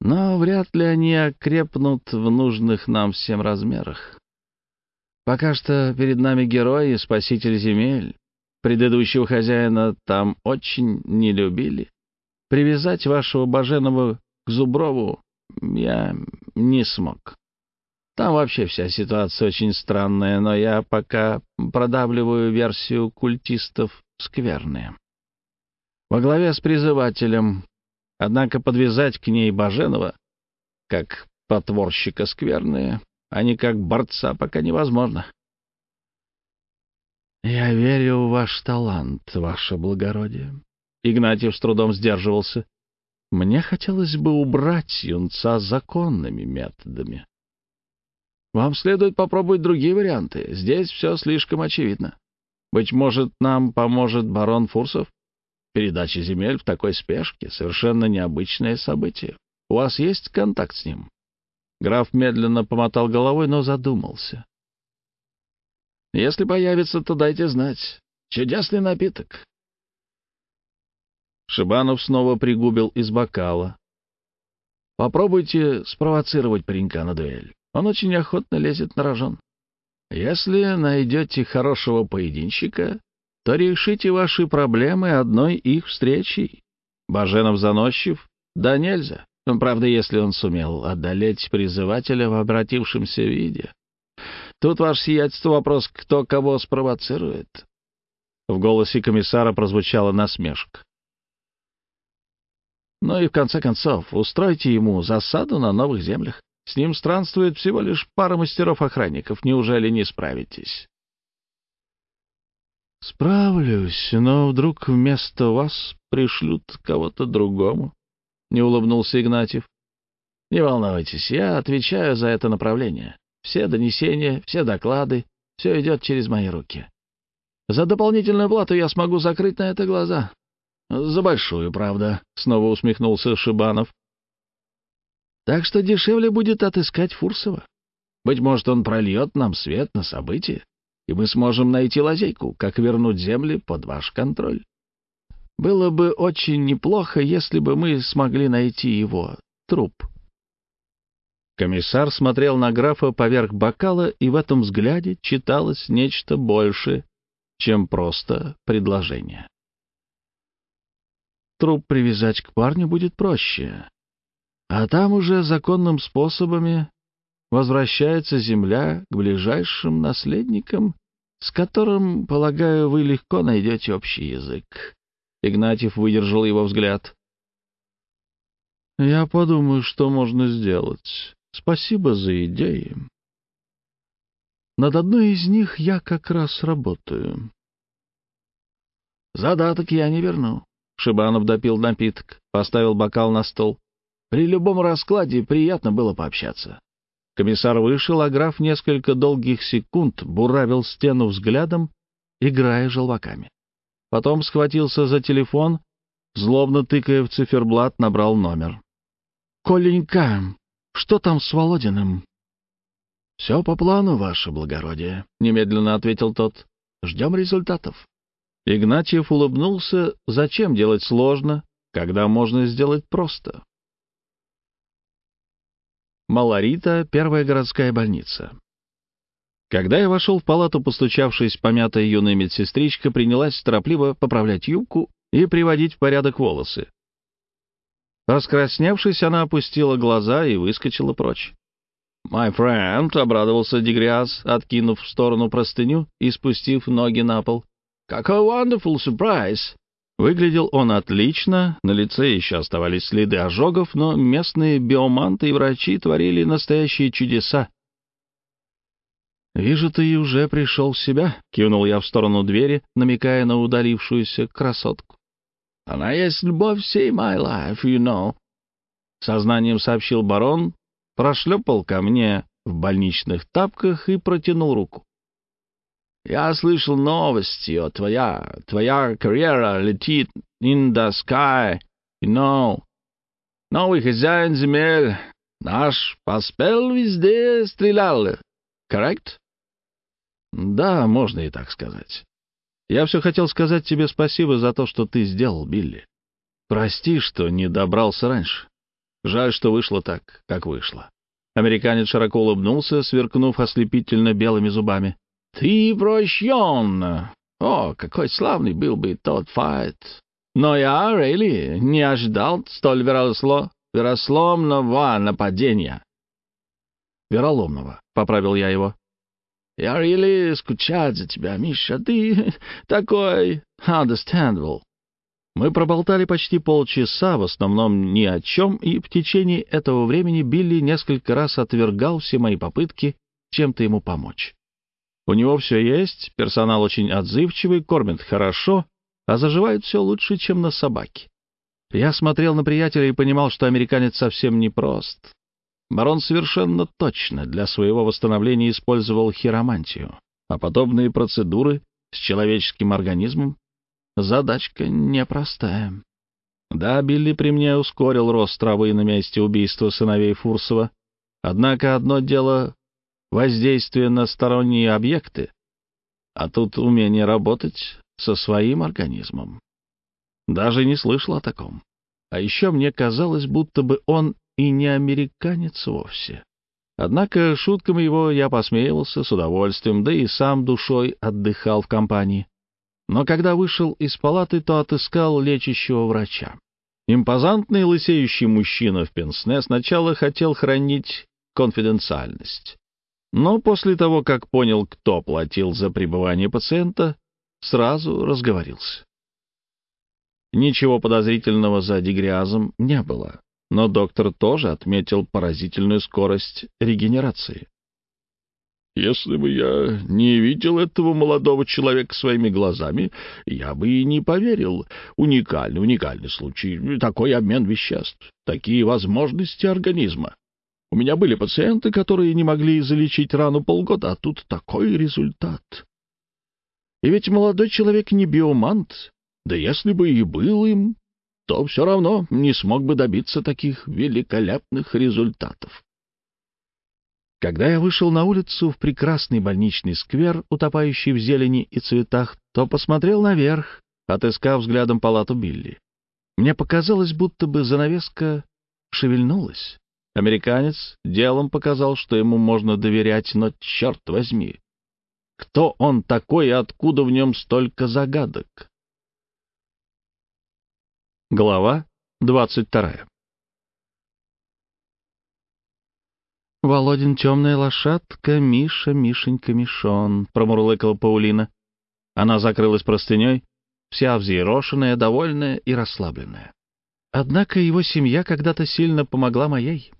но вряд ли они окрепнут в нужных нам всем размерах. Пока что перед нами герой и спаситель земель, Предыдущего хозяина там очень не любили. Привязать вашего Баженова к Зуброву я не смог. Там вообще вся ситуация очень странная, но я пока продавливаю версию культистов скверные. Во главе с призывателем. Однако подвязать к ней Баженова, как потворщика скверные, а не как борца, пока невозможно. «Я верю в ваш талант, ваше благородие». Игнатьев с трудом сдерживался. «Мне хотелось бы убрать юнца законными методами». «Вам следует попробовать другие варианты. Здесь все слишком очевидно. Быть может, нам поможет барон Фурсов? Передача земель в такой спешке — совершенно необычное событие. У вас есть контакт с ним?» Граф медленно помотал головой, но задумался. Если появится, то дайте знать. Чудесный напиток. Шибанов снова пригубил из бокала. Попробуйте спровоцировать паренька на дуэль. Он очень охотно лезет на рожон. Если найдете хорошего поединщика, то решите ваши проблемы одной их встречей. Баженов заносчив? Да нельзя. Правда, если он сумел одолеть призывателя в обратившемся виде. Тут, ваше сиятельство, вопрос, кто кого спровоцирует. В голосе комиссара прозвучала насмешка. Ну и в конце концов, устройте ему засаду на новых землях. С ним странствует всего лишь пара мастеров-охранников. Неужели не справитесь? Справлюсь, но вдруг вместо вас пришлют кого-то другому. Не улыбнулся Игнатьев. Не волнуйтесь, я отвечаю за это направление. Все донесения, все доклады, все идет через мои руки. За дополнительную плату я смогу закрыть на это глаза. За большую, правда, — снова усмехнулся Шибанов. Так что дешевле будет отыскать Фурсова. Быть может, он прольет нам свет на события, и мы сможем найти лазейку, как вернуть земли под ваш контроль. Было бы очень неплохо, если бы мы смогли найти его труп. Комиссар смотрел на графа поверх бокала, и в этом взгляде читалось нечто большее, чем просто предложение. Труп привязать к парню будет проще, а там уже законным способами возвращается земля к ближайшим наследникам, с которым, полагаю, вы легко найдете общий язык. Игнатьев выдержал его взгляд. «Я подумаю, что можно сделать. Спасибо за идеи. Над одной из них я как раз работаю. Задаток я не верну. Шибанов допил напиток, поставил бокал на стол. При любом раскладе приятно было пообщаться. Комиссар вышел, а граф несколько долгих секунд буравил стену взглядом, играя желваками. Потом схватился за телефон, злобно тыкая в циферблат, набрал номер. «Коленька, что там с Володиным? «Все по плану, ваше благородие», — немедленно ответил тот. «Ждем результатов». Игнатьев улыбнулся. «Зачем делать сложно, когда можно сделать просто?» Малорита, первая городская больница. Когда я вошел в палату, постучавшись, помятая юная медсестричка принялась торопливо поправлять юбку и приводить в порядок волосы. Раскрасневшись, она опустила глаза и выскочила прочь. «My friend», — обрадовался Дегриас, откинув в сторону простыню и спустив ноги на пол. «Какой wonderful surprise!» Выглядел он отлично, на лице еще оставались следы ожогов, но местные биоманты и врачи творили настоящие чудеса. «Вижу, ты уже пришел в себя», — кивнул я в сторону двери, намекая на удалившуюся красотку. «Она есть любовь всей my life, you know», — сознанием сообщил барон, прошлепал ко мне в больничных тапках и протянул руку. «Я слышал новости, о, твоя, твоя карьера летит in the sky, you know. Новый хозяин земель, наш поспел везде стрелял, correct?» «Да, можно и так сказать. Я все хотел сказать тебе спасибо за то, что ты сделал, Билли. Прости, что не добрался раньше. Жаль, что вышло так, как вышло. Американец широко улыбнулся, сверкнув ослепительно белыми зубами. «Ты прощен! О, какой славный был бы тот файт! Но я, Рейли, не ожидал столь веросло... веросломного нападения». «Вероломного», — поправил я его. Я really скучать за тебя, Миша. Ты такой understandable. Мы проболтали почти полчаса, в основном ни о чем, и в течение этого времени Билли несколько раз отвергал все мои попытки чем-то ему помочь. У него все есть, персонал очень отзывчивый, кормят хорошо, а заживает все лучше, чем на собаке. Я смотрел на приятеля и понимал, что американец совсем непрост. Барон совершенно точно для своего восстановления использовал хиромантию, а подобные процедуры с человеческим организмом — задачка непростая. Да, Билли при мне ускорил рост травы на месте убийства сыновей Фурсова, однако одно дело — воздействие на сторонние объекты, а тут умение работать со своим организмом. Даже не слышал о таком. А еще мне казалось, будто бы он и не американец вовсе. Однако шуткам его я посмеивался с удовольствием, да и сам душой отдыхал в компании. Но когда вышел из палаты, то отыскал лечащего врача. Импозантный лысеющий мужчина в пенсне сначала хотел хранить конфиденциальность. Но после того, как понял, кто платил за пребывание пациента, сразу разговорился. Ничего подозрительного за дегриазом не было но доктор тоже отметил поразительную скорость регенерации. Если бы я не видел этого молодого человека своими глазами, я бы и не поверил. Уникальный, уникальный случай. Такой обмен веществ, такие возможности организма. У меня были пациенты, которые не могли залечить рану полгода, а тут такой результат. И ведь молодой человек не биомант. Да если бы и был им, то все равно не смог бы добиться таких великолепных результатов. Когда я вышел на улицу в прекрасный больничный сквер, утопающий в зелени и цветах, то посмотрел наверх, отыскав взглядом палату Билли. Мне показалось, будто бы занавеска шевельнулась. Американец делом показал, что ему можно доверять, но, черт возьми, кто он такой и откуда в нем столько загадок? Глава двадцать вторая «Володин темная лошадка, Миша, Мишенька, Мишон», — промурлыкала Паулина. Она закрылась простыней, вся взъерошенная, довольная и расслабленная. Однако его семья когда-то сильно помогла моей.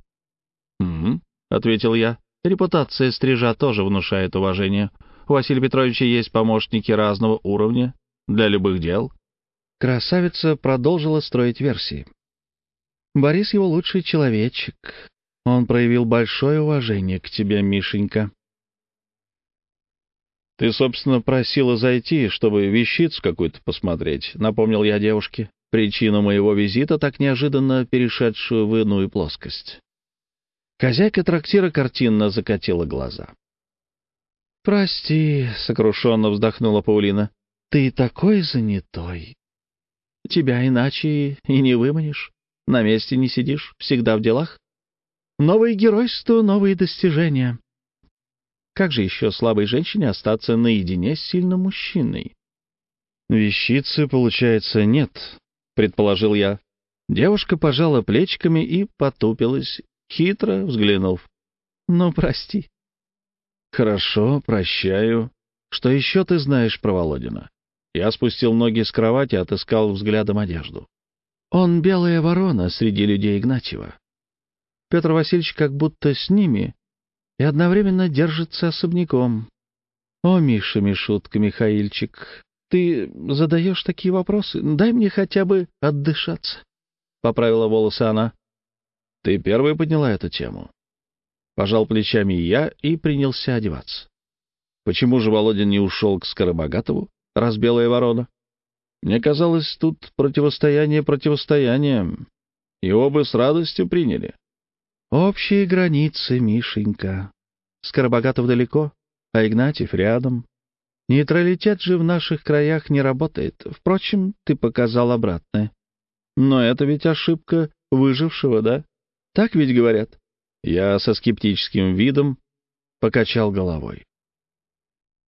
«Угу», — ответил я. «Репутация стрижа тоже внушает уважение. У Василия Петровича есть помощники разного уровня для любых дел, Красавица продолжила строить версии. «Борис его лучший человечек. Он проявил большое уважение к тебе, Мишенька». «Ты, собственно, просила зайти, чтобы вещицу какую-то посмотреть», — напомнил я девушке, причину моего визита, так неожиданно перешедшую в иную плоскость. Хозяйка трактира картинно закатила глаза. «Прости», — сокрушенно вздохнула Паулина, — «ты такой занятой. Тебя иначе и не выманишь. На месте не сидишь, всегда в делах. Новые геройства, новые достижения. Как же еще слабой женщине остаться наедине с сильным мужчиной? Вещицы, получается, нет, предположил я. Девушка пожала плечиками и потупилась, хитро взглянув. Ну, прости. Хорошо, прощаю. Что еще ты знаешь про Володина? Я спустил ноги с кровати, отыскал взглядом одежду. Он белая ворона среди людей Игнатьева. Петр Васильевич как будто с ними и одновременно держится особняком. О, Миша, Мишутка, Михаильчик, ты задаешь такие вопросы? Дай мне хотя бы отдышаться. Поправила волосы она. Ты первая подняла эту тему. Пожал плечами я и принялся одеваться. Почему же Володин не ушел к Скоробогатову, раз белая ворона? Мне казалось, тут противостояние противостоянием, и оба с радостью приняли. Общие границы, Мишенька. Скоробогатов далеко, а Игнатьев рядом. Нейтралитет же в наших краях не работает. Впрочем, ты показал обратное. Но это ведь ошибка выжившего, да? Так ведь говорят. Я со скептическим видом покачал головой.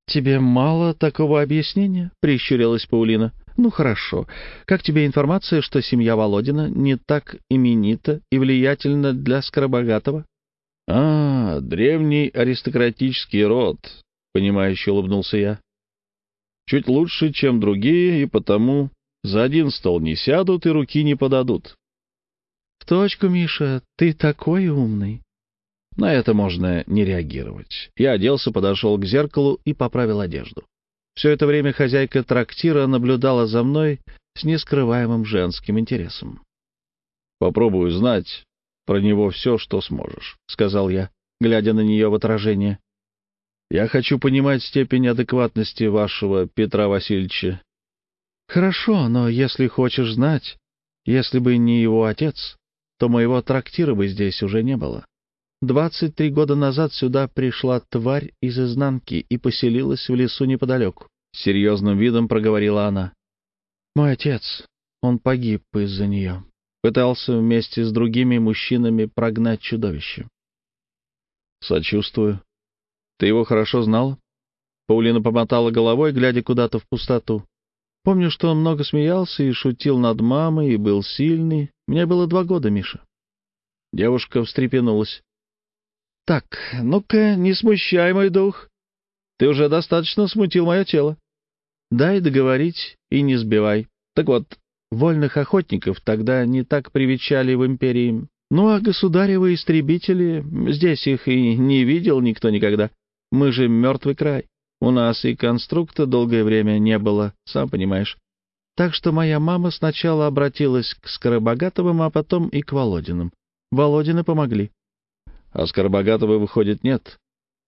«Тебе мало такого объяснения?» — прищурилась Паулина. «Ну хорошо. Как тебе информация, что семья Володина не так именита и влиятельна для Скоробогатого?» «А, древний аристократический род», — понимающе улыбнулся я. «Чуть лучше, чем другие, и потому за один стол не сядут и руки не подадут». «В точку, Миша, ты такой умный». На это можно не реагировать. Я оделся, подошел к зеркалу и поправил одежду. Все это время хозяйка трактира наблюдала за мной с нескрываемым женским интересом. «Попробую знать про него все, что сможешь», — сказал я, глядя на нее в отражение. «Я хочу понимать степень адекватности вашего Петра Васильевича». «Хорошо, но если хочешь знать, если бы не его отец, то моего трактира бы здесь уже не было. Двадцать три года назад сюда пришла тварь из изнанки и поселилась в лесу неподалеку. Серьезным видом проговорила она. Мой отец, он погиб из-за нее. Пытался вместе с другими мужчинами прогнать чудовище. Сочувствую. Ты его хорошо знала? Паулина помотала головой, глядя куда-то в пустоту. Помню, что он много смеялся и шутил над мамой, и был сильный. Мне было два года, Миша. Девушка встрепенулась. Так, ну-ка, не смущай мой дух. Ты уже достаточно смутил мое тело. Дай договорить и не сбивай. Так вот, вольных охотников тогда не так привечали в империи. Ну, а государевы истребители, здесь их и не видел никто никогда. Мы же мертвый край. У нас и конструкта долгое время не было, сам понимаешь. Так что моя мама сначала обратилась к Скоробогатовым, а потом и к Володиным. Володины помогли. А Скоробогатого, выходит, нет.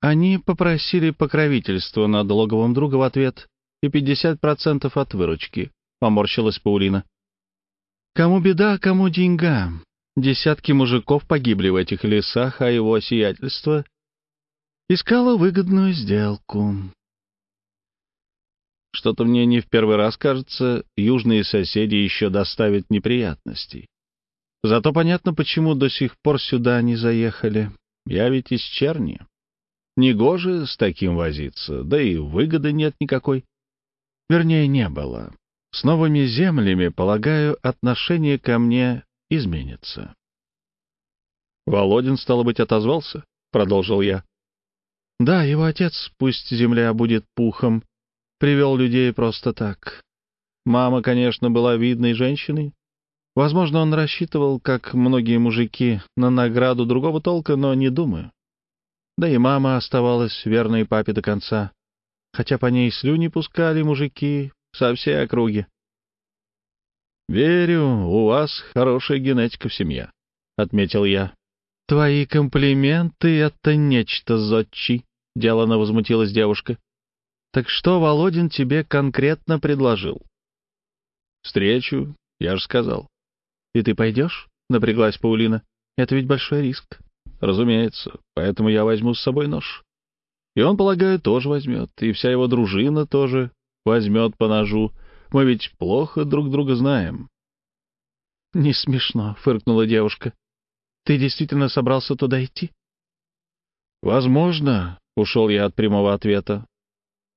Они попросили покровительства над логовом друга в ответ и 50% от выручки, — поморщилась Паулина. Кому беда, кому деньга. Десятки мужиков погибли в этих лесах, а его сиятельство искало выгодную сделку. Что-то мне не в первый раз кажется, южные соседи еще доставят неприятностей. Зато понятно, почему до сих пор сюда не заехали. Я ведь из черни. Негоже с таким возиться, да и выгоды нет никакой. Вернее, не было. С новыми землями, полагаю, отношение ко мне изменится. Володин, стало быть, отозвался, — продолжил я. Да, его отец, пусть земля будет пухом, привел людей просто так. Мама, конечно, была видной женщиной, Возможно, он рассчитывал, как многие мужики, на награду другого толка, но не думаю. Да и мама оставалась верной папе до конца, хотя по ней слюни пускали мужики со всей округи. «Верю, у вас хорошая генетика в семье», — отметил я. «Твои комплименты — это нечто, Зодчий», — делано возмутилась девушка. «Так что Володин тебе конкретно предложил?» «Встречу, я же сказал». «И ты пойдешь?» — напряглась Паулина. «Это ведь большой риск». разумеется, поэтому я возьму с собой нож. И он, полагаю, тоже возьмет, и вся его дружина тоже возьмет по ножу. Мы ведь плохо друг друга знаем. — Не смешно, — фыркнула девушка. — Ты действительно собрался туда идти? — Возможно, — ушел я от прямого ответа.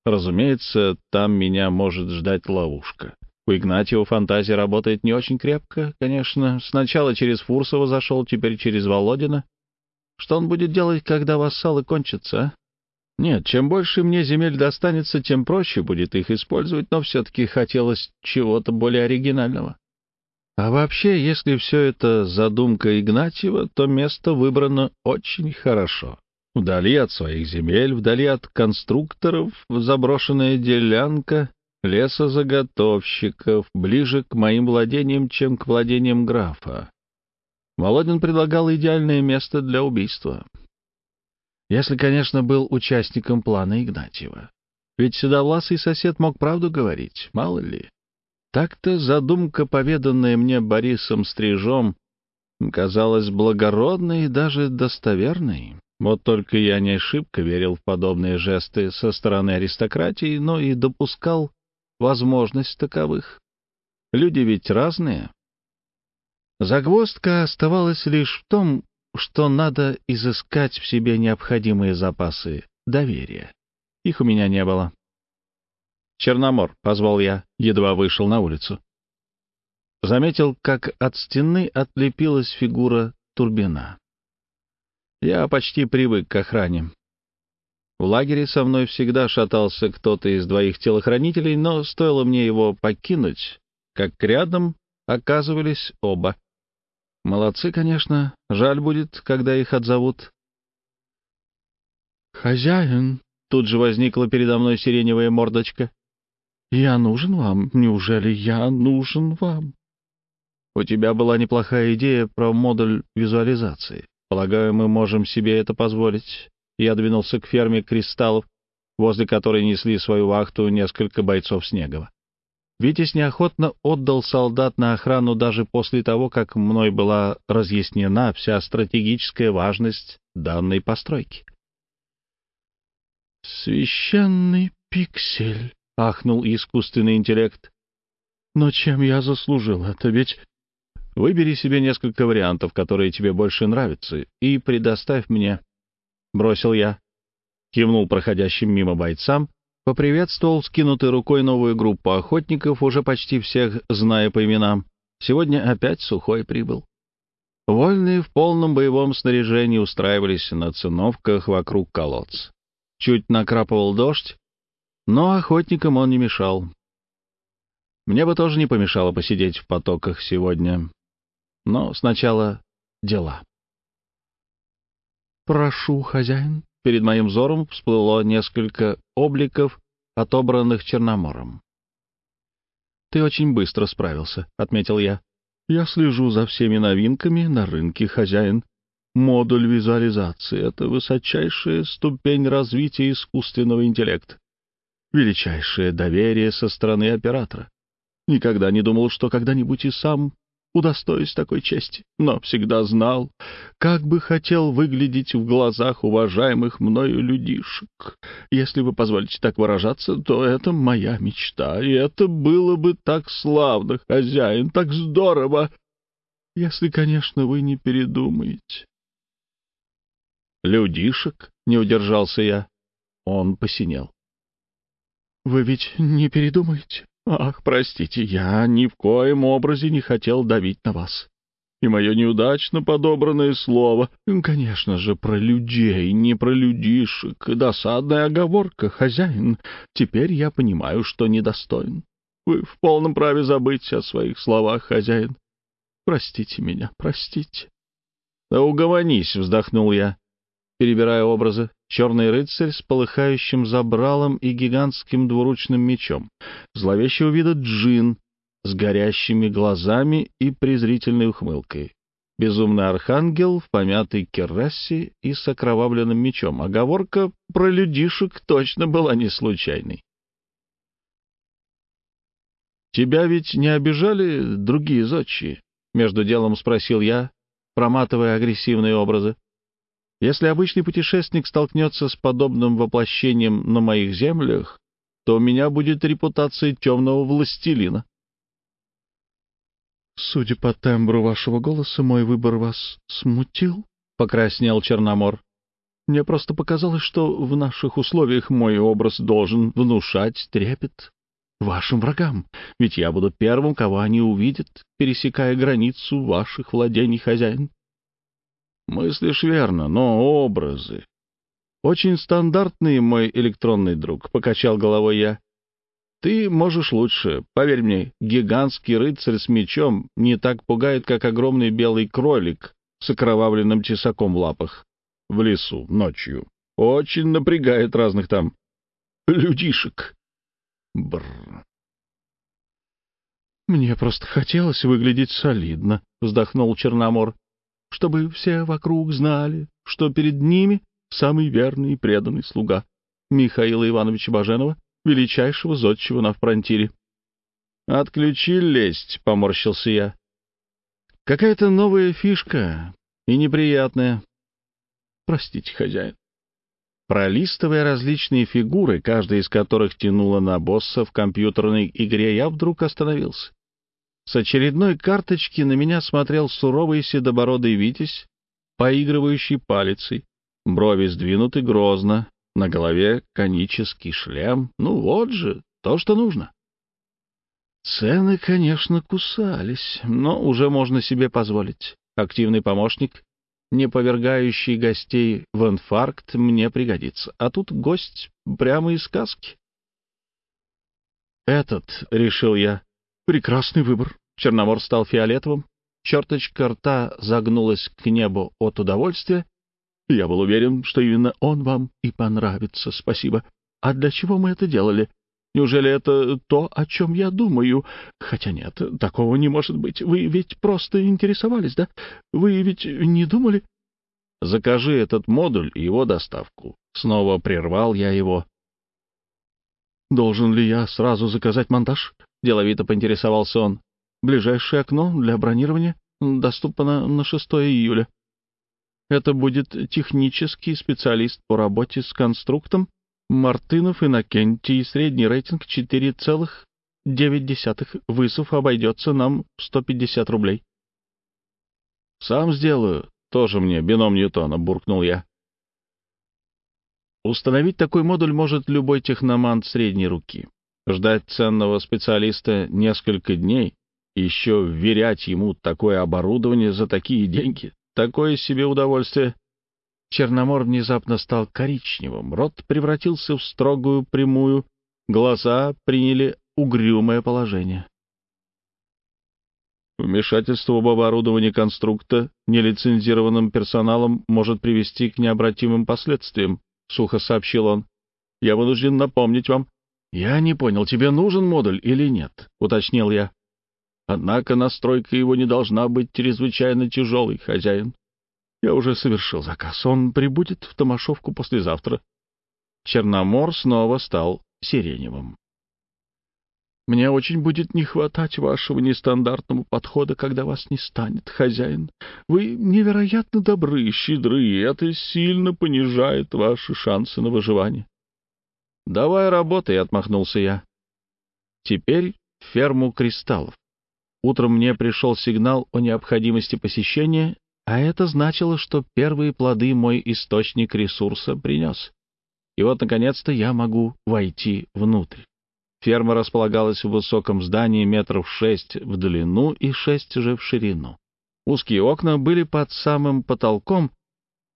Разумеется, там меня может ждать ловушка. У Игнатьева фантазия работает не очень крепко, конечно. Сначала через Фурсова зашел, теперь через Володина. Что он будет делать, когда вассалы кончатся, а? Нет, чем больше мне земель достанется, тем проще будет их использовать, но все-таки хотелось чего-то более оригинального. А вообще, если все это задумка Игнатьева, то место выбрано очень хорошо. Вдали от своих земель, вдали от конструкторов, заброшенная делянка лесозаготовщиков, ближе к моим владениям, чем к владениям графа. Володин предлагал идеальное место для убийства. Если, конечно, был участником плана Игнатьева. Ведь седовласый сосед мог правду говорить, мало ли. Так-то задумка, поведанная мне Борисом Стрижом, казалась благородной и даже достоверной. Вот только я не шибко верил в подобные жесты со стороны аристократии, но и допускал возможность таковых. Люди ведь разные. Загвоздка оставалась лишь в том, что надо изыскать в себе необходимые запасы доверия. Их у меня не было. «Черномор», — позвал я, едва вышел на улицу. Заметил, как от стены отлепилась фигура Турбина. Я почти привык к охране. В лагере со мной всегда шатался кто-то из двоих телохранителей, но стоило мне его покинуть, как рядом оказывались оба. Молодцы, конечно. Жаль будет, когда их отзовут. «Хозяин!» — тут же возникла передо мной сиреневая мордочка. «Я нужен вам? Неужели я нужен вам?» «У тебя была неплохая идея про модуль визуализации. Полагаю, мы можем себе это позволить». Я двинулся к ферме кристаллов, возле которой несли свою вахту несколько бойцов Снегова. Витязь неохотно отдал солдат на охрану даже после того, как мной была разъяснена вся стратегическая важность данной постройки. «Священный пиксель», — ахнул искусственный интеллект. «Но чем я заслужил это? Ведь...» «Выбери себе несколько вариантов, которые тебе больше нравятся, и предоставь мне», — бросил я. Кивнул проходящим мимо бойцам Поприветствовал скинутой рукой новую группу охотников, уже почти всех зная по именам. Сегодня опять сухой прибыл. Вольные в полном боевом снаряжении устраивались на циновках вокруг колодц. Чуть накрапывал дождь, но охотникам он не мешал. Мне бы тоже не помешало посидеть в потоках сегодня. Но сначала дела. «Прошу, хозяин», перед моим взором всплыло несколько обликов, отобранных Черномором. «Ты очень быстро справился», — отметил я. «Я слежу за всеми новинками на рынке, хозяин. Модуль визуализации — это высочайшая ступень развития искусственного интеллекта. Величайшее доверие со стороны оператора. Никогда не думал, что когда-нибудь и сам удостоюсь такой чести, но всегда знал, как бы хотел выглядеть в глазах уважаемых мною людишек. Если вы позволите так выражаться, то это моя мечта, и это было бы так славно, хозяин, так здорово, если, конечно, вы не передумаете. «Людишек?» — не удержался я. Он посинел. «Вы ведь не передумаете?» Ах, простите, я ни в коем образе не хотел давить на вас. И мое неудачно подобранное слово, конечно же, про людей, не про людишек, досадная оговорка, хозяин. Теперь я понимаю, что недостоин. Вы в полном праве забыть о своих словах, хозяин. Простите меня, простите. — Да угомонись, — вздохнул я, перебирая образы черный рыцарь с полыхающим забралом и гигантским двуручным мечом, зловещего вида джин с горящими глазами и презрительной ухмылкой, безумный архангел в помятой керасе и с окровавленным мечом. Оговорка про людишек точно была не случайной. «Тебя ведь не обижали другие зодчие?» — между делом спросил я, проматывая агрессивные образы. Если обычный путешественник столкнется с подобным воплощением на моих землях, то у меня будет репутация темного властелина. «Судя по тембру вашего голоса, мой выбор вас смутил?» — покраснел Черномор. «Мне просто показалось, что в наших условиях мой образ должен внушать трепет вашим врагам, ведь я буду первым, кого они увидят, пересекая границу ваших владений, хозяин». «Мыслишь верно, но образы...» «Очень стандартные, мой электронный друг», — покачал головой я. Ты можешь лучше. Поверь мне, гигантский рыцарь с мечом не так пугает, как огромный белый кролик с окровавленным тесаком в лапах. В лесу, ночью. Очень напрягает разных там людишек. Бррр. «Мне просто хотелось выглядеть солидно», — вздохнул Черномор, «чтобы все вокруг знали, что перед ними самый верный и преданный слуга Михаила Ивановича Баженова величайшего зодчего на фронтире. «Отключи лесть», — поморщился я. «Какая-то новая фишка и неприятная. Простите, хозяин». Пролистывая различные фигуры, каждая из которых тянула на босса в компьютерной игре, я вдруг остановился. С очередной карточки на меня смотрел суровый седобородый Витязь, поигрывающий палицей. Брови сдвинуты грозно, на голове конический шлем. Ну вот же, то, что нужно. Цены, конечно, кусались, но уже можно себе позволить. Активный помощник, не повергающий гостей в инфаркт, мне пригодится. А тут гость прямо из сказки. Этот, — решил я, — прекрасный выбор. Черномор стал фиолетовым, черточка рта загнулась к небу от удовольствия, я был уверен, что именно он вам и понравится. Спасибо. А для чего мы это делали? Неужели это то, о чем я думаю? Хотя нет, такого не может быть. Вы ведь просто интересовались, да? Вы ведь не думали? Закажи этот модуль и его доставку. Снова прервал я его. Должен ли я сразу заказать монтаж? Деловито поинтересовался он. Ближайшее окно для бронирования доступно на 6 июля. Это будет технический специалист по работе с конструктом Мартынов Иннокентий, средний рейтинг 4,9. Высов обойдется нам 150 рублей. «Сам сделаю. Тоже мне бином Ньютона», — буркнул я. Установить такой модуль может любой техномант средней руки. Ждать ценного специалиста несколько дней, еще вверять ему такое оборудование за такие деньги Такое себе удовольствие. Черномор внезапно стал коричневым, рот превратился в строгую прямую, глаза приняли угрюмое положение. Вмешательство в оборудование конструкта нелицензированным персоналом может привести к необратимым последствиям, — сухо сообщил он. — Я вынужден напомнить вам. — Я не понял, тебе нужен модуль или нет, — уточнил я. Однако настройка его не должна быть чрезвычайно тяжелой, хозяин. Я уже совершил заказ. Он прибудет в Томашовку послезавтра. Черномор снова стал сиреневым. Мне очень будет не хватать вашего нестандартного подхода, когда вас не станет, хозяин. Вы невероятно добры и щедры, и это сильно понижает ваши шансы на выживание. — Давай работай, — отмахнулся я. Теперь ферму кристаллов. Утром мне пришел сигнал о необходимости посещения, а это значило, что первые плоды мой источник ресурса принес. И вот, наконец-то, я могу войти внутрь. Ферма располагалась в высоком здании метров шесть в длину и шесть же в ширину. Узкие окна были под самым потолком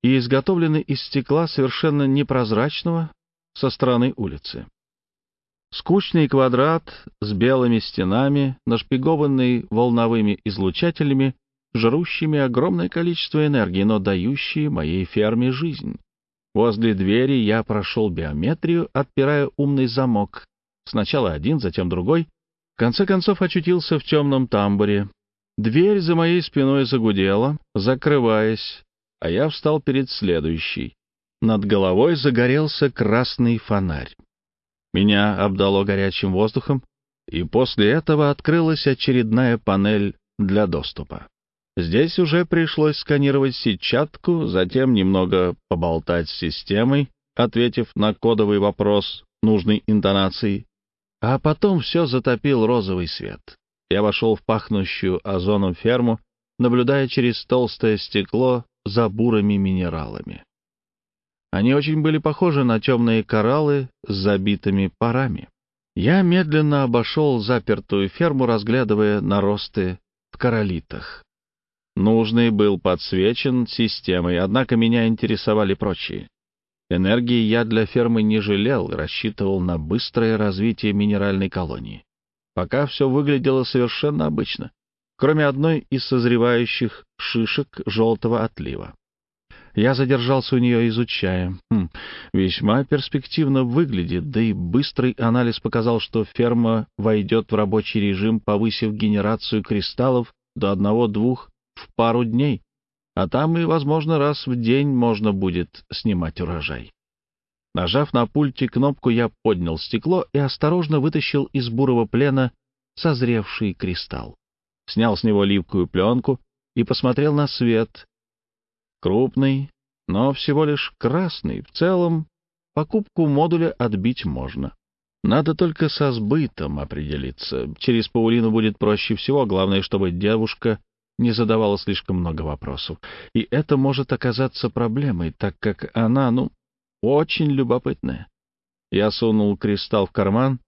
и изготовлены из стекла совершенно непрозрачного со стороны улицы. Скучный квадрат с белыми стенами, нашпигованный волновыми излучателями, жрущими огромное количество энергии, но дающие моей ферме жизнь. Возле двери я прошел биометрию, отпирая умный замок. Сначала один, затем другой. В конце концов очутился в темном тамбуре. Дверь за моей спиной загудела, закрываясь, а я встал перед следующей. Над головой загорелся красный фонарь. Меня обдало горячим воздухом, и после этого открылась очередная панель для доступа. Здесь уже пришлось сканировать сетчатку, затем немного поболтать с системой, ответив на кодовый вопрос нужной интонацией, а потом все затопил розовый свет. Я вошел в пахнущую озоном ферму, наблюдая через толстое стекло за бурыми минералами. Они очень были похожи на темные кораллы с забитыми парами. Я медленно обошел запертую ферму, разглядывая наросты в королитах. Нужный был подсвечен системой, однако меня интересовали прочие. Энергии я для фермы не жалел, рассчитывал на быстрое развитие минеральной колонии. Пока все выглядело совершенно обычно, кроме одной из созревающих шишек желтого отлива. Я задержался у нее, изучая. Хм, весьма перспективно выглядит, да и быстрый анализ показал, что ферма войдет в рабочий режим, повысив генерацию кристаллов до одного-двух в пару дней, а там и, возможно, раз в день можно будет снимать урожай. Нажав на пульте кнопку, я поднял стекло и осторожно вытащил из бурого плена созревший кристалл. Снял с него липкую пленку и посмотрел на свет, Крупный, но всего лишь красный. В целом, покупку модуля отбить можно. Надо только со сбытом определиться. Через Паулину будет проще всего. Главное, чтобы девушка не задавала слишком много вопросов. И это может оказаться проблемой, так как она, ну, очень любопытная. Я сунул кристалл в карман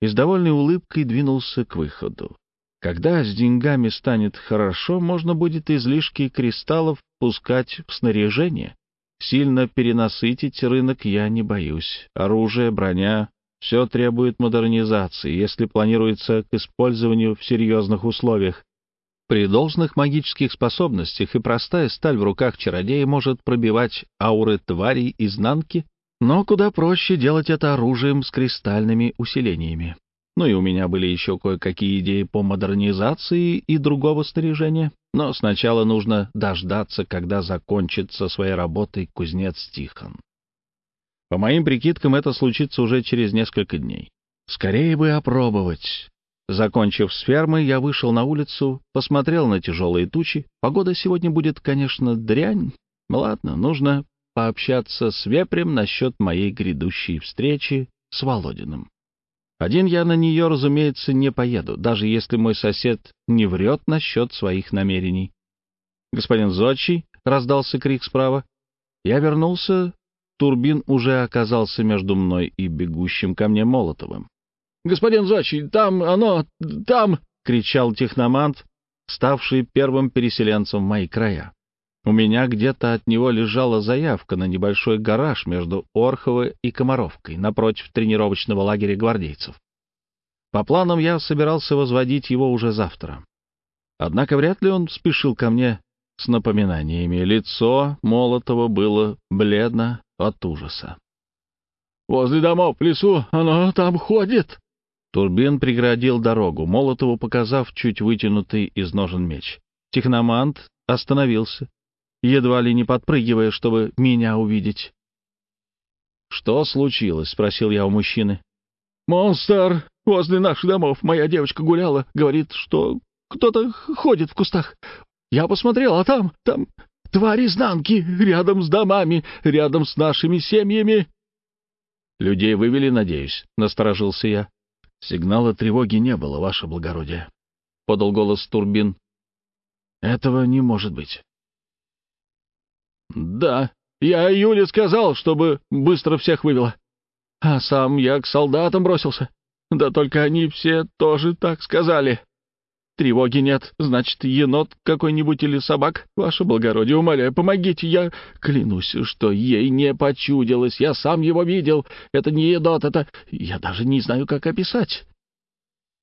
и с довольной улыбкой двинулся к выходу. Когда с деньгами станет хорошо, можно будет излишки кристаллов пускать в снаряжение. Сильно перенасытить рынок я не боюсь. Оружие, броня — все требует модернизации, если планируется к использованию в серьезных условиях. При должных магических способностях и простая сталь в руках чародея может пробивать ауры тварей изнанки, но куда проще делать это оружием с кристальными усилениями. Ну и у меня были еще кое-какие идеи по модернизации и другого снаряжения. Но сначала нужно дождаться, когда закончится своей работой кузнец Тихон. По моим прикидкам, это случится уже через несколько дней. Скорее бы опробовать. Закончив с фермы, я вышел на улицу, посмотрел на тяжелые тучи. Погода сегодня будет, конечно, дрянь. Ладно, нужно пообщаться с Вепрем насчет моей грядущей встречи с Володиным. Один я на нее, разумеется, не поеду, даже если мой сосед не врет насчет своих намерений. «Господин Зодчий!» — раздался крик справа. Я вернулся, Турбин уже оказался между мной и бегущим ко мне Молотовым. «Господин Зодчий, там оно, там!» — кричал техномант, ставший первым переселенцем в мои края. У меня где-то от него лежала заявка на небольшой гараж между Орхово и Комаровкой, напротив тренировочного лагеря гвардейцев. По планам я собирался возводить его уже завтра. Однако вряд ли он спешил ко мне с напоминаниями. Лицо Молотова было бледно от ужаса. «Возле домов в лесу оно там ходит!» Турбин преградил дорогу, Молотову показав чуть вытянутый из ножен меч. Техномант остановился, едва ли не подпрыгивая, чтобы меня увидеть. «Что случилось?» — спросил я у мужчины. «Монстр! Возле наших домов моя девочка гуляла, говорит, что кто-то ходит в кустах. Я посмотрел, а там, там твари изнанки, рядом с домами, рядом с нашими семьями». «Людей вывели, надеюсь?» — насторожился я. «Сигнала тревоги не было, ваше благородие», — подал голос Турбин. «Этого не может быть». «Да, я Юле сказал, чтобы быстро всех вывела. А сам я к солдатам бросился. Да только они все тоже так сказали. Тревоги нет, значит, енот какой-нибудь или собак. Ваше благородие, умоляю, помогите, я клянусь, что ей не почудилось. Я сам его видел. Это не енот, это... Я даже не знаю, как описать».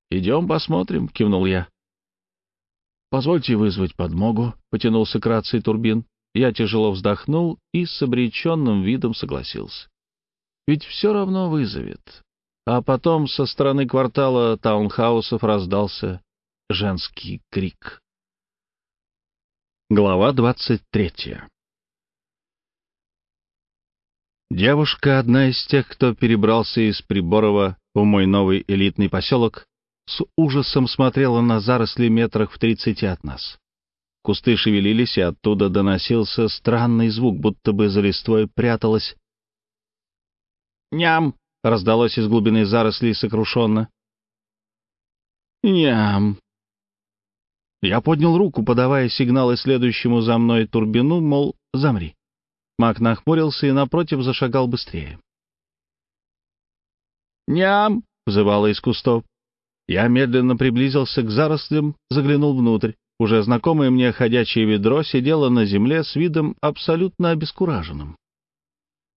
«Идем посмотрим», — кивнул я. «Позвольте вызвать подмогу», — потянулся к рации Турбин. Я тяжело вздохнул и с обреченным видом согласился. Ведь все равно вызовет. А потом со стороны квартала таунхаусов раздался женский крик. Глава двадцать третья Девушка, одна из тех, кто перебрался из Приборова в мой новый элитный поселок, с ужасом смотрела на заросли метрах в тридцати от нас. Кусты шевелились, и оттуда доносился странный звук, будто бы за листвой пряталась. «Ням!» — раздалось из глубины зарослей сокрушенно. «Ням!» Я поднял руку, подавая сигналы следующему за мной турбину, мол, замри. Маг нахмурился и напротив зашагал быстрее. «Ням!» — взывало из кустов. Я медленно приблизился к зарослям, заглянул внутрь. Уже знакомое мне ходячее ведро сидело на земле с видом абсолютно обескураженным.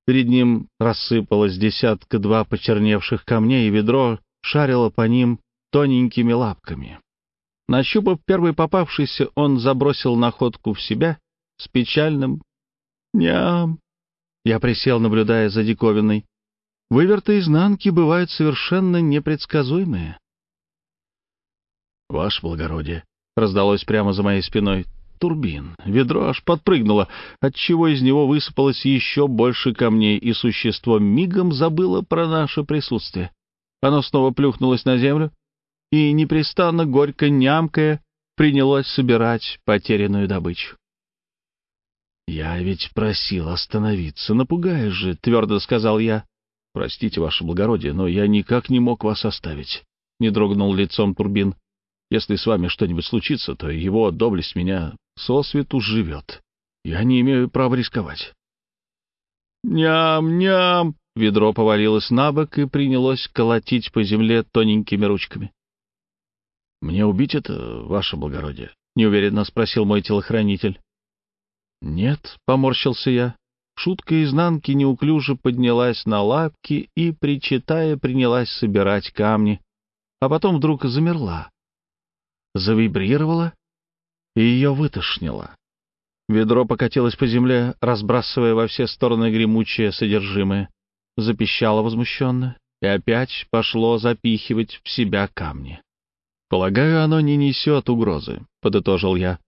Перед ним рассыпалось десятка-два почерневших камней, и ведро шарило по ним тоненькими лапками. Нащупав первый попавшийся, он забросил находку в себя с печальным «ням». Я присел, наблюдая за диковиной. Выверты изнанки бывают совершенно непредсказуемые. «Ваше благородие», — раздалось прямо за моей спиной, — турбин. Ведро аж подпрыгнуло, отчего из него высыпалось еще больше камней, и существо мигом забыло про наше присутствие. Оно снова плюхнулось на землю и, непрестанно горько нямкая, принялось собирать потерянную добычу. «Я ведь просил остановиться, напугаешь же», — твердо сказал я. «Простите, ваше благородие, но я никак не мог вас оставить», — не дрогнул лицом Турбин. «Если с вами что-нибудь случится, то его доблесть меня сосвету живет. Я не имею права рисковать». «Ням-ням!» — ведро повалилось на бок и принялось колотить по земле тоненькими ручками. «Мне убить это, ваше благородие?» — неуверенно спросил мой телохранитель. «Нет», — поморщился я. Шутка изнанки неуклюже поднялась на лапки и, причитая, принялась собирать камни, а потом вдруг замерла. Завибрировала, и ее вытошнило. Ведро покатилось по земле, разбрасывая во все стороны гремучее содержимое, запищало возмущенно и опять пошло запихивать в себя камни. «Полагаю, оно не несет угрозы», — подытожил я.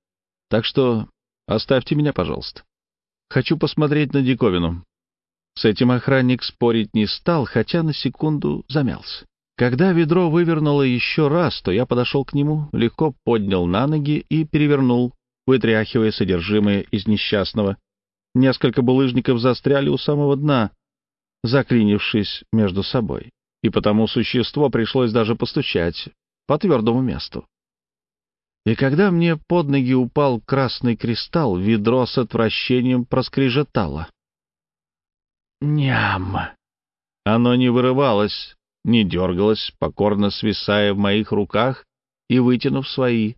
«Так что оставьте меня, пожалуйста». Хочу посмотреть на диковину». С этим охранник спорить не стал, хотя на секунду замялся. Когда ведро вывернуло еще раз, то я подошел к нему, легко поднял на ноги и перевернул, вытряхивая содержимое из несчастного. Несколько булыжников застряли у самого дна, заклинившись между собой, и потому существо пришлось даже постучать по твердому месту. И когда мне под ноги упал красный кристалл, ведро с отвращением проскрежетало. Ням! Оно не вырывалось, не дергалось, покорно свисая в моих руках и вытянув свои.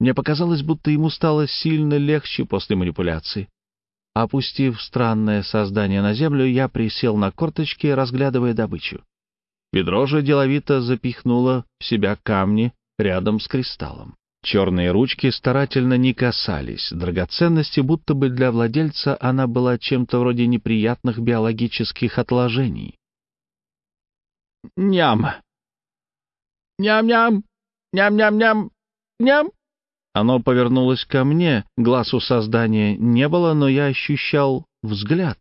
Мне показалось, будто ему стало сильно легче после манипуляции. Опустив странное создание на землю, я присел на корточки, разглядывая добычу. Ведро же деловито запихнуло в себя камни рядом с кристаллом. Черные ручки старательно не касались драгоценности, будто бы для владельца она была чем-то вроде неприятных биологических отложений. «Ням! Ням-ням! Ням-ням-ням! Ням!» Оно повернулось ко мне, глаз у создания не было, но я ощущал взгляд.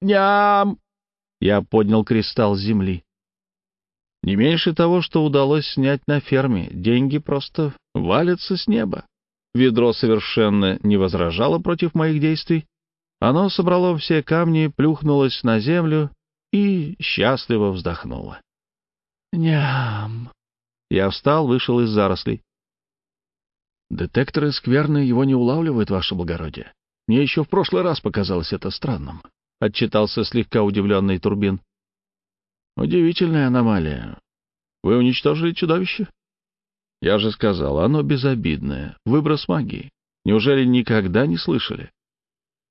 «Ням!» Я поднял кристалл земли. Не меньше того, что удалось снять на ферме. Деньги просто валятся с неба. Ведро совершенно не возражало против моих действий. Оно собрало все камни, плюхнулось на землю и счастливо вздохнуло. «Ням!» Я встал, вышел из зарослей. «Детекторы скверны его не улавливают, ваше благородие. Мне еще в прошлый раз показалось это странным», — отчитался слегка удивленный Турбин. Удивительная аномалия. Вы уничтожили чудовище? Я же сказал, оно безобидное. Выброс магии. Неужели никогда не слышали?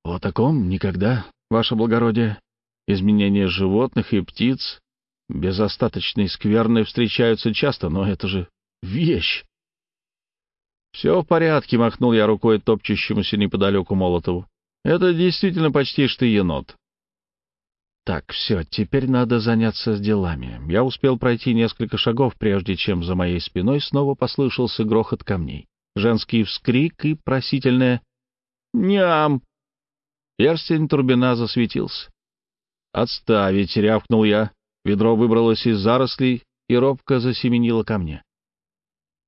О таком никогда, ваше благородие. Изменения животных и птиц без остаточной скверны встречаются часто, но это же вещь. «Все в порядке», — махнул я рукой топчущемуся неподалеку Молотову. «Это действительно почти что енот. Так, все, теперь надо заняться делами. Я успел пройти несколько шагов, прежде чем за моей спиной снова послышался грохот камней. Женский вскрик и просительное «Ням!». Перстень Турбина засветился. «Отставить!» — рявкнул я. Ведро выбралось из зарослей и робко засеменило ко мне.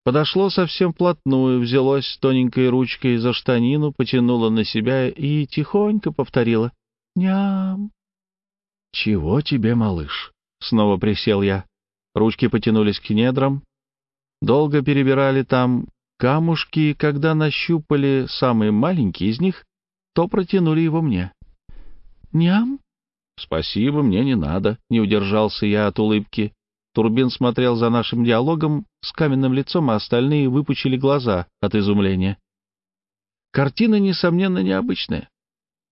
Подошло совсем вплотную, взялось тоненькой ручкой за штанину, потянуло на себя и тихонько повторило «Ням». «Чего тебе, малыш?» — снова присел я. Ручки потянулись к недрам. Долго перебирали там камушки, и когда нащупали самый маленький из них, то протянули его мне. «Ням?» «Спасибо, мне не надо», — не удержался я от улыбки. Турбин смотрел за нашим диалогом с каменным лицом, а остальные выпучили глаза от изумления. Картина, несомненно, необычная.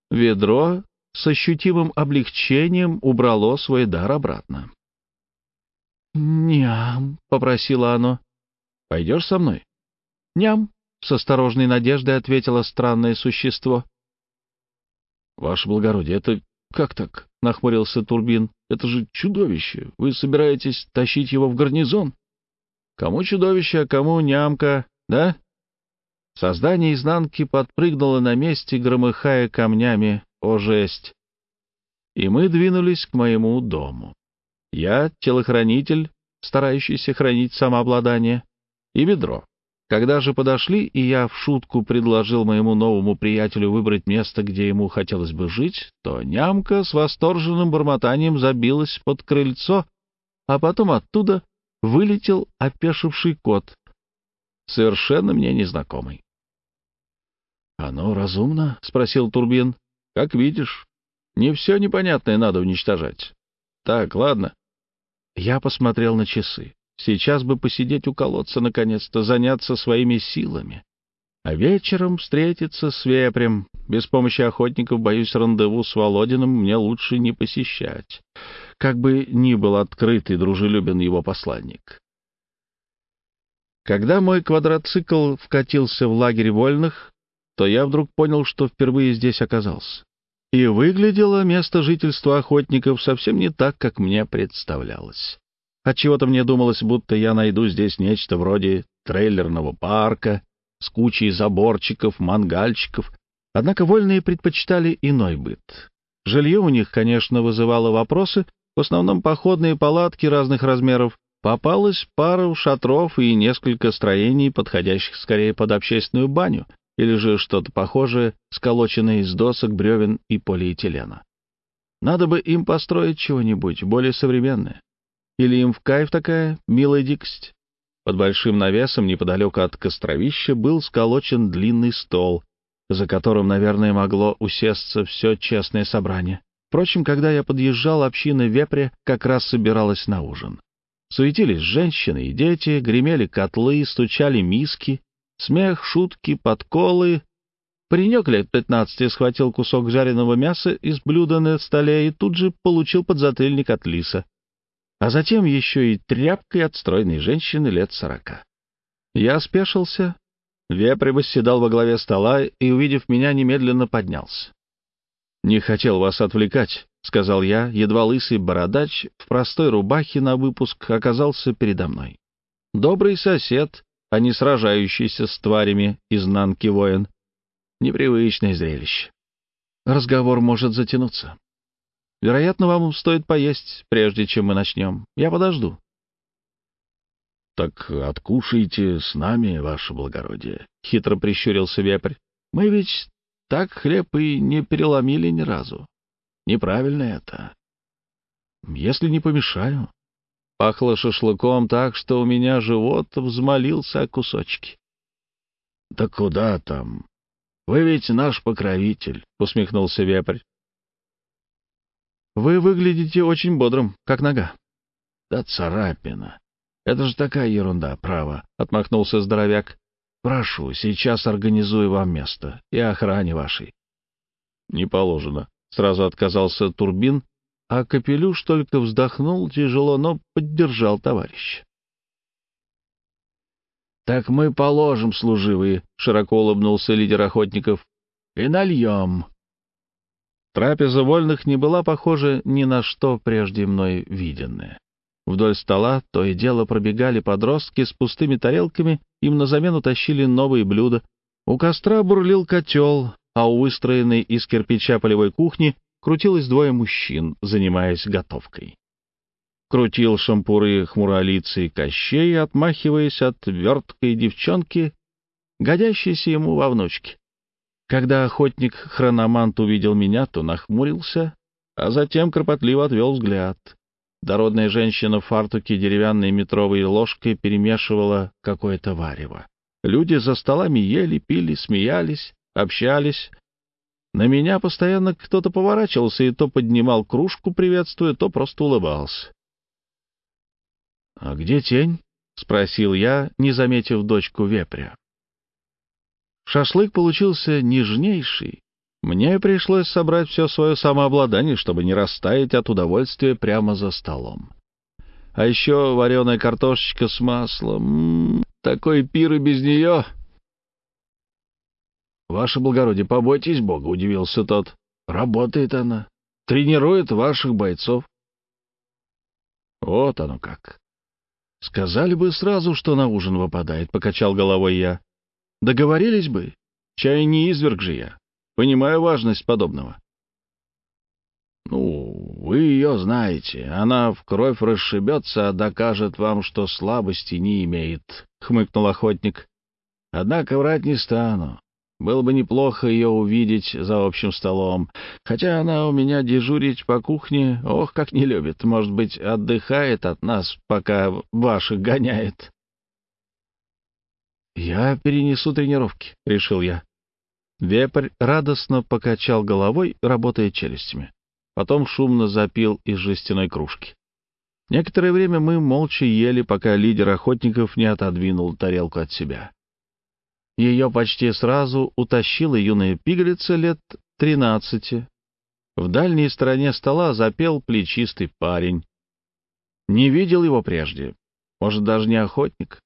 Ведро с ощутимым облегчением убрало свой дар обратно. «Ням», — попросило оно. «Пойдешь со мной?» «Ням», — с осторожной надеждой ответило странное существо. «Ваше благородие, это как так?» — нахмурился Турбин. «Это же чудовище. Вы собираетесь тащить его в гарнизон?» «Кому чудовище, а кому нямка, да?» Создание изнанки подпрыгнуло на месте, громыхая камнями. О, жесть! И мы двинулись к моему дому. Я — телохранитель, старающийся хранить самообладание, и ведро. Когда же подошли, и я в шутку предложил моему новому приятелю выбрать место, где ему хотелось бы жить, то нямка с восторженным бормотанием забилась под крыльцо, а потом оттуда вылетел опешивший кот, совершенно мне незнакомый. — Оно разумно? — спросил Турбин. — Как видишь, не все непонятное надо уничтожать. Так, ладно. Я посмотрел на часы. Сейчас бы посидеть у колодца, наконец-то, заняться своими силами. А вечером встретиться с вепрем. Без помощи охотников, боюсь, рандеву с Володиным мне лучше не посещать. Как бы ни был открыт и дружелюбен его посланник. Когда мой квадроцикл вкатился в лагерь вольных, то я вдруг понял, что впервые здесь оказался. И выглядело место жительства охотников совсем не так, как мне представлялось. Отчего-то мне думалось, будто я найду здесь нечто вроде трейлерного парка с кучей заборчиков, мангальчиков. Однако вольные предпочитали иной быт. Жилье у них, конечно, вызывало вопросы, в основном походные палатки разных размеров. Попалась пара шатров и несколько строений, подходящих скорее под общественную баню, или же что-то похожее, сколоченное из досок, бревен и полиэтилена. Надо бы им построить чего-нибудь более современное. Или им в кайф такая милая дикость? Под большим навесом неподалеку от костровища был сколочен длинный стол, за которым, наверное, могло усесться все честное собрание. Впрочем, когда я подъезжал, община вепря как раз собиралась на ужин. Суетились женщины и дети, гремели котлы, стучали миски, смех, шутки, подколы. Паренек лет пятнадцати схватил кусок жареного мяса из блюда на столе и тут же получил подзатыльник от лиса а затем еще и тряпкой от стройной женщины лет сорока. Я спешился, вепрь восседал во главе стола и, увидев меня, немедленно поднялся. «Не хотел вас отвлекать», — сказал я, едва лысый бородач в простой рубахе на выпуск оказался передо мной. Добрый сосед, а не сражающийся с тварями изнанки воин. Непривычное зрелище. Разговор может затянуться. Вероятно, вам стоит поесть, прежде чем мы начнем. Я подожду. — Так откушайте с нами, ваше благородие, — хитро прищурился вепрь. — Мы ведь так хлеб и не переломили ни разу. Неправильно это. Если не помешаю. Пахло шашлыком так, что у меня живот взмолился о кусочки. — Да куда там? Вы ведь наш покровитель, — усмехнулся вепрь. Вы выглядите очень бодрым, как нога. — Да царапина. Это же такая ерунда, право, — отмахнулся здоровяк. — Прошу, сейчас организую вам место и охране вашей. — Не положено. Сразу отказался Турбин, а Капелюш только вздохнул тяжело, но поддержал товарища. — Так мы положим, служивые, — широко улыбнулся лидер охотников, — и нальем. Трапеза вольных не была похожа ни на что прежде мной виденное. Вдоль стола то и дело пробегали подростки с пустыми тарелками, им на замену тащили новые блюда. У костра бурлил котел, а у выстроенной из кирпича полевой кухни крутилось двое мужчин, занимаясь готовкой. крутил шампуры хмуролицей Кощей, отмахиваясь от верткой девчонки, годящейся ему во внучке. Когда охотник-хрономант увидел меня, то нахмурился, а затем кропотливо отвел взгляд. Дородная женщина в фартуке деревянной метровой ложкой перемешивала какое-то варево. Люди за столами ели, пили, смеялись, общались. На меня постоянно кто-то поворачивался и то поднимал кружку, приветствуя, то просто улыбался. — А где тень? — спросил я, не заметив дочку вепря. Шашлык получился нежнейший. Мне пришлось собрать все свое самообладание, чтобы не растаять от удовольствия прямо за столом. А еще вареная картошечка с маслом. М -м -м, такой пир и без нее. «Ваше благородие, побойтесь Бога», — удивился тот. «Работает она. Тренирует ваших бойцов». «Вот оно как». «Сказали бы сразу, что на ужин выпадает», — покачал головой я. Договорились бы. Чай не изверг же я. Понимаю важность подобного. Ну, вы ее знаете. Она в кровь расшибется, а докажет вам, что слабости не имеет, — хмыкнул охотник. Однако врать не стану. Было бы неплохо ее увидеть за общим столом. Хотя она у меня дежурить по кухне, ох, как не любит. Может быть, отдыхает от нас, пока ваших гоняет. «Я перенесу тренировки», — решил я. Вепрь радостно покачал головой, работая челюстями. Потом шумно запил из жестяной кружки. Некоторое время мы молча ели, пока лидер охотников не отодвинул тарелку от себя. Ее почти сразу утащила юная пигалица лет тринадцати. В дальней стороне стола запел плечистый парень. Не видел его прежде. Может, даже не охотник.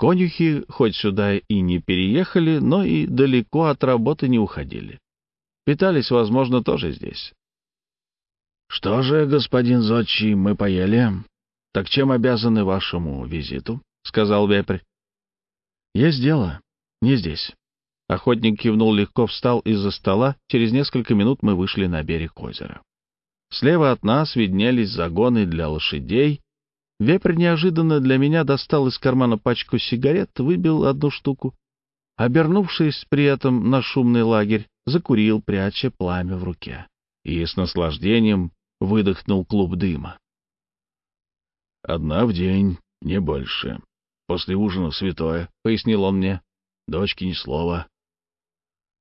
Конюхи хоть сюда и не переехали, но и далеко от работы не уходили. Питались, возможно, тоже здесь. — Что же, господин Зодчий, мы поели. Так чем обязаны вашему визиту? — сказал вепрь. — Есть дело. Не здесь. Охотник кивнул легко, встал из-за стола. Через несколько минут мы вышли на берег озера. Слева от нас виднелись загоны для лошадей, Вепрь неожиданно для меня достал из кармана пачку сигарет, выбил одну штуку. Обернувшись при этом на шумный лагерь, закурил, пряча пламя в руке. И с наслаждением выдохнул клуб дыма. «Одна в день, не больше. После ужина святое», — пояснил он мне. «Дочке ни слова».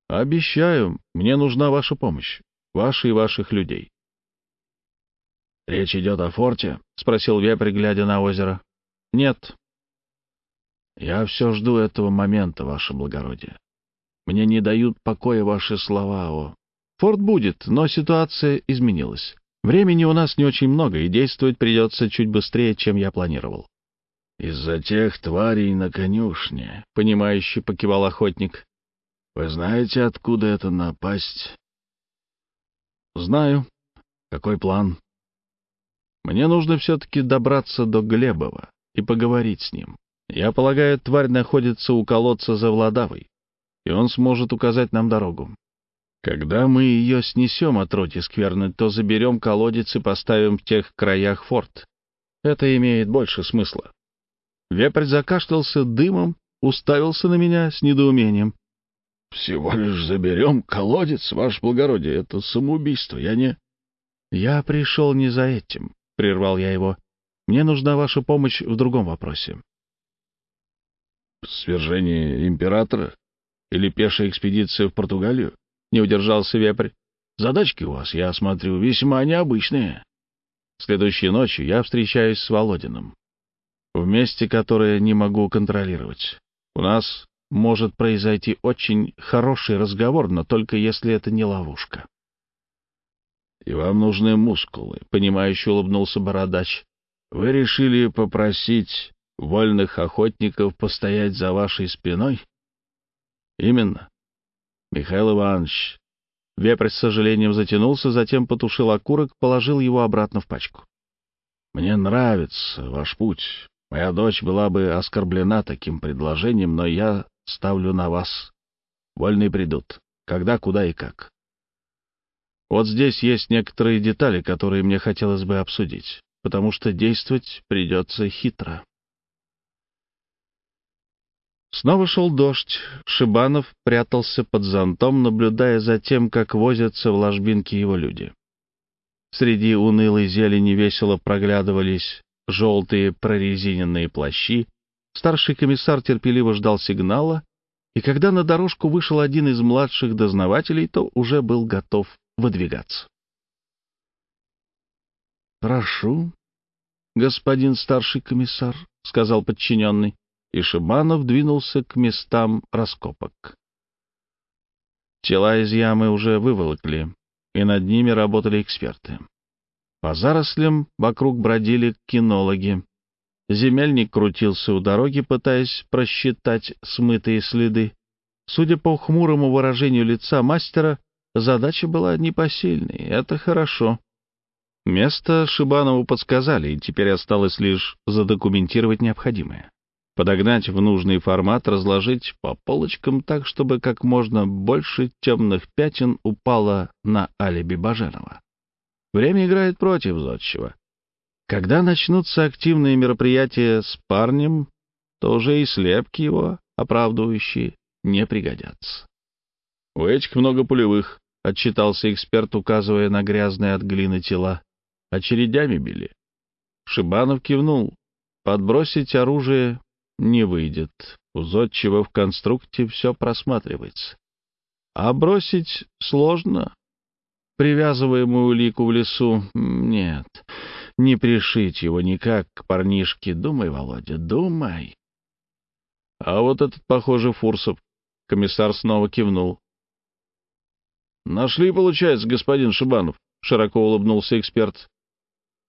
«Обещаю, мне нужна ваша помощь, ваша и ваших людей. «Речь идет о форте?» — спросил вепрь, глядя на озеро. «Нет». «Я все жду этого момента, ваше благородие. Мне не дают покоя ваши слова о... Форт будет, но ситуация изменилась. Времени у нас не очень много, и действовать придется чуть быстрее, чем я планировал». «Из-за тех тварей на конюшне», — понимающе покивал охотник. «Вы знаете, откуда это напасть?» «Знаю. Какой план?» Мне нужно все-таки добраться до Глебова и поговорить с ним. Я полагаю, тварь находится у колодца за Владавой, и он сможет указать нам дорогу. Когда мы ее снесем от роти скверны, то заберем колодец и поставим в тех краях форт. Это имеет больше смысла. Вепрь закашлялся дымом, уставился на меня с недоумением. — Всего лишь заберем колодец, ваше благородие, это самоубийство, я не... — Я пришел не за этим прервал я его. «Мне нужна ваша помощь в другом вопросе». «Свержение императора? Или пешая экспедиция в Португалию?» — не удержался вепрь. «Задачки у вас, я смотрю, весьма необычные». Следующей ночью я встречаюсь с Володиным. В месте, которое не могу контролировать. У нас может произойти очень хороший разговор, но только если это не ловушка и вам нужны мускулы», — понимающе улыбнулся Бородач. «Вы решили попросить вольных охотников постоять за вашей спиной?» «Именно. Михаил Иванович». Вепрь с сожалением затянулся, затем потушил окурок, положил его обратно в пачку. «Мне нравится ваш путь. Моя дочь была бы оскорблена таким предложением, но я ставлю на вас. Вольные придут. Когда, куда и как. Вот здесь есть некоторые детали, которые мне хотелось бы обсудить. потому что действовать придется хитро. Снова шел дождь. Шибанов прятался под зонтом, наблюдая за тем, как возятся в ложбинке его люди. Среди унылой зелени весело проглядывались желтые прорезиненные плащи. Старший комиссар терпеливо ждал сигнала, и когда на дорожку вышел один из младших дознавателей, то уже был готов выдвигаться. «Прошу, господин старший комиссар», — сказал подчиненный и Шибанов двинулся к местам раскопок. Тела из ямы уже выволокли, и над ними работали эксперты. По зарослям вокруг бродили кинологи. Земельник крутился у дороги, пытаясь просчитать смытые следы. Судя по хмурому выражению лица мастера, задача была непосильной. Это хорошо. Место Шибанову подсказали, и теперь осталось лишь задокументировать необходимое подогнать в нужный формат, разложить по полочкам так, чтобы как можно больше темных пятен упало на алиби Баженова. Время играет против Зодчего. Когда начнутся активные мероприятия с парнем, то уже и слепки его, оправдывающие, не пригодятся. «У этих много пулевых», — отчитался эксперт, указывая на грязные от глины тела. «Очередями били». Шибанов кивнул. Подбросить оружие не выйдет. У зодчего в конструкте все просматривается. А бросить сложно. Привязываемую улику в лесу — нет. Не пришить его никак к парнишке. Думай, Володя, думай. А вот этот, похоже, Фурсов. Комиссар снова кивнул. «Нашли, получается, господин Шибанов», — широко улыбнулся эксперт.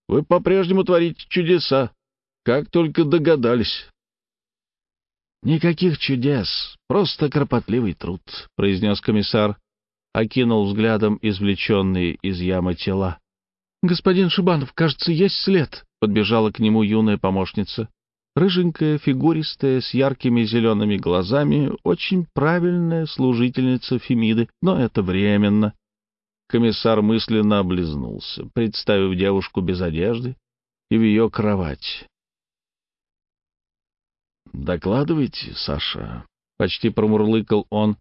«Вы по-прежнему творите чудеса. Как только догадались». «Никаких чудес, просто кропотливый труд», — произнес комиссар, окинул взглядом извлеченные из ямы тела. «Господин Шибанов, кажется, есть след», — подбежала к нему юная помощница. Рыженькая, фигуристая, с яркими зелеными глазами, очень правильная служительница Фемиды, но это временно. Комиссар мысленно облизнулся, представив девушку без одежды и в ее кровать. «Докладывайте, Саша», — почти промурлыкал он,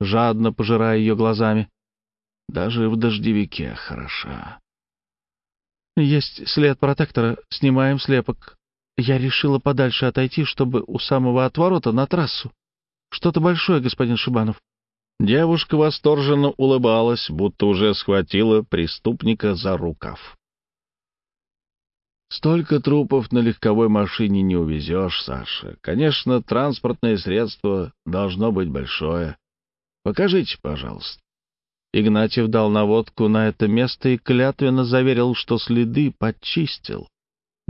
жадно пожирая ее глазами. «Даже в дождевике хороша». «Есть след протектора. Снимаем слепок. Я решила подальше отойти, чтобы у самого отворота на трассу. Что-то большое, господин Шибанов». Девушка восторженно улыбалась, будто уже схватила преступника за рукав. Столько трупов на легковой машине не увезешь, Саша. Конечно, транспортное средство должно быть большое. Покажите, пожалуйста. Игнатьев дал наводку на это место и клятвенно заверил, что следы подчистил.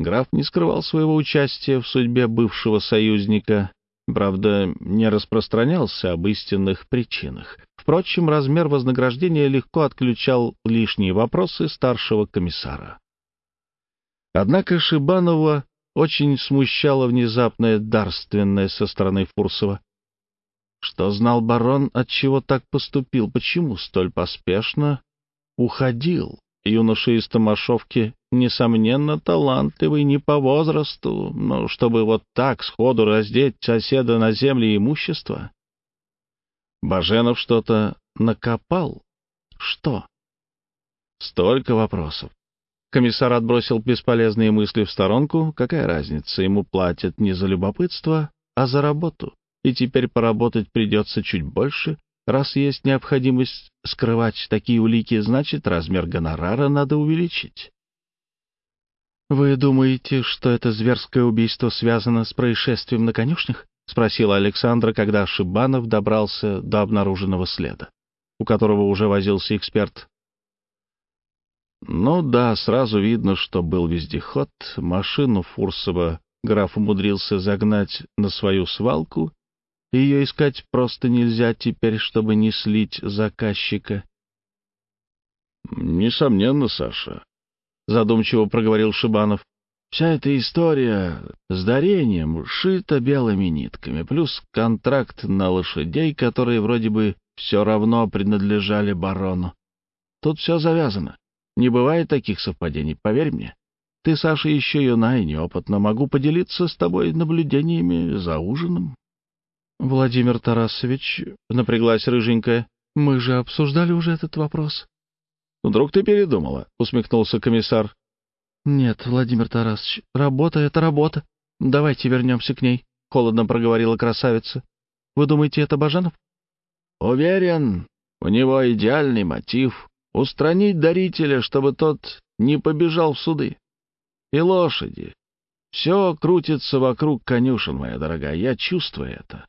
Граф не скрывал своего участия в судьбе бывшего союзника, правда, не распространялся об истинных причинах. Впрочем, размер вознаграждения легко отключал лишние вопросы старшего комиссара. Однако Шибанова очень смущало внезапное дарственное со стороны Фурсова. Что знал барон, от чего так поступил, почему столь поспешно уходил? Юноша из Томашовки, несомненно, талантливый не по возрасту, но чтобы вот так сходу раздеть соседа на земли и имущество. Баженов что-то накопал. Что? Столько вопросов. Комиссар отбросил бесполезные мысли в сторонку. Какая разница, ему платят не за любопытство, а за работу. И теперь поработать придется чуть больше. Раз есть необходимость скрывать такие улики, значит, размер гонорара надо увеличить. «Вы думаете, что это зверское убийство связано с происшествием на конюшнях?» — спросила Александра, когда Шибанов добрался до обнаруженного следа, у которого уже возился эксперт. Ну да, сразу видно, что был вездеход. Машину Фурсова граф умудрился загнать на свою свалку. Ее искать просто нельзя теперь, чтобы не слить заказчика. — Несомненно, Саша, — задумчиво проговорил Шибанов. — Вся эта история с дарением шита белыми нитками, плюс контракт на лошадей, которые вроде бы все равно принадлежали барону. Тут все завязано. Не бывает таких совпадений, поверь мне. Ты, Саша, еще юна и неопытна. Могу поделиться с тобой наблюдениями за ужином. Владимир Тарасович, напряглась рыженькая, мы же обсуждали уже этот вопрос. Вдруг ты передумала, усмехнулся комиссар. Нет, Владимир Тарасович, работа — это работа. Давайте вернемся к ней, холодно проговорила красавица. Вы думаете, это Баженов? Уверен, у него идеальный мотив — устранить дарителя, чтобы тот не побежал в суды. И лошади. Все крутится вокруг конюшен, моя дорогая, я чувствую это.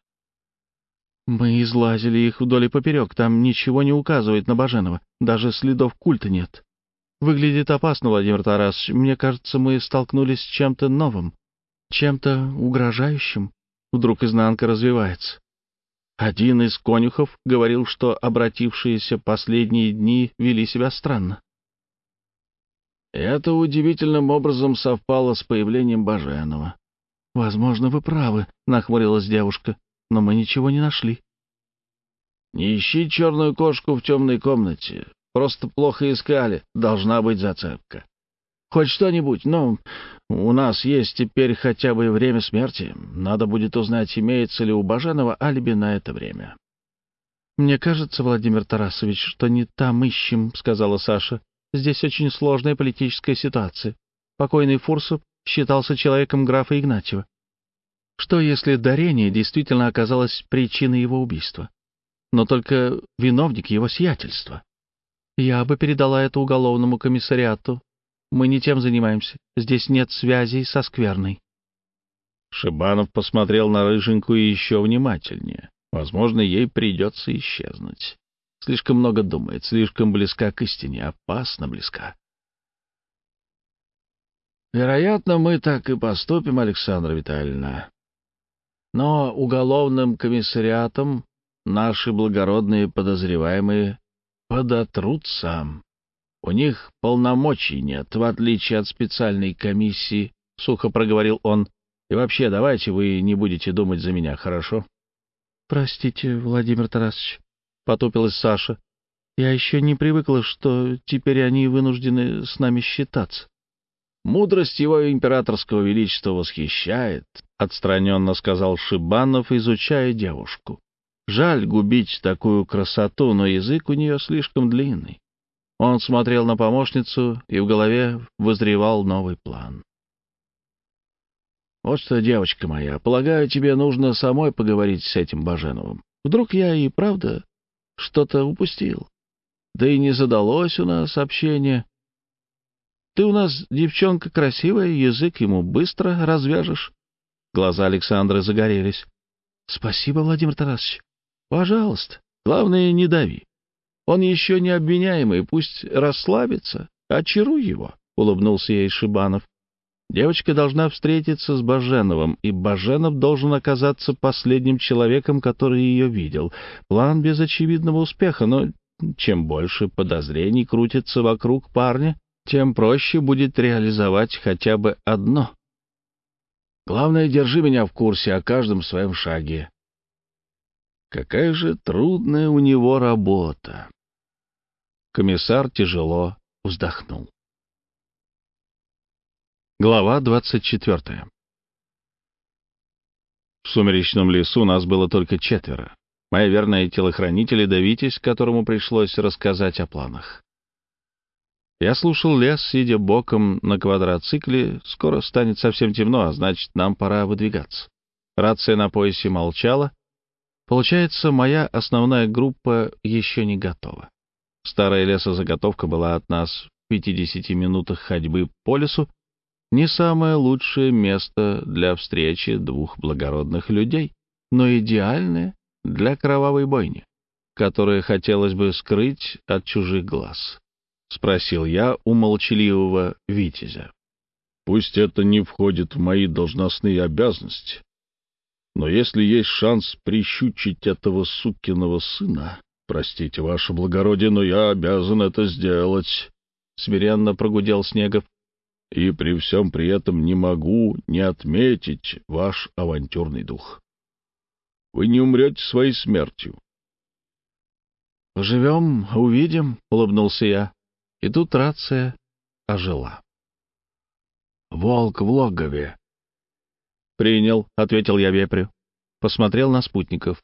Мы излазили их вдоль и поперек, там ничего не указывает на Баженова, даже следов культа нет. Выглядит опасно, Владимир Тарасович. Мне кажется, мы столкнулись с чем-то новым, чем-то угрожающим. Вдруг изнанка развивается. Один из конюхов говорил, что обратившиеся последние дни вели себя странно. Это удивительным образом совпало с появлением Баженова. «Возможно, вы правы», — нахмурилась девушка, — «но мы ничего не нашли». «Не ищи черную кошку в темной комнате. Просто плохо искали. Должна быть зацепка. Хоть что-нибудь, но у нас есть теперь хотя бы время смерти. Надо будет узнать, имеется ли у Баженова алиби на это время». «Мне кажется, Владимир Тарасович, что не там ищем», — сказала Саша. Здесь очень сложная политическая ситуация. Покойный Фурсов считался человеком графа Игнатьева. Что, если дарение действительно оказалось причиной его убийства? Но только виновник его сиятельства. Я бы передала это уголовному комиссариату. Мы не тем занимаемся. Здесь нет связей со скверной. Шибанов посмотрел на рыженькую еще внимательнее. Возможно, ей придется исчезнуть. Слишком много думает, слишком близка к истине, опасно близка. Вероятно, мы так и поступим, Александра Витальевна. Но уголовным комиссариатом наши благородные подозреваемые подотрутся. У них полномочий нет, в отличие от специальной комиссии, — сухо проговорил он. И вообще, давайте вы не будете думать за меня, хорошо? — Простите, Владимир Тарасович, — потупилась Саша. «Я еще не привыкла, что теперь они вынуждены с нами считаться». «Мудрость его императорского величества восхищает», — отстраненно сказал Шибанов, изучая девушку. «Жаль губить такую красоту, но язык у нее слишком длинный». Он смотрел на помощницу и в голове вызревал новый план. «Вот что, девочка моя, полагаю, тебе нужно самой поговорить с этим Баженовым. Вдруг я и правда что-то упустил. Да и не задалось у нас общение. Ты у нас девчонка красивая, язык ему быстро развяжешь. Глаза Александры загорелись. — Спасибо, Владимир Тарасович. — Пожалуйста. Главное, не дави. Он еще не обвиняемый, пусть расслабится. Очаруй его, — улыбнулся ей Шибанов. Девочка должна встретиться с Баженовым, и Баженов должен оказаться последним человеком, который ее видел. План без очевидного успеха, но чем больше подозрений крутится вокруг парня, тем проще будет реализовать хотя бы одно. Главное, держи меня в курсе о каждом своем шаге. Какая же трудная у него работа. Комиссар тяжело вздохнул. Глава 24 В сумеречном лесу нас было только четверо. Моя верная телохранитель и Давитесь, которому пришлось рассказать о планах. Я слушал лес, сидя боком на квадроцикле. Скоро станет совсем темно, а значит, нам пора выдвигаться. Рация на поясе молчала. Получается, моя основная группа еще не готова. Старая лесозаготовка была от нас в 50 минутах ходьбы по лесу, не самое лучшее место для встречи двух благородных людей, но идеальное для кровавой бойни, которую хотелось бы скрыть от чужих глаз. — спросил я у молчаливого Витязя. — Пусть это не входит в мои должностные обязанности, но если есть шанс прищучить этого сукиного сына, простите, ваше благородие, но я обязан это сделать, — смиренно прогудел Снегов и при всем при этом не могу не отметить ваш авантюрный дух. Вы не умрете своей смертью. — Живем, увидим, — улыбнулся я. И тут рация ожила. волк в логове». «Принял», — ответил я вепрю. Посмотрел на спутников.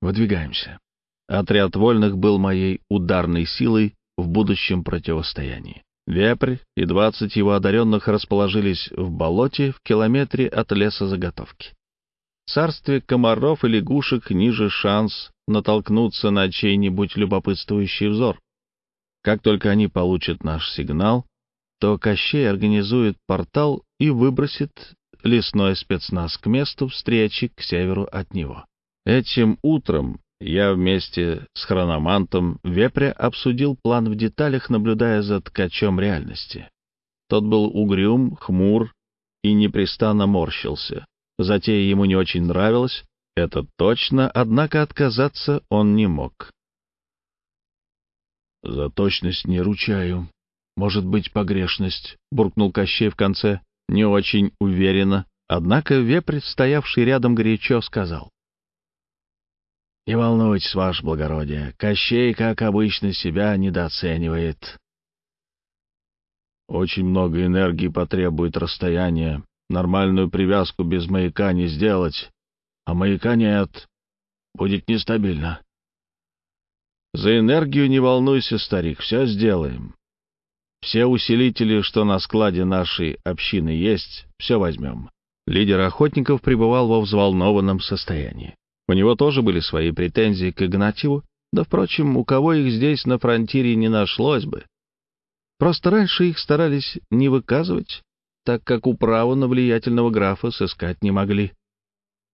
«Выдвигаемся». Отряд вольных был моей ударной силой в будущем противостоянии. Вепрь и двадцать его одаренных расположились в болоте в километре от леса заготовки. В царстве комаров и лягушек ниже шанс натолкнуться на чей-нибудь любопытствующий взор. Как только они получат наш сигнал, то Кощей организует портал и выбросит лесной спецназ к месту встречи к северу от него. Этим утром я вместе с хрономантом Вепря обсудил план в деталях, наблюдая за ткачом реальности. Тот был угрюм, хмур и непрестанно морщился. Затея ему не очень нравилась, это точно, однако отказаться он не мог. «За точность не ручаю. Может быть, погрешность», — буркнул Кощей в конце, не очень уверенно, однако вепрь, стоявший рядом горячо, сказал. «Не волнуйтесь, ваше благородие, Кощей, как обычно, себя недооценивает». «Очень много энергии потребует расстояние. Нормальную привязку без маяка не сделать. А маяка нет. Будет нестабильно». «За энергию не волнуйся, старик, все сделаем. Все усилители, что на складе нашей общины есть, все возьмем». Лидер охотников пребывал во взволнованном состоянии. У него тоже были свои претензии к Игнатьеву, да, впрочем, у кого их здесь на фронтире не нашлось бы. Просто раньше их старались не выказывать, так как управу на влиятельного графа сыскать не могли.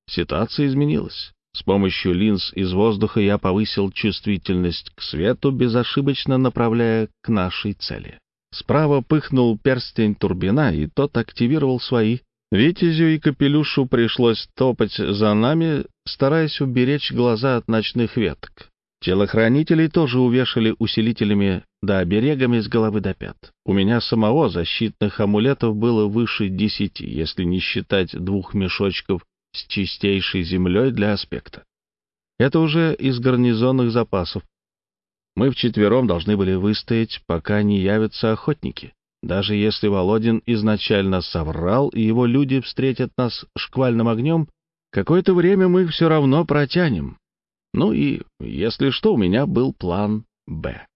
Ситуация изменилась. С помощью линз из воздуха я повысил чувствительность к свету, безошибочно направляя к нашей цели. Справа пыхнул перстень турбина, и тот активировал свои Витязю и Капелюшу пришлось топать за нами, стараясь уберечь глаза от ночных веток. Телохранителей тоже увешали усилителями да оберегами с головы до пят. У меня самого защитных амулетов было выше десяти, если не считать двух мешочков с чистейшей землей для аспекта. Это уже из гарнизонных запасов. Мы вчетвером должны были выстоять, пока не явятся охотники. Даже если Володин изначально соврал, и его люди встретят нас шквальным огнем, какое-то время мы все равно протянем. Ну и, если что, у меня был план «Б».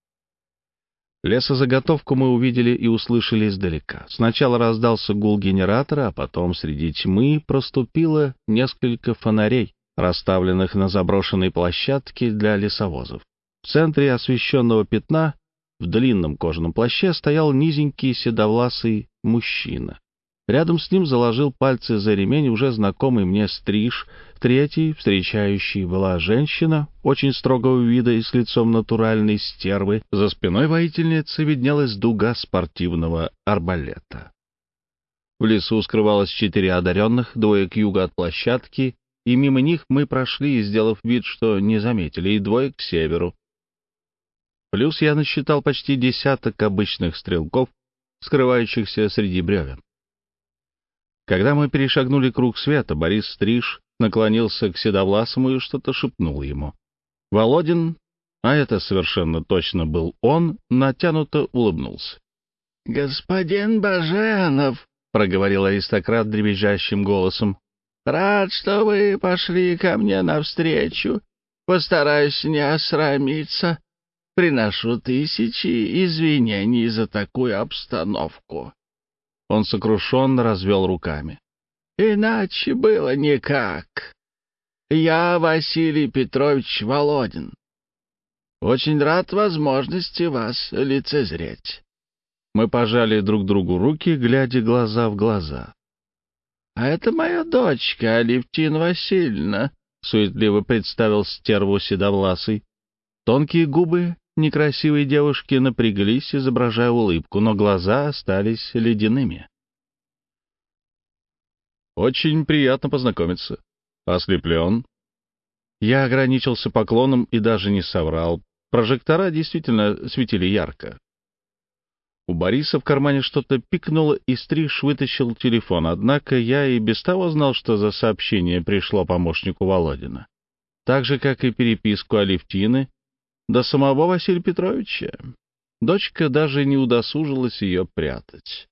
Лесозаготовку мы увидели и услышали издалека. Сначала раздался гул генератора, а потом среди тьмы проступило несколько фонарей, расставленных на заброшенной площадке для лесовозов. В центре освещенного пятна в длинном кожаном плаще стоял низенький седовласый мужчина. Рядом с ним заложил пальцы за ремень уже знакомый мне стриж. Третий, встречающий, была женщина, очень строгого вида и с лицом натуральной стервы. За спиной воительницы виднелась дуга спортивного арбалета. В лесу скрывалось четыре одаренных, двое к югу от площадки, и мимо них мы прошли, сделав вид, что не заметили, и двое к северу. Плюс я насчитал почти десяток обычных стрелков, скрывающихся среди бревен. Когда мы перешагнули круг света, Борис Стриж наклонился к Седовласому и что-то шепнул ему. Володин, а это совершенно точно был он, натянуто улыбнулся. — Господин Баженов, — проговорил аристократ дребезжащим голосом, — рад, что вы пошли ко мне навстречу. Постараюсь не осрамиться. Приношу тысячи извинений за такую обстановку. Он сокрушенно развел руками. Иначе было никак. Я Василий Петрович Володин. Очень рад возможности вас лицезреть. Мы пожали друг другу руки, глядя глаза в глаза. — А это моя дочка, Алевтина Васильевна, — суетливо представил стерву седовласый. Тонкие губы Некрасивые девушки напряглись, изображая улыбку, но глаза остались ледяными. «Очень приятно познакомиться. Ослеплен». Я ограничился поклоном и даже не соврал. Прожектора действительно светили ярко. У Бориса в кармане что-то пикнуло, и Стриж вытащил телефон, однако я и без того знал, что за сообщение пришло помощнику Володина. Так же, как и переписку Алевтины до самого Василия Петровича. Дочка даже не удосужилась ее прятать.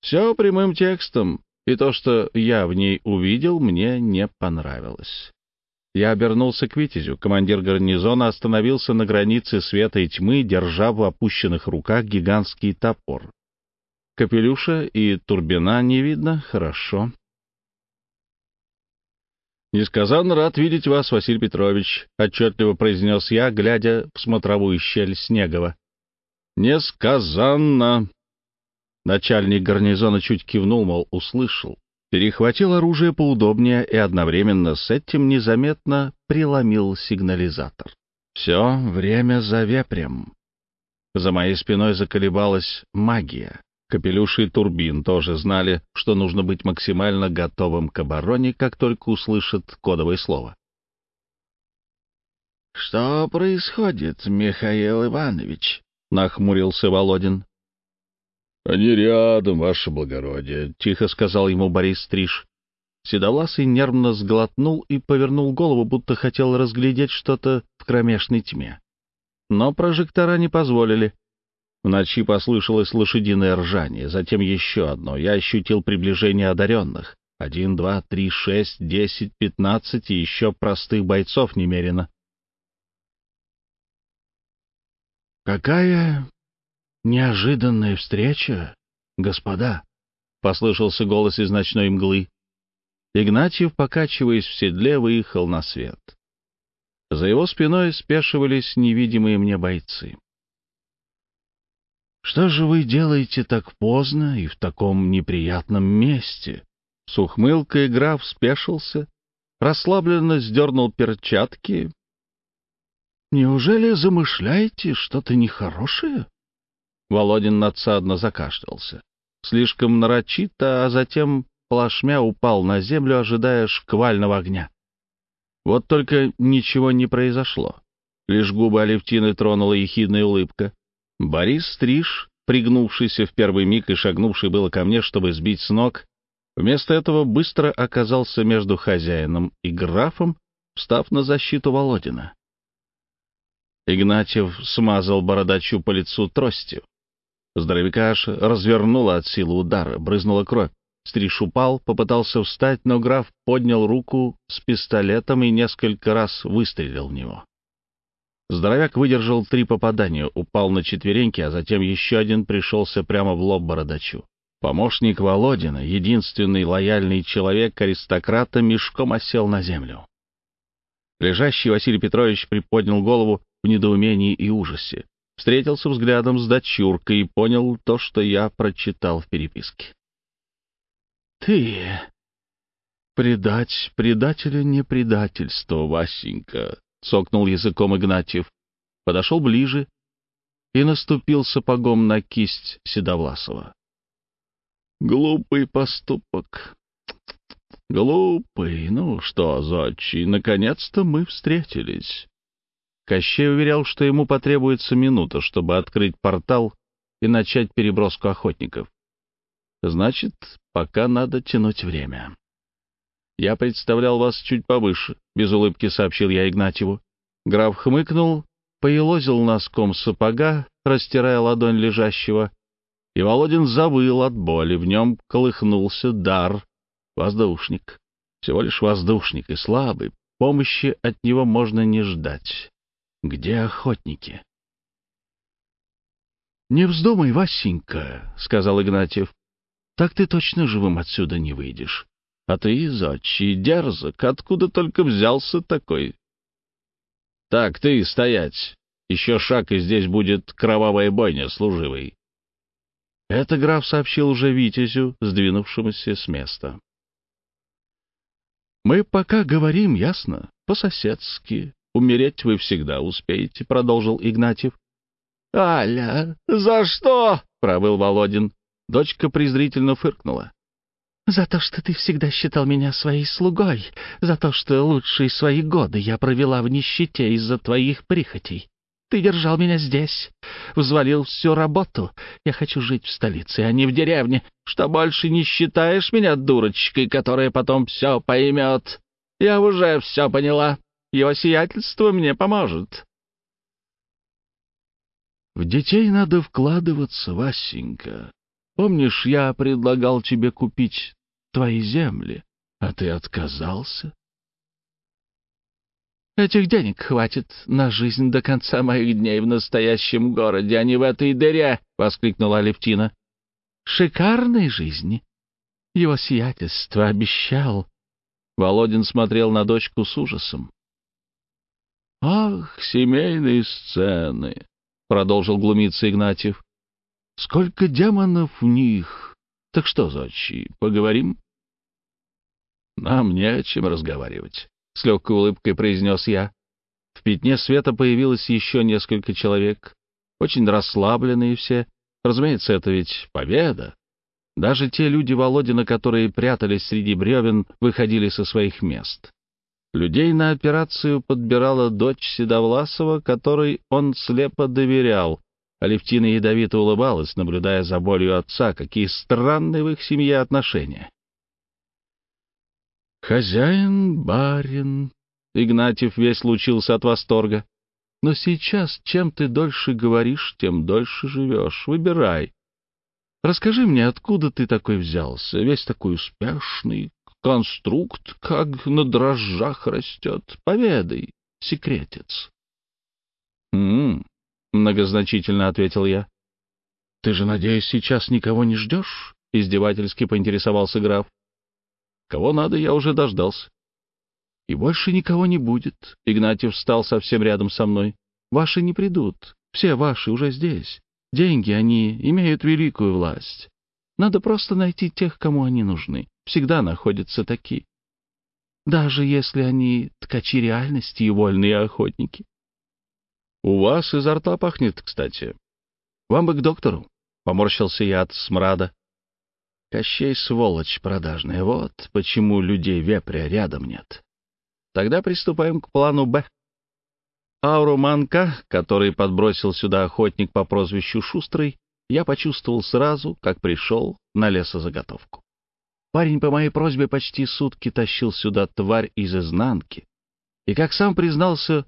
Все прямым текстом, и то, что я в ней увидел, мне не понравилось. Я обернулся к Витязю. Командир гарнизона остановился на границе света и тьмы, держа в опущенных руках гигантский топор. Капелюша и турбина не видно, хорошо. «Несказанно рад видеть вас, Василий Петрович», — отчетливо произнес я, глядя в смотровую щель Снегова. «Несказанно!» Начальник гарнизона чуть кивнул, мол, услышал. Перехватил оружие поудобнее и одновременно с этим незаметно преломил сигнализатор. Все время за вепрем. За моей спиной заколебалась магия. Капелюши и Турбин тоже знали, что нужно быть максимально готовым к обороне, как только услышат кодовое слово. «Что происходит, Михаил Иванович?» — нахмурился Володин. «Они рядом, ваше благородие», — тихо сказал ему Борис Стриж. Седовласый нервно сглотнул и повернул голову, будто хотел разглядеть что-то в кромешной тьме. Но прожектора не позволили. В ночи послышалось лошадиное ржание, затем еще одно. Я ощутил приближение одаренных. Один, два, три, шесть, десять, пятнадцать и еще простых бойцов немерено. «Какая неожиданная встреча, господа!» — послышался голос из ночной мглы. Игнатьев, покачиваясь в седле, выехал на свет. За его спиной спешивались невидимые мне бойцы. «Что же вы делаете так поздно и в таком неприятном месте?» С ухмылкой граф спешился, расслабленно сдернул перчатки. «Неужели замышляете что-то нехорошее?» Володин надсадно закашлялся. Слишком нарочито, а затем плашмя упал на землю, ожидая шквального огня. Вот только ничего не произошло. Лишь губы Алевтины тронула ехидная улыбка. Борис Стриж, пригнувшийся в первый миг и шагнувший было ко мне, чтобы сбить с ног, вместо этого быстро оказался между хозяином и графом, встав на защиту Володина. Игнатьев смазал бородачу по лицу тростью. Здоровяка аж развернуло от силы удара, брызнула кровь. Стриж упал, попытался встать, но граф поднял руку с пистолетом и несколько раз выстрелил в него. Здоровяк выдержал три попадания, упал на четвереньки, а затем еще один пришелся прямо в лоб бородачу. Помощник Володина, единственный лояльный человек аристократа, мешком осел на землю. Лежащий Василий Петрович приподнял голову в недоумении и ужасе, встретился взглядом с дочуркой и понял то, что я прочитал в переписке. «Ты...» «Предать предателя не предательство, Васенька», — цокнул языком Игнатьев, подошел ближе и наступил сапогом на кисть Седовласова. «Глупый поступок. Глупый. Ну что, зодчий, наконец-то мы встретились». Кощей уверял, что ему потребуется минута, чтобы открыть портал и начать переброску охотников. Значит, пока надо тянуть время. «Я представлял вас чуть повыше», — без улыбки сообщил я Игнатьеву. Граф хмыкнул, поелозил носком сапога, растирая ладонь лежащего, и Володин завыл от боли. В нем колыхнулся дар. Воздушник. Всего лишь воздушник и слабый. Помощи от него можно не ждать. Где охотники? «Не вздумай, Васенька», — сказал Игнатьев. «Так ты точно живым отсюда не выйдешь. А ты, зодчий, дерзок, откуда только взялся такой? Так, ты, стоять. Еще шаг, и здесь будет кровавая бойня служивый. Это граф сообщил уже Витязю, сдвинувшемуся с места. «Мы пока говорим, ясно, по-соседски. Умереть вы всегда успеете», — продолжил Игнатьев. «Аля, за что?» — провыл Володин. Дочка презрительно фыркнула. За то, что ты всегда считал меня своей слугой, за то, что лучшие свои годы я провела в нищете из-за твоих прихотей. Ты держал меня здесь, взвалил всю работу. Я хочу жить в столице, а не в деревне. Что больше не считаешь меня дурочкой, которая потом все поймет? Я уже все поняла. Его сиятельство мне поможет. В детей надо вкладываться, Васенька. Помнишь, я предлагал тебе купить твои земли, а ты отказался? Этих денег хватит на жизнь до конца моих дней в настоящем городе, а не в этой дыре, — воскликнула Алевтина. Шикарной жизни. Его сиятельство обещал. Володин смотрел на дочку с ужасом. «Ах, семейные сцены!» — продолжил глумиться Игнатьев. «Сколько демонов в них! Так что, Зодчий, поговорим?» «Нам не о чем разговаривать», — с легкой улыбкой произнес я. В пятне света появилось еще несколько человек, очень расслабленные все. Разумеется, это ведь победа. Даже те люди Володина, которые прятались среди бревен, выходили со своих мест. Людей на операцию подбирала дочь Седовласова, которой он слепо доверял. Алевтина ядовито улыбалась, наблюдая за болью отца, какие странные в их семье отношения. «Хозяин, барин...» Игнатьев весь лучился от восторга. «Но сейчас, чем ты дольше говоришь, тем дольше живешь. Выбирай. Расскажи мне, откуда ты такой взялся, весь такой успешный, конструкт, как на дрожжах растет. Поведай, секретец». «М-м-м», многозначительно ответил я. «Ты же, надеюсь, сейчас никого не ждешь?» — издевательски поинтересовался граф. Кого надо, я уже дождался. И больше никого не будет. Игнатьев встал совсем рядом со мной. Ваши не придут. Все ваши уже здесь. Деньги, они имеют великую власть. Надо просто найти тех, кому они нужны. Всегда находятся такие. Даже если они ткачи реальности и вольные охотники. У вас изо рта пахнет, кстати. Вам бы к доктору. Поморщился я от смрада. Кощей сволочь продажная, вот почему людей вепря рядом нет. Тогда приступаем к плану «Б». Ауру манка, который подбросил сюда охотник по прозвищу Шустрый, я почувствовал сразу, как пришел на лесозаготовку. Парень по моей просьбе почти сутки тащил сюда тварь из изнанки. И, как сам признался,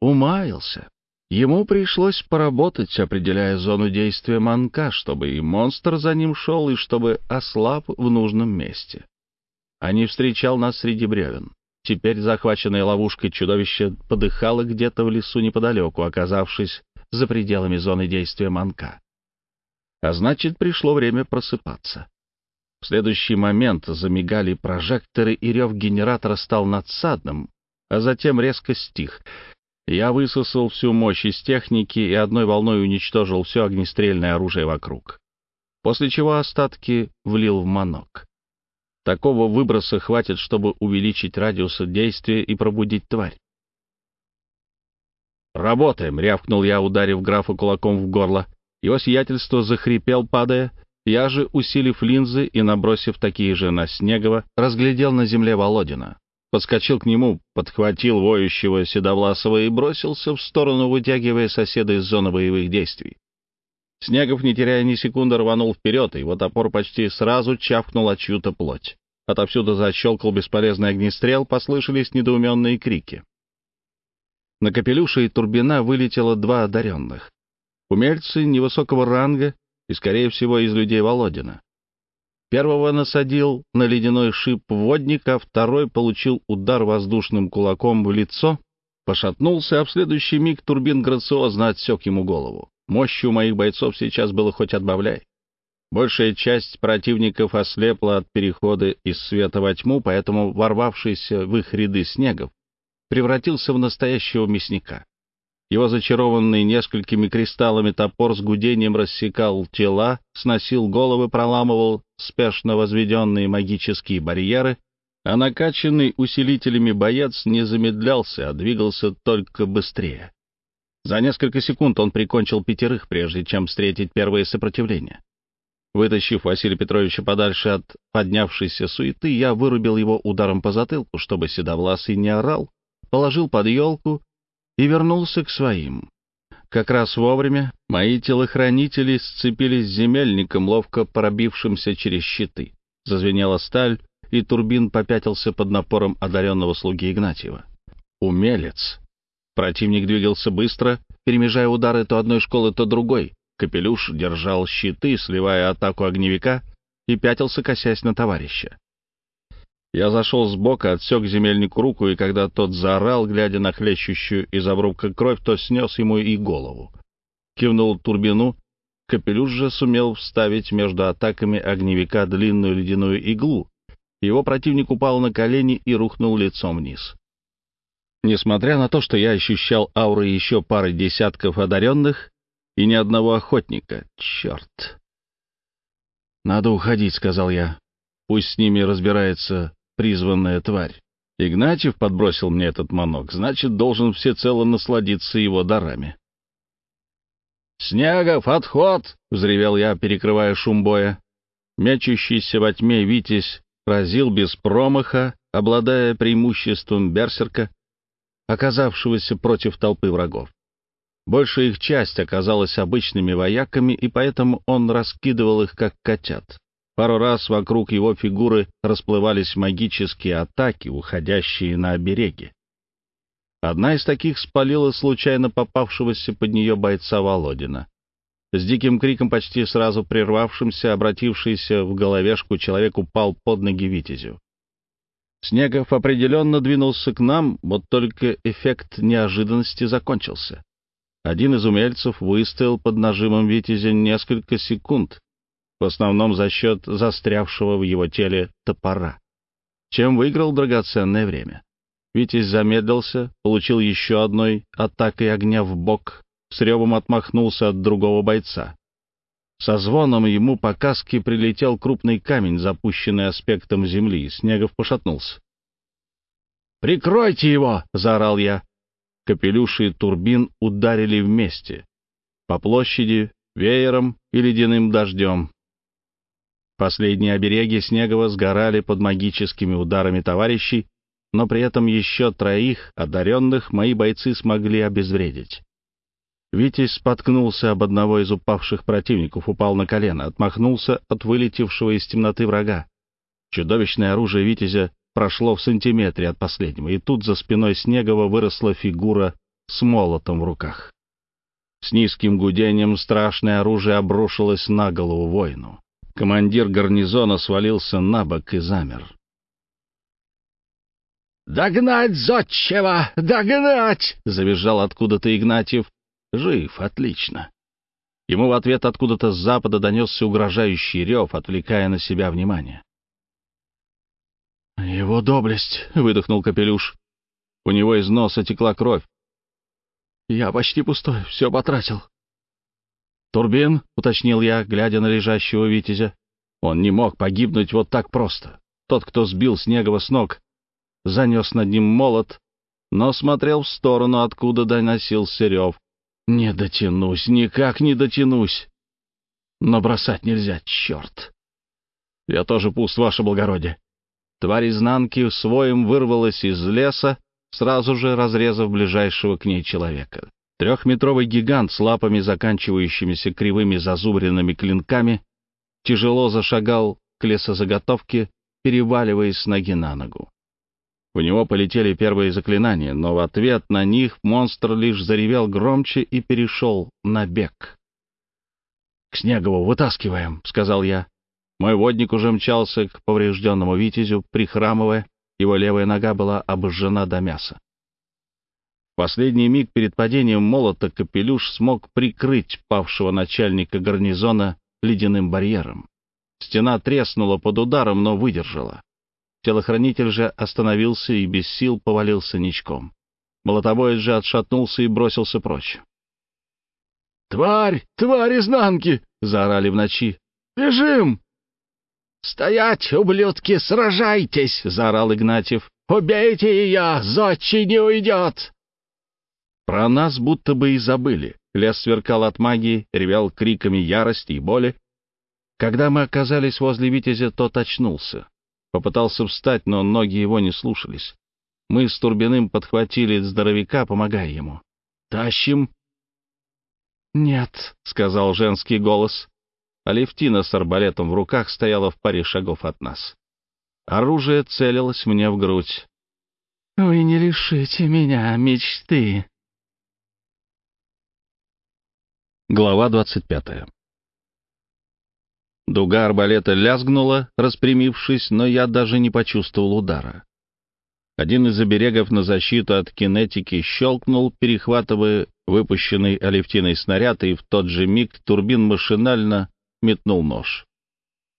умаялся. Ему пришлось поработать, определяя зону действия манка, чтобы и монстр за ним шел, и чтобы ослаб в нужном месте. А не встречал нас среди бревен. Теперь захваченное ловушкой чудовище подыхало где-то в лесу неподалеку, оказавшись за пределами зоны действия манка. А значит, пришло время просыпаться. В следующий момент замигали прожекторы, и рев генератора стал надсадным, а затем резко стих — я высосал всю мощь из техники и одной волной уничтожил все огнестрельное оружие вокруг. После чего остатки влил в манок. Такого выброса хватит, чтобы увеличить радиус действия и пробудить тварь. «Работаем!» — рявкнул я, ударив графа кулаком в горло. Его сиятельство захрипел, падая. Я же, усилив линзы и набросив такие же на Снегова, разглядел на земле Володина подскочил к нему, подхватил воющего Седовласова и бросился в сторону, вытягивая соседа из зоны боевых действий. Снегов, не теряя ни секунды, рванул вперед, и его топор почти сразу чавкнул от чью-то плоть. Отовсюду защелкал бесполезный огнестрел, послышались недоуменные крики. На капелюше и турбина вылетело два одаренных. Умельцы невысокого ранга и, скорее всего, из людей Володина. Первого насадил на ледяной шип водник, а второй получил удар воздушным кулаком в лицо, пошатнулся, а в следующий миг турбин грациозно отсек ему голову. Мощи у моих бойцов сейчас было хоть отбавляй. Большая часть противников ослепла от перехода из света во тьму, поэтому ворвавшийся в их ряды снегов превратился в настоящего мясника. Его зачарованный несколькими кристаллами топор с гудением рассекал тела, сносил головы, проламывал спешно возведенные магические барьеры, а накачанный усилителями боец не замедлялся, а двигался только быстрее. За несколько секунд он прикончил пятерых, прежде чем встретить первое сопротивление. Вытащив Василия Петровича подальше от поднявшейся суеты, я вырубил его ударом по затылку, чтобы Седовласый не орал, положил под елку и вернулся к своим. Как раз вовремя мои телохранители сцепились с земельником, ловко пробившимся через щиты. Зазвенела сталь, и Турбин попятился под напором одаренного слуги Игнатьева. Умелец. Противник двигался быстро, перемежая удары то одной школы, то другой. Капелюш держал щиты, сливая атаку огневика, и пятился, косясь на товарища. Я зашел сбоку, отсек земельнику руку, и когда тот заорал, глядя на хлещущую из обрубка кровь, то снес ему и голову. Кивнул турбину, Капелюш же сумел вставить между атаками огневика длинную ледяную иглу. Его противник упал на колени и рухнул лицом вниз. Несмотря на то, что я ощущал ауры еще пары десятков одаренных и ни одного охотника, черт. «Надо уходить», — сказал я. «Пусть с ними разбирается призванная тварь. Игнатьев подбросил мне этот манок, значит, должен всецело насладиться его дарами». «Снегов, отход!» — взревел я, перекрывая шум боя. Мячущийся во тьме Витязь разил без промаха, обладая преимуществом берсерка, оказавшегося против толпы врагов. Большая их часть оказалась обычными вояками, и поэтому он раскидывал их, как котят. Пару раз вокруг его фигуры расплывались магические атаки, уходящие на обереги. Одна из таких спалила случайно попавшегося под нее бойца Володина. С диким криком, почти сразу прервавшимся, обратившийся в головешку, человек упал под ноги Витязю. Снегов определенно двинулся к нам, вот только эффект неожиданности закончился. Один из умельцев выстоял под нажимом Витязя несколько секунд, в основном за счет застрявшего в его теле топора, чем выиграл драгоценное время. Витязь замедлился, получил еще одной атакой огня в бок, с ревом отмахнулся от другого бойца. Со звоном ему по каске прилетел крупный камень, запущенный аспектом земли, и Снегов пошатнулся. «Прикройте его!» — заорал я. Капелюши и турбин ударили вместе. По площади, веером и ледяным дождем. Последние обереги Снегова сгорали под магическими ударами товарищей, но при этом еще троих одаренных мои бойцы смогли обезвредить. Витязь споткнулся об одного из упавших противников, упал на колено, отмахнулся от вылетевшего из темноты врага. Чудовищное оружие Витязя прошло в сантиметре от последнего, и тут за спиной Снегова выросла фигура с молотом в руках. С низким гудением страшное оружие обрушилось на голову воину. Командир гарнизона свалился на бок и замер. «Догнать зодчего! Догнать!» — завизжал откуда-то Игнатьев. «Жив, отлично». Ему в ответ откуда-то с запада донесся угрожающий рев, отвлекая на себя внимание. «Его доблесть!» — выдохнул Капелюш. У него из носа текла кровь. «Я почти пустой, все потратил». «Турбин?» — уточнил я, глядя на лежащего Витязя. Он не мог погибнуть вот так просто. Тот, кто сбил Снегова с ног, занес над ним молот, но смотрел в сторону, откуда доносился рев. «Не дотянусь, никак не дотянусь!» «Но бросать нельзя, черт!» «Я тоже пуст, ваше благородие!» Тварь изнанки своим вырвалась из леса, сразу же разрезав ближайшего к ней человека. Трехметровый гигант с лапами, заканчивающимися кривыми зазубренными клинками, тяжело зашагал к лесозаготовке, переваливаясь с ноги на ногу. В него полетели первые заклинания, но в ответ на них монстр лишь заревел громче и перешел на бег. — К Снегову вытаскиваем, — сказал я. Мой водник уже мчался к поврежденному витязю, прихрамывая, его левая нога была обожжена до мяса последний миг перед падением молота Капелюш смог прикрыть павшего начальника гарнизона ледяным барьером. Стена треснула под ударом, но выдержала. Телохранитель же остановился и без сил повалился ничком. Молотобоец же отшатнулся и бросился прочь. «Тварь! Тварь изнанки!» — заорали в ночи. «Бежим!» «Стоять, ублюдки, сражайтесь!» — заорал Игнатьев. «Убейте ее! Зодчий не уйдет!» Про нас будто бы и забыли. Лес сверкал от магии, ревел криками ярости и боли. Когда мы оказались возле Витязя, тот очнулся. Попытался встать, но ноги его не слушались. Мы с Турбиным подхватили здоровяка, помогая ему. «Тащим?» «Нет», — сказал женский голос. Алевтина с арбалетом в руках стояла в паре шагов от нас. Оружие целилось мне в грудь. «Вы не лишите меня мечты», Глава 25. Дуга арбалета лязгнула, распрямившись, но я даже не почувствовал удара. Один из оберегов на защиту от кинетики щелкнул, перехватывая выпущенный алевтиной снаряд, и в тот же миг Турбин машинально метнул нож.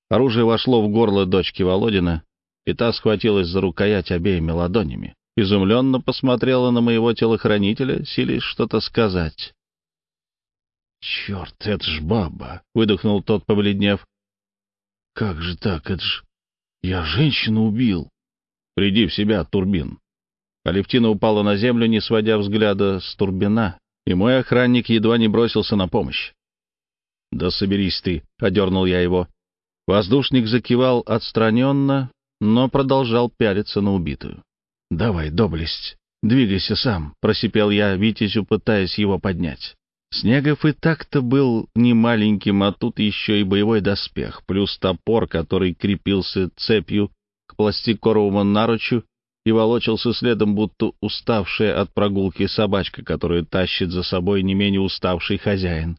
Оружие вошло в горло дочки Володина, и та схватилась за рукоять обеими ладонями. Изумленно посмотрела на моего телохранителя, силясь что-то сказать. «Черт, это ж баба!» — выдохнул тот, побледнев. «Как же так? Это ж... Я женщину убил!» «Приди в себя, Турбин!» Алевтина упала на землю, не сводя взгляда с Турбина, и мой охранник едва не бросился на помощь. «Да соберись ты!» — одернул я его. Воздушник закивал отстраненно, но продолжал пялиться на убитую. «Давай, доблесть, двигайся сам», — просипел я Витязю, пытаясь его поднять. Снегов и так-то был не маленьким, а тут еще и боевой доспех, плюс топор, который крепился цепью к пластикоровому наручу и волочился следом, будто уставшая от прогулки собачка, которую тащит за собой не менее уставший хозяин.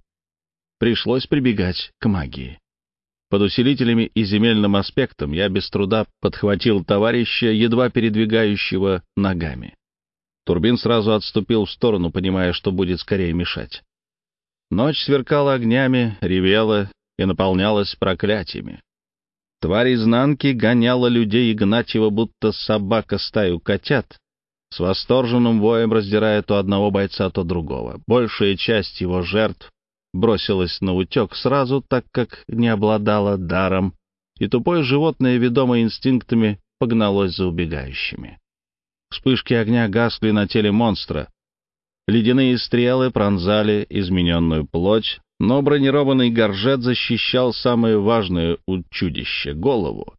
Пришлось прибегать к магии. Под усилителями и земельным аспектом я без труда подхватил товарища, едва передвигающего ногами. Турбин сразу отступил в сторону, понимая, что будет скорее мешать. Ночь сверкала огнями, ревела и наполнялась проклятиями. Тварь изнанки гоняла людей Игнатьева, будто собака стаю котят, с восторженным воем раздирая то одного бойца, то другого. Большая часть его жертв бросилась на утек сразу, так как не обладала даром, и тупое животное, ведомое инстинктами, погналось за убегающими. Вспышки огня гасли на теле монстра, Ледяные стрелы пронзали измененную плоть, но бронированный горжет защищал самое важное у чудища — голову.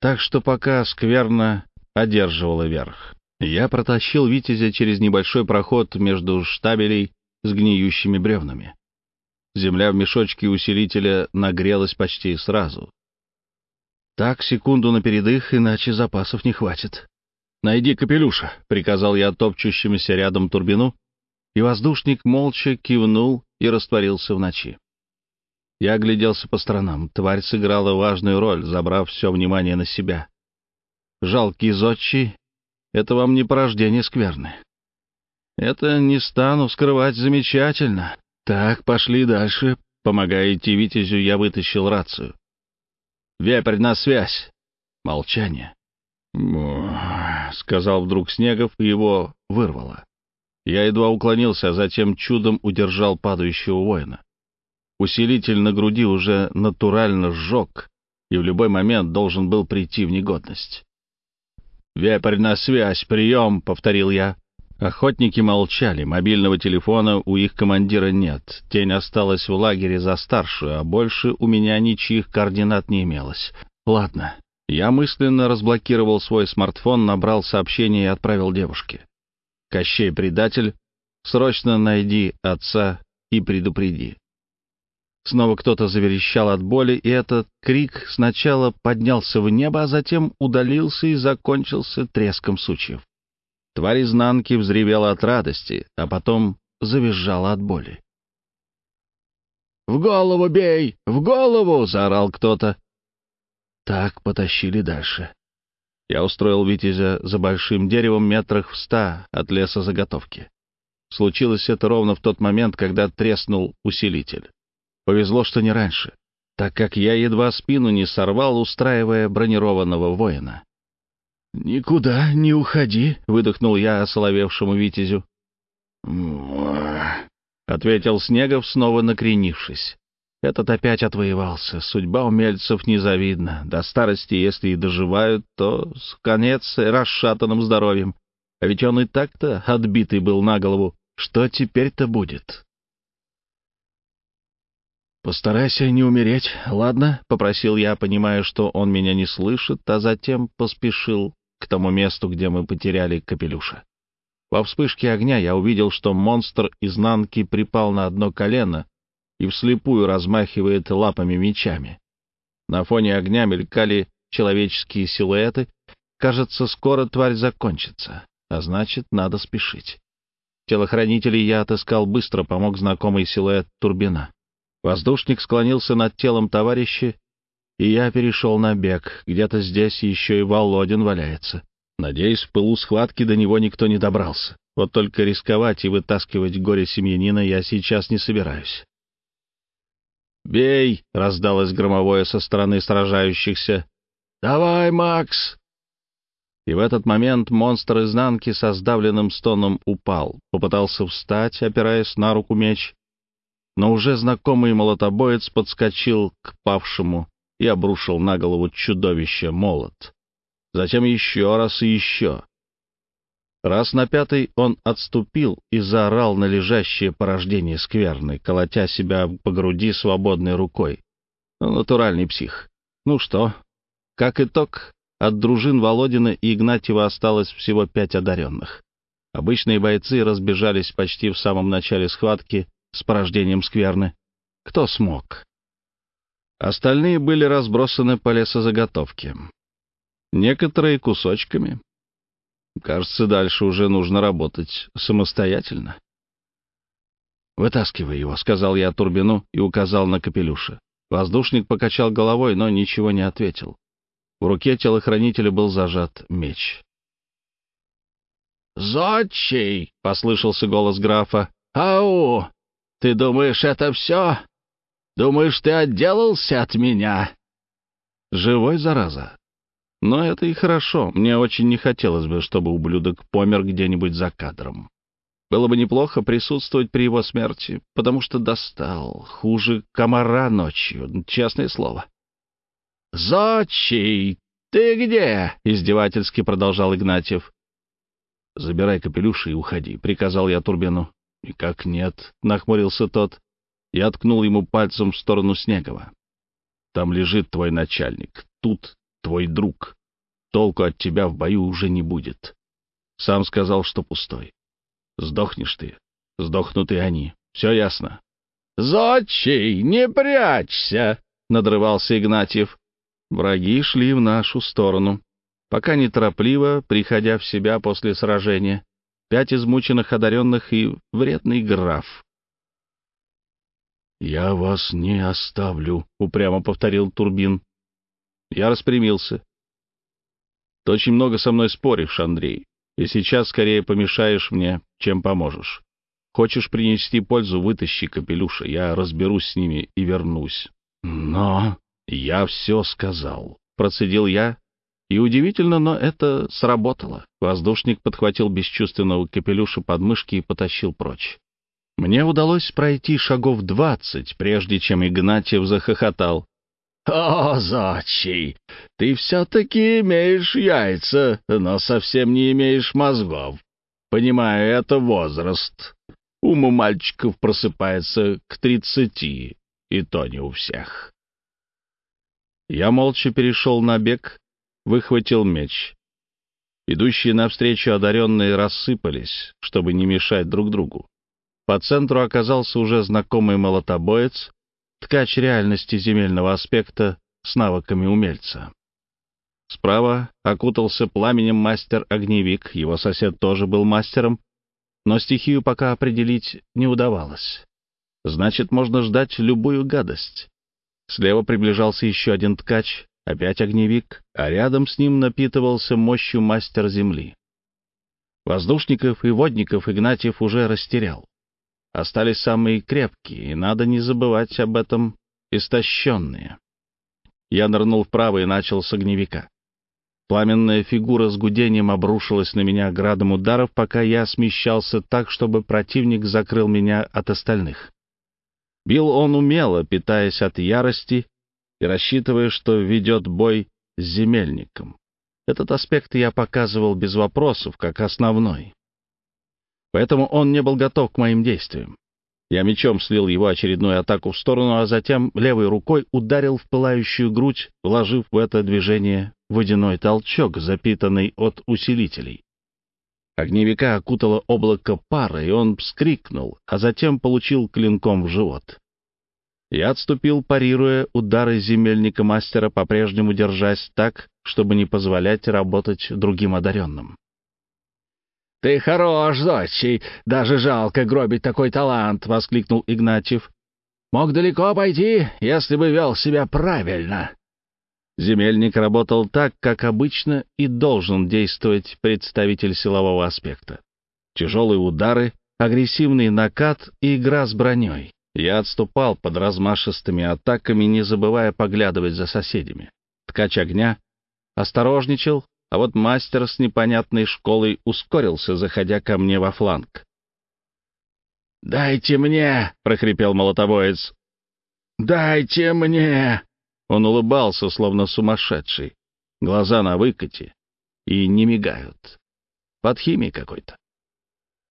Так что пока скверно одерживала верх. Я протащил Витязя через небольшой проход между штабелей с гниющими бревнами. Земля в мешочке усилителя нагрелась почти сразу. Так, секунду на передых, иначе запасов не хватит. «Найди капелюша», — приказал я топчущемуся рядом турбину, и воздушник молча кивнул и растворился в ночи. Я огляделся по сторонам. Тварь сыграла важную роль, забрав все внимание на себя. Жалкий зодчий — это вам не порождение скверны. Это не стану скрывать замечательно. Так, пошли дальше. Помогая идти Витязю, я вытащил рацию. «Вепрь на связь!» Молчание. — сказал вдруг Снегов, и его вырвало. Я едва уклонился, а затем чудом удержал падающего воина. Усилитель на груди уже натурально сжег, и в любой момент должен был прийти в негодность. «Вепрь на связь, прием!» — повторил я. Охотники молчали, мобильного телефона у их командира нет. Тень осталась в лагере за старшую, а больше у меня ничьих координат не имелось. Ладно, я мысленно разблокировал свой смартфон, набрал сообщение и отправил девушке. «Кощей-предатель, срочно найди отца и предупреди». Снова кто-то заверещал от боли, и этот крик сначала поднялся в небо, а затем удалился и закончился треском сучьев. Тварь изнанки взревела от радости, а потом завизжала от боли. «В голову бей! В голову!» — заорал кто-то. Так потащили дальше. Я устроил Витязя за большим деревом метрах в ста от леса заготовки. Случилось это ровно в тот момент, когда треснул усилитель. Повезло, что не раньше, так как я едва спину не сорвал, устраивая бронированного воина. «Никуда не уходи», — выдохнул я осоловевшему Витязю. ответил Снегов, снова накренившись. Этот опять отвоевался. Судьба умельцев незавидна. До старости, если и доживают, то с конец расшатанным здоровьем. А ведь он и так-то отбитый был на голову. Что теперь-то будет? «Постарайся не умереть, ладно?» — попросил я, понимая, что он меня не слышит, а затем поспешил к тому месту, где мы потеряли капелюша. Во вспышке огня я увидел, что монстр изнанки припал на одно колено и вслепую размахивает лапами-мечами. На фоне огня мелькали человеческие силуэты. Кажется, скоро тварь закончится, а значит, надо спешить. Телохранителей я отыскал быстро, помог знакомый силуэт Турбина. Воздушник склонился над телом товарища, и я перешел на бег. Где-то здесь еще и Володин валяется. Надеюсь, в пылу схватки до него никто не добрался. Вот только рисковать и вытаскивать горе семьянина я сейчас не собираюсь. «Бей!» — раздалось громовое со стороны сражающихся. «Давай, Макс!» И в этот момент монстр изнанки со сдавленным стоном упал, попытался встать, опираясь на руку меч, но уже знакомый молотобоец подскочил к павшему и обрушил на голову чудовище молот. Затем еще раз и еще. Раз на пятый он отступил и заорал на лежащее порождение скверны, колотя себя по груди свободной рукой. Ну, натуральный псих. Ну что, как итог, от дружин Володина и Игнатьева осталось всего пять одаренных. Обычные бойцы разбежались почти в самом начале схватки с порождением скверны. Кто смог? Остальные были разбросаны по лесозаготовке. Некоторые кусочками, Кажется, дальше уже нужно работать самостоятельно. «Вытаскивай его», — сказал я Турбину и указал на капелюша. Воздушник покачал головой, но ничего не ответил. В руке телохранителя был зажат меч. «Зодчий!» — послышался голос графа. «Ау! Ты думаешь, это все? Думаешь, ты отделался от меня?» «Живой, зараза!» Но это и хорошо. Мне очень не хотелось бы, чтобы ублюдок помер где-нибудь за кадром. Было бы неплохо присутствовать при его смерти, потому что достал. Хуже комара ночью, честное слово. «Зодчий, ты где?» — издевательски продолжал Игнатьев. «Забирай капелюш и уходи», — приказал я Турбину. «Никак нет», — нахмурился тот. Я ткнул ему пальцем в сторону Снегова. «Там лежит твой начальник. Тут твой друг. Толку от тебя в бою уже не будет. Сам сказал, что пустой. Сдохнешь ты, сдохнут и они. Все ясно. — Зодчий, не прячься! — надрывался Игнатьев. Враги шли в нашу сторону. Пока неторопливо, приходя в себя после сражения, пять измученных одаренных и вредный граф. «Я вас не оставлю», — упрямо повторил Турбин. Я распрямился. Ты очень много со мной споришь, Андрей, и сейчас скорее помешаешь мне, чем поможешь. Хочешь принести пользу, вытащи капелюша, я разберусь с ними и вернусь. Но я все сказал, процедил я, и удивительно, но это сработало. Воздушник подхватил бесчувственного капелюша под мышки и потащил прочь. Мне удалось пройти шагов двадцать, прежде чем Игнатьев захохотал. «О, зодчий, ты все-таки имеешь яйца, но совсем не имеешь мозгов. Понимаю, это возраст. Ум у мальчиков просыпается к тридцати, и то не у всех». Я молча перешел на бег, выхватил меч. Идущие навстречу одаренные рассыпались, чтобы не мешать друг другу. По центру оказался уже знакомый молотобоец, ткач реальности земельного аспекта с навыками умельца. Справа окутался пламенем мастер-огневик, его сосед тоже был мастером, но стихию пока определить не удавалось. Значит, можно ждать любую гадость. Слева приближался еще один ткач, опять огневик, а рядом с ним напитывался мощью мастер земли. Воздушников и водников Игнатьев уже растерял остались самые крепкие, и надо не забывать об этом истощенные. Я нырнул вправо и начал с огневика. Пламенная фигура с гудением обрушилась на меня градом ударов, пока я смещался так, чтобы противник закрыл меня от остальных. Бил он умело, питаясь от ярости и рассчитывая, что ведет бой с земельником. Этот аспект я показывал без вопросов, как основной поэтому он не был готов к моим действиям. Я мечом слил его очередную атаку в сторону, а затем левой рукой ударил в пылающую грудь, вложив в это движение водяной толчок, запитанный от усилителей. Огневика окутало облако пара, и он вскрикнул, а затем получил клинком в живот. Я отступил, парируя удары земельника мастера, по-прежнему держась так, чтобы не позволять работать другим одаренным. «Ты хорош, зодчий! Даже жалко гробить такой талант!» — воскликнул Игнатьев. «Мог далеко пойти, если бы вел себя правильно!» Земельник работал так, как обычно и должен действовать представитель силового аспекта. Тяжелые удары, агрессивный накат и игра с броней. Я отступал под размашистыми атаками, не забывая поглядывать за соседями. Ткач огня осторожничал, а вот мастер с непонятной школой ускорился, заходя ко мне во фланг. «Дайте мне!» — прохрипел молотобоец. «Дайте мне!» Он улыбался, словно сумасшедший. Глаза на выкате и не мигают. Под химией какой-то.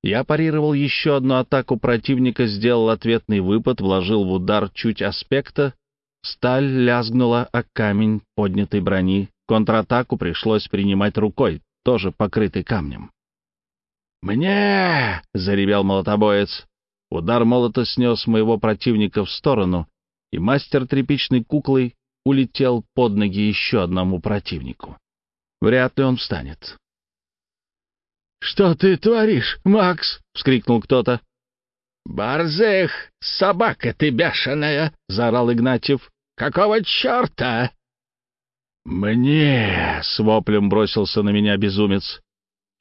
Я парировал еще одну атаку противника, сделал ответный выпад, вложил в удар чуть аспекта. Сталь лязгнула о камень поднятой брони. Контратаку пришлось принимать рукой, тоже покрытой камнем. «Мне!» — заревел молотобоец. Удар молота снес моего противника в сторону, и мастер тряпичной куклой улетел под ноги еще одному противнику. Вряд ли он встанет. «Что ты творишь, Макс?» — вскрикнул кто-то. «Борзых, собака ты бешеная!» — заорал Игнатьев. «Какого черта?» «Мне!» — с воплем бросился на меня безумец.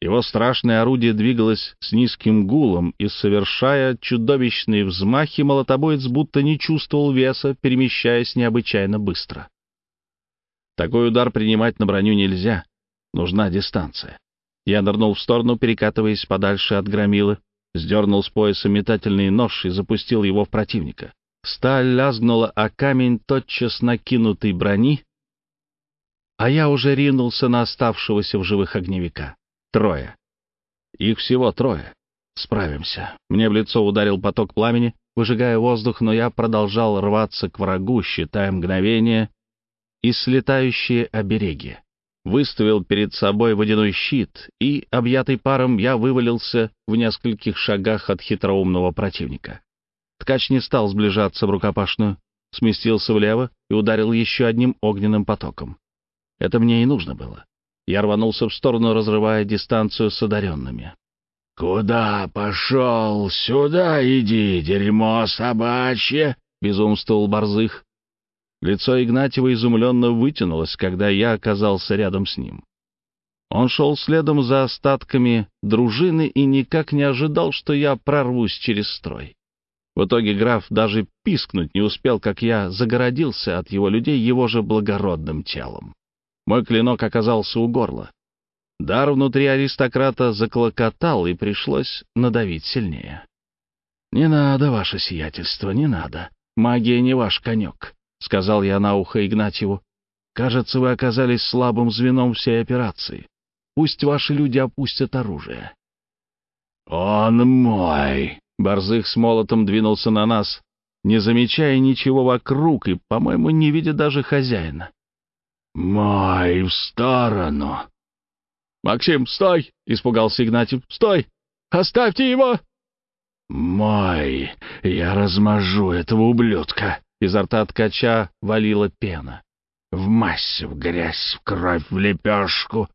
Его страшное орудие двигалось с низким гулом, и, совершая чудовищные взмахи, молотобоец будто не чувствовал веса, перемещаясь необычайно быстро. Такой удар принимать на броню нельзя. Нужна дистанция. Я нырнул в сторону, перекатываясь подальше от громилы, сдернул с пояса метательный нож и запустил его в противника. Сталь лязгнула о камень тотчас накинутой брони, а я уже ринулся на оставшегося в живых огневика. Трое. Их всего трое. Справимся. Мне в лицо ударил поток пламени, выжигая воздух, но я продолжал рваться к врагу, считая мгновения и слетающие обереги выставил перед собой водяной щит, и, объятый паром, я вывалился в нескольких шагах от хитроумного противника. Ткач не стал сближаться в рукопашную, сместился влево и ударил еще одним огненным потоком. Это мне и нужно было. Я рванулся в сторону, разрывая дистанцию с одаренными. «Куда пошел? Сюда иди, дерьмо собачье!» — безумствовал Борзых. Лицо Игнатьева изумленно вытянулось, когда я оказался рядом с ним. Он шел следом за остатками дружины и никак не ожидал, что я прорвусь через строй. В итоге граф даже пискнуть не успел, как я загородился от его людей его же благородным телом. Мой клинок оказался у горла. Дар внутри аристократа заклокотал, и пришлось надавить сильнее. «Не надо, ваше сиятельство, не надо. Магия не ваш конек. — сказал я на ухо Игнатьеву. «Кажется, вы оказались слабым звеном всей операции. Пусть ваши люди опустят оружие». «Он мой!» — Борзых с молотом двинулся на нас, не замечая ничего вокруг и, по-моему, не видя даже хозяина. «Мой в сторону!» «Максим, стой!» — испугался Игнатьев. «Стой! Оставьте его!» «Мой! Я размажу этого ублюдка!» Изо рта ткача валила пена. В массе, в грязь, в кровь, в лепешку.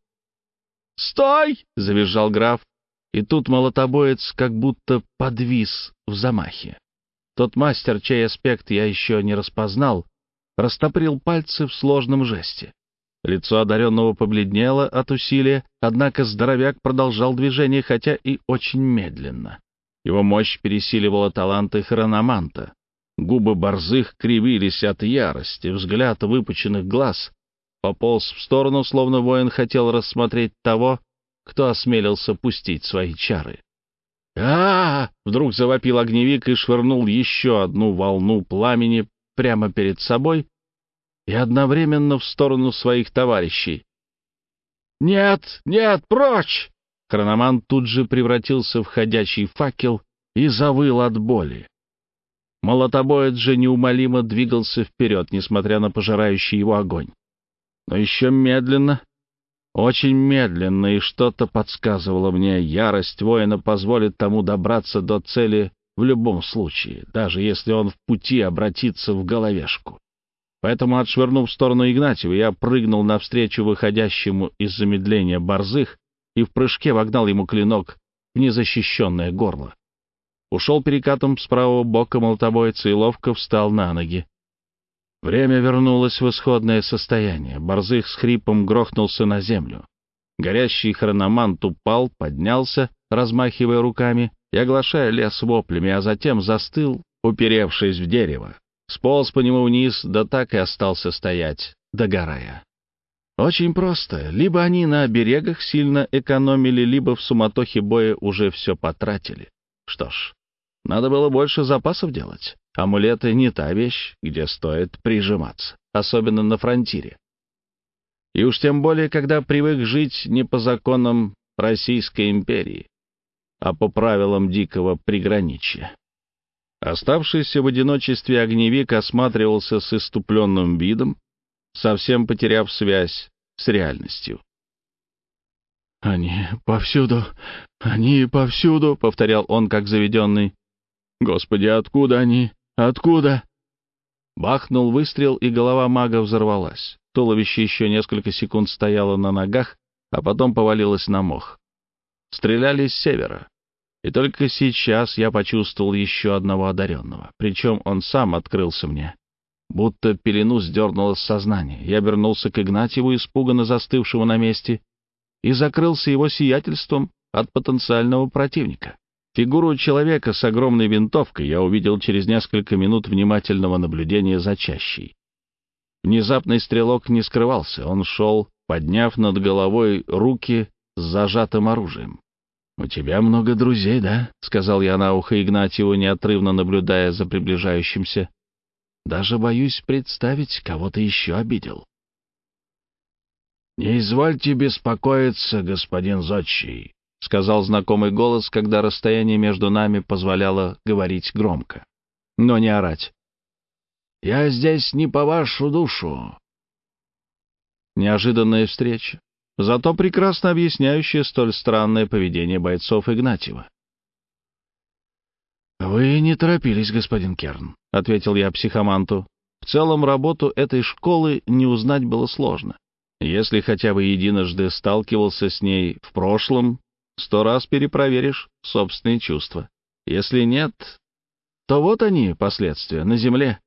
«Стой!» — завизжал граф. И тут молотобоец как будто подвис в замахе. Тот мастер, чей аспект я еще не распознал, растоприл пальцы в сложном жесте. Лицо одаренного побледнело от усилия, однако здоровяк продолжал движение, хотя и очень медленно. Его мощь пересиливала таланты хрономанта. Губы борзых кривились от ярости, взгляд выпученных глаз пополз в сторону, словно воин хотел рассмотреть того, кто осмелился пустить свои чары. а, -а, -а Вдруг завопил огневик и швырнул еще одну волну пламени прямо перед собой и одновременно в сторону своих товарищей. «Нет, нет, прочь!» Хрономан тут же превратился в ходячий факел и завыл от боли. Молотобоец же неумолимо двигался вперед, несмотря на пожирающий его огонь. Но еще медленно, очень медленно, и что-то подсказывало мне, ярость воина позволит тому добраться до цели в любом случае, даже если он в пути обратится в головешку. Поэтому, отшвырнув в сторону Игнатьева, я прыгнул навстречу выходящему из замедления борзых и в прыжке вогнал ему клинок в незащищенное горло. Ушел перекатом с правого бока молотобойца и ловко встал на ноги. Время вернулось в исходное состояние. Борзых с хрипом грохнулся на землю. Горящий хрономант упал, поднялся, размахивая руками и оглашая лес воплями, а затем застыл, уперевшись в дерево. Сполз по нему вниз, да так и остался стоять, догорая. Очень просто. Либо они на берегах сильно экономили, либо в суматохе боя уже все потратили. Что ж, надо было больше запасов делать. Амулеты не та вещь, где стоит прижиматься, особенно на фронтире. И уж тем более, когда привык жить не по законам Российской империи, а по правилам дикого приграничья. Оставшийся в одиночестве огневик осматривался с иступленным видом, совсем потеряв связь с реальностью. «Они повсюду, они повсюду», — повторял он, как заведенный. «Господи, откуда они? Откуда?» Бахнул выстрел, и голова мага взорвалась. Туловище еще несколько секунд стояло на ногах, а потом повалилось на мох. Стреляли с севера. И только сейчас я почувствовал еще одного одаренного. Причем он сам открылся мне. Будто пелену сдернуло с сознания. Я обернулся к Игнатьеву, испуганно застывшему на месте, и закрылся его сиятельством от потенциального противника. Фигуру человека с огромной винтовкой я увидел через несколько минут внимательного наблюдения за чащей. Внезапный стрелок не скрывался, он шел, подняв над головой руки с зажатым оружием. «У тебя много друзей, да?» — сказал я на ухо Игнатьеву, неотрывно наблюдая за приближающимся. «Даже боюсь представить, кого ты еще обидел». «Не извольте беспокоиться, господин Зодчий», — сказал знакомый голос, когда расстояние между нами позволяло говорить громко, но не орать. «Я здесь не по вашу душу». Неожиданная встреча зато прекрасно объясняющее столь странное поведение бойцов Игнатьева. «Вы не торопились, господин Керн», — ответил я психоманту. «В целом работу этой школы не узнать было сложно. Если хотя бы единожды сталкивался с ней в прошлом, сто раз перепроверишь собственные чувства. Если нет, то вот они, последствия, на земле.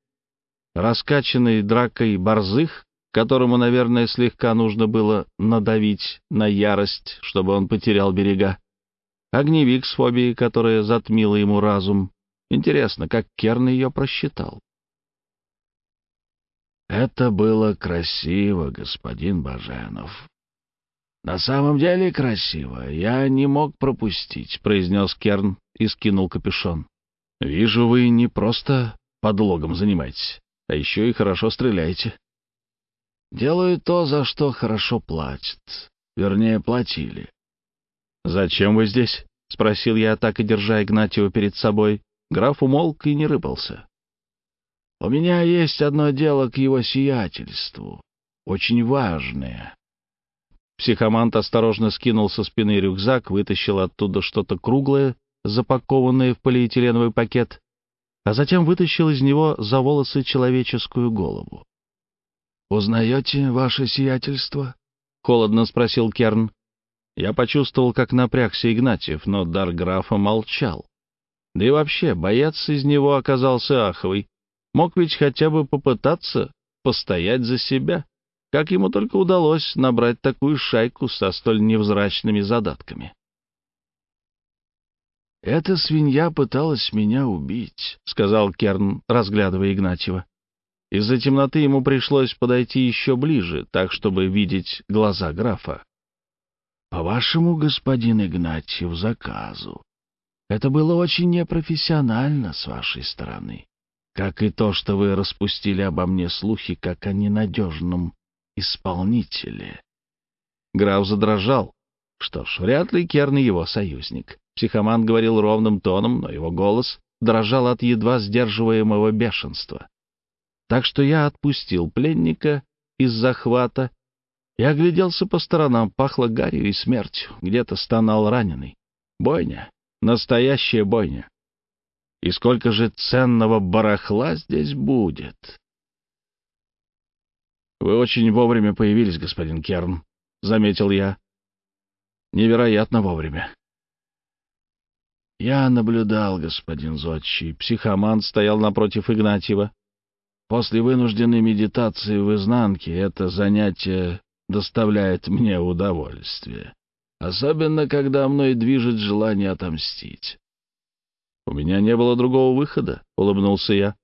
Раскачанный дракой борзых которому, наверное, слегка нужно было надавить на ярость, чтобы он потерял берега. Огневик с фобией, которая затмила ему разум. Интересно, как Керн ее просчитал. «Это было красиво, господин Баженов». «На самом деле красиво. Я не мог пропустить», — произнес Керн и скинул капюшон. «Вижу, вы не просто подлогом занимаетесь, а еще и хорошо стреляете». Делаю то, за что хорошо платят. Вернее, платили. «Зачем вы здесь?» — спросил я, так и держа Игнатьева перед собой. Граф умолк и не рыбался. «У меня есть одно дело к его сиятельству. Очень важное». Психомант осторожно скинул со спины рюкзак, вытащил оттуда что-то круглое, запакованное в полиэтиленовый пакет, а затем вытащил из него за волосы человеческую голову. «Узнаете ваше сиятельство?» — холодно спросил Керн. Я почувствовал, как напрягся Игнатьев, но дар графа молчал. Да и вообще, боец из него оказался аховый. Мог ведь хотя бы попытаться постоять за себя. Как ему только удалось набрать такую шайку со столь невзрачными задатками. «Эта свинья пыталась меня убить», — сказал Керн, разглядывая Игнатьева. Из-за темноты ему пришлось подойти еще ближе, так, чтобы видеть глаза графа. «По вашему, господин Игнатьев, заказу. Это было очень непрофессионально с вашей стороны, как и то, что вы распустили обо мне слухи, как о ненадежном исполнителе». Граф задрожал. Что ж, вряд ли Керн его союзник. Психоман говорил ровным тоном, но его голос дрожал от едва сдерживаемого бешенства. Так что я отпустил пленника из захвата и огляделся по сторонам. Пахло гарью и смертью. Где-то стонал раненый. Бойня. Настоящая бойня. И сколько же ценного барахла здесь будет? «Вы очень вовремя появились, господин Керн», — заметил я. «Невероятно вовремя». «Я наблюдал, господин Зодчий. Психоман стоял напротив Игнатьева. После вынужденной медитации в изнанке это занятие доставляет мне удовольствие. Особенно, когда мной движет желание отомстить. «У меня не было другого выхода», — улыбнулся я.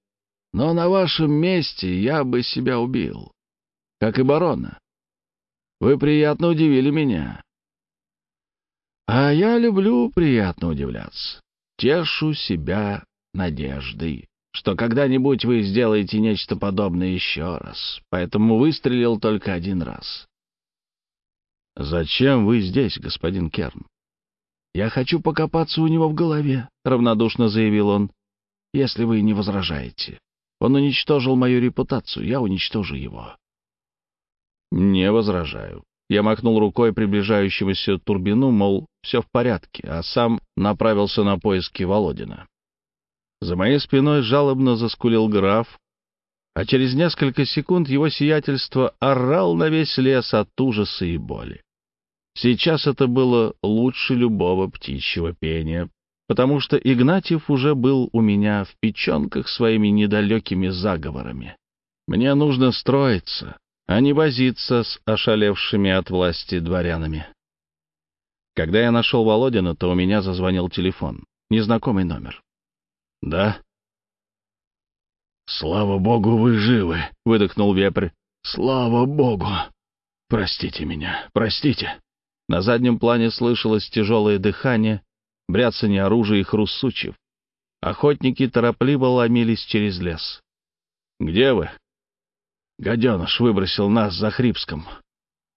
«Но на вашем месте я бы себя убил, как и барона. Вы приятно удивили меня. А я люблю приятно удивляться. Тешу себя надеждой, что когда-нибудь вы сделаете нечто подобное еще раз, поэтому выстрелил только один раз. «Зачем вы здесь, господин Керн?» «Я хочу покопаться у него в голове», — равнодушно заявил он. «Если вы не возражаете. Он уничтожил мою репутацию, я уничтожу его». «Не возражаю». Я махнул рукой приближающемуся Турбину, мол, все в порядке, а сам направился на поиски Володина. За моей спиной жалобно заскулил граф, а через несколько секунд его сиятельство орал на весь лес от ужаса и боли. Сейчас это было лучше любого птичьего пения, потому что Игнатьев уже был у меня в печенках своими недалекими заговорами. Мне нужно строиться, а не возиться с ошалевшими от власти дворянами. Когда я нашел Володина, то у меня зазвонил телефон. Незнакомый номер. «Да?» «Слава богу, вы живы!» — выдохнул вепрь. «Слава богу! Простите меня, простите!» На заднем плане слышалось тяжелое дыхание, бряцание оружия и хруст сучьев. Охотники торопливо ломились через лес. «Где вы?» «Гаденыш выбросил нас за Хрипском.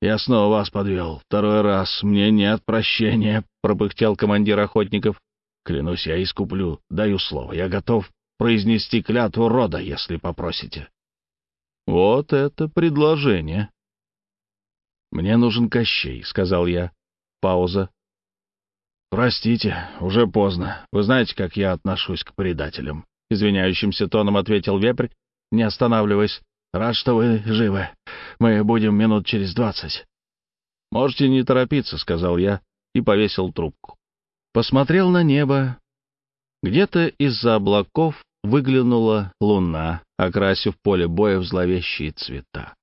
Я снова вас подвел. Второй раз. Мне нет прощения», — пропыхтел командир охотников. «Клянусь, я искуплю. Даю слово. Я готов произнести клятву рода, если попросите». «Вот это предложение!» «Мне нужен Кощей», — сказал я. Пауза. «Простите, уже поздно. Вы знаете, как я отношусь к предателям?» Извиняющимся тоном ответил вепрь, не останавливаясь. «Рад, что вы живы. Мы будем минут через двадцать». «Можете не торопиться», — сказал я и повесил трубку. Посмотрел на небо. Где-то из-за облаков выглянула луна, окрасив поле боя в зловещие цвета.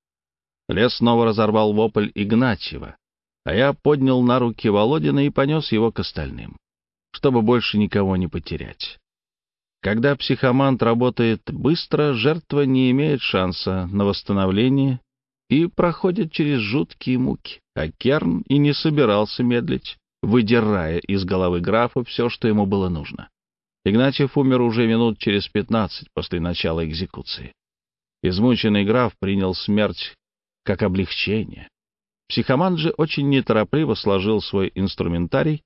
Лес снова разорвал вопль Игнатьева, а я поднял на руки Володина и понес его к остальным, чтобы больше никого не потерять. Когда психомант работает быстро, жертва не имеет шанса на восстановление и проходит через жуткие муки, а Керн и не собирался медлить, выдирая из головы графа все, что ему было нужно. Игнатьев умер уже минут через пятнадцать после начала экзекуции. Измученный граф принял смерть как облегчение. Психоман же очень неторопливо сложил свой инструментарий,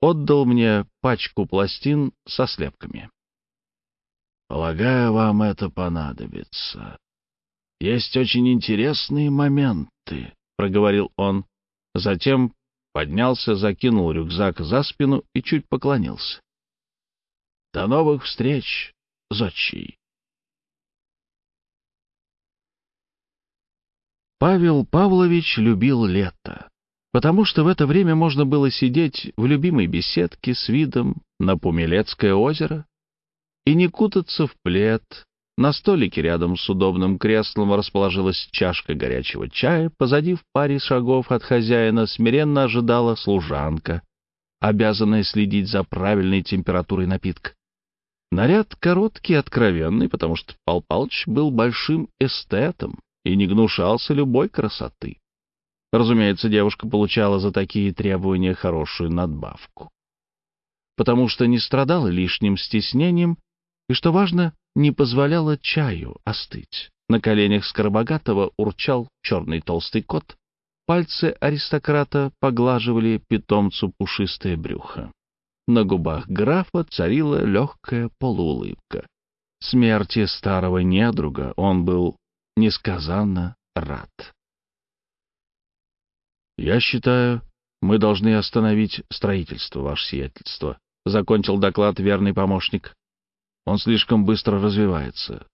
отдал мне пачку пластин со слепками. «Полагаю, вам это понадобится. Есть очень интересные моменты», — проговорил он. Затем поднялся, закинул рюкзак за спину и чуть поклонился. «До новых встреч, Зодчий!» Павел Павлович любил лето, потому что в это время можно было сидеть в любимой беседке с видом на Пумелецкое озеро и не кутаться в плед. На столике рядом с удобным креслом расположилась чашка горячего чая, позади в паре шагов от хозяина смиренно ожидала служанка, обязанная следить за правильной температурой напитка. Наряд короткий, откровенный, потому что Пал Палыч был большим эстетом, и не гнушался любой красоты. Разумеется, девушка получала за такие требования хорошую надбавку. Потому что не страдала лишним стеснением и, что важно, не позволяла чаю остыть. На коленях Скоробогатого урчал черный толстый кот, пальцы аристократа поглаживали питомцу пушистое брюхо. На губах графа царила легкая полуулыбка. Смерти старого недруга он был несказанно рад. «Я считаю, мы должны остановить строительство, ваше сиятельство», — закончил доклад верный помощник. «Он слишком быстро развивается.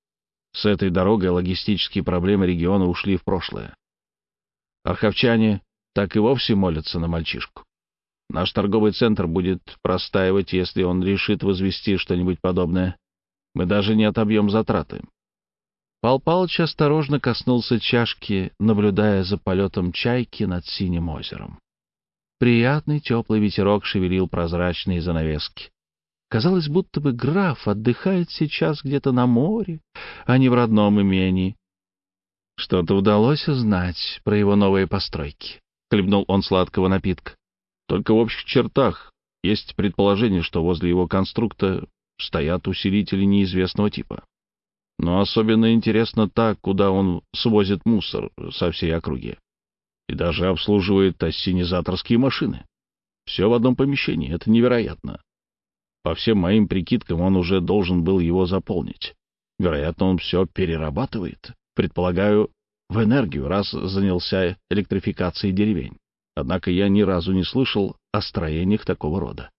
С этой дорогой логистические проблемы региона ушли в прошлое. Арховчане так и вовсе молятся на мальчишку». Наш торговый центр будет простаивать, если он решит возвести что-нибудь подобное. Мы даже не отобьем затраты. Пал Палыч осторожно коснулся чашки, наблюдая за полетом чайки над синим озером. Приятный теплый ветерок шевелил прозрачные занавески. Казалось, будто бы граф отдыхает сейчас где-то на море, а не в родном имении. Что-то удалось узнать про его новые постройки. Хлебнул он сладкого напитка. Только в общих чертах есть предположение, что возле его конструкта стоят усилители неизвестного типа. Но особенно интересно так, куда он свозит мусор со всей округи. И даже обслуживает ассенизаторские машины. Все в одном помещении. Это невероятно. По всем моим прикидкам, он уже должен был его заполнить. Вероятно, он все перерабатывает. Предполагаю, в энергию, раз занялся электрификацией деревень. Однако я ни разу не слышал о строениях такого рода.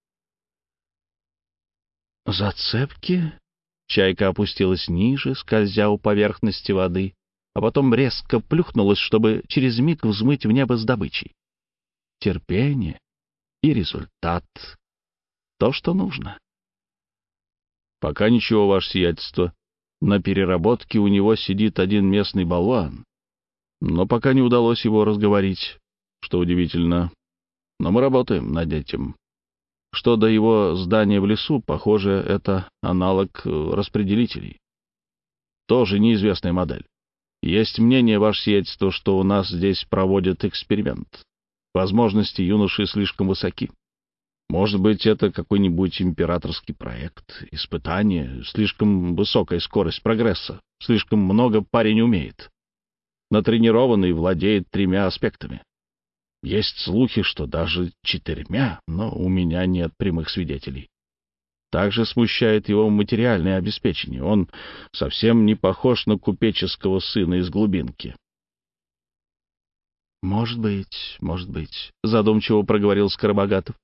Зацепки Чайка опустилась ниже, скользя у поверхности воды, а потом резко плюхнулась, чтобы через миг взмыть в небо с добычей. Терпение и результат — то, что нужно. Пока ничего, ваше сиятельство. На переработке у него сидит один местный болван. Но пока не удалось его разговорить, что удивительно. Но мы работаем над этим. Что до его здания в лесу, похоже, это аналог э, распределителей. Тоже неизвестная модель. Есть мнение, ваше сиятельство, что у нас здесь проводят эксперимент. Возможности юноши слишком высоки. Может быть, это какой-нибудь императорский проект, испытание, слишком высокая скорость прогресса, слишком много парень умеет. Натренированный владеет тремя аспектами. Есть слухи, что даже четырьмя, но у меня нет прямых свидетелей. Также смущает его материальное обеспечение. Он совсем не похож на купеческого сына из глубинки. «Может быть, может быть», — задумчиво проговорил Скоробогатов.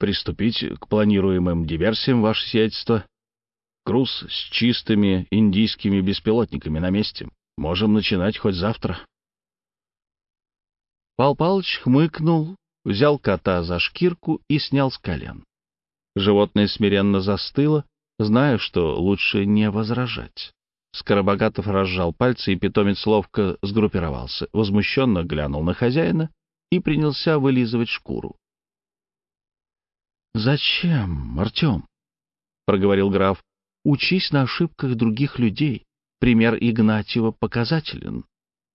«Приступить к планируемым диверсиям, ваше сиятельство. Груз с чистыми индийскими беспилотниками на месте. Можем начинать хоть завтра». Пал Палыч хмыкнул, взял кота за шкирку и снял с колен. Животное смиренно застыло, зная, что лучше не возражать. Скоробогатов разжал пальцы, и питомец ловко сгруппировался, возмущенно глянул на хозяина и принялся вылизывать шкуру. «Зачем, Артем?» — проговорил граф. «Учись на ошибках других людей. Пример Игнатьева показателен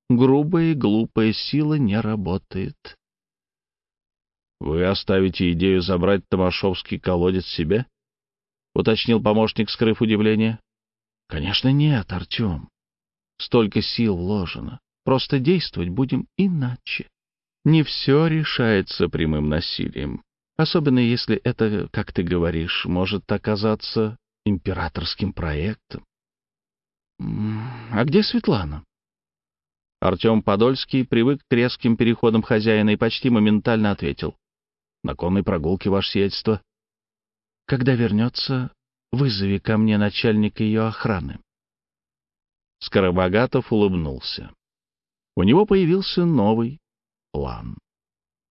грубая и глупая сила не работает. — Вы оставите идею забрать Томашовский колодец себе? — уточнил помощник, скрыв удивление. — Конечно, нет, Артем. Столько сил вложено. Просто действовать будем иначе. Не все решается прямым насилием. Особенно если это, как ты говоришь, может оказаться императорским проектом. — А где Светлана? Артем Подольский привык к резким переходам хозяина и почти моментально ответил. «На конной прогулке, ваше сиятельство». «Когда вернется, вызови ко мне начальника ее охраны». Скоробогатов улыбнулся. У него появился новый план.